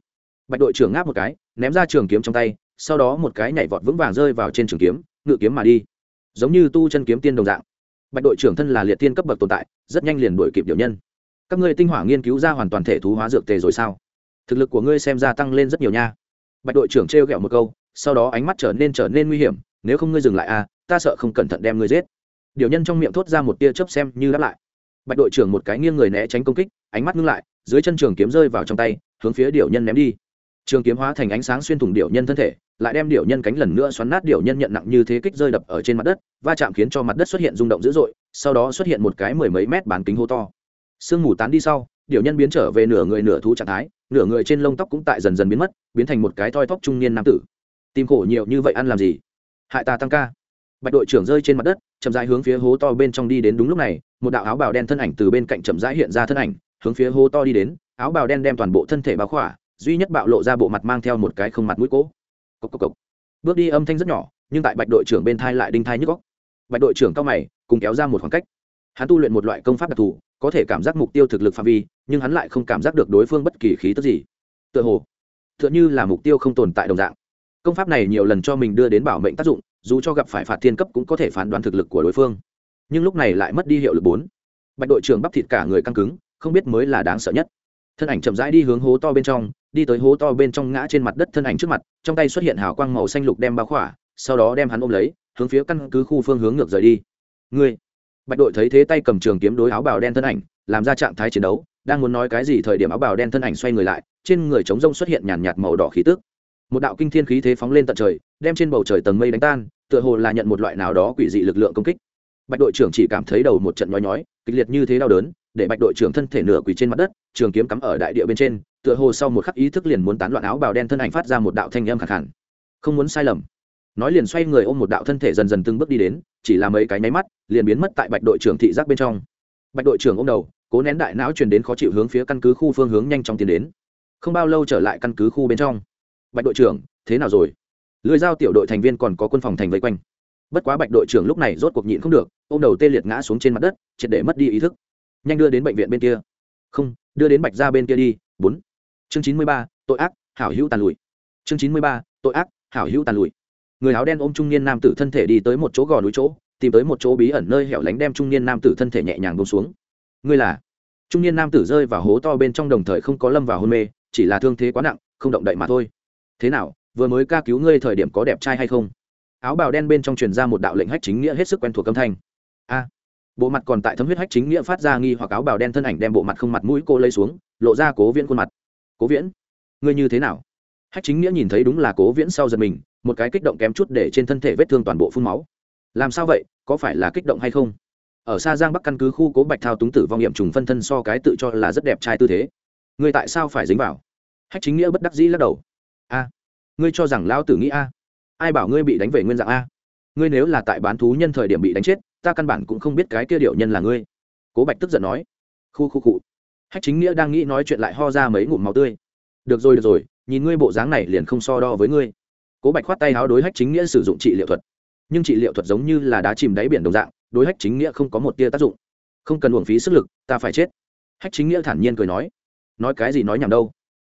bạch đội trưởng ngáp một cái, ném ra trường kiếm trong tay, sau đó một cái nhảy vọt vững vàng rơi vào trên trường kiếm, ngự kiếm mà đi. Giống như tu chân kiếm tiên đồng dạng. Bạch đội trưởng thân là liệt tiên cấp bậc tồn tại, rất nhanh liền đuổi kịp điều nhân. Các ngươi tinh hỏa nghiên cứu ra hoàn toàn thể thú hóa dược tề rồi sao? Thực lực của ngươi xem ra tăng lên rất nhiều nha. Bạch đội trưởng trêu ghẹo một câu, sau đó ánh mắt trở nên trở nên nguy hiểm, nếu không ngươi dừng lại à ta sợ không cẩn thận đem ngươi giết. Điều nhân trong miệng thốt ra một tia chớp xem như đáp lại. Bạch đội trưởng một cái nghiêng người né tránh công kích, ánh mắt ngưng lại, dưới chân trường kiếm rơi vào trong tay, hướng phía điều nhân ném đi trường kiếm hóa thành ánh sáng xuyên thủng điệu nhân thân thể, lại đem điệu nhân cánh lần nữa xoắn nát điệu nhân nhận nặng như thế kích rơi đập ở trên mặt đất, va chạm khiến cho mặt đất xuất hiện rung động dữ dội, sau đó xuất hiện một cái mười mấy mét bán kính hô to. Sương mù tán đi sau điệu nhân biến trở về nửa người nửa thú trạng thái, nửa người trên lông tóc cũng tại dần dần biến mất, biến thành một cái thoi tóc trung niên nam tử. Tim khổ nhiều như vậy ăn làm gì? Hại ta tăng ca. Bạch đội trưởng rơi trên mặt đất, chậm rãi hướng phía hố to bên trong đi đến đúng lúc này, một đạo áo bào đen thân ảnh từ bên cạnh chậm rãi hiện ra thân ảnh, hướng phía hố to đi đến, áo bào đen đem toàn bộ thân thể bao khỏa duy nhất bạo lộ ra bộ mặt mang theo một cái không mặt mũi cố cốc cốc cốc. bước đi âm thanh rất nhỏ, nhưng tại bạch đội trưởng bên thai lại đinh thai nhức góc bạch đội trưởng cao mày, cùng kéo ra một khoảng cách. Hắn tu luyện một loại công pháp đặc thù, có thể cảm giác mục tiêu thực lực phạm vi, nhưng hắn lại không cảm giác được đối phương bất kỳ khí tức gì. Tựa hồ, tựa như là mục tiêu không tồn tại đồng dạng. Công pháp này nhiều lần cho mình đưa đến bảo mệnh tác dụng, dù cho gặp phải phạt thiên cấp cũng có thể phán đoán thực lực của đối phương. Nhưng lúc này lại mất đi hiệu lực bốn. Bạch đội trưởng bắp thịt cả người căng cứng, không biết mới là đáng sợ nhất thân ảnh chậm rãi đi hướng hố to bên trong, đi tới hố to bên trong ngã trên mặt đất thân ảnh trước mặt, trong tay xuất hiện hào quang màu xanh lục đem bao khỏa, sau đó đem hắn ôm lấy, hướng phía căn cứ khu phương hướng ngược rời đi. Ngươi, bạch đội thấy thế tay cầm trường kiếm đối áo bào đen thân ảnh, làm ra trạng thái chiến đấu, đang muốn nói cái gì thời điểm áo bào đen thân ảnh xoay người lại, trên người trống rông xuất hiện nhàn nhạt màu đỏ khí tức. Một đạo kinh thiên khí thế phóng lên tận trời, đem trên bầu trời tầng mây đánh tan, tựa hồ là nhận một loại nào đó quỷ dị lực lượng công kích. Bạch đội trưởng chỉ cảm thấy đầu một trận nhói nhói, kịch liệt như thế đau đớn để bạch đội trưởng thân thể nửa quỳ trên mặt đất, trường kiếm cắm ở đại địa bên trên, tựa hồ sau một khắc ý thức liền muốn tán loạn áo bào đen thân ảnh phát ra một đạo thanh âm khẳng khẳng không muốn sai lầm. Nói liền xoay người ôm một đạo thân thể dần dần từng bước đi đến, chỉ là mấy cái nháy mắt, liền biến mất tại bạch đội trưởng thị giác bên trong. Bạch đội trưởng ôm đầu, cố nén đại não truyền đến khó chịu hướng phía căn cứ khu phương hướng nhanh chóng tiến đến. Không bao lâu trở lại căn cứ khu bên trong. Bạch đội trưởng, thế nào rồi? Lưới giao tiểu đội thành viên còn có quân phòng thành vây quanh. Bất quá bạch đội trưởng lúc này rốt cuộc nhịn không được, ôm đầu tê liệt ngã xuống trên mặt đất, triệt để mất đi ý thức nhanh đưa đến bệnh viện bên kia. Không, đưa đến bạch ra bên kia đi, bốn. Chương chín mươi ba, tội ác, hảo hữu tàn lùi. chương chín mươi ba, tội ác, hảo hữu tàn lùi. người áo đen ôm trung niên nam tử thân thể đi tới một chỗ gò núi chỗ, tìm tới một chỗ bí ẩn nơi hẻo lánh đem trung niên nam tử thân thể nhẹ nhàng bông xuống. Ngươi là? Trung niên nam tử rơi vào hố to bên trong đồng thời không có lâm vào hôn mê, chỉ là thương thế quá nặng, không động đậy mà thôi. Thế nào, vừa mới ca cứu ngươi thời điểm có đẹp trai hay không? Áo bào đen bên trong truyền ra một đạo lệnh hách chính nghĩa hết sức quen thuộc âm thanh. A bộ mặt còn tại thấm huyết hách chính nghĩa phát ra nghi hoặc áo bào đen thân ảnh đem bộ mặt không mặt mũi cô lấy xuống, lộ ra cố viễn khuôn mặt. Cố viễn, ngươi như thế nào? Hách chính nghĩa nhìn thấy đúng là cố viễn sau giật mình, một cái kích động kém chút để trên thân thể vết thương toàn bộ phun máu. Làm sao vậy? Có phải là kích động hay không? Ở xa giang bắc căn cứ khu cố bạch thao túng tử vong nghiệm trùng phân thân so cái tự cho là rất đẹp trai tư thế. Ngươi tại sao phải dính vào? Hách chính nghĩa bất đắc dĩ lắc đầu. A, ngươi cho rằng lão tử nghĩ a? Ai bảo ngươi bị đánh về nguyên dạng a? Ngươi nếu là tại bán thú nhân thời điểm bị đánh chết ta căn bản cũng không biết cái kia điệu nhân là ngươi. Cố bạch tức giận nói. Khu khu cụ hách chính nghĩa đang nghĩ nói chuyện lại ho ra mấy ngụm máu tươi. Được rồi được rồi, nhìn ngươi bộ dáng này liền không so đo với ngươi. Cố bạch khoát tay áo đối hách chính nghĩa sử dụng trị liệu thuật. Nhưng trị liệu thuật giống như là đá chìm đáy biển đồng dạng, đối hách chính nghĩa không có một tia tác dụng. Không cần uổng phí sức lực, ta phải chết. Hách chính nghĩa thản nhiên cười nói. Nói cái gì nói nhảm đâu.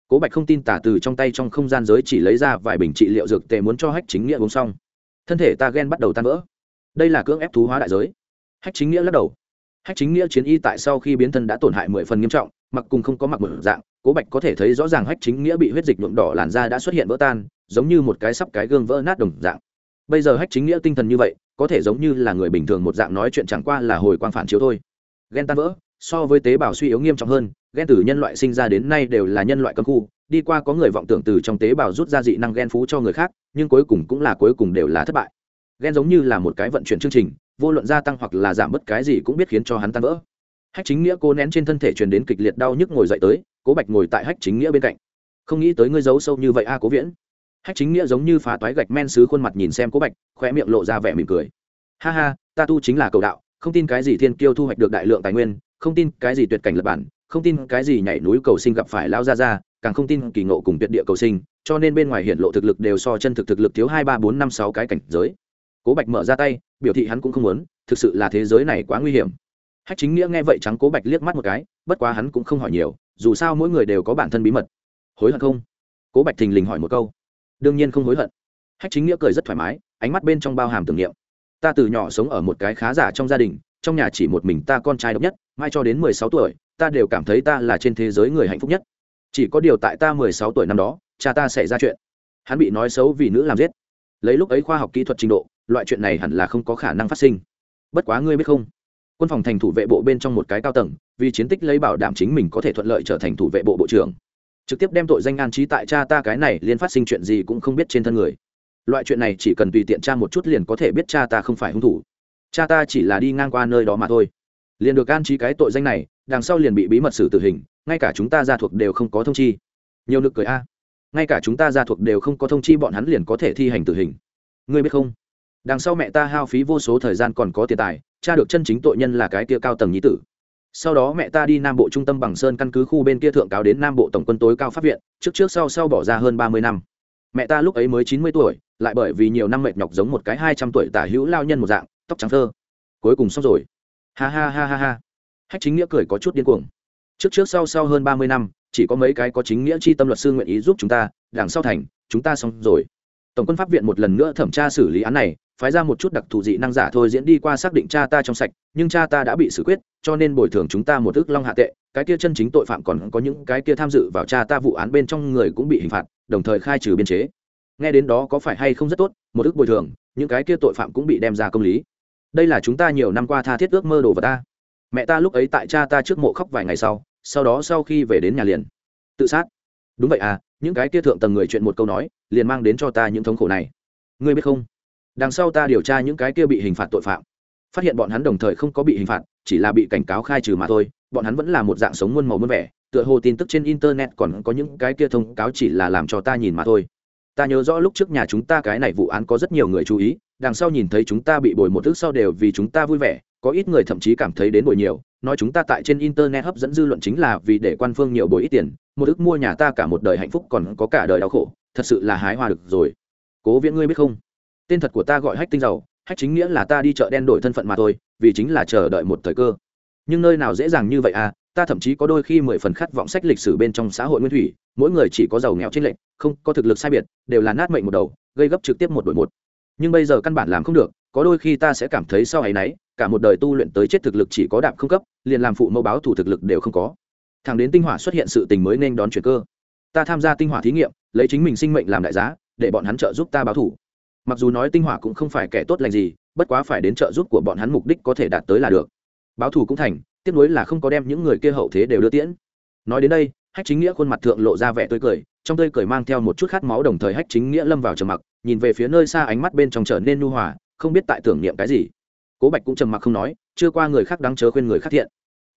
Cố bạch không tin tả từ trong tay trong không gian giới chỉ lấy ra vài bình trị liệu dược tề muốn cho hách chính nghĩa uống xong. Thân thể ta ghen bắt đầu tan vỡ đây là cưỡng ép thú hóa đại giới. Hách chính nghĩa lắc đầu. Hách chính nghĩa chiến y tại sau khi biến thân đã tổn hại mười phần nghiêm trọng, mặc cùng không có mặc một dạng, cố bạch có thể thấy rõ ràng hách chính nghĩa bị huyết dịch nhuộm đỏ làn da đã xuất hiện vỡ tan, giống như một cái sắp cái gương vỡ nát đồng dạng. Bây giờ hách chính nghĩa tinh thần như vậy, có thể giống như là người bình thường một dạng nói chuyện chẳng qua là hồi quang phản chiếu thôi. Ghen tan vỡ, so với tế bào suy yếu nghiêm trọng hơn ghen từ nhân loại sinh ra đến nay đều là nhân loại cấm khu, đi qua có người vọng tưởng từ trong tế bào rút ra dị năng ghen phú cho người khác, nhưng cuối cùng cũng là cuối cùng đều là thất bại ghen giống như là một cái vận chuyển chương trình, vô luận gia tăng hoặc là giảm bất cái gì cũng biết khiến cho hắn tan vỡ. Hách chính nghĩa cố nén trên thân thể truyền đến kịch liệt đau nhức ngồi dậy tới, cố bạch ngồi tại hách chính nghĩa bên cạnh. Không nghĩ tới ngươi giấu sâu như vậy a, cố viễn. Hách chính nghĩa giống như phá toái gạch men xứ khuôn mặt nhìn xem cố bạch khoe miệng lộ ra vẻ mỉm cười. Ha ha, ta tu chính là cầu đạo, không tin cái gì thiên kiêu thu hoạch được đại lượng tài nguyên, không tin cái gì tuyệt cảnh lập bản, không tin cái gì nhảy núi cầu sinh gặp phải lao ra ra càng không tin kỳ ngộ cùng tuyệt địa cầu sinh, cho nên bên ngoài hiện lộ thực lực đều so chân thực thực lực thiếu hai, ba, bốn, năm, sáu cái cảnh giới cố bạch mở ra tay, biểu thị hắn cũng không muốn, thực sự là thế giới này quá nguy hiểm. Hách chính nghĩa nghe vậy trắng cố bạch liếc mắt một cái, bất quá hắn cũng không hỏi nhiều, dù sao mỗi người đều có bản thân bí mật. Hối hận không? Cố bạch thình lình hỏi một câu. Đương nhiên không hối hận. Hách chính nghĩa cười rất thoải mái, ánh mắt bên trong bao hàm tưởng niệm. Ta từ nhỏ sống ở một cái khá giả trong gia đình, trong nhà chỉ một mình ta con trai độc nhất, mai cho đến mười sáu tuổi, ta đều cảm thấy ta là trên thế giới người hạnh phúc nhất. Chỉ có điều tại ta mười sáu tuổi năm đó, cha ta xảy ra chuyện. Hắn bị nói xấu vì nữ làm giết. Lấy lúc ấy khoa học kỹ thuật trình độ loại chuyện này hẳn là không có khả năng phát sinh. Bất quá ngươi biết không? Quân phòng thành thủ vệ bộ bên trong một cái cao tầng, vì chiến tích lấy bảo đảm chính mình có thể thuận lợi trở thành thủ vệ bộ bộ trưởng. Trực tiếp đem tội danh an trí tại cha ta cái này, liên phát sinh chuyện gì cũng không biết trên thân người. Loại chuyện này chỉ cần tùy tiện cha một chút liền có thể biết cha ta không phải hung thủ. Cha ta chỉ là đi ngang qua nơi đó mà thôi. Liền được an trí cái tội danh này, đằng sau liền bị bí mật xử tử hình, ngay cả chúng ta gia thuộc đều không có thông chi. Nhiều lực cười a. Ngay cả chúng ta gia thuộc đều không có thông chi, bọn hắn liền có thể thi hành tử hình. Ngươi biết không? Đằng sau mẹ ta hao phí vô số thời gian còn có tiền tài, cha được chân chính tội nhân là cái kia cao tầng nhí tử. Sau đó mẹ ta đi nam bộ trung tâm bằng sơn căn cứ khu bên kia thượng cáo đến nam bộ tổng quân tối cao pháp viện, trước trước sau sau bỏ ra hơn ba mươi năm. Mẹ ta lúc ấy mới chín mươi tuổi, lại bởi vì nhiều năm mệt nhọc giống một cái hai trăm tuổi tả hữu lao nhân một dạng, tóc trắng thơ. Cuối cùng xong rồi. Ha ha ha ha ha. Hách chính nghĩa cười có chút điên cuồng. Trước trước sau sau hơn ba mươi năm, chỉ có mấy cái có chính nghĩa chi tâm luật sư nguyện ý giúp chúng ta, đằng sau thành, chúng ta xong rồi. Tổng quân pháp viện một lần nữa thẩm tra xử lý án này phái ra một chút đặc thù dị năng giả thôi diễn đi qua xác định cha ta trong sạch, nhưng cha ta đã bị xử quyết, cho nên bồi thường chúng ta một ước long hạ tệ. Cái kia chân chính tội phạm còn có những cái kia tham dự vào cha ta vụ án bên trong người cũng bị hình phạt, đồng thời khai trừ biên chế. Nghe đến đó có phải hay không rất tốt, một ước bồi thường, những cái kia tội phạm cũng bị đem ra công lý. Đây là chúng ta nhiều năm qua tha thiết ước mơ đồ vào ta. Mẹ ta lúc ấy tại cha ta trước mộ khóc vài ngày sau sau đó sau khi về đến nhà liền tự sát. Đúng vậy à những cái kia thượng tầng người chuyện một câu nói, liền mang đến cho ta những thống khổ này. Ngươi biết không? Đằng sau ta điều tra những cái kia bị hình phạt tội phạm. Phát hiện bọn hắn đồng thời không có bị hình phạt, chỉ là bị cảnh cáo khai trừ mà thôi. Bọn hắn vẫn là một dạng sống muôn màu muôn vẻ, tựa hồ tin tức trên internet còn có những cái kia thông cáo chỉ là làm cho ta nhìn mà thôi. Ta nhớ rõ lúc trước nhà chúng ta cái này vụ án có rất nhiều người chú ý, đằng sau nhìn thấy chúng ta bị bồi một thức sau đều vì chúng ta vui vẻ, có ít người thậm chí cảm thấy đến bồi nhiều. Nói chúng ta tại trên internet hấp dẫn dư luận chính là vì để quan phương nhiều bồi ít tiền, một ức mua nhà ta cả một đời hạnh phúc còn có cả đời đau khổ, thật sự là hái hoa được rồi. Cố viễn ngươi biết không? Tên thật của ta gọi hách tinh giàu, hách chính nghĩa là ta đi chợ đen đổi thân phận mà thôi, vì chính là chờ đợi một thời cơ. Nhưng nơi nào dễ dàng như vậy à ta thậm chí có đôi khi mười phần khát vọng sách lịch sử bên trong xã hội nguyên thủy, mỗi người chỉ có giàu nghèo trên lệnh không có thực lực sai biệt, đều là nát mệnh một đầu, gây gấp trực tiếp một đội một. Nhưng bây giờ căn bản làm không được, có đôi khi ta sẽ cảm thấy sau ấy nấy, cả một đời tu luyện tới chết thực lực chỉ có đạm không cấp, liền làm phụ mẫu báo thủ thực lực đều không có. Thẳng đến tinh hỏa xuất hiện sự tình mới nên đón chuyển cơ. Ta tham gia tinh hỏa thí nghiệm, lấy chính mình sinh mệnh làm đại giá, để bọn hắn trợ giúp ta báo thủ mặc dù nói tinh hỏa cũng không phải kẻ tốt lành gì, bất quá phải đến trợ giúp của bọn hắn mục đích có thể đạt tới là được. Báo thù cũng thành tiếp nối là không có đem những người kia hậu thế đều đưa tiễn. Nói đến đây, hách chính nghĩa khuôn mặt thượng lộ ra vẻ tươi cười, trong tươi cười mang theo một chút khát máu đồng thời hách chính nghĩa lâm vào trầm mặc, nhìn về phía nơi xa ánh mắt bên trong trở nên nu hòa, không biết tại tưởng niệm cái gì. Cố bạch cũng trầm mặc không nói, chưa qua người khác đáng chớ khuyên người khác thiện.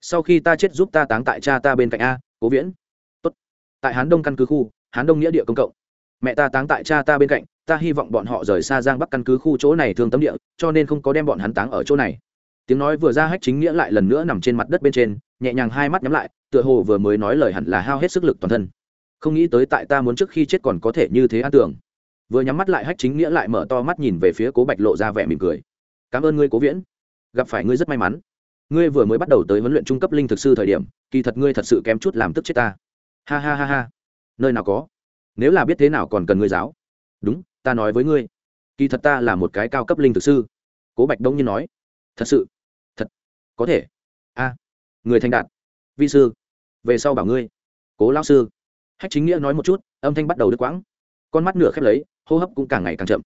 Sau khi ta chết giúp ta táng tại cha ta bên cạnh a, cố viễn. Tốt. tại hán đông căn cứ khu, hán đông nghĩa địa công cộng. Mẹ ta táng tại cha ta bên cạnh ta hy vọng bọn họ rời xa giang bắc căn cứ khu chỗ này thương tâm địa, cho nên không có đem bọn hắn táng ở chỗ này. Tiếng nói vừa ra hách chính nghĩa lại lần nữa nằm trên mặt đất bên trên, nhẹ nhàng hai mắt nhắm lại, tựa hồ vừa mới nói lời hẳn là hao hết sức lực toàn thân. Không nghĩ tới tại ta muốn trước khi chết còn có thể như thế an tưởng. Vừa nhắm mắt lại hách chính nghĩa lại mở to mắt nhìn về phía cố bạch lộ ra vẻ mỉm cười. Cảm ơn ngươi, cố viễn. Gặp phải ngươi rất may mắn. Ngươi vừa mới bắt đầu tới huấn luyện trung cấp linh thực sư thời điểm, kỳ thật ngươi thật sự kém chút làm tức chết ta. Ha ha ha ha. Nơi nào có? Nếu là biết thế nào còn cần ngươi giáo. Đúng ta nói với ngươi, kỳ thật ta là một cái cao cấp linh thực sư. Cố bạch đông nhiên nói, thật sự, thật, có thể. A, người thành đạt. Vi sư, về sau bảo ngươi. Cố lao sư. Hách chính nghĩa nói một chút, âm thanh bắt đầu đứt quãng. Con mắt nửa khép lấy, hô hấp cũng càng ngày càng chậm.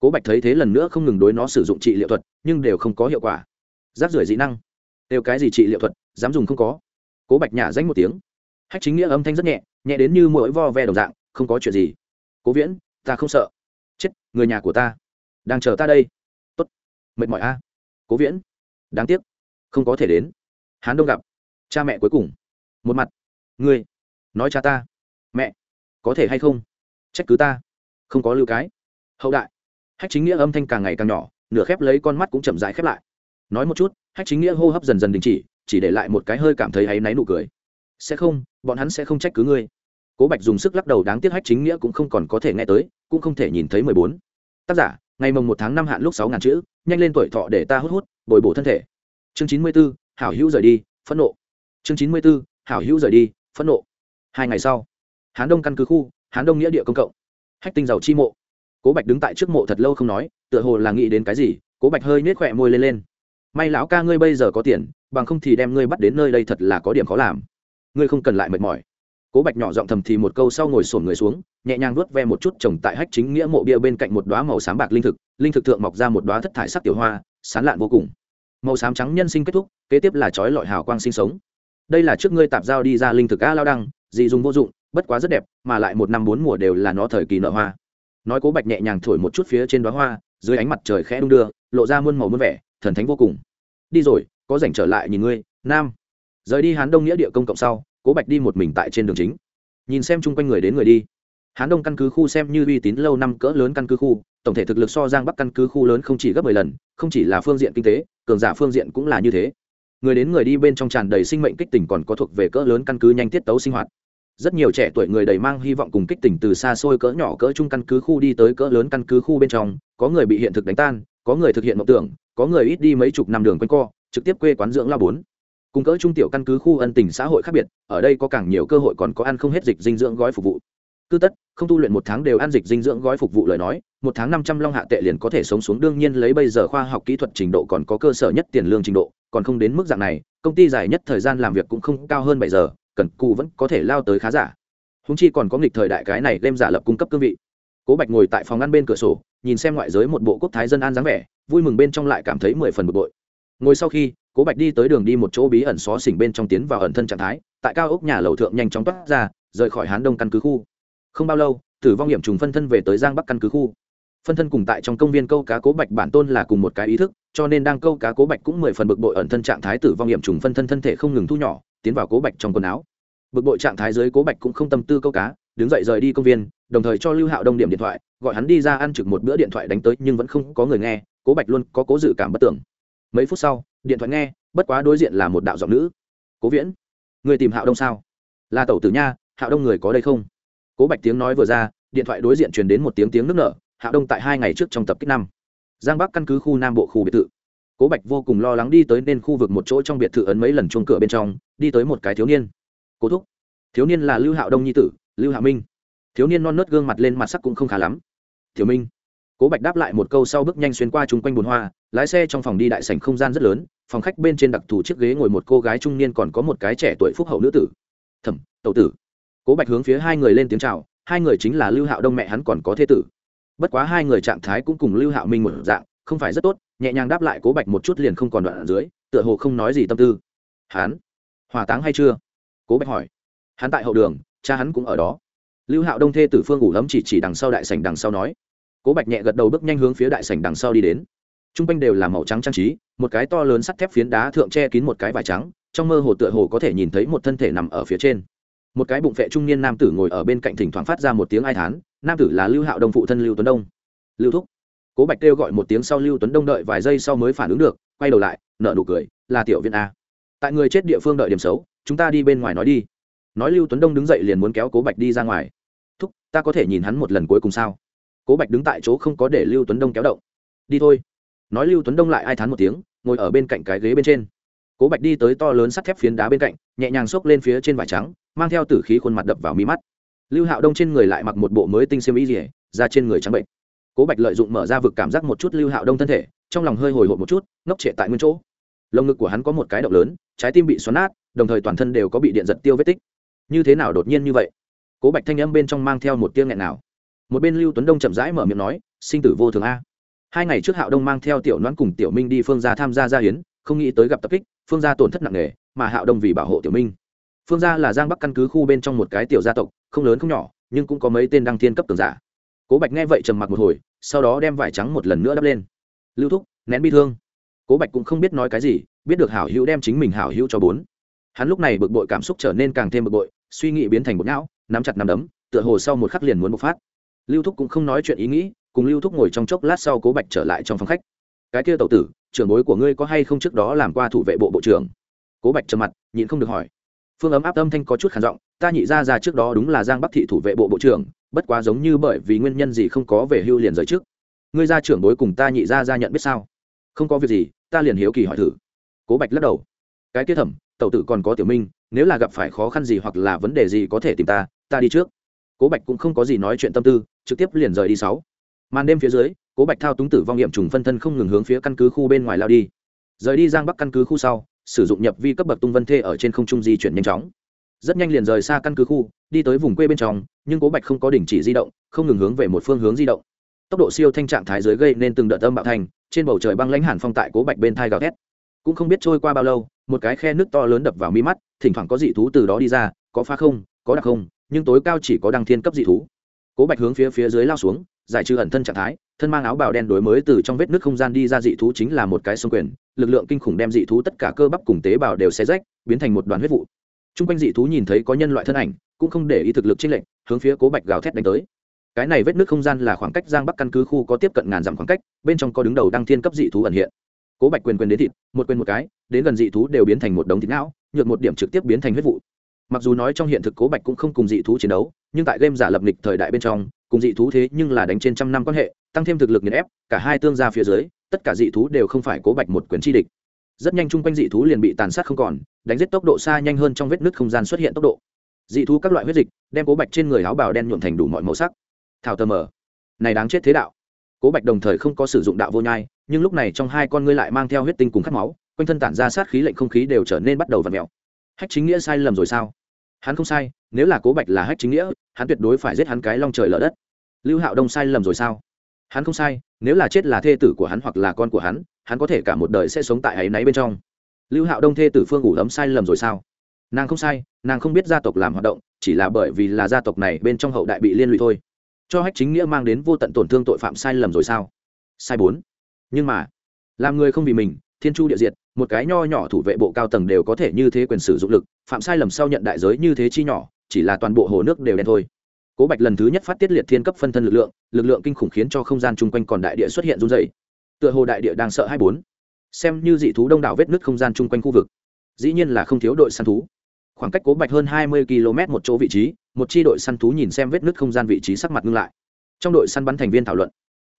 Cố bạch thấy thế lần nữa không ngừng đối nó sử dụng trị liệu thuật, nhưng đều không có hiệu quả. Rác rưởi dị năng. Đều cái gì trị liệu thuật, dám dùng không có. Cố bạch nhả danh một tiếng. Hách chính nghĩa âm thanh rất nhẹ nhẹ đến như mỗi vo ve đồng dạng, không có chuyện gì. Cố viễn, ta không sợ người nhà của ta đang chờ ta đây tốt. mệt mỏi a à? cố viễn đáng tiếc không có thể đến hán đông gặp cha mẹ cuối cùng một mặt ngươi nói cha ta mẹ có thể hay không trách cứ ta không có lưu cái hậu đại hách chính nghĩa âm thanh càng ngày càng nhỏ nửa khép lấy con mắt cũng chậm rãi khép lại nói một chút hách chính nghĩa hô hấp dần dần đình chỉ chỉ để lại một cái hơi cảm thấy áy náy nụ cười sẽ không bọn hắn sẽ không trách cứ ngươi cố bạch dùng sức lắc đầu, đáng tiếc hách chính nghĩa cũng không còn có thể nghe tới, cũng không thể nhìn thấy mười bốn. Tác giả, ngày mồng một tháng năm hạn lúc sáu ngàn chữ, nhanh lên tuổi thọ để ta hút hút, bồi bổ thân thể. Chương chín mươi b ố hảo hữu rời đi, phẫn nộ. Chương chín mươi b ố hảo hữu rời đi, phẫn nộ. Hai ngày sau, hán đông căn cứ khu, hán đông nghĩa địa công cộng. Hách tinh giàu chi mộ. Cố bạch đứng tại trước mộ thật lâu không nói, tựa hồ là nghĩ đến cái gì, cố bạch hơi nhếch khỏe môi lên lên. May lão ca ngươi bây giờ có tiền, bằng không thì đem ngươi bắt đến nơi đây thật là có điểm khó làm. Ngươi không cần lại mệt mỏi cố bạch nhỏ giọng thầm thì một câu sau ngồi sổn người xuống, nhẹ nhàng nuốt ve một chút trồng tại hách chính nghĩa mộ bia bên cạnh một đoá màu xám bạc linh thực linh thực thượng mọc ra một đoá thất thải sắc tiểu hoa, sán lạn vô cùng. Màu xám trắng nhân sinh kết thúc, kế tiếp là chói lọi hào quang sinh sống. Đây là trước ngươi tạp giao đi ra linh thực a lao đăng, dị dùng vô dụng, bất quá rất đẹp, mà lại một năm bốn mùa đều là nó thời kỳ nở hoa. Nói cố bạch nhẹ nhàng thổi một chút phía trên đoá hoa, dưới ánh mặt trời khẽ đung đưa, lộ ra muôn màu muôn vẻ, thần thánh vô cùng. Đi rồi, có rảnh trở lại nhìn ngươi, nam. Rời đi hán đông nghĩa địa công cộng sau cố bạch đi một mình tại trên đường chính. Nhìn xem chung quanh người đến người đi. Hán đông căn cứ khu xem như uy tín lâu năm cỡ lớn căn cứ khu tổng thể thực lực so giang bắc căn cứ khu lớn không chỉ gấp mười lần không chỉ là phương diện kinh tế cường giả phương diện cũng là như thế. Người đến người đi bên trong tràn đầy sinh mệnh kích tỉnh, còn có thuộc về cỡ lớn căn cứ nhanh tiết tấu sinh hoạt. Rất nhiều trẻ tuổi người đầy mang hy vọng cùng kích tỉnh từ xa xôi cỡ nhỏ cỡ trung căn cứ khu đi tới cỡ lớn căn cứ khu bên trong có người bị hiện thực đánh tan có người thực hiện mộng tưởng có người ít đi mấy chục năm đường quanh co trực tiếp quê quán dưỡng la bốn cùng cỡ trung tiểu căn cứ khu ân tình xã hội khác biệt, ở đây có càng nhiều cơ hội còn có ăn không hết dịch dinh dưỡng gói phục vụ. Cứ tất, không tu luyện một tháng đều ăn dịch dinh dưỡng gói phục vụ lời nói, một tháng năm trăm long hạ tệ liền có thể sống xuống, đương nhiên lấy bây giờ khoa học kỹ thuật trình độ còn có cơ sở nhất tiền lương trình độ, còn không đến mức dạng này, công ty dài nhất thời gian làm việc cũng không cao hơn bảy giờ, cần cù vẫn có thể lao tới khá giả. Húng chi còn có nghịch thời đại cái này đem giả lập cung cấp cương vị. Cố bạch ngồi tại phòng ăn bên cửa sổ, nhìn xem ngoại giới một bộ quốc thái dân an dáng vẻ, vui mừng bên trong lại cảm thấy mười phần bực bội. Ngồi sau khi cố bạch đi tới đường đi một chỗ bí ẩn xó xỉnh bên trong tiến vào ẩn thân trạng thái, tại cao ốc nhà lầu thượng nhanh chóng toát ra, rời khỏi hán đông căn cứ khu. Không bao lâu, tử vong nghiệm trùng phân thân về tới giang bắc căn cứ khu. Phân thân cùng tại trong công viên câu cá cố bạch bản tôn là cùng một cái ý thức, cho nên đang câu cá cố bạch cũng mười phần bực bội ẩn thân trạng thái tử vong nghiệm trùng phân thân thân thể không ngừng thu nhỏ, tiến vào cố bạch trong quần áo. Bực bội trạng thái dưới cố bạch cũng không tâm tư câu cá, đứng dậy rời đi công viên, đồng thời cho lưu hạo đông điểm điện thoại, gọi hắn đi ra ăn trực một bữa điện thoại đánh tới nhưng vẫn không có người nghe, cố bạch luôn có cố dự cảm bất tưởng. Mấy phút sau điện thoại nghe, bất quá đối diện là một đạo giọng nữ. Cố viễn, người tìm hạo đông sao? Là tẩu tử nha, hạo đông người có đây không? Cố bạch tiếng nói vừa ra, điện thoại đối diện truyền đến một tiếng tiếng nước nở, hạo đông tại hai ngày trước trong tập kích năm. Giang bắc căn cứ khu nam bộ khu biệt thự. Cố bạch vô cùng lo lắng đi tới nên khu vực một chỗ trong biệt thự ấn mấy lần chuông cửa bên trong, đi tới một cái thiếu niên. Cố thúc, thiếu niên là lưu hạo đông nhi tử, lưu hạ minh. Thiếu niên non nớt gương mặt lên, mặt sắc cũng không khá lắm. Thiếu minh cố bạch đáp lại một câu sau bước nhanh xuyên qua chung quanh bồn hoa, lái xe trong phòng đi đại sảnh không gian rất lớn, phòng khách bên trên đặc thù chiếc ghế ngồi một cô gái trung niên còn có một cái trẻ tuổi phúc hậu nữ tử. Thẩm tậu tử. Cố bạch hướng phía hai người lên tiếng c h à o hai người chính là lưu hạo đông mẹ hắn còn có thế tử. Bất quá hai người trạng thái cũng cùng lưu hạo minh một dạng, không phải rất tốt, nhẹ nhàng đáp lại cố bạch một chút liền không còn đoạn ở dưới, tựa hồ không nói gì tâm tư. Hắn hòa táng hay chưa? Cố bạch hỏi. Hắn tại hậu đường, cha hắn cũng ở đó. Lưu hạo đông thê tử phương ủ lấm chỉ chỉ đằng sau đại sảnh đằng sau nói cố bạch nhẹ gật đầu bước nhanh hướng phía đại sảnh đằng sau đi đến. T r u n g quanh đều là màu trắng trang trí, một cái to lớn sắt thép phiến đá thượng che kín một cái vải trắng, trong mơ hồ tựa hồ có thể nhìn thấy một thân thể nằm ở phía trên. Một cái bụng vệ trung niên nam tử ngồi ở bên cạnh thỉnh thoảng phát ra một tiếng ai thán, nam tử là lưu hạo đông phụ thân lưu tuấn đông. Lưu thúc. Cố bạch kêu gọi một tiếng sau lưu tuấn đông đợi vài giây sau mới phản ứng được, quay đầu lại nợ nụ cười, là tiểu viên a. Tại người chết địa phương đợi điểm xấu, chúng ta đi bên ngoài nói đi. Nói lưu tuấn đông đứng dậy liền muốn kéo cố bạch đi ra ngoài. Thúc, ta có thể nhìn hắn một lần cuối cùng sao? Cố bạch đứng tại chỗ không có để lưu tuấn đông kéo động. Đi thôi. Nói lưu tuấn đông lại ai thán một tiếng, ngồi ở bên cạnh cái ghế bên trên. Cố bạch đi tới to lớn sắt thép phiến đá bên cạnh, nhẹ nhàng xốc lên phía trên vải trắng, mang theo tử khí khuôn mặt đập vào mi mắt. Lưu hạo đông trên người lại mặc một bộ mới tinh xiêm y dỉa ra trên người trắng bệnh. Cố bạch lợi dụng mở ra vực cảm giác một chút lưu hạo đông thân thể, trong lòng hơi hồi hộp một chút, ngốc trệ tại nguyên chỗ. Lồng ngực của hắn có một cái động lớn, trái tim bị xoắn nát, đồng thời toàn thân đều có bị điện giật tiêu vết tích. Như thế nào đột nhiên như vậy? Cố bạch thanh âm bên trong mang theo một tiếng nghẹn nào một bên lưu tuấn đông chậm rãi mở miệng nói, sinh tử vô thường a. Hai ngày trước hạo đông mang theo tiểu đoán cùng tiểu minh đi phương gia tham gia gia hiến, không nghĩ tới gặp tập kích, phương gia tổn thất nặng nề, mà hạo đông vì bảo hộ tiểu minh. Phương gia là giang bắc căn cứ khu bên trong một cái tiểu gia tộc, không lớn không nhỏ, nhưng cũng có mấy tên đăng thiên cấp tường giả. Cố bạch nghe vậy trầm mặc một hồi, sau đó đem vải trắng một lần nữa đắp lên. Lưu thúc, nén bi thương. Cố bạch cũng không biết nói cái gì, biết được hảo hữu đem chính mình hảo hữu cho bốn. Hắn lúc này bực bội cảm xúc trở nên càng thêm bực bội, suy nghĩ biến thành bột não, nắm chặt nắm đấm, tựa hồ sau một khắc liền muốn bộc phát lưu thúc cũng không nói chuyện ý nghĩ, cùng lưu thúc ngồi trong chốc lát sau cố bạch trở lại trong phòng khách. Cái kia tậu tử, trưởng bối của ngươi có hay không trước đó làm qua thủ vệ bộ bộ trưởng? Cố bạch trầm mặt, nhịn không được hỏi. Phương ấm áp âm thanh có chút khản giọng, ta nhị ra ra trước đó đúng là giang bắc thị thủ vệ bộ bộ trưởng, bất quá giống như bởi vì nguyên nhân gì không có về hưu liền rời trước. Ngươi ra trưởng bối cùng ta nhị ra ra nhận biết sao? Không có việc gì, ta liền hiếu kỳ hỏi thử. Cố bạch lắc đầu. Cái kia thẩm, tẩu tử còn có tiểu minh, nếu là gặp phải khó khăn gì hoặc là vấn đề gì có thể tìm ta ta đi trước. Cố bạch cũng không có gì nói chuyện tâm tư trực tiếp liền rời đi sáu. Màn đêm phía dưới, cố bạch thao túng tử vong nghiệm trùng phân thân không ngừng hướng phía căn cứ khu bên ngoài lao đi. Rời đi giang bắc căn cứ khu sau, sử dụng nhập vi cấp bậc tung vân thê ở trên không trung di chuyển nhanh chóng. Rất nhanh liền rời xa căn cứ khu, đi tới vùng quê bên trong, nhưng cố bạch không có đình chỉ di động, không ngừng hướng về một phương hướng di động. Tốc độ siêu thanh trạng thái dưới gây nên từng đợt âm bạo thành, trên bầu trời băng lãnh hàn phong tại cố bạch bên thai gào thét. Cũng không biết trôi qua bao lâu, một cái khe nước to lớn đập vào mi mắt, thỉnh thoảng có dị thú từ đó đi ra, có phá không, có đặc không, nhưng tối cao chỉ có đăng thiên cấp dị thú cố bạch hướng phía phía dưới lao xuống, giải trừ ẩn thân trạng thái, thân mang áo bào đen đối mới từ trong vết nước không gian đi ra dị thú chính là một cái xung quyền, lực lượng kinh khủng đem dị thú tất cả cơ bắp cùng tế bào đều xé rách, biến thành một đoàn huyết vụ. T r u n g quanh dị thú nhìn thấy có nhân loại thân ảnh, cũng không để ý thực lực t r ê n lệch, hướng phía cố bạch gào thét đánh tới. Cái này vết nước không gian là khoảng cách giang bắc căn cứ khu có tiếp cận ngàn dặm khoảng cách, bên trong có đứng đầu đăng thiên cấp dị thú ẩn hiện. Cố bạch quyền quyền đến thịt, một quyền một cái, đến gần dị thú đều biến thành một đống thịt não, nhược một điểm trực tiếp biến thành huyết vụ mặc dù nói trong hiện thực cố bạch cũng không cùng dị thú chiến đấu, nhưng tại game giả lập lịch thời đại bên trong, cùng dị thú thế nhưng là đánh trên trăm năm quan hệ, tăng thêm thực lực nghiền ép, cả hai tương gia phía dưới, tất cả dị thú đều không phải cố bạch một quyền chi địch. Rất nhanh chung quanh dị thú liền bị tàn sát không còn, đánh giết tốc độ xa nhanh hơn trong vết nứt không gian xuất hiện tốc độ. Dị thú các loại huyết dịch đem cố bạch trên người áo bào đen nhuộm thành đủ mọi màu sắc. Thảo tờ mờ. Này đáng chết thế đạo. Cố bạch đồng thời không có sử dụng đạo vô nhai, nhưng lúc này trong hai con ngươi lại mang theo huyết tinh cùng khát máu, quanh thân tản ra sát khí lệnh không khí đều trở nên bắt đầu v ặ mẹo hách chính nghĩa sai lầm rồi sao? Hắn không sai, nếu là cố bạch là hách chính nghĩa, hắn tuyệt đối phải giết hắn cái long trời lở đất. Lưu hạo đông sai lầm rồi sao? Hắn không sai, nếu là chết là thê tử của hắn hoặc là con của hắn hắn có thể cả một đời sẽ sống tại ấy náy bên trong. Lưu hạo đông thê tử phương ủ ấm sai lầm rồi sao? Nàng không sai, nàng không biết gia tộc làm hoạt động, chỉ là bởi vì là gia tộc này bên trong hậu đại bị liên lụy thôi. Cho hách chính nghĩa mang đến vô tận tổn thương tội phạm sai lầm rồi sao? Sai bốn. Nhưng mà, làm người không vì mình thiên chu địa diệt, một cái nho nhỏ thủ vệ bộ cao tầng đều có thể như thế quyền sử dụng lực, phạm sai lầm sau nhận đại giới như thế chi nhỏ, chỉ là toàn bộ hồ nước đều đen thôi. Cố bạch lần thứ nhất phát tiết liệt thiên cấp phân thân lực lượng lực lượng kinh khủng khiến cho không gian chung quanh còn đại địa xuất hiện run dày tựa hồ đại địa đang sợ hai bốn. Xem như dị thú đông đảo vết nứt không gian chung quanh khu vực, dĩ nhiên là không thiếu đội săn thú. Khoảng cách cố bạch hơn hai mươi km một chỗ vị trí, một chi đội săn thú nhìn xem vết nứt không gian vị trí sắc mặt ngưng lại. Trong đội săn bắn thành viên thảo luận,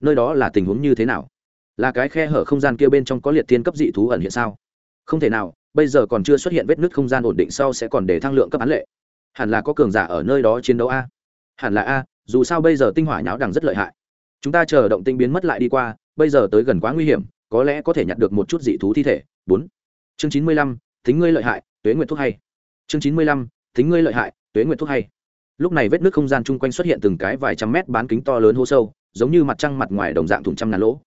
nơi đó là tình huống như thế nào? Là cái khe hở không gian kia bên trong có liệt thiên cấp dị thú ẩn hiện sao? Không thể nào, bây giờ còn chưa xuất hiện vết nứt không gian ổn định sau sẽ còn để thăng lượng cấp án lệ. Hẳn là có cường giả ở nơi đó chiến đấu a. Hẳn là a, dù sao bây giờ tinh hỏa nháo đằng rất lợi hại. Chúng ta chờ động tinh biến mất lại đi qua, bây giờ tới gần quá nguy hiểm, có lẽ có thể nhặt được một chút dị thú thi thể. Bốn. Chương chín mươi lăm tính ngươi lợi hại, tuế nguyệt thuốc hay. Chương chín mươi lăm tính ngươi lợi hại, tuế nguyệt thuốc hay. Lúc này vết nước không gian chung quanh xuất hiện từng cái vài trăm mét bán kính to lớn hố sâu, giống như mặt trăng mặt ngoài đồng dạng thùng trăm ngàn lỗ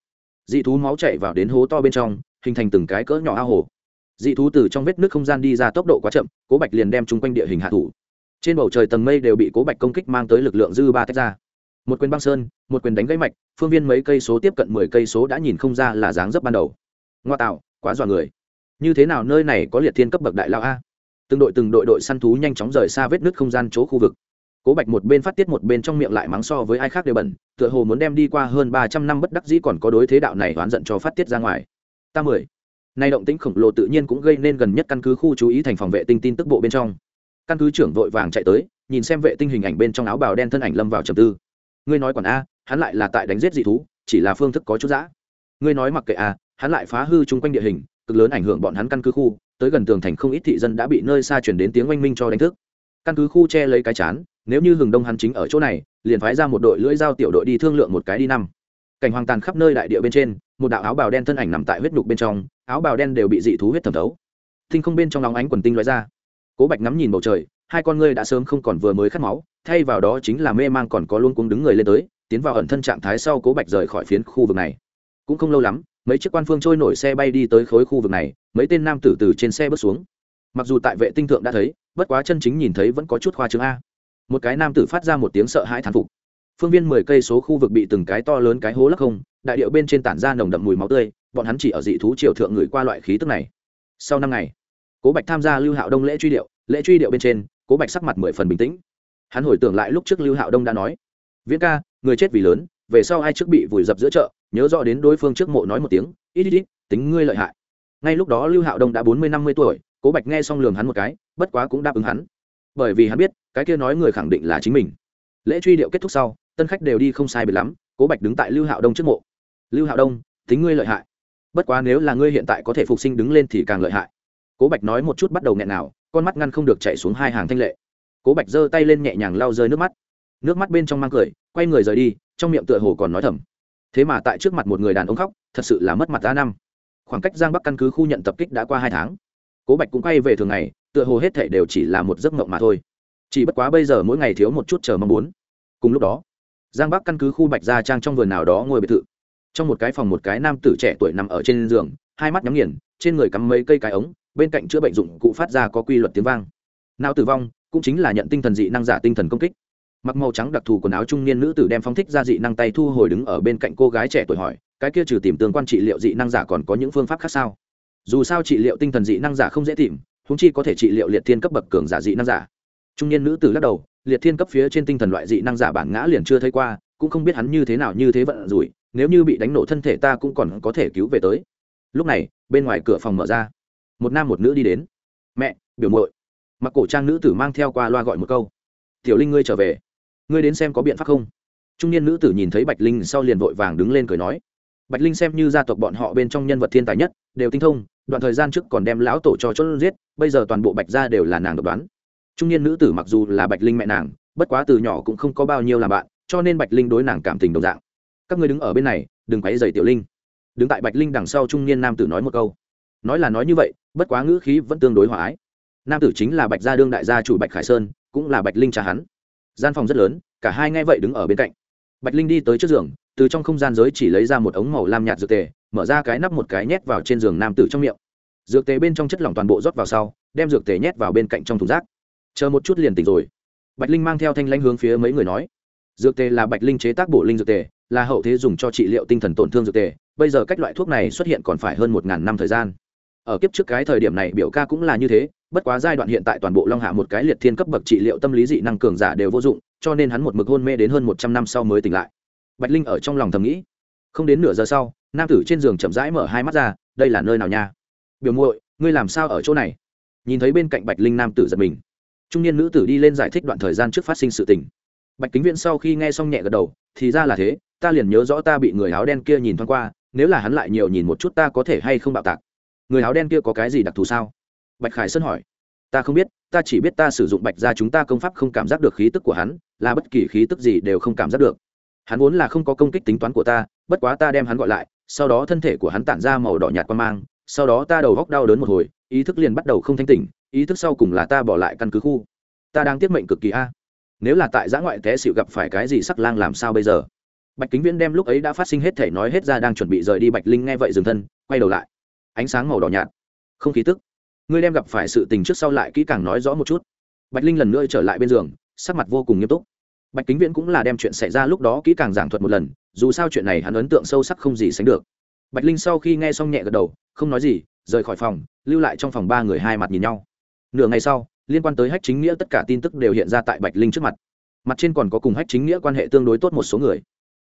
dị thú máu chạy vào đến hố to bên trong, hình thành từng cái cỡ nhỏ ao hồ. Dị thú từ trong vết nước không gian đi ra tốc độ quá chậm, cố bạch liền đem chung quanh địa hình hạ thủ. Trên bầu trời tầng mây đều bị cố bạch công kích mang tới lực lượng dư ba tách ra. Một quyền băng sơn, một quyền đánh gãy mạch, phương viên mấy cây số tiếp cận mười cây số đã nhìn không ra là dáng dấp ban đầu. Ngoa tạo, quá dọa người. Như thế nào nơi này có liệt thiên cấp bậc đại lao a? Từng đội từng đội đội săn thú nhanh chóng rời xa vết nứt không gian chỗ khu vực cố bạch một bên phát tiết một bên trong miệng lại mắng so với ai khác đều bẩn, tựa hồ muốn đem đi qua hơn ba trăm năm bất đắc dĩ còn có đối thế đạo này oán giận cho phát tiết ra ngoài. Ta mười. Nay động tĩnh khổng lồ tự nhiên cũng gây nên gần nhất căn cứ khu chú ý thành phòng vệ tinh tin tức bộ bên trong. Căn cứ trưởng vội vàng chạy tới, nhìn xem vệ tinh hình ảnh bên trong áo bào đen thân ảnh lâm vào trầm tư. Ngươi nói còn a, hắn lại là tại đánh giết dị thú, chỉ là phương thức có chút giã ngươi nói mặc kệ a, hắn lại phá hư chung quanh địa hình, cực lớn ảnh hưởng bọn hắn căn cứ khu, tới gần tường thành không ít thị dân đã bị nơi xa chuyển đến tiếng oanh minh cho đánh thức căn cứ khu che lấy cái chán, nếu như hừng đông hắn chính ở chỗ này, liền phái ra một đội lưỡi dao tiểu đội đi thương lượng một cái đi năm. Cảnh hoàng tàn khắp nơi đại địa bên trên, một đạo áo bào đen thân ảnh nằm tại huyết nhục bên trong, áo bào đen đều bị dị thú huyết thẩm thấu. Thinh không bên trong nóng ánh quần tinh loại ra. Cố bạch ngắm nhìn bầu trời, hai con ngươi đã sớm không còn vừa mới khát máu, thay vào đó chính là mê mang còn có luôn cuống đứng người lên tới, tiến vào ẩn thân trạng thái sau cố bạch rời khỏi phiến khu vực này. Cũng không lâu lắm, mấy chiếc quan phương trôi nổi xe bay đi tới khối khu vực này, mấy tên nam tử từ trên xe bước xuống. Mặc dù tại vệ tinh thượng đã thấy bất quá chân chính nhìn thấy vẫn có chút khoa trương a. Một cái nam tử phát ra một tiếng sợ hãi thán phục. Phương viên mười cây số khu vực bị từng cái to lớn cái hố lắc không, đại điệu bên trên tản ra nồng đậm mùi máu tươi, bọn hắn chỉ ở dị thú triều thượng người qua loại khí tức này. Sau năm ngày, cố bạch tham gia lưu hạo đông lễ truy điệu, lễ truy điệu bên trên, cố bạch sắc mặt mười phần bình tĩnh. Hắn hồi tưởng lại lúc trước lưu hạo đông đã nói, viễn ca, người chết vì lớn, về sau ai trước bị vùi dập giữa chợ, nhớ rõ đến đối phương trước mộ nói một tiếng, ít ít ít, tính ngươi lợi hại. Ngay lúc đó lưu hạo đông đã bốn mươi năm mươi tuổi cố bạch nghe xong lường hắn một cái, bất quá cũng đáp ứng hắn. Bởi vì hắn biết, cái kia nói người khẳng định là chính mình. Lễ truy điệu kết thúc sau, tân khách đều đi không sai biệt lắm, cố bạch đứng tại lưu hạo đông trước mộ. Lưu hạo đông, tính ngươi lợi hại. Bất quá nếu là ngươi hiện tại có thể phục sinh đứng lên thì càng lợi hại. Cố bạch nói một chút bắt đầu nghẹn nào, con mắt ngăn không được chạy xuống hai hàng thanh lệ. Cố bạch giơ tay lên nhẹ nhàng lau rơi nước mắt. Nước mắt bên trong mang cười, quay người rời đi, trong miệng tựa hồ còn nói thầm. Thế mà tại trước mặt một người đàn ông khóc, thật sự là mất mặt ta năm. Khoảng cách giang bắc căn cứ khu nhận tập kích đã qua hai tháng cố bạch cũng quay về thường ngày, tựa hồ hết thể đều chỉ là một giấc mộng mà thôi. Chỉ bất quá bây giờ mỗi ngày thiếu một chút chờ mong muốn. Cùng lúc đó, giang bắc căn cứ khu bạch gia trang trong vườn nào đó ngồi biệt thự. Trong một cái phòng một cái nam tử trẻ tuổi nằm ở trên giường, hai mắt nhắm nghiền, trên người cắm mấy cây cái ống, bên cạnh chữa bệnh dụng cụ phát ra có quy luật tiếng vang. Não tử vong, cũng chính là nhận tinh thần dị năng giả tinh thần công kích. Mặc màu trắng đặc thù quần áo trung niên nữ tử đem phóng thích ra dị năng tay thu hồi đứng ở bên cạnh cô gái trẻ tuổi hỏi, cái kia trừ tìm tương quan trị liệu dị năng giả còn có những phương pháp khác sao? Dù sao trị liệu tinh thần dị năng giả không dễ tìm húng chi có thể trị liệu liệt thiên cấp bậc cường giả dị năng giả. Trung niên nữ tử lắc đầu, liệt thiên cấp phía trên tinh thần loại dị năng giả bản ngã liền chưa thấy qua, cũng không biết hắn như thế nào như thế vận rủi, nếu như bị đánh nổ thân thể ta cũng còn có thể cứu về tới. Lúc này, bên ngoài cửa phòng mở ra. Một nam một nữ đi đến. Mẹ, biểu muội. Mặc cổ trang nữ tử mang theo qua loa gọi một câu. Tiểu linh ngươi trở về. Ngươi đến xem có biện pháp không? Trung niên nữ tử nhìn thấy bạch linh sau liền vội vàng đứng lên cười nói. Bạch linh xem như gia tộc bọn họ bên trong nhân vật thiên tài nhất, đều tinh thông đoạn thời gian trước còn đem lão tổ cho chốt giết, bây giờ toàn bộ bạch gia đều là nàng độc đoán. Trung niên nữ tử mặc dù là bạch linh mẹ nàng, bất quá từ nhỏ cũng không có bao nhiêu làm bạn, cho nên bạch linh đối nàng cảm tình đồng dạng. Các ngươi đứng ở bên này, đừng quấy dày tiểu linh. Đứng tại bạch linh đằng sau trung niên nam tử nói một câu. Nói là nói như vậy, bất quá ngữ khí vẫn tương đối hòa ái. Nam tử chính là bạch gia đương đại gia chủ bạch khải sơn, cũng là bạch linh cha hắn. Gian phòng rất lớn, cả hai nghe vậy đứng ở bên cạnh. Bạch linh đi tới trước giường từ trong không gian giới chỉ lấy ra một ống màu lam nhạt dược tề, mở ra cái nắp một cái nhét vào trên giường nam tử trong miệng. Dược tề bên trong chất lỏng toàn bộ rót vào sau, đem dược tề nhét vào bên cạnh trong thùng rác. Chờ một chút liền tỉnh rồi. Bạch linh mang theo thanh lãnh hướng phía mấy người nói. Dược tề là bạch linh chế tác bổ linh dược tề, là hậu thế dùng cho trị liệu tinh thần tổn thương dược tề, bây giờ cách loại thuốc này xuất hiện còn phải hơn một ngàn năm thời gian. Ở kiếp trước cái thời điểm này biểu ca cũng là như thế, bất quá giai đoạn hiện tại toàn bộ long hạ một cái liệt thiên cấp bậc trị liệu tâm lý dị năng cường giả đều vô dụng, cho nên hắn một mực hôn mê đến hơn một trăm năm sau mới tỉnh lại bạch linh ở trong lòng thầm nghĩ. Không đến nửa giờ sau, nam tử trên giường chậm rãi mở hai mắt ra, đây là nơi nào nha? Biểu muội, ngươi làm sao ở chỗ này? Nhìn thấy bên cạnh bạch linh nam tử giật mình. Trung niên nữ tử đi lên giải thích đoạn thời gian trước phát sinh sự tình. Bạch kính viễn sau khi nghe xong nhẹ gật đầu, thì ra là thế, ta liền nhớ rõ ta bị người áo đen kia nhìn thoáng qua, nếu là hắn lại nhiều nhìn một chút ta có thể hay không bạo tạc? Người áo đen kia có cái gì đặc thù sao? Bạch khải sơn hỏi. Ta không biết, ta chỉ biết ta sử dụng bạch ra chúng ta công pháp không cảm giác được khí tức của hắn, là bất kỳ khí tức gì đều không cảm giác được hắn vốn là không có công kích tính toán của ta, bất quá ta đem hắn gọi lại, sau đó thân thể của hắn tản ra màu đỏ nhạt qua mang, sau đó ta đầu góc đau đớn một hồi, ý thức liền bắt đầu không thanh tỉnh, ý thức sau cùng là ta bỏ lại căn cứ khu. Ta đang tiết mệnh cực kỳ a. Nếu là tại giã ngoại té xịu gặp phải cái gì sắc lang làm sao bây giờ? Bạch kính viễn đem lúc ấy đã phát sinh hết thể nói hết ra đang chuẩn bị rời đi bạch linh nghe vậy dừng thân, quay đầu lại. Ánh sáng màu đỏ nhạt. Không khí tức. Ngươi đem gặp phải sự tình trước sau lại kỹ càng nói rõ một chút. Bạch linh lần nữa trở lại bên giường, sắc mặt vô cùng nghiêm túc bạch kính viễn cũng là đem chuyện xảy ra lúc đó kỹ càng giảng thuật một lần, dù sao chuyện này hắn ấn tượng sâu sắc không gì sánh được. Bạch linh sau khi nghe xong nhẹ gật đầu, không nói gì, rời khỏi phòng, lưu lại trong phòng ba người hai mặt nhìn nhau. Nửa ngày sau, liên quan tới hách chính nghĩa tất cả tin tức đều hiện ra tại bạch linh trước mặt. Mặt trên còn có cùng hách chính nghĩa quan hệ tương đối tốt một số người.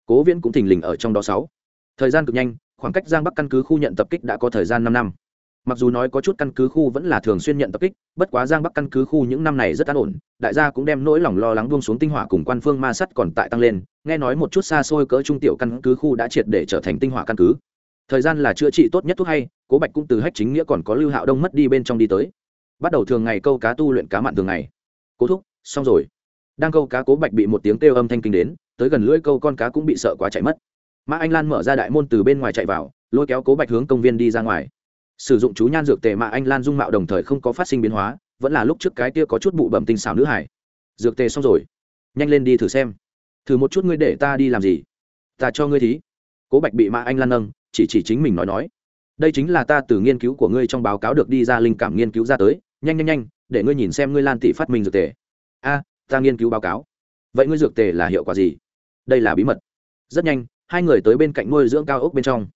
Cố viễn cũng thình lình ở trong đó sáu. Thời gian cực nhanh, khoảng cách giang bắc căn cứ khu nhận tập kích đã có thời gian năm năm mặc dù nói có chút căn cứ khu vẫn là thường xuyên nhận tập kích, bất quá giang bắc căn cứ khu những năm này rất an ổn, đại gia cũng đem nỗi lòng lo lắng buông xuống tinh hỏa cùng quan phương ma sắt còn tại tăng lên, nghe nói một chút xa xôi cỡ trung tiểu căn cứ khu đã triệt để trở thành tinh hỏa căn cứ. Thời gian là chữa trị tốt nhất thuốc hay, cố bạch cũng từ hách chính nghĩa còn có lưu hạo đông mất đi bên trong đi tới. Bắt đầu thường ngày câu cá tu luyện cá mặn thường ngày. Cố thúc, xong rồi. Đang câu cá cố bạch bị một tiếng kêu âm thanh kinh đến, tới gần lưỡi câu con cá cũng bị sợ quá chạy mất. Mã anh lan mở ra đại môn từ bên ngoài chạy vào, lôi kéo cố bạch hướng công viên đi ra ngoài sử dụng chú nhan dược tề mà anh lan dung mạo đồng thời không có phát sinh biến hóa, vẫn là lúc trước cái kia có chút bụ bẩm tinh xảo nữ hải. Dược tề xong rồi. Nhanh lên đi thử xem. Thử một chút ngươi để ta đi làm gì? Ta cho ngươi thí. Cố bạch bị mạ anh lan nâng, chỉ chỉ chính mình nói nói. Đây chính là ta từ nghiên cứu của ngươi trong báo cáo được đi ra linh cảm nghiên cứu ra tới. Nhanh nhanh nhanh, để ngươi nhìn xem ngươi lan tỷ phát minh dược tề. A, ta nghiên cứu báo cáo. Vậy ngươi dược tề là hiệu quả gì? Đây là bí mật. Rất nhanh, hai người tới bên cạnh nuôi dưỡng cao ốc bên trong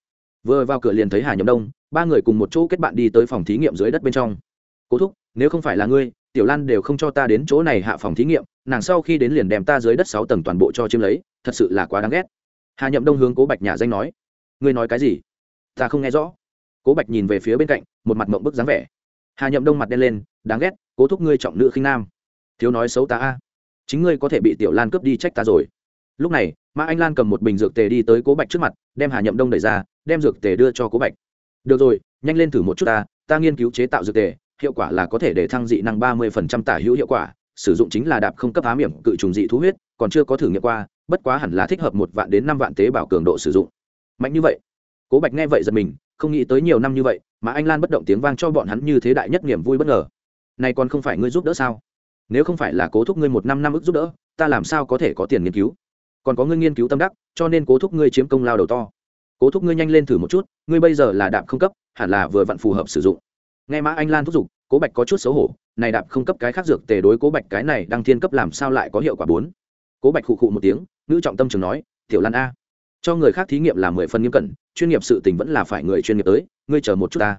vừa vào cửa liền thấy hà nhậm đông, ba người cùng một chỗ kết bạn đi tới phòng thí nghiệm dưới đất bên trong. Cố thúc, nếu không phải là ngươi, tiểu lan đều không cho ta đến chỗ này hạ phòng thí nghiệm, nàng sau khi đến liền đem ta dưới đất sáu tầng toàn bộ cho chiếm lấy, thật sự là quá đáng ghét. Hà nhậm đông hướng cố bạch nhà danh nói. Ngươi nói cái gì? Ta không nghe rõ. Cố bạch nhìn về phía bên cạnh, một mặt mộng bức dáng vẻ. Hà nhậm đông mặt đen lên, đáng ghét, cố thúc ngươi trọng nữ khinh nam. Thiếu nói xấu ta a. Chính ngươi có thể bị tiểu lan cướp đi trách ta rồi lúc này, mã anh lan cầm một bình dược tề đi tới cố bạch trước mặt, đem hà nhậm đông đẩy ra, đem dược tề đưa cho cố bạch. Được rồi, nhanh lên thử một chút ta ta nghiên cứu chế tạo dược tề, hiệu quả là có thể để thăng dị năng ba mươi phần trăm tả hữu hiệu quả, sử dụng chính là đạp không cấp ám hiểm, cự trùng dị thú huyết, còn chưa có thử nghiệm qua, bất quá hẳn là thích hợp một vạn đến năm vạn tế bào cường độ sử dụng. Mạnh như vậy. Cố bạch nghe vậy giật mình, không nghĩ tới nhiều năm như vậy mà anh lan bất động tiếng vang cho bọn hắn như thế đại nhất niềm vui bất ngờ. Này còn không phải ngươi giúp đỡ sao? Nếu không phải là cố thúc ngươi một năm năm ức giúp đỡ, ta làm sao có thể có tiền nghiên cứu? Còn có ngươi nghiên cứu tâm đắc, cho nên cố thúc ngươi chiếm công lao đầu to. Cố thúc ngươi nhanh lên thử một chút, ngươi bây giờ là đạp không cấp, hẳn là vừa vặn phù hợp sử dụng. Nghe mã anh lan thúc giục, cố bạch có chút xấu hổ, này đạp không cấp cái khác dược tề đối cố bạch cái này đăng thiên cấp làm sao lại có hiệu quả bốn? Cố bạch khụ khụ một tiếng, nữ trọng tâm trường nói, tiểu lan a, cho người khác thí nghiệm là mười phần nghiêm cẩn, chuyên nghiệp sự tình vẫn là phải người chuyên nghiệp tới, ngươi chờ một chút ta.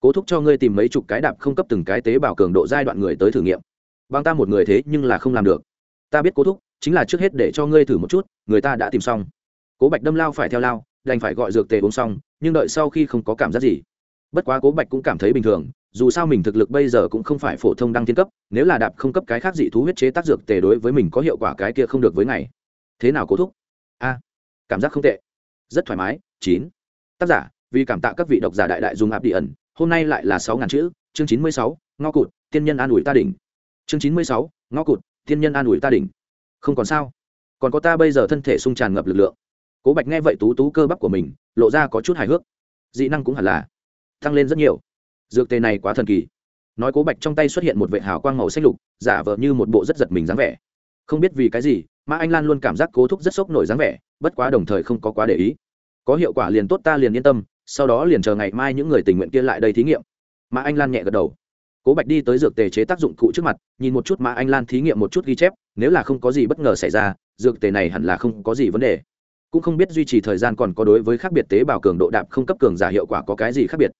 Cố thúc cho ngươi tìm mấy chục cái đạp không cấp từng cái tế bào cường độ giai đoạn người tới thử nghiệm. Bằng ta một người thế nhưng là không làm được. Ta biết cố thúc chính là trước hết để cho ngươi thử một chút, người ta đã tìm xong. Cố bạch đâm lao phải theo lao, đành phải gọi dược tề uống xong, nhưng đợi sau khi không có cảm giác gì. Bất quá cố bạch cũng cảm thấy bình thường, dù sao mình thực lực bây giờ cũng không phải phổ thông đăng thiên cấp, nếu là đạp không cấp cái khác dị thú huyết chế tác dược tề đối với mình có hiệu quả cái kia không được với ngày. Thế nào cố thúc? A, cảm giác không tệ. Rất thoải mái, chín. Tác giả, vì cảm tạ các vị độc giả đại đại dùng áp đi ẩn, hôm nay lại là sáu ngàn chữ, chương chín mươi sáu ngao cụt, tiên nhân an ủi ta đỉnh. Chương chín mươi sáu, ngõ cụt thiên nhân an ủi ta đỉnh không còn sao? Còn có ta bây giờ thân thể sung tràn ngập lực lượng. Cố bạch nghe vậy tú tú cơ bắp của mình, lộ ra có chút hài hước. Dị năng cũng hẳn là tăng lên rất nhiều. Dược tề này quá thần kỳ. Nói cố bạch trong tay xuất hiện một vệ hào quang màu xanh lục, giả vờ như một bộ rất giật mình dáng vẻ. Không biết vì cái gì mà anh lan luôn cảm giác cố thúc rất sốc nổi dáng vẻ, bất quá đồng thời không có quá để ý. Có hiệu quả liền tốt ta liền yên tâm, sau đó liền chờ ngày mai những người tình nguyện kia lại đây thí nghiệm. Mà anh lan nhẹ gật đầu cố bạch đi tới dược tề chế tác dụng cụ trước mặt, nhìn một chút mà anh lan thí nghiệm một chút ghi chép, nếu là không có gì bất ngờ xảy ra, dược tề này hẳn là không có gì vấn đề. Cũng không biết duy trì thời gian còn có đối với khác biệt tế bào cường độ đạp không cấp cường giả hiệu quả có cái gì khác biệt.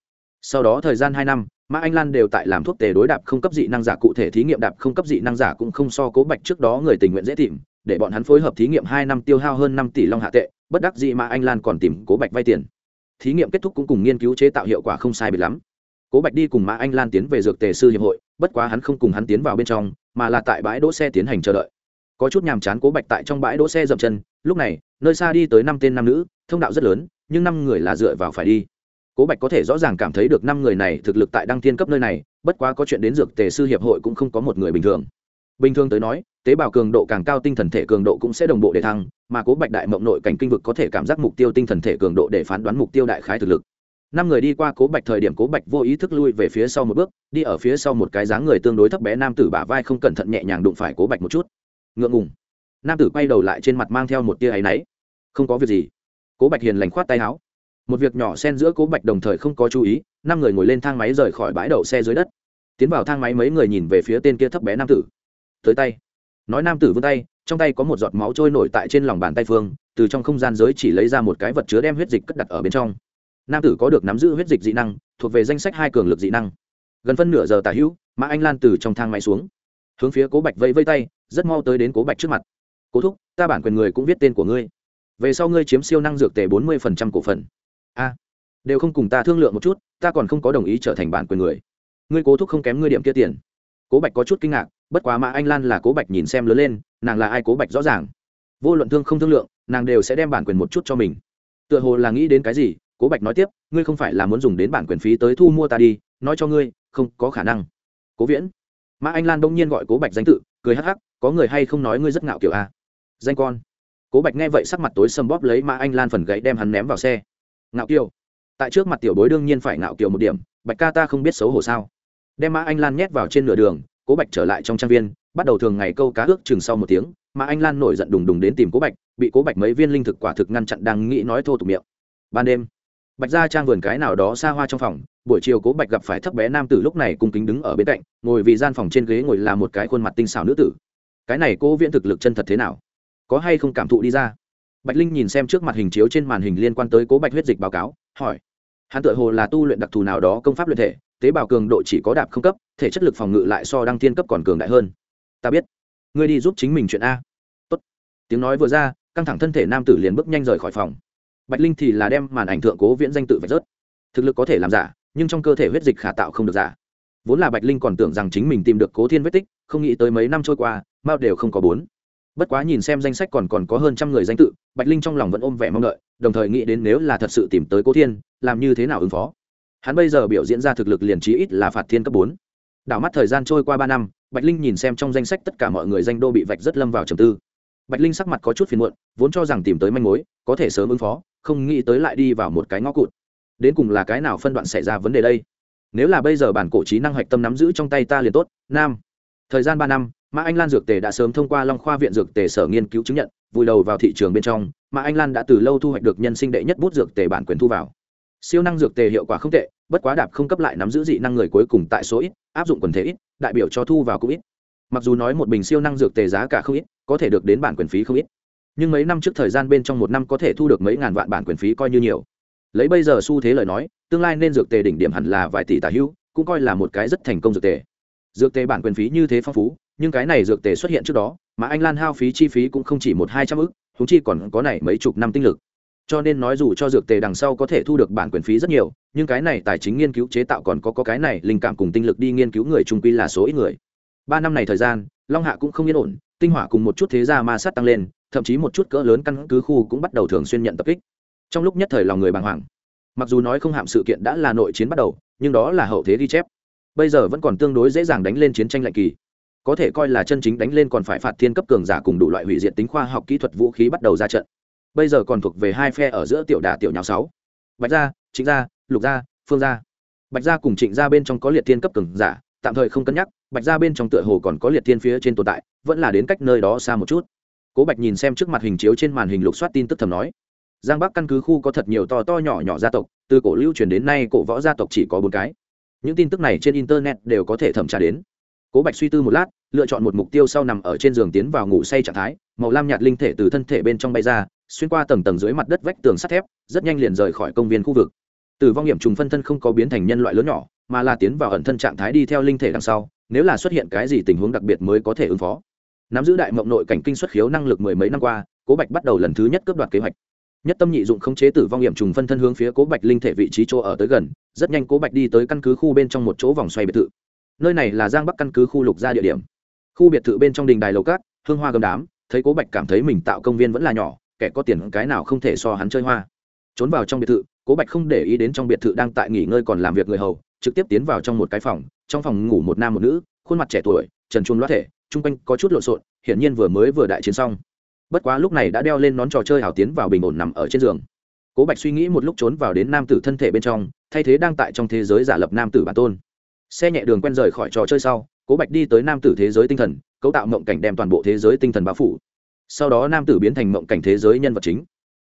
Sau đó thời gian hai năm, mã anh lan đều tại làm thuốc tề đối đạp không cấp dị năng giả, cụ thể thí nghiệm đạp không cấp dị năng giả cũng không so cố bạch trước đó người tình nguyện dễ tìm, để bọn hắn phối hợp thí nghiệm hai năm tiêu hao hơn năm tỷ long hạ tệ, bất đắc dị mã anh lan còn tìm cố bạch vay tiền. Thí nghiệm kết thúc cũng cùng nghiên cứu chế tạo hiệu quả không sai biệt lắm cố bạch đi cùng mã anh lan tiến về dược tề sư hiệp hội, bất quá hắn không cùng hắn tiến vào bên trong, mà là tại bãi đỗ xe tiến hành chờ đợi. Có chút nhàm chán cố bạch tại trong bãi đỗ xe dậm chân, lúc này, nơi xa đi tới năm tên nam nữ, thông đạo rất lớn, nhưng năm người là dựa vào phải đi. Cố bạch có thể rõ ràng cảm thấy được năm người này thực lực tại đăng thiên cấp nơi này, bất quá có chuyện đến dược tề sư hiệp hội cũng không có một người bình thường. Bình thường tới nói, tế bào cường độ càng cao tinh thần thể cường độ cũng sẽ đồng bộ để thăng, mà cố bạch đại mộng nội cảnh kinh vực có thể cảm giác mục tiêu tinh thần thể cường độ để phán đoán mục tiêu đại khái thực lực năm người đi qua cố bạch thời điểm cố bạch vô ý thức lui về phía sau một bước, đi ở phía sau một cái dáng người tương đối thấp bé nam tử bả vai không cẩn thận nhẹ nhàng đụng phải cố bạch một chút. Ngượng ngùng. Nam tử quay đầu lại trên mặt mang theo một tia áy náy. Không có việc gì. Cố bạch hiền lành khoát tay áo. Một việc nhỏ xen giữa cố bạch đồng thời không có chú ý, năm người ngồi lên thang máy rời khỏi bãi đậu xe dưới đất. Tiến vào thang máy mấy người nhìn về phía tên kia thấp bé nam tử. Tới tay. Nói nam tử vươn tay, trong tay có một giọt máu trôi nổi tại trên lòng bàn tay phương, từ trong không gian giới chỉ lấy ra một cái vật chứa đem huyết dịch cất đặt ở bên trong nam tử có được nắm giữ huyết dịch dị năng, thuộc về danh sách hai cường lực dị năng. Gần phân nửa giờ tả hữu mà anh lan từ trong thang máy xuống. Hướng phía cố bạch vẫy vây tay, rất mau tới đến cố bạch trước mặt. Cố thúc, ta bản quyền người cũng viết tên của ngươi. Về sau ngươi chiếm siêu năng dược tề bốn mươi cổ phần. A, đều không cùng ta thương lượng một chút, ta còn không có đồng ý trở thành bản quyền người. Ngươi cố thúc không kém ngươi điểm kia tiền. Cố bạch có chút kinh ngạc, bất quá mà anh lan là cố bạch nhìn xem lớn lên, nàng là ai cố bạch rõ ràng. Vô luận thương không thương lượng, nàng đều sẽ đem bản quyền một chút cho mình. Tựa hồ là nghĩ đến cái gì cố bạch nói tiếp, ngươi không phải là muốn dùng đến bản quyền phí tới thu mua ta đi, nói cho ngươi, không có khả năng. Cố viễn, mã anh lan đông nhiên gọi cố bạch danh tự, cười hắc hắc, có người hay không nói ngươi rất ngạo kiểu a? Danh con. Cố bạch nghe vậy sắc mặt tối sầm bóp lấy mã anh lan phần gậy đem hắn ném vào xe. Ngạo kiều tại trước mặt tiểu bối đương nhiên phải ngạo kiều một điểm, bạch ca ta không biết xấu hổ sao? Đem mã anh lan nhét vào trên nửa đường, cố bạch trở lại trong trang viên, bắt đầu thường ngày câu cá ước chừng sau một tiếng mà anh lan nổi giận đùng đùng đến tìm cố bạch, bị cố bạch mấy viên linh thực quả thực ngăn chặn đang nghĩ nói thô tục miệng. Ban đêm bạch gia trang vườn cái nào đó xa hoa trong phòng, buổi chiều cố bạch gặp phải thấp bé nam tử lúc này cung kính đứng ở bên cạnh, ngồi vì gian phòng trên ghế ngồi là một cái khuôn mặt tinh xảo nữ tử. Cái này cố viễn thực lực chân thật thế nào? Có hay không cảm thụ đi ra? Bạch linh nhìn xem trước mặt hình chiếu trên màn hình liên quan tới cố bạch huyết dịch báo cáo, hỏi. Hắn tự hồ là tu luyện đặc thù nào đó công pháp luyện thể, tế bào cường độ chỉ có đạp không cấp, thể chất lực phòng ngự lại so đăng thiên cấp còn cường đại hơn. Ta biết. Ngươi đi giúp chính mình chuyện a. Tốt. tiếng nói vừa ra, căng thẳng thân thể nam tử liền bước nhanh rời khỏi phòng bạch linh thì là đem màn ảnh thượng cố viễn danh tự vạch rớt. Thực lực có thể làm giả, nhưng trong cơ thể huyết dịch khả tạo không được giả. Vốn là bạch linh còn tưởng rằng chính mình tìm được cố thiên vết tích, không nghĩ tới mấy năm trôi qua, mao đều không có bốn. Bất quá nhìn xem danh sách còn còn có hơn trăm người danh tự, bạch linh trong lòng vẫn ôm vẻ mong đợi, đồng thời nghĩ đến nếu là thật sự tìm tới cố thiên, làm như thế nào ứng phó? Hắn bây giờ biểu diễn ra thực lực liền trí ít là phạt thiên cấp bốn. Đảo mắt thời gian trôi qua ba năm, bạch linh nhìn xem trong danh sách tất cả mọi người danh đô bị vạch rất lâm vào trầm tư bạch linh sắc mặt có chút phiền muộn, vốn cho rằng tìm tới manh mối, có thể sớm ứng phó, không nghĩ tới lại đi vào một cái ngõ cụt. Đến cùng là cái nào phân đoạn xảy ra vấn đề đây? Nếu là bây giờ bản cổ trí năng hoạch tâm nắm giữ trong tay ta liền tốt, nam. Thời gian ba năm, mã anh lan dược tề đã sớm thông qua long khoa viện dược tề sở nghiên cứu chứng nhận, vùi đầu vào thị trường bên trong, mã anh lan đã từ lâu thu hoạch được nhân sinh đệ nhất bút dược tề bản quyền thu vào. Siêu năng dược tề hiệu quả không tệ, bất quá đạp không cấp lại nắm giữ dị năng người cuối cùng tại số ít, áp dụng quần thể ít, đại biểu cho thu vào cũng ít. Mặc dù nói một bình siêu năng dược tề giá cả không ít có thể được đến bản quyền phí không ít. Nhưng mấy năm trước thời gian bên trong một năm có thể thu được mấy ngàn vạn bản quyền phí coi như nhiều. Lấy bây giờ xu thế lời nói tương lai nên dược tề đỉnh điểm hẳn là vài tỷ tả hữu cũng coi là một cái rất thành công dược tề. Dược tề bản quyền phí như thế phong phú nhưng cái này dược tề xuất hiện trước đó mà anh lan hao phí chi phí cũng không chỉ một hai trăm ức thúng chi còn có này mấy chục năm tinh lực. Cho nên nói dù cho dược tề đằng sau có thể thu được bản quyền phí rất nhiều nhưng cái này tài chính nghiên cứu chế tạo còn có, có cái này linh cảm cùng tinh lực đi nghiên cứu người trung quy là số ít người. Ba năm này thời gian long hạ cũng không yên ổn tinh hỏa cùng một chút thế gia ma sát tăng lên, thậm chí một chút cỡ lớn căn cứ khu cũng bắt đầu thường xuyên nhận tập kích. Trong lúc nhất thời lòng người bàng hoàng. Mặc dù nói không hạm sự kiện đã là nội chiến bắt đầu, nhưng đó là hậu thế ghi chép. Bây giờ vẫn còn tương đối dễ dàng đánh lên chiến tranh lạnh kỳ. Có thể coi là chân chính đánh lên còn phải phạt thiên cấp cường giả cùng đủ loại hủy diệt tính khoa học kỹ thuật vũ khí bắt đầu ra trận. Bây giờ còn thuộc về hai phe ở giữa tiểu đà tiểu nhào sáu. Bạch gia chính gia, lục gia, phương gia. Bạch gia cùng trịnh gia bên trong có liệt thiên cấp cường giả, tạm thời không cân nhắc bạch gia bên trong tựa hồ còn có liệt thiên phía trên tồn tại, vẫn là đến cách nơi đó xa một chút. Cố bạch nhìn xem trước mặt hình chiếu trên màn hình lục soát tin tức thầm nói. Giang bắc căn cứ khu có thật nhiều to to nhỏ nhỏ gia tộc, từ cổ lưu truyền đến nay cổ võ gia tộc chỉ có bốn cái. Những tin tức này trên internet đều có thể thẩm tra đến. Cố bạch suy tư một lát, lựa chọn một mục tiêu sau nằm ở trên giường tiến vào ngủ say trạng thái, màu lam nhạt linh thể từ thân thể bên trong bay ra, xuyên qua tầng tầng dưới mặt đất vách tường sắt thép, rất nhanh liền rời khỏi công viên khu vực. Tử vong nghiệm trùng phân thân không có biến thành nhân loại lớn nhỏ mà là tiến vào ẩn thân trạng thái đi theo linh thể đằng sau, nếu là xuất hiện cái gì tình huống đặc biệt mới có thể ứng phó. Nắm giữ đại mộng nội cảnh kinh xuất khiếu năng lực mười mấy năm qua, cố bạch bắt đầu lần thứ nhất cướp đoạt kế hoạch. Nhất tâm nhị dụng khống chế tử vong hiểm trùng phân thân hướng phía cố bạch linh thể vị trí chỗ ở tới gần, rất nhanh cố bạch đi tới căn cứ khu bên trong một chỗ vòng xoay biệt thự. Nơi này là giang bắc căn cứ khu lục gia địa điểm. Khu biệt thự bên trong đình đài lầu cát, hương hoa gầm đám, thấy cố bạch cảm thấy mình tạo công viên vẫn là nhỏ, kẻ có tiền cái nào không thể so hắn chơi hoa. Trốn vào trong biệt thự, cố bạch không để ý đến trong biệt thự đang tại nghỉ ngơi còn làm việc người hầu trực tiếp tiến vào trong một cái phòng, trong phòng ngủ một nam một nữ, khuôn mặt trẻ tuổi, trần chuông loát thể, chung quanh có chút lộn xộn, hiển nhiên vừa mới vừa đại chiến xong. Bất quá lúc này đã đeo lên nón trò chơi hảo tiến vào bình ổn nằm ở trên giường. Cố bạch suy nghĩ một lúc trốn vào đến nam tử thân thể bên trong, thay thế đang tại trong thế giới giả lập nam tử bản tôn. Xe nhẹ đường quen rời khỏi trò chơi sau, cố bạch đi tới nam tử thế giới tinh thần, cấu tạo mộng cảnh đem toàn bộ thế giới tinh thần bao phủ. Sau đó nam tử biến thành mộng cảnh thế giới nhân vật chính.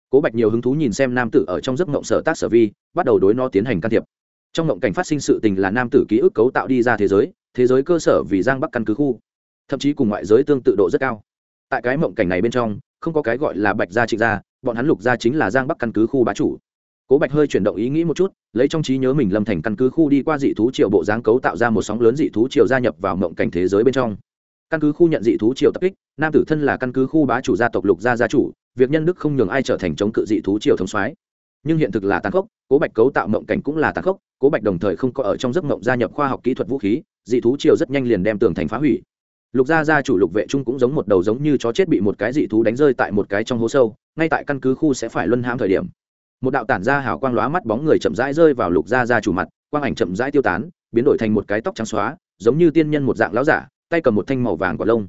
Cố bạch nhiều hứng thú nhìn xem nam tử ở trong giấc mộng sở tác sở vi, bắt đầu đối nó tiến hành can thiệp trong mộng cảnh phát sinh sự tình là nam tử ký ức cấu tạo đi ra thế giới thế giới cơ sở vì giang bắc căn cứ khu, thậm chí cùng ngoại giới tương tự độ rất cao. Tại cái mộng cảnh này bên trong, không có cái gọi là bạch gia trịnh gia, bọn hắn lục gia chính là giang bắc căn cứ khu bá chủ. Cố bạch hơi chuyển động ý nghĩ một chút, lấy trong trí nhớ mình lâm thành căn cứ khu đi qua dị thú triều bộ dáng cấu tạo ra một sóng lớn dị thú triều gia nhập vào mộng cảnh thế giới bên trong. Căn cứ khu nhận dị thú triều tập kích, nam tử thân là căn cứ khu bá chủ gia tộc lục gia gia chủ, việc nhân đức không nhường ai trở thành chống cự dị thú triều thống soái nhưng hiện thực là tàn khốc, cố bạch cấu tạo mộng cảnh cũng là tàn khốc, cố bạch đồng thời không có ở trong giấc mộng gia nhập khoa học kỹ thuật vũ khí, dị thú triều rất nhanh liền đem tường thành phá hủy. Lục gia gia chủ lục vệ trung cũng giống một đầu giống như chó chết bị một cái dị thú đánh rơi tại một cái trong hố sâu, ngay tại căn cứ khu sẽ phải luân hãm thời điểm. Một đạo tản ra hào quang lóa mắt bóng người chậm rãi rơi vào lục gia gia chủ mặt, quang ảnh chậm rãi tiêu tán, biến đổi thành một cái tóc trắng xóa, giống như tiên nhân một dạng láo giả, tay cầm một thanh màu vàng quả lông.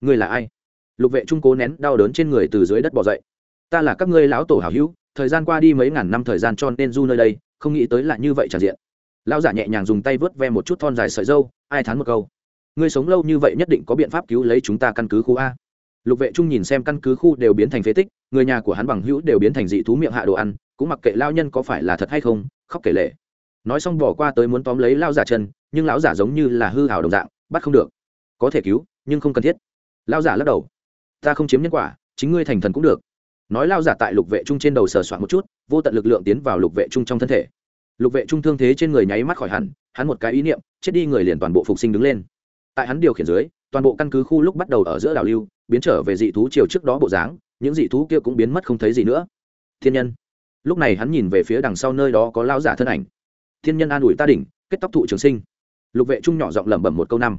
Người là ai? Lục vệ trung cố nén đau đớn trên người từ dưới đất bỏ dậy. Ta là các ngươi lão tổ hảo hữu thời gian qua đi mấy ngàn năm thời gian cho nên du nơi đây, không nghĩ tới là như vậy tràn diện. Lão giả nhẹ nhàng dùng tay vớt ve một chút thon dài sợi dâu, ai thán một câu. Ngươi sống lâu như vậy nhất định có biện pháp cứu lấy chúng ta căn cứ khu a. Lục vệ trung nhìn xem căn cứ khu đều biến thành phế tích, người nhà của hắn bằng hữu đều biến thành dị thú miệng hạ đồ ăn, cũng mặc kệ lao nhân có phải là thật hay không, khóc kể lệ nói xong bỏ qua tới muốn tóm lấy lao giả chân, nhưng lão giả giống như là hư hào đồng dạng, bắt không được. Có thể cứu, nhưng không cần thiết. Lao giả lắc đầu. Ta không chiếm nhân quả, chính ngươi thành thần cũng được nói lao giả tại lục vệ trung trên đầu sờ soạn một chút, vô tận lực lượng tiến vào lục vệ trung trong thân thể. Lục vệ trung thương thế trên người nháy mắt khỏi hẳn, hắn một cái ý niệm, chết đi người liền toàn bộ phục sinh đứng lên. Tại hắn điều khiển dưới, toàn bộ căn cứ khu lúc bắt đầu ở giữa đảo lưu, biến trở về dị thú chiều trước đó bộ dáng, những dị thú kia cũng biến mất không thấy gì nữa. Thiên nhân. Lúc này hắn nhìn về phía đằng sau nơi đó có lao giả thân ảnh. Thiên nhân an ủi ta đỉnh, kết tóc thụ trường sinh. Lục vệ trung nhỏ giọng lẩm bẩm một câu năm.